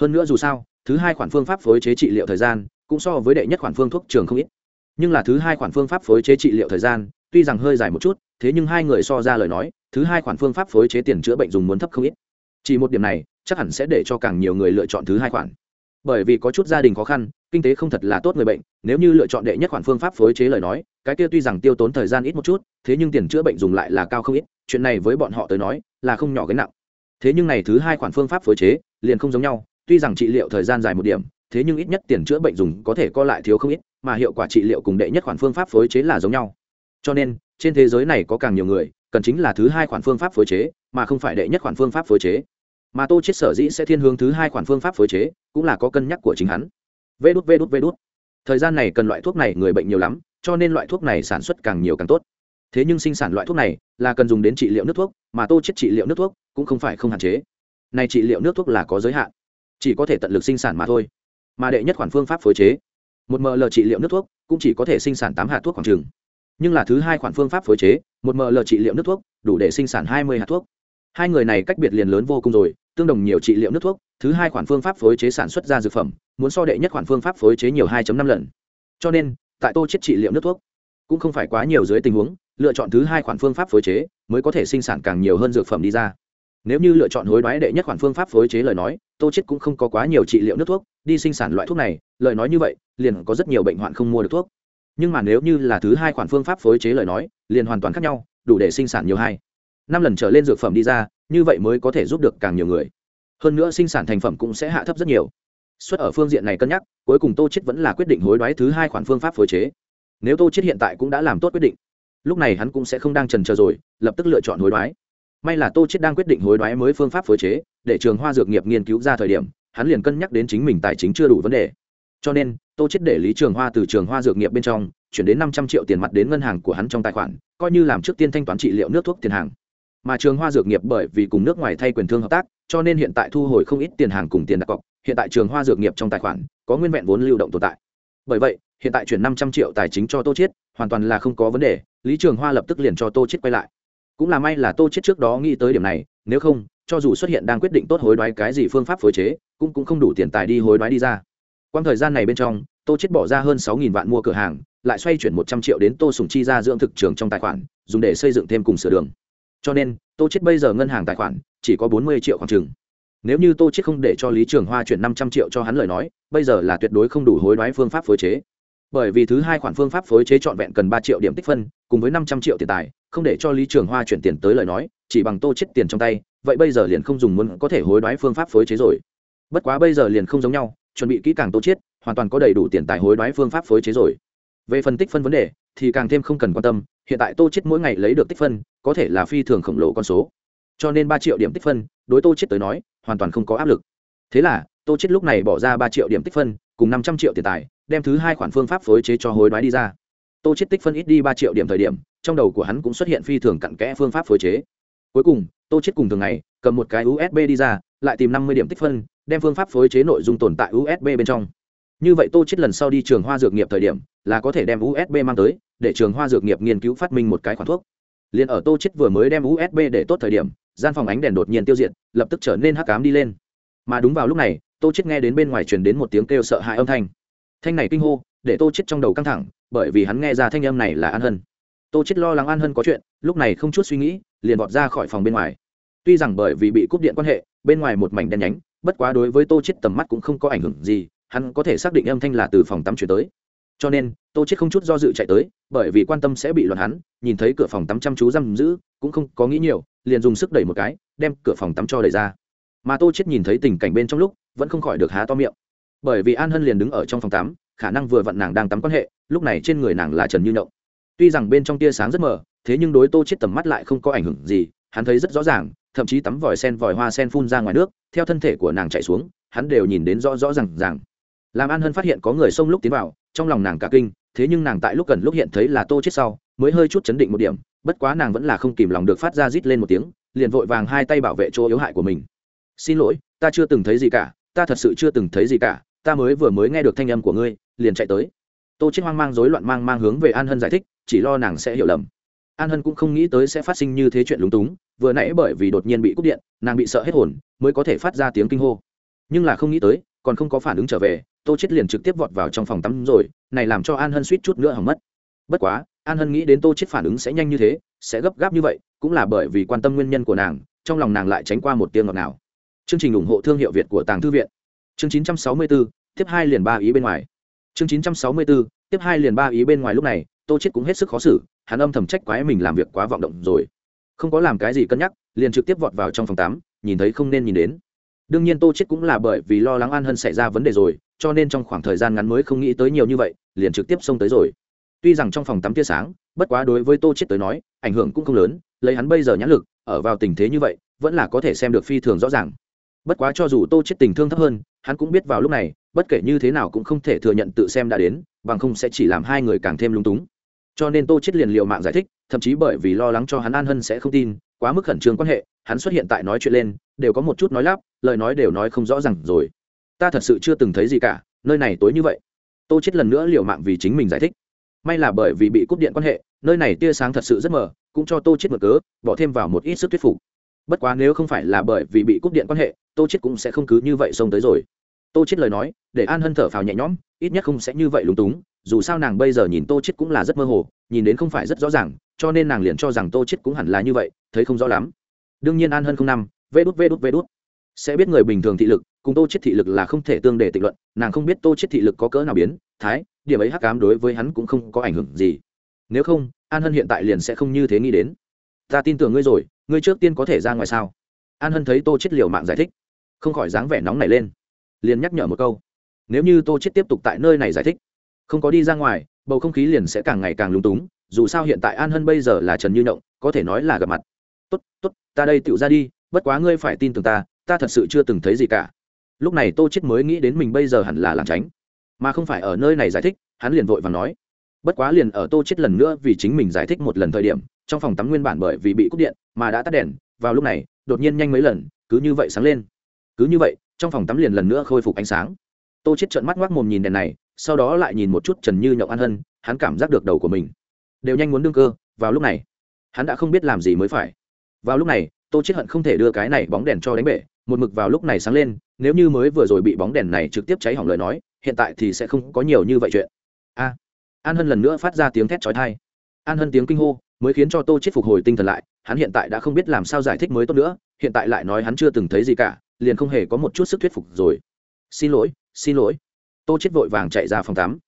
hơn nữa dù sao, thứ hai khoản phương pháp phối chế trị liệu thời gian cũng so với đệ nhất khoản phương thuốc trường không ít. Nhưng là thứ hai khoản phương pháp phối chế trị liệu thời gian, tuy rằng hơi dài một chút, thế nhưng hai người so ra lời nói, thứ hai khoản phương pháp phối chế tiền chữa bệnh dùng muốn thấp không ít. Chỉ một điểm này, chắc hẳn sẽ để cho càng nhiều người lựa chọn thứ hai khoản. Bởi vì có chút gia đình khó khăn, kinh tế không thật là tốt người bệnh, nếu như lựa chọn đệ nhất khoản phương pháp phối chế lời nói, cái kia tuy rằng tiêu tốn thời gian ít một chút, thế nhưng tiền chữa bệnh dùng lại là cao không ít, chuyện này với bọn họ tới nói, là không nhỏ gánh nặng. Thế nhưng này thứ hai khoản phương pháp phối chế, liền không giống nhau tuy rằng trị liệu thời gian dài một điểm, thế nhưng ít nhất tiền chữa bệnh dùng có thể co lại thiếu không ít, mà hiệu quả trị liệu cùng đệ nhất khoản phương pháp phối chế là giống nhau. Cho nên, trên thế giới này có càng nhiều người, cần chính là thứ hai khoản phương pháp phối chế, mà không phải đệ nhất khoản phương pháp phối chế. Mà tô chết sở dĩ sẽ thiên hướng thứ hai khoản phương pháp phối chế, cũng là có cân nhắc của chính hắn. Vê đút vê đút vê đút. Thời gian này cần loại thuốc này, người bệnh nhiều lắm, cho nên loại thuốc này sản xuất càng nhiều càng tốt. Thế nhưng sinh sản loại thuốc này là cần dùng đến trị liệu nước thuốc, mà tô chết trị liệu nước thuốc cũng không phải không hạn chế. Này trị liệu nước thuốc là có giới hạn chỉ có thể tận lực sinh sản mà thôi. Mà đệ nhất khoản phương pháp phối chế, một ml trị liệu nước thuốc cũng chỉ có thể sinh sản tám hạt thuốc khoảng trường nhưng là thứ hai khoản phương pháp phối chế, một ml trị liệu nước thuốc đủ để sinh sản hai mươi hạt thuốc. Hai người này cách biệt liền lớn vô cùng rồi, tương đồng nhiều trị liệu nước thuốc, thứ hai khoản phương pháp phối chế sản xuất ra dược phẩm, muốn so đệ nhất khoản phương pháp phối chế nhiều 2 năm lần. Cho nên, tại tô chết trị liệu nước thuốc cũng không phải quá nhiều dưới tình huống, lựa chọn thứ hai khoản phương pháp phối chế mới có thể sinh sản càng nhiều hơn dược phẩm đi ra nếu như lựa chọn hối đoái đệ nhất khoản phương pháp phối chế lời nói, tô chết cũng không có quá nhiều trị liệu nước thuốc, đi sinh sản loại thuốc này, lời nói như vậy, liền có rất nhiều bệnh hoạn không mua được thuốc. Nhưng mà nếu như là thứ hai khoản phương pháp phối chế lời nói, liền hoàn toàn khác nhau, đủ để sinh sản nhiều hai. Năm lần trở lên dược phẩm đi ra, như vậy mới có thể giúp được càng nhiều người. Hơn nữa sinh sản thành phẩm cũng sẽ hạ thấp rất nhiều. Xuất ở phương diện này cân nhắc, cuối cùng tô chết vẫn là quyết định hối đoái thứ hai khoản phương pháp phối chế. Nếu tô chết hiện tại cũng đã làm tốt quyết định, lúc này hắn cũng sẽ không đang trần chờ rồi, lập tức lựa chọn hối đoái may là tô chết đang quyết định hối đoái mới phương pháp phối chế, để trường hoa dược nghiệp nghiên cứu ra thời điểm, hắn liền cân nhắc đến chính mình tài chính chưa đủ vấn đề. Cho nên, tô chết để lý trường hoa từ trường hoa dược nghiệp bên trong, chuyển đến năm trăm triệu tiền mặt đến ngân hàng của hắn trong tài khoản, coi như làm trước tiên thanh toán trị liệu nước thuốc tiền hàng. Mà trường hoa dược nghiệp bởi vì cùng nước ngoài thay quyền thương hợp tác, cho nên hiện tại thu hồi không ít tiền hàng cùng tiền đặt cọc, hiện tại trường hoa dược nghiệp trong tài khoản, có nguyên vẹn vốn lưu động tồn tại. Bởi vậy, hiện tại chuyển năm trăm triệu tài chính cho tô chiết, hoàn toàn là không có vấn đề, lý trường hoa lập tức liền cho tô chiết quay lại cũng là may là tô chết trước đó nghĩ tới điểm này, nếu không, cho dù xuất hiện đang quyết định tốt hối đoái cái gì phương pháp phối chế, cũng cũng không đủ tiền tài đi hối đoái đi ra. Quang thời gian này bên trong, tô chết bỏ ra hơn sáu nghìn vạn mua cửa hàng, lại xoay chuyển một trăm triệu đến tô sùng chi ra dưỡng thực trường trong tài khoản, dùng để xây dựng thêm cùng sửa đường. Cho nên, tô chết bây giờ ngân hàng tài khoản, chỉ có bốn mươi triệu khoảng chừng. Nếu như tô chết không để cho lý trường hoa chuyển năm trăm triệu cho hắn lời nói, bây giờ là tuyệt đối không đủ hối đoái phương pháp phối chế. Bởi vì thứ hai khoản phương pháp phối chế trọn vẹn cần ba triệu điểm tích phân, cùng với năm trăm triệu tiền tài không để cho lý trường hoa chuyển tiền tới lời nói, chỉ bằng tô chết tiền trong tay, vậy bây giờ liền không dùng muốn có thể hối đoái phương pháp phối chế rồi. Bất quá bây giờ liền không giống nhau, chuẩn bị kỹ càng tô chết, hoàn toàn có đầy đủ tiền tài hối đoái phương pháp phối chế rồi. Về phân tích phân vấn đề, thì càng thêm không cần quan tâm, hiện tại tô chết mỗi ngày lấy được tích phân, có thể là phi thường khổng lồ con số. Cho nên ba triệu điểm tích phân, đối tô chết tới nói, hoàn toàn không có áp lực. Thế là, tô chết lúc này bỏ ra ba triệu điểm tích phân, cùng năm trăm triệu tiền tài, đem thứ hai khoản phương pháp phối chế cho hối đoái đi ra tô chết tích phân ít đi ba triệu điểm thời điểm, trong đầu của hắn cũng xuất hiện phi thường cặn kẽ phương pháp phối chế. Cuối cùng, tô chết cùng thường ngày, cầm một cái usb đi ra, lại tìm năm mươi điểm tích phân, đem phương pháp phối chế nội dung tồn tại usb bên trong. Như vậy tô chết lần sau đi trường hoa dược nghiệp thời điểm, là có thể đem usb mang tới, để trường hoa dược nghiệp nghiên cứu phát minh một cái khoản thuốc. Liền ở tô chết vừa mới đem usb để tốt thời điểm, gian phòng ánh đèn đột nhiên tiêu diệt, lập tức trở nên hắc ám đi lên. Mà đúng vào lúc này, tô chết nghe đến bên ngoài truyền đến một tiếng kêu sợ hãi âm thanh. Thanh này kinh hô, để tô chết trong đầu căng thẳng bởi vì hắn nghe ra thanh âm này là an hân. Tô chết lo lắng an hân có chuyện, lúc này không chút suy nghĩ, liền vọt ra khỏi phòng bên ngoài. Tuy rằng bởi vì bị cúp điện quan hệ, bên ngoài một mảnh đen nhánh, bất quá đối với tô chết tầm mắt cũng không có ảnh hưởng gì, hắn có thể xác định âm thanh là từ phòng tắm chuyển tới. Cho nên, tô chết không chút do dự chạy tới, bởi vì quan tâm sẽ bị loạn hắn, nhìn thấy cửa phòng tắm chăm chú giam giữ, cũng không có nghĩ nhiều, liền dùng sức đẩy một cái, đem cửa phòng tắm cho đẩy ra. Mà tô chết nhìn thấy tình cảnh bên trong lúc, vẫn không khỏi được há to miệng. Bởi vì an hân liền đứng ở trong phòng tắm khả năng vừa vặn nàng đang tắm quan hệ, lúc này trên người nàng là trần như nhộng. Tuy rằng bên trong tia sáng rất mờ, thế nhưng đối tô chết tầm mắt lại không có ảnh hưởng gì, hắn thấy rất rõ ràng, thậm chí tắm vòi sen vòi hoa sen phun ra ngoài nước, theo thân thể của nàng chạy xuống, hắn đều nhìn đến rõ rõ ràng ràng. Làm an hân phát hiện có người xông lúc tiến vào, trong lòng nàng cả kinh, thế nhưng nàng tại lúc cần lúc hiện thấy là tô chết sau, mới hơi chút chấn định một điểm, bất quá nàng vẫn là không kìm lòng được phát ra rít lên một tiếng, liền vội vàng hai tay bảo vệ chỗ yếu hại của mình. Xin lỗi, ta chưa từng thấy gì cả, ta thật sự chưa từng thấy gì cả, ta mới vừa mới nghe được thanh âm của ngươi liền chạy tới. Tô chết hoang mang rối loạn mang mang hướng về an hân giải thích chỉ lo nàng sẽ hiểu lầm. An hân cũng không nghĩ tới sẽ phát sinh như thế chuyện lúng túng vừa nãy bởi vì đột nhiên bị cúp điện nàng bị sợ hết hồn mới có thể phát ra tiếng kinh hô. Nhưng là không nghĩ tới còn không có phản ứng trở về tô chết liền trực tiếp vọt vào trong phòng tắm rồi này làm cho an hân suýt chút nữa hỏng mất. Bất quá an hân nghĩ đến tô chết phản ứng sẽ nhanh như thế sẽ gấp gáp như vậy cũng là bởi vì quan tâm nguyên nhân của nàng trong lòng nàng lại tránh qua một tiếng ngọt nào chương trình ủng hộ thương hiệu việt của tàng thư viện. Chương 964, tiếp hai liền ba ý bên ngoài chương 964, tiếp hai liền ba ý bên ngoài lúc này tô chết cũng hết sức khó xử hắn âm thầm trách quái mình làm việc quá vọng động rồi. Không có làm cái gì cân nhắc liền trực tiếp vọt vào trong phòng tắm nhìn thấy không nên nhìn đến. Đương nhiên tô chết cũng là bởi vì lo lắng an hân xảy ra vấn đề rồi cho nên trong khoảng thời gian ngắn mới không nghĩ tới nhiều như vậy liền trực tiếp xông tới rồi. Tuy rằng trong phòng tắm tia sáng bất quá đối với tô chết tới nói ảnh hưởng cũng không lớn lấy hắn bây giờ nhãn lực ở vào tình thế như vậy vẫn là có thể xem được phi thường rõ ràng. Bất quá cho dù tô chết tình thương thấp hơn hắn cũng biết vào lúc này, bất kể như thế nào cũng không thể thừa nhận tự xem đã đến, bằng không sẽ chỉ làm hai người càng thêm lung túng. Cho nên tô chết liền liều mạng giải thích, thậm chí bởi vì lo lắng cho hắn an hân sẽ không tin, quá mức khẩn trương quan hệ, hắn xuất hiện tại nói chuyện lên, đều có một chút nói lắp, lời nói đều nói không rõ ràng rồi. Ta thật sự chưa từng thấy gì cả, nơi này tối như vậy. Tô chết lần nữa liều mạng vì chính mình giải thích. May là bởi vì bị cúp điện quan hệ, nơi này tia sáng thật sự rất mờ, cũng cho tô chết mở cớ, bỏ thêm vào một ít sức thuyết phục. Bất quá nếu không phải là bởi vì bị cúp điện quan hệ, tô chết cũng sẽ không cứ như vậy xông tới rồi tô chết lời nói, để an hân thở phào nhẹ nhõm, ít nhất không sẽ như vậy lúng túng, dù sao nàng bây giờ nhìn tô chết cũng là rất mơ hồ, nhìn đến không phải rất rõ ràng, cho nên nàng liền cho rằng tô chết cũng hẳn là như vậy, thấy không rõ lắm. Đương nhiên an hân không năm vê đút vê đút vê đút. Sẽ biết người bình thường thị lực, cùng tô chết thị lực là không thể tương để tịnh luận, nàng không biết tô chết thị lực có cỡ nào biến, thái, điểm ấy hắc ám đối với hắn cũng không có ảnh hưởng gì. Nếu không, an hân hiện tại liền sẽ không như thế nghĩ đến. Ta tin tưởng ngươi rồi, ngươi trước tiên có thể ra ngoài sao? An hân thấy tô chết liều mạng giải thích, không khỏi dáng vẻ nóng nảy lên liền nhắc nhở một câu. Nếu như tô chết tiếp tục tại nơi này giải thích không có đi ra ngoài bầu không khí liền sẽ càng ngày càng lúng túng dù sao hiện tại an hân bây giờ là trần như động, có thể nói là gặp mặt. Tốt tốt ta đây tựu ra đi bất quá ngươi phải tin tưởng ta ta thật sự chưa từng thấy gì cả. Lúc này tô chết mới nghĩ đến mình bây giờ hẳn là làm tránh mà không phải ở nơi này giải thích hắn liền vội và nói bất quá liền ở tô chết lần nữa vì chính mình giải thích một lần thời điểm trong phòng tắm nguyên bản bởi vì bị cúp điện mà đã tắt đèn vào lúc này đột nhiên nhanh mấy lần cứ như vậy sáng lên. Cứ như vậy trong phòng tắm liền lần nữa khôi phục ánh sáng. Tô chết trợn mắt ngoác mồm nhìn đèn này, sau đó lại nhìn một chút trần như nhậu an hân, hắn cảm giác được đầu của mình đều nhanh muốn đương cơ, vào lúc này, hắn đã không biết làm gì mới phải. Vào lúc này, tô chết hận không thể đưa cái này bóng đèn cho đánh bể, một mực vào lúc này sáng lên, nếu như mới vừa rồi bị bóng đèn này trực tiếp cháy hỏng lời nói, hiện tại thì sẽ không có nhiều như vậy chuyện. A, an hân lần nữa phát ra tiếng thét chói tai. An hân tiếng kinh hô mới khiến cho tô chết phục hồi tinh thần lại, hắn hiện tại đã không biết làm sao giải thích mới tốt nữa, hiện tại lại nói hắn chưa từng thấy gì cả liền không hề có một chút sức thuyết phục rồi. Xin lỗi xin lỗi. Tô chết vội vàng chạy ra phòng tắm.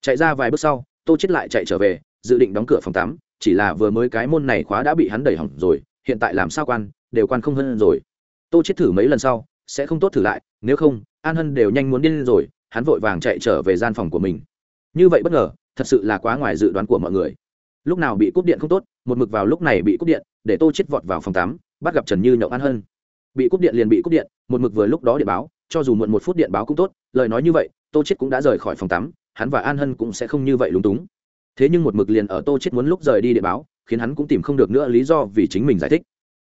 Chạy ra vài bước sau, tô chết lại chạy trở về, dự định đóng cửa phòng tắm, chỉ là vừa mới cái môn này khóa đã bị hắn đẩy hỏng rồi, hiện tại làm sao quan, đều quan không hơn rồi. Tô chết thử mấy lần sau, sẽ không tốt thử lại, nếu không, an hân đều nhanh muốn điên rồi, hắn vội vàng chạy trở về gian phòng của mình. Như vậy bất ngờ, thật sự là quá ngoài dự đoán của mọi người. Lúc nào bị cúp điện không tốt, một mực vào lúc này bị cúp điện, để tô chết vọt vào phòng tắm, bắt gặp trần như nhậu an hân bị cúp điện liền bị cúp điện, một mực vừa lúc đó điện báo, cho dù muộn một phút điện báo cũng tốt, lời nói như vậy, tô chết cũng đã rời khỏi phòng tắm, hắn và an hân cũng sẽ không như vậy lúng túng. Thế nhưng một mực liền ở tô chết muốn lúc rời đi điện báo, khiến hắn cũng tìm không được nữa lý do vì chính mình giải thích.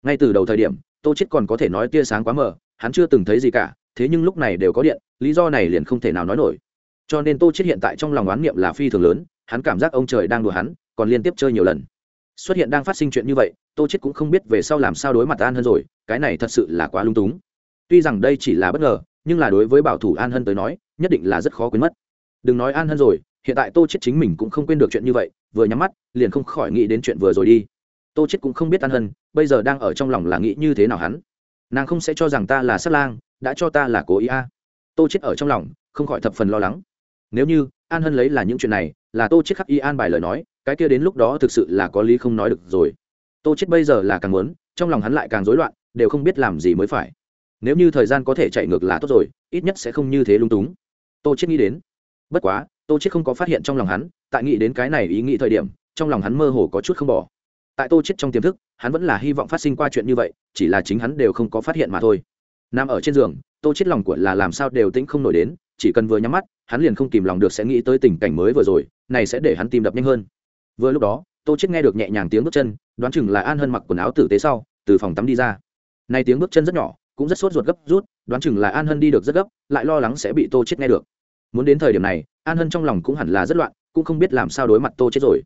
Ngay từ đầu thời điểm, tô chết còn có thể nói tia sáng quá mờ, hắn chưa từng thấy gì cả, thế nhưng lúc này đều có điện, lý do này liền không thể nào nói nổi. Cho nên tô chết hiện tại trong lòng oán niệm là phi thường lớn, hắn cảm giác ông trời đang đùa hắn, còn liên tiếp chơi nhiều lần. Xuất hiện đang phát sinh chuyện như vậy tô chết cũng không biết về sau làm sao đối mặt an Hân rồi, cái này thật sự là quá lung túng. Tuy rằng đây chỉ là bất ngờ, nhưng là đối với bảo thủ an hân tới nói, nhất định là rất khó quên mất. Đừng nói an hân rồi, hiện tại tô chết chính mình cũng không quên được chuyện như vậy, vừa nhắm mắt, liền không khỏi nghĩ đến chuyện vừa rồi đi. Tô chết cũng không biết an hân, bây giờ đang ở trong lòng là nghĩ như thế nào hắn. Nàng không sẽ cho rằng ta là sát lang, đã cho ta là cố ý a. À. tô chết ở trong lòng, không khỏi thập phần lo lắng. Nếu như, an hân lấy là những chuyện này, là tô chết khắc y an bài lời nói, cái kia đến lúc đó thực sự là có lý không nói được rồi tô chết bây giờ là càng muốn, trong lòng hắn lại càng rối loạn, đều không biết làm gì mới phải. Nếu như thời gian có thể chạy ngược là tốt rồi, ít nhất sẽ không như thế lung túng. Tô chết nghĩ đến. Bất quá, tô chết không có phát hiện trong lòng hắn, tại nghĩ đến cái này ý nghĩ thời điểm, trong lòng hắn mơ hồ có chút không bỏ. Tại tô chết trong tiềm thức, hắn vẫn là hy vọng phát sinh qua chuyện như vậy, chỉ là chính hắn đều không có phát hiện mà thôi. Nằm ở trên giường, tô chết lòng của là làm sao đều tĩnh không nổi đến, chỉ cần vừa nhắm mắt, hắn liền không kìm lòng được sẽ nghĩ tới tình cảnh mới vừa rồi, này sẽ để hắn tìm đập nhanh hơn. Vừa lúc đó tô chết nghe được nhẹ nhàng tiếng bước chân, đoán chừng là an hân mặc quần áo tử tế sau, từ phòng tắm đi ra. Nay tiếng bước chân rất nhỏ, cũng rất sốt ruột gấp rút, đoán chừng là an hân đi được rất gấp, lại lo lắng sẽ bị tô chết nghe được. Muốn đến thời điểm này, an hân trong lòng cũng hẳn là rất loạn, cũng không biết làm sao đối mặt tô chết rồi.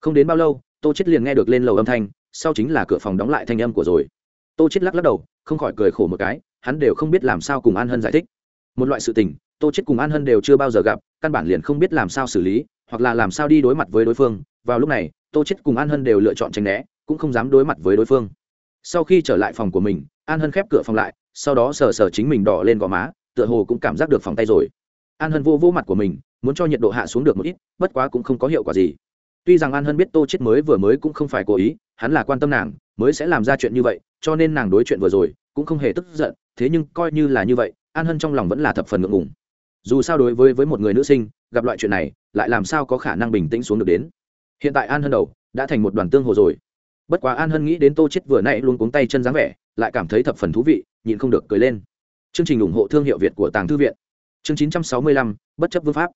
Không đến bao lâu, tô chết liền nghe được lên lầu âm thanh, sau chính là cửa phòng đóng lại thanh âm của rồi. Tô chết lắc lắc đầu, không khỏi cười khổ một cái, hắn đều không biết làm sao cùng an hân giải thích. Một loại sự tình, tô chết cùng an hân đều chưa bao giờ gặp, căn bản liền không biết làm sao xử lý, hoặc là làm sao đi đối mặt với đối phương. Vào lúc này tô chết cùng an hân đều lựa chọn tránh né, cũng không dám đối mặt với đối phương. Sau khi trở lại phòng của mình, an hân khép cửa phòng lại, sau đó sờ sờ chính mình đỏ lên gò má, tựa hồ cũng cảm giác được phòng tay rồi. An hân vô vô mặt của mình, muốn cho nhiệt độ hạ xuống được một ít, bất quá cũng không có hiệu quả gì. Tuy rằng an hân biết tô chết mới vừa mới cũng không phải cố ý, hắn là quan tâm nàng, mới sẽ làm ra chuyện như vậy, cho nên nàng đối chuyện vừa rồi, cũng không hề tức giận, thế nhưng coi như là như vậy, an hân trong lòng vẫn là thập phần ngượng ngùng. Dù sao đối với với một người nữ sinh, gặp loại chuyện này, lại làm sao có khả năng bình tĩnh xuống được đến hiện tại an hân đầu đã thành một đoàn tương hồ rồi. Bất quá an hân nghĩ đến tô chết vừa nãy luôn cuống tay chân dáng vẻ lại cảm thấy thập phần thú vị nhịn không được cười lên. Chương trình ủng hộ thương hiệu việt của tàng thư viện. Chương 965, bất chấp vương pháp.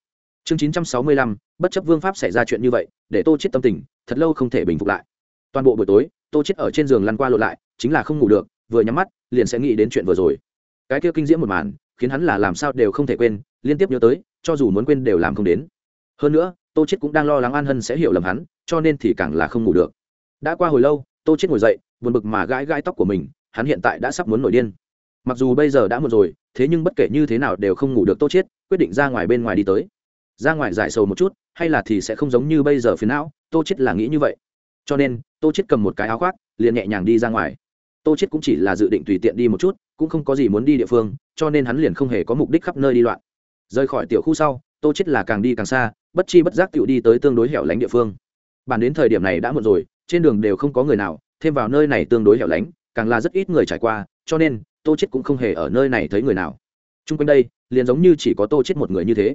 Chương 965, bất chấp vương pháp xảy ra chuyện như vậy để tô chết tâm tình thật lâu không thể bình phục lại. Toàn bộ buổi tối tô chết ở trên giường lăn qua lộn lại chính là không ngủ được vừa nhắm mắt liền sẽ nghĩ đến chuyện vừa rồi. Cái kia kinh diễm một màn khiến hắn là làm sao đều không thể quên liên tiếp nhớ tới cho dù muốn quên đều làm không đến. Hơn nữa tô chết cũng đang lo lắng an hân sẽ hiểu lầm hắn, cho nên thì càng là không ngủ được. Đã qua hồi lâu, tô chết ngồi dậy, buồn bực mà gãi gãi tóc của mình, hắn hiện tại đã sắp muốn nổi điên. Mặc dù bây giờ đã muộn rồi, thế nhưng bất kể như thế nào đều không ngủ được tô chết, quyết định ra ngoài bên ngoài đi tới. Ra ngoài giải sầu một chút, hay là thì sẽ không giống như bây giờ phiền não, tô chết là nghĩ như vậy. Cho nên, tô chết cầm một cái áo khoác, liền nhẹ nhàng đi ra ngoài. Tô chết cũng chỉ là dự định tùy tiện đi một chút, cũng không có gì muốn đi địa phương, cho nên hắn liền không hề có mục đích khắp nơi đi loạn. Rời khỏi tiểu khu sau, tô chết là càng đi càng xa bất chi bất giác tựu đi tới tương đối hẻo lánh địa phương. Bàn đến thời điểm này đã muộn rồi, trên đường đều không có người nào, thêm vào nơi này tương đối hẻo lánh, càng là rất ít người trải qua, cho nên, tô chết cũng không hề ở nơi này thấy người nào. T r u n g quanh đây, liền giống như chỉ có tô chết một người như thế.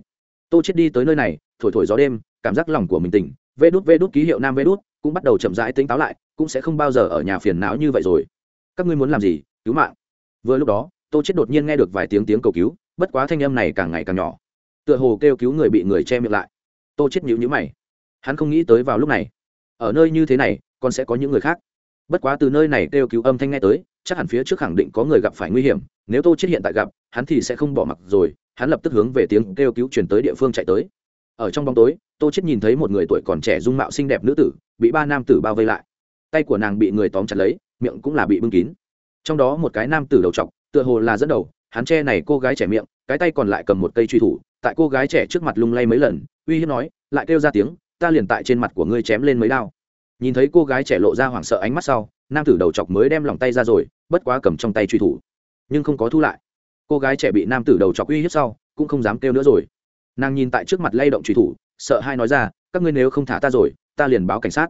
Tô chết đi tới nơi này, thổi thổi gió đêm, cảm giác lòng của mình tỉnh, vê đút vê đút ký hiệu nam vê đút, cũng bắt đầu chậm rãi tính táo lại, cũng sẽ không bao giờ ở nhà phiền não như vậy rồi. Các ngươi muốn làm gì? Cứu mạng. Vừa lúc đó, tô chết đột nhiên nghe được vài tiếng tiếng cầu cứu, bất quá thanh âm này càng ngày càng nhỏ. Tựa hồ kêu cứu người bị người che miệng lại tô chết nhíu nhíu mày. Hắn không nghĩ tới vào lúc này. Ở nơi như thế này, còn sẽ có những người khác. Bất quá từ nơi này kêu cứu âm thanh nghe tới, chắc hẳn phía trước khẳng định có người gặp phải nguy hiểm. Nếu tô chết hiện tại gặp, hắn thì sẽ không bỏ mặc rồi. Hắn lập tức hướng về tiếng kêu cứu chuyển tới địa phương chạy tới. Ở trong bóng tối, tô chết nhìn thấy một người tuổi còn trẻ dung mạo xinh đẹp nữ tử, bị ba nam tử bao vây lại. Tay của nàng bị người tóm chặt lấy, miệng cũng là bị bưng kín. Trong đó một cái nam tử đầu trọc, tựa hồ là dẫn đầu, hắn che này cô gái trẻ miệng, cái tay còn lại cầm một cây truy thủ, tại cô gái trẻ trước mặt lung lay mấy lần uy hiếp nói, lại kêu ra tiếng, ta liền tại trên mặt của ngươi chém lên mấy đao. Nhìn thấy cô gái trẻ lộ ra hoảng sợ ánh mắt sau, nam tử đầu chọc mới đem lòng tay ra rồi, bất quá cầm trong tay truy thủ. Nhưng không có thu lại. Cô gái trẻ bị nam tử đầu chọc uy hiếp sau, cũng không dám kêu nữa rồi. Nàng nhìn tại trước mặt lay động truy thủ, sợ hai nói ra, các ngươi nếu không thả ta rồi, ta liền báo cảnh sát.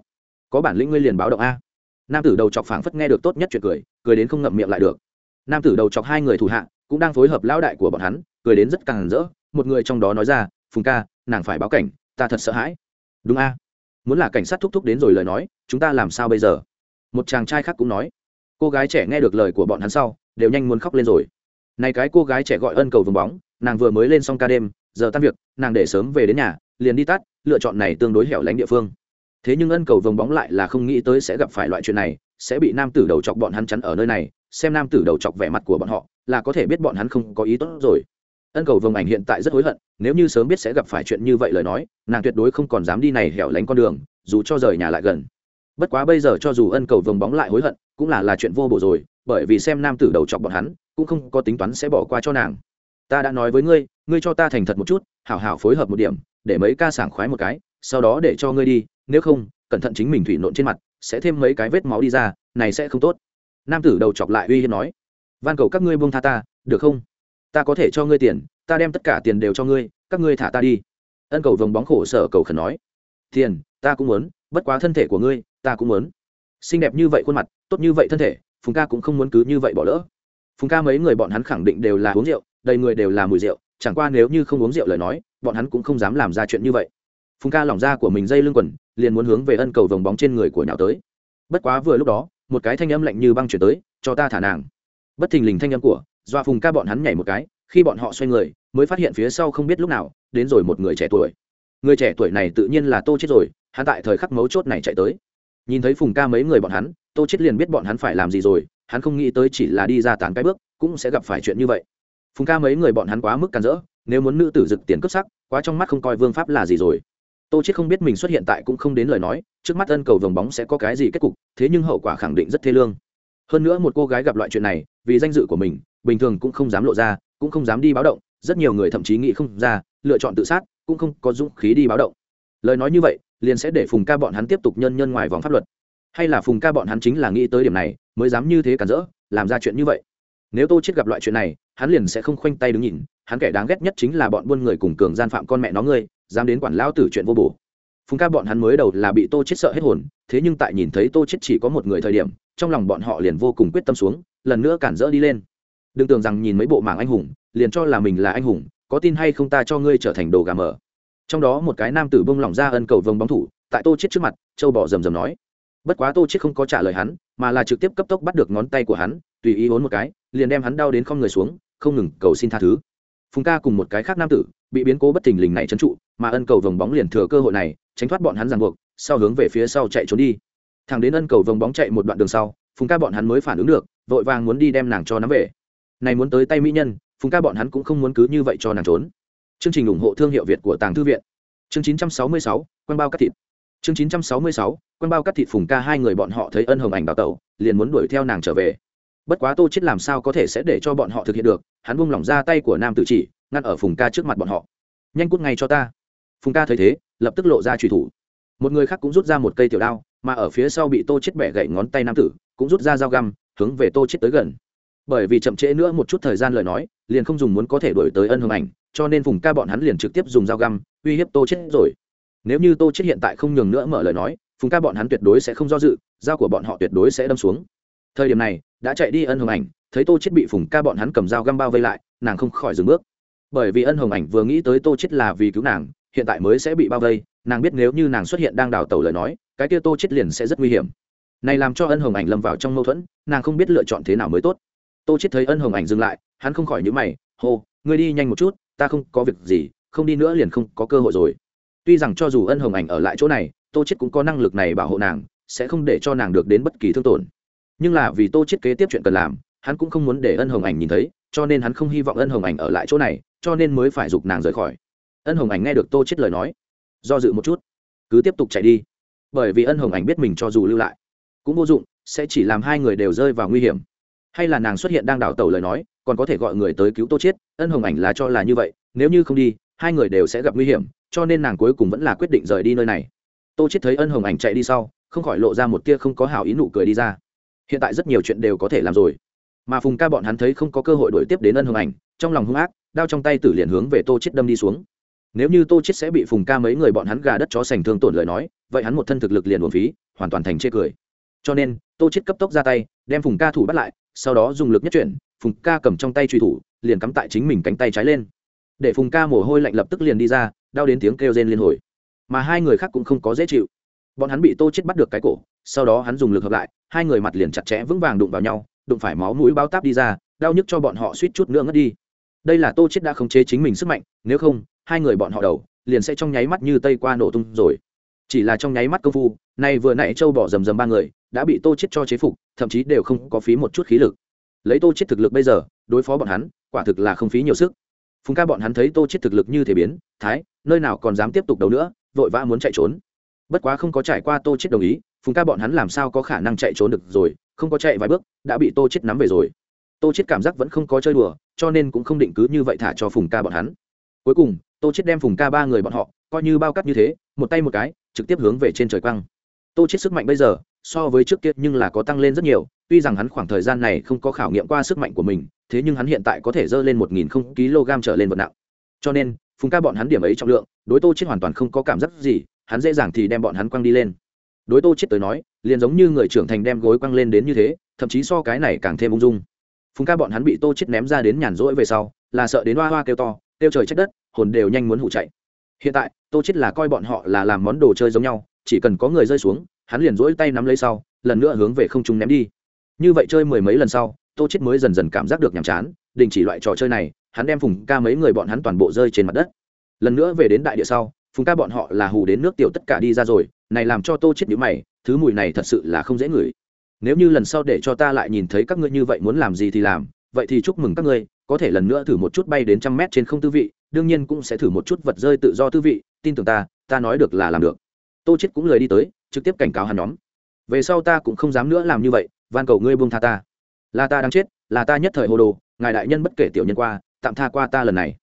Có bản lĩnh ngươi liền báo động a. Nam tử đầu chọc phảng phất nghe được tốt nhất chuyện cười cười đến không ngậm miệng lại được. Nam tử đầu chọc hai người thủ hạ, cũng đang phối hợp lão đại của bọn hắn, cười đến rất càng rỡ, một người trong đó nói ra, phùng ca nàng phải báo cảnh, ta thật sợ hãi. Đúng a. Muốn là cảnh sát thúc thúc đến rồi lời nói, chúng ta làm sao bây giờ? Một chàng trai khác cũng nói. Cô gái trẻ nghe được lời của bọn hắn sau, đều nhanh muốn khóc lên rồi. Này cái cô gái trẻ gọi ân cầu vồng bóng, nàng vừa mới lên xong ca đêm, giờ tan việc, nàng để sớm về đến nhà, liền đi tắt, lựa chọn này tương đối hẻo lánh địa phương. Thế nhưng ân cầu vồng bóng lại là không nghĩ tới sẽ gặp phải loại chuyện này, sẽ bị nam tử đầu chọc bọn hắn chắn ở nơi này, xem nam tử đầu chọc vẻ mặt của bọn họ, là có thể biết bọn hắn không có ý tốt rồi ân cầu vồng ảnh hiện tại rất hối hận, nếu như sớm biết sẽ gặp phải chuyện như vậy lời nói, nàng tuyệt đối không còn dám đi này hẻo lánh con đường, dù cho rời nhà lại gần. Bất quá bây giờ cho dù ân cầu vồng bóng lại hối hận, cũng là là chuyện vô bổ rồi, bởi vì xem nam tử đầu chọc bọn hắn, cũng không có tính toán sẽ bỏ qua cho nàng. Ta đã nói với ngươi ngươi cho ta thành thật một chút, hảo hảo phối hợp một điểm, để mấy ca sảng khoái một cái, sau đó để cho ngươi đi, nếu không, cẩn thận chính mình thủy nộn trên mặt, sẽ thêm mấy cái vết máu đi ra, này sẽ không tốt. Nam tử đầu chọc lại uy hiếp nói, van cầu các ngươi buông tha ta, được không? Ta có thể cho ngươi tiền, ta đem tất cả tiền đều cho ngươi, các ngươi thả ta đi. Ân cầu vồng bóng khổ sở cầu khẩn nói. Tiền, ta cũng muốn, bất quá thân thể của ngươi, ta cũng muốn. Xinh đẹp như vậy khuôn mặt, tốt như vậy thân thể, phùng ca cũng không muốn cứ như vậy bỏ lỡ. Phùng ca mấy người bọn hắn khẳng định đều là uống rượu, đầy người đều là mùi rượu, chẳng qua nếu như không uống rượu lời nói, bọn hắn cũng không dám làm ra chuyện như vậy. Phùng ca lỏng ra của mình dây lưng quần, liền muốn hướng về ân cầu vồng bóng trên người của nhào tới. Bất quá vừa lúc đó, một cái thanh âm lạnh như băng chuyển tới, cho ta thả nàng. Bất thình lình thanh âm của doa phùng ca bọn hắn nhảy một cái, khi bọn họ xoay người, mới phát hiện phía sau không biết lúc nào, đến rồi một người trẻ tuổi. Người trẻ tuổi này tự nhiên là tô chết rồi, hắn tại thời khắc mấu chốt này chạy tới. Nhìn thấy phùng ca mấy người bọn hắn, tô chết liền biết bọn hắn phải làm gì rồi, hắn không nghĩ tới chỉ là đi ra tán cái bước, cũng sẽ gặp phải chuyện như vậy. Phùng ca mấy người bọn hắn quá mức càn rỡ, nếu muốn nữ tử dực tiền cướp sắc, quá trong mắt không coi vương pháp là gì rồi. Tô chết không biết mình xuất hiện tại cũng không đến lời nói, trước mắt ân cầu vòng bóng sẽ có cái gì kết cục, thế nhưng hậu quả khẳng định rất thê lương. Hơn nữa một cô gái gặp loại chuyện này, vì danh dự của mình bình thường cũng không dám lộ ra, cũng không dám đi báo động, rất nhiều người thậm chí nghĩ không ra, lựa chọn tự sát, cũng không có dũng khí đi báo động. Lời nói như vậy, liền sẽ để phùng ca bọn hắn tiếp tục nhân nhân ngoài vòng pháp luật. Hay là phùng ca bọn hắn chính là nghĩ tới điểm này, mới dám như thế cản rỡ, làm ra chuyện như vậy. Nếu tô chết gặp loại chuyện này, hắn liền sẽ không khoanh tay đứng nhìn, hắn kẻ đáng ghét nhất chính là bọn buôn người cùng cường gian phạm con mẹ nó ngươi, dám đến quản lão tử chuyện vô bổ. Phùng ca bọn hắn mới đầu là bị tô chết sợ hết hồn, thế nhưng tại nhìn thấy tô chết chỉ có một người thời điểm, trong lòng bọn họ liền vô cùng quyết tâm xuống, lần nữa cản rỡ đi lên đừng tưởng rằng nhìn mấy bộ mảng anh hùng, liền cho là mình là anh hùng, có tin hay không ta cho ngươi trở thành đồ gà mờ. Trong đó một cái nam tử bông lỏng ra ân cầu vông bóng thủ, tại tô chết trước mặt, châu bỏ rầm rầm nói. Bất quá tô chết không có trả lời hắn, mà là trực tiếp cấp tốc bắt được ngón tay của hắn, tùy ý hốn một cái, liền đem hắn đau đến không người xuống, không ngừng cầu xin tha thứ. Phùng ca cùng một cái khác nam tử, bị biến cố bất thình lình này trấn trụ, mà ân cầu vòng bóng liền thừa cơ hội này, tránh thoát bọn hắn ràng buộc, sau hướng về phía sau chạy trốn đi. Thằng đến ân cầu vòng bóng chạy một đoạn đường sau, phùng ca bọn hắn mới phản ứng được, vội vàng muốn đi đem nàng cho nắm về này muốn tới tay mỹ nhân phùng ca bọn hắn cũng không muốn cứ như vậy cho nàng trốn. Chương trình ủng hộ thương hiệu việt của tàng thư viện. Chương 966, quan bao cắt thịt. Chương 966, quan bao cắt thịt phùng ca hai người bọn họ thấy ân hồng ảnh đào tẩu liền muốn đuổi theo nàng trở về. Bất quá tô chết làm sao có thể sẽ để cho bọn họ thực hiện được hắn buông lỏng ra tay của nam tử chỉ ngăn ở phùng ca trước mặt bọn họ. Nhanh cút ngay cho ta. Phùng ca thấy thế lập tức lộ ra truy thủ. Một người khác cũng rút ra một cây tiểu đao mà ở phía sau bị tô chết bẻ gãy ngón tay nam tử cũng rút ra dao găm hướng về tô chết tới gần bởi vì chậm trễ nữa một chút thời gian lời nói, liền không dùng muốn có thể đuổi tới ân hồng ảnh, cho nên phùng ca bọn hắn liền trực tiếp dùng dao găm, uy hiếp tô chết rồi. Nếu như tô chết hiện tại không nhường nữa mở lời nói, phùng ca bọn hắn tuyệt đối sẽ không do dự, dao của bọn họ tuyệt đối sẽ đâm xuống. Thời điểm này, đã chạy đi ân hồng ảnh, thấy tô chết bị phùng ca bọn hắn cầm dao găm bao vây lại, nàng không khỏi dừng bước. Bởi vì ân hồng ảnh vừa nghĩ tới tô chết là vì cứu nàng, hiện tại mới sẽ bị bao vây, nàng biết nếu như nàng xuất hiện đang đào tẩu lời nói, cái kia tô chết liền sẽ rất nguy hiểm. Này làm cho ân hồng ảnh lâm vào trong mâu thuẫn, nàng không biết lựa chọn thế nào mới tốt tô chết thấy ân hồng ảnh dừng lại, hắn không khỏi nhíu mày, hô, ngươi đi nhanh một chút, ta không có việc gì, không đi nữa liền không có cơ hội rồi. Tuy rằng cho dù ân hồng ảnh ở lại chỗ này, tô chết cũng có năng lực này bảo hộ nàng, sẽ không để cho nàng được đến bất kỳ thương tổn. Nhưng là vì tô chết kế tiếp chuyện cần làm, hắn cũng không muốn để ân hồng ảnh nhìn thấy, cho nên hắn không hy vọng ân hồng ảnh ở lại chỗ này, cho nên mới phải giục nàng rời khỏi. Ân hồng ảnh nghe được tô chết lời nói, do dự một chút, cứ tiếp tục chạy đi. Bởi vì ân hồng ảnh biết mình cho dù lưu lại, cũng vô dụng, sẽ chỉ làm hai người đều rơi vào nguy hiểm hay là nàng xuất hiện đang đảo tàu lời nói, còn có thể gọi người tới cứu tô chết ân hồng ảnh là cho là như vậy, nếu như không đi, hai người đều sẽ gặp nguy hiểm, cho nên nàng cuối cùng vẫn là quyết định rời đi nơi này. Tô chết thấy ân hồng ảnh chạy đi sau, không khỏi lộ ra một tia không có hảo ý nụ cười đi ra. Hiện tại rất nhiều chuyện đều có thể làm rồi. Mà phùng ca bọn hắn thấy không có cơ hội đuổi tiếp đến ân hồng ảnh, trong lòng hung ác, đao trong tay tử liền hướng về tô chết đâm đi xuống. Nếu như tô chết sẽ bị phùng ca mấy người bọn hắn gà đất chó sành thương tổn lời nói, vậy hắn một thân thực lực liền buồn phí, hoàn toàn thành chê cười. Cho nên, tô chết cấp tốc ra tay đem phùng ca thủ bắt lại, sau đó dùng lực nhất chuyển, phùng ca cầm trong tay truy thủ, liền cắm tại chính mình cánh tay trái lên. Để phùng ca mồ hôi lạnh lập tức liền đi ra, đau đến tiếng kêu rên liên hồi. Mà hai người khác cũng không có dễ chịu. Bọn hắn bị tô chết bắt được cái cổ, sau đó hắn dùng lực hợp lại, hai người mặt liền chặt chẽ vững vàng đụng vào nhau, đụng phải máu mũi bao táp đi ra, đau nhức cho bọn họ suýt chút nữa ngất đi. Đây là tô chết đã khống chế chính mình sức mạnh, nếu không, hai người bọn họ đầu, liền sẽ trong nháy mắt như tây qua nổ tung rồi chỉ là trong nháy mắt công phu, nay vừa nãy châu bỏ rầm rầm ba người, đã bị tô chết cho chế phục, thậm chí đều không có phí một chút khí lực. Lấy tô chết thực lực bây giờ, đối phó bọn hắn, quả thực là không phí nhiều sức. Phùng ca bọn hắn thấy tô chết thực lực như thể biến, thái, nơi nào còn dám tiếp tục đấu nữa, vội vã muốn chạy trốn. Bất quá không có trải qua tô chết đồng ý, phùng ca bọn hắn làm sao có khả năng chạy trốn được rồi, không có chạy vài bước, đã bị tô chết nắm về rồi. Tô chết cảm giác vẫn không có chơi đùa, cho nên cũng không định cứ như vậy thả cho phùng ca bọn hắn. Cuối cùng, tô chết đem phùng ca ba người bọn họ, coi như bao cắt như thế, một tay một cái trực tiếp hướng về trên trời quăng. Tô chết sức mạnh bây giờ, so với trước kia nhưng là có tăng lên rất nhiều, tuy rằng hắn khoảng thời gian này không có khảo nghiệm qua sức mạnh của mình, thế nhưng hắn hiện tại có thể dơ lên một nghìn không kg trở lên vật nặng. Cho nên, phùng ca bọn hắn điểm ấy trọng lượng, đối tô chết hoàn toàn không có cảm giác gì, hắn dễ dàng thì đem bọn hắn quăng đi lên. Đối tô chết tới nói, liền giống như người trưởng thành đem gối quăng lên đến như thế, thậm chí so cái này càng thêm ung dung. Phùng ca bọn hắn bị tô chết ném ra đến nhàn rỗi về sau, là sợ đến hoa hoa kêu to, kêu trời trách đất, hồn đều nhanh muốn hụ chạy hiện tại, tô chết là coi bọn họ là làm món đồ chơi giống nhau, chỉ cần có người rơi xuống, hắn liền rỗi tay nắm lấy sau, lần nữa hướng về không trung ném đi. Như vậy chơi mười mấy lần sau, tô chết mới dần dần cảm giác được nhàm chán, đình chỉ loại trò chơi này, hắn đem phùng ca mấy người bọn hắn toàn bộ rơi trên mặt đất. Lần nữa về đến đại địa sau, phùng ca bọn họ là hù đến nước tiểu tất cả đi ra rồi, này làm cho tô chết nhíu mày, thứ mùi này thật sự là không dễ ngửi. Nếu như lần sau để cho ta lại nhìn thấy các ngươi như vậy muốn làm gì thì làm, vậy thì chúc mừng các ngươi, có thể lần nữa thử một chút bay đến trăm mét trên không tư vị đương nhiên cũng sẽ thử một chút vật rơi tự do tư vị, tin tưởng ta ta nói được là làm được. Tô chết cũng lời đi tới, trực tiếp cảnh cáo hắn nhóm. Về sau ta cũng không dám nữa làm như vậy, van cầu ngươi buông tha ta. Là ta đang chết, là ta nhất thời hồ đồ, ngài đại nhân bất kể tiểu nhân qua, tạm tha qua ta lần này.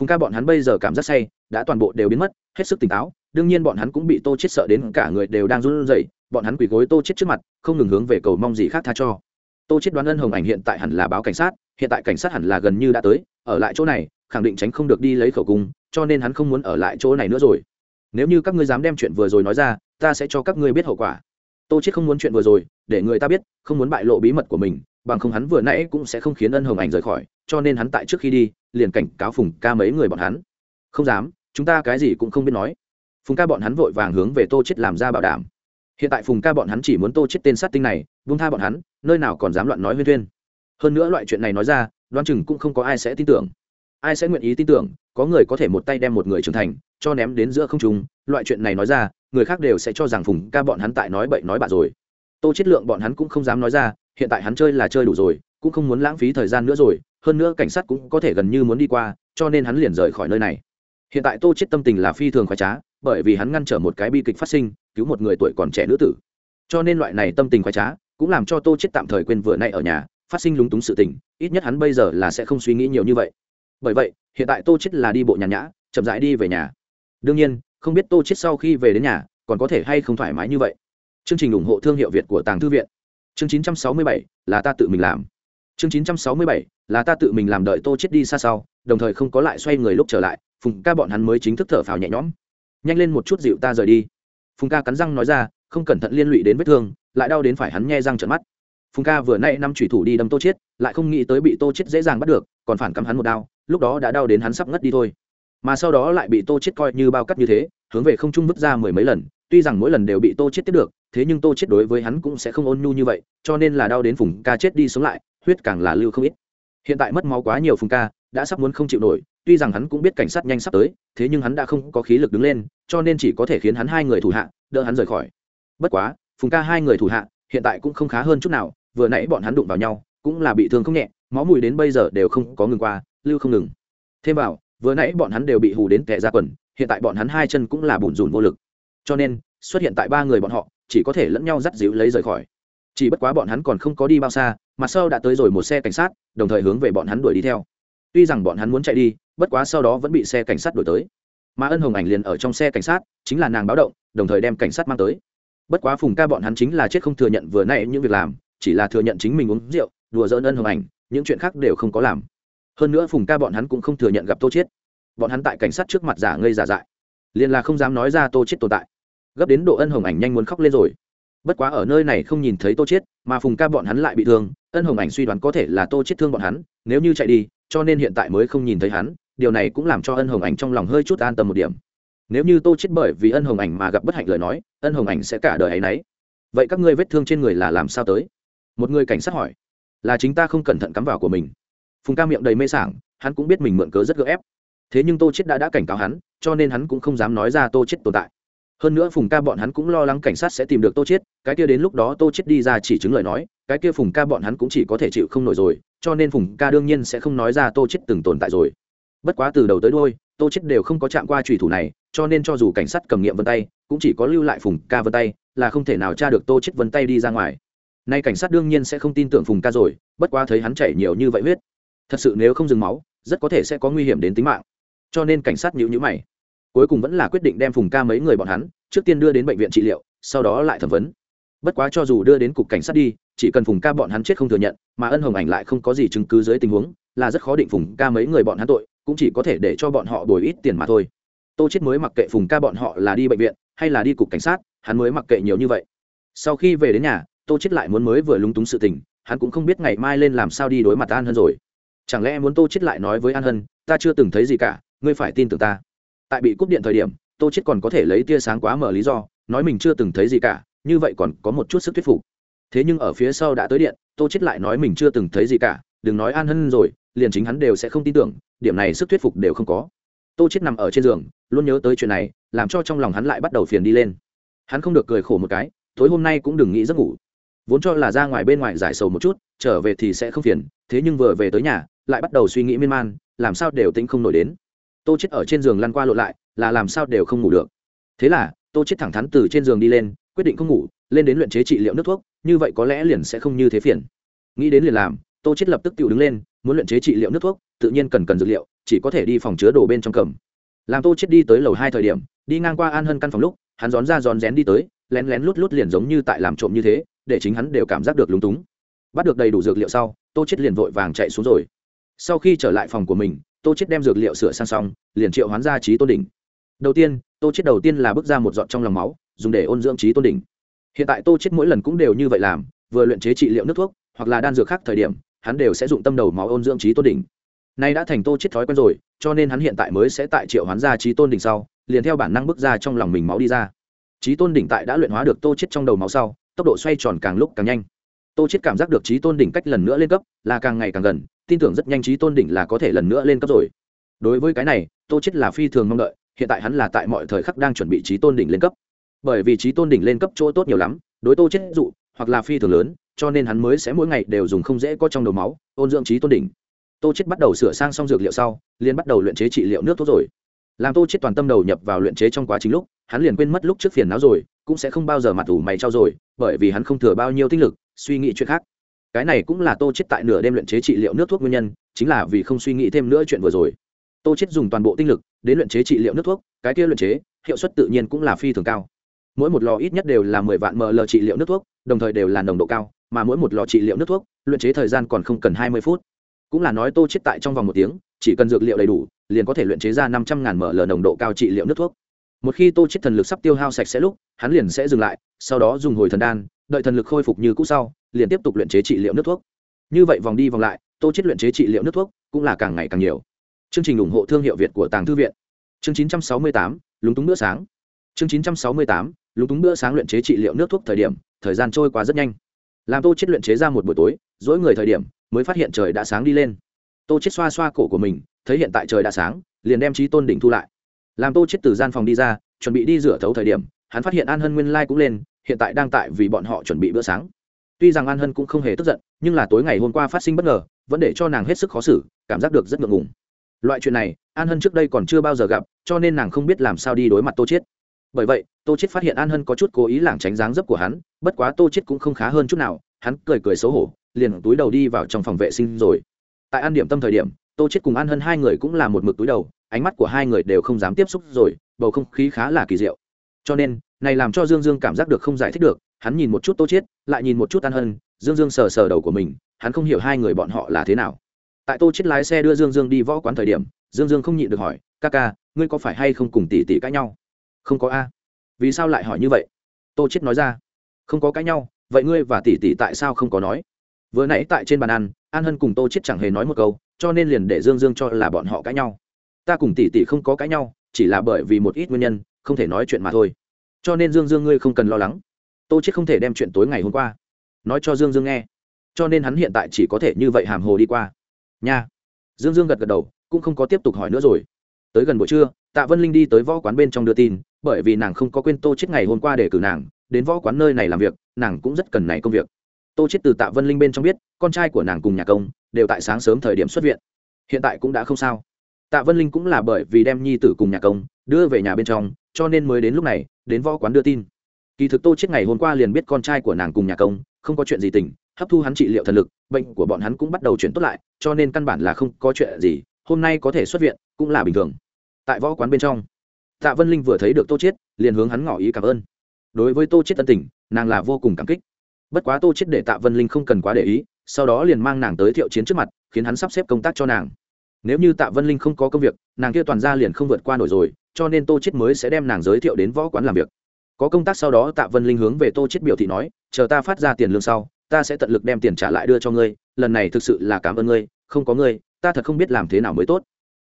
Phùng ca bọn hắn bây giờ cảm giác say, đã toàn bộ đều biến mất, hết sức tỉnh táo, đương nhiên bọn hắn cũng bị tô chết sợ đến cả người đều đang run rẩy, bọn hắn quỳ gối tô chết trước mặt, không ngừng hướng về cầu mong gì khác tha cho. Tô chết đoán ân hồng ảnh hiện tại hẳn là báo cảnh sát, hiện tại cảnh sát hẳn là gần như đã tới, ở lại chỗ này khẳng định tránh không được đi lấy khẩu cung, cho nên hắn không muốn ở lại chỗ này nữa rồi. Nếu như các ngươi dám đem chuyện vừa rồi nói ra, ta sẽ cho các ngươi biết hậu quả. Tô chết không muốn chuyện vừa rồi, để người ta biết, không muốn bại lộ bí mật của mình, bằng không hắn vừa nãy cũng sẽ không khiến ân hồng ảnh rời khỏi, cho nên hắn tại trước khi đi, liền cảnh cáo phùng ca mấy người bọn hắn. Không dám, chúng ta cái gì cũng không biết nói. Phùng ca bọn hắn vội vàng hướng về tô chết làm ra bảo đảm. Hiện tại phùng ca bọn hắn chỉ muốn tô chết tên sát tinh này vung tha bọn hắn, nơi nào còn dám loạn nói huyên thuyên. Hơn nữa loại chuyện này nói ra đoan chừng cũng không có ai sẽ tin tưởng ai sẽ nguyện ý tin tưởng, có người có thể một tay đem một người trưởng thành, cho ném đến giữa không trung. Loại chuyện này nói ra, người khác đều sẽ cho rằng phùng ca bọn hắn tại nói bậy nói bạ rồi. Tô chết lượng bọn hắn cũng không dám nói ra, hiện tại hắn chơi là chơi đủ rồi, cũng không muốn lãng phí thời gian nữa rồi, hơn nữa cảnh sát cũng có thể gần như muốn đi qua, cho nên hắn liền rời khỏi nơi này. Hiện tại tô chết tâm tình là phi thường khoái trá, bởi vì hắn ngăn trở một cái bi kịch phát sinh, cứu một người tuổi còn trẻ nữ tử. Cho nên loại này tâm tình khoái trá, cũng làm cho tô chết tạm thời quên vừa nay ở nhà, phát sinh lúng túng sự tình, ít nhất hắn bây giờ là sẽ không suy nghĩ nhiều như vậy bởi vậy, hiện tại tô chết là đi bộ nhàn nhã, chậm rãi đi về nhà. Đương nhiên, không biết tô chết sau khi về đến nhà, còn có thể hay không thoải mái như vậy. Chương trình ủng hộ thương hiệu việt của tàng thư viện. Chương 967 là ta tự mình làm. Chương 967 là ta tự mình làm đợi tô chết đi xa sau, đồng thời không có lại xoay người lúc trở lại, phùng ca bọn hắn mới chính thức thở phào nhẹ nhõm. Nhanh lên một chút dịu ta rời đi. Phùng ca cắn răng nói ra, không cẩn thận liên lụy đến vết thương, lại đau đến phải hắn nghe răng trợn mắt. Phùng ca vừa nay năm thủy thủ đi đâm tô chết lại không nghĩ tới bị tô chết dễ dàng bắt được, còn phản cắm hắn một đao lúc đó đã đau đến hắn sắp ngất đi thôi. Mà sau đó lại bị tô chết coi như bao cắt như thế, hướng về không trung vứt ra mười mấy lần. Tuy rằng mỗi lần đều bị tô chết tiếp được, thế nhưng tô chết đối với hắn cũng sẽ không ôn nhu như vậy, cho nên là đau đến phùng ca chết đi sống lại, huyết càng là lưu không ít. Hiện tại mất máu quá nhiều phùng ca, đã sắp muốn không chịu nổi, tuy rằng hắn cũng biết cảnh sát nhanh sắp tới, thế nhưng hắn đã không có khí lực đứng lên, cho nên chỉ có thể khiến hắn hai người thủ hạ, đỡ hắn rời khỏi. Bất quá, phùng ca hai người thủ hạ, hiện tại cũng không khá hơn chút nào, vừa nãy bọn hắn đụng vào nhau, cũng là bị thương không nhẹ, máu mùi đến bây giờ đều không có ngừng qua lưu không ngừng. Thêm vào, vừa nãy bọn hắn đều bị hù đến tệ ra quần, hiện tại bọn hắn hai chân cũng là bùn rùn vô lực. Cho nên, xuất hiện tại ba người bọn họ, chỉ có thể lẫn nhau dắt dịu lấy rời khỏi. Chỉ bất quá bọn hắn còn không có đi bao xa mặt sau đã tới rồi một xe cảnh sát, đồng thời hướng về bọn hắn đuổi đi theo. Tuy rằng bọn hắn muốn chạy đi, bất quá sau đó vẫn bị xe cảnh sát đuổi tới. Mà ân hồng ảnh liền ở trong xe cảnh sát, chính là nàng báo động, đồng thời đem cảnh sát mang tới. Bất quá phùng ca bọn hắn chính là chết không thừa nhận vừa nay những việc làm, chỉ là thừa nhận chính mình uống rượu, đùa dỡn ân hồng ảnh, những chuyện khác đều không có làm hơn nữa phùng ca bọn hắn cũng không thừa nhận gặp tô chết bọn hắn tại cảnh sát trước mặt giả ngây giả dại. Liền là không dám nói ra tô chết tồn tại. Gấp đến độ ân hồng ảnh nhanh muốn khóc lên rồi. Bất quá ở nơi này không nhìn thấy tô chết mà phùng ca bọn hắn lại bị thương, ân hồng ảnh suy đoán có thể là tô chết thương bọn hắn, nếu như chạy đi, cho nên hiện tại mới không nhìn thấy hắn, điều này cũng làm cho ân hồng ảnh trong lòng hơi chút an tâm một điểm. Nếu như tô chết bởi vì ân hồng ảnh mà gặp bất hạnh lời nói, ân hồng ảnh sẽ cả đời ấy nấy. Vậy các ngươi vết thương trên người là làm sao tới? Một người cảnh sát hỏi. Là chính ta không cẩn thận cắm vào của mình phùng ca miệng đầy mê sảng, hắn cũng biết mình mượn cớ rất gỡ ép. Thế nhưng tô chết đã đã cảnh cáo hắn, cho nên hắn cũng không dám nói ra tô chết tồn tại. Hơn nữa phùng ca bọn hắn cũng lo lắng cảnh sát sẽ tìm được tô chết cái kia đến lúc đó tô chết đi ra chỉ chứng lời nói, cái kia phùng ca bọn hắn cũng chỉ có thể chịu không nổi rồi, cho nên phùng ca đương nhiên sẽ không nói ra tô chết từng tồn tại rồi. Bất quá từ đầu tới đuôi, tô chết đều không có chạm qua trùy thủ này, cho nên cho dù cảnh sát cầm nghiệm vân tay, cũng chỉ có lưu lại phùng ca vân tay, là không thể nào tra được tô chết vân tay đi ra ngoài. Nay cảnh sát đương nhiên sẽ không tin tưởng phùng ca rồi, bất quá thấy hắn chảy nhiều như vậy huyết thật sự nếu không dừng máu, rất có thể sẽ có nguy hiểm đến tính mạng. Cho nên cảnh sát nhữ nhữ mày. Cuối cùng vẫn là quyết định đem phùng ca mấy người bọn hắn trước tiên đưa đến bệnh viện trị liệu, sau đó lại thẩm vấn. Bất quá cho dù đưa đến cục cảnh sát đi, chỉ cần phùng ca bọn hắn chết không thừa nhận, mà ân hồng ảnh lại không có gì chứng cứ dưới tình huống, là rất khó định phùng ca mấy người bọn hắn tội, cũng chỉ có thể để cho bọn họ đổi ít tiền mà thôi. Tô chết mới mặc kệ phùng ca bọn họ là đi bệnh viện hay là đi cục cảnh sát, hắn mới mặc kệ nhiều như vậy. Sau khi về đến nhà, tô chết lại muốn mới vừa lúng túng sự tình, hắn cũng không biết ngày mai lên làm sao đi đối mặt an hơn rồi chẳng lẽ muốn tô chết lại nói với an hân, ta chưa từng thấy gì cả, ngươi phải tin tưởng ta. Tại bị cúp điện thời điểm, tô chết còn có thể lấy tia sáng quá mở lý do, nói mình chưa từng thấy gì cả, như vậy còn có một chút sức thuyết phục. Thế nhưng ở phía sau đã tới điện, tô chết lại nói mình chưa từng thấy gì cả, đừng nói an hân rồi, liền chính hắn đều sẽ không tin tưởng, điểm này sức thuyết phục đều không có. Tô chết nằm ở trên giường, luôn nhớ tới chuyện này, làm cho trong lòng hắn lại bắt đầu phiền đi lên. Hắn không được cười khổ một cái, tối hôm nay cũng đừng nghĩ giấc ngủ. Vốn cho là ra ngoài bên ngoài giải sầu một chút, trở về thì sẽ không phiền thế nhưng vừa về tới nhà, lại bắt đầu suy nghĩ miên man, làm sao đều tính không nổi đến. Tô chết ở trên giường lăn qua lộ lại, là làm sao đều không ngủ được. Thế là, tô chết thẳng thắn từ trên giường đi lên, quyết định không ngủ, lên đến luyện chế trị liệu nước thuốc, như vậy có lẽ liền sẽ không như thế phiền. Nghĩ đến liền làm, tô chết lập tức tự đứng lên, muốn luyện chế trị liệu nước thuốc, tự nhiên cần cần dược liệu, chỉ có thể đi phòng chứa đồ bên trong cầm. Làm tô chết đi tới lầu hai thời điểm, đi ngang qua an hân căn phòng lúc, hắn rón ra rón rén đi tới, lén lén lút lút liền giống như tại làm trộm như thế, để chính hắn đều cảm giác được lúng túng. Bắt được đầy đủ dược liệu sau tô chết liền vội vàng chạy xuống rồi. Sau khi trở lại phòng của mình, tô chết đem dược liệu sửa sang xong, liền triệu hoán ra trí tôn đỉnh. Đầu tiên, tô chết đầu tiên là bước ra một giọt trong lòng máu, dùng để ôn dưỡng trí tôn đỉnh. Hiện tại tô chết mỗi lần cũng đều như vậy làm, vừa luyện chế trị liệu nước thuốc, hoặc là đan dược khác thời điểm, hắn đều sẽ dụng tâm đầu máu ôn dưỡng trí tôn đỉnh. Nay đã thành tô chết thói quen rồi, cho nên hắn hiện tại mới sẽ tại triệu hoán ra trí tôn đỉnh sau, liền theo bản năng bước ra trong lòng mình máu đi ra. Trí tôn đỉnh tại đã luyện hóa được tô chết trong đầu máu sau, tốc độ xoay tròn càng lúc càng nhanh tô chết cảm giác được trí tôn đỉnh cách lần nữa lên cấp, là càng ngày càng gần, tin tưởng rất nhanh trí tôn đỉnh là có thể lần nữa lên cấp rồi. Đối với cái này, tô chết là phi thường mong đợi, hiện tại hắn là tại mọi thời khắc đang chuẩn bị trí tôn đỉnh lên cấp. Bởi vì trí tôn đỉnh lên cấp chỗ tốt nhiều lắm, đối tô chết dụ, hoặc là phi thường lớn, cho nên hắn mới sẽ mỗi ngày đều dùng không dễ có trong đầu máu, ôn dưỡng trí tôn đỉnh. Tô chết bắt đầu sửa sang xong dược liệu sau, liền bắt đầu luyện chế trị liệu nước thuốc rồi. Làm tô chết toàn tâm đầu nhập vào luyện chế trong quá trình lúc, hắn liền quên mất lúc trước phiền não rồi, cũng sẽ không bao giờ mặt ủ mày trao rồi, bởi vì hắn không thừa bao nhiêu tinh lực suy nghĩ chuyện khác. Cái này cũng là tô chết tại nửa đêm luyện chế trị liệu nước thuốc nguyên nhân, chính là vì không suy nghĩ thêm nữa chuyện vừa rồi. Tô chết dùng toàn bộ tinh lực đến luyện chế trị liệu nước thuốc, cái kia luyện chế, hiệu suất tự nhiên cũng là phi thường cao. Mỗi một lò ít nhất đều là mười vạn ml trị liệu nước thuốc, đồng thời đều là nồng độ cao, mà mỗi một lò trị liệu nước thuốc, luyện chế thời gian còn không cần hai mươi phút. Cũng là nói tô chết tại trong vòng một tiếng, chỉ cần dược liệu đầy đủ, liền có thể luyện chế ra năm trăm ngàn ml nồng độ cao trị liệu nước thuốc. Một khi tô chết thần lực sắp tiêu hao sạch sẽ lúc, hắn liền sẽ dừng lại, sau đó dùng hồi thần đan đợi thần lực khôi phục như cũ sau liền tiếp tục luyện chế trị liệu nước thuốc. Như vậy vòng đi vòng lại tô chết luyện chế trị liệu nước thuốc cũng là càng ngày càng nhiều. Chương trình ủng hộ thương hiệu việt của tàng thư viện. Chương 968, lúng túng bữa sáng. Chương 968, lúng túng bữa sáng luyện chế trị liệu nước thuốc thời điểm thời gian trôi qua rất nhanh. Làm tô chết luyện chế ra một buổi tối dỗi người thời điểm mới phát hiện trời đã sáng đi lên. Tô chết xoa xoa cổ của mình thấy hiện tại trời đã sáng liền đem trí tôn đỉnh thu lại. Làm tô chết từ gian phòng đi ra chuẩn bị đi rửa thấu thời điểm hắn phát hiện an hân nguyên lai cũng lên hiện tại đang tại vì bọn họ chuẩn bị bữa sáng. Tuy rằng an hân cũng không hề tức giận, nhưng là tối ngày hôm qua phát sinh bất ngờ, vẫn để cho nàng hết sức khó xử, cảm giác được rất ngượng ngùng. Loại chuyện này, an hân trước đây còn chưa bao giờ gặp, cho nên nàng không biết làm sao đi đối mặt tô chết bởi vậy, tô chết phát hiện an hân có chút cố ý lảng tránh dáng dấp của hắn, bất quá tô chết cũng không khá hơn chút nào, hắn cười cười xấu hổ, liền túi đầu đi vào trong phòng vệ sinh rồi. Tại an điểm tâm thời điểm, tô chết cùng an hân hai người cũng là một mực túi đầu, ánh mắt của hai người đều không dám tiếp xúc rồi, bầu không khí khá là kỳ diệu. Cho nên này làm cho dương dương cảm giác được không giải thích được, hắn nhìn một chút tô chết lại nhìn một chút an hân, dương dương sờ sờ đầu của mình, hắn không hiểu hai người bọn họ là thế nào. Tại tô chết lái xe đưa dương dương đi võ quán thời điểm, dương dương không nhịn được hỏi, ca ca, ngươi có phải hay không cùng tỷ tỷ cãi nhau? Không có a. Vì sao lại hỏi như vậy? Tô chết nói ra. Không có cãi nhau, vậy ngươi và tỷ tỷ tại sao không có nói? Vừa nãy tại trên bàn ăn, an hân cùng tô chết chẳng hề nói một câu, cho nên liền để dương dương cho là bọn họ cãi nhau. Ta cùng tỷ tỷ không có cãi nhau, chỉ là bởi vì một ít nguyên nhân, không thể nói chuyện mà thôi cho nên dương dương ngươi không cần lo lắng. Tô chết không thể đem chuyện tối ngày hôm qua nói cho dương dương nghe. Cho nên hắn hiện tại chỉ có thể như vậy hàm hồ đi qua. Nha. Dương dương gật gật đầu, cũng không có tiếp tục hỏi nữa rồi. Tới gần buổi trưa, tạ vân linh đi tới võ quán bên trong đưa tin, bởi vì nàng không có quên tô chết ngày hôm qua để cử nàng, đến võ quán nơi này làm việc, nàng cũng rất cần này công việc. Tô chết từ tạ vân linh bên trong biết, con trai của nàng cùng nhà công, đều tại sáng sớm thời điểm xuất viện. Hiện tại cũng đã không sao. Tạ vân linh cũng là bởi vì đem nhi tử cùng nhà công đưa về nhà bên trong, cho nên mới đến lúc này đến võ quán đưa tin. Kỳ thực tô chết ngày hôm qua liền biết con trai của nàng cùng nhà công, không có chuyện gì tình, hấp thu hắn trị liệu thần lực, bệnh của bọn hắn cũng bắt đầu chuyển tốt lại, cho nên căn bản là không có chuyện gì, hôm nay có thể xuất viện, cũng là bình thường. Tại võ quán bên trong, tạ vân linh vừa thấy được tô chết liền hướng hắn ngỏ ý cảm ơn. Đối với tô chết tân tình, nàng là vô cùng cảm kích. Bất quá tô chết để tạ vân linh không cần quá để ý, sau đó liền mang nàng tới thiệu chiến trước mặt, khiến hắn sắp xếp công tác cho nàng. Nếu như tạ vân linh không có công việc, nàng kia toàn ra liền không vượt qua nổi rồi cho nên tô chết mới sẽ đem nàng giới thiệu đến võ quán làm việc. Có công tác sau đó tạ vân linh hướng về tô chết biểu thị nói, chờ ta phát ra tiền lương sau, ta sẽ tận lực đem tiền trả lại đưa cho ngươi, lần này thực sự là cảm ơn ngươi, không có ngươi, ta thật không biết làm thế nào mới tốt.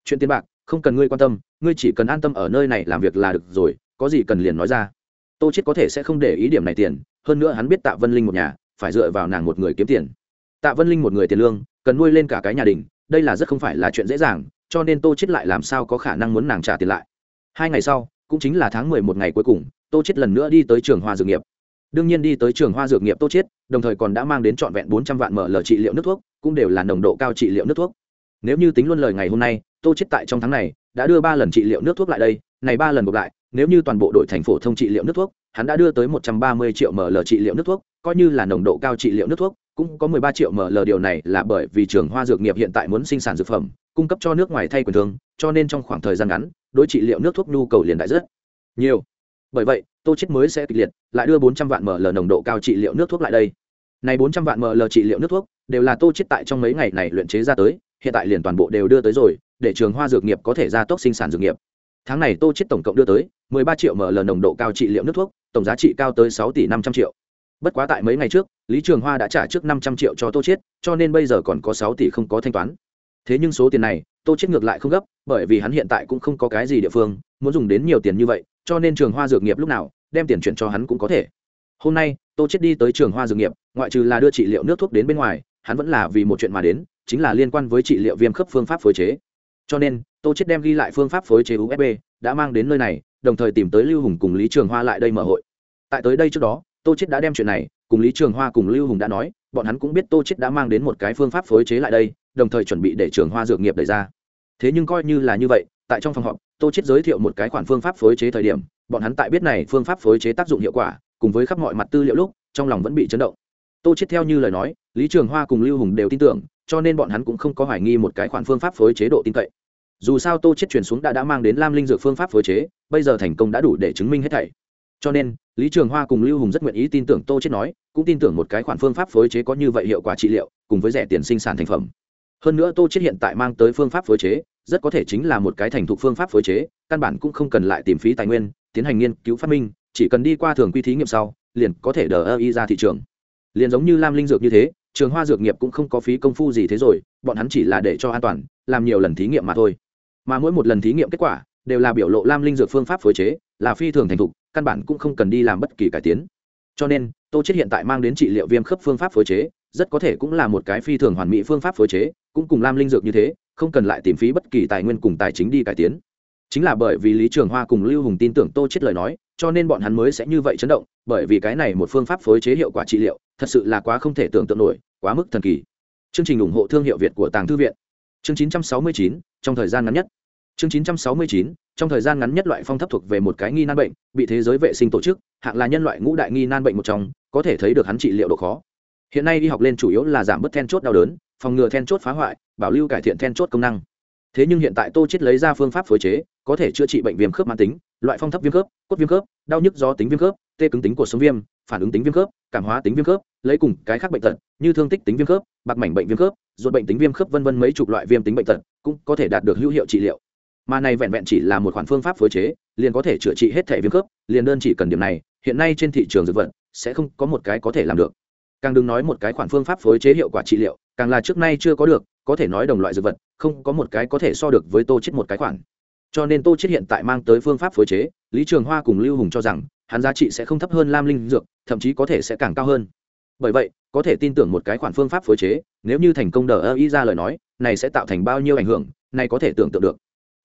Chuyện tiền bạc, không cần ngươi quan tâm, ngươi chỉ cần an tâm ở nơi này làm việc là được rồi, có gì cần liền nói ra. Tô chết có thể sẽ không để ý điểm này tiền, hơn nữa hắn biết tạ vân linh một nhà, phải dựa vào nàng một người kiếm tiền. Tạ vân linh một người tiền lương, cần nuôi lên cả cái nhà đình, đây là rất không phải là chuyện dễ dàng, cho nên tô chết lại làm sao có khả năng muốn nàng trả tiền lại hai ngày sau, cũng chính là tháng mười một ngày cuối cùng, tô chết lần nữa đi tới trường hoa dược nghiệp. Đương nhiên đi tới trường hoa dược nghiệp tô chết đồng thời còn đã mang đến trọn vẹn bốn trăm vạn ml trị liệu nước thuốc, cũng đều là nồng độ cao trị liệu nước thuốc. Nếu như tính luôn lời ngày hôm nay, tô chết tại trong tháng này, đã đưa ba lần trị liệu nước thuốc lại đây, này ba lần gộp lại, nếu như toàn bộ đội thành phổ thông trị liệu nước thuốc, hắn đã đưa tới một trăm ba mươi triệu ml trị liệu nước thuốc, coi như là nồng độ cao trị liệu nước thuốc, cũng có mười ba triệu ml, điều này là bởi vì trường hoa dược nghiệp hiện tại muốn sinh sản dược phẩm, cung cấp cho nước ngoài thay quyền thương, cho nên trong khoảng thời gian ngắn đối trị liệu nước thuốc nhu cầu liền đại rất nhiều. Bởi vậy, tô chết mới sẽ kịch liệt, lại đưa bốn trăm vạn ml nồng độ cao trị liệu nước thuốc lại đây. Này bốn trăm vạn ml trị liệu nước thuốc, đều là tô chết tại trong mấy ngày này luyện chế ra tới, hiện tại liền toàn bộ đều đưa tới rồi, để trường hoa dược nghiệp có thể gia tốc sinh sản dược nghiệp. Tháng này tô chết tổng cộng đưa tới 13 triệu ml nồng độ cao trị liệu nước thuốc, tổng giá trị cao tới 6 tỷ 500 triệu. Bất quá tại mấy ngày trước, lý trường hoa đã trả trước 500 triệu cho tô chết, cho nên bây giờ còn có 6 tỷ không có thanh toán. Thế nhưng số tiền này tô chết ngược lại không gấp, bởi vì hắn hiện tại cũng không có cái gì địa phương, muốn dùng đến nhiều tiền như vậy, cho nên trường hoa dược nghiệp lúc nào, đem tiền chuyển cho hắn cũng có thể. Hôm nay, tô chết đi tới trường hoa dược nghiệp, ngoại trừ là đưa trị liệu nước thuốc đến bên ngoài, hắn vẫn là vì một chuyện mà đến, chính là liên quan với trị liệu viêm khớp phương pháp phối chế. Cho nên, tô chết đem ghi lại phương pháp phối chế usb đã mang đến nơi này, đồng thời tìm tới lưu hùng cùng lý trường hoa lại đây mở hội. Tại tới đây trước đó, tô chết đã đem chuyện này cùng lý trường hoa cùng lưu hùng đã nói, bọn hắn cũng biết tô chết đã mang đến một cái phương pháp phối chế lại đây đồng thời chuẩn bị để trường hoa dược nghiệp đẩy ra. Thế nhưng coi như là như vậy, tại trong phòng họp, tô chết giới thiệu một cái khoản phương pháp phối chế thời điểm, bọn hắn tại biết này phương pháp phối chế tác dụng hiệu quả, cùng với khắp mọi mặt tư liệu lúc, trong lòng vẫn bị chấn động. Tô chết theo như lời nói, lý trường hoa cùng lưu hùng đều tin tưởng, cho nên bọn hắn cũng không có hoài nghi một cái khoản phương pháp phối chế độ tin cậy. Dù sao tô chết truyền xuống đã đã mang đến lam linh dược phương pháp phối chế, bây giờ thành công đã đủ để chứng minh hết thảy. Cho nên, lý trường hoa cùng lưu hùng rất nguyện ý tin tưởng tô chết nói, cũng tin tưởng một cái khoản phương pháp phối chế có như vậy hiệu quả trị liệu, cùng với rẻ tiền sinh sản thành phẩm hơn nữa tô chết hiện tại mang tới phương pháp phối chế, rất có thể chính là một cái thành thục phương pháp phối chế, căn bản cũng không cần lại tìm phí tài nguyên, tiến hành nghiên cứu phát minh, chỉ cần đi qua thường quy thí nghiệm sau, liền có thể đờ ơ y ra thị trường. Liền giống như lam linh dược như thế, trường hoa dược nghiệp cũng không có phí công phu gì thế rồi, bọn hắn chỉ là để cho an toàn, làm nhiều lần thí nghiệm mà thôi. Mà mỗi một lần thí nghiệm kết quả, đều là biểu lộ lam linh dược phương pháp phối chế, là phi thường thành thục, căn bản cũng không cần đi làm bất kỳ cải tiến. Cho nên, tô chết hiện tại mang đến trị liệu viêm khớp phương pháp phối chế rất có thể cũng là một cái phi thường hoàn mỹ phương pháp phối chế cũng cùng lam linh dược như thế không cần lại tìm phí bất kỳ tài nguyên cùng tài chính đi cải tiến. Chính là bởi vì lý trường hoa cùng lưu hùng tin tưởng tô chết lời nói cho nên bọn hắn mới sẽ như vậy chấn động bởi vì cái này một phương pháp phối chế hiệu quả trị liệu thật sự là quá không thể tưởng tượng nổi quá mức thần kỳ. Chương trình ủng hộ thương hiệu việt của tàng thư viện. Chương 969, trong thời gian ngắn nhất. Chương 969, trong thời gian ngắn nhất loại phong thấp thuộc về một cái nghi nan bệnh bị thế giới vệ sinh tổ chức hạng là nhân loại ngũ đại nghi nan bệnh một trong có thể thấy được hắn trị liệu độ khó hiện nay đi học lên chủ yếu là giảm bớt then chốt đau đớn, phòng ngừa then chốt phá hoại, bảo lưu cải thiện then chốt công năng. Thế nhưng hiện tại tô chết lấy ra phương pháp phối chế, có thể chữa trị bệnh viêm khớp mãn tính, loại phong thấp viêm khớp, cốt viêm khớp, đau nhức do tính viêm khớp, tê cứng tính của sống viêm, phản ứng tính viêm khớp, cảm hóa tính viêm khớp, lấy cùng cái khác bệnh tật, như thương tích tính viêm khớp, bạc mảnh bệnh viêm khớp, ruột bệnh tính viêm khớp vân vân mấy chục loại viêm tính bệnh tật cũng có thể đạt được hữu hiệu trị liệu. Mà này vẹn vẹn chỉ là một khoản phương pháp phối chế, liền có thể chữa trị hết thể viêm khớp, liền đơn chỉ cần điểm này, hiện nay trên thị trường dược vật sẽ không có một cái có thể làm được càng đừng nói một cái khoản phương pháp phối chế hiệu quả trị liệu, càng là trước nay chưa có được, có thể nói đồng loại dược vật, không có một cái có thể so được với tô chết một cái khoản. Cho nên tô chết hiện tại mang tới phương pháp phối chế, lý trường hoa cùng lưu hùng cho rằng, hắn giá trị sẽ không thấp hơn lam linh dược, thậm chí có thể sẽ càng cao hơn. Bởi vậy, có thể tin tưởng một cái khoản phương pháp phối chế, nếu như thành công đờ ơ y ra lời nói, này sẽ tạo thành bao nhiêu ảnh hưởng, này có thể tưởng tượng được.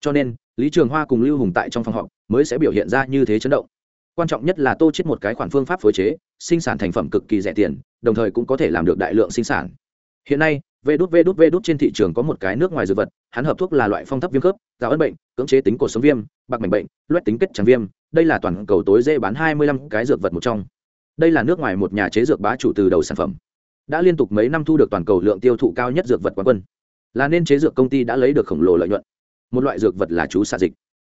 Cho nên, lý trường hoa cùng lưu hùng tại trong phòng họp mới sẽ biểu hiện ra như thế chấn động quan trọng nhất là tô chết một cái khoản phương pháp phối chế, sinh sản thành phẩm cực kỳ rẻ tiền, đồng thời cũng có thể làm được đại lượng sinh sản. Hiện nay, vê đút vê đút vê đút trên thị trường có một cái nước ngoài dược vật, hắn hợp thuốc là loại phong thấp viêm khớp giáo ân bệnh, cưỡng chế tính cột sống viêm, bạc mảnh bệnh, loét tính kết tràng viêm, đây là toàn cầu tối dễ bán hai mươi lăm cái dược vật một trong. Đây là nước ngoài một nhà chế dược bá chủ từ đầu sản phẩm. Đã liên tục mấy năm thu được toàn cầu lượng tiêu thụ cao nhất dược vật quán quân. Là nên chế dược công ty đã lấy được khổng lồ lợi nhuận. Một loại dược vật là chú xạ dịch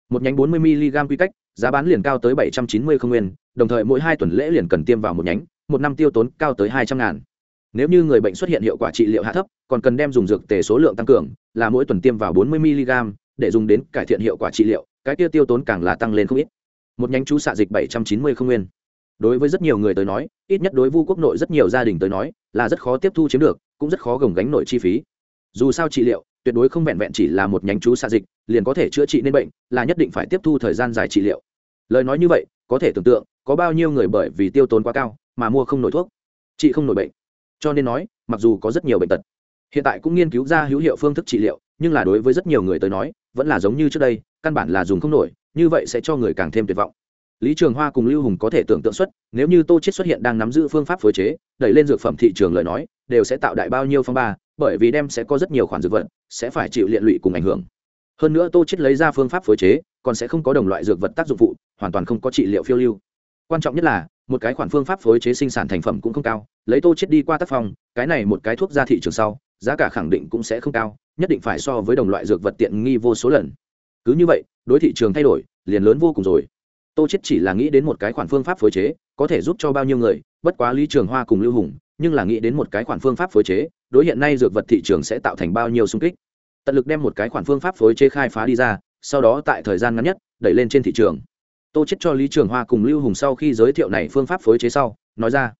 một nhánh 40 mg quy cách, giá bán liền cao tới 790 không nguyên, đồng thời mỗi hai tuần lễ liền cần tiêm vào một nhánh, một năm tiêu tốn cao tới 200 ngàn. Nếu như người bệnh xuất hiện hiệu quả trị liệu hạ thấp, còn cần đem dùng dược tề số lượng tăng cường, là mỗi tuần tiêm vào 40 mg để dùng đến cải thiện hiệu quả trị liệu, cái kia tiêu tốn càng là tăng lên không ít. Một nhánh chú xạ dịch 790 không nguyên. Đối với rất nhiều người tới nói, ít nhất đối vu quốc nội rất nhiều gia đình tới nói, là rất khó tiếp thu chiếm được, cũng rất khó gồng gánh nội chi phí. Dù sao trị liệu tuyệt đối không vẹn vẹn chỉ là một nhánh chú xạ dịch, liền có thể chữa trị nên bệnh, là nhất định phải tiếp thu thời gian dài trị liệu. Lời nói như vậy, có thể tưởng tượng, có bao nhiêu người bởi vì tiêu tốn quá cao, mà mua không nổi thuốc, trị không nổi bệnh. Cho nên nói, mặc dù có rất nhiều bệnh tật, hiện tại cũng nghiên cứu ra hữu hiệu phương thức trị liệu, nhưng là đối với rất nhiều người tới nói, vẫn là giống như trước đây, căn bản là dùng không nổi, như vậy sẽ cho người càng thêm tuyệt vọng. Lý trường hoa cùng lưu hùng có thể tưởng tượng xuất, nếu như tô chết xuất hiện đang nắm giữ phương pháp phối chế, đẩy lên dược phẩm thị trường lời nói, đều sẽ tạo đại bao nhiêu phong ba bởi vì đem sẽ có rất nhiều khoản dược vật, sẽ phải chịu liện lụy cùng ảnh hưởng. Hơn nữa tô chết lấy ra phương pháp phối chế, còn sẽ không có đồng loại dược vật tác dụng phụ, hoàn toàn không có trị liệu phiêu lưu. Quan trọng nhất là, một cái khoản phương pháp phối chế sinh sản thành phẩm cũng không cao, lấy tô chết đi qua tác phong, cái này một cái thuốc ra thị trường sau, giá cả khẳng định cũng sẽ không cao, nhất định phải so với đồng loại dược vật tiện nghi vô số lần. Cứ như vậy, đối thị trường thay đổi, liền lớn vô cùng rồi. Tô chết chỉ là nghĩ đến một cái khoản phương pháp phối chế, có thể giúp cho bao nhiêu người, bất quá lý trường hoa cùng lưu hùng, nhưng là nghĩ đến một cái khoản phương pháp phối chế đối hiện nay dược vật thị trường sẽ tạo thành bao nhiêu xung kích. Tận lực đem một cái khoản phương pháp phối chế khai phá đi ra, sau đó tại thời gian ngắn nhất, đẩy lên trên thị trường. Tô chết cho lý trường hoa cùng lưu hùng sau khi giới thiệu này phương pháp phối chế sau, nói ra,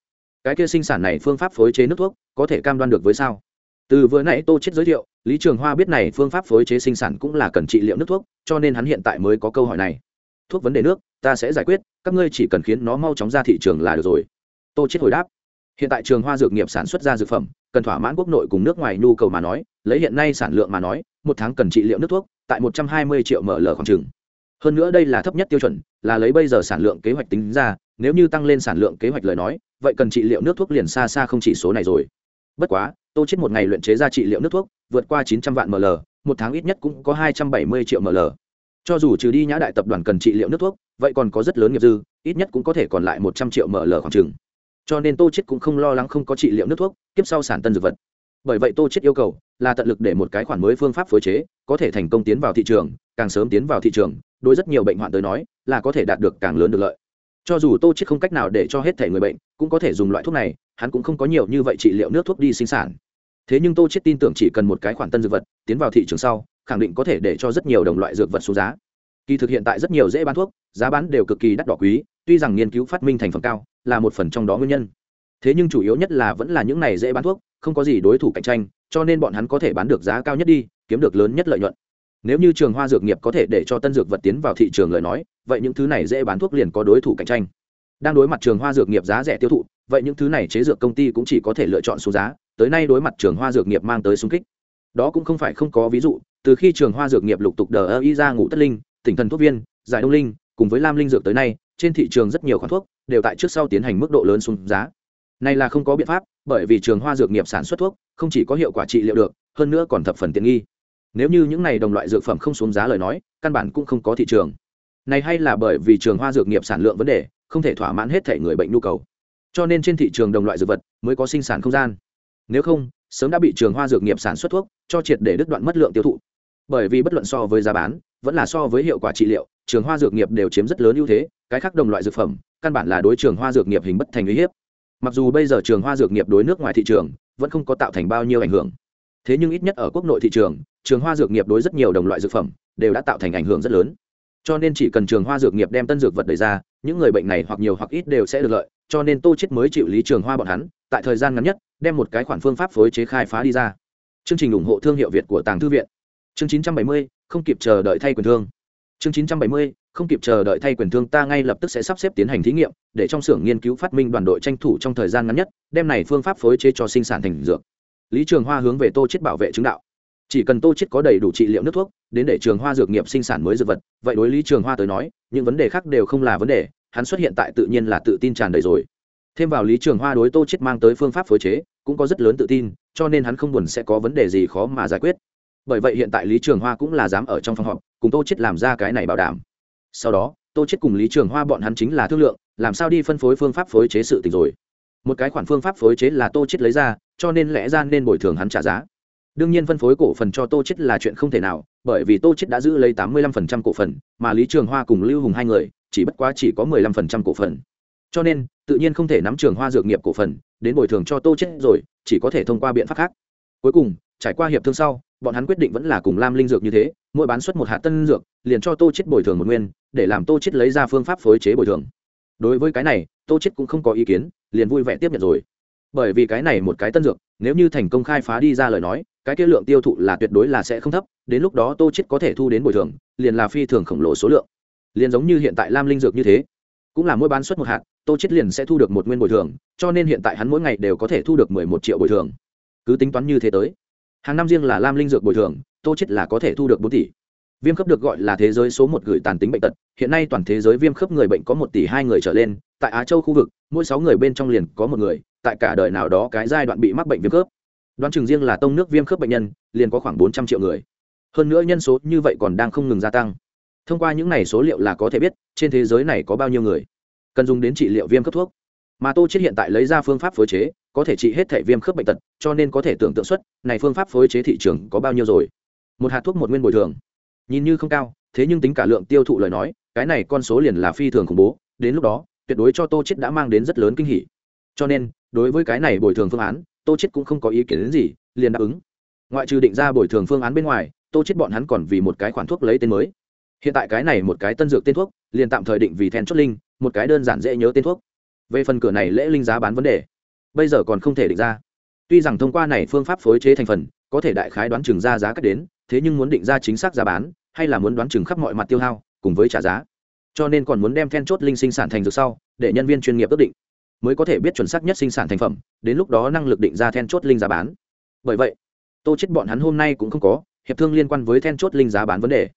cái kia sinh sản này phương pháp phối chế nước thuốc, có thể cam đoan được với sao? Từ vừa nãy tô chết giới thiệu, lý trường hoa biết này phương pháp phối chế sinh sản cũng là cần trị liệu nước thuốc, cho nên hắn hiện tại mới có câu hỏi này. Thuốc vấn đề nước, ta sẽ giải quyết, các ngươi chỉ cần khiến nó mau chóng ra thị trường là được rồi. Tô chết hồi đáp hiện tại trường hoa dược nghiệp sản xuất ra dược phẩm, cần thỏa mãn quốc nội cùng nước ngoài nhu cầu mà nói, lấy hiện nay sản lượng mà nói, một tháng cần trị liệu nước thuốc tại một trăm hai mươi triệu ml khoảng trừng hơn nữa đây là thấp nhất tiêu chuẩn, là lấy bây giờ sản lượng kế hoạch tính ra, nếu như tăng lên sản lượng kế hoạch lời nói, vậy cần trị liệu nước thuốc liền xa xa không chỉ số này rồi. Bất quá, tô chết một ngày luyện chế ra trị liệu nước thuốc, vượt qua chín trăm vạn ml, một tháng ít nhất cũng có hai trăm bảy mươi triệu ml. Cho dù trừ đi nhã đại tập đoàn cần trị liệu nước thuốc, vậy còn có rất lớn nghiệp dư, ít nhất cũng có thể còn lại một trăm triệu ml khoảng trừng cho nên tô chết cũng không lo lắng không có trị liệu nước thuốc tiếp sau sản tân dược vật. Bởi vậy tô chết yêu cầu là tận lực để một cái khoản mới phương pháp phối chế, có thể thành công tiến vào thị trường, càng sớm tiến vào thị trường, đối rất nhiều bệnh hoạn tới nói, là có thể đạt được càng lớn được lợi. Cho dù tô chết không cách nào để cho hết thể người bệnh cũng có thể dùng loại thuốc này, hắn cũng không có nhiều như vậy trị liệu nước thuốc đi sinh sản. Thế nhưng tô chết tin tưởng chỉ cần một cái khoản tân dược vật tiến vào thị trường sau, khẳng định có thể để cho rất nhiều đồng loại dược vật xuống giá. Kỳ thực hiện tại rất nhiều dễ bán thuốc, giá bán đều cực kỳ đắt đỏ quý, tuy rằng nghiên cứu phát minh thành phẩm cao là một phần trong đó nguyên nhân. Thế nhưng chủ yếu nhất là vẫn là những này dễ bán thuốc, không có gì đối thủ cạnh tranh, cho nên bọn hắn có thể bán được giá cao nhất đi, kiếm được lớn nhất lợi nhuận. Nếu như trường hoa dược nghiệp có thể để cho tân dược vật tiến vào thị trường lời nói, vậy những thứ này dễ bán thuốc liền có đối thủ cạnh tranh. Đang đối mặt trường hoa dược nghiệp giá rẻ tiêu thụ, vậy những thứ này chế dược công ty cũng chỉ có thể lựa chọn số giá, tới nay đối mặt trường hoa dược nghiệp mang tới xung kích. Đó cũng không phải không có ví dụ, từ khi trường hoa dược nghiệp lục tục đờ ơ y ra ngủ tất linh, tỉnh thần thuốc viên, giải đông linh, cùng với lam linh dược tới nay trên thị trường rất nhiều khoản thuốc đều tại trước sau tiến hành mức độ lớn xuống giá. Này là không có biện pháp, bởi vì trường hoa dược nghiệp sản xuất thuốc không chỉ có hiệu quả trị liệu được, hơn nữa còn thập phần tiện nghi. Nếu như những này đồng loại dược phẩm không xuống giá lời nói, căn bản cũng không có thị trường. Này hay là bởi vì trường hoa dược nghiệp sản lượng vấn đề, không thể thỏa mãn hết thể người bệnh nhu cầu. Cho nên trên thị trường đồng loại dược vật mới có sinh sản không gian. Nếu không, sớm đã bị trường hoa dược nghiệp sản xuất thuốc cho triệt để đứt đoạn mất lượng tiêu thụ. Bởi vì bất luận so với giá bán, vẫn là so với hiệu quả trị liệu trường hoa dược nghiệp đều chiếm rất lớn ưu thế cái khác đồng loại dược phẩm căn bản là đối trường hoa dược nghiệp hình bất thành uy hiếp. Mặc dù bây giờ trường hoa dược nghiệp đối nước ngoài thị trường vẫn không có tạo thành bao nhiêu ảnh hưởng thế nhưng ít nhất ở quốc nội thị trường trường hoa dược nghiệp đối rất nhiều đồng loại dược phẩm đều đã tạo thành ảnh hưởng rất lớn. Cho nên chỉ cần trường hoa dược nghiệp đem tân dược vật đẩy ra những người bệnh này hoặc nhiều hoặc ít đều sẽ được lợi cho nên tô chết mới chịu lý trường hoa bọn hắn tại thời gian ngắn nhất đem một cái khoản phương pháp phối chế khai phá đi ra. Chương trình ủng hộ thương hiệu việt của tàng thư viện. Chương 970, không kịp chờ đợi thay quyền thương chương 970, không kịp chờ đợi thay quyền thương ta ngay lập tức sẽ sắp xếp tiến hành thí nghiệm để trong xưởng nghiên cứu phát minh đoàn đội tranh thủ trong thời gian ngắn nhất đem này phương pháp phối chế cho sinh sản thành dược. Lý trường hoa hướng về tô chết bảo vệ chứng đạo. Chỉ cần tô chết có đầy đủ trị liệu nước thuốc đến để trường hoa dược nghiệp sinh sản mới dược vật vậy đối lý trường hoa tới nói những vấn đề khác đều không là vấn đề hắn xuất hiện tại tự nhiên là tự tin tràn đầy rồi. Thêm vào lý trường hoa đối tô chết mang tới phương pháp phối chế cũng có rất lớn tự tin cho nên hắn không buồn sẽ có vấn đề gì khó mà giải quyết bởi vậy hiện tại lý trường hoa cũng là dám ở trong phòng họp, cùng tô chết làm ra cái này bảo đảm. Sau đó, tô chết cùng lý trường hoa bọn hắn chính là thương lượng, làm sao đi phân phối phương pháp phối chế sự tình rồi. Một cái khoản phương pháp phối chế là tô chết lấy ra, cho nên lẽ ra nên bồi thường hắn trả giá. Đương nhiên phân phối cổ phần cho tô chết là chuyện không thể nào, bởi vì tô chết đã giữ lấy tám mươi lăm phần trăm cổ phần, mà lý trường hoa cùng lưu hùng hai người, chỉ bất quá chỉ có mười lăm phần trăm cổ phần. Cho nên, tự nhiên không thể nắm trường hoa dược nghiệp cổ phần, đến bồi thường cho tô chết rồi, chỉ có thể thông qua biện pháp khác. Cuối cùng trải qua hiệp thương sau, bọn hắn quyết định vẫn là cùng lam linh dược như thế, mỗi bán xuất một hạt tân dược, liền cho tô chết bồi thường một nguyên, để làm tô chết lấy ra phương pháp phối chế bồi thường. Đối với cái này, tô chết cũng không có ý kiến, liền vui vẻ tiếp nhận rồi. Bởi vì cái này một cái tân dược, nếu như thành công khai phá đi ra lời nói, cái kia lượng tiêu thụ là tuyệt đối là sẽ không thấp, đến lúc đó tô chết có thể thu đến bồi thường, liền là phi thường khổng lồ số lượng. Liền giống như hiện tại lam linh dược như thế, cũng là mỗi bán xuất một hạt, tô chết liền sẽ thu được một nguyên bồi thường, cho nên hiện tại hắn mỗi ngày đều có thể thu được mười một triệu bồi thường. Cứ tính toán như thế tới hàng năm riêng là lam linh dược bồi thường, tô chết là có thể thu được bốn tỷ. Viêm khớp được gọi là thế giới số một gửi tàn tính bệnh tật, hiện nay toàn thế giới viêm khớp người bệnh có một tỷ hai người trở lên, tại á châu khu vực, mỗi sáu người bên trong liền có một người, tại cả đời nào đó cái giai đoạn bị mắc bệnh viêm khớp. Đoán chừng riêng là tông nước viêm khớp bệnh nhân, liền có khoảng bốn trăm triệu người. Hơn nữa nhân số như vậy còn đang không ngừng gia tăng. Thông qua những này số liệu là có thể biết, trên thế giới này có bao nhiêu người cần dùng đến trị liệu viêm khớp thuốc mà tô chết hiện tại lấy ra phương pháp phối chế, có thể trị hết thể viêm khớp bệnh tật, cho nên có thể tưởng tượng xuất này phương pháp phối chế thị trường có bao nhiêu rồi. Một hạt thuốc một nguyên bồi thường. Nhìn như không cao, thế nhưng tính cả lượng tiêu thụ lời nói, cái này con số liền là phi thường khủng bố, đến lúc đó, tuyệt đối cho tô chết đã mang đến rất lớn kinh hỉ. Cho nên, đối với cái này bồi thường phương án, tô chết cũng không có ý kiến đến gì, liền đáp ứng. Ngoại trừ định ra bồi thường phương án bên ngoài, tô chết bọn hắn còn vì một cái khoản thuốc lấy tên mới. Hiện tại cái này một cái tân dược tên thuốc, liền tạm thời định vì then chốt linh, một cái đơn giản dễ nhớ tên thuốc về phần cửa này lễ linh giá bán vấn đề, bây giờ còn không thể định ra. Tuy rằng thông qua này phương pháp phối chế thành phần, có thể đại khái đoán chừng ra giá cách đến, thế nhưng muốn định ra chính xác giá bán, hay là muốn đoán chừng khắp mọi mặt tiêu hao, cùng với trả giá. Cho nên còn muốn đem then chốt linh sinh sản thành dược sau, để nhân viên chuyên nghiệp ước định, mới có thể biết chuẩn xác nhất sinh sản thành phẩm, đến lúc đó năng lực định ra then chốt linh giá bán. Bởi vậy, tô chết bọn hắn hôm nay cũng không có hiệp thương liên quan với then chốt linh giá bán vấn đề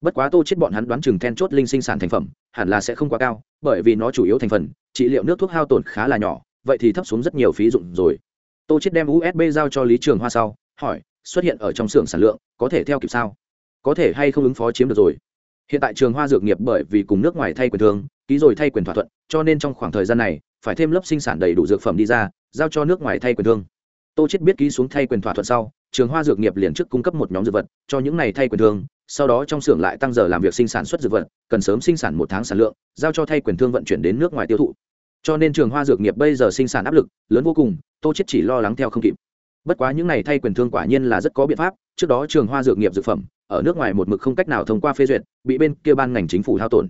bất quá tô chết bọn hắn đoán chừng then chốt linh sinh sản thành phẩm, hẳn là sẽ không quá cao, bởi vì nó chủ yếu thành phần, trị liệu nước thuốc hao tổn khá là nhỏ, vậy thì thấp xuống rất nhiều phí dụng rồi. Tô chết đem usb giao cho lý trường hoa sau, hỏi, xuất hiện ở trong xưởng sản lượng, có thể theo kịp sao? Có thể hay không ứng phó chiếm được rồi? Hiện tại trường hoa dược nghiệp bởi vì cùng nước ngoài thay quyền thương, ký rồi thay quyền thỏa thuận, cho nên trong khoảng thời gian này, phải thêm lớp sinh sản đầy đủ dược phẩm đi ra, giao cho nước ngoài thay quyền thương tô chết biết ký xuống thay quyền thỏa thuận sau, trường hoa dược nghiệp liền trước cung cấp một nhóm dược vật, cho những này thay quyền thương, sau đó trong xưởng lại tăng giờ làm việc sinh sản xuất dược vật, cần sớm sinh sản một tháng sản lượng, giao cho thay quyền thương vận chuyển đến nước ngoài tiêu thụ. Cho nên trường hoa dược nghiệp bây giờ sinh sản áp lực lớn vô cùng, tô chết chỉ lo lắng theo không kịp. Bất quá những này thay quyền thương quả nhiên là rất có biện pháp, trước đó trường hoa dược nghiệp dược phẩm, ở nước ngoài một mực không cách nào thông qua phê duyệt, bị bên kia ban ngành chính phủ hao tổn.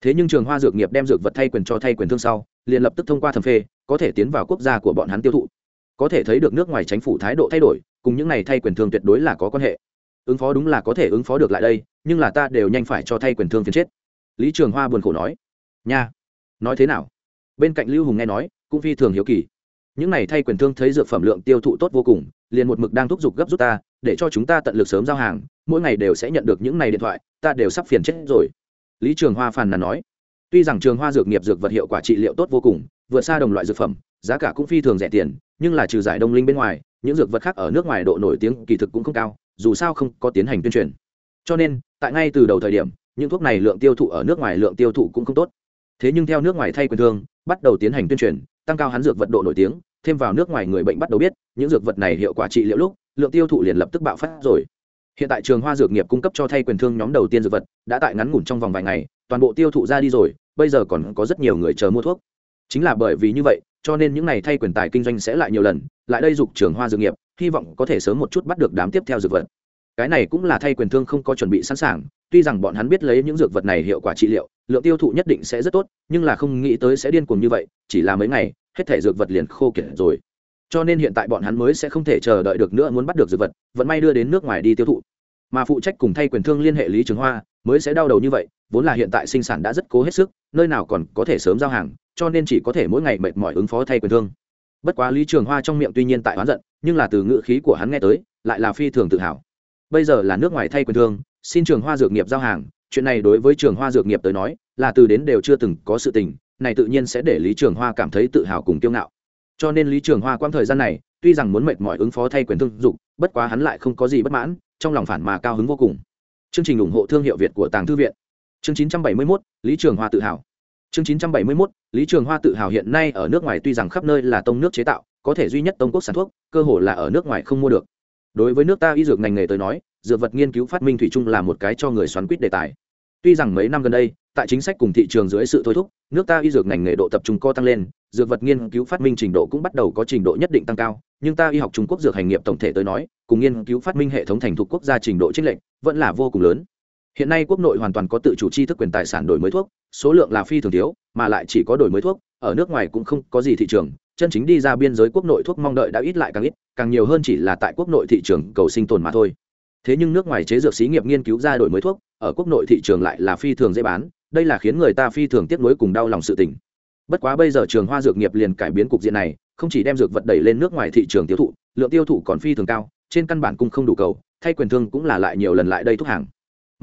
Thế nhưng trường hoa dược nghiệp đem dược vật thay quyền cho thay quyền thương sau, liền lập tức thông qua thẩm phê, có thể tiến vào quốc gia của bọn hắn tiêu thụ có thể thấy được nước ngoài chính phủ thái độ thay đổi, cùng những này thay quyền thương tuyệt đối là có quan hệ. Ứng phó đúng là có thể ứng phó được lại đây, nhưng là ta đều nhanh phải cho thay quyền thương phiền chết. Lý trường hoa buồn khổ nói. Nha, nói thế nào? Bên cạnh lưu hùng nghe nói, cũng phi thường hiếu kỳ. Những này thay quyền thương thấy dược phẩm lượng tiêu thụ tốt vô cùng, liền một mực đang thúc giục gấp rút ta, để cho chúng ta tận lực sớm giao hàng, mỗi ngày đều sẽ nhận được những này điện thoại, ta đều sắp phiền chết rồi. Lý trường hoa phàn nàn nói. Tuy rằng trường hoa dược nghiệp dược vật hiệu quả trị liệu tốt vô cùng, vượt xa đồng loại dược phẩm giá cả cũng phi thường rẻ tiền, nhưng là trừ giải đông linh bên ngoài, những dược vật khác ở nước ngoài độ nổi tiếng kỳ thực cũng không cao, dù sao không có tiến hành tuyên truyền. Cho nên, tại ngay từ đầu thời điểm, những thuốc này lượng tiêu thụ ở nước ngoài lượng tiêu thụ cũng không tốt. Thế nhưng theo nước ngoài thay quyền thương, bắt đầu tiến hành tuyên truyền, tăng cao hắn dược vật độ nổi tiếng, thêm vào nước ngoài người bệnh bắt đầu biết, những dược vật này hiệu quả trị liệu lúc, lượng tiêu thụ liền lập tức bạo phát rồi. Hiện tại trường hoa dược nghiệp cung cấp cho thay quyền thương nhóm đầu tiên dược vật, đã tại ngắn ngủn trong vòng vài ngày, toàn bộ tiêu thụ ra đi rồi, bây giờ còn có rất nhiều người chờ mua thuốc. Chính là bởi vì như vậy cho nên những n à y thay quyền tài kinh doanh sẽ lại nhiều lần, lại đây dục trường hoa dược nghiệp, hy vọng có thể sớm một chút bắt được đám tiếp theo dược vật. Cái này cũng là thay quyền thương không có chuẩn bị sẵn sàng, tuy rằng bọn hắn biết lấy những dược vật này hiệu quả trị liệu, lượng tiêu thụ nhất định sẽ rất tốt, nhưng là không nghĩ tới sẽ điên cuồng như vậy, chỉ là mấy ngày, hết thể dược vật liền khô kiệt rồi. Cho nên hiện tại bọn hắn mới sẽ không thể chờ đợi được nữa muốn bắt được dược vật vẫn may đưa đến nước ngoài đi tiêu thụ. Mà phụ trách cùng thay quyền thương liên hệ lý trường hoa, mới sẽ đau đầu như vậy, vốn là hiện tại sinh sản đã rất cố hết sức, nơi nào còn có thể sớm giao hàng cho nên chỉ có thể mỗi ngày mệt mỏi ứng phó thay quyền thương. Bất quá lý trường hoa trong miệng tuy nhiên tại oán giận nhưng là từ ngữ khí của hắn nghe tới lại là phi thường tự hào. Bây giờ là nước ngoài thay quyền thương xin trường hoa dược nghiệp giao hàng chuyện này đối với trường hoa dược nghiệp tới nói là từ đến đều chưa từng có sự tình này tự nhiên sẽ để lý trường hoa cảm thấy tự hào cùng kiêu ngạo. Cho nên lý trường hoa quãng thời gian này tuy rằng muốn mệt mỏi ứng phó thay quyền thương dục bất quá hắn lại không có gì bất mãn trong lòng phản mà cao hứng vô cùng. Chương trình ủng hộ thương hiệu việt của tàng thư viện. Chương 971, lý trường hoa tự hào chương 971, lý trường hoa tự hào hiện nay ở nước ngoài tuy rằng khắp nơi là tông nước chế tạo có thể duy nhất tông quốc sản thuốc cơ hồ là ở nước ngoài không mua được. Đối với nước ta y dược ngành nghề tới nói dược vật nghiên cứu phát minh thủy chung là một cái cho người xoắn quýt đề tài. Tuy rằng mấy năm gần đây tại chính sách cùng thị trường dưới sự thôi thúc nước ta y dược ngành nghề độ tập trung co tăng lên dược vật nghiên cứu phát minh trình độ cũng bắt đầu có trình độ nhất định tăng cao nhưng ta y học trung quốc dược hành nghiệp tổng thể tới nói cùng nghiên cứu phát minh hệ thống thành thuộc quốc gia trình độ trích lệnh vẫn là vô cùng lớn hiện nay quốc nội hoàn toàn có tự chủ chi thức quyền tài sản đổi mới thuốc, số lượng là phi thường thiếu, mà lại chỉ có đổi mới thuốc, ở nước ngoài cũng không có gì thị trường, chân chính đi ra biên giới quốc nội thuốc mong đợi đã ít lại càng ít, càng nhiều hơn chỉ là tại quốc nội thị trường cầu sinh tồn mà thôi. Thế nhưng nước ngoài chế dược xí nghiệp nghiên cứu ra đổi mới thuốc, ở quốc nội thị trường lại là phi thường dễ bán, đây là khiến người ta phi thường tiếc nuối cùng đau lòng sự tình. Bất quá bây giờ trường hoa dược nghiệp liền cải biến cục diện này, không chỉ đem dược vật đẩy lên nước ngoài thị trường tiêu thụ, lượng tiêu thụ còn phi thường cao, trên căn bản cung không đủ cầu, thay quyền thương cũng là lại nhiều lần lại đây thuốc hàng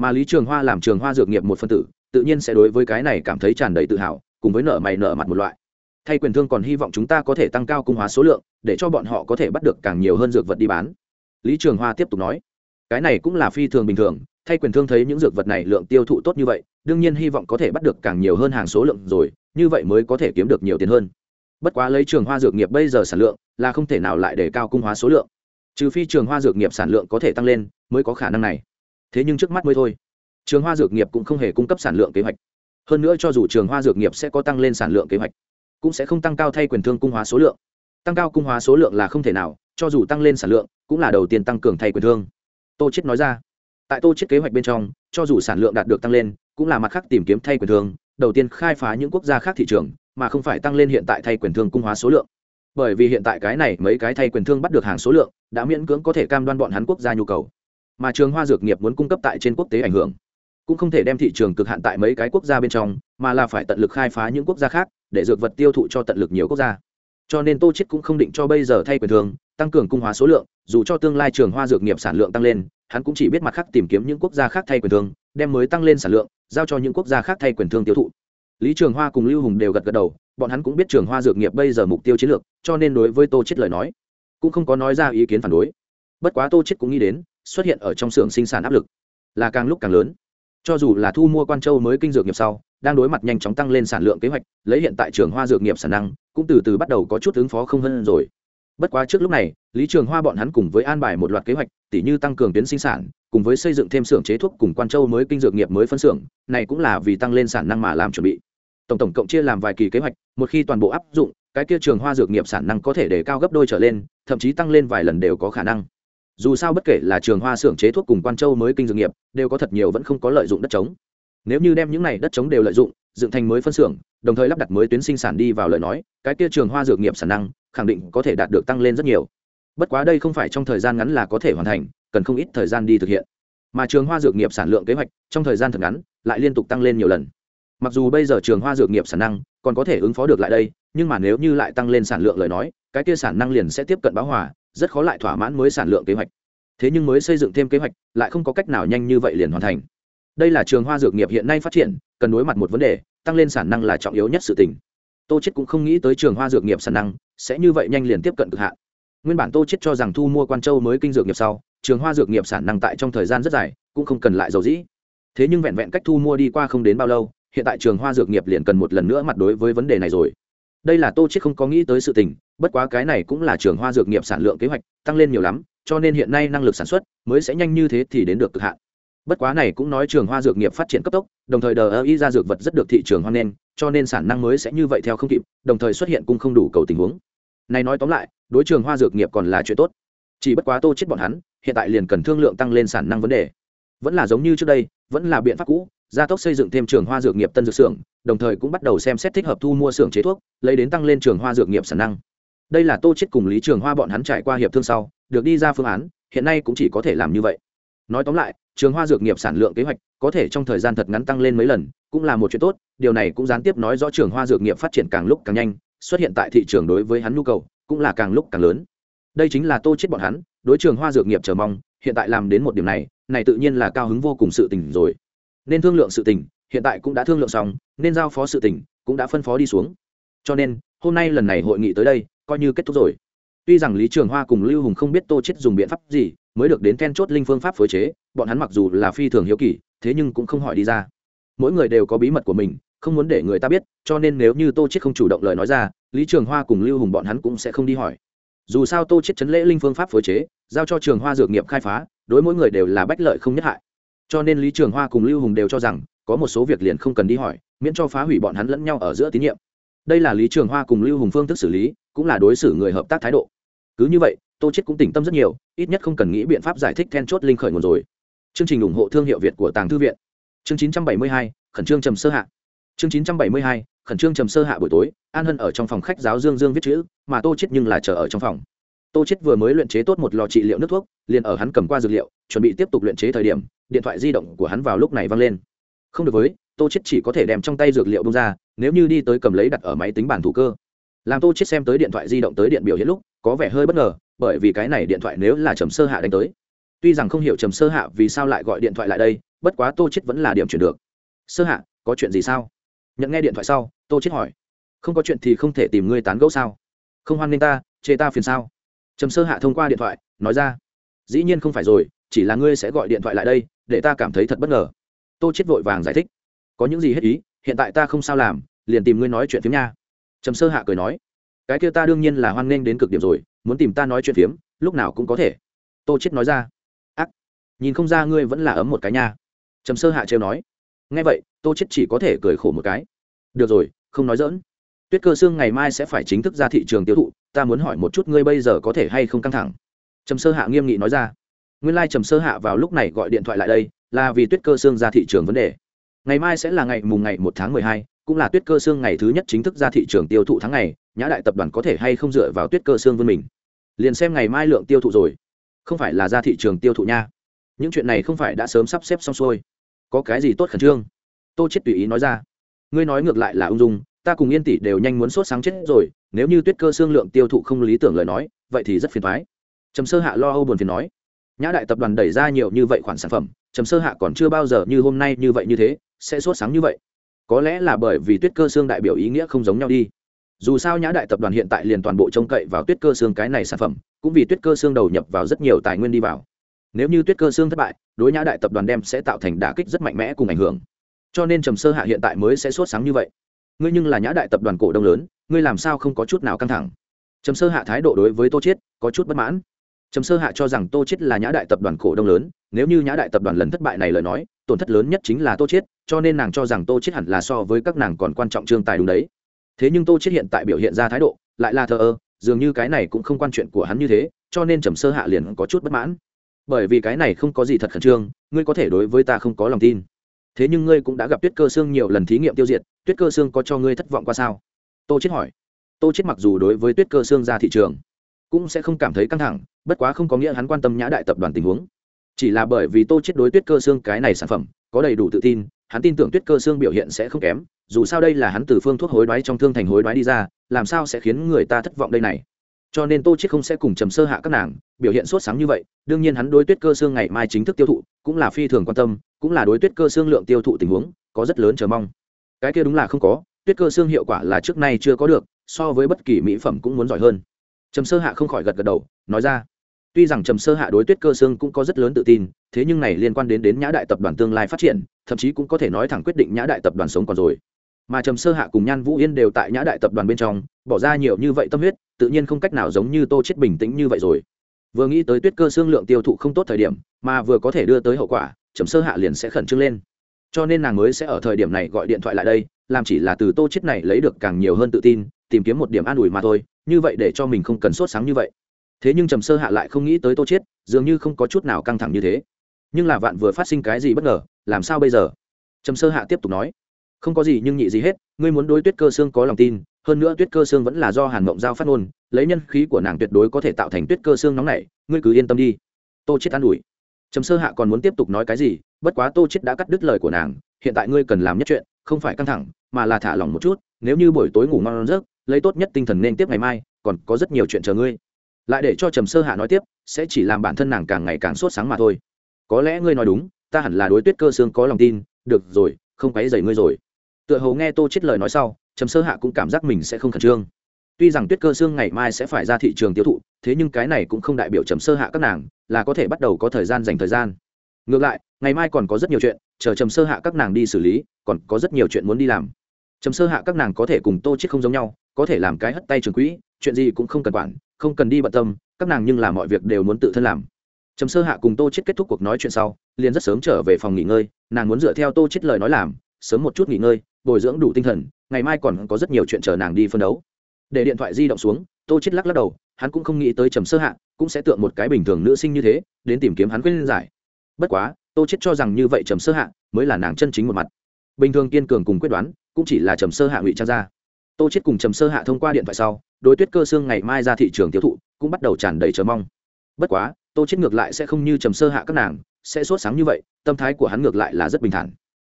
mà lý trường hoa làm trường hoa dược nghiệp một phân tử, tự nhiên sẽ đối với cái này cảm thấy tràn đầy tự hào, cùng với nợ mày nợ mặt một loại. Thay quyền thương còn hy vọng chúng ta có thể tăng cao cung hóa số lượng, để cho bọn họ có thể bắt được càng nhiều hơn dược vật đi bán. Lý trường hoa tiếp tục nói. Cái này cũng là phi thường bình thường, thay quyền thương thấy những dược vật này lượng tiêu thụ tốt như vậy, đương nhiên hy vọng có thể bắt được càng nhiều hơn hàng số lượng rồi, như vậy mới có thể kiếm được nhiều tiền hơn. Bất quá lấy trường hoa dược nghiệp bây giờ sản lượng, là không thể nào lại để cao cung hóa số lượng. Trừ phi trường hoa dược nghiệp sản lượng có thể tăng lên, mới có khả năng này thế nhưng trước mắt mới thôi. Trường hoa dược nghiệp cũng không hề cung cấp sản lượng kế hoạch. Hơn nữa cho dù trường hoa dược nghiệp sẽ có tăng lên sản lượng kế hoạch, cũng sẽ không tăng cao thay quyền thương cung hóa số lượng. Tăng cao cung hóa số lượng là không thể nào, cho dù tăng lên sản lượng, cũng là đầu tiên tăng cường thay quyền thương. Tô chết nói ra. Tại tô chết kế hoạch bên trong, cho dù sản lượng đạt được tăng lên, cũng là mặt khác tìm kiếm thay quyền thương, đầu tiên khai phá những quốc gia khác thị trường, mà không phải tăng lên hiện tại thay quyền thương cung hóa số lượng. Bởi vì hiện tại cái này mấy cái thay quyền thương bắt được hàng số lượng, đã miễn cưỡng có thể cam đoan bọn hắn quốc gia nhu cầu mà trường hoa dược nghiệp muốn cung cấp tại trên quốc tế ảnh hưởng. Cũng không thể đem thị trường cực hạn tại mấy cái quốc gia bên trong, mà là phải tận lực khai phá những quốc gia khác, để dược vật tiêu thụ cho tận lực nhiều quốc gia. Cho nên tô chết cũng không định cho bây giờ thay quyền thường, tăng cường cung hóa số lượng, dù cho tương lai trường hoa dược nghiệp sản lượng tăng lên, hắn cũng chỉ biết mặt khác tìm kiếm những quốc gia khác thay quyền thương đem mới tăng lên sản lượng, giao cho những quốc gia khác thay quyền thương tiêu thụ. Lý trường hoa cùng lưu hùng đều gật gật đầu, bọn hắn cũng biết trường hoa dược nghiệp bây giờ mục tiêu chiến lược, cho nên đối với tô chết lời nói, cũng không có nói ra ý kiến phản đối. Bất quá tô chết cũng nghĩ đến xuất hiện ở trong xưởng sinh sản áp lực, là càng lúc càng lớn. Cho dù là thu mua quan châu mới kinh dược nghiệp sau, đang đối mặt nhanh chóng tăng lên sản lượng kế hoạch, lấy hiện tại trường hoa dược nghiệp sản năng, cũng từ từ bắt đầu có chút ứng phó không hơn rồi. Bất quá trước lúc này, lý trường hoa bọn hắn cùng với an bài một loạt kế hoạch, tỉ như tăng cường tuyến sinh sản, cùng với xây dựng thêm xưởng chế thuốc cùng quan châu mới kinh dược nghiệp mới phân xưởng, này cũng là vì tăng lên sản năng mà làm chuẩn bị. Tổng tổng cộng chia làm vài kỳ kế hoạch, một khi toàn bộ áp dụng, cái kia trường hoa dược nghiệp sản năng có thể để cao gấp đôi trở lên, thậm chí tăng lên vài lần đều có khả năng dù sao bất kể là trường hoa xưởng chế thuốc cùng quan châu mới kinh dược nghiệp, đều có thật nhiều vẫn không có lợi dụng đất trống. Nếu như đem những này đất trống đều lợi dụng, dựng thành mới phân xưởng, đồng thời lắp đặt mới tuyến sinh sản đi vào lời nói, cái kia trường hoa dược nghiệp sản năng, khẳng định có thể đạt được tăng lên rất nhiều. Bất quá đây không phải trong thời gian ngắn là có thể hoàn thành, cần không ít thời gian đi thực hiện. Mà trường hoa dược nghiệp sản lượng kế hoạch, trong thời gian thật ngắn, lại liên tục tăng lên nhiều lần. Mặc dù bây giờ trường hoa dược nghiệp sản năng còn có thể ứng phó được lại đây, nhưng mà nếu như lại tăng lên sản lượng lời nói, cái kia sản năng liền sẽ tiếp cận báo hòa rất khó lại thỏa mãn mới sản lượng kế hoạch. Thế nhưng mới xây dựng thêm kế hoạch, lại không có cách nào nhanh như vậy liền hoàn thành. Đây là trường hoa dược nghiệp hiện nay phát triển, cần đối mặt một vấn đề, tăng lên sản năng là trọng yếu nhất sự tình. Tô chết cũng không nghĩ tới trường hoa dược nghiệp sản năng sẽ như vậy nhanh liền tiếp cận cực hạn. Nguyên bản tô chết cho rằng thu mua quan châu mới kinh dược nghiệp sau, trường hoa dược nghiệp sản năng tại trong thời gian rất dài, cũng không cần lại dầu dĩ. Thế nhưng vẹn vẹn cách thu mua đi qua không đến bao lâu, hiện tại trường hoa dược nghiệp liền cần một lần nữa mặt đối với vấn đề này rồi đây là tô chết không có nghĩ tới sự tình, bất quá cái này cũng là trường hoa dược nghiệp sản lượng kế hoạch, tăng lên nhiều lắm, cho nên hiện nay năng lực sản xuất mới sẽ nhanh như thế thì đến được cực hạn. Bất quá này cũng nói trường hoa dược nghiệp phát triển cấp tốc, đồng thời đờ ơ y ra dược vật rất được thị trường hoan nghênh, cho nên sản năng mới sẽ như vậy theo không kịp, đồng thời xuất hiện cung không đủ cầu tình huống. Này nói tóm lại, đối trường hoa dược nghiệp còn là chuyện tốt. Chỉ bất quá tô chết bọn hắn, hiện tại liền cần thương lượng tăng lên sản năng vấn đề. Vẫn là giống như trước đây, vẫn là biện pháp cũ gia tốc xây dựng thêm trường hoa dược nghiệp tân dược xưởng, đồng thời cũng bắt đầu xem xét thích hợp thu mua xưởng chế thuốc, lấy đến tăng lên trường hoa dược nghiệp sản năng. Đây là tô chết cùng lý trường hoa bọn hắn trải qua hiệp thương sau, được đi ra phương án, hiện nay cũng chỉ có thể làm như vậy. Nói tóm lại, trường hoa dược nghiệp sản lượng kế hoạch có thể trong thời gian thật ngắn tăng lên mấy lần, cũng là một chuyện tốt, điều này cũng gián tiếp nói rõ trường hoa dược nghiệp phát triển càng lúc càng nhanh, xuất hiện tại thị trường đối với hắn nhu cầu cũng là càng lúc càng lớn. Đây chính là tô chết bọn hắn, đối trường hoa dược nghiệp chờ mong, hiện tại làm đến một điểm này này tự nhiên là cao hứng vô cùng sự tình rồi nên thương lượng sự tình, hiện tại cũng đã thương lượng xong, nên giao phó sự tình, cũng đã phân phó đi xuống. Cho nên, hôm nay lần này hội nghị tới đây, coi như kết thúc rồi. Tuy rằng lý trường hoa cùng lưu hùng không biết tô chết dùng biện pháp gì, mới được đến then chốt linh phương pháp phối chế, bọn hắn mặc dù là phi thường hiếu kỳ, thế nhưng cũng không hỏi đi ra. Mỗi người đều có bí mật của mình, không muốn để người ta biết, cho nên nếu như tô chết không chủ động lời nói ra, lý trường hoa cùng lưu hùng bọn hắn cũng sẽ không đi hỏi. Dù sao tô chết chấn lễ linh phương pháp phối chế, giao cho trường hoa dược nghiệp khai phá, đối mỗi người đều là bách lợi không nhất hại cho nên lý trường hoa cùng lưu hùng đều cho rằng có một số việc liền không cần đi hỏi miễn cho phá hủy bọn hắn lẫn nhau ở giữa tín nhiệm. Đây là lý trường hoa cùng lưu hùng phương thức xử lý cũng là đối xử người hợp tác thái độ. Cứ như vậy tô chết cũng tỉnh tâm rất nhiều ít nhất không cần nghĩ biện pháp giải thích then chốt linh khởi nguồn rồi. Chương trình ủng hộ thương hiệu việt của tàng thư viện. Chương 972, khẩn trương trầm sơ hạ. Chương 972, khẩn trương trầm sơ hạ buổi tối an hân ở trong phòng khách giáo dương dương viết chữ mà tô chết nhưng là chờ ở trong phòng. Tô chết vừa mới luyện chế tốt một lò trị liệu nước thuốc liền ở hắn cầm qua dược liệu chuẩn bị tiếp tục luyện chế thời điểm điện thoại di động của hắn vào lúc này vang lên. Không được với, tô chết chỉ có thể đem trong tay dược liệu bông ra, nếu như đi tới cầm lấy đặt ở máy tính bản thủ cơ. Làm tô chết xem tới điện thoại di động tới điện biểu hiện lúc, có vẻ hơi bất ngờ, bởi vì cái này điện thoại nếu là trầm sơ hạ đánh tới. Tuy rằng không hiểu trầm sơ hạ vì sao lại gọi điện thoại lại đây, bất quá tô chết vẫn là điểm chuyển được. Sơ hạ, có chuyện gì sao? Nhận nghe điện thoại sau, tô chết hỏi. Không có chuyện thì không thể tìm ngươi tán gẫu sao? Không hoan nghênh ta, chê ta phiền sao? Trầm sơ hạ thông qua điện thoại, nói ra. Dĩ nhiên không phải rồi, chỉ là ngươi sẽ gọi điện thoại lại đây để ta cảm thấy thật bất ngờ. Tô chết vội vàng giải thích. Có những gì hết ý, hiện tại ta không sao làm, liền tìm ngươi nói chuyện phiếm nha. Trầm sơ hạ cười nói. Cái kia ta đương nhiên là hoan nghênh đến cực điểm rồi, muốn tìm ta nói chuyện phiếm, lúc nào cũng có thể. Tô chết nói ra. Ác. Nhìn không ra ngươi vẫn là ấm một cái nha. Trầm sơ hạ trêu nói. Nghe vậy, tô chết chỉ có thể cười khổ một cái. Được rồi, không nói dỡn tuyết cơ xương ngày mai sẽ phải chính thức ra thị trường tiêu thụ, ta muốn hỏi một chút ngươi bây giờ có thể hay không căng thẳng. Trầm sơ hạ nghiêm nghị nói ra nguyên lai trầm sơ hạ vào lúc này gọi điện thoại lại đây, là vì tuyết cơ xương ra thị trường vấn đề. Ngày mai sẽ là ngày mùng ngày một tháng mười hai, cũng là tuyết cơ xương ngày thứ nhất chính thức ra thị trường tiêu thụ tháng này nhã đại tập đoàn có thể hay không dựa vào tuyết cơ xương vươn mình? Liền xem ngày mai lượng tiêu thụ rồi. Không phải là ra thị trường tiêu thụ nha. Những chuyện này không phải đã sớm sắp xếp xong xuôi. Có cái gì tốt khẩn trương? Tô chết tùy ý nói ra. Ngươi nói ngược lại là ung dung, ta cùng yên tỷ đều nhanh muốn sốt sáng chết rồi, nếu như tuyết cơ xương lượng tiêu thụ không lý tưởng lời nói, vậy thì rất phiền thoái. Trầm sơ hạ lo âu buồn phiền nói nhã đại tập đoàn đẩy ra nhiều như vậy khoản sản phẩm, trầm sơ hạ còn chưa bao giờ như hôm nay như vậy như thế, sẽ sốt sáng như vậy. Có lẽ là bởi vì tuyết cơ xương đại biểu ý nghĩa không giống nhau đi. Dù sao nhã đại tập đoàn hiện tại liền toàn bộ trông cậy vào tuyết cơ xương cái này sản phẩm, cũng vì tuyết cơ xương đầu nhập vào rất nhiều tài nguyên đi vào. Nếu như tuyết cơ xương thất bại, đối nhã đại tập đoàn đem sẽ tạo thành đả kích rất mạnh mẽ cùng ảnh hưởng. Cho nên trầm sơ hạ hiện tại mới sẽ sốt sáng như vậy. Ngươi nhưng là nhã đại tập đoàn cổ đông lớn, ngươi làm sao không có chút nào căng thẳng? Trầm sơ hạ thái độ đối với tô chiết có chút bất mãn trầm sơ hạ cho rằng tô chiết là nhã đại tập đoàn cổ đông lớn, nếu như nhã đại tập đoàn lần thất bại này lời nói, tổn thất lớn nhất chính là tô chiết, cho nên nàng cho rằng tô chiết hẳn là so với các nàng còn quan trọng trương tài đúng đấy. Thế nhưng tô chiết hiện tại biểu hiện ra thái độ, lại là thờ ơ, dường như cái này cũng không quan chuyện của hắn như thế, cho nên trầm sơ hạ liền có chút bất mãn. Bởi vì cái này không có gì thật khẩn trương, ngươi có thể đối với ta không có lòng tin. Thế nhưng ngươi cũng đã gặp tuyết cơ xương nhiều lần thí nghiệm tiêu diệt, tuyết cơ xương có cho ngươi thất vọng qua sao? Tô chết hỏi. Tô chết mặc dù đối với tuyết cơ xương ra thị trường, cũng sẽ không cảm thấy căng thẳng bất quá không có nghĩa hắn quan tâm nhã đại tập đoàn tình huống. Chỉ là bởi vì tô chết đối tuyết cơ xương cái này sản phẩm, có đầy đủ tự tin, hắn tin tưởng tuyết cơ xương biểu hiện sẽ không kém, dù sao đây là hắn từ phương thuốc hối đoái trong thương thành hối đoái đi ra, làm sao sẽ khiến người ta thất vọng đây này? Cho nên tô chết không sẽ cùng trầm sơ hạ các nàng, biểu hiện sốt sáng như vậy, đương nhiên hắn đối tuyết cơ xương ngày mai chính thức tiêu thụ, cũng là phi thường quan tâm, cũng là đối tuyết cơ xương lượng tiêu thụ tình huống, có rất lớn chờ mong. Cái kia đúng là không có, tuyết cơ xương hiệu quả là trước nay chưa có được, so với bất kỳ mỹ phẩm cũng muốn giỏi hơn. Trầm sơ hạ không khỏi gật gật đầu, nói ra tuy rằng trầm sơ hạ đối tuyết cơ xương cũng có rất lớn tự tin, thế nhưng này liên quan đến đến nhã đại tập đoàn tương lai phát triển, thậm chí cũng có thể nói thẳng quyết định nhã đại tập đoàn sống còn rồi. Mà trầm sơ hạ cùng nhan vũ yên đều tại nhã đại tập đoàn bên trong, bỏ ra nhiều như vậy tâm huyết, tự nhiên không cách nào giống như tô chết bình tĩnh như vậy rồi. Vừa nghĩ tới tuyết cơ xương lượng tiêu thụ không tốt thời điểm, mà vừa có thể đưa tới hậu quả, trầm sơ hạ liền sẽ khẩn trương lên. Cho nên nàng mới sẽ ở thời điểm này gọi điện thoại lại đây, làm chỉ là từ tô chết này lấy được càng nhiều hơn tự tin, tìm kiếm một điểm an ủi mà thôi, như vậy để cho mình không cần sốt sáng như vậy thế nhưng trầm sơ hạ lại không nghĩ tới tô chết dường như không có chút nào căng thẳng như thế. Nhưng là vạn vừa phát sinh cái gì bất ngờ, làm sao bây giờ? Trầm sơ hạ tiếp tục nói, không có gì nhưng nhị gì hết, ngươi muốn đối tuyết cơ xương có lòng tin, hơn nữa tuyết cơ xương vẫn là do hàn mộng giao phát ngôn, lấy nhân khí của nàng tuyệt đối có thể tạo thành tuyết cơ xương nóng này ngươi cứ yên tâm đi. Tô chết an ủi. Trầm sơ hạ còn muốn tiếp tục nói cái gì, bất quá tô chết đã cắt đứt lời của nàng, hiện tại ngươi cần làm nhất chuyện, không phải căng thẳng, mà là thả lỏng một chút, nếu như buổi tối ngủ ngon giấc, lấy tốt nhất tinh thần nên tiếp ngày mai, còn có rất nhiều chuyện chờ ngươi lại để cho trầm sơ hạ nói tiếp, sẽ chỉ làm bản thân nàng càng ngày càng sốt sáng mà thôi. Có lẽ ngươi nói đúng, ta hẳn là đối tuyết cơ xương có lòng tin, được rồi, không quấy dày ngươi rồi. Tựa hồ nghe tô chết lời nói sau, trầm sơ hạ cũng cảm giác mình sẽ không khẩn trương. Tuy rằng tuyết cơ xương ngày mai sẽ phải ra thị trường tiêu thụ, thế nhưng cái này cũng không đại biểu trầm sơ hạ các nàng, là có thể bắt đầu có thời gian dành thời gian. Ngược lại, ngày mai còn có rất nhiều chuyện, chờ trầm sơ hạ các nàng đi xử lý, còn có rất nhiều chuyện muốn đi làm. Trầm sơ hạ các nàng có thể cùng tô chết không giống nhau, có thể làm cái hất tay trường quỹ, chuyện gì cũng không cần quản không cần đi bận tâm, các nàng nhưng làm mọi việc đều muốn tự thân làm. Trầm sơ hạ cùng tô chết kết thúc cuộc nói chuyện sau, liền rất sớm trở về phòng nghỉ ngơi, nàng muốn dựa theo tô chết lời nói làm, sớm một chút nghỉ ngơi, bồi dưỡng đủ tinh thần, ngày mai còn có rất nhiều chuyện chờ nàng đi phân đấu. Để điện thoại di động xuống, tô chết lắc lắc đầu, hắn cũng không nghĩ tới trầm sơ hạ cũng sẽ tượng một cái bình thường nữ sinh như thế, đến tìm kiếm hắn quyết giải. Bất quá, tô chết cho rằng như vậy trầm sơ hạ mới là nàng chân chính một mặt. Bình thường kiên cường cùng quyết đoán, cũng chỉ là trầm sơ hạ ngụy trang ra tô chết cùng trầm sơ hạ thông qua điện thoại sau, đối tuyết cơ xương ngày mai ra thị trường tiêu thụ, cũng bắt đầu tràn đầy chờ mong. Bất quá, tô chết ngược lại sẽ không như trầm sơ hạ các nàng, sẽ sốt sáng như vậy, tâm thái của hắn ngược lại là rất bình thản.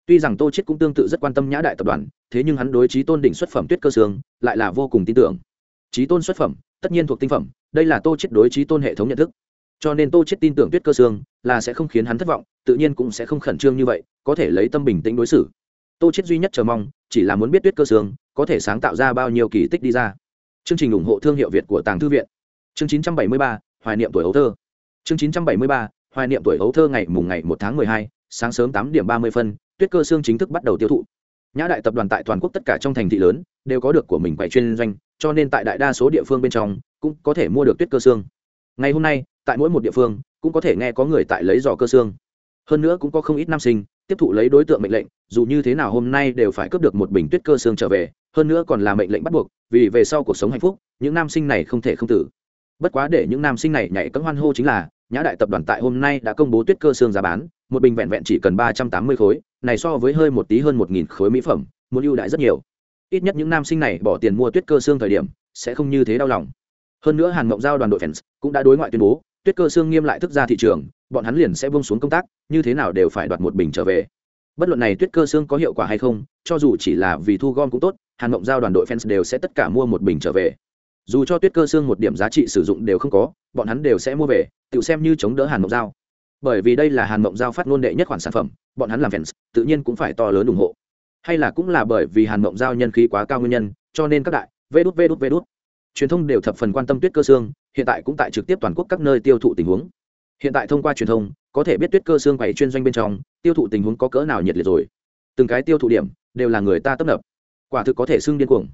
Tuy rằng tô chết cũng tương tự rất quan tâm nhã đại tập đoàn, thế nhưng hắn đối trí tôn đỉnh xuất phẩm tuyết cơ xương lại là vô cùng tin tưởng. Trí tôn xuất phẩm, tất nhiên thuộc tinh phẩm, đây là tô chết đối trí tôn hệ thống nhận thức. Cho nên tô chết tin tưởng tuyết cơ xương là sẽ không khiến hắn thất vọng, tự nhiên cũng sẽ không khẩn trương như vậy, có thể lấy tâm bình tĩnh đối xử tô chết duy nhất chờ mong chỉ là muốn biết tuyết cơ xương có thể sáng tạo ra bao nhiêu kỳ tích đi ra. Chương trình ủng hộ thương hiệu việt của tàng thư viện. Chương 973, hoài niệm tuổi ấu thơ. Chương 973, hoài niệm tuổi ấu thơ ngày mùng ngày một tháng mười hai, sáng sớm tám điểm ba mươi phân tuyết cơ xương chính thức bắt đầu tiêu thụ. Nhã đại tập đoàn tại toàn quốc tất cả trong thành thị lớn đều có được của mình quầy chuyên doanh cho nên tại đại đa số địa phương bên trong cũng có thể mua được tuyết cơ xương ngày hôm nay tại mỗi một địa phương cũng có thể nghe có người tại lấy giò cơ xương hơn nữa cũng có không ít nam sinh tiếp thụ lấy đối tượng mệnh lệnh, dù như thế nào hôm nay đều phải cướp được một bình tuyết cơ xương trở về, hơn nữa còn là mệnh lệnh bắt buộc, vì về sau cuộc sống hạnh phúc, những nam sinh này không thể không tử. Bất quá để những nam sinh này nhảy cấm hoan hô chính là, nhã đại tập đoàn tại hôm nay đã công bố tuyết cơ xương giá bán, một bình vẹn vẹn chỉ cần ba trăm tám mươi khối, này so với hơi một tí hơn một nghìn khối mỹ phẩm, muốn ưu đãi rất nhiều. Ít nhất những nam sinh này bỏ tiền mua tuyết cơ xương thời điểm, sẽ không như thế đau lòng. Hơn nữa hàn mộng giao đoàn đội fans cũng đã đối ngoại tuyên bố tuyết cơ xương nghiêm lại thức ra thị trường, bọn hắn liền sẽ bông xuống công tác, như thế nào đều phải đoạt một bình trở về. Bất luận này tuyết cơ xương có hiệu quả hay không, cho dù chỉ là vì thu gom cũng tốt, hàn mộng giao đoàn đội fans đều sẽ tất cả mua một bình trở về. Dù cho tuyết cơ xương một điểm giá trị sử dụng đều không có, bọn hắn đều sẽ mua về, tự xem như chống đỡ hàn mộng giao. Bởi vì đây là hàn mộng giao phát ngôn đệ nhất khoản sản phẩm, bọn hắn làm fans, tự nhiên cũng phải to lớn ủng hộ. Hay là cũng là bởi vì hàn mộng giao nhân khí quá cao nguyên nhân, cho nên các đại, vê đút vê đút vê đút. Truyền thông đều thập phần quan tâm tuyết cơ xương hiện tại cũng tại trực tiếp toàn quốc các nơi tiêu thụ tình huống. Hiện tại thông qua truyền thông, có thể biết tuyết cơ xương quầy chuyên doanh bên trong, tiêu thụ tình huống có cỡ nào nhiệt liệt rồi. Từng cái tiêu thụ điểm, đều là người ta tấp nập. Quả thực có thể xưng điên cuồng.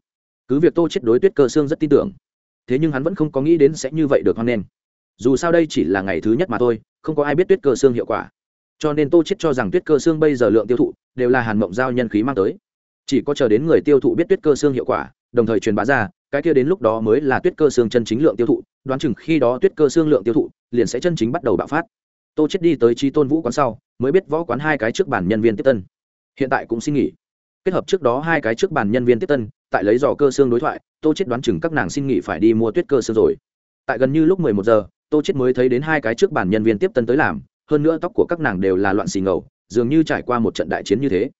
Cứ việc tô chết đối tuyết cơ xương rất tin tưởng, thế nhưng hắn vẫn không có nghĩ đến sẽ như vậy được hoan nghênh. Dù sao đây chỉ là ngày thứ nhất mà thôi, không có ai biết tuyết cơ xương hiệu quả. Cho nên tô chết cho rằng tuyết cơ xương bây giờ lượng tiêu thụ, đều là hàn mộng giao nhân khí mang tới. Chỉ có chờ đến người tiêu thụ biết tuyết cơ xương hiệu quả đồng thời truyền bá ra, cái kia đến lúc đó mới là tuyết cơ xương chân chính lượng tiêu thụ, đoán chừng khi đó tuyết cơ xương lượng tiêu thụ liền sẽ chân chính bắt đầu bạo phát. Tô chết đi tới chi tôn vũ quán sau, mới biết võ quán hai cái trước bàn nhân viên tiếp tân. Hiện tại cũng xin nghỉ. Kết hợp trước đó hai cái trước bàn nhân viên tiếp tân, tại lấy dò cơ xương đối thoại, tô chết đoán chừng các nàng xin nghỉ phải đi mua tuyết cơ xương rồi. Tại gần như lúc mười một giờ, tô chết mới thấy đến hai cái trước bàn nhân viên tiếp tân tới làm, hơn nữa tóc của các nàng đều là loạn xì ngầu, dường như trải qua một trận đại chiến như thế.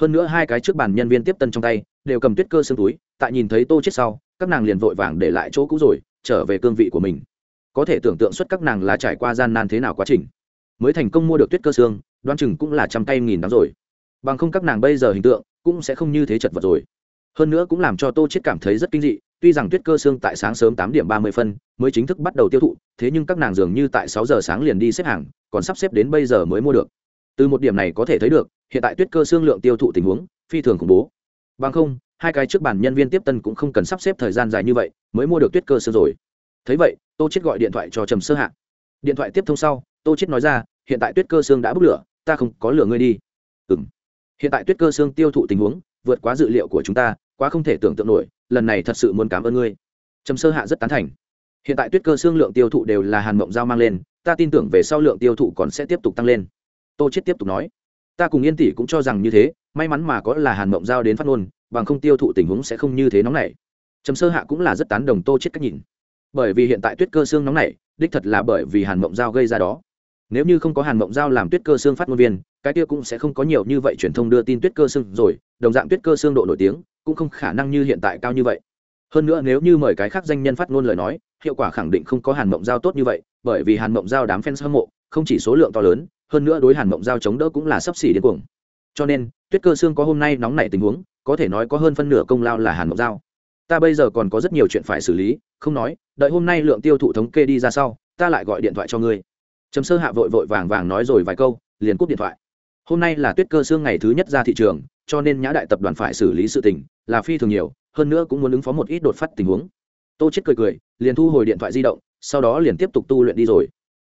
Hơn nữa hai cái trước bàn nhân viên tiếp tân trong tay đều cầm tuyết cơ xương túi, tại nhìn thấy tô chết sau, các nàng liền vội vàng để lại chỗ cũ rồi, trở về cương vị của mình. Có thể tưởng tượng xuất các nàng là trải qua gian nan thế nào quá trình. Mới thành công mua được tuyết cơ xương đoan chừng cũng là trăm tay nghìn đắng rồi. Bằng không các nàng bây giờ hình tượng, cũng sẽ không như thế chật vật rồi. Hơn nữa cũng làm cho tô chết cảm thấy rất kinh dị, tuy rằng tuyết cơ xương tại sáng sớm tám điểm ba mươi phân mới chính thức bắt đầu tiêu thụ, thế nhưng các nàng dường như tại sáu giờ sáng liền đi xếp hàng, còn sắp xếp đến bây giờ mới mua được. Từ một điểm này có thể thấy được, hiện tại tuyết cơ xương lượng tiêu thụ tình huống phi thường khủng bố bằng không, hai cái trước bàn nhân viên tiếp tân cũng không cần sắp xếp thời gian dài như vậy, mới mua được tuyết cơ xương rồi. Thấy vậy, tô chết gọi điện thoại cho trầm sơ hạ điện thoại tiếp thông sau, tô chết nói ra, hiện tại tuyết cơ xương đã bốc lửa, ta không có lửa ngươi đi. Ừm. Hiện tại tuyết cơ xương tiêu thụ tình huống, vượt quá dự liệu của chúng ta, quá không thể tưởng tượng nổi, lần này thật sự muốn cảm ơn ngươi. Trầm sơ hạ rất tán thành. Hiện tại tuyết cơ xương lượng tiêu thụ đều là hàn mộng giao mang lên, ta tin tưởng về sau lượng tiêu thụ còn sẽ tiếp tục tăng lên. Tô chết tiếp tục nói, ta cùng yên tỷ cũng cho rằng như thế may mắn mà có là hàn mộng giao đến phát ngôn, bằng không tiêu thụ tình huống sẽ không như thế nóng này trầm sơ hạ cũng là rất tán đồng tô chết cách nhìn. Bởi vì hiện tại tuyết cơ xương nóng này đích thật là bởi vì hàn mộng giao gây ra đó. Nếu như không có hàn mộng giao làm tuyết cơ xương phát ngôn viên, cái kia cũng sẽ không có nhiều như vậy truyền thông đưa tin tuyết cơ xương rồi, đồng dạng tuyết cơ xương độ nổi tiếng, cũng không khả năng như hiện tại cao như vậy. Hơn nữa nếu như mời cái khác danh nhân phát ngôn lời nói, hiệu quả khẳng định không có hàn mộng giao tốt như vậy, bởi vì hàn mộng giao đám fans hâm mộ, không chỉ số lượng to lớn, hơn nữa đối hàn mộng giao chống đỡ cũng là sấp xỉ đến cuồng cho nên, tuyết cơ xương có hôm nay nóng nảy tình huống, có thể nói có hơn phân nửa công lao là hàn mộc giao. Ta bây giờ còn có rất nhiều chuyện phải xử lý, không nói, đợi hôm nay lượng tiêu thụ thống kê đi ra sau, ta lại gọi điện thoại cho ngươi. Chấm sơ hạ vội vội vàng vàng nói rồi vài câu, liền cúp điện thoại. Hôm nay là tuyết cơ xương ngày thứ nhất ra thị trường, cho nên nhã đại tập đoàn phải xử lý sự tình, là phi thường nhiều, hơn nữa cũng muốn ứng phó một ít đột phát tình huống. Tô chết cười cười, liền thu hồi điện thoại di động, sau đó liền tiếp tục tu luyện đi rồi.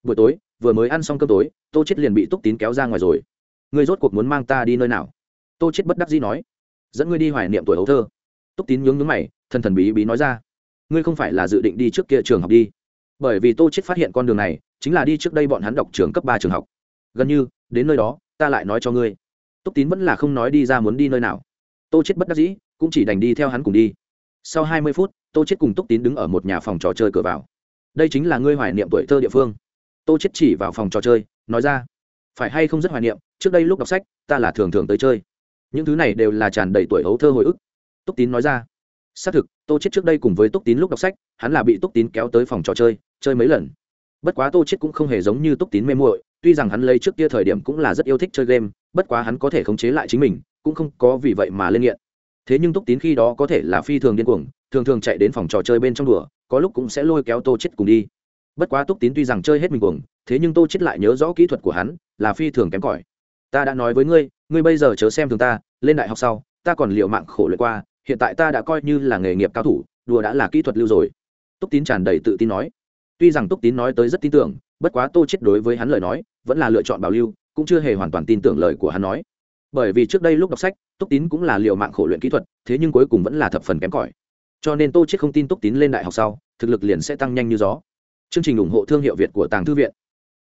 Buổi tối, vừa mới ăn xong cơm tối, tô chết liền bị túc tín kéo ra ngoài rồi ngươi rốt cuộc muốn mang ta đi nơi nào? Tô chết bất đắc dĩ nói. Dẫn ngươi đi hoài niệm tuổi hấu thơ. Túc tín nhướng nhướng mày, thần thần bí bí nói ra. Ngươi không phải là dự định đi trước kia trường học đi. Bởi vì tô chết phát hiện con đường này, chính là đi trước đây bọn hắn đọc trường cấp ba trường học. Gần như, đến nơi đó, ta lại nói cho ngươi. Túc tín vẫn là không nói đi ra muốn đi nơi nào. Tô chết bất đắc dĩ, cũng chỉ đành đi theo hắn cùng đi. Sau hai mươi phút, tô chết cùng túc tín đứng ở một nhà phòng trò chơi cửa vào. Đây chính là ngươi hoài niệm tuổi thơ địa phương. Tô chết chỉ vào phòng trò chơi, nói ra phải hay không rất hoài niệm, trước đây lúc đọc sách, ta là thường thường tới chơi. Những thứ này đều là tràn đầy tuổi hấu thơ hồi ức. Túc tín nói ra. Xác thực, tô chết trước đây cùng với túc tín lúc đọc sách, hắn là bị túc tín kéo tới phòng trò chơi chơi mấy lần. Bất quá tô chết cũng không hề giống như túc tín mê muội, tuy rằng hắn lấy trước kia thời điểm cũng là rất yêu thích chơi game, bất quá hắn có thể khống chế lại chính mình, cũng không có vì vậy mà lên nghiện. Thế nhưng túc tín khi đó có thể là phi thường điên cuồng, thường thường chạy đến phòng trò chơi bên trong đùa, có lúc cũng sẽ lôi kéo tô chết cùng đi. Bất quá túc tín tuy rằng chơi hết mình cuồng, thế nhưng tô chết lại nhớ rõ kỹ thuật của hắn là phi thường kém cỏi. Ta đã nói với ngươi ngươi bây giờ chớ xem thường ta, lên đại học sau, ta còn liệu mạng khổ luyện qua, hiện tại ta đã coi như là nghề nghiệp cao thủ, đùa đã là kỹ thuật lưu rồi. Túc tín tràn đầy tự tin nói. Tuy rằng túc tín nói tới rất tin tưởng, bất quá tô chết đối với hắn lời nói, vẫn là lựa chọn bảo lưu, cũng chưa hề hoàn toàn tin tưởng lời của hắn nói. Bởi vì trước đây lúc đọc sách, túc tín cũng là liệu mạng khổ luyện kỹ thuật, thế nhưng cuối cùng vẫn là thập phần kém cỏi. Cho nên tô chết không tin túc tín lên đại học sau, thực lực liền sẽ tăng nhanh như gió. Chương trình ủng hộ thương hiệu việt của tàng thư viện.